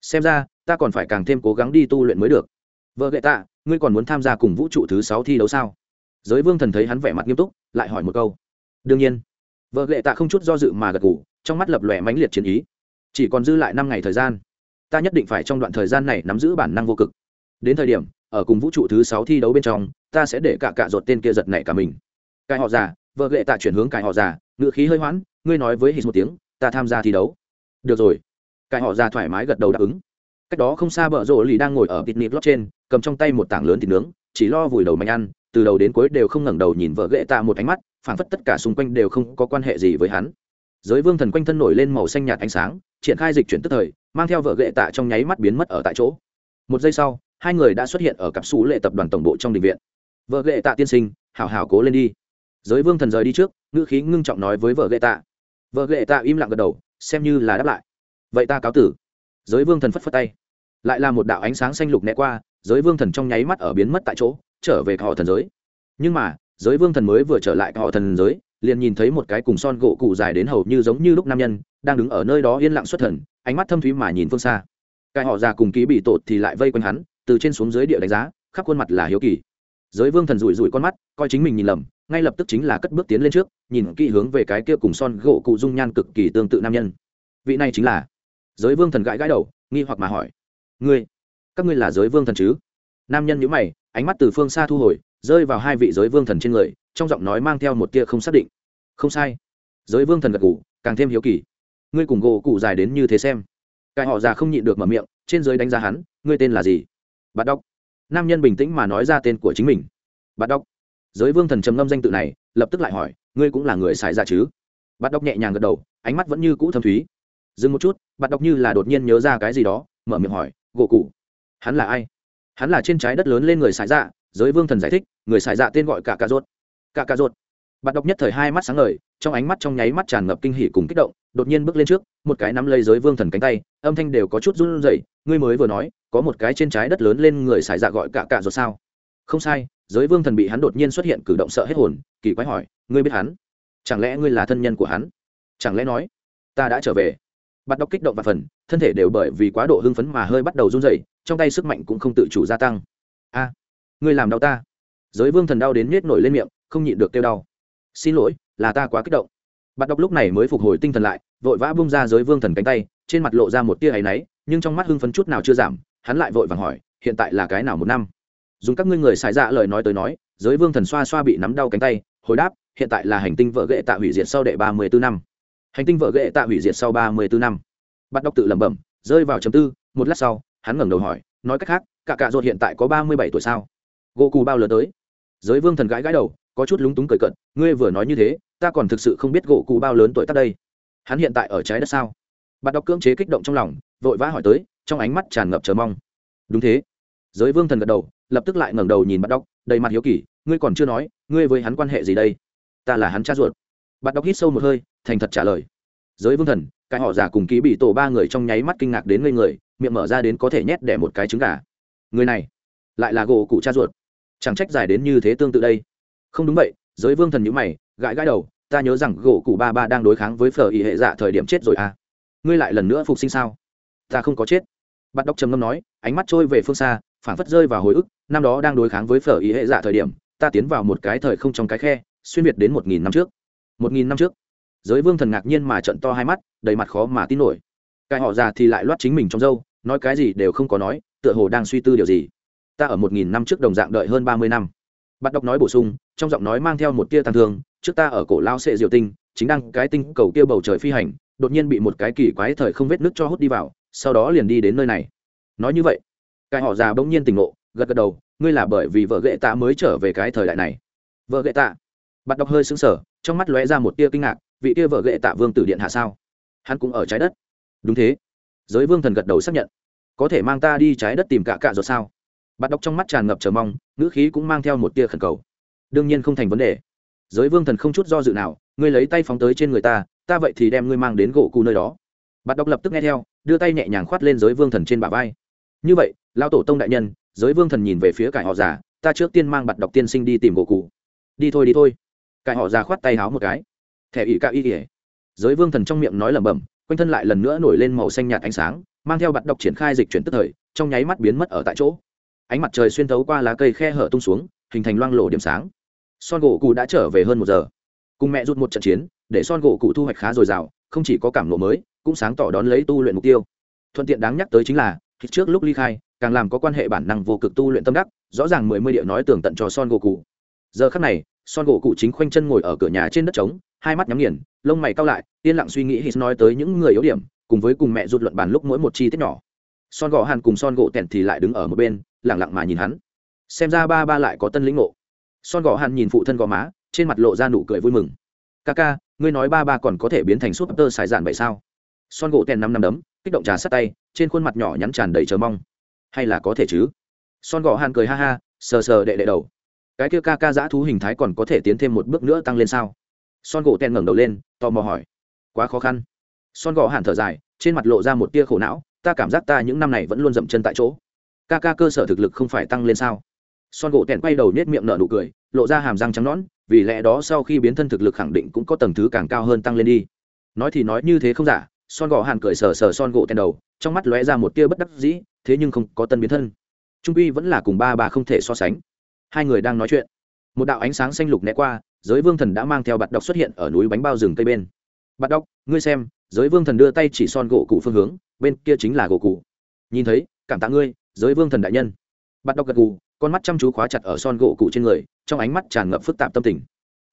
Xem ra, ta còn phải càng thêm cố gắng đi tu luyện mới được. Vợ ghệ tạ, ngươi còn muốn tham gia cùng vũ trụ thứ sáu thi đấu sao? Giới vương thần thấy hắn vẻ mặt nghiêm túc, lại hỏi một câu. Đương nhiên vợ lệ tạ không chút do dự mà gật ngủ trong mắt lập lòe mãnh liệt chiến ý. Chỉ còn dư lại năm ngày thời gian. Ta nhất định phải trong đoạn thời gian này nắm giữ bản năng vô cực. Đến thời điểm, ở cùng vũ trụ thứ sáu thi đấu bên trong, ta sẽ để cả cạ ruột tên kia giật này cả mình. Cái họ già, vợ lệ tạ chuyển hướng cái họ già ngự khí hơi hoãn, ngươi nói với hít một tiếng, ta tham gia thi đấu. Được rồi. Cái họ già thoải mái gật đầu đáp ứng. Cách đó không xa bờ rộ lì đang ngồi ở picnic lót trên, cầm trong tay một tảng lớn thịt nướng, chỉ lo vùi đầu mạnh ăn, từ đầu đến cuối đều không ngẩng đầu nhìn vợ ghệ tạ một ánh mắt phản phất tất cả xung quanh đều không có quan hệ gì với hắn. Giới vương thần quanh thân nổi lên màu xanh nhạt ánh sáng, triển khai dịch chuyển tức thời, mang theo vợ ghệ tạ trong nháy mắt biến mất ở tại chỗ. Một giây sau, hai người đã xuất hiện ở cặp xú lệ tập đoàn tổng bộ trong đình viện. Vợ ghệ tạ tiên sinh, hảo hảo cố lên đi. Giới vương thần rời đi trước, ngữ khí ngưng trọng nói với vợ ghệ tạ. Vợ ghệ tạ im lặng gật đầu, xem như là đáp lại. Vậy ta cáo tử. Giới vương thần phất phất tay. Lại là một đạo ánh sáng xanh lục né qua, giới vương thần trong nháy mắt ở biến mất tại chỗ, trở về họ thần giới. Nhưng mà giới vương thần mới vừa trở lại họ thần giới, liền nhìn thấy một cái cùng son gỗ cụ dài đến hầu như giống như lúc nam nhân, đang đứng ở nơi đó yên lặng xuất thần, ánh mắt thâm thúy mà nhìn phương xa. Cái họ già cùng ký bị tột thì lại vây quanh hắn, từ trên xuống dưới địa đánh giá, khắp khuôn mặt là hiếu kỳ. Giới vương thần rủi rủi con mắt, coi chính mình nhìn lầm, ngay lập tức chính là cất bước tiến lên trước, nhìn kỹ hướng về cái kia cùng son gỗ cụ dung nhan cực kỳ tương tự nam nhân. Vị này chính là? Giới vương thần gãi gãi đầu, nghi hoặc mà hỏi. Ngươi? Các ngươi là giới vương thần chứ? Nam nhân nhữ mày, ánh mắt từ phương xa thu hồi rơi vào hai vị giới vương thần trên người, trong giọng nói mang theo một tia không xác định. Không sai. Giới vương thần gật ngủ càng thêm hiếu kỳ. Ngươi cùng gỗ cụ dài đến như thế xem. Cái họ già không nhịn được mở miệng, trên giới đánh giá hắn, ngươi tên là gì? Bạt đốc nam nhân bình tĩnh mà nói ra tên của chính mình. Bạt đốc giới vương thần trầm ngâm danh tự này, lập tức lại hỏi, ngươi cũng là người xài ra chứ? Bạt đốc nhẹ nhàng gật đầu, ánh mắt vẫn như cũ thâm thúy. Dừng một chút, bạt đốc như là đột nhiên nhớ ra cái gì đó, mở miệng hỏi, gỗ cụ. Hắn là ai? Hắn là trên trái đất lớn lên người xài ra giới vương thần giải thích, người xài dạ tên gọi cả cà rốt. Cả cà rốt. Bạn đọc nhất thời hai mắt sáng ngời, trong ánh mắt trong nháy mắt tràn ngập kinh hỉ cùng kích động, đột nhiên bước lên trước, một cái nắm lấy giới vương thần cánh tay, âm thanh đều có chút run rẩy, ngươi mới vừa nói, có một cái trên trái đất lớn lên người xài dạ gọi cả cà rốt sao? Không sai, giới vương thần bị hắn đột nhiên xuất hiện cử động sợ hết hồn, kỳ quái hỏi, ngươi biết hắn? Chẳng lẽ ngươi là thân nhân của hắn? Chẳng lẽ nói, ta đã trở về? Bạn đọc kích động và phần, thân thể đều bởi vì quá độ hưng phấn mà hơi bắt đầu run rẩy, trong tay sức mạnh cũng không tự chủ gia tăng. A ngươi làm đau ta. Giới vương thần đau đến nhét nổi lên miệng, không nhịn được kêu đau. Xin lỗi, là ta quá kích động. Bạn đọc lúc này mới phục hồi tinh thần lại, vội vã bung ra giới vương thần cánh tay, trên mặt lộ ra một tia áy náy, nhưng trong mắt hưng phấn chút nào chưa giảm, hắn lại vội vàng hỏi, hiện tại là cái nào một năm? Dùng các ngươi người xài dạ lời nói tới nói, giới vương thần xoa xoa bị nắm đau cánh tay, hồi đáp, hiện tại là hành tinh vợ ghệ tạ hủy diệt sau đệ ba mươi bốn năm. Hành tinh vợ ghệ tạ hủy diệt sau ba mươi bốn năm. Bạn đọc tự lẩm bẩm, rơi vào chấm tư, một lát sau, hắn ngẩng đầu hỏi, nói cách khác, cả cạ ruột hiện tại có ba mươi bảy tuổi sao? Gỗ cù bao lớn tới. Giới vương thần gãi gãi đầu, có chút lúng túng cười cận ngươi vừa nói như thế, ta còn thực sự không biết gỗ cù bao lớn tuổi tắt đây. Hắn hiện tại ở trái đất sao? Bạn đọc cưỡng chế kích động trong lòng, vội vã hỏi tới, trong ánh mắt tràn ngập chờ mong. Đúng thế. Giới vương thần gật đầu, lập tức lại ngẩng đầu nhìn bạn đọc đầy mặt hiếu kỳ, ngươi còn chưa nói, ngươi với hắn quan hệ gì đây? Ta là hắn cha ruột. Bạn đọc hít sâu một hơi, thành thật trả lời. Giới vương thần, cái họ giả cùng ký bị tổ ba người trong nháy mắt kinh ngạc đến ngây người, miệng mở ra đến có thể nhét đẻ một cái trứng gà. Người này lại là gỗ cụ cha ruột chẳng trách dài đến như thế tương tự đây. Không đúng vậy, giới vương thần nhữ mày, gãi gãi đầu, ta nhớ rằng gỗ cụ ba ba đang đối kháng với phở ý hệ dạ thời điểm chết rồi à. Ngươi lại lần nữa phục sinh sao? Ta không có chết. Bắt đốc trầm ngâm nói, ánh mắt trôi về phương xa phản phất rơi vào hồi ức, năm đó đang đối kháng với phở ý hệ dạ thời điểm, ta tiến vào một cái thời không trong cái khe, xuyên việt đến một nghìn năm trước. Một nghìn năm trước. Giới vương thần ngạc nhiên mà trận to hai mắt, đầy mặt khó mà tin nổi. Cái họ già thì lại loát chính mình trong dâu, nói cái gì đều không có nói, tựa hồ đang suy tư điều gì ta ở một nghìn năm trước đồng dạng đợi hơn ba mươi năm. Bắt đọc nói bổ sung, trong giọng nói mang theo một tia tàn thương, trước ta ở cổ lao sệ diệu tinh, chính đang cái tinh cầu kia bầu trời phi hành, đột nhiên bị một cái kỳ quái thời không vết nước cho hút đi vào, sau đó liền đi đến nơi này. Nói như vậy, cái họ già bỗng nhiên tỉnh ngộ, gật gật đầu, ngươi là bởi vì vợ ghệ tạ mới trở về cái thời đại này. Vợ ghệ tạ. Bắt đọc hơi sững sờ, trong mắt lóe ra một tia kinh ngạc, vị tia vợ ghệ tạ vương tử điện hạ sao? Hắn cũng ở trái đất. Đúng thế. Giới vương thần gật đầu xác nhận. Có thể mang ta đi trái đất tìm cả cạ rồi sao? Bạn đọc trong mắt tràn ngập chờ mong, ngữ khí cũng mang theo một tia khẩn cầu. Đương nhiên không thành vấn đề. Giới vương thần không chút do dự nào, ngươi lấy tay phóng tới trên người ta ta vậy thì đem ngươi mang đến gỗ cụ nơi đó. Bạn đọc lập tức nghe theo, đưa tay nhẹ nhàng khoát lên giới vương thần trên bả vai. Như vậy lao tổ tông đại nhân, giới vương thần nhìn về phía cải họ già, ta trước tiên mang bạn đọc tiên sinh đi tìm gỗ cụ đi thôi đi thôi. Cải họ già khoát tay háo một cái. Thẻ ỉ ca y ỉa giới vương thần trong miệng nói lẩm bẩm, quanh thân lại lần nữa nổi lên màu xanh nhạt ánh sáng, mang theo bạn đọc triển khai dịch chuyển tức thời, trong nháy mắt biến mất ở tại chỗ ánh mặt trời xuyên thấu qua lá cây khe hở tung xuống, hình thành loang lổ điểm sáng. Son gỗ cụ đã trở về hơn một giờ. Cùng mẹ rút một trận chiến, để son gỗ cụ thu hoạch khá dồi dào, không chỉ có cảm lộ mới, cũng sáng tỏ đón lấy tu luyện mục tiêu. Thuận tiện đáng nhắc tới chính là trước lúc ly khai, càng làm có quan hệ bản năng vô cực tu luyện tâm đắc, rõ ràng mười mươi địa nói tường tận cho son gỗ cụ. Giờ khắc này, son gỗ cụ chính khoanh chân ngồi ở cửa nhà trên đất trống, hai mắt nhắm nghiền, lông mày cao lại, yên lặng suy nghĩ hít nói tới những người yếu điểm, cùng với cùng mẹ rút luận bàn lúc mỗi một chi tiết nhỏ. Son gỗ hàn cùng son gỗ tẻn thì lại đứng ở một bên lẳng lặng mà nhìn hắn. Xem ra ba ba lại có tân lĩnh ngộ. Son gò hàn nhìn phụ thân gò má, trên mặt lộ ra nụ cười vui mừng. Ca ca ngươi nói ba ba còn có thể biến thành súp tơ xài dạn vậy sao? Son gỗ tèn năm năm đấm, kích động trà sát tay, trên khuôn mặt nhỏ nhắn tràn đầy chờ mong. Hay là có thể chứ? Son gò hàn cười ha ha, sờ sờ đệ đệ đầu. Cái kia ca ca giã thú hình thái còn có thể tiến thêm một bước nữa tăng lên sao? Son gỗ tèn ngẩng đầu lên, tò mò hỏi. Quá khó khăn. Son gò hàn thở dài, trên mặt lộ ra một tia khổ não, ta cảm giác ta những năm này vẫn luôn dậm chân tại chỗ ca ca cơ sở thực lực không phải tăng lên sao? Son gỗ tèn quay đầu nết miệng nở nụ cười, lộ ra hàm răng trắng nõn, vì lẽ đó sau khi biến thân thực lực khẳng định cũng có tầng thứ càng cao hơn tăng lên đi. Nói thì nói như thế không giả, son gỗ hàn cười sờ sờ son gỗ tèn đầu, trong mắt lóe ra một tia bất đắc dĩ, thế nhưng không có tân biến thân. Trung uy vẫn là cùng ba bà không thể so sánh. Hai người đang nói chuyện. Một đạo ánh sáng xanh lục né qua, giới vương thần đã mang theo bạt đọc xuất hiện ở núi bánh bao rừng cây bên. Bạt đọc ngươi xem, giới vương thần đưa tay chỉ son gỗ cụ phương hướng, bên kia chính là gỗ cụ. Nhìn thấy, cảm tạ ngươi giới vương thần đại nhân. Bắt đọc gật gù, con mắt chăm chú khóa chặt ở son gỗ cụ trên người, trong ánh mắt tràn ngập phức tạp tâm tình.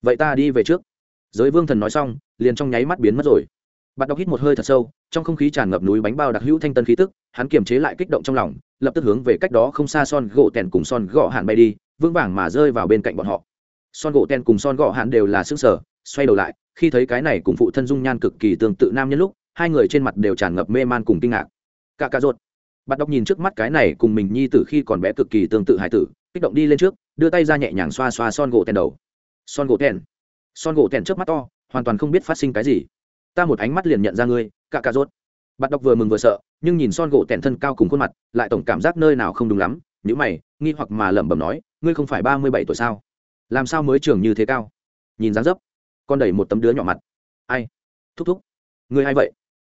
Vậy ta đi về trước. Giới vương thần nói xong, liền trong nháy mắt biến mất rồi. Bạn đọc hít một hơi thật sâu, trong không khí tràn ngập núi bánh bao đặc hữu thanh tân khí tức, hắn kiềm chế lại kích động trong lòng, lập tức hướng về cách đó không xa son gỗ tèn cùng son gõ hạn bay đi, vững vàng mà rơi vào bên cạnh bọn họ. Son gỗ tèn cùng son gõ hạn đều là xương sở xoay đầu lại, khi thấy cái này cùng phụ thân dung nhan cực kỳ tương tự nam nhân lúc, hai người trên mặt đều tràn ngập mê man cùng kinh ngạc. Cả cà rột bạn đọc nhìn trước mắt cái này cùng mình nhi tử khi còn bé cực kỳ tương tự hải tử, kích động đi lên trước, đưa tay ra nhẹ nhàng xoa xoa son gỗ tèn đầu. Son gỗ tèn? Son gỗ tèn trước mắt to, hoàn toàn không biết phát sinh cái gì. Ta một ánh mắt liền nhận ra ngươi, cạ cà rốt. Bạn đọc vừa mừng vừa sợ, nhưng nhìn son gỗ tèn thân cao cùng khuôn mặt, lại tổng cảm giác nơi nào không đúng lắm nhữ mày, nghi hoặc mà lẩm bẩm nói, ngươi không phải ba mươi bảy tuổi sao? Làm sao mới trưởng như thế cao? Nhìn dáng dấp, con đẩy một tấm đứa nhỏ mặt. Ai? Thúc thúc, ngươi ai vậy?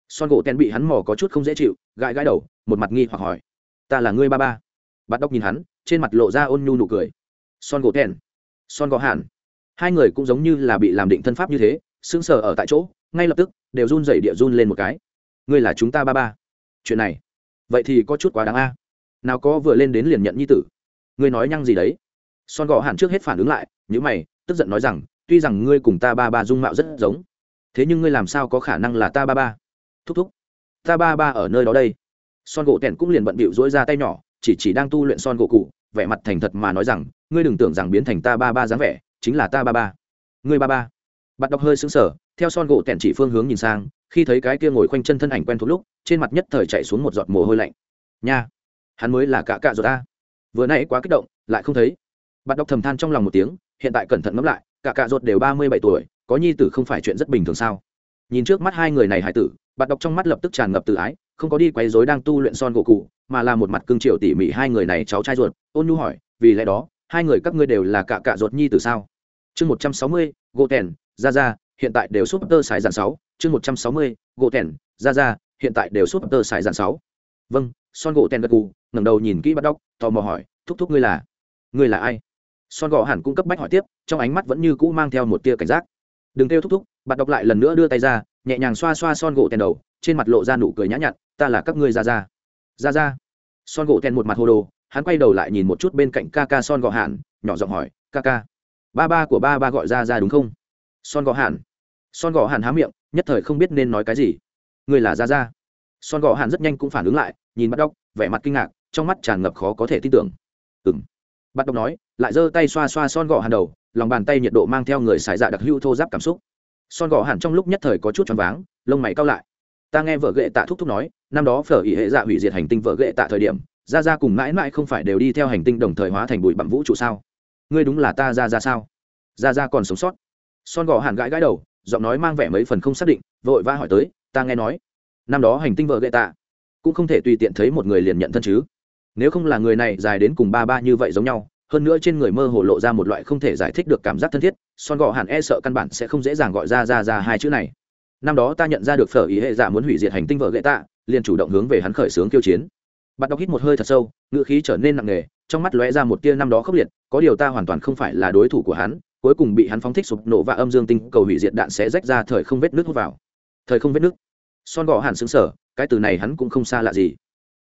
Son gỗ tèn bị hắn mò có chút không dễ chịu, gãi gãi đầu, một mặt nghi hoặc hỏi. Ta là ngươi ba ba. Bắt đốc nhìn hắn, trên mặt lộ ra ôn nhu nụ cười. Son gỗ tèn son gỗ hàn. Hai người cũng giống như là bị làm định thân pháp như thế, sững sờ ở tại chỗ, ngay lập tức, đều run dậy địa run lên một cái. Ngươi là chúng ta ba ba. Chuyện này, vậy thì có chút quá đáng a. Nào có vừa lên đến liền nhận nhi tử. Ngươi nói nhăng gì đấy? Son gò hàn trước hết phản ứng lại nhữ mày, tức giận nói rằng, tuy rằng ngươi cùng ta ba ba dung mạo rất giống, thế nhưng ngươi làm sao có khả năng là ta ba ba? Thúc thúc, ta ba ba ở nơi đó đây. Son gỗ tẻn cũng liền bận bịu dỗi ra tay nhỏ, chỉ chỉ đang tu luyện son gỗ cụ, vẻ mặt thành thật mà nói rằng, ngươi đừng tưởng rằng biến thành ta ba ba dáng vẻ, chính là ta ba ba. Ngươi ba ba. Bạn đọc hơi sững sờ, theo son gỗ tẻn chỉ phương hướng nhìn sang, khi thấy cái kia ngồi khoanh chân thân ảnh quen thuộc lúc, trên mặt nhất thời chạy xuống một giọt mồ hôi lạnh. Nha, hắn mới là cả cạ rồi ta. Vừa nãy quá kích động, lại không thấy. Bạn đọc thầm than trong lòng một tiếng, hiện tại cẩn thận ngẫm lại cả cạ ruột đều ba mươi bảy tuổi, có nhi tử không phải chuyện rất bình thường sao? Nhìn trước mắt hai người này hải tử bạn đọc trong mắt lập tức tràn ngập tự ái, không có đi quấy rối đang tu luyện son gỗ cụ, mà là một mặt cương triều tỉ mỉ hai người này cháu trai ruột. Ôn nhu hỏi, vì lẽ đó, hai người các ngươi đều là cả cạ ruột nhi từ sao? Chương một trăm sáu mươi, gỗ tèn ra ra hiện tại đều súp tơ sải dàn sáu. Chương một trăm sáu mươi, gỗ tèn ra ra hiện tại đều súp tơ sải dàn sáu. Vâng son gỗ tèn gật cù ngẩng đầu nhìn kỹ bắt đọc tò mò hỏi, thúc thúc ngươi là ngươi là ai? Son gỗ hẳn cung cấp bách hỏi tiếp, trong ánh mắt vẫn như cũ mang theo một tia cảnh giác. Đừng kêu thúc thúc. Bạn đọc lại lần nữa đưa tay ra nhẹ nhàng xoa xoa son gỗ tèn đầu trên mặt lộ ra nụ cười nhã nhặn ta là các ngươi ra ra ra ra son gỗ tèn một mặt hồ đồ hắn quay đầu lại nhìn một chút bên cạnh ca ca son gỗ Hàn, nhỏ giọng hỏi ca ca ba ba của ba ba gọi ra ra đúng không? Son gỗ Hàn, son gỗ Hàn há miệng nhất thời không biết nên nói cái gì. Người là ra ra son gỗ Hàn rất nhanh cũng phản ứng lại nhìn bắt đốc vẻ mặt kinh ngạc trong mắt tràn ngập khó có thể tin tưởng. Ừng bắt đốc nói lại giơ tay xoa xoa son gỗ Hàn đầu lòng bàn tay nhiệt độ mang theo người xài dạ đặc hưu thô giáp cảm xúc son gò hẳn trong lúc nhất thời có chút choáng váng, lông mày cao lại. Ta nghe vợ ghệ tạ thúc thúc nói, năm đó phở ỉ hệ dạ hủy diệt hành tinh vợ ghệ tạ thời điểm ra ra cùng mãi mãi không phải đều đi theo hành tinh đồng thời hóa thành bụi bặm vũ trụ sao? Ngươi đúng là ta ra ra sao? Ra ra còn sống sót. Son gò hàn gãi gãi đầu, giọng nói mang vẻ mấy phần không xác định, vội vã hỏi tới, ta nghe nói, năm đó hành tinh vợ ghệ tạ cũng không thể tùy tiện thấy một người liền nhận thân chứ. Nếu không là người này dài đến cùng ba ba như vậy giống nhau hơn nữa trên người mơ hồ lộ ra một loại không thể giải thích được cảm giác thân thiết, son gò hàn e sợ căn bản sẽ không dễ dàng gọi ra ra ra hai chữ này. Năm đó ta nhận ra được phở ý hệ giả muốn hủy diệt hành tinh vợ ghệ tạ, liền chủ động hướng về hắn khởi xướng kiêu chiến. Bạn đọc hít một hơi thật sâu, ngữ khí trở nên nặng nề, trong mắt lóe ra một tia năm đó khốc liệt, có điều ta hoàn toàn không phải là đối thủ của hắn, cuối cùng bị hắn phóng thích sụp nổ và âm dương tinh cầu hủy diệt đạn sẽ rách ra thời không vết nước hút vào. Thời không vết nước son gò hẳn xứng sở cái từ này hắn cũng không xa lạ gì.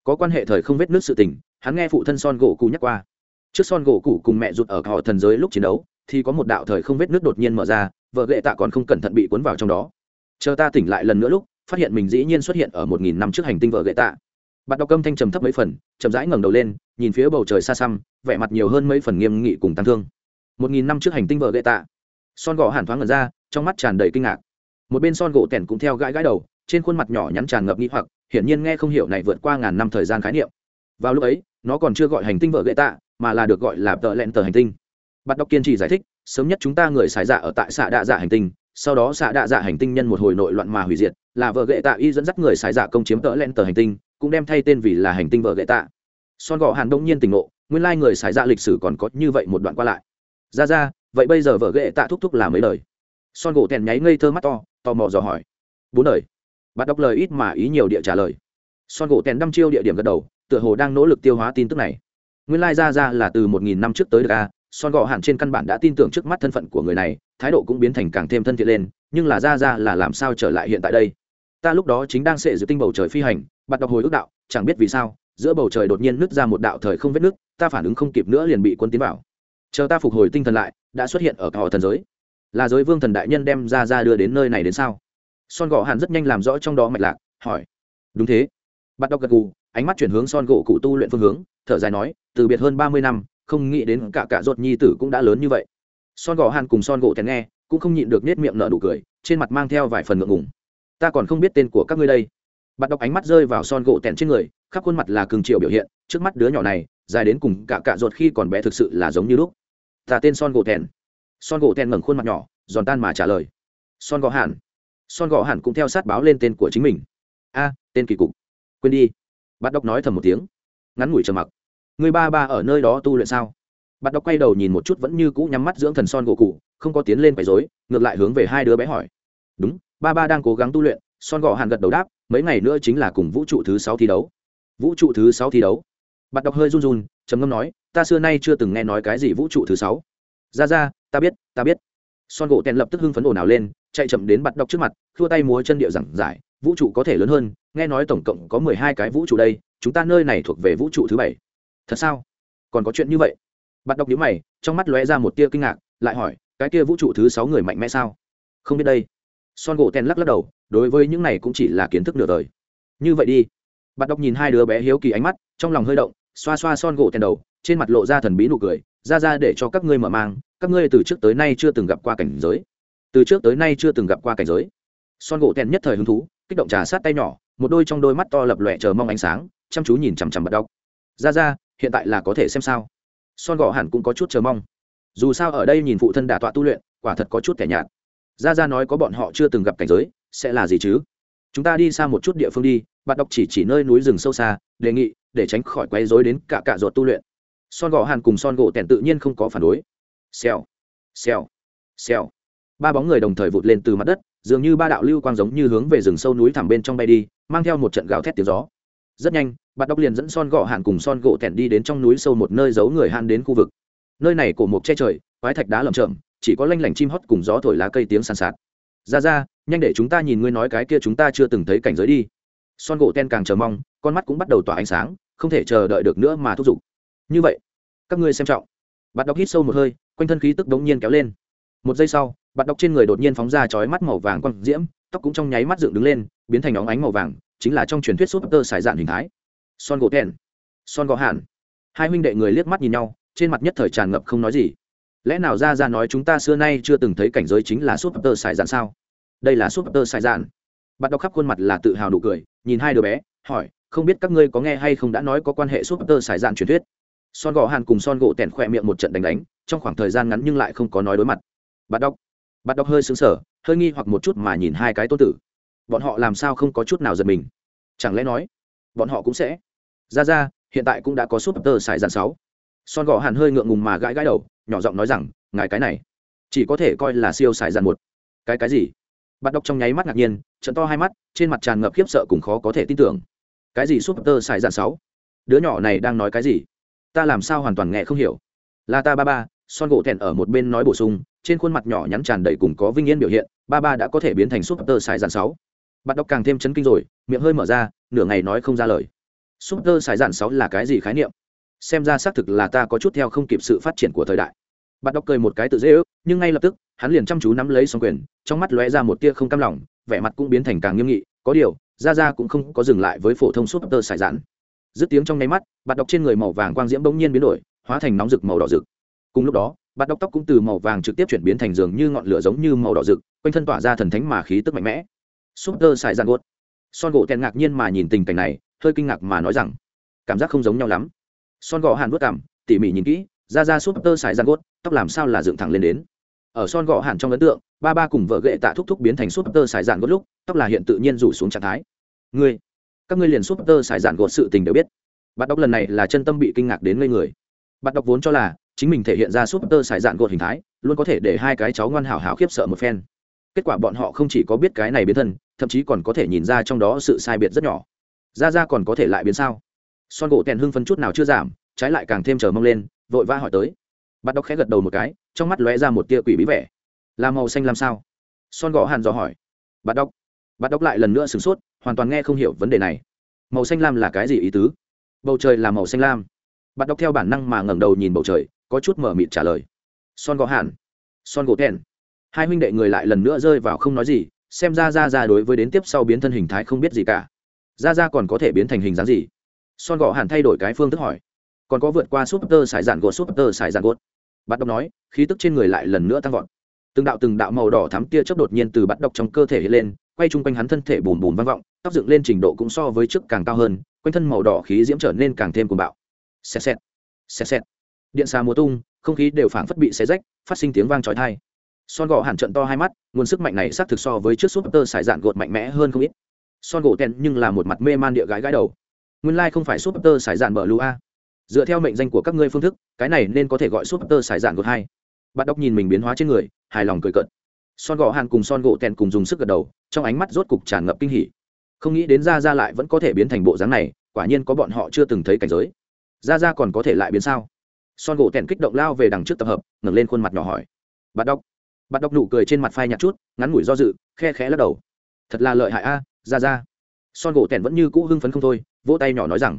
Có quan hệ thời không vết nước sự tình, hắn nghe phụ thân son gỗ cụ nhắc qua trước son gỗ cụ cùng mẹ rụt ở họ thần giới lúc chiến đấu, thì có một đạo thời không vết nước đột nhiên mở ra, vợ gệ tạ còn không cẩn thận bị cuốn vào trong đó. Chờ ta tỉnh lại lần nữa lúc, phát hiện mình dĩ nhiên xuất hiện ở một nghìn năm trước hành tinh vợ gệ tạ. Bạn đọc câm thanh trầm thấp mấy phần, chậm rãi ngẩng đầu lên, nhìn phía bầu trời xa xăm, vẻ mặt nhiều hơn mấy phần nghiêm nghị cùng tăng thương. Một nghìn năm trước hành tinh vợ gệ tạ. Son gỗ hàn thoáng ngẩn ra, trong mắt tràn đầy kinh ngạc. Một bên son gỗ tẻn cũng theo gãi gãi đầu, trên khuôn mặt nhỏ nhắn tràn ngập nghi hoặc, hiển nhiên nghe không hiểu này vượt qua ngàn năm thời gian khái niệm. Vào lúc ấy, nó còn chưa gọi hành tinh vợ gậy tạ mà là được gọi là tợ lẹn tờ hành tinh. Bắt đọc kiên trì giải thích, sớm nhất chúng ta người xài dạ ở tại xạ đạ dạ hành tinh, sau đó xạ đạ dạ hành tinh nhân một hồi nội loạn mà hủy diệt, là vợ gậy tạ y dẫn dắt người xài dạ công chiếm tợ lẹn tờ hành tinh, cũng đem thay tên vì là hành tinh vợ gậy tạ. Son gọ hàn đông nhiên tỉnh ngộ, nguyên lai người xài dạ lịch sử còn có như vậy một đoạn qua lại. Ra ra, vậy bây giờ vợ gậy tạ thúc thúc là mấy lời? Son gỗ thèn nháy ngây thơ mắt to, tò mò dò hỏi. Bốn lời. Bắt đọc lời ít mà ý nhiều địa trả lời. Son gỗ thèn đăm chiêu địa điểm gật đầu, tựa hồ đang nỗ lực tiêu hóa tin tức này nguyên lai ra ra là từ một nghìn năm trước tới được a, son gỗ hạn trên căn bản đã tin tưởng trước mắt thân phận của người này, thái độ cũng biến thành càng thêm thân thiện lên, nhưng là ra ra là làm sao trở lại hiện tại đây? Ta lúc đó chính đang sệ giữ tinh bầu trời phi hành bắt đọc hồi ước đạo, chẳng biết vì sao, giữa bầu trời đột nhiên nứt ra một đạo thời không vết nứt, ta phản ứng không kịp nữa liền bị quân tiến vào. Chờ ta phục hồi tinh thần lại, đã xuất hiện ở họ thần giới. Là giới vương thần đại nhân đem ra ra đưa đến nơi này đến sao? Son gỗ hàn rất nhanh làm rõ trong đó mạch lạc, hỏi. Đúng thế. Bắt đọc gật gù, ánh mắt chuyển hướng son gỗ cụ tu luyện phương hướng thở dài nói, từ biệt hơn ba mươi năm, không nghĩ đến cả cả ruột nhi tử cũng đã lớn như vậy. Son gò hàn cùng son gỗ thèn nghe, cũng không nhịn được nết miệng nở nụ cười, trên mặt mang theo vài phần ngượng ngùng. Ta còn không biết tên của các ngươi đây. Bạn đọc ánh mắt rơi vào son gỗ tèn trên người, khắp khuôn mặt là cường triệu biểu hiện, trước mắt đứa nhỏ này, dài đến cùng cả cả ruột khi còn bé thực sự là giống như lúc. Ta tên son gỗ tèn son gỗ tèn ngẩng khuôn mặt nhỏ, giòn tan mà trả lời. Son gò hàn. Son gò hẳn cũng theo sát báo lên tên của chính mình. A, tên kỳ cục. Quên đi. Bắt đọc nói thầm một tiếng ngắn ngủi trầm mặc. Người ba ba ở nơi đó tu luyện sao? Bạn đọc quay đầu nhìn một chút vẫn như cũ nhắm mắt dưỡng thần son gỗ cụ, không có tiến lên quấy dối ngược lại hướng về hai đứa bé hỏi. Đúng, ba ba đang cố gắng tu luyện, son gỗ hàn gật đầu đáp, mấy ngày nữa chính là cùng vũ trụ thứ sáu thi đấu. Vũ trụ thứ sáu thi đấu? Bạn đọc hơi run run, trầm ngâm nói, ta xưa nay chưa từng nghe nói cái gì vũ trụ thứ sáu. Ra ra, ta biết ta biết. Son gỗ tèn lập tức hưng phấn ồn ào lên, chạy chậm đến bạn đọc trước mặt thua tay múa chân điệu giảng giải, vũ trụ có thể lớn hơn nghe nói tổng cộng có mười hai cái vũ trụ đây, chúng ta nơi này thuộc về vũ trụ thứ bảy. Thật sao? Còn có chuyện như vậy? Bắt đọc nhíu mày, trong mắt lóe ra một tia kinh ngạc, lại hỏi, cái kia vũ trụ thứ sáu người mạnh mẽ sao? Không biết đây. Son gỗ tèn lắc lắc đầu, đối với những này cũng chỉ là kiến thức nửa đời. Như vậy đi. Bắt đọc nhìn hai đứa bé hiếu kỳ ánh mắt, trong lòng hơi động, xoa xoa son gỗ tèn đầu, trên mặt lộ ra thần bí nụ cười, ra ra để cho các ngươi mở mang, các ngươi từ trước tới nay chưa từng gặp qua cảnh giới. Từ trước tới nay chưa từng gặp qua cảnh giới. Son gỗ tèn nhất thời hứng thú, kích động trà sát tay nhỏ một đôi trong đôi mắt to lập lòe chờ mong ánh sáng, chăm chú nhìn chằm chằm bật đọc. Ra ra, hiện tại là có thể xem sao. Son gỗ hẳn cũng có chút chờ mong. Dù sao ở đây nhìn phụ thân đả tọa tu luyện, quả thật có chút kẻ nhạt. Ra ra nói có bọn họ chưa từng gặp cảnh giới, sẽ là gì chứ? Chúng ta đi xa một chút địa phương đi bạn đọc chỉ chỉ nơi núi rừng sâu xa, đề nghị, để tránh khỏi quấy rối đến cả cả ruột tu luyện. Son gò hàn cùng son gỗ Tẻn tự nhiên không có phản đối. Xèo xèo xèo. Ba bóng người đồng thời vụt lên từ mặt đất, dường như ba đạo lưu quang giống như hướng về rừng sâu núi thẳm bên trong bay đi mang theo một trận gào thét tiếng gió. Rất nhanh bạn đọc liền dẫn son gỗ hạn cùng son gỗ thẹn đi đến trong núi sâu một nơi giấu người han đến khu vực. Nơi này cổ mộc che trời, quái thạch đá lầm chậm chỉ có lanh lảnh chim hót cùng gió thổi lá cây tiếng sàn sạt. Ra ra, nhanh để chúng ta nhìn ngươi nói cái kia chúng ta chưa từng thấy cảnh giới đi. Son gỗ ten càng chờ mong, con mắt cũng bắt đầu tỏa ánh sáng, không thể chờ đợi được nữa mà thúc giục. Như vậy, các ngươi xem trọng. Bạn đọc hít sâu một hơi, quanh thân khí tức đống nhiên kéo lên. Một giây sau bạn đọc trên người đột nhiên phóng ra chói mắt màu vàng quang diễm, tóc cũng trong nháy mắt dựng đứng lên, biến thành óng ánh màu vàng, chính là trong truyền thuyết súp tơ xài dạn hình thái. Son gỗ thèn son gỗ hàn. Hai huynh đệ người liếc mắt nhìn nhau, trên mặt nhất thời tràn ngập không nói gì. Lẽ nào ra ra nói chúng ta xưa nay chưa từng thấy cảnh giới chính là súp tơ xài dạn sao? Đây là súp tơ xài dạn. Bạn đọc khắp khuôn mặt là tự hào nụ cười, nhìn hai đứa bé, hỏi, không biết các ngươi có nghe hay không đã nói có quan hệ súp tơ xài dạn truyền thuyết? Son gỗ hàn cùng son gỗ tèn khỏe miệng một trận đánh đánh, trong khoảng thời gian ngắn nhưng lại không có nói đối mặt. Bạn đọc bạn đọc hơi xứng sở hơi nghi hoặc một chút mà nhìn hai cái tôn tử. Bọn họ làm sao không có chút nào giật mình? Chẳng lẽ nói, bọn họ cũng sẽ? Ra ra, hiện tại cũng đã có súp tơ xài dàn sáu. Son gò hàn hơi ngượng ngùng mà gãi gãi đầu, nhỏ giọng nói rằng, ngài cái này, chỉ có thể coi là siêu xài dàn một. Cái cái gì? Bạn đọc trong nháy mắt ngạc nhiên trận to hai mắt, trên mặt tràn ngập khiếp sợ cùng khó có thể tin tưởng. Cái gì súp tơ xài dàn sáu? Đứa nhỏ này đang nói cái gì? Ta làm sao hoàn toàn nghe không hiểu. Là ta ba ba son gỗ thẹn ở một bên nói bổ sung, trên khuôn mặt nhỏ nhắn tràn đầy cùng có vinh yên biểu hiện, ba ba đã có thể biến thành súp tơ xài dàn sáu. Bạn đọc càng thêm chấn kinh rồi, miệng hơi mở ra, nửa ngày nói không ra lời. Súp tơ xài dàn sáu là cái gì khái niệm? Xem ra xác thực là ta có chút theo không kịp sự phát triển của thời đại. Bạn đọc cười một cái tự dễ ước, nhưng ngay lập tức, hắn liền chăm chú nắm lấy xong quyền, trong mắt lóe ra một tia không cam lòng, vẻ mặt cũng biến thành càng nghiêm nghị, có điều, ra ra cũng không có dừng lại với phổ thông súp tơ xài dàn dứt tiếng trong nháy mắt, bạn đọc trên người màu vàng quang diễm bỗng nhiên biến đổi, hóa thành nóng rực màu đỏ rực cùng lúc đó bạt đọc tóc cũng từ màu vàng trực tiếp chuyển biến thành giường như ngọn lửa giống như màu đỏ rực quanh thân tỏa ra thần thánh mà khí tức mạnh mẽ. Súp tơ xài dạn gốt, son gỗ tèn ngạc nhiên mà nhìn tình cảnh này hơi kinh ngạc mà nói rằng cảm giác không giống nhau lắm. Son gỗ hàn vất cảm tỉ mỉ nhìn kỹ ra ra súp tơ xài dạn gốt, tóc làm sao là dựng thẳng lên đến. Ở son gỗ hàn trong ấn tượng ba ba cùng vợ gệ tạ thúc thúc biến thành súp tơ xài dạn gốt lúc tóc là hiện tự nhiên rủ xuống trạng thái. Ngươi các ngươi liền súp tơ xài dạn gột sự tình đều biết. Bạn đọc lần này là chân tâm bị kinh ngạc đến ngây người. Bạn đọc vốn cho là chính mình thể hiện ra súp tơ xài dạn gột hình thái, luôn có thể để hai cái cháu ngoan hảo hảo khiếp sợ một phen. Kết quả bọn họ không chỉ có biết cái này biến thân, thậm chí còn có thể nhìn ra trong đó sự sai biệt rất nhỏ. Ra ra còn có thể lại biến sao? Son gỗ tèn hưng phân chút nào chưa giảm, trái lại càng thêm chờ mong lên, vội vã hỏi tới. Bắt đọc khẽ gật đầu một cái, trong mắt lóe ra một tia quỷ bí vẻ. Là màu xanh làm sao? Son gỗ hàn dò hỏi. Bắt đọc bắt đọc lại lần nữa sửng sốt, hoàn toàn nghe không hiểu vấn đề này. Màu xanh lam là cái gì ý tứ? Bầu trời là màu xanh lam. Bắt đọc theo bản năng mà ngẩng đầu nhìn bầu trời có chút mở mịt trả lời. Son gò hàn son gỗ thèn hai huynh đệ người lại lần nữa rơi vào không nói gì, xem ra ra ra đối với đến tiếp sau biến thân hình thái không biết gì cả. Ra ra còn có thể biến thành hình dáng gì? Son gò hàn thay đổi cái phương thức hỏi. Còn có vượt qua súp tơ sải dạn gột súp tơ sải dạn gột bắt đọc nói, khí tức trên người lại lần nữa tăng vọt. Từng đạo từng đạo màu đỏ thắm tia chớp đột nhiên từ bắt đọc trong cơ thể hiện lên, quay chung quanh hắn thân thể bùn bùn vang vọng tóc dựng lên trình độ cũng so với trước càng cao hơn, quanh thân màu đỏ khí diễm trở nên càng thêm cuồng bạo. Xẹt xẹt. Xẹt xẹt điện xà mùa tung, không khí đều phảng phất bị xé rách, phát sinh tiếng vang trói thai son gỗ hẳn trận to hai mắt, nguồn sức mạnh này xác thực so với trước súp tơ sải dạn gột mạnh mẽ hơn không ít. Son gỗ tèn nhưng là một mặt mê man địa gái gái đầu. Nguyên lai không phải súp tơ sải dạn bờ lũ a. Dựa theo mệnh danh của các ngươi phương thức, cái này nên có thể gọi súp tơ sải dạn gột hai. Bạn đọc nhìn mình biến hóa trên người, hài lòng cười cợt. Son gỗ hàn cùng son gỗ tèn cùng dùng sức gật đầu, trong ánh mắt rốt cục tràn ngập kinh hỉ. Không nghĩ đến ra ra lại vẫn có thể biến thành bộ dáng này, quả nhiên có bọn họ chưa từng thấy cảnh giới. Ra ra còn có thể lại biến sao? Son gỗ tèn kích động lao về đằng trước tập hợp, ngẩng lên khuôn mặt nhỏ hỏi. Bạn đọc bạn đọc nụ cười trên mặt phai nhạt chút, ngắn ngủi do dự, khe khẽ lắc đầu. Thật là lợi hại a, ra ra. Son gỗ tẻn vẫn như cũ hưng phấn không thôi, vỗ tay nhỏ nói rằng,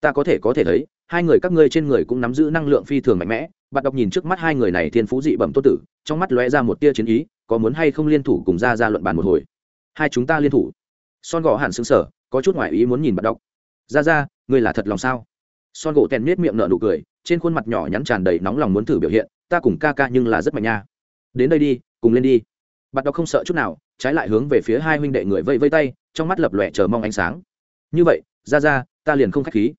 ta có thể có thể thấy, hai người các ngươi trên người cũng nắm giữ năng lượng phi thường mạnh mẽ. Bạn đọc nhìn trước mắt hai người này thiên phú dị bẩm tốt tử, trong mắt lóe ra một tia chiến ý, có muốn hay không liên thủ cùng ra ra luận bàn một hồi. Hai chúng ta liên thủ. Son gỗ hẳn xứng sở có chút ngoại ý muốn nhìn bạn đọc ra ra, ngươi là thật lòng sao? Son gỗ tèn miết miệng nở nụ cười trên khuôn mặt nhỏ nhắn tràn đầy nóng lòng muốn thử biểu hiện, ta cùng ca ca nhưng là rất mạnh nha. Đến đây đi, cùng lên đi. Bạn đọc không sợ chút nào, trái lại hướng về phía hai huynh đệ người vây vây tay, trong mắt lập lòe chờ mong ánh sáng. Như vậy, ra ra, ta liền không k h á c h khí.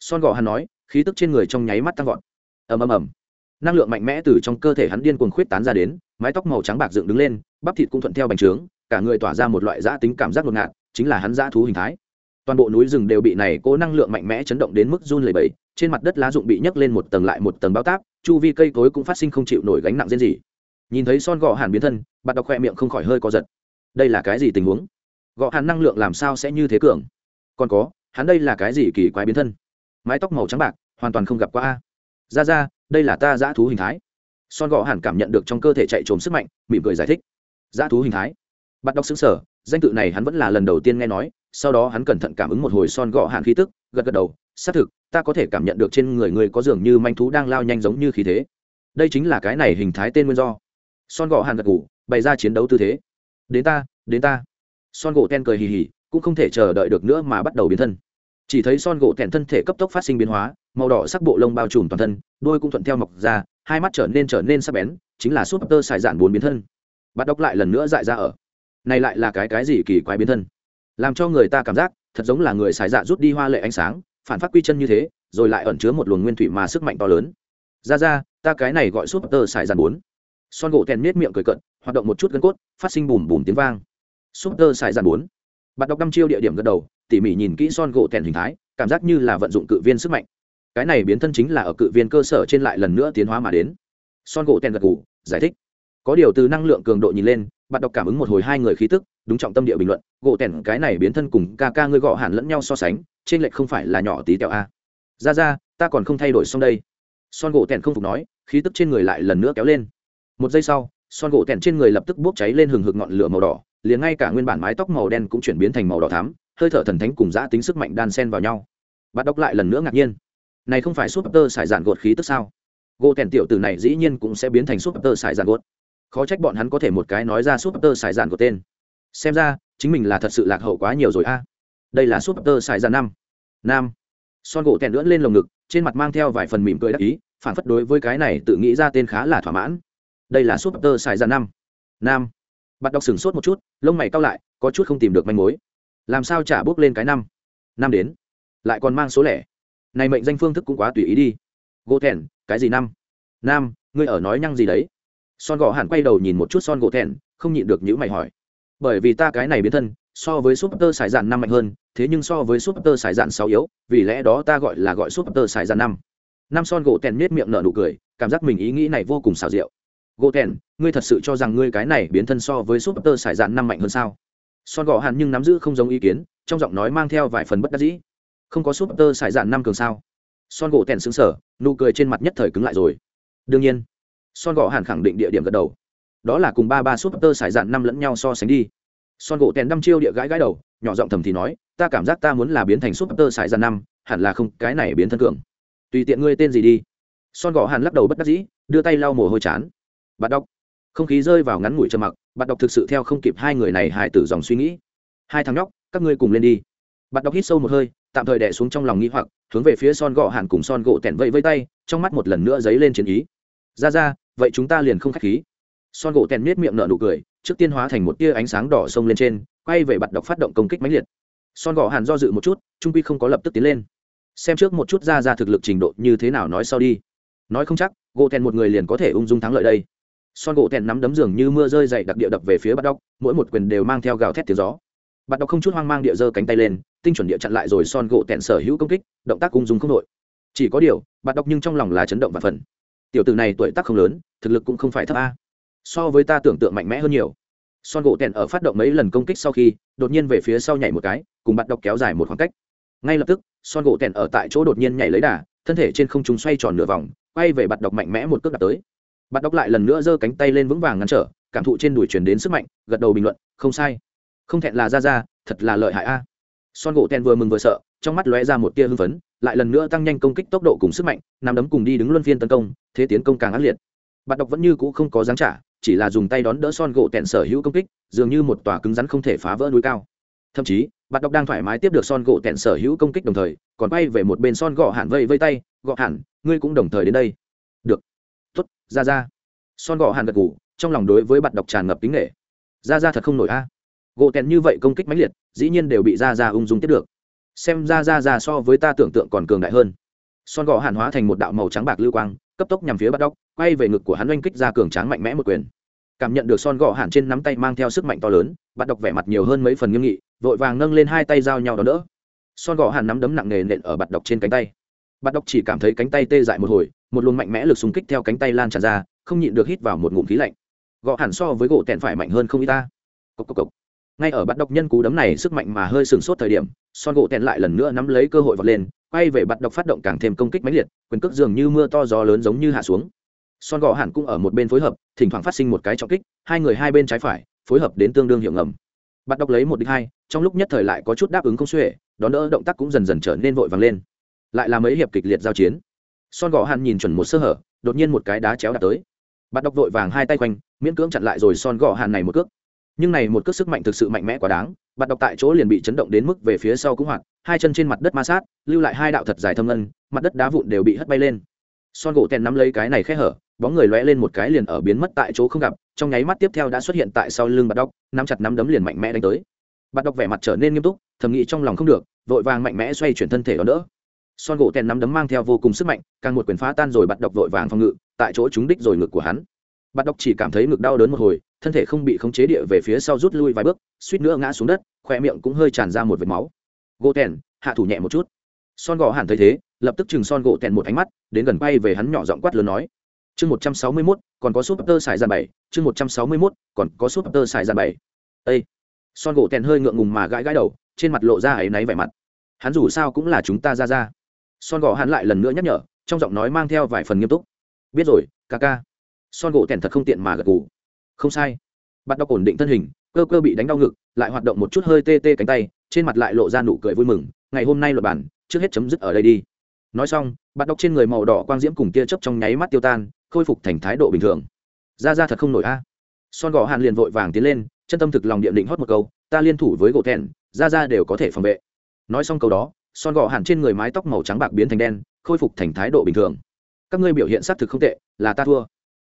Son gò hắn nói, khí tức trên người trong nháy mắt tăng vọt. Ầm ầm ầm. Năng lượng mạnh mẽ từ trong cơ thể hắn điên cuồng khuyết tán ra đến, mái tóc màu trắng bạc dựng đứng lên, bắp thịt cũng thuận theo bành trướng, cả người tỏa ra một loại giã tính cảm giác ngột ngạt, chính là hắn giã thú hình thái toàn bộ núi rừng đều bị này cố năng lượng mạnh mẽ chấn động đến mức run lẩy bẩy, trên mặt đất lá rụng bị nhấc lên một tầng lại một tầng bao táp, chu vi cây cối cũng phát sinh không chịu nổi gánh nặng riêng gì. Nhìn thấy son gọ hàn biến thân bạn đọc khoe miệng không khỏi hơi co giật. Đây là cái gì tình huống? Gọ hàn năng lượng làm sao sẽ như thế cường? Còn có, hắn đây là cái gì kỳ quái biến thân? Mái tóc màu trắng bạc, hoàn toàn không gặp qua a. Ra ra, đây là ta dã thú hình thái. Son gọ hàn cảm nhận được trong cơ thể chạy trồm sức mạnh, mỉm cười giải thích. Dã thú hình thái. Bạn đọc xứng sở danh tự này hắn vẫn là lần đầu tiên nghe nói, sau đó hắn cẩn thận cảm ứng một hồi son gọ hàn khí tức, gật gật đầu, xác thực, ta có thể cảm nhận được trên người người có dường như manh thú đang lao nhanh giống như khí thế. Đây chính là cái này hình thái tên nguyên do. Son gọ hàn gật ngủ bày ra chiến đấu tư thế. Đến ta đến ta. Son gỗ ten cười hì hì, cũng không thể chờ đợi được nữa mà bắt đầu biến thân. Chỉ thấy son gỗ tẹn thân thể cấp tốc phát sinh biến hóa, màu đỏ sắc bộ lông bao trùm toàn thân, đôi cũng thuận theo mọc ra, hai mắt trở nên trở nên sắc bén, chính là súp tơ xài dạn bốn biến thân. Bắt đọc lại lần nữa dại ra ở này lại là cái cái gì kỳ quái biến thân? Làm cho người ta cảm giác, thật giống là người xài dạ rút đi hoa lệ ánh sáng, phản phát quy chân như thế, rồi lại ẩn chứa một luồng nguyên thủy mà sức mạnh to lớn. Ra ra, ta cái này gọi súp tơ xài dàn bốn. Son gỗ tèn miết miệng cười cận hoạt động một chút gân cốt, phát sinh bùm bùm tiếng vang. Súp tơ xài dàn bốn. Bạn đọc năm chiêu địa điểm gật đầu, tỉ mỉ nhìn kỹ son gỗ tèn hình thái, cảm giác như là vận dụng cự viên sức mạnh. Cái này biến thân chính là ở cự viên cơ sở trên lại lần nữa tiến hóa mà đến. Son gỗ tèn gật ngủ giải thích. Có điều từ năng lượng cường độ nhìn lên bạn đọc cảm ứng một hồi hai người khí tức, đúng trọng tâm địa bình luận, gỗ tẻn cái này biến thân cùng ca ca ngươi gọ hẳn lẫn nhau so sánh, trên lệch không phải là nhỏ tí tẹo a. Ra ra, ta còn không thay đổi xong đây. Son gỗ tẻn không phục nói, khí tức trên người lại lần nữa kéo lên. Một giây sau, son gỗ tẻn trên người lập tức bốc cháy lên hừng hực ngọn lửa màu đỏ, liền ngay cả nguyên bản mái tóc màu đen cũng chuyển biến thành màu đỏ thắm, hơi thở thần thánh cùng giã tính sức mạnh đan sen vào nhau. Bạn đọc lại lần nữa ngạc nhiên. Này không phải súp tơ xài giản gột khí tức sao? Gỗ tẻn tiểu tử này dĩ nhiên cũng sẽ biến thành súp tơ xài giản gột khó trách bọn hắn có thể một cái nói ra súp tơ xài dạn của tên. Xem ra, chính mình là thật sự lạc hậu quá nhiều rồi a. Đây là súp tơ xài dạn năm. Nam. Son gỗ tèn lưỡn lên lồng ngực, trên mặt mang theo vài phần mỉm cười đắc ý, phản phất đối với cái này tự nghĩ ra tên khá là thỏa mãn. Đây là súp tơ xài dạn năm. Nam. Bạn đọc sửng sốt một chút, lông mày cao lại, có chút không tìm được manh mối. Làm sao trả bước lên cái năm? Năm đến. Lại còn mang số lẻ. Này mệnh danh phương thức cũng quá tùy ý đi. Gỗ thẹn cái gì năm? Nam, ngươi ở nói nhăng gì đấy? Son gỗ hẳn quay đầu nhìn một chút son gỗ thẹn, không nhịn được những mày hỏi. Bởi vì ta cái này biến thân, so với súp tơ sải dạn năm mạnh hơn, thế nhưng so với súp tơ sải dạn sáu yếu, vì lẽ đó ta gọi là gọi súp tơ sải dạn năm. Năm son gỗ thẹn nết miệng nở nụ cười, cảm giác mình ý nghĩ này vô cùng xào rượu gỗ thẹn, ngươi thật sự cho rằng ngươi cái này biến thân so với súp tơ sải dạn năm mạnh hơn sao? Son gỗ hẳn nhưng nắm giữ không giống ý kiến, trong giọng nói mang theo vài phần bất đắc dĩ. Không có súp tơ sải dạn năm cường sao? Son gỗ tèn xứng sở nụ cười trên mặt nhất thời cứng lại rồi. Đương nhiên son gỗ hàn khẳng định địa điểm gật đầu. Đó là cùng ba ba súp tơ sải dạn năm lẫn nhau so sánh đi. Son gỗ tèn đăm chiêu địa gãi gãi đầu, nhỏ giọng thầm thì nói, ta cảm giác ta muốn là biến thành súp tơ sải dạn năm, hẳn là không, cái này biến thân cường. Tùy tiện ngươi tên gì đi. Son gỗ hàn lắc đầu bất đắc dĩ, đưa tay lau mồ hôi chán. Bạn đọc không khí rơi vào ngắn ngủi trầm mặc bạn đọc thực sự theo không kịp hai người này hài tử dòng suy nghĩ. Hai thằng nhóc, các ngươi cùng lên đi. Bạn đọc hít sâu một hơi, tạm thời đẻ xuống trong lòng nghĩ hoặc, hướng về phía son gỗ hàn cùng son gỗ tẻn vẫy vây tay, trong mắt một lần nữa dấy lên chiến ý. Ra ra vậy chúng ta liền không k h á c h khí. Son gỗ tèn miết miệng nở nụ cười, trước tiên hóa thành một tia ánh sáng đỏ sông lên trên, quay về bạt đọc phát động công kích mãnh liệt. Son gỗ hàn do dự một chút, trung quy không có lập tức tiến lên. Xem trước một chút ra ra thực lực trình độ như thế nào nói sau đi. Nói không chắc, gỗ tèn một người liền có thể ung dung thắng lợi đây. Son gỗ tèn nắm đấm giường như mưa rơi dày đặc địa đập về phía bắt đọc mỗi một quyền đều mang theo gào thét tiếng gió. Bắt đọc không chút hoang mang địa giơ cánh tay lên, tinh chuẩn địa chặn lại rồi son gỗ tèn sở hữu công kích, động tác ung dung không đội. Chỉ có điều bắt đọc nhưng trong lòng là chấn động và phần tiểu tử này tuổi tác không lớn, thực lực cũng không phải thấp a. So với ta tưởng tượng mạnh mẽ hơn nhiều. Son gỗ tèn ở phát động mấy lần công kích sau khi, đột nhiên về phía sau nhảy một cái, cùng bạn đọc kéo dài một khoảng cách. Ngay lập tức, son gỗ tèn ở tại chỗ đột nhiên nhảy lấy đà, thân thể trên không trung xoay tròn nửa vòng, quay về bạn đọc mạnh mẽ một cước đặt tới. Bạn đọc lại lần nữa giơ cánh tay lên vững vàng ngăn trở, cảm thụ trên đùi chuyển đến sức mạnh, gật đầu bình luận, không sai. Không thẹn là ra ra, thật là lợi hại a. Son gỗ tèn vừa mừng vừa sợ, trong mắt lóe ra một tia hưng phấn lại lần nữa tăng nhanh công kích tốc độ cùng sức mạnh nằm đấm cùng đi đứng luân phiên tấn công, thế tiến công càng ác liệt. Bạn đọc vẫn như cũ không có dáng trả, chỉ là dùng tay đón đỡ son gỗ tẹn sở hữu công kích, dường như một tòa cứng rắn không thể phá vỡ núi cao. Thậm chí bạn đọc đang thoải mái tiếp được son gỗ tẹn sở hữu công kích đồng thời, còn bay về một bên son gõ hạn vây vây tay gõ hẳn, ngươi cũng đồng thời đến đây. Được. Tuất ra ra. Son gõ hạn gật ngủ trong lòng đối với bạn đọc tràn ngập kính nghệ ra ra thật không nổi a. Gỗ tẹn như vậy công kích mãnh liệt, dĩ nhiên đều bị ra ra ung dung tiếp được xem ra ra ra so với ta tưởng tượng còn cường đại hơn. Son gò hàn hóa thành một đạo màu trắng bạc lưu quang, cấp tốc nhằm phía bắt đóc quay về ngực của hắn oanh kích ra cường tráng mạnh mẽ một quyền. Cảm nhận được son gò hàn trên nắm tay mang theo sức mạnh to lớn bắt đọc vẻ mặt nhiều hơn mấy phần nghiêm nghị, vội vàng nâng lên hai tay giao nhau đó đỡ. Son gò hàn nắm đấm nặng nề nện ở bắt đọc trên cánh tay. Bắt đọc chỉ cảm thấy cánh tay tê dại một hồi, một luồng mạnh mẽ lực xung kích theo cánh tay lan tràn ra, không nhịn được hít vào một ngụm khí lạnh. Gò hàn so với gỗ tẹn phải mạnh hơn không y ta. Cốc cốc cốc ngay ở bắt độc nhân cú đấm này sức mạnh mà hơi sừng sốt thời điểm, son gỗ tèn lại lần nữa nắm lấy cơ hội vọt lên, quay về bắt độc phát động càng thêm công kích mãnh liệt, quyền cước dường như mưa to gió lớn giống như hạ xuống. Son gỗ hẳn cũng ở một bên phối hợp, thỉnh thoảng phát sinh một cái trọng kích, hai người hai bên trái phải, phối hợp đến tương đương hiệu ngầm. Bắt độc lấy một đích hai, trong lúc nhất thời lại có chút đáp ứng không xuể, đón đỡ động tác cũng dần dần trở nên vội vàng lên. Lại là mấy hiệp kịch liệt giao chiến. Son gỗ hẳn nhìn chuẩn một sơ hở, đột nhiên một cái đá chéo đặt tới. Bắt độc vội vàng hai tay quanh, miễn cưỡng chặn lại rồi son gỗ hàn này một cước nhưng này một cước sức mạnh thực sự mạnh mẽ quá đáng, bạt đọc tại chỗ liền bị chấn động đến mức về phía sau cũng hoạt, hai chân trên mặt đất ma sát, lưu lại hai đạo thật dài thâm ngân, mặt đất đá vụn đều bị hất bay lên. Son gỗ tèn nắm lấy cái này khẽ hở, bóng người lóe lên một cái liền ở biến mất tại chỗ không gặp, trong nháy mắt tiếp theo đã xuất hiện tại sau lưng bạt đọc nắm chặt nắm đấm liền mạnh mẽ đánh tới. Bạt đọc vẻ mặt trở nên nghiêm túc, thầm nghĩ trong lòng không được, vội vàng mạnh mẽ xoay chuyển thân thể đó đỡ. Son gỗ tèn nắm đấm mang theo vô cùng sức mạnh, càng một quyền phá tan rồi bạt đọc vội vàng phòng ngự, tại chỗ trúng đích rồi ngực của hắn. Bạt đọc chỉ cảm thấy ngực đau đớn một hồi thân thể không bị khống chế địa về phía sau rút lui vài bước, suýt nữa ngã xuống đất khoe miệng cũng hơi tràn ra một vệt máu. Gỗ tèn, hạ thủ nhẹ một chút. Son gò hẳn thấy thế, lập tức chừng son gỗ tèn một ánh mắt, đến gần bay về hắn nhỏ giọng quát lớn nói. Chương một trăm sáu mươi mốt, còn có súp tơ xài dàn bảy. Chương một trăm sáu mươi mốt, còn có súp tơ xài dàn bảy. Ây son gỗ tèn hơi ngượng ngùng mà gãi gãi đầu, trên mặt lộ ra ấy náy vẻ mặt. Hắn dù sao cũng là chúng ta ra ra. Son gò hắn lại lần nữa nhắc nhở, trong giọng nói mang theo vài phần nghiêm túc. Biết rồi, ca ca. Son gỗ tèn thật không tiện mà gật gù không sai. Bắt đọc ổn định thân hình, cơ cơ bị đánh đau ngực, lại hoạt động một chút hơi tê tê cánh tay, trên mặt lại lộ ra nụ cười vui mừng, ngày hôm nay luật bản, trước hết chấm dứt ở đây đi. Nói xong, bắt đọc trên người màu đỏ quang diễm cùng tia chớp trong nháy mắt tiêu tan, khôi phục thành thái độ bình thường. Ra ra thật không nổi a. Son gò hàn liền vội vàng tiến lên, chân tâm thực lòng điện định hót một câu, ta liên thủ với gỗ thẹn, ra ra đều có thể phòng vệ. Nói xong câu đó, son gò hàn trên người mái tóc màu trắng bạc biến thành đen, khôi phục thành thái độ bình thường. Các ngươi biểu hiện xác thực không tệ, là ta thua.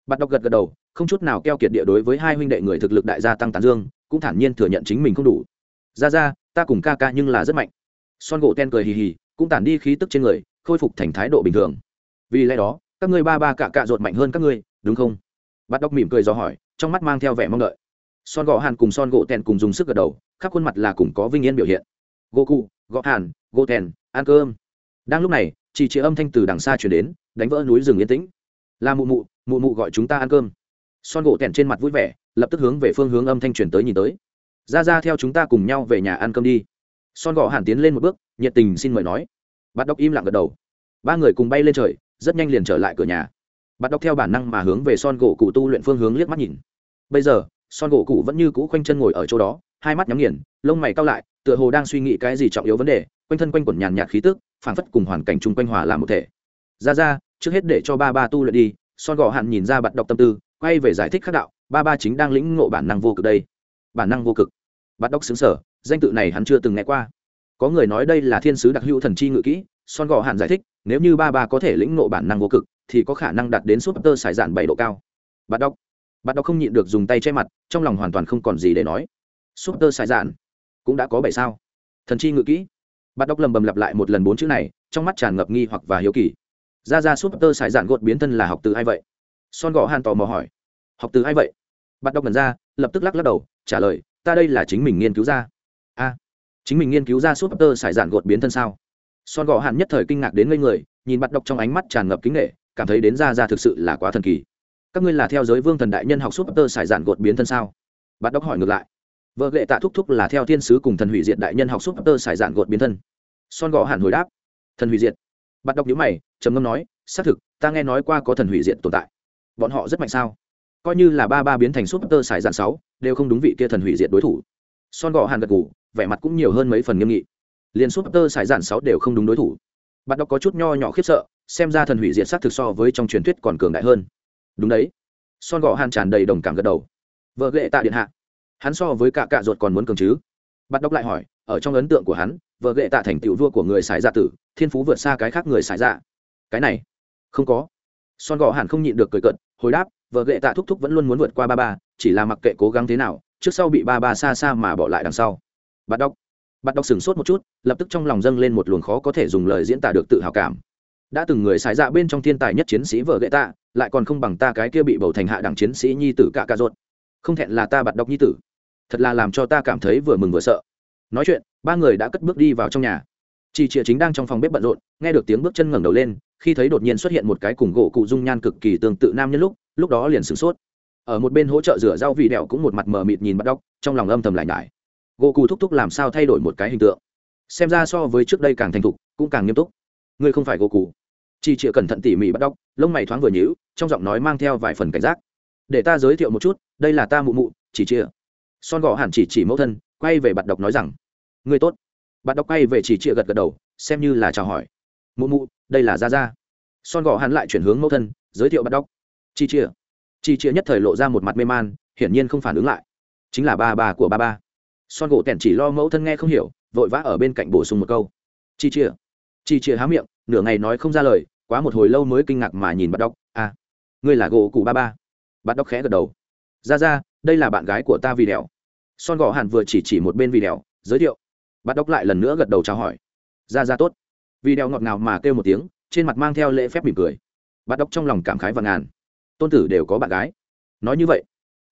Bạn đọc gật gật đầu không chút nào keo kiệt địa đối với hai huynh đệ người thực lực đại gia tăng tán dương, cũng thản nhiên thừa nhận chính mình không đủ. Ra ra, ta cùng ca ca nhưng là rất mạnh. Son gỗ ten cười hì hì, cũng tản đi khí tức trên người, khôi phục thành thái độ bình thường. Vì lẽ đó, các ngươi ba ba cạ cạ ruột mạnh hơn các ngươi, đúng không? Bắt đọc mỉm cười do hỏi, trong mắt mang theo vẻ mong đợi. Son gỗ hàn cùng son gỗ tèn cùng dùng sức gật đầu, khắp khuôn mặt là cùng có vinh yên biểu hiện. Gỗ cụ gõ hàn, gỗ tèn, ăn cơm. Đang lúc này, chỉ chị âm thanh từ đằng xa chuyển đến, đánh vỡ núi rừng yên tĩnh. Là mụ mụ mụ mụ gọi chúng ta ăn cơm son gỗ tèn trên mặt vui vẻ, lập tức hướng về phương hướng âm thanh truyền tới nhìn tới. Ra ra theo chúng ta cùng nhau về nhà ăn cơm đi. Son gỗ hàn tiến lên một bước, nhiệt tình xin mời nói. Bắt đọc im lặng gật đầu. Ba người cùng bay lên trời, rất nhanh liền trở lại cửa nhà. Bắt đọc theo bản năng mà hướng về son gỗ cụ tu luyện phương hướng liếc mắt nhìn. Bây giờ, son gỗ cụ vẫn như cũ khoanh chân ngồi ở chỗ đó, hai mắt nhắm nghiền, lông mày cao lại, tựa hồ đang suy nghĩ cái gì trọng yếu vấn đề, quanh thân quanh quẩn nhàn nhạt khí tức, phảng phất cùng hoàn cảnh chung quanh hòa làm một thể. Ra ra, trước hết để cho ba ba tu luyện đi, son gỗ hạn nhìn ra bặt đọc tâm tư quay về giải thích khắc đạo, ba ba chính đang lĩnh ngộ bản năng vô cực đây. Bản năng vô cực. Bắt đọc xứng sở, danh tự này hắn chưa từng nghe qua. Có người nói đây là thiên sứ đặc hữu thần chi ngự kỹ, son gò hạn giải thích, nếu như ba ba có thể lĩnh ngộ bản năng vô cực, thì có khả năng đạt đến súp tơ sải dạn bảy độ cao. Bắt đọc bắt đọc không nhịn được dùng tay che mặt, trong lòng hoàn toàn không còn gì để nói. Súp tơ sải dạn cũng đã có bảy sao. Thần chi ngự kỹ. Bắt đọc lầm bầm lặp lại một lần bốn chữ này, trong mắt tràn ngập nghi hoặc và hiếu kỳ. Ra ra súp tơ sải dạn gột biến thân là học từ ai vậy? Son gò hàn tò mò hỏi, học từ ai vậy? Bạn đọc gần ra, lập tức lắc lắc đầu, trả lời, ta đây là chính mình nghiên cứu ra. A, chính mình nghiên cứu ra súp tơ sải dạn gột biến thân sao? Son gò hàn nhất thời kinh ngạc đến ngây người, nhìn bạn đọc trong ánh mắt tràn ngập kính nghệ cảm thấy đến ra ra thực sự là quá thần kỳ. Các ngươi là theo giới vương thần đại nhân học súp tơ sải dạn gột biến thân sao? Bạn đọc hỏi ngược lại, vợ lệ tạ thúc thúc là theo thiên sứ cùng thần hủy diệt đại nhân học súp tơ sải dạn gột biến thân. Son gò hàn hồi đáp, thần hủy diệt. Bạn đọc nhíu mày, trầm ngâm nói, xác thực, ta nghe nói qua có thần hủy diệt tồn tại bọn họ rất mạnh sao? Coi như là ba ba biến thành súp tơ sải dạn sáu, đều không đúng vị kia thần hủy diệt đối thủ. Son gò hàn gật ngủ vẻ mặt cũng nhiều hơn mấy phần nghiêm nghị. Liền súp tơ sải dạn sáu đều không đúng đối thủ. Bạn đọc có chút nho nhỏ khiếp sợ, xem ra thần hủy diệt sát thực so với trong truyền thuyết còn cường đại hơn. Đúng đấy. Son gò hàn tràn đầy đồng cảm gật đầu. Vợ ghệ tạ điện hạ. Hắn so với cả cạ ruột còn muốn cường chứ? Bạn đọc lại hỏi, ở trong ấn tượng của hắn, vợ ghệ tạ thành tựu vua của người sải dạ tử, thiên phú vượt xa cái khác người sải dạ. Cái này, không có. Son gò hàn không nhịn được cười cận hồi đáp, vợ ghệ tạ thúc thúc vẫn luôn muốn vượt qua ba ba, chỉ là mặc kệ cố gắng thế nào, trước sau bị ba ba xa xa mà bỏ lại đằng sau. Bắt đọc. Bắt đọc sửng sốt một chút, lập tức trong lòng dâng lên một luồng khó có thể dùng lời diễn tả được tự hào cảm. Đã từng người xài dạ bên trong thiên tài nhất chiến sĩ vợ ghệ tạ, lại còn không bằng ta cái kia bị bầu thành hạ đẳng chiến sĩ nhi tử cả ca ruột. Không thẹn là ta bắt đọc nhi tử. Thật là làm cho ta cảm thấy vừa mừng vừa sợ. Nói chuyện, ba người đã cất bước đi vào trong nhà. Chị chịa chính đang trong phòng bếp bận rộn, nghe được tiếng bước chân ngẩng đầu lên khi thấy đột nhiên xuất hiện một cái cùng gỗ cụ dung nhan cực kỳ tương tự nam nhân lúc lúc đó liền sửng sốt. Ở một bên hỗ trợ rửa rau vị đẹo cũng một mặt mờ mịt nhìn bắt đóc, trong lòng âm thầm lại nhải. Gỗ cụ thúc thúc làm sao thay đổi một cái hình tượng? Xem ra so với trước đây càng thành thục, cũng càng nghiêm túc. Ngươi không phải gỗ cụ. Chị chịa cẩn thận tỉ mỉ bắt đóc, lông mày thoáng vừa nhíu, trong giọng nói mang theo vài phần cảnh giác. Để ta giới thiệu một chút, đây là ta mụ mụ chỉ chịa. Son gõ hẳn chỉ chỉ mẫu thân, quay về bạn đọc nói rằng, ngươi tốt. Bạn đọc quay về chỉ chịa gật gật đầu, xem như là chào hỏi mụ mụ, đây là gia gia. Son gõ hắn lại chuyển hướng mẫu thân, giới thiệu bắt đóc. Chi chia. Chi chia nhất thời lộ ra một mặt mê man, hiển nhiên không phản ứng lại. Chính là ba bà của ba ba. Son gỗ tẻn chỉ lo mẫu thân nghe không hiểu, vội vã ở bên cạnh bổ sung một câu. Chi chia. Chi chia há miệng, nửa ngày nói không ra lời, quá một hồi lâu mới kinh ngạc mà nhìn bắt đóc. À ngươi là gỗ cụ ba ba. Bắt đóc khẽ gật đầu. Ra ra đây là bạn gái của ta vì đèo son gò hàn vừa chỉ chỉ một bên vì đèo giới thiệu. Bắt đóc lại lần nữa gật đầu chào hỏi. Ra ra tốt vì đeo ngọt ngào mà kêu một tiếng, trên mặt mang theo lễ phép mỉm cười. Bắt đọc trong lòng cảm khái và ngàn. Tôn tử đều có bạn gái. Nói như vậy,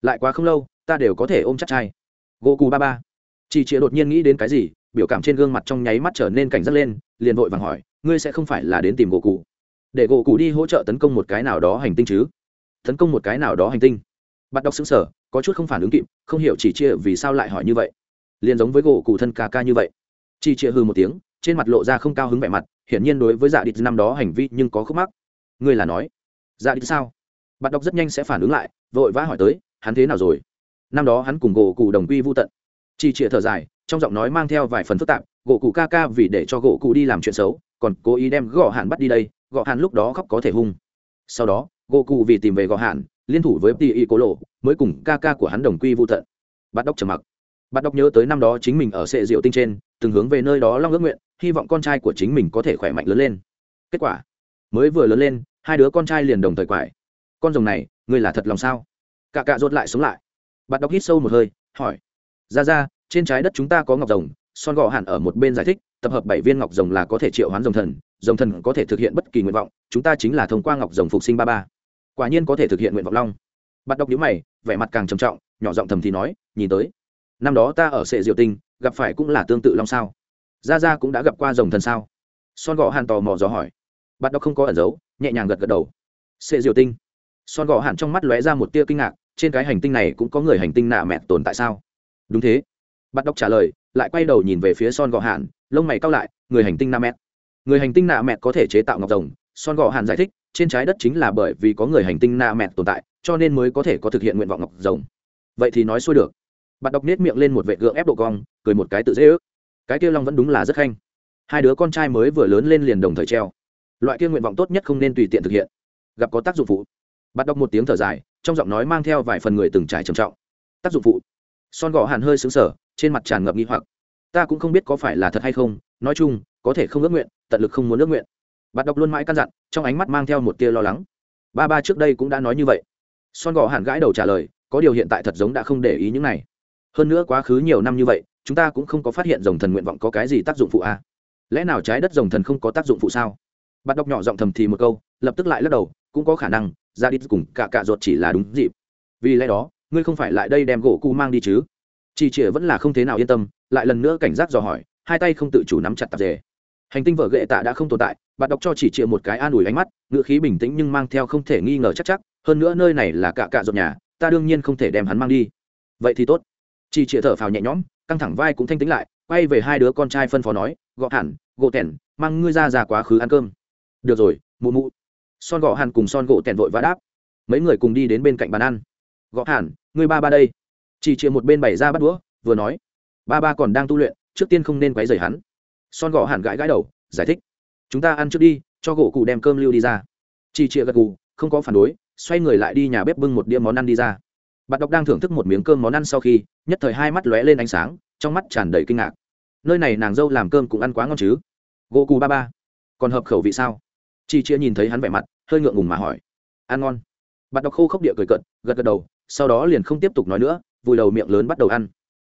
lại quá không lâu, ta đều có thể ôm chắc trai. Gỗ cù ba ba. Chị chịa đột nhiên nghĩ đến cái gì, biểu cảm trên gương mặt trong nháy mắt trở nên cảnh giác lên, liền vội vàng hỏi, ngươi sẽ không phải là đến tìm gỗ cụ để gỗ cụ đi hỗ trợ tấn công một cái nào đó hành tinh chứ? Tấn công một cái nào đó hành tinh? Bắt đọc xứng sở có chút không phản ứng kịp, không hiểu chỉ chia vì sao lại hỏi như vậy. Liền giống với gỗ cụ thân ca ca như vậy. Chỉ chia hư một tiếng trên mặt lộ ra không cao hứng vẻ mặt, hiển nhiên đối với dạ đít năm đó hành vi nhưng có khúc mắc. Ngươi là nói dạ đít sao? Bạn đọc rất nhanh sẽ phản ứng lại, vội vã hỏi tới, hắn thế nào rồi? Năm đó hắn cùng gỗ cụ đồng quy vô tận. Chỉ chia thở dài, trong giọng nói mang theo vài phần phức tạp, gỗ cụ ca ca vì để cho gỗ cụ đi làm chuyện xấu, còn cố ý đem gõ hạn bắt đi đây, gõ hạn lúc đó khóc có thể hung. Sau đó, gỗ cụ vì tìm về gõ hạn liên thủ với ti y cố lộ, mới cùng ca ca của hắn đồng quy vô tận. Bắt đốc trầm mặc. Bắt đốc nhớ tới năm đó chính mình ở sệ diệu tinh trên, từng hướng về nơi đó long ước nguyện hy vọng con trai của chính mình có thể khỏe mạnh lớn lên. Kết quả, mới vừa lớn lên, hai đứa con trai liền đồng thời quải. Con rồng này, ngươi là thật lòng sao? Cả cạ rốt lại sống lại. Bắt đốc hít sâu một hơi, hỏi. Ra ra, trên trái đất chúng ta có ngọc rồng, son gò hẳn ở một bên giải thích, tập hợp bảy viên ngọc rồng là có thể triệu hoán rồng thần rồng thần có thể thực hiện bất kỳ nguyện vọng, chúng ta chính là thông qua ngọc rồng phục sinh ba ba. Quả nhiên có thể thực hiện nguyện vọng long. Bắt đọc nhíu mày, vẻ mặt càng trầm trọng, nhỏ giọng thầm thì nói, nhìn tới, năm đó ta ở sệ diệu tinh, gặp phải cũng là tương tự long sao gia gia cũng đã gặp qua rồng thần sao? Son gò hàn tò mò dò hỏi. Bắt đọc không có ẩn giấu, nhẹ nhàng gật gật đầu. Sệ diệu tinh. Son gò hàn trong mắt lóe ra một tia kinh ngạc, trên cái hành tinh này cũng có người hành tinh nạ mẹ tồn tại sao? Đúng thế. Bắt đọc trả lời, lại quay đầu nhìn về phía son gò hàn, lông mày cao lại, người hành tinh nạ mẹ. Người hành tinh nạ mẹ có thể chế tạo ngọc rồng, son gò hàn giải thích, trên trái đất chính là bởi vì có người hành tinh nạ mẹ tồn tại, cho nên mới có thể có thực hiện nguyện vọng ngọc rồng. Vậy thì nói xuôi được. Bạn đọc nết miệng lên một vệ gượng ép độ cong, cười một cái tự dễ ước cái kia long vẫn đúng là rất khanh. Hai đứa con trai mới vừa lớn lên liền đồng thời treo. Loại kia nguyện vọng tốt nhất không nên tùy tiện thực hiện. Gặp có tác dụng phụ. Bắt đọc một tiếng thở dài, trong giọng nói mang theo vài phần người từng trải trầm trọng. Tác dụng phụ. Son gò hàn hơi xứng sở trên mặt tràn ngập nghi hoặc. Ta cũng không biết có phải là thật hay không, nói chung, có thể không ước nguyện, tận lực không muốn ước nguyện. Bạn đọc luôn mãi căn dặn, trong ánh mắt mang theo một tia lo lắng. Ba ba trước đây cũng đã nói như vậy. Son gò hàn gãi đầu trả lời, có điều hiện tại thật giống đã không để ý những này hơn nữa quá khứ nhiều năm như vậy, chúng ta cũng không có phát hiện dòng thần nguyện vọng có cái gì tác dụng phụ a à? lẽ nào trái đất dòng thần không có tác dụng phụ sao? Bạn đọc nhỏ giọng thầm thì một câu, lập tức lại lắc đầu, cũng có khả năng, ra đi cùng cả cạ ruột chỉ là đúng dịp. Vì lẽ đó, ngươi không phải lại đây đem gỗ cu mang đi chứ? Chị chĩa vẫn là không thế nào yên tâm, lại lần nữa cảnh giác dò hỏi, hai tay không tự chủ nắm chặt tạp dề. Hành tinh vợ ghệ tạ đã không tồn tại bạn đọc cho chỉ chịa một cái an ủi ánh mắt ngựa khí bình tĩnh nhưng mang theo không thể nghi ngờ chắc chắc, hơn nữa nơi này là cạ cạ ruột nhà, ta đương nhiên không thể đem hắn mang đi. Vậy thì tốt chỉ chĩa thở phào nhẹ nhõm, căng thẳng vai cũng thanh tính lại, quay về hai đứa con trai phân phó nói, gọ hẳn gỗ tẻn mang ngươi ra ra quá khứ ăn cơm. Được rồi, mụ mụ. Son gọ hàn cùng son gỗ tẻn vội và đáp. Mấy người cùng đi đến bên cạnh bàn ăn. Gọ hẳn ngươi ba ba đây. Chỉ chĩa một bên bày ra bắt đũa, vừa nói, ba ba còn đang tu luyện, trước tiên không nên quấy rầy hắn. Son gọ hẳn gãi gãi đầu, giải thích, chúng ta ăn trước đi, cho gỗ cụ đem cơm lưu đi ra. Chị chĩa gật cụ không có phản đối, xoay người lại đi nhà bếp bưng một đĩa món ăn đi ra bạn đọc đang thưởng thức một miếng cơm món ăn sau khi, nhất thời hai mắt lóe lên ánh sáng, trong mắt tràn đầy kinh ngạc. Nơi này nàng dâu làm cơm cũng ăn quá ngon chứ? Gỗ cù ba ba. Còn hợp khẩu vị sao? Chị chia nhìn thấy hắn vẻ mặt, hơi ngượng ngùng mà hỏi. Ăn ngon. Bạn đọc khô khốc địa cười cận gật gật đầu, sau đó liền không tiếp tục nói nữa, vùi đầu miệng lớn bắt đầu ăn.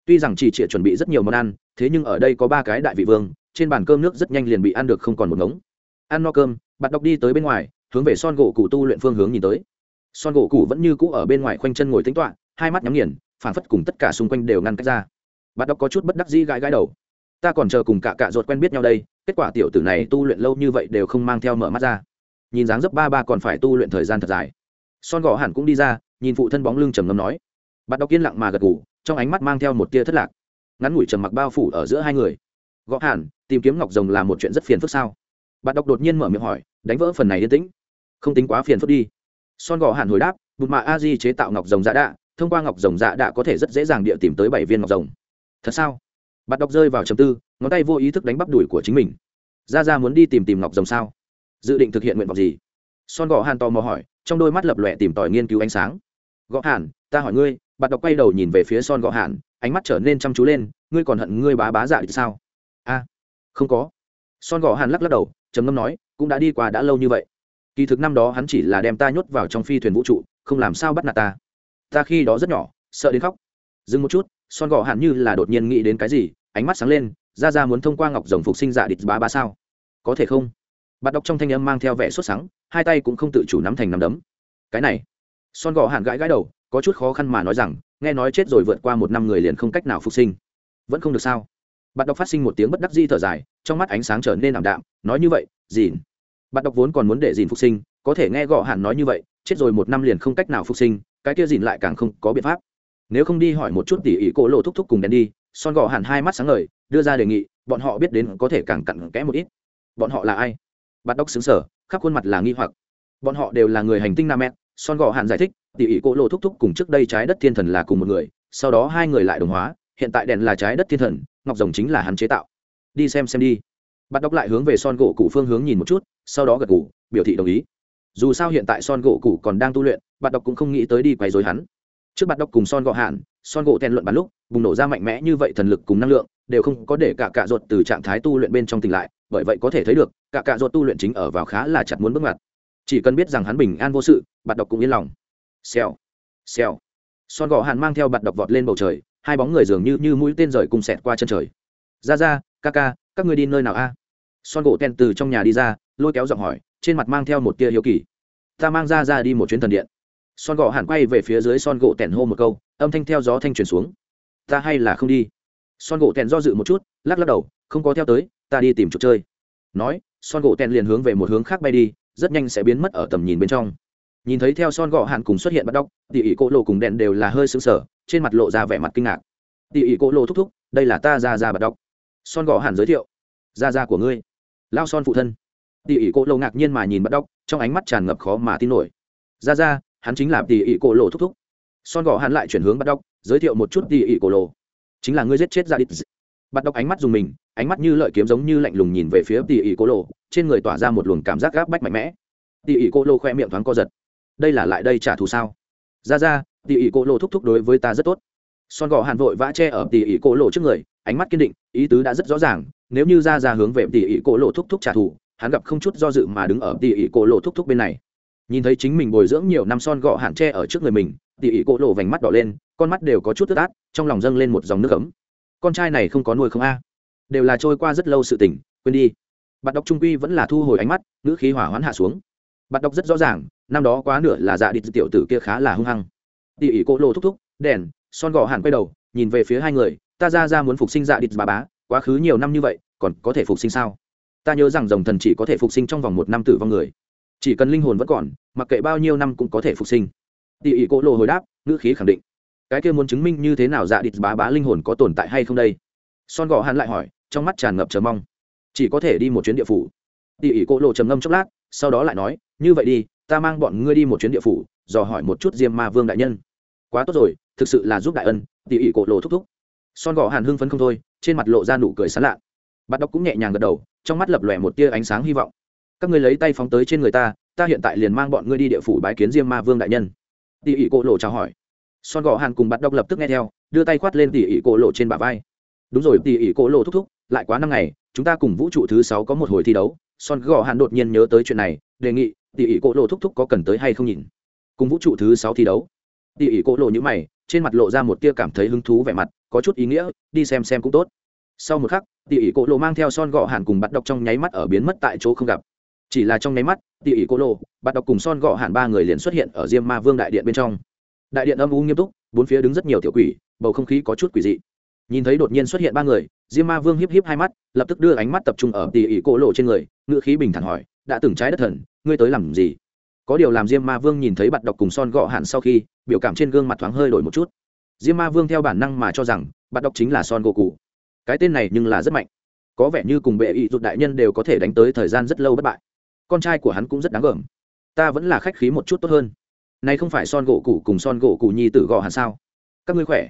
Tuy rằng chị chia chuẩn bị rất nhiều món ăn, thế nhưng ở đây có ba cái đại vị vương, trên bàn cơm nước rất nhanh liền bị ăn được không còn một ngống. Ăn no cơm bạn đọc đi tới bên ngoài, hướng về son gỗ cụ tu luyện phương hướng nhìn tới son gỗ cụ vẫn như cũ ở bên ngoài khoanh chân ngồi tính toạ hai mắt nhắm nghiền phản phất cùng tất cả xung quanh đều ngăn cách ra. Bạn đọc có chút bất đắc dĩ gãi gãi đầu. Ta còn chờ cùng cả cạ ruột quen biết nhau đây, kết quả tiểu tử này tu luyện lâu như vậy đều không mang theo mở mắt ra. Nhìn dáng dấp ba ba còn phải tu luyện thời gian thật dài. Son gỗ hẳn cũng đi ra, nhìn phụ thân bóng lưng trầm ngâm nói. Bạn đọc yên lặng mà gật ngủ trong ánh mắt mang theo một tia thất lạc. Ngắn ngủi trầm mặc bao phủ ở giữa hai người. Gõ hẳn, tìm kiếm ngọc rồng là một chuyện rất phiền phức sao? Bạn đọc đột nhiên mở miệng hỏi, đánh vỡ phần này yên tĩnh. Không tính quá phiền phức đi son gò hàn hồi đáp, bụt mạ a di chế tạo ngọc rồng dạ đạ, thông qua ngọc rồng dạ đạ có thể rất dễ dàng địa tìm tới bảy viên ngọc rồng. Thật sao? Bạn đọc rơi vào chầm tư, ngón tay vô ý thức đánh bắp đùi của chính mình. Ra ra muốn đi tìm tìm ngọc rồng sao? Dự định thực hiện nguyện vọng gì? Son gò hàn tò mò hỏi, trong đôi mắt lập lòe tìm tòi nghiên cứu ánh sáng. Gõ hàn, ta hỏi ngươi. Bạn đọc quay đầu nhìn về phía son gõ hàn, ánh mắt trở nên chăm chú lên, ngươi còn hận ngươi bá bá dạ thì sao? A, không có. Son gò hàn lắc lắc đầu, trầm ngâm nói, cũng đã đi qua đã lâu như vậy kỳ thực năm đó hắn chỉ là đem ta nhốt vào trong phi thuyền vũ trụ, không làm sao bắt nạt ta. Ta khi đó rất nhỏ, sợ đến khóc. Dừng một chút, son gò hàn như là đột nhiên nghĩ đến cái gì, ánh mắt sáng lên, ra ra muốn thông qua ngọc rồng phục sinh dạ địch bá bá sao? Có thể không? Bạn đọc trong thanh âm mang theo vẻ xuất sáng hai tay cũng không tự chủ nắm thành nắm đấm. Cái này. Son gò hàn gãi gãi đầu, có chút khó khăn mà nói rằng, nghe nói chết rồi vượt qua một năm người liền không cách nào phục sinh. Vẫn không được sao? Bạn đọc phát sinh một tiếng bất đắc di thở dài, trong mắt ánh sáng trở nên ảm đạm, nói như vậy dìn bạn đọc vốn còn muốn để dìn phục sinh, có thể nghe gọ hẳn nói như vậy, chết rồi một năm liền không cách nào phục sinh, cái kia dìn lại càng không có biện pháp. Nếu không đi hỏi một chút tỉ ỉ cổ lộ thúc thúc cùng đèn đi, son gò hẳn hai mắt sáng ngời, đưa ra đề nghị, bọn họ biết đến có thể càng cặn kẽ một ít. Bọn họ là ai? Bạn đọc xứng sở, khắp khuôn mặt là nghi hoặc. Bọn họ đều là người hành tinh nam mẹ, son gò hẳn giải thích tỉ ỉ cổ lộ thúc thúc cùng trước đây trái đất thiên thần là cùng một người, sau đó hai người lại đồng hóa, hiện tại đèn là trái đất thiên thần, ngọc rồng chính là hắn chế tạo. Đi xem xem đi bạn đọc lại hướng về son gỗ cụ phương hướng nhìn một chút, sau đó gật cụ biểu thị đồng ý. Dù sao hiện tại son gỗ cụ còn đang tu luyện bạn đọc cũng không nghĩ tới đi quấy dối hắn. Trước bạn đọc cùng son gỗ hạn, son gỗ thèn luận bắn lúc, bùng nổ ra mạnh mẽ như vậy thần lực cùng năng lượng, đều không có để cả cạ ruột từ trạng thái tu luyện bên trong tỉnh lại, bởi vậy có thể thấy được, cả cạ ruột tu luyện chính ở vào khá là chặt muốn bước ngoặt. Chỉ cần biết rằng hắn bình an vô sự bạn đọc cũng yên lòng. Xèo xèo. Son gỗ hạn mang theo bạn đọc vọt lên bầu trời, hai bóng người dường như như mũi tên rời cùng xẹt qua chân trời. Ra ra, ca ca, các ngươi đi nơi nào a? Son gỗ ten từ trong nhà đi ra, lôi kéo giọng hỏi, trên mặt mang theo một tia hiếu kỳ. Ta mang ra ra đi một chuyến thần điện. Son gỗ hẳn quay về phía dưới son gỗ tèn hô một câu, âm thanh theo gió thanh truyền xuống. Ta hay là không đi. Son gỗ tèn do dự một chút, lắc lắc đầu, không có theo tới, ta đi tìm chỗ chơi. Nói, son gỗ tẻn liền hướng về một hướng khác bay đi, rất nhanh sẽ biến mất ở tầm nhìn bên trong. Nhìn thấy theo son gỗ hẳn cùng xuất hiện bắt đóc tỉ ỉ cỗ lộ cùng đèn đều là hơi sững sờ, trên mặt lộ ra vẻ mặt kinh ngạc. Tỉ ỉ cỗ lộ thúc thúc, đây là ta ra ra bắt đóc son gỗ hẳn giới thiệu, ra ra của ngươi lao son phụ thân. Tỉ ỉ cô lộ ngạc nhiên mà nhìn bắt đóc, trong ánh mắt tràn ngập khó mà tin nổi. Ra ra, hắn chính là tỉ ỉ cổ lộ thúc thúc. Son gò hắn lại chuyển hướng bắt đóc, giới thiệu một chút tỉ ỉ cổ lộ. Chính là ngươi giết chết ra đít. Bắt đóc ánh mắt dùng mình, ánh mắt như lợi kiếm giống như lạnh lùng nhìn về phía tỉ ỉ cổ lộ, trên người tỏa ra một luồng cảm giác gáp bách mạnh mẽ. Tỉ ỉ cổ lộ khoe miệng thoáng co giật. Đây là lại đây trả thù sao? Ra ra tỉ ỉ cổ lộ thúc thúc đối với ta rất tốt. Son gò hàn vội vã che ở tỉ ỉ cổ lộ trước người, ánh mắt kiên định, ý tứ đã rất rõ ràng nếu như ra ra hướng về tỉ ỉ cổ lộ thúc thúc trả thù, hắn gặp không chút do dự mà đứng ở tỉ ỉ cổ lộ thúc thúc bên này. Nhìn thấy chính mình bồi dưỡng nhiều năm son gọ hạn tre ở trước người mình tỉ ỉ cổ lộ vành mắt đỏ lên, con mắt đều có chút tức át, trong lòng dâng lên một dòng nước ấm. Con trai này không có nuôi không a. Đều là trôi qua rất lâu sự tỉnh quên đi. Bạn đọc trung quy vẫn là thu hồi ánh mắt, ngữ khí hỏa hoãn hạ xuống. Bạn đọc rất rõ ràng, năm đó quá nửa là dạ đi tiểu tử kia khá là hung hăng. Tỉ ỉ cổ lộ thúc thúc, đèn, son gọ hạn quay đầu, nhìn về phía hai người, ta ra ra muốn phục sinh dạ đi bà bá, quá khứ nhiều năm như vậy còn có thể phục sinh sao? Ta nhớ rằng dòng thần chỉ có thể phục sinh trong vòng một năm tử vong người. Chỉ cần linh hồn vẫn còn, mặc kệ bao nhiêu năm cũng có thể phục sinh. Tỉ ỉ cỗ lộ hồi đáp, ngữ khí khẳng định. Cái kia muốn chứng minh như thế nào dạ địch bá bá linh hồn có tồn tại hay không đây? Son gò hắn lại hỏi, trong mắt tràn ngập chờ mong. Chỉ có thể đi một chuyến địa phủ. Tỉ ỉ cỗ lộ trầm ngâm chốc lát, sau đó lại nói, như vậy đi, ta mang bọn ngươi đi một chuyến địa phủ, dò hỏi một chút diêm ma vương đại nhân. Quá tốt rồi, thực sự là giúp đại ân tỉ ỉ cỗ lộ thúc thúc. Son gò hàn hưng phấn không thôi, trên mặt lộ ra nụ cười sán lạ bạn đọc cũng nhẹ nhàng gật đầu, trong mắt lập lòe một tia ánh sáng hy vọng. Các ngươi lấy tay phóng tới trên người ta ta hiện tại liền mang bọn ngươi đi địa phủ bái kiến diêm ma vương đại nhân. Tỉ ỉ cổ lộ chào hỏi. Son gò hàn cùng bạn đọc lập tức nghe theo, đưa tay khoát lên tỉ ỉ cổ lộ trên bả vai. Đúng rồi tỉ ỉ cổ lộ thúc thúc, lại quá năm ngày, chúng ta cùng vũ trụ thứ sáu có một hồi thi đấu. Son gò hàn đột nhiên nhớ tới chuyện này, đề nghị tỉ ỉ cổ lộ thúc thúc có cần tới hay không nhìn? Cùng vũ trụ thứ sáu thi đấu. Tỉ ỉ cổ lộ như mày, trên mặt lộ ra một tia cảm thấy hứng thú vẻ mặt, có chút ý nghĩa, đi xem xem cũng tốt sau một khắc tỉ ỉ cổ lộ mang theo son gọ hàn cùng bắt đọc trong nháy mắt ở biến mất tại chỗ không gặp. Chỉ là trong nháy mắt tỉ ỉ cô lô bắt đọc cùng son gọ hạn ba người liền xuất hiện ở diêm ma vương đại điện bên trong. Đại điện âm u nghiêm túc, bốn phía đứng rất nhiều tiểu quỷ, bầu không khí có chút quỷ dị. Nhìn thấy đột nhiên xuất hiện ba người, diêm ma vương hiếp hiếp hai mắt, lập tức đưa ánh mắt tập trung ở tỉ ỉ cô lộ trên người ngựa khí bình thản hỏi, đã từng trái đất thần, ngươi tới làm gì? Có điều làm diêm ma vương nhìn thấy bạn đọc cùng son gọ hạn sau khi, biểu cảm trên gương mặt thoáng hơi đổi một chút. Diêm ma vương theo bản năng mà cho rằng bạn đọc chính là son gỗ cụ cái tên này nhưng là rất mạnh. Có vẻ như cùng bệ ý rụt đại nhân đều có thể đánh tới thời gian rất lâu bất bại. Con trai của hắn cũng rất đáng gờm. Ta vẫn là khách khí một chút tốt hơn. Này không phải son gỗ cụ cùng son gỗ cụ nhi tử gò hàn sao? Các ngươi khỏe?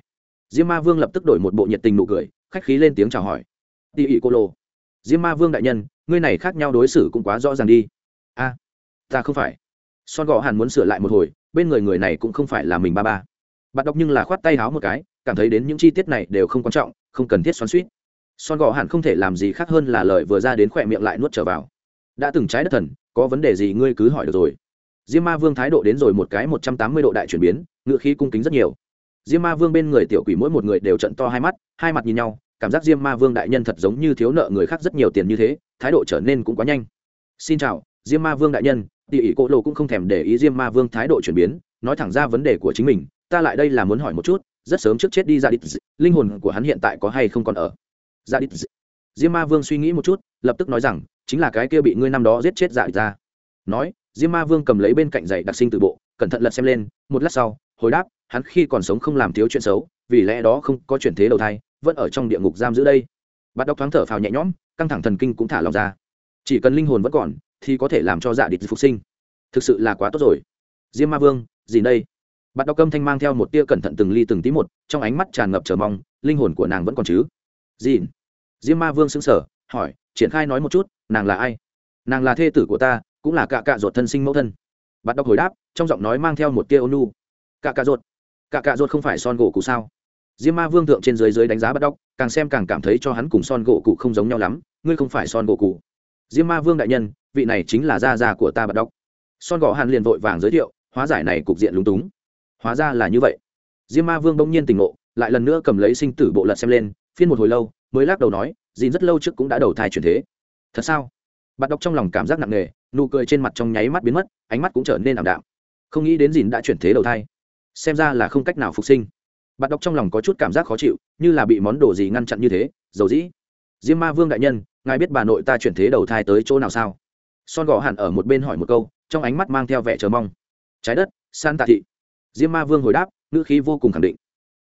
Diêm ma vương lập tức đổi một bộ nhiệt tình nụ cười, khách khí lên tiếng chào hỏi. Tỉ ỉ cô lô. Diêm ma vương đại nhân, ngươi này khác nhau đối xử cũng quá rõ ràng đi. A, ta không phải. Son gò hàn muốn sửa lại một hồi, bên người người này cũng không phải là mình ba ba. Bạn đọc nhưng là khoát tay háo một cái cảm thấy đến những chi tiết này đều không quan trọng, không cần thiết xoắn suýt son gò hàn không thể làm gì khác hơn là lời vừa ra đến khỏe miệng lại nuốt trở vào. Đã từng trái đất thần, có vấn đề gì ngươi cứ hỏi được rồi. Diêm ma vương thái độ đến rồi một cái một trăm tám mươi độ đại chuyển biến, ngựa khí cung kính rất nhiều. Diêm ma vương bên người tiểu quỷ mỗi một người đều trận to hai mắt, hai mặt nhìn nhau, cảm giác diêm ma vương đại nhân thật giống như thiếu nợ người khác rất nhiều tiền như thế, thái độ trở nên cũng quá nhanh. Xin chào, diêm ma vương đại nhân, tỉ ỉ cỗ lộ cũng không thèm để ý diêm ma vương thái độ chuyển biến, nói thẳng ra vấn đề của chính mình, ta lại đây là muốn hỏi một chút rất sớm trước chết đi ra đít linh hồn của hắn hiện tại có hay không còn ở? Ra đít diêm ma vương suy nghĩ một chút, lập tức nói rằng, chính là cái kia bị ngươi năm đó giết chết dạ ra. Nói, diêm ma vương cầm lấy bên cạnh giày đặc sinh từ bộ, cẩn thận lật xem lên, một lát sau, hồi đáp, hắn khi còn sống không làm thiếu chuyện xấu, vì lẽ đó không có chuyển thế đầu thai, vẫn ở trong địa ngục giam giữ đây. Bắt đọc thoáng thở phào nhẹ nhõm, căng thẳng thần kinh cũng thả lòng ra. Chỉ cần linh hồn vẫn còn, thì có thể làm cho dạ địch phục sinh. Thực sự là quá tốt rồi. Diêm ma vương, gì đây? Bạn đọc câm thanh mang theo một tia cẩn thận từng ly từng tí một, trong ánh mắt tràn ngập chờ mong, linh hồn của nàng vẫn còn chứ? Dìn diêm ma vương xứng sở hỏi, triển khai nói một chút, nàng là ai? Nàng là thê tử của ta, cũng là cạ cạ ruột thân sinh mẫu thân. Bạn đọc hồi đáp, trong giọng nói mang theo một tia ônu cạ cạ ruột. Cạ cạ ruột không phải son gỗ cụ sao? Diêm ma vương thượng trên dưới dưới đánh giá bắt đọc càng xem càng cảm thấy cho hắn cùng son gỗ cụ không giống nhau lắm, ngươi không phải son gỗ cụ. Diêm ma vương đại nhân, vị này chính là gia già của ta bắt đọc son gỗ hàn liền vội vàng giới thiệu, hóa giải này cục diện lúng túng hóa ra là như vậy. Diêm ma vương bỗng nhiên tỉnh ngộ, lại lần nữa cầm lấy sinh tử bộ lật xem lên, phiên một hồi lâu, mới lắc đầu nói, dìn rất lâu trước cũng đã đầu thai chuyển thế. Thật sao? Bạn đọc trong lòng cảm giác nặng nề, nụ cười trên mặt trong nháy mắt biến mất, ánh mắt cũng trở nên ảm đạm. Không nghĩ đến dìn đã chuyển thế đầu thai. Xem ra là không cách nào phục sinh. Bạn đọc trong lòng có chút cảm giác khó chịu, như là bị món đồ gì ngăn chặn như thế, dầu dĩ. Diêm ma vương đại nhân, ngài biết bà nội ta chuyển thế đầu thai tới chỗ nào sao? Son gõ hẳn ở một bên hỏi một câu, trong ánh mắt mang theo vẻ chờ mong. Trái đất, san tạ thị diêm ma vương hồi đáp ngữ khí vô cùng khẳng định.